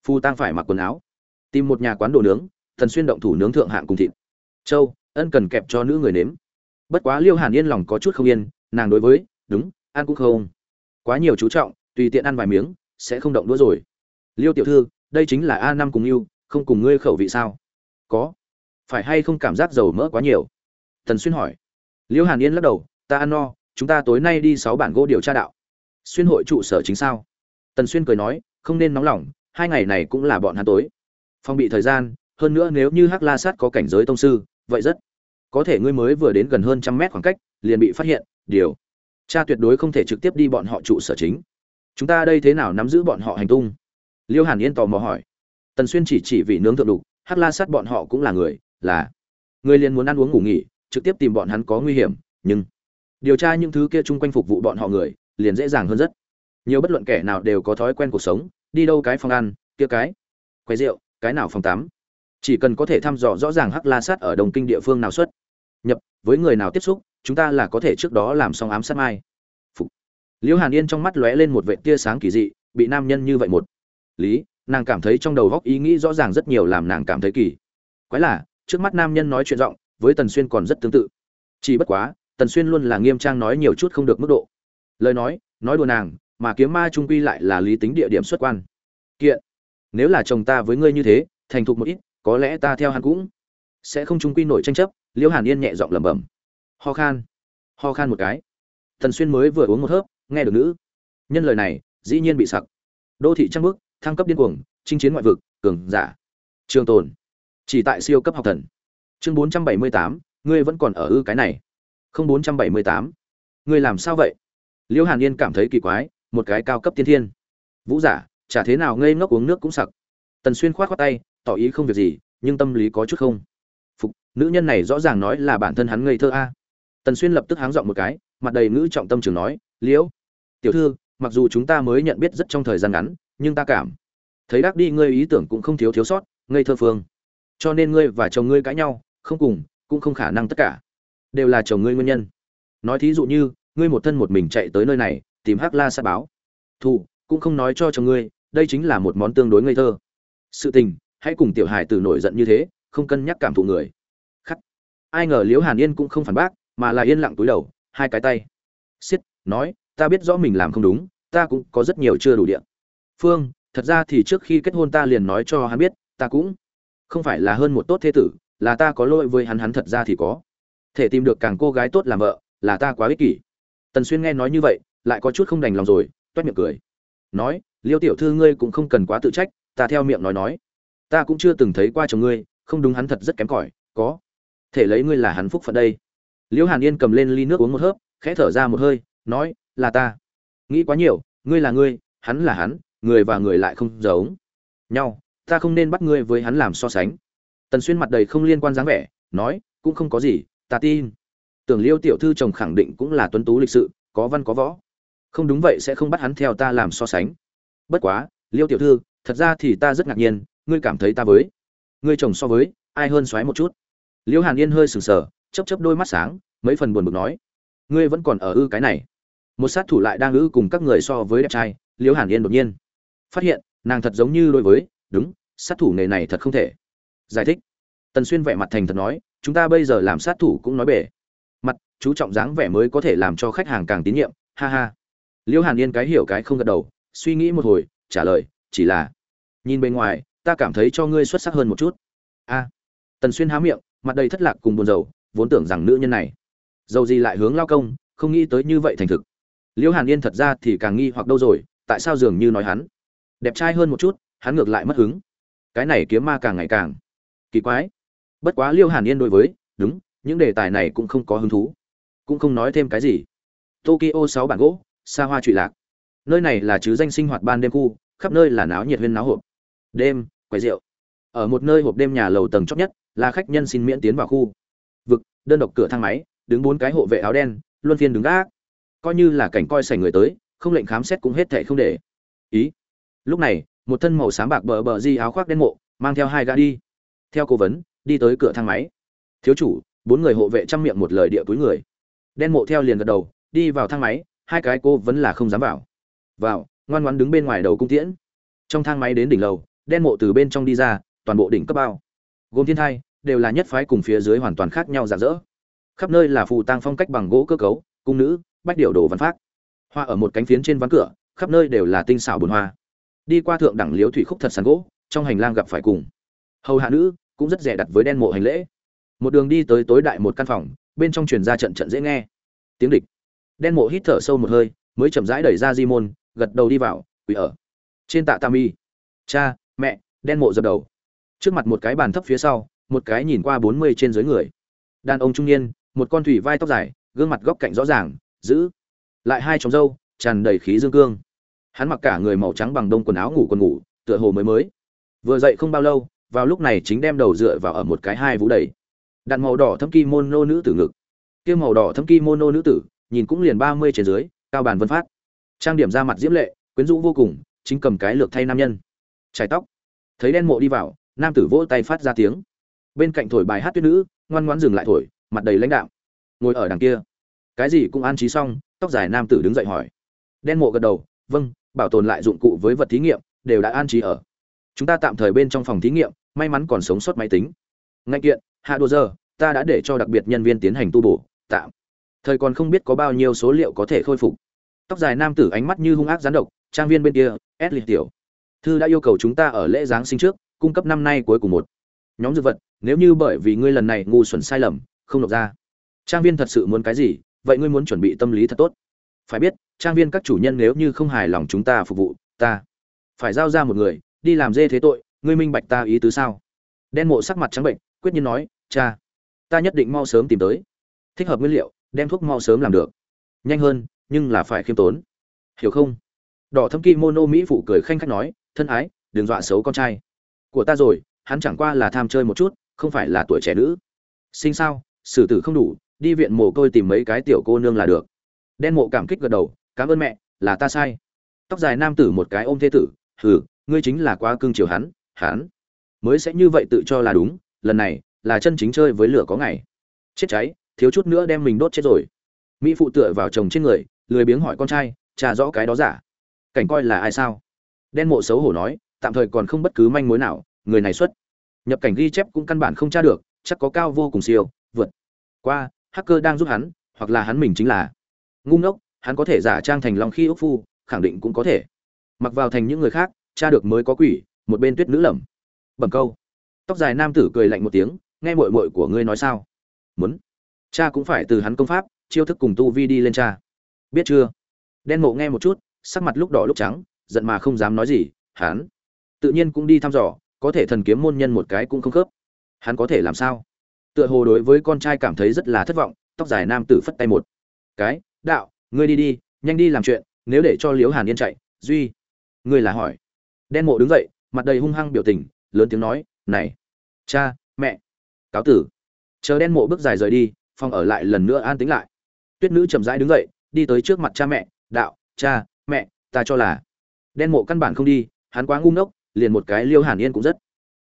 Phu tăng phải mặc quần áo, tìm một nhà quán đồ nướng, thần xuyên động thủ nướng thượng hạng cùng thịt. Châu, ân cần kẹp cho nữ người nếm. Bất quá liêu hàn yên lòng có chút không yên, nàng đối với, đúng, ăn cũng không quá nhiều chú trọng, tùy tiện ăn vài miếng, sẽ không động đũa rồi. Liêu tiểu thư, đây chính là a năm cùng yêu không cùng ngươi khẩu vị sao? Có. Phải hay không cảm giác dầu mỡ quá nhiều? Thần xuyên hỏi. Liêu hàn yên lắc đầu, ta ăn no, chúng ta tối nay đi sáu bản gỗ điều tra đạo xuyên hội trụ sở chính sao? Tần xuyên cười nói, không nên nóng lòng, hai ngày này cũng là bọn hắn tối. Phong bị thời gian, hơn nữa nếu như hắc la sát có cảnh giới tông sư, vậy rất có thể ngươi mới vừa đến gần hơn trăm mét khoảng cách, liền bị phát hiện, điều cha tuyệt đối không thể trực tiếp đi bọn họ trụ sở chính. Chúng ta đây thế nào nắm giữ bọn họ hành tung? Liêu hàn yên tò mò hỏi. Tần xuyên chỉ chỉ vì nướng thượng đục, hắc la sát bọn họ cũng là người là người liền muốn ăn uống ngủ nghỉ, trực tiếp tìm bọn hắn có nguy hiểm, nhưng điều tra những thứ kia chung quanh phục vụ bọn họ người liền dễ dàng hơn rất. Nhiều bất luận kẻ nào đều có thói quen cuộc sống, đi đâu cái phòng ăn, kia cái quay rượu, cái nào phòng tắm. Chỉ cần có thể thăm dò rõ ràng hắc la sát ở đồng kinh địa phương nào xuất. Nhập, với người nào tiếp xúc, chúng ta là có thể trước đó làm xong ám sát mai. Phục. liễu hàn yên trong mắt lóe lên một vệ tia sáng kỳ dị, bị nam nhân như vậy một. Lý, nàng cảm thấy trong đầu góc ý nghĩ rõ ràng rất nhiều làm nàng cảm thấy kỳ. Quái là trước mắt nam nhân nói chuyện giọng, với tần xuyên còn rất tương tự. Chỉ bất quá, tần xuyên luôn là nghiêm trang nói nhiều chút không được mức độ lời nói nói đùa nàng, mà kiếm ma trung quy lại là lý tính địa điểm xuất quan. Kiện, nếu là chồng ta với ngươi như thế, thành thục một ít, có lẽ ta theo hắn cũng sẽ không trung quy nổi tranh chấp liễu hàn yên nhẹ giọng lẩm bẩm. Ho khan ho khan một cái. Thần xuyên mới vừa uống một hớp, nghe được nữ nhân lời này, dĩ nhiên bị sặc. Đô thị trăng bước thăng cấp điên cuồng, chinh chiến ngoại vực, cường giả. Trường tồn, chỉ tại siêu cấp học thần. Chương bốn trăm bảy mươi tám, ngươi vẫn còn ở ư cái này. Không bốn trăm bảy mươi tám. Ngươi làm sao vậy? Liễu hàn yên cảm thấy kỳ quái, một cái cao cấp tiên thiên. Vũ giả, chả thế nào ngây ngốc uống nước cũng sặc. Tần xuyên khoát khoát tay, tỏ ý không việc gì, nhưng tâm lý có chút không. Phục, nữ nhân này rõ ràng nói là bản thân hắn ngây thơ a. Tần xuyên lập tức háng dọn một cái, mặt đầy ngữ trọng tâm trường nói liễu tiểu thư, mặc dù chúng ta mới nhận biết rất trong thời gian ngắn, nhưng ta cảm thấy đắc đi ngươi ý tưởng cũng không thiếu thiếu sót, ngây thơ phương. Cho nên ngươi và chồng ngươi cãi nhau, không cùng, cũng không khả năng tất cả. Đều là chồng ngươi nguyên nhân. Nói thí dụ như ngươi một thân một mình chạy tới nơi này, tìm hắc la sát báo. Thù, cũng không nói cho chồng ngươi, đây chính là một món tương đối ngây thơ. Sự tình, hãy cùng tiểu hài tử nổi giận như thế, không cân nhắc cảm thụ người. Khắc. Ai ngờ liễu hàn yên cũng không phản bác, mà là yên lặng túi đầu, hai cái tay. Xiết nói, ta biết rõ mình làm không đúng, ta cũng có rất nhiều chưa đủ điện. Phương, thật ra thì trước khi kết hôn ta liền nói cho hắn biết, ta cũng không phải là hơn một tốt thế tử, là ta có lỗi với hắn hắn thật ra thì có. Thể tìm được càng cô gái tốt làm vợ, là ta quá ích kỷ tần xuyên nghe nói như vậy, lại có chút không đành lòng rồi, toét miệng cười. Nói, liêu tiểu thư ngươi cũng không cần quá tự trách, ta theo miệng nói nói. Ta cũng chưa từng thấy qua chồng ngươi, không đúng hắn thật rất kém cỏi, có thể lấy ngươi là hắn phúc phận đây. Liễu hàn yên cầm lên ly nước uống một hớp, khẽ thở ra một hơi, nói, là ta. Nghĩ quá nhiều, ngươi là ngươi, hắn là hắn, người và người lại không giống nhau, ta không nên bắt ngươi với hắn làm so sánh. Tần xuyên mặt đầy không liên quan dáng vẻ, nói, cũng không có gì, ta tin tưởng liêu tiểu thư chồng khẳng định cũng là tuấn tú lịch sự, có văn có võ. Không đúng vậy sẽ không bắt hắn theo ta làm so sánh. Bất quá, liêu tiểu thư, thật ra thì ta rất ngạc nhiên, ngươi cảm thấy ta với, ngươi chồng so với, ai hơn xoáy một chút? Liêu hàn yên hơi sừng sờ chấp chấp đôi mắt sáng, mấy phần buồn bực nói, ngươi vẫn còn ở ư cái này. Một sát thủ lại đang ư cùng các người so với đẹp trai, liêu hàn yên đột nhiên phát hiện, nàng thật giống như đối với, đúng, sát thủ nghề này thật không thể. Giải thích. Tần xuyên vẻ mặt thành thật nói, chúng ta bây giờ làm sát thủ cũng nói bể chú trọng dáng vẻ mới có thể làm cho khách hàng càng tín nhiệm, ha ha. Liễu hàn yên cái hiểu cái không gật đầu, suy nghĩ một hồi, trả lời, chỉ là, nhìn bên ngoài, ta cảm thấy cho ngươi xuất sắc hơn một chút. A. Tần xuyên há miệng, mặt đầy thất lạc cùng buồn rầu, vốn tưởng rằng nữ nhân này, dầu gì lại hướng lao công, không nghĩ tới như vậy thành thực. Liễu hàn yên thật ra thì càng nghi hoặc đâu rồi, tại sao dường như nói hắn, đẹp trai hơn một chút, hắn ngược lại mất hứng. Cái này kiếm ma càng ngày càng kỳ quái. Bất quá liêu hàn yên đối với, đúng, những đề tài này cũng không có hứng thú cũng không nói thêm cái gì. Tokyo sáu bản gỗ xa hoa trụy lạc. Nơi này là chứ danh sinh hoạt ban đêm khu, khắp nơi là náo nhiệt huyên náo hộp. Đêm, quầy rượu. Ở một nơi hộp đêm nhà lầu tầng chót nhất là khách nhân xin miễn tiến vào khu. Vực, đơn độc cửa thang máy, đứng bốn cái hộ vệ áo đen, luân phiên đứng gác. Coi như là cảnh coi sảnh người tới, không lệnh khám xét cũng hết thệ không để. Ý. Lúc này, một thân màu sáng bạc bờ bờ di áo khoác đen mộ, mang theo hai gã đi. Theo cố vấn, đi tới cửa thang máy. Thiếu chủ, bốn người hộ vệ chăm miệng một lời địa túi người đen mộ theo liền gật đầu, đi vào thang máy, hai cái cô vẫn là không dám vào. Vào, ngoan ngoan đứng bên ngoài đầu cung tiễn. Trong thang máy đến đỉnh lầu, đen mộ từ bên trong đi ra, toàn bộ đỉnh cấp bao. Gồm thiên thai, đều là nhất phái cùng phía dưới hoàn toàn khác nhau rạng rỡ. Khắp nơi là phù tang phong cách bằng gỗ cơ cấu, cung nữ, bách điệu đồ văn phát hoa ở một cánh phiến trên ván cửa, khắp nơi đều là tinh xảo bồn hoa. Đi qua thượng đẳng liếu thủy khúc thật sàn gỗ, trong hành lang gặp phải cùng. Hầu hạ nữ, cũng rất rẻ đặt với đen mộ hành lễ. Một đường đi tới tối đại một căn phòng bên trong truyền ra trận trận dễ nghe. Tiếng địch. Đen mộ hít thở sâu một hơi, mới chậm rãi đẩy ra di môn, gật đầu đi vào quỷ ở. Trên tạ tam y. Cha, mẹ, đen mộ dập đầu. Trước mặt một cái bàn thấp phía sau, một cái nhìn qua bốn mươi trên dưới người. Đàn ông trung niên, một con thủy vai tóc dài, gương mặt góc cạnh rõ ràng, giữ lại hai tròng râu, tràn đầy khí dương cương. Hắn mặc cả người màu trắng bằng đông quần áo ngủ quần ngủ, tựa hồ mới mới. Vừa dậy không bao lâu, vào lúc này chính đem đầu dựa vào ở một cái hai vũ đầy đạn màu đỏ thâm kimono nữ tử ngực. Kia màu đỏ thâm kimono nữ tử, nhìn cũng liền ba mươi trên dưới, cao bàn vân phát. Trang điểm ra mặt diễm lệ, quyến rũ vô cùng, chính cầm cái lược thay nam nhân. Chải tóc. Thấy đen mộ đi vào, nam tử vỗ tay phát ra tiếng. Bên cạnh thổi bài hát tuyết nữ, ngoan ngoãn dừng lại thổi, mặt đầy lãnh đạo ngồi ở đằng kia. Cái gì cũng an trí xong, tóc dài nam tử đứng dậy hỏi. Đen mộ gật đầu vâng bảo tồn lại dụng cụ với vật thí nghiệm, đều đã an trí ở. Chúng ta tạm thời bên trong phòng thí nghiệm, may mắn còn sống sót máy tính. Ngay kiện hạ đồ giờ, ta đã để cho đặc biệt nhân viên tiến hành tu bổ, tạm. Thời còn không biết có bao nhiêu số liệu có thể khôi phục. Tóc dài nam tử ánh mắt như hung ác gián độc, trang viên bên kia ép liệt tiểu. Thư đã yêu cầu chúng ta ở lễ giáng sinh trước, cung cấp năm nay cuối cùng một. Nhóm dược vật, nếu như bởi vì ngươi lần này ngu xuẩn sai lầm, không nộp ra. Trang viên thật sự muốn cái gì, vậy ngươi muốn chuẩn bị tâm lý thật tốt. Phải biết, trang viên các chủ nhân nếu như không hài lòng chúng ta phục vụ, ta phải giao ra một người, đi làm dê thế tội, ngươi minh bạch ta ý tứ sao? Đen mộ sắc mặt trắng bệnh, quyết nhiên nói cha, ta nhất định mau sớm tìm tới. Thích hợp nguyên liệu, đem thuốc mau sớm làm được. Nhanh hơn, nhưng là phải khiêm tốn. Hiểu không? Đỏ thâm kimono mỹ phụ cười khanh khách nói, thân ái, đừng dọa xấu con trai. Của ta rồi, hắn chẳng qua là tham chơi một chút, không phải là tuổi trẻ nữ. Sinh sao, xử tử không đủ, đi viện mồ côi tìm mấy cái tiểu cô nương là được. Đen mộ cảm kích gật đầu, cảm ơn mẹ, là ta sai. Tóc dài nam tử một cái ôm thế tử, hừ, ngươi chính là quá cưng chiều hắn hắn mới sẽ như vậy tự cho là đúng, lần này là chân chính chơi với lửa có ngày. Chết cháy, thiếu chút nữa đem mình đốt chết rồi. Mỹ phụ tựa vào chồng trên người, lười biếng hỏi con trai trả rõ cái đó giả? Cảnh coi là ai sao? Đen mộ xấu hổ nói, tạm thời còn không bất cứ manh mối nào, người này xuất. Nhập cảnh ghi chép cũng căn bản không tra được, chắc có cao vô cùng siêu, vượt qua, hacker đang giúp hắn, hoặc là hắn mình chính là. Ngu ngốc, hắn có thể giả trang thành lòng khi ốc phu, khẳng định cũng có thể. Mặc vào thành những người khác, cha được mới có quỷ, một bên tuyết nữ lẩm bẩm câu. Tóc dài nam tử cười lạnh một tiếng nghe muội muội của ngươi nói sao? Muốn. Cha cũng phải từ hắn công pháp, chiêu thức cùng tu vi đi lên cha. Biết chưa? Đen mộ nghe một chút, sắc mặt lúc đỏ lúc trắng, giận mà không dám nói gì, hắn tự nhiên cũng đi thăm dò, có thể thần kiếm môn nhân một cái cũng không khớp. Hắn có thể làm sao? Tựa hồ đối với con trai cảm thấy rất là thất vọng, tóc dài nam tử phất tay một cái, đạo, ngươi đi đi, nhanh đi làm chuyện, nếu để cho liễu hàn yên chạy, duy, ngươi là hỏi. Đen mộ đứng dậy, mặt đầy hung hăng biểu tình, lớn tiếng nói, này, cha, mẹ cáo tử. Chờ đen mộ bước dài rời đi phong ở lại lần nữa an tính lại. Tuyết nữ chậm rãi đứng dậy, đi tới trước mặt cha mẹ, đạo, cha, mẹ, ta cho là. Đen mộ căn bản không đi, hắn quá ngu ngốc, liền một cái liêu hàn yên cũng rất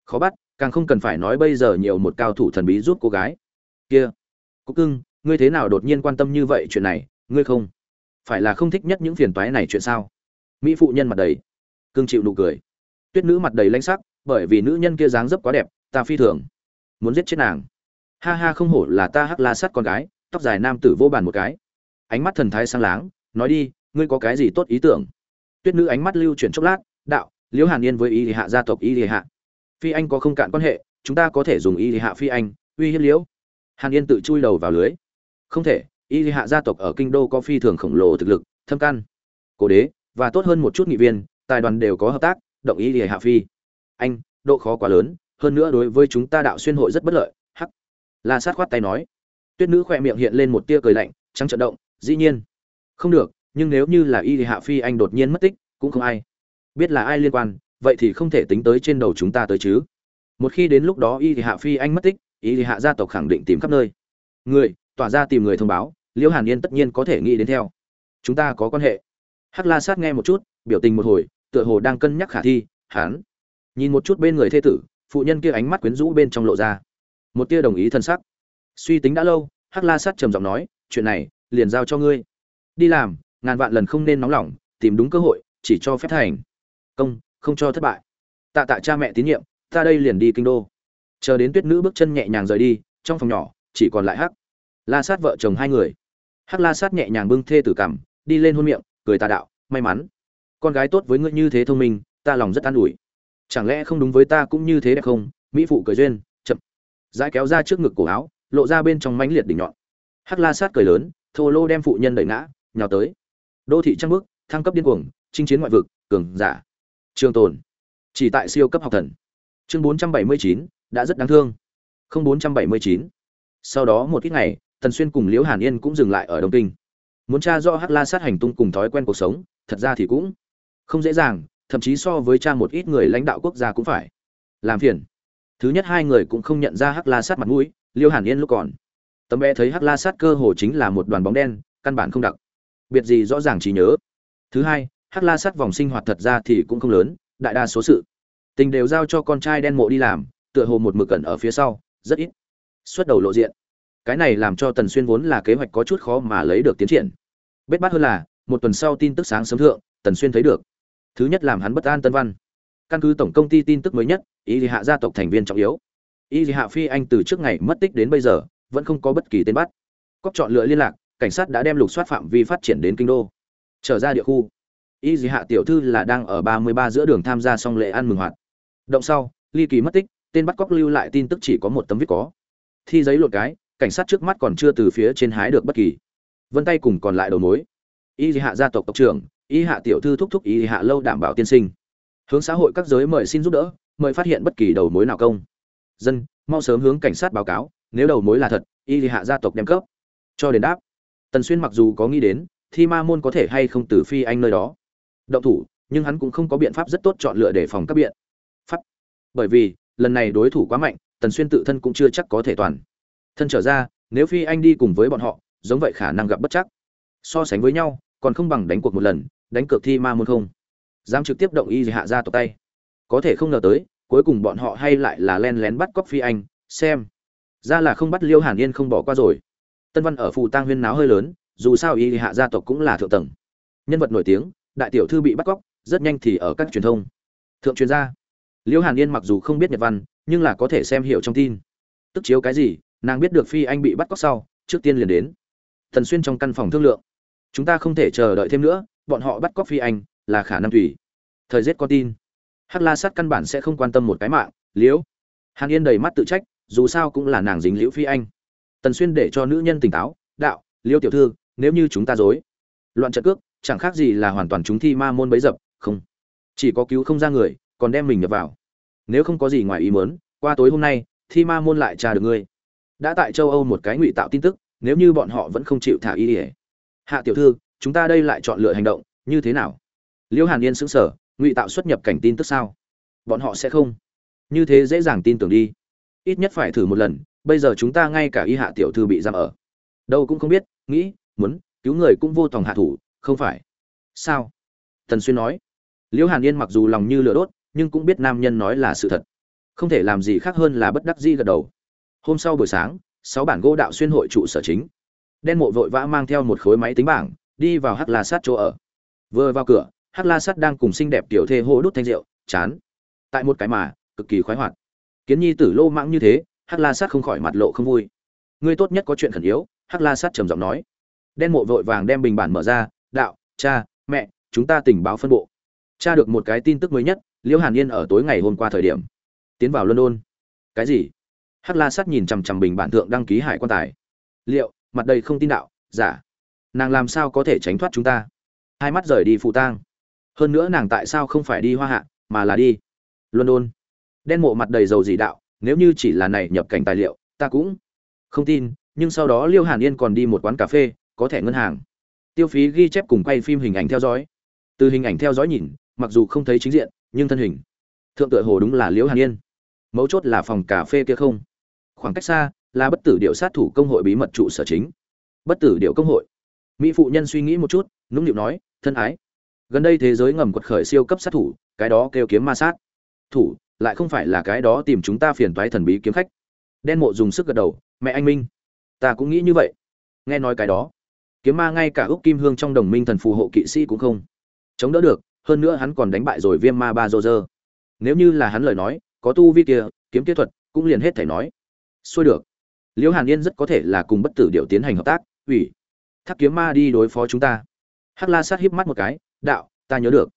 khó bắt, càng không cần phải nói bây giờ nhiều một cao thủ thần bí giúp cô gái. Kia cúc cưng, ngươi thế nào đột nhiên quan tâm như vậy chuyện này, ngươi không? Phải là không thích nhất những phiền toái này chuyện sao? Mỹ phụ nhân mặt đầy cưng chịu nụ cười. Tuyết nữ mặt đầy lanh sắc, bởi vì nữ nhân kia dáng dấp quá đẹp, ta phi thường muốn giết chết nàng. Ha ha, không hổ là ta hắc la sát con gái, tóc dài nam tử vô bàn một cái. Ánh mắt thần thái sang láng, nói đi, ngươi có cái gì tốt ý tưởng? Tuyết nữ ánh mắt lưu chuyển chốc lát, đạo, liễu hàn yên với y hạ gia tộc y hạ. Phi anh có không cạn quan hệ, chúng ta có thể dùng y hạ phi anh, uy hiếp liễu. Hàn yên tự chui đầu vào lưới. Không thể, y hạ gia tộc ở kinh đô có phi thường khổng lồ thực lực, thâm căn. Cố đế, và tốt hơn một chút nghị viên, tài đoàn đều có hợp tác, động y hạ phi. Anh, độ khó quá lớn hơn nữa đối với chúng ta đạo xuyên hội rất bất lợi, hắc. La sát khoát tay nói. Tuyết nữ khỏe miệng hiện lên một tia cười lạnh, trắng trận động, dĩ nhiên. Không được, nhưng nếu như là y hạ phi anh đột nhiên mất tích, cũng không ai. Biết là ai liên quan, vậy thì không thể tính tới trên đầu chúng ta tới chứ. Một khi đến lúc đó y thì hạ phi anh mất tích, y thì hạ gia tộc khẳng định tìm khắp nơi. Người, tỏa ra tìm người thông báo, liễu hàn yên tất nhiên có thể nghĩ đến theo. Chúng ta có quan hệ. Hắc la sát nghe một chút, biểu tình một hồi, tựa hồ đang cân nhắc khả thi hán nhìn một chút bên người thê tử phụ nhân kia ánh mắt quyến rũ bên trong lộ ra. Một tia đồng ý thân sắc. Suy tính đã lâu, hắc la sát trầm giọng nói, chuyện này, liền giao cho ngươi. Đi làm, ngàn vạn lần không nên nóng lòng, tìm đúng cơ hội, chỉ cho phép thành. Công, không cho thất bại. Tạ tạ cha mẹ tín nhiệm, ta đây liền đi kinh đô. Chờ đến tuyết nữ bước chân nhẹ nhàng rời đi, trong phòng nhỏ, chỉ còn lại hắc la sát vợ chồng hai người. Hắc la sát nhẹ nhàng bưng thê tử cảm đi lên hôn miệng, cười tà đạo, may mắn. Con gái tốt với ngươi như thế thông minh, ta lòng rất an ủi chẳng lẽ không đúng với ta cũng như thế đẹp không? Mỹ phụ cười duyên chậm. Dãi kéo ra trước ngực cổ áo lộ ra bên trong mãnh liệt đỉnh nhọn. Hắc la sát cười lớn thô lô đem phụ nhân đẩy ngã nhào tới. Đô thị trăng bước thăng cấp điên cuồng chinh chiến ngoại vực cường giả. Trường tồn. Chỉ tại siêu cấp học thần. Chương 479, đã rất đáng thương. Không 479. sau đó một ít ngày tần xuyên cùng liễu hàn yên cũng dừng lại ở đông kinh. Muốn tra rõ hắc la sát hành tung cùng thói quen cuộc sống thật ra thì cũng không dễ dàng thậm chí so với cha một ít người lãnh đạo quốc gia cũng phải. Làm phiền. Thứ nhất hai người cũng không nhận ra hắc la sát mặt mũi, liêu hàn yên lúc còn. Tấm bé thấy hắc la sát cơ hồ chính là một đoàn bóng đen, căn bản không đặc. Biệt gì rõ ràng chỉ nhớ. Thứ hai, hắc la sát vòng sinh hoạt thật ra thì cũng không lớn, đại đa số sự. Tình đều giao cho con trai đen mộ đi làm, tựa hồ một mực cẩn ở phía sau, rất ít. Xuất đầu lộ diện. Cái này làm cho tần xuyên vốn là kế hoạch có chút khó mà lấy được tiến triển. Bết bát hơn là, một tuần sau tin tức sáng sớm thượng, tần xuyên thấy được thứ nhất làm hắn bất an tân văn. Căn cứ tổng công ty tin tức mới nhất, y hạ gia tộc thành viên trọng yếu. Y hạ phi anh từ trước ngày mất tích đến bây giờ, vẫn không có bất kỳ tên bắt. Cóc chọn lựa liên lạc, cảnh sát đã đem lục soát phạm vi phát triển đến kinh đô. Trở ra địa khu. Y dì hạ tiểu thư là đang ở ba mươi ba giữa đường tham gia xong lễ ăn mừng hoạt. Động sau, ly kỳ mất tích, tên bắt cóc lưu lại tin tức chỉ có một tấm viết có. Thi giấy lột cái, cảnh sát trước mắt còn chưa từ phía trên hái được bất kỳ. Vân tay cùng còn lại đầu mối. Y dì hạ gia tộc tộc trưởng y hạ tiểu thư thúc thúc y hạ lâu đảm bảo tiên sinh. Hướng xã hội các giới mời xin giúp đỡ, mời phát hiện bất kỳ đầu mối nào công. Dân, mau sớm hướng cảnh sát báo cáo, nếu đầu mối là thật y hạ gia tộc đem cấp. Cho đến đáp. Tần xuyên mặc dù có nghĩ đến, thi ma môn có thể hay không từ phi anh nơi đó. Động thủ, nhưng hắn cũng không có biện pháp rất tốt chọn lựa để phòng các biện. Pháp bởi vì, lần này đối thủ quá mạnh, tần xuyên tự thân cũng chưa chắc có thể toàn. Thân trở ra, nếu phi anh đi cùng với bọn họ, giống vậy khả năng gặp bất chắc. So sánh với nhau, còn không bằng đánh cuộc một lần đánh cược thi ma môn không? Dám trực tiếp động y hạ ra tộc tay. Có thể không ngờ tới, cuối cùng bọn họ hay lại là len lén bắt cóc phi anh, xem. Ra là không bắt liêu hàn yên không bỏ qua rồi. Tân văn ở phù tang huyên náo hơi lớn, dù sao y hạ gia tộc cũng là thượng tầng. Nhân vật nổi tiếng, đại tiểu thư bị bắt cóc, rất nhanh thì ở các truyền thông. Thượng truyền gia. Liêu hàn yên mặc dù không biết nhật văn, nhưng là có thể xem hiểu trong tin. Tức chiếu cái gì, nàng biết được phi anh bị bắt cóc sau, trước tiên liền đến. Thần xuyên trong căn phòng thương lượng. Chúng ta không thể chờ đợi thêm nữa bọn họ bắt cóc phi anh, là khả năng thủy thời giết con tin. Hắc la sát căn bản sẽ không quan tâm một cái mạng, liễu. Hàn yên đầy mắt tự trách, dù sao cũng là nàng dính liễu phi anh. Tần xuyên để cho nữ nhân tỉnh táo, đạo, liễu tiểu thư, nếu như chúng ta dối, loạn trận cước, chẳng khác gì là hoàn toàn chúng thi ma môn bấy dập, không. Chỉ có cứu không ra người, còn đem mình nhập vào. Nếu không có gì ngoài ý muốn, qua tối hôm nay, thi ma môn lại tra được ngươi. Đã tại châu âu một cái ngụy tạo tin tức, nếu như bọn họ vẫn không chịu thả y ỉa hạ tiểu thư chúng ta đây lại chọn lựa hành động, như thế nào? Liễu hàn yên sững sở ngụy tạo xuất nhập cảnh tin tức sao? Bọn họ sẽ không. Như thế dễ dàng tin tưởng đi. Ít nhất phải thử một lần, bây giờ chúng ta ngay cả y hạ tiểu thư bị giam ở. Đâu cũng không biết, nghĩ, muốn, cứu người cũng vô tòng hạ thủ, không phải. Sao? Tần xuyên nói. Liễu hàn yên mặc dù lòng như lửa đốt, nhưng cũng biết nam nhân nói là sự thật. Không thể làm gì khác hơn là bất đắc dĩ gật đầu. Hôm sau buổi sáng, sáu bản gỗ đạo xuyên hội trụ sở chính. Đen mộ vội vã mang theo một khối máy tính bảng đi vào hắc la sát chỗ ở. Vừa vào cửa, hắc la sát đang cùng xinh đẹp tiểu thê hô đút thanh rượu, chán. Tại một cái mà, cực kỳ khoái hoạt. Kiến nhi tử lô mãng như thế, hắc la sát không khỏi mặt lộ không vui. Ngươi tốt nhất có chuyện khẩn yếu, hắc la sát trầm giọng nói. Đen mộ vội vàng đem bình bản mở ra, đạo, cha, mẹ, chúng ta tình báo phân bộ. Cha được một cái tin tức mới nhất, liễu hàn yên ở tối ngày hôm qua thời điểm, tiến vào london. Cái gì? Hắc la sát nhìn chằm chằm bình bản thượng đăng ký hải quan tài. Liệu, mặt đây không tin đạo, giả nàng làm sao có thể tránh thoát chúng ta? Hai mắt rời đi phụ tang. Hơn nữa nàng tại sao không phải đi hoa hạ, mà là đi london? Đen mộ mặt đầy dầu dị đạo, nếu như chỉ là này nhập cảnh tài liệu, ta cũng không tin, nhưng sau đó liêu hàn yên còn đi một quán cà phê, có thẻ ngân hàng. Tiêu phí ghi chép cùng quay phim hình ảnh theo dõi. Từ hình ảnh theo dõi nhìn, mặc dù không thấy chính diện, nhưng thân hình thượng tựa hồ đúng là liễu hàn yên. Mấu chốt là phòng cà phê kia không. Khoảng cách xa là bất tử điệu sát thủ công hội bí mật trụ sở chính. Bất tử điệu công hội mỹ phụ nhân suy nghĩ một chút, nũng nịu nói, thân ái. Gần đây thế giới ngầm quật khởi siêu cấp sát thủ, cái đó kêu kiếm ma sát. Thủ, lại không phải là cái đó tìm chúng ta phiền toái thần bí kiếm khách. Đen mộ dùng sức gật đầu, mẹ anh minh, ta cũng nghĩ như vậy. Nghe nói cái đó, kiếm ma ngay cả úc kim hương trong đồng minh thần phù hộ kỵ sĩ cũng không chống đỡ được, hơn nữa hắn còn đánh bại rồi viêm ma ba dô dơ. Nếu như là hắn lời nói, có tu vi kia, kiếm kỹ thuật, cũng liền hết thể nói. Xuôi được. Liễu hàn yên rất có thể là cùng bất tử điệu tiến hành hợp tác, ủy thác kiếm ma đi đối phó chúng ta. Hắc la sát híp mắt một cái, đạo, ta nhớ được.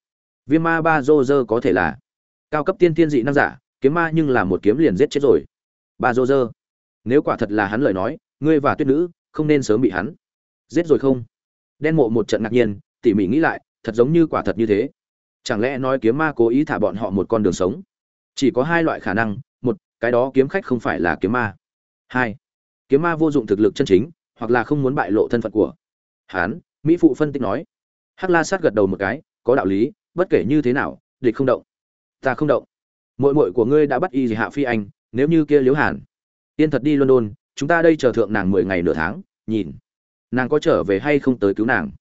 Viêm ma ba dô dơ có thể là cao cấp tiên tiên dị năng giả, kiếm ma nhưng là một kiếm liền giết chết rồi. Ba dô dơ, nếu quả thật là hắn lời nói, ngươi và tuyết nữ không nên sớm bị hắn giết rồi không? Đen mộ một trận ngạc nhiên, tỉ mỉ nghĩ lại, thật giống như quả thật như thế. Chẳng lẽ nói kiếm ma cố ý thả bọn họ một con đường sống? Chỉ có hai loại khả năng, một, cái đó kiếm khách không phải là kiếm ma. Hai, kiếm ma vô dụng thực lực chân chính, hoặc là không muốn bại lộ thân phận của hán, mỹ phụ phân tích nói. Hắc la sát gật đầu một cái, có đạo lý, bất kể như thế nào, địch không động. Ta không động. Mội mội của ngươi đã bắt y gì hạ phi anh, nếu như kia liếu hàn. Yên thật đi london, chúng ta đây chờ thượng nàng mười ngày nửa tháng, nhìn. Nàng có trở về hay không tới cứu nàng.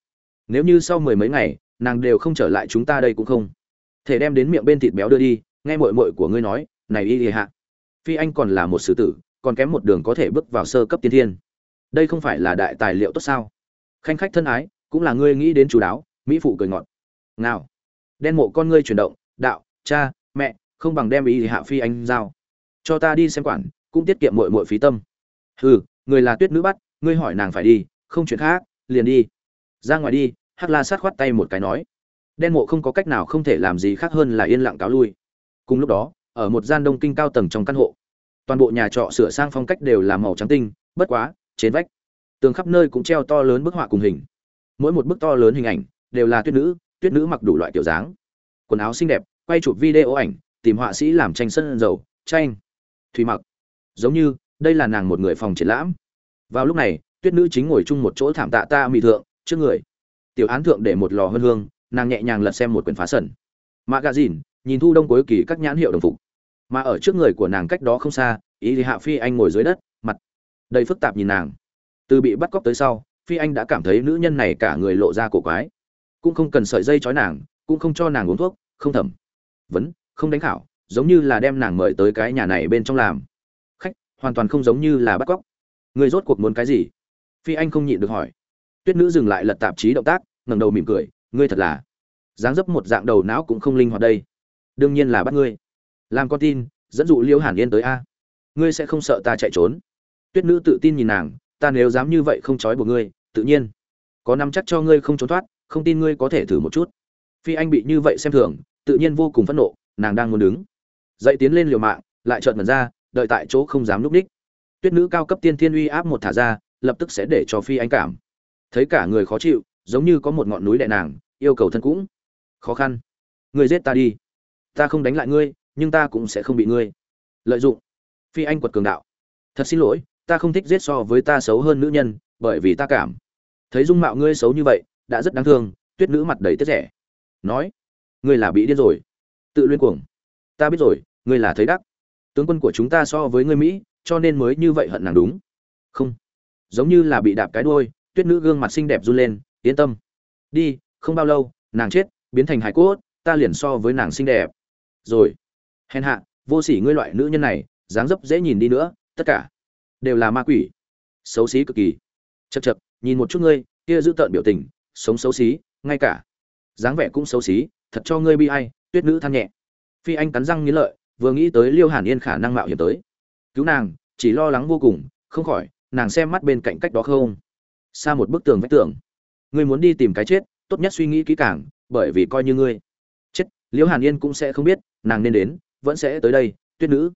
Nếu như sau mười mấy ngày, nàng đều không trở lại chúng ta đây cũng không. Thể đem đến miệng bên thịt béo đưa đi, nghe mội mội của ngươi nói, này y hạ, phi anh còn là một sử tử, còn kém một đường có thể bước vào sơ cấp tiên thiên. Đây không phải là đại tài liệu tốt sao? Khanh khách thân ái, cũng là ngươi nghĩ đến chú đáo, mỹ phụ cười ngọt. Nào đen mộ con ngươi chuyển động, đạo, cha, mẹ, không bằng đem ý thì hạ phi anh giao. Cho ta đi xem quản, cũng tiết kiệm mội mội phí tâm. Hừ, người là tuyết nữ bắt, ngươi hỏi nàng phải đi, không chuyện khác, liền đi. Ra ngoài đi, hắc la sát khoát tay một cái nói. Đen mộ không có cách nào không thể làm gì khác hơn là yên lặng cáo lui. Cùng lúc đó, ở một gian đông kinh cao tầng trong căn hộ, toàn bộ nhà trọ sửa sang phong cách đều là màu trắng tinh, bất quá, trên vách tường khắp nơi cũng treo to lớn bức họa cùng hình. Mỗi một bức to lớn hình ảnh đều là tuyết nữ tuyết nữ mặc đủ loại kiểu dáng. Quần áo xinh đẹp, quay chụp video ảnh, tìm họa sĩ làm tranh sân dầu, tranh thùy mặc. Giống như, đây là nàng một người phòng triển lãm. Vào lúc này, tuyết nữ chính ngồi chung một chỗ thảm tạ ta mị thượng, trước người. Tiểu án thượng để một lò hơn hương, nàng nhẹ nhàng lật xem một quyển phá sẩn magazine, nhìn thu đông cuối kỳ các nhãn hiệu đồng phục. Mà ở trước người của nàng cách đó không xa, ý thì hạ phi anh ngồi dưới đất, mặt đầy phức tạp nhìn nàng từ bị bắt cóc tới sau, phi anh đã cảm thấy nữ nhân này cả người lộ ra cổ quái. Cũng không cần sợi dây trói nàng, cũng không cho nàng uống thuốc, không thẩm. Vấn, không đánh khảo, giống như là đem nàng mời tới cái nhà này bên trong làm. Khách, hoàn toàn không giống như là bắt cóc. Người rốt cuộc muốn cái gì? Phi anh không nhịn được hỏi. Tuyết nữ dừng lại lật tạp chí động tác, ngẩng đầu mỉm cười, ngươi thật là dáng dấp một dạng đầu não cũng không linh hoạt đây. Đương nhiên là bắt ngươi. Làm con tin, dẫn dụ liêu hàn yên tới a. Ngươi sẽ không sợ ta chạy trốn. Tuyết nữ tự tin nhìn nàng ta nếu dám như vậy không trói buộc ngươi, tự nhiên. Có nắm chắc cho ngươi không trốn thoát, không tin ngươi có thể thử một chút. Phi anh bị như vậy xem thường, tự nhiên vô cùng phẫn nộ, nàng đang muốn đứng. Dậy tiến lên liều mạng, lại trợn mật ra, đợi tại chỗ không dám núp đích tuyết nữ cao cấp tiên thiên uy áp một thả ra, lập tức sẽ để cho phi anh cảm. Thấy cả người khó chịu, giống như có một ngọn núi đè nàng, yêu cầu thân cũng. Khó khăn. Ngươi giết ta đi. Ta không đánh lại ngươi, nhưng ta cũng sẽ không bị ngươi. Lợi dụng. Phi anh quật cường đạo. Thật xin lỗi ta không thích giết so với ta xấu hơn nữ nhân, bởi vì ta cảm thấy dung mạo ngươi xấu như vậy, đã rất đáng thương, tuyết nữ mặt đầy tiếc rẻ. Nói, ngươi là bị điên rồi. Tự luyên cuồng. Ta biết rồi, ngươi là thấy đắc. Tướng quân của chúng ta so với ngươi mỹ, cho nên mới như vậy hận nàng đúng. Không. Giống như là bị đạp cái đuôi, tuyết nữ gương mặt xinh đẹp run lên, yên tâm. Đi, không bao lâu, nàng chết, biến thành hải cốt, ta liền so với nàng xinh đẹp. Rồi. Hèn hạ, vô sỉ ngươi loại nữ nhân này, dáng dấp dễ nhìn đi nữa, tất cả đều là ma quỷ. Xấu xí cực kỳ. Chật chật nhìn một chút ngươi, kia giữ tợn biểu tình, sống xấu xí, ngay cả dáng vẻ cũng xấu xí, thật cho ngươi bi ai, tuyết nữ than nhẹ. Phi anh cắn răng nghĩ lợi, vừa nghĩ tới liêu hàn yên khả năng mạo hiểm tới. Cứu nàng, chỉ lo lắng vô cùng, không khỏi, nàng xem mắt bên cạnh cách đó không. Xa một bức tường vách tường. Ngươi muốn đi tìm cái chết, tốt nhất suy nghĩ kỹ càng, bởi vì coi như ngươi. Chết liễu hàn yên cũng sẽ không biết, nàng nên đến, vẫn sẽ tới đây, tuyết nữ.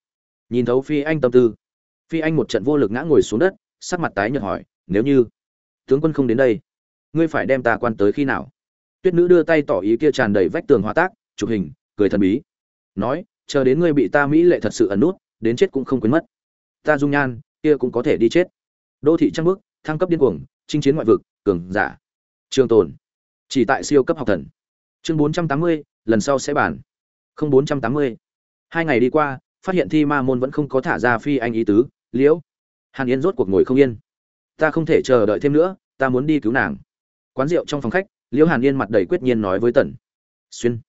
Nhìn thấu phi anh tâm tư phi anh một trận vô lực ngã ngồi xuống đất, sắc mặt tái nhợt hỏi, nếu như tướng quân không đến đây, ngươi phải đem ta quan tới khi nào? Tuyết nữ đưa tay tỏ ý kia tràn đầy vách tường hóa tác, chụp hình, cười thần bí. Nói, chờ đến ngươi bị ta mỹ lệ thật sự ẩn nút, đến chết cũng không quên mất. Ta dung nhan, kia cũng có thể đi chết. Đô thị trăng bước, thăng cấp điên cuồng, chinh chiến ngoại vực, cường giả. Trường tồn. Chỉ tại siêu cấp học thần. Chương bốn trăm tám mươi, lần sau sẽ bàn. Không bốn trăm tám mươi. Hai ngày đi qua, phát hiện thi ma môn vẫn không có thả ra phi anh ý tứ liễu, hàn yên rốt cuộc ngồi không yên. Ta không thể chờ đợi thêm nữa, ta muốn đi cứu nàng. Quán rượu trong phòng khách, liễu hàn yên mặt đầy quyết nhiên nói với tần xuyên.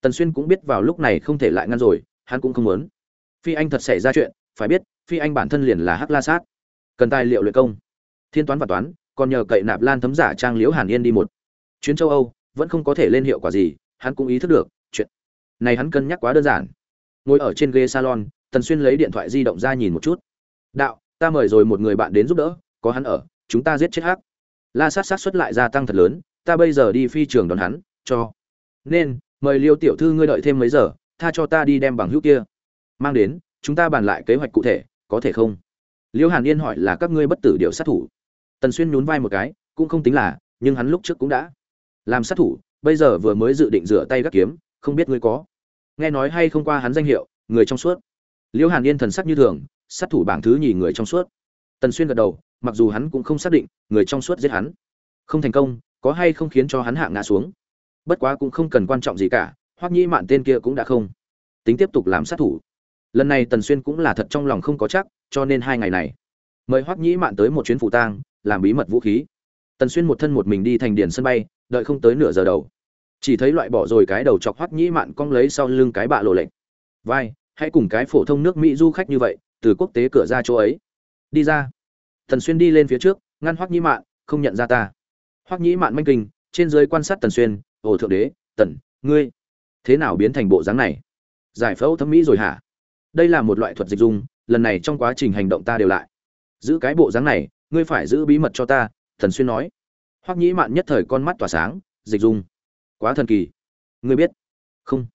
Tần xuyên cũng biết vào lúc này không thể lại ngăn rồi, hắn cũng không muốn. Phi anh thật xảy ra chuyện, phải biết, phi anh bản thân liền là hắc la sát. Cần tài liệu luyện công. Thiên toán và toán, còn nhờ cậy nạp lan thấm giả trang liễu hàn yên đi một chuyến châu âu, vẫn không có thể lên hiệu quả gì, hắn cũng ý thức được chuyện này hắn cân nhắc quá đơn giản. Ngồi ở trên ghế salon, tần xuyên lấy điện thoại di động ra nhìn một chút đạo, ta mời rồi một người bạn đến giúp đỡ, có hắn ở, chúng ta giết chết hắc. La sát sát xuất lại gia tăng thật lớn, ta bây giờ đi phi trường đón hắn, cho. Nên, mời liêu tiểu thư ngươi đợi thêm mấy giờ, tha cho ta đi đem bằng hữu kia. Mang đến, chúng ta bàn lại kế hoạch cụ thể, có thể không? Liêu hàn yên hỏi là các ngươi bất tử điệu sát thủ. Tần xuyên nhún vai một cái, cũng không tính là, nhưng hắn lúc trước cũng đã làm sát thủ, bây giờ vừa mới dự định rửa tay gác kiếm, không biết ngươi có. Nghe nói hay không qua hắn danh hiệu, người trong suốt. Liêu hàn yên thần sắc như thường sát thủ bảng thứ nhì người trong suốt. Tần xuyên gật đầu, mặc dù hắn cũng không xác định người trong suốt giết hắn. Không thành công, có hay không khiến cho hắn hạ ngã xuống. Bất quá cũng không cần quan trọng gì cả, hoắc nhĩ mạn tên kia cũng đã không. Tính tiếp tục làm sát thủ. Lần này tần xuyên cũng là thật trong lòng không có chắc, cho nên hai ngày này, mời hoắc nhĩ mạn tới một chuyến phụ tang, làm bí mật vũ khí. Tần xuyên một thân một mình đi thành điền sân bay, đợi không tới nửa giờ đầu. Chỉ thấy loại bỏ rồi cái đầu chọc hoắc nhĩ mạn cong lấy sau lưng cái bạ lộ lệnh. Vai, hãy cùng cái phổ thông nước mỹ du khách như vậy từ quốc tế cửa ra chỗ ấy. Đi ra. Tần xuyên đi lên phía trước, ngăn hoắc nhĩ mạn, không nhận ra ta. Hoắc nhĩ mạn manh kinh trên dưới quan sát tần xuyên, ồ, thượng đế, tần, ngươi, thế nào biến thành bộ dáng này? Giải phẫu thẩm mỹ rồi hả? Đây là một loại thuật dịch dung lần này trong quá trình hành động ta đều lại. Giữ cái bộ dáng này, ngươi phải giữ bí mật cho ta thần xuyên nói. Hoắc nhĩ mạn nhất thời con mắt tỏa sáng, dịch dung quá thần kỳ. Ngươi biết? Không.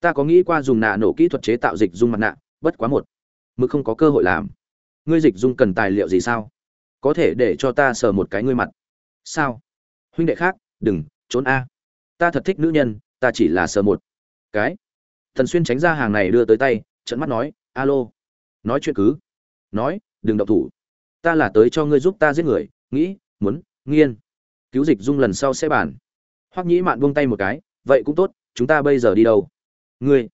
Ta có nghĩ qua dùng nạ nổ kỹ thuật chế tạo dịch dung mặt nạ, bất quá một mực không có cơ hội làm. Ngươi dịch dung cần tài liệu gì sao? Có thể để cho ta sờ một cái ngươi mặt. Sao? Huynh đệ khác, đừng, trốn a. Ta thật thích nữ nhân, ta chỉ là sờ một cái. Thần xuyên tránh ra hàng này đưa tới tay trận mắt nói, alo. Nói chuyện cứ. Nói, đừng động thủ. Ta là tới cho ngươi giúp ta giết người, nghĩ, muốn, nghiên. Cứu dịch dung lần sau sẽ bàn. Hoắc nhĩ mạn buông tay một cái, vậy cũng tốt, chúng ta bây giờ đi đâu? Ngươi,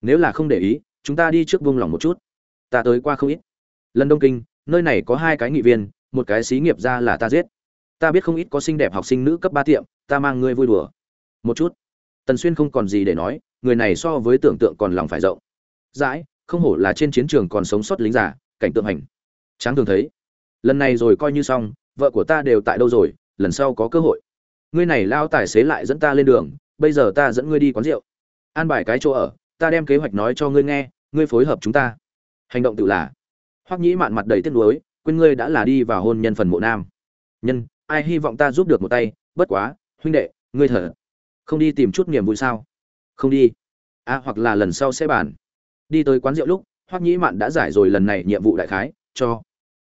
nếu là không để ý, chúng ta đi trước buông lỏng một chút ta tới qua không ít. Lần đông kinh, nơi này có hai cái nghị viên, một cái xí nghiệp ra là ta giết. Ta biết không ít có xinh đẹp học sinh nữ cấp ba tiệm, ta mang ngươi vui đùa. Một chút. Tần xuyên không còn gì để nói, người này so với tưởng tượng còn lòng phải rộng. Dãi không hổ là trên chiến trường còn sống sót lính giả cảnh tượng hành. Tráng thường thấy. Lần này rồi coi như xong, vợ của ta đều tại đâu rồi, lần sau có cơ hội. Ngươi này lao tài xế lại dẫn ta lên đường, bây giờ ta dẫn ngươi đi quán rượu. An bài cái chỗ ở, ta đem kế hoạch nói cho ngươi nghe, ngươi phối hợp chúng ta hành động tự là. Hoắc nhĩ mạn mặt đầy tiếc nuối, quên ngươi đã là đi vào hôn nhân phần mộ nam. Nhân, ai hy vọng ta giúp được một tay? Bất quá, huynh đệ, ngươi thở. Không đi tìm chút niềm vui sao? Không đi. À hoặc là lần sau sẽ bàn. Đi tới quán rượu lúc, hoắc nhĩ mạn đã giải rồi lần này nhiệm vụ đại khái, cho.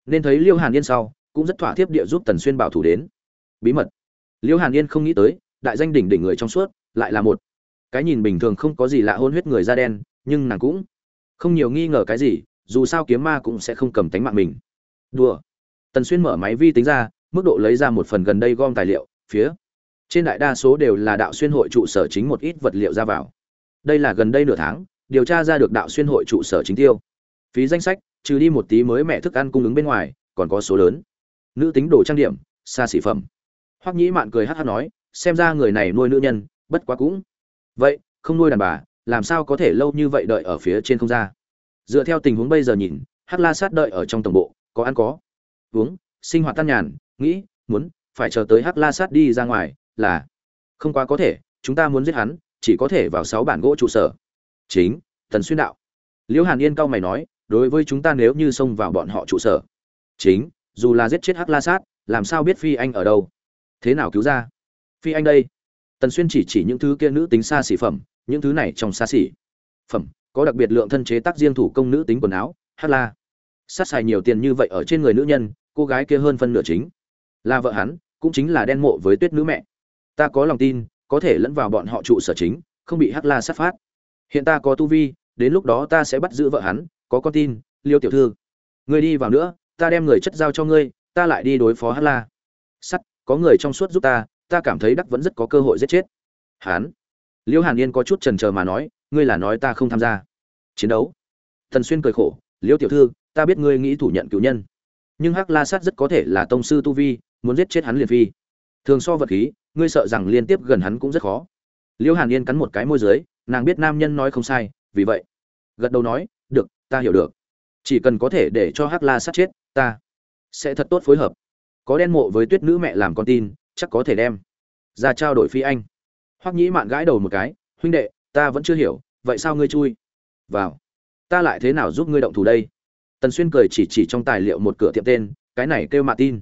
Nên thấy liêu hàn yên sau, cũng rất thỏa thiếp địa giúp tần xuyên bảo thủ đến. Bí mật. Liêu hàn yên không nghĩ tới, đại danh đỉnh đỉnh người trong suốt, lại là một. Cái nhìn bình thường không có gì lạ hôn huyết người da đen, nhưng nàng cũng không nhiều nghi ngờ cái gì dù sao kiếm ma cũng sẽ không cầm tánh mạng mình. Đùa. Tần xuyên mở máy vi tính ra, mức độ lấy ra một phần gần đây gom tài liệu, phía trên đại đa số đều là đạo xuyên hội trụ sở chính một ít vật liệu ra vào. Đây là gần đây nửa tháng, điều tra ra được đạo xuyên hội trụ sở chính tiêu. Phí danh sách, trừ đi một tí mới mẹ thức ăn cung ứng bên ngoài, còn có số lớn. Nữ tính đồ trang điểm, xa xỉ phẩm. Hoắc nhĩ mạn cười hát hát nói, xem ra người này nuôi nữ nhân, bất quá cũng. Vậy, không nuôi đàn bà, làm sao có thể lâu như vậy đợi ở phía trên không ra? Dựa theo tình huống bây giờ nhìn, hắc la sát đợi ở trong tổng bộ, có ăn có uống, sinh hoạt tan nhàn, nghĩ, muốn, phải chờ tới hắc la sát đi ra ngoài, là không quá có thể, chúng ta muốn giết hắn, chỉ có thể vào sáu bản gỗ trụ sở. Chính, tần xuyên đạo. Liễu hàn yên cao mày nói, đối với chúng ta nếu như xông vào bọn họ trụ sở. Chính, dù là giết chết hắc la sát, làm sao biết phi anh ở đâu? Thế nào cứu ra? Phi anh đây. Tần xuyên chỉ chỉ những thứ kia nữ tính xa xỉ phẩm, những thứ này trong xa xỉ phẩm có đặc biệt lượng thân chế tác riêng thủ công nữ tính quần áo, hát la. Sát xài nhiều tiền như vậy ở trên người nữ nhân, cô gái kia hơn phân nửa chính là vợ hắn, cũng chính là đen mộ với tuyết nữ mẹ. Ta có lòng tin, có thể lẫn vào bọn họ trụ sở chính, không bị hát la sát phát hiện ta có tu vi, đến lúc đó ta sẽ bắt giữ vợ hắn, có con tin, liêu tiểu thư. Người đi vào nữa, ta đem người chất giao cho ngươi, ta lại đi đối phó hát la. Sắt, có người trong suốt giúp ta ta cảm thấy đắc vẫn rất có cơ hội giết chết. Hắn liêu hàn yên có chút trần trờ mà nói ngươi là nói ta không tham gia. Chiến đấu. Thần xuyên cười khổ, liêu tiểu thư, ta biết ngươi nghĩ thủ nhận cựu nhân. Nhưng hắc la sát rất có thể là tông sư tu vi, muốn giết chết hắn liền phi. Thường so vật khí, ngươi sợ rằng liên tiếp gần hắn cũng rất khó. Liêu hàn yên cắn một cái môi dưới, nàng biết nam nhân nói không sai, vì vậy. Gật đầu nói, được, ta hiểu được. Chỉ cần có thể để cho hắc la sát chết, ta sẽ thật tốt phối hợp. Có đen mộ với tuyết nữ mẹ làm con tin, chắc có thể đem ra trao đổi phi anh. Hoắc nhĩ mạn gãi đầu một cái, huynh đệ, ta vẫn chưa hiểu vậy sao ngươi chui? Vào. Ta lại thế nào giúp ngươi động thủ đây? Tần xuyên cười chỉ chỉ trong tài liệu một cửa tiệm tên, cái này kêu mạ tin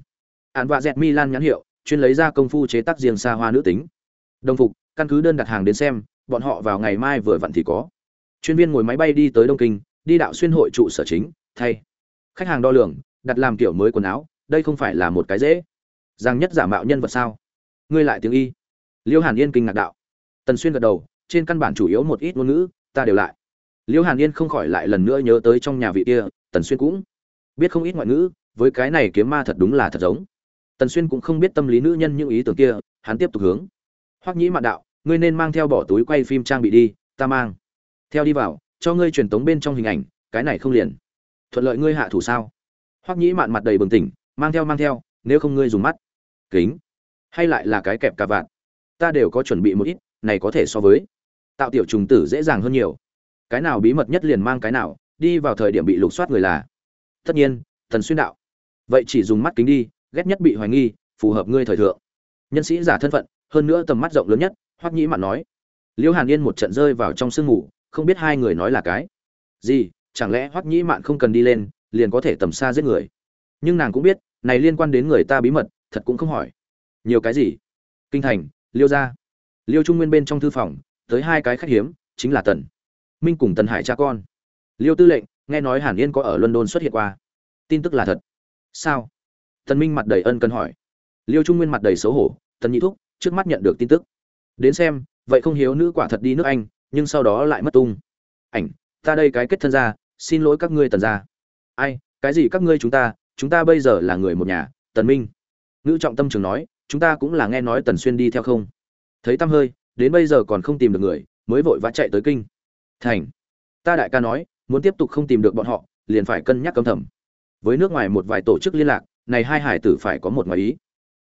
ạn vạ dẹt milan nhãn hiệu, chuyên lấy ra công phu chế tác riêng xa hoa nữ tính. Đồng phục, căn cứ đơn đặt hàng đến xem, bọn họ vào ngày mai vừa vặn thì có. Chuyên viên ngồi máy bay đi tới đông kinh, đi đạo xuyên hội trụ sở chính, thay. Khách hàng đo lường, đặt làm kiểu mới quần áo, đây không phải là một cái dễ. Giang nhất giả mạo nhân vật sao? Ngươi lại tiếng y. Liêu hàn yên kinh ngạc đạo. Tần xuyên gật đầu trên căn bản chủ yếu một ít ngôn ngữ, ta đều lại. Liễu hàn yên không khỏi lại lần nữa nhớ tới trong nhà vị kia, tần xuyên cũng biết không ít ngoại ngữ, với cái này kiếm ma thật đúng là thật giống. Tần xuyên cũng không biết tâm lý nữ nhân những ý tưởng kia, hắn tiếp tục hướng. Hoắc nhĩ mạn đạo, ngươi nên mang theo bỏ túi quay phim trang bị đi, ta mang. Theo đi vào, cho ngươi truyền tống bên trong hình ảnh, cái này không liền. Thuận lợi ngươi hạ thủ sao? Hoắc nhĩ mạn mặt đầy bừng tỉnh, mang theo mang theo, nếu không ngươi dùng mắt. Kính. Hay lại là cái kẹp cà vạt. Ta đều có chuẩn bị một ít, này có thể so với tạo tiểu trùng tử dễ dàng hơn nhiều. Cái nào bí mật nhất liền mang cái nào, đi vào thời điểm bị lục soát người là. Tất nhiên, thần xuyên đạo. Vậy chỉ dùng mắt kính đi, ghét nhất bị hoài nghi, phù hợp ngươi thời thượng. Nhân sĩ giả thân phận, hơn nữa tầm mắt rộng lớn nhất, hoắc nhĩ mạn nói. Liễu hàn yên một trận rơi vào trong sương ngủ, không biết hai người nói là cái gì, chẳng lẽ hoắc nhĩ mạn không cần đi lên, liền có thể tầm xa giết người? Nhưng nàng cũng biết, này liên quan đến người ta bí mật, thật cũng không hỏi. Nhiều cái gì? Kinh thành, liêu gia. Liêu trung nguyên bên trong thư phòng tới hai cái khách hiếm, chính là tần. Minh cùng tần hải cha con. Liêu tư lệnh, nghe nói hàn yên có ở london xuất hiện qua. Tin tức là thật. Sao? Tần minh mặt đầy ân cần hỏi. Liêu trung nguyên mặt đầy xấu hổ, tần nhị thúc, trước mắt nhận được tin tức. Đến xem, vậy không hiếu nữ quả thật đi nước anh, nhưng sau đó lại mất tung. Ảnh, ta đây cái kết thân ra, xin lỗi các ngươi tần gia. Ai, cái gì các ngươi chúng ta chúng ta bây giờ là người một nhà, tần minh. Ngữ trọng tâm trường nói, chúng ta cũng là nghe nói tần xuyên đi theo không? Thấy tâm hơi đến bây giờ còn không tìm được người, mới vội vã chạy tới kinh. Thành, ta đại ca nói, muốn tiếp tục không tìm được bọn họ, liền phải cân nhắc cấm thầm. Với nước ngoài một vài tổ chức liên lạc, này hai hải tử phải có một ngoài ý.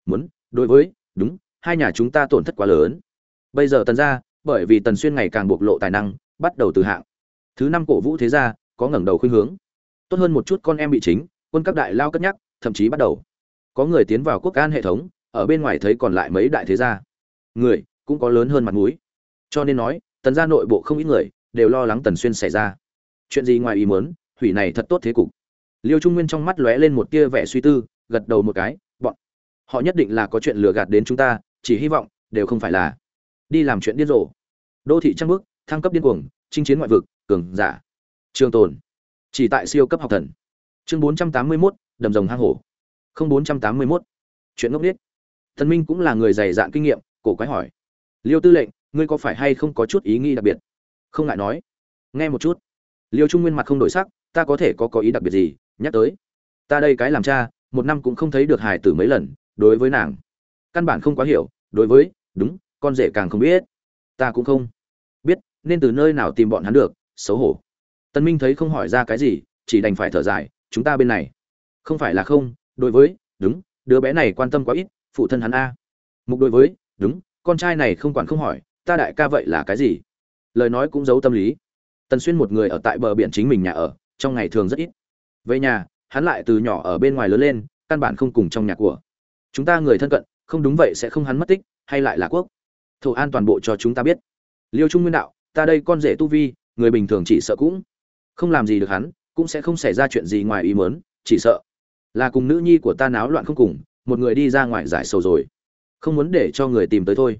Muốn, đối với, đúng, hai nhà chúng ta tổn thất quá lớn. Bây giờ tần gia, bởi vì tần xuyên ngày càng bộc lộ tài năng, bắt đầu từ hạng. Thứ năm cổ vũ thế gia, có ngẩng đầu khuynh hướng. Tốt hơn một chút con em bị chính, quân các đại lao cất nhắc, thậm chí bắt đầu. Có người tiến vào quốc an hệ thống, ở bên ngoài thấy còn lại mấy đại thế gia. Người cũng có lớn hơn mặt mũi. Cho nên nói tần gia nội bộ không ít người đều lo lắng tần xuyên xảy ra. Chuyện gì ngoài ý muốn hủy này thật tốt thế cục. Liêu trung nguyên trong mắt lóe lên một tia vẻ suy tư gật đầu một cái bọn họ nhất định là có chuyện lừa gạt đến chúng ta chỉ hy vọng đều không phải là đi làm chuyện điên rồ. Đô thị trăng bước thăng cấp điên cuồng chinh chiến ngoại vực cường giả. Trường tồn chỉ tại siêu cấp học thần. Chương bốn trăm tám mươi 481, đầm rồng hang hổ. Không bốn trăm tám mươi 481. chuyện ngốc nghếch. Thần minh cũng là người dày dạn kinh nghiệm cổ quái hỏi liêu tư lệnh, ngươi có phải hay không có chút ý nghĩ đặc biệt? Không ngại nói. Nghe một chút. Liêu trung nguyên mặt không đổi sắc, ta có thể có có ý đặc biệt gì? Nhắc tới. Ta đây cái làm cha, một năm cũng không thấy được hài tử mấy lần, đối với nàng. Căn bản không quá hiểu, đối với, đúng, con rể càng không biết. Ta cũng không biết, nên từ nơi nào tìm bọn hắn được, xấu hổ. Tân minh thấy không hỏi ra cái gì, chỉ đành phải thở dài, chúng ta bên này. Không phải là không, đối với, đúng, đứa bé này quan tâm quá ít, phụ thân hắn a. Mục đối với, đúng con trai này không quản không hỏi, ta đại ca vậy là cái gì? Lời nói cũng giấu tâm lý. Tần xuyên một người ở tại bờ biển chính mình nhà ở, trong ngày thường rất ít. Về nhà, hắn lại từ nhỏ ở bên ngoài lớn lên, căn bản không cùng trong nhà của. Chúng ta người thân cận, không đúng vậy sẽ không hắn mất tích, hay lại là quốc. Thổ an toàn bộ cho chúng ta biết. Liêu trung nguyên đạo, ta đây con rể tu vi, người bình thường chỉ sợ cũng không làm gì được hắn, cũng sẽ không xảy ra chuyện gì ngoài ý mớn chỉ sợ là cùng nữ nhi của ta náo loạn không cùng, một người đi ra ngoài giải sầu rồi không muốn để cho người tìm tới thôi.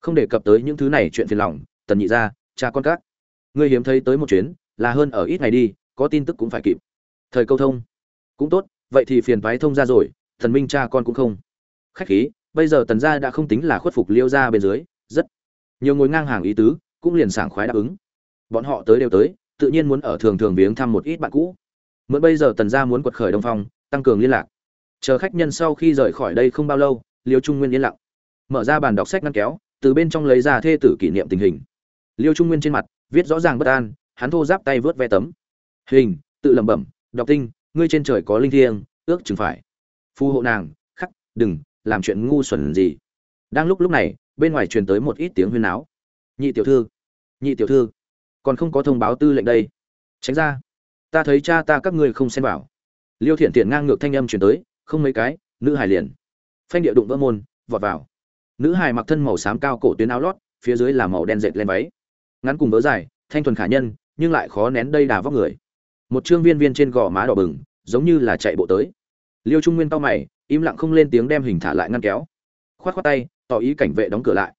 Không đề cập tới những thứ này chuyện phiền lòng, tần nhị ra, cha con các. Ngươi hiếm thấy tới một chuyến, là hơn ở ít ngày đi, có tin tức cũng phải kịp. Thời câu thông. Cũng tốt, vậy thì phiền toái thông ra rồi, thần minh cha con cũng không. Khách khí, bây giờ tần gia đã không tính là khuất phục liêu ra bên dưới, rất nhiều ngồi ngang hàng ý tứ, cũng liền sảng khoái đáp ứng. Bọn họ tới đều tới, tự nhiên muốn ở thường thường viếng thăm một ít bạn cũ. Mượn bây giờ tần gia muốn quật khởi đông phong, tăng cường liên lạc. Chờ khách nhân sau khi rời khỏi đây không bao lâu liêu trung nguyên yên lặng. Mở ra bàn đọc sách ngăn kéo, từ bên trong lấy ra thê tử kỷ niệm tình hình. Liêu trung nguyên trên mặt, viết rõ ràng bất an, hắn thô giáp tay vớt ve tấm. Hình, tự lẩm bẩm, đọc tinh, ngươi trên trời có linh thiêng, ước chừng phải. Phù hộ nàng, khắc, đừng, làm chuyện ngu xuẩn gì. Đang lúc lúc này, bên ngoài truyền tới một ít tiếng huyên náo. Nhị tiểu thư, nhị tiểu thư, còn không có thông báo tư lệnh đây. Tránh ra, ta thấy cha ta các ngươi không xem vào. Liêu thiện thiện ngang ngược thanh âm truyền tới, không mấy cái, nữ hài liền phanh địa đụng vỡ môn, vọt vào. Nữ hài mặc thân màu xám cao cổ tuyến áo lót, phía dưới là màu đen dệt lên váy. Ngắn cùng vớ dài, thanh thuần khả nhân, nhưng lại khó nén đây đà vóc người. Một trương viên viên trên gò má đỏ bừng, giống như là chạy bộ tới. Liêu trung nguyên tao mày, im lặng không lên tiếng đem hình thả lại ngăn kéo. Khoát khoát tay, tỏ ý cảnh vệ đóng cửa lại.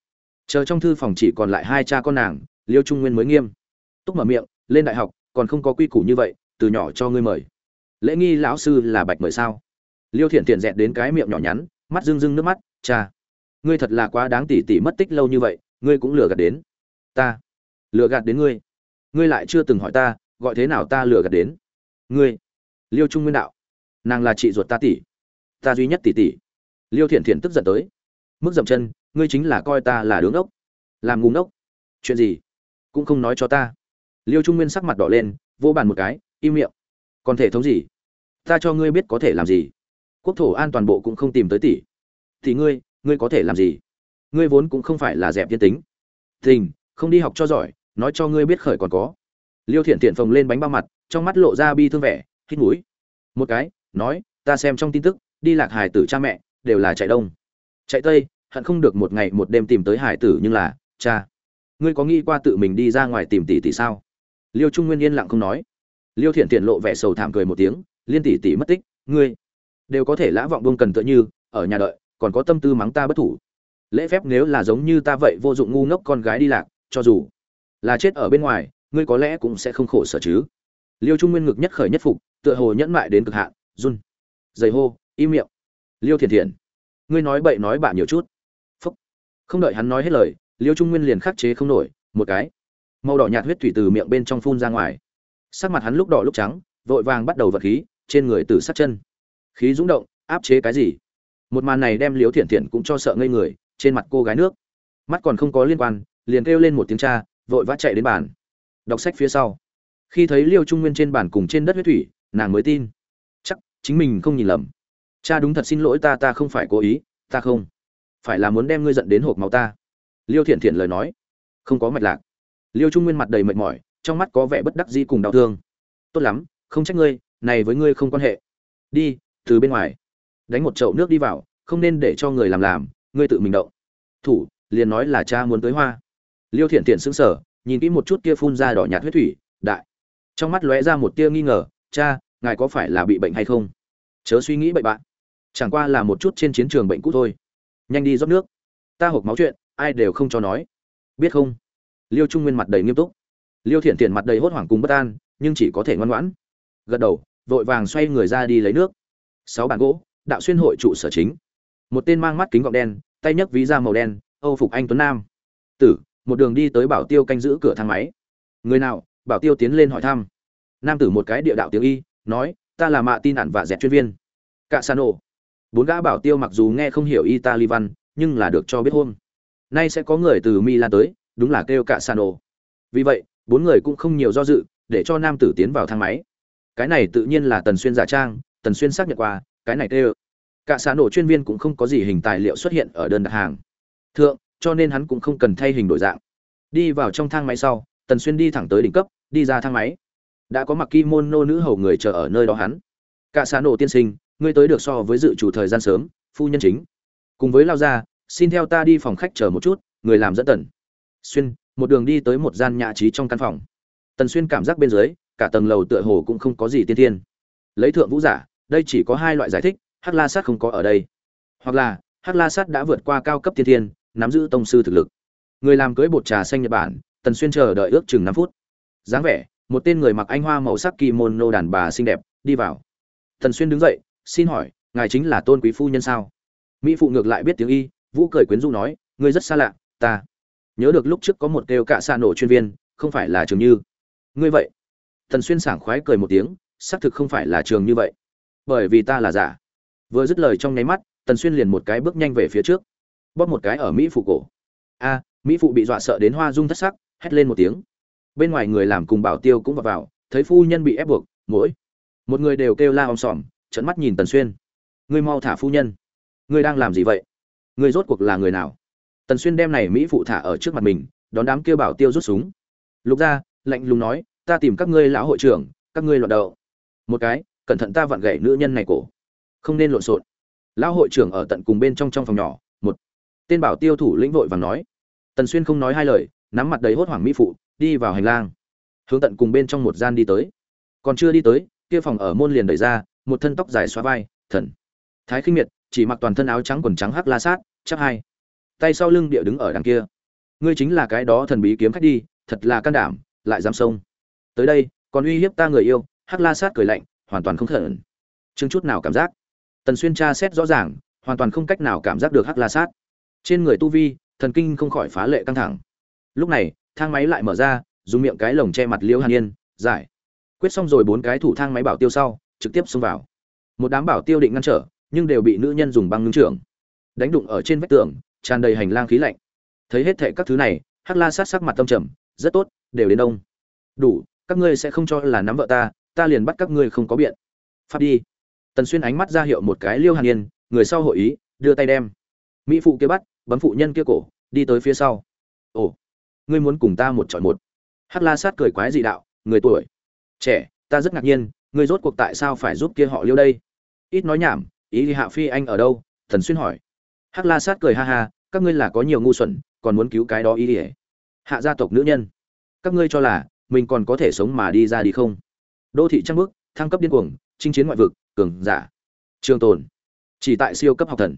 Chờ trong thư phòng chỉ còn lại hai cha con nàng, liêu trung nguyên mới nghiêm. Túc mở miệng, lên đại học, còn không có quy củ như vậy, từ nhỏ cho ngươi mời. Lễ nghi lão sư là bạch mời sao? Liêu thiện thiện dẹt đến cái miệng nhỏ nhắn mắt rưng rưng nước mắt, cha, ngươi thật là quá đáng tỉ tỉ mất tích lâu như vậy, ngươi cũng lừa gạt đến. Ta, lừa gạt đến ngươi? Ngươi lại chưa từng hỏi ta, gọi thế nào ta lừa gạt đến? Ngươi, liêu trung nguyên đạo, nàng là chị ruột ta tỷ ta duy nhất tỷ tỷ liêu thiện thiện tức giận tới, mức dậm chân, ngươi chính là coi ta là đứng ốc, làm ngu ngốc. Chuyện gì? Cũng không nói cho ta. Liêu trung nguyên sắc mặt đỏ lên vô bàn một cái, im miệng. Còn thể thống gì? Ta cho ngươi biết có thể làm gì? Quốc thổ an toàn bộ cũng không tìm tới tỷ. Thì ngươi ngươi có thể làm gì? Ngươi vốn cũng không phải là dẹp thiên tính. Tình, không đi học cho giỏi, nói cho ngươi biết khởi còn có. Liêu thiện thiện phồng lên bánh bao mặt, trong mắt lộ ra bi thương vẻ, hít mũi. Một cái, nói, ta xem trong tin tức, đi lạc hải tử cha mẹ, đều là chạy đông. Chạy tây, hận không được một ngày một đêm tìm tới hải tử nhưng là, cha. Ngươi có nghĩ qua tự mình đi ra ngoài tìm tỷ tỷ sao? Liêu trung nguyên yên lặng không nói. Liêu thiện thiện lộ vẻ sầu thảm cười một tiếng, liên tỷ tỷ mất tích, ngươi đều có thể lã vọng buông cần tựa như, ở nhà đợi, còn có tâm tư mắng ta bất thủ. Lễ phép nếu là giống như ta vậy vô dụng ngu ngốc con gái đi lạc, cho dù là chết ở bên ngoài, ngươi có lẽ cũng sẽ không khổ sở chứ. Liêu trung nguyên ngực nhất khởi nhất phục, tựa hồ nhẫn mại đến cực hạn, run dày hô, im miệng. Liêu thiền thiền ngươi nói bậy nói bạ nhiều chút. Phúc. Không đợi hắn nói hết lời, liêu trung nguyên liền khắc chế không nổi, một cái màu đỏ nhạt huyết thủy từ miệng bên trong phun ra ngoài. Sắc mặt hắn lúc đỏ lúc trắng, vội vàng bắt đầu vật khí, trên người từ sát chân khí dũng động, áp chế cái gì? Một màn này đem liêu thiện thiện cũng cho sợ ngây người, trên mặt cô gái nước. Mắt còn không có liên quan, liền kêu lên một tiếng cha, vội vã chạy đến bàn. Đọc sách phía sau. Khi thấy liêu trung nguyên trên bàn cùng trên đất huyết thủy, nàng mới tin. Chắc, chính mình không nhìn lầm. Cha đúng thật xin lỗi ta ta không phải cố ý, ta không. Phải là muốn đem ngươi giận đến hộp máu ta. Liêu thiện thiện lời nói. Không có mạch lạc. Liêu trung nguyên mặt đầy mệt mỏi, trong mắt có vẻ bất đắc dĩ cùng đau thương. Tốt lắm, không trách ngươi, này với ngươi không quan hệ. Đi từ bên ngoài. Đánh một chậu nước đi vào, không nên để cho người làm làm, ngươi tự mình động. Thủ, liền nói là cha muốn tới hoa. Liêu thiện thiện sững sờ, nhìn kỹ một chút kia phun ra đỏ nhạt huyết thủy, đại. Trong mắt lóe ra một tia nghi ngờ, cha, ngài có phải là bị bệnh hay không? Chớ suy nghĩ bậy bạn. Chẳng qua là một chút trên chiến trường bệnh cũ thôi. Nhanh đi rót nước. Ta hộp máu chuyện, ai đều không cho nói. Biết không? Liêu trung nguyên mặt đầy nghiêm túc. Liêu thiện thiện mặt đầy hốt hoảng cùng bất an, nhưng chỉ có thể ngoan ngoãn. Gật đầu, vội vàng xoay người ra đi lấy nước sáu bàn gỗ, đạo xuyên hội trụ sở chính. Một tên mang mắt kính gọng đen, tay nhấc ví da màu đen, âu phục anh tuấn nam. Tử, một đường đi tới bảo tiêu canh giữ cửa thang máy. Người nào? Bảo tiêu tiến lên hỏi thăm. Nam tử một cái địa đạo tiếng y, nói, ta là mạ tin ản và dẹp chuyên viên. Cạ san ổ bốn gã bảo tiêu mặc dù nghe không hiểu italy văn, nhưng là được cho biết hôm nay sẽ có người từ milan tới, đúng là kêu cạ san ổ vì vậy, bốn người cũng không nhiều do dự, để cho nam tử tiến vào thang máy. Cái này tự nhiên là tần xuyên giả trang tần xuyên xác nhận qua, cái này kêu cả xã nổ chuyên viên cũng không có gì hình tài liệu xuất hiện ở đơn đặt hàng. Thượng, cho nên hắn cũng không cần thay hình đổi dạng. Đi vào trong thang máy sau, tần xuyên đi thẳng tới đỉnh cấp, đi ra thang máy. Đã có mặc kimono nữ hầu người chờ ở nơi đó hắn. Cả xã nổ tiên sinh, ngươi tới được so với dự chủ thời gian sớm, phu nhân chính. Cùng với lao ra xin theo ta đi phòng khách chờ một chút, người làm dẫn tần. Xuyên, một đường đi tới một gian nhã trí trong căn phòng. Tần xuyên cảm giác bên dưới, cả tầng lầu tựa hồ cũng không có gì tiên tiên. Lấy thượng vũ giả đây chỉ có hai loại giải thích, hắc la sát không có ở đây. Hoặc là, hắc la sát đã vượt qua cao cấp thiên thiên, nắm giữ tông sư thực lực. Người làm cưới bột trà xanh nhật bản, tần xuyên chờ đợi ước chừng năm phút. Dáng vẻ, một tên người mặc anh hoa màu sắc kimono đàn bà xinh đẹp, đi vào. Tần xuyên đứng dậy, xin hỏi, ngài chính là tôn quý phu nhân sao? Mỹ phụ ngược lại biết tiếng y, vũ cười quyến rũ nói, ngươi rất xa lạ, ta nhớ được lúc trước có một kêu cạ xa nổ chuyên viên, không phải là trường như. Ngươi vậy? Tần xuyên sảng khoái cười một tiếng, xác thực không phải là trường như vậy bởi vì ta là giả. Vừa dứt lời trong nháy mắt, tần xuyên liền một cái bước nhanh về phía trước, bóp một cái ở mỹ phụ cổ. A, mỹ phụ bị dọa sợ đến hoa rung thất sắc, hét lên một tiếng. Bên ngoài người làm cùng bảo tiêu cũng vào vào, thấy phu nhân bị ép buộc, mỗi một người đều kêu la om sòm trận mắt nhìn tần xuyên. Ngươi mau thả phu nhân. Ngươi đang làm gì vậy? Ngươi rốt cuộc là người nào? Tần xuyên đem này mỹ phụ thả ở trước mặt mình, đón đám kêu bảo tiêu rút súng. Lục ra lạnh lùng nói, ta tìm các ngươi lão hội trưởng, các ngươi loạn đậu. Một cái cẩn thận ta vặn gậy nữ nhân này cổ. Không nên lộn xộn. Lão hội trưởng ở tận cùng bên trong trong phòng nhỏ, một. Tên bảo tiêu thủ lĩnh vội vàng nói. Tần xuyên không nói hai lời, nắm mặt đầy hốt hoảng mỹ phụ, đi vào hành lang. Hướng tận cùng bên trong một gian đi tới. Còn chưa đi tới, kia phòng ở môn liền đẩy ra, một thân tóc dài xóa vai, thần. Thái khinh miệt, chỉ mặc toàn thân áo trắng quần trắng hắc la sát chắc hai. Tay sau lưng địa đứng ở đằng kia. Ngươi chính là cái đó thần bí kiếm khách đi, thật là can đảm, lại dám sông tới đây, còn uy hiếp ta người yêu, hắc la sát cười lạnh hoàn toàn không khẩn. Chứng chút nào cảm giác. Tần xuyên tra xét rõ ràng, hoàn toàn không cách nào cảm giác được hắc la sát. Trên người tu vi, thần kinh không khỏi phá lệ căng thẳng. Lúc này, thang máy lại mở ra, dùng miệng cái lồng che mặt liễu hàn yên, giải. Quyết xong rồi bốn cái thủ thang máy bảo tiêu sau, trực tiếp xông vào. Một đám bảo tiêu định ngăn trở, nhưng đều bị nữ nhân dùng băng ngưng trưởng. Đánh đụng ở trên vách tường, tràn đầy hành lang khí lạnh. Thấy hết thệ các thứ này, hắc la sát sắc mặt tâm trầm, rất tốt, đều đến đông đủ, các ngươi sẽ không cho là nắm vợ ta ta liền bắt các ngươi không có biện. Pháp đi. Tần xuyên ánh mắt ra hiệu một cái liêu hàn yên, người sau hội ý, đưa tay đem. Mỹ phụ kia bắt, bấm phụ nhân kia cổ, đi tới phía sau. Ồ, ngươi muốn cùng ta một chọi một. Hắc la sát cười quái dị đạo, người tuổi, trẻ, ta rất ngạc nhiên, ngươi rốt cuộc tại sao phải giúp kia họ liêu đây? Ít nói nhảm, ý hạ phi anh ở đâu? Thần xuyên hỏi. Hắc la sát cười ha ha, các ngươi là có nhiều ngu xuẩn, còn muốn cứu cái đó ý ỉa hạ gia tộc nữ nhân, các ngươi cho là mình còn có thể sống mà đi ra đi không? Đô thị trăng bước, thăng cấp điên cuồng, chinh chiến ngoại vực, cường giả. Trường tồn. Chỉ tại siêu cấp học thần.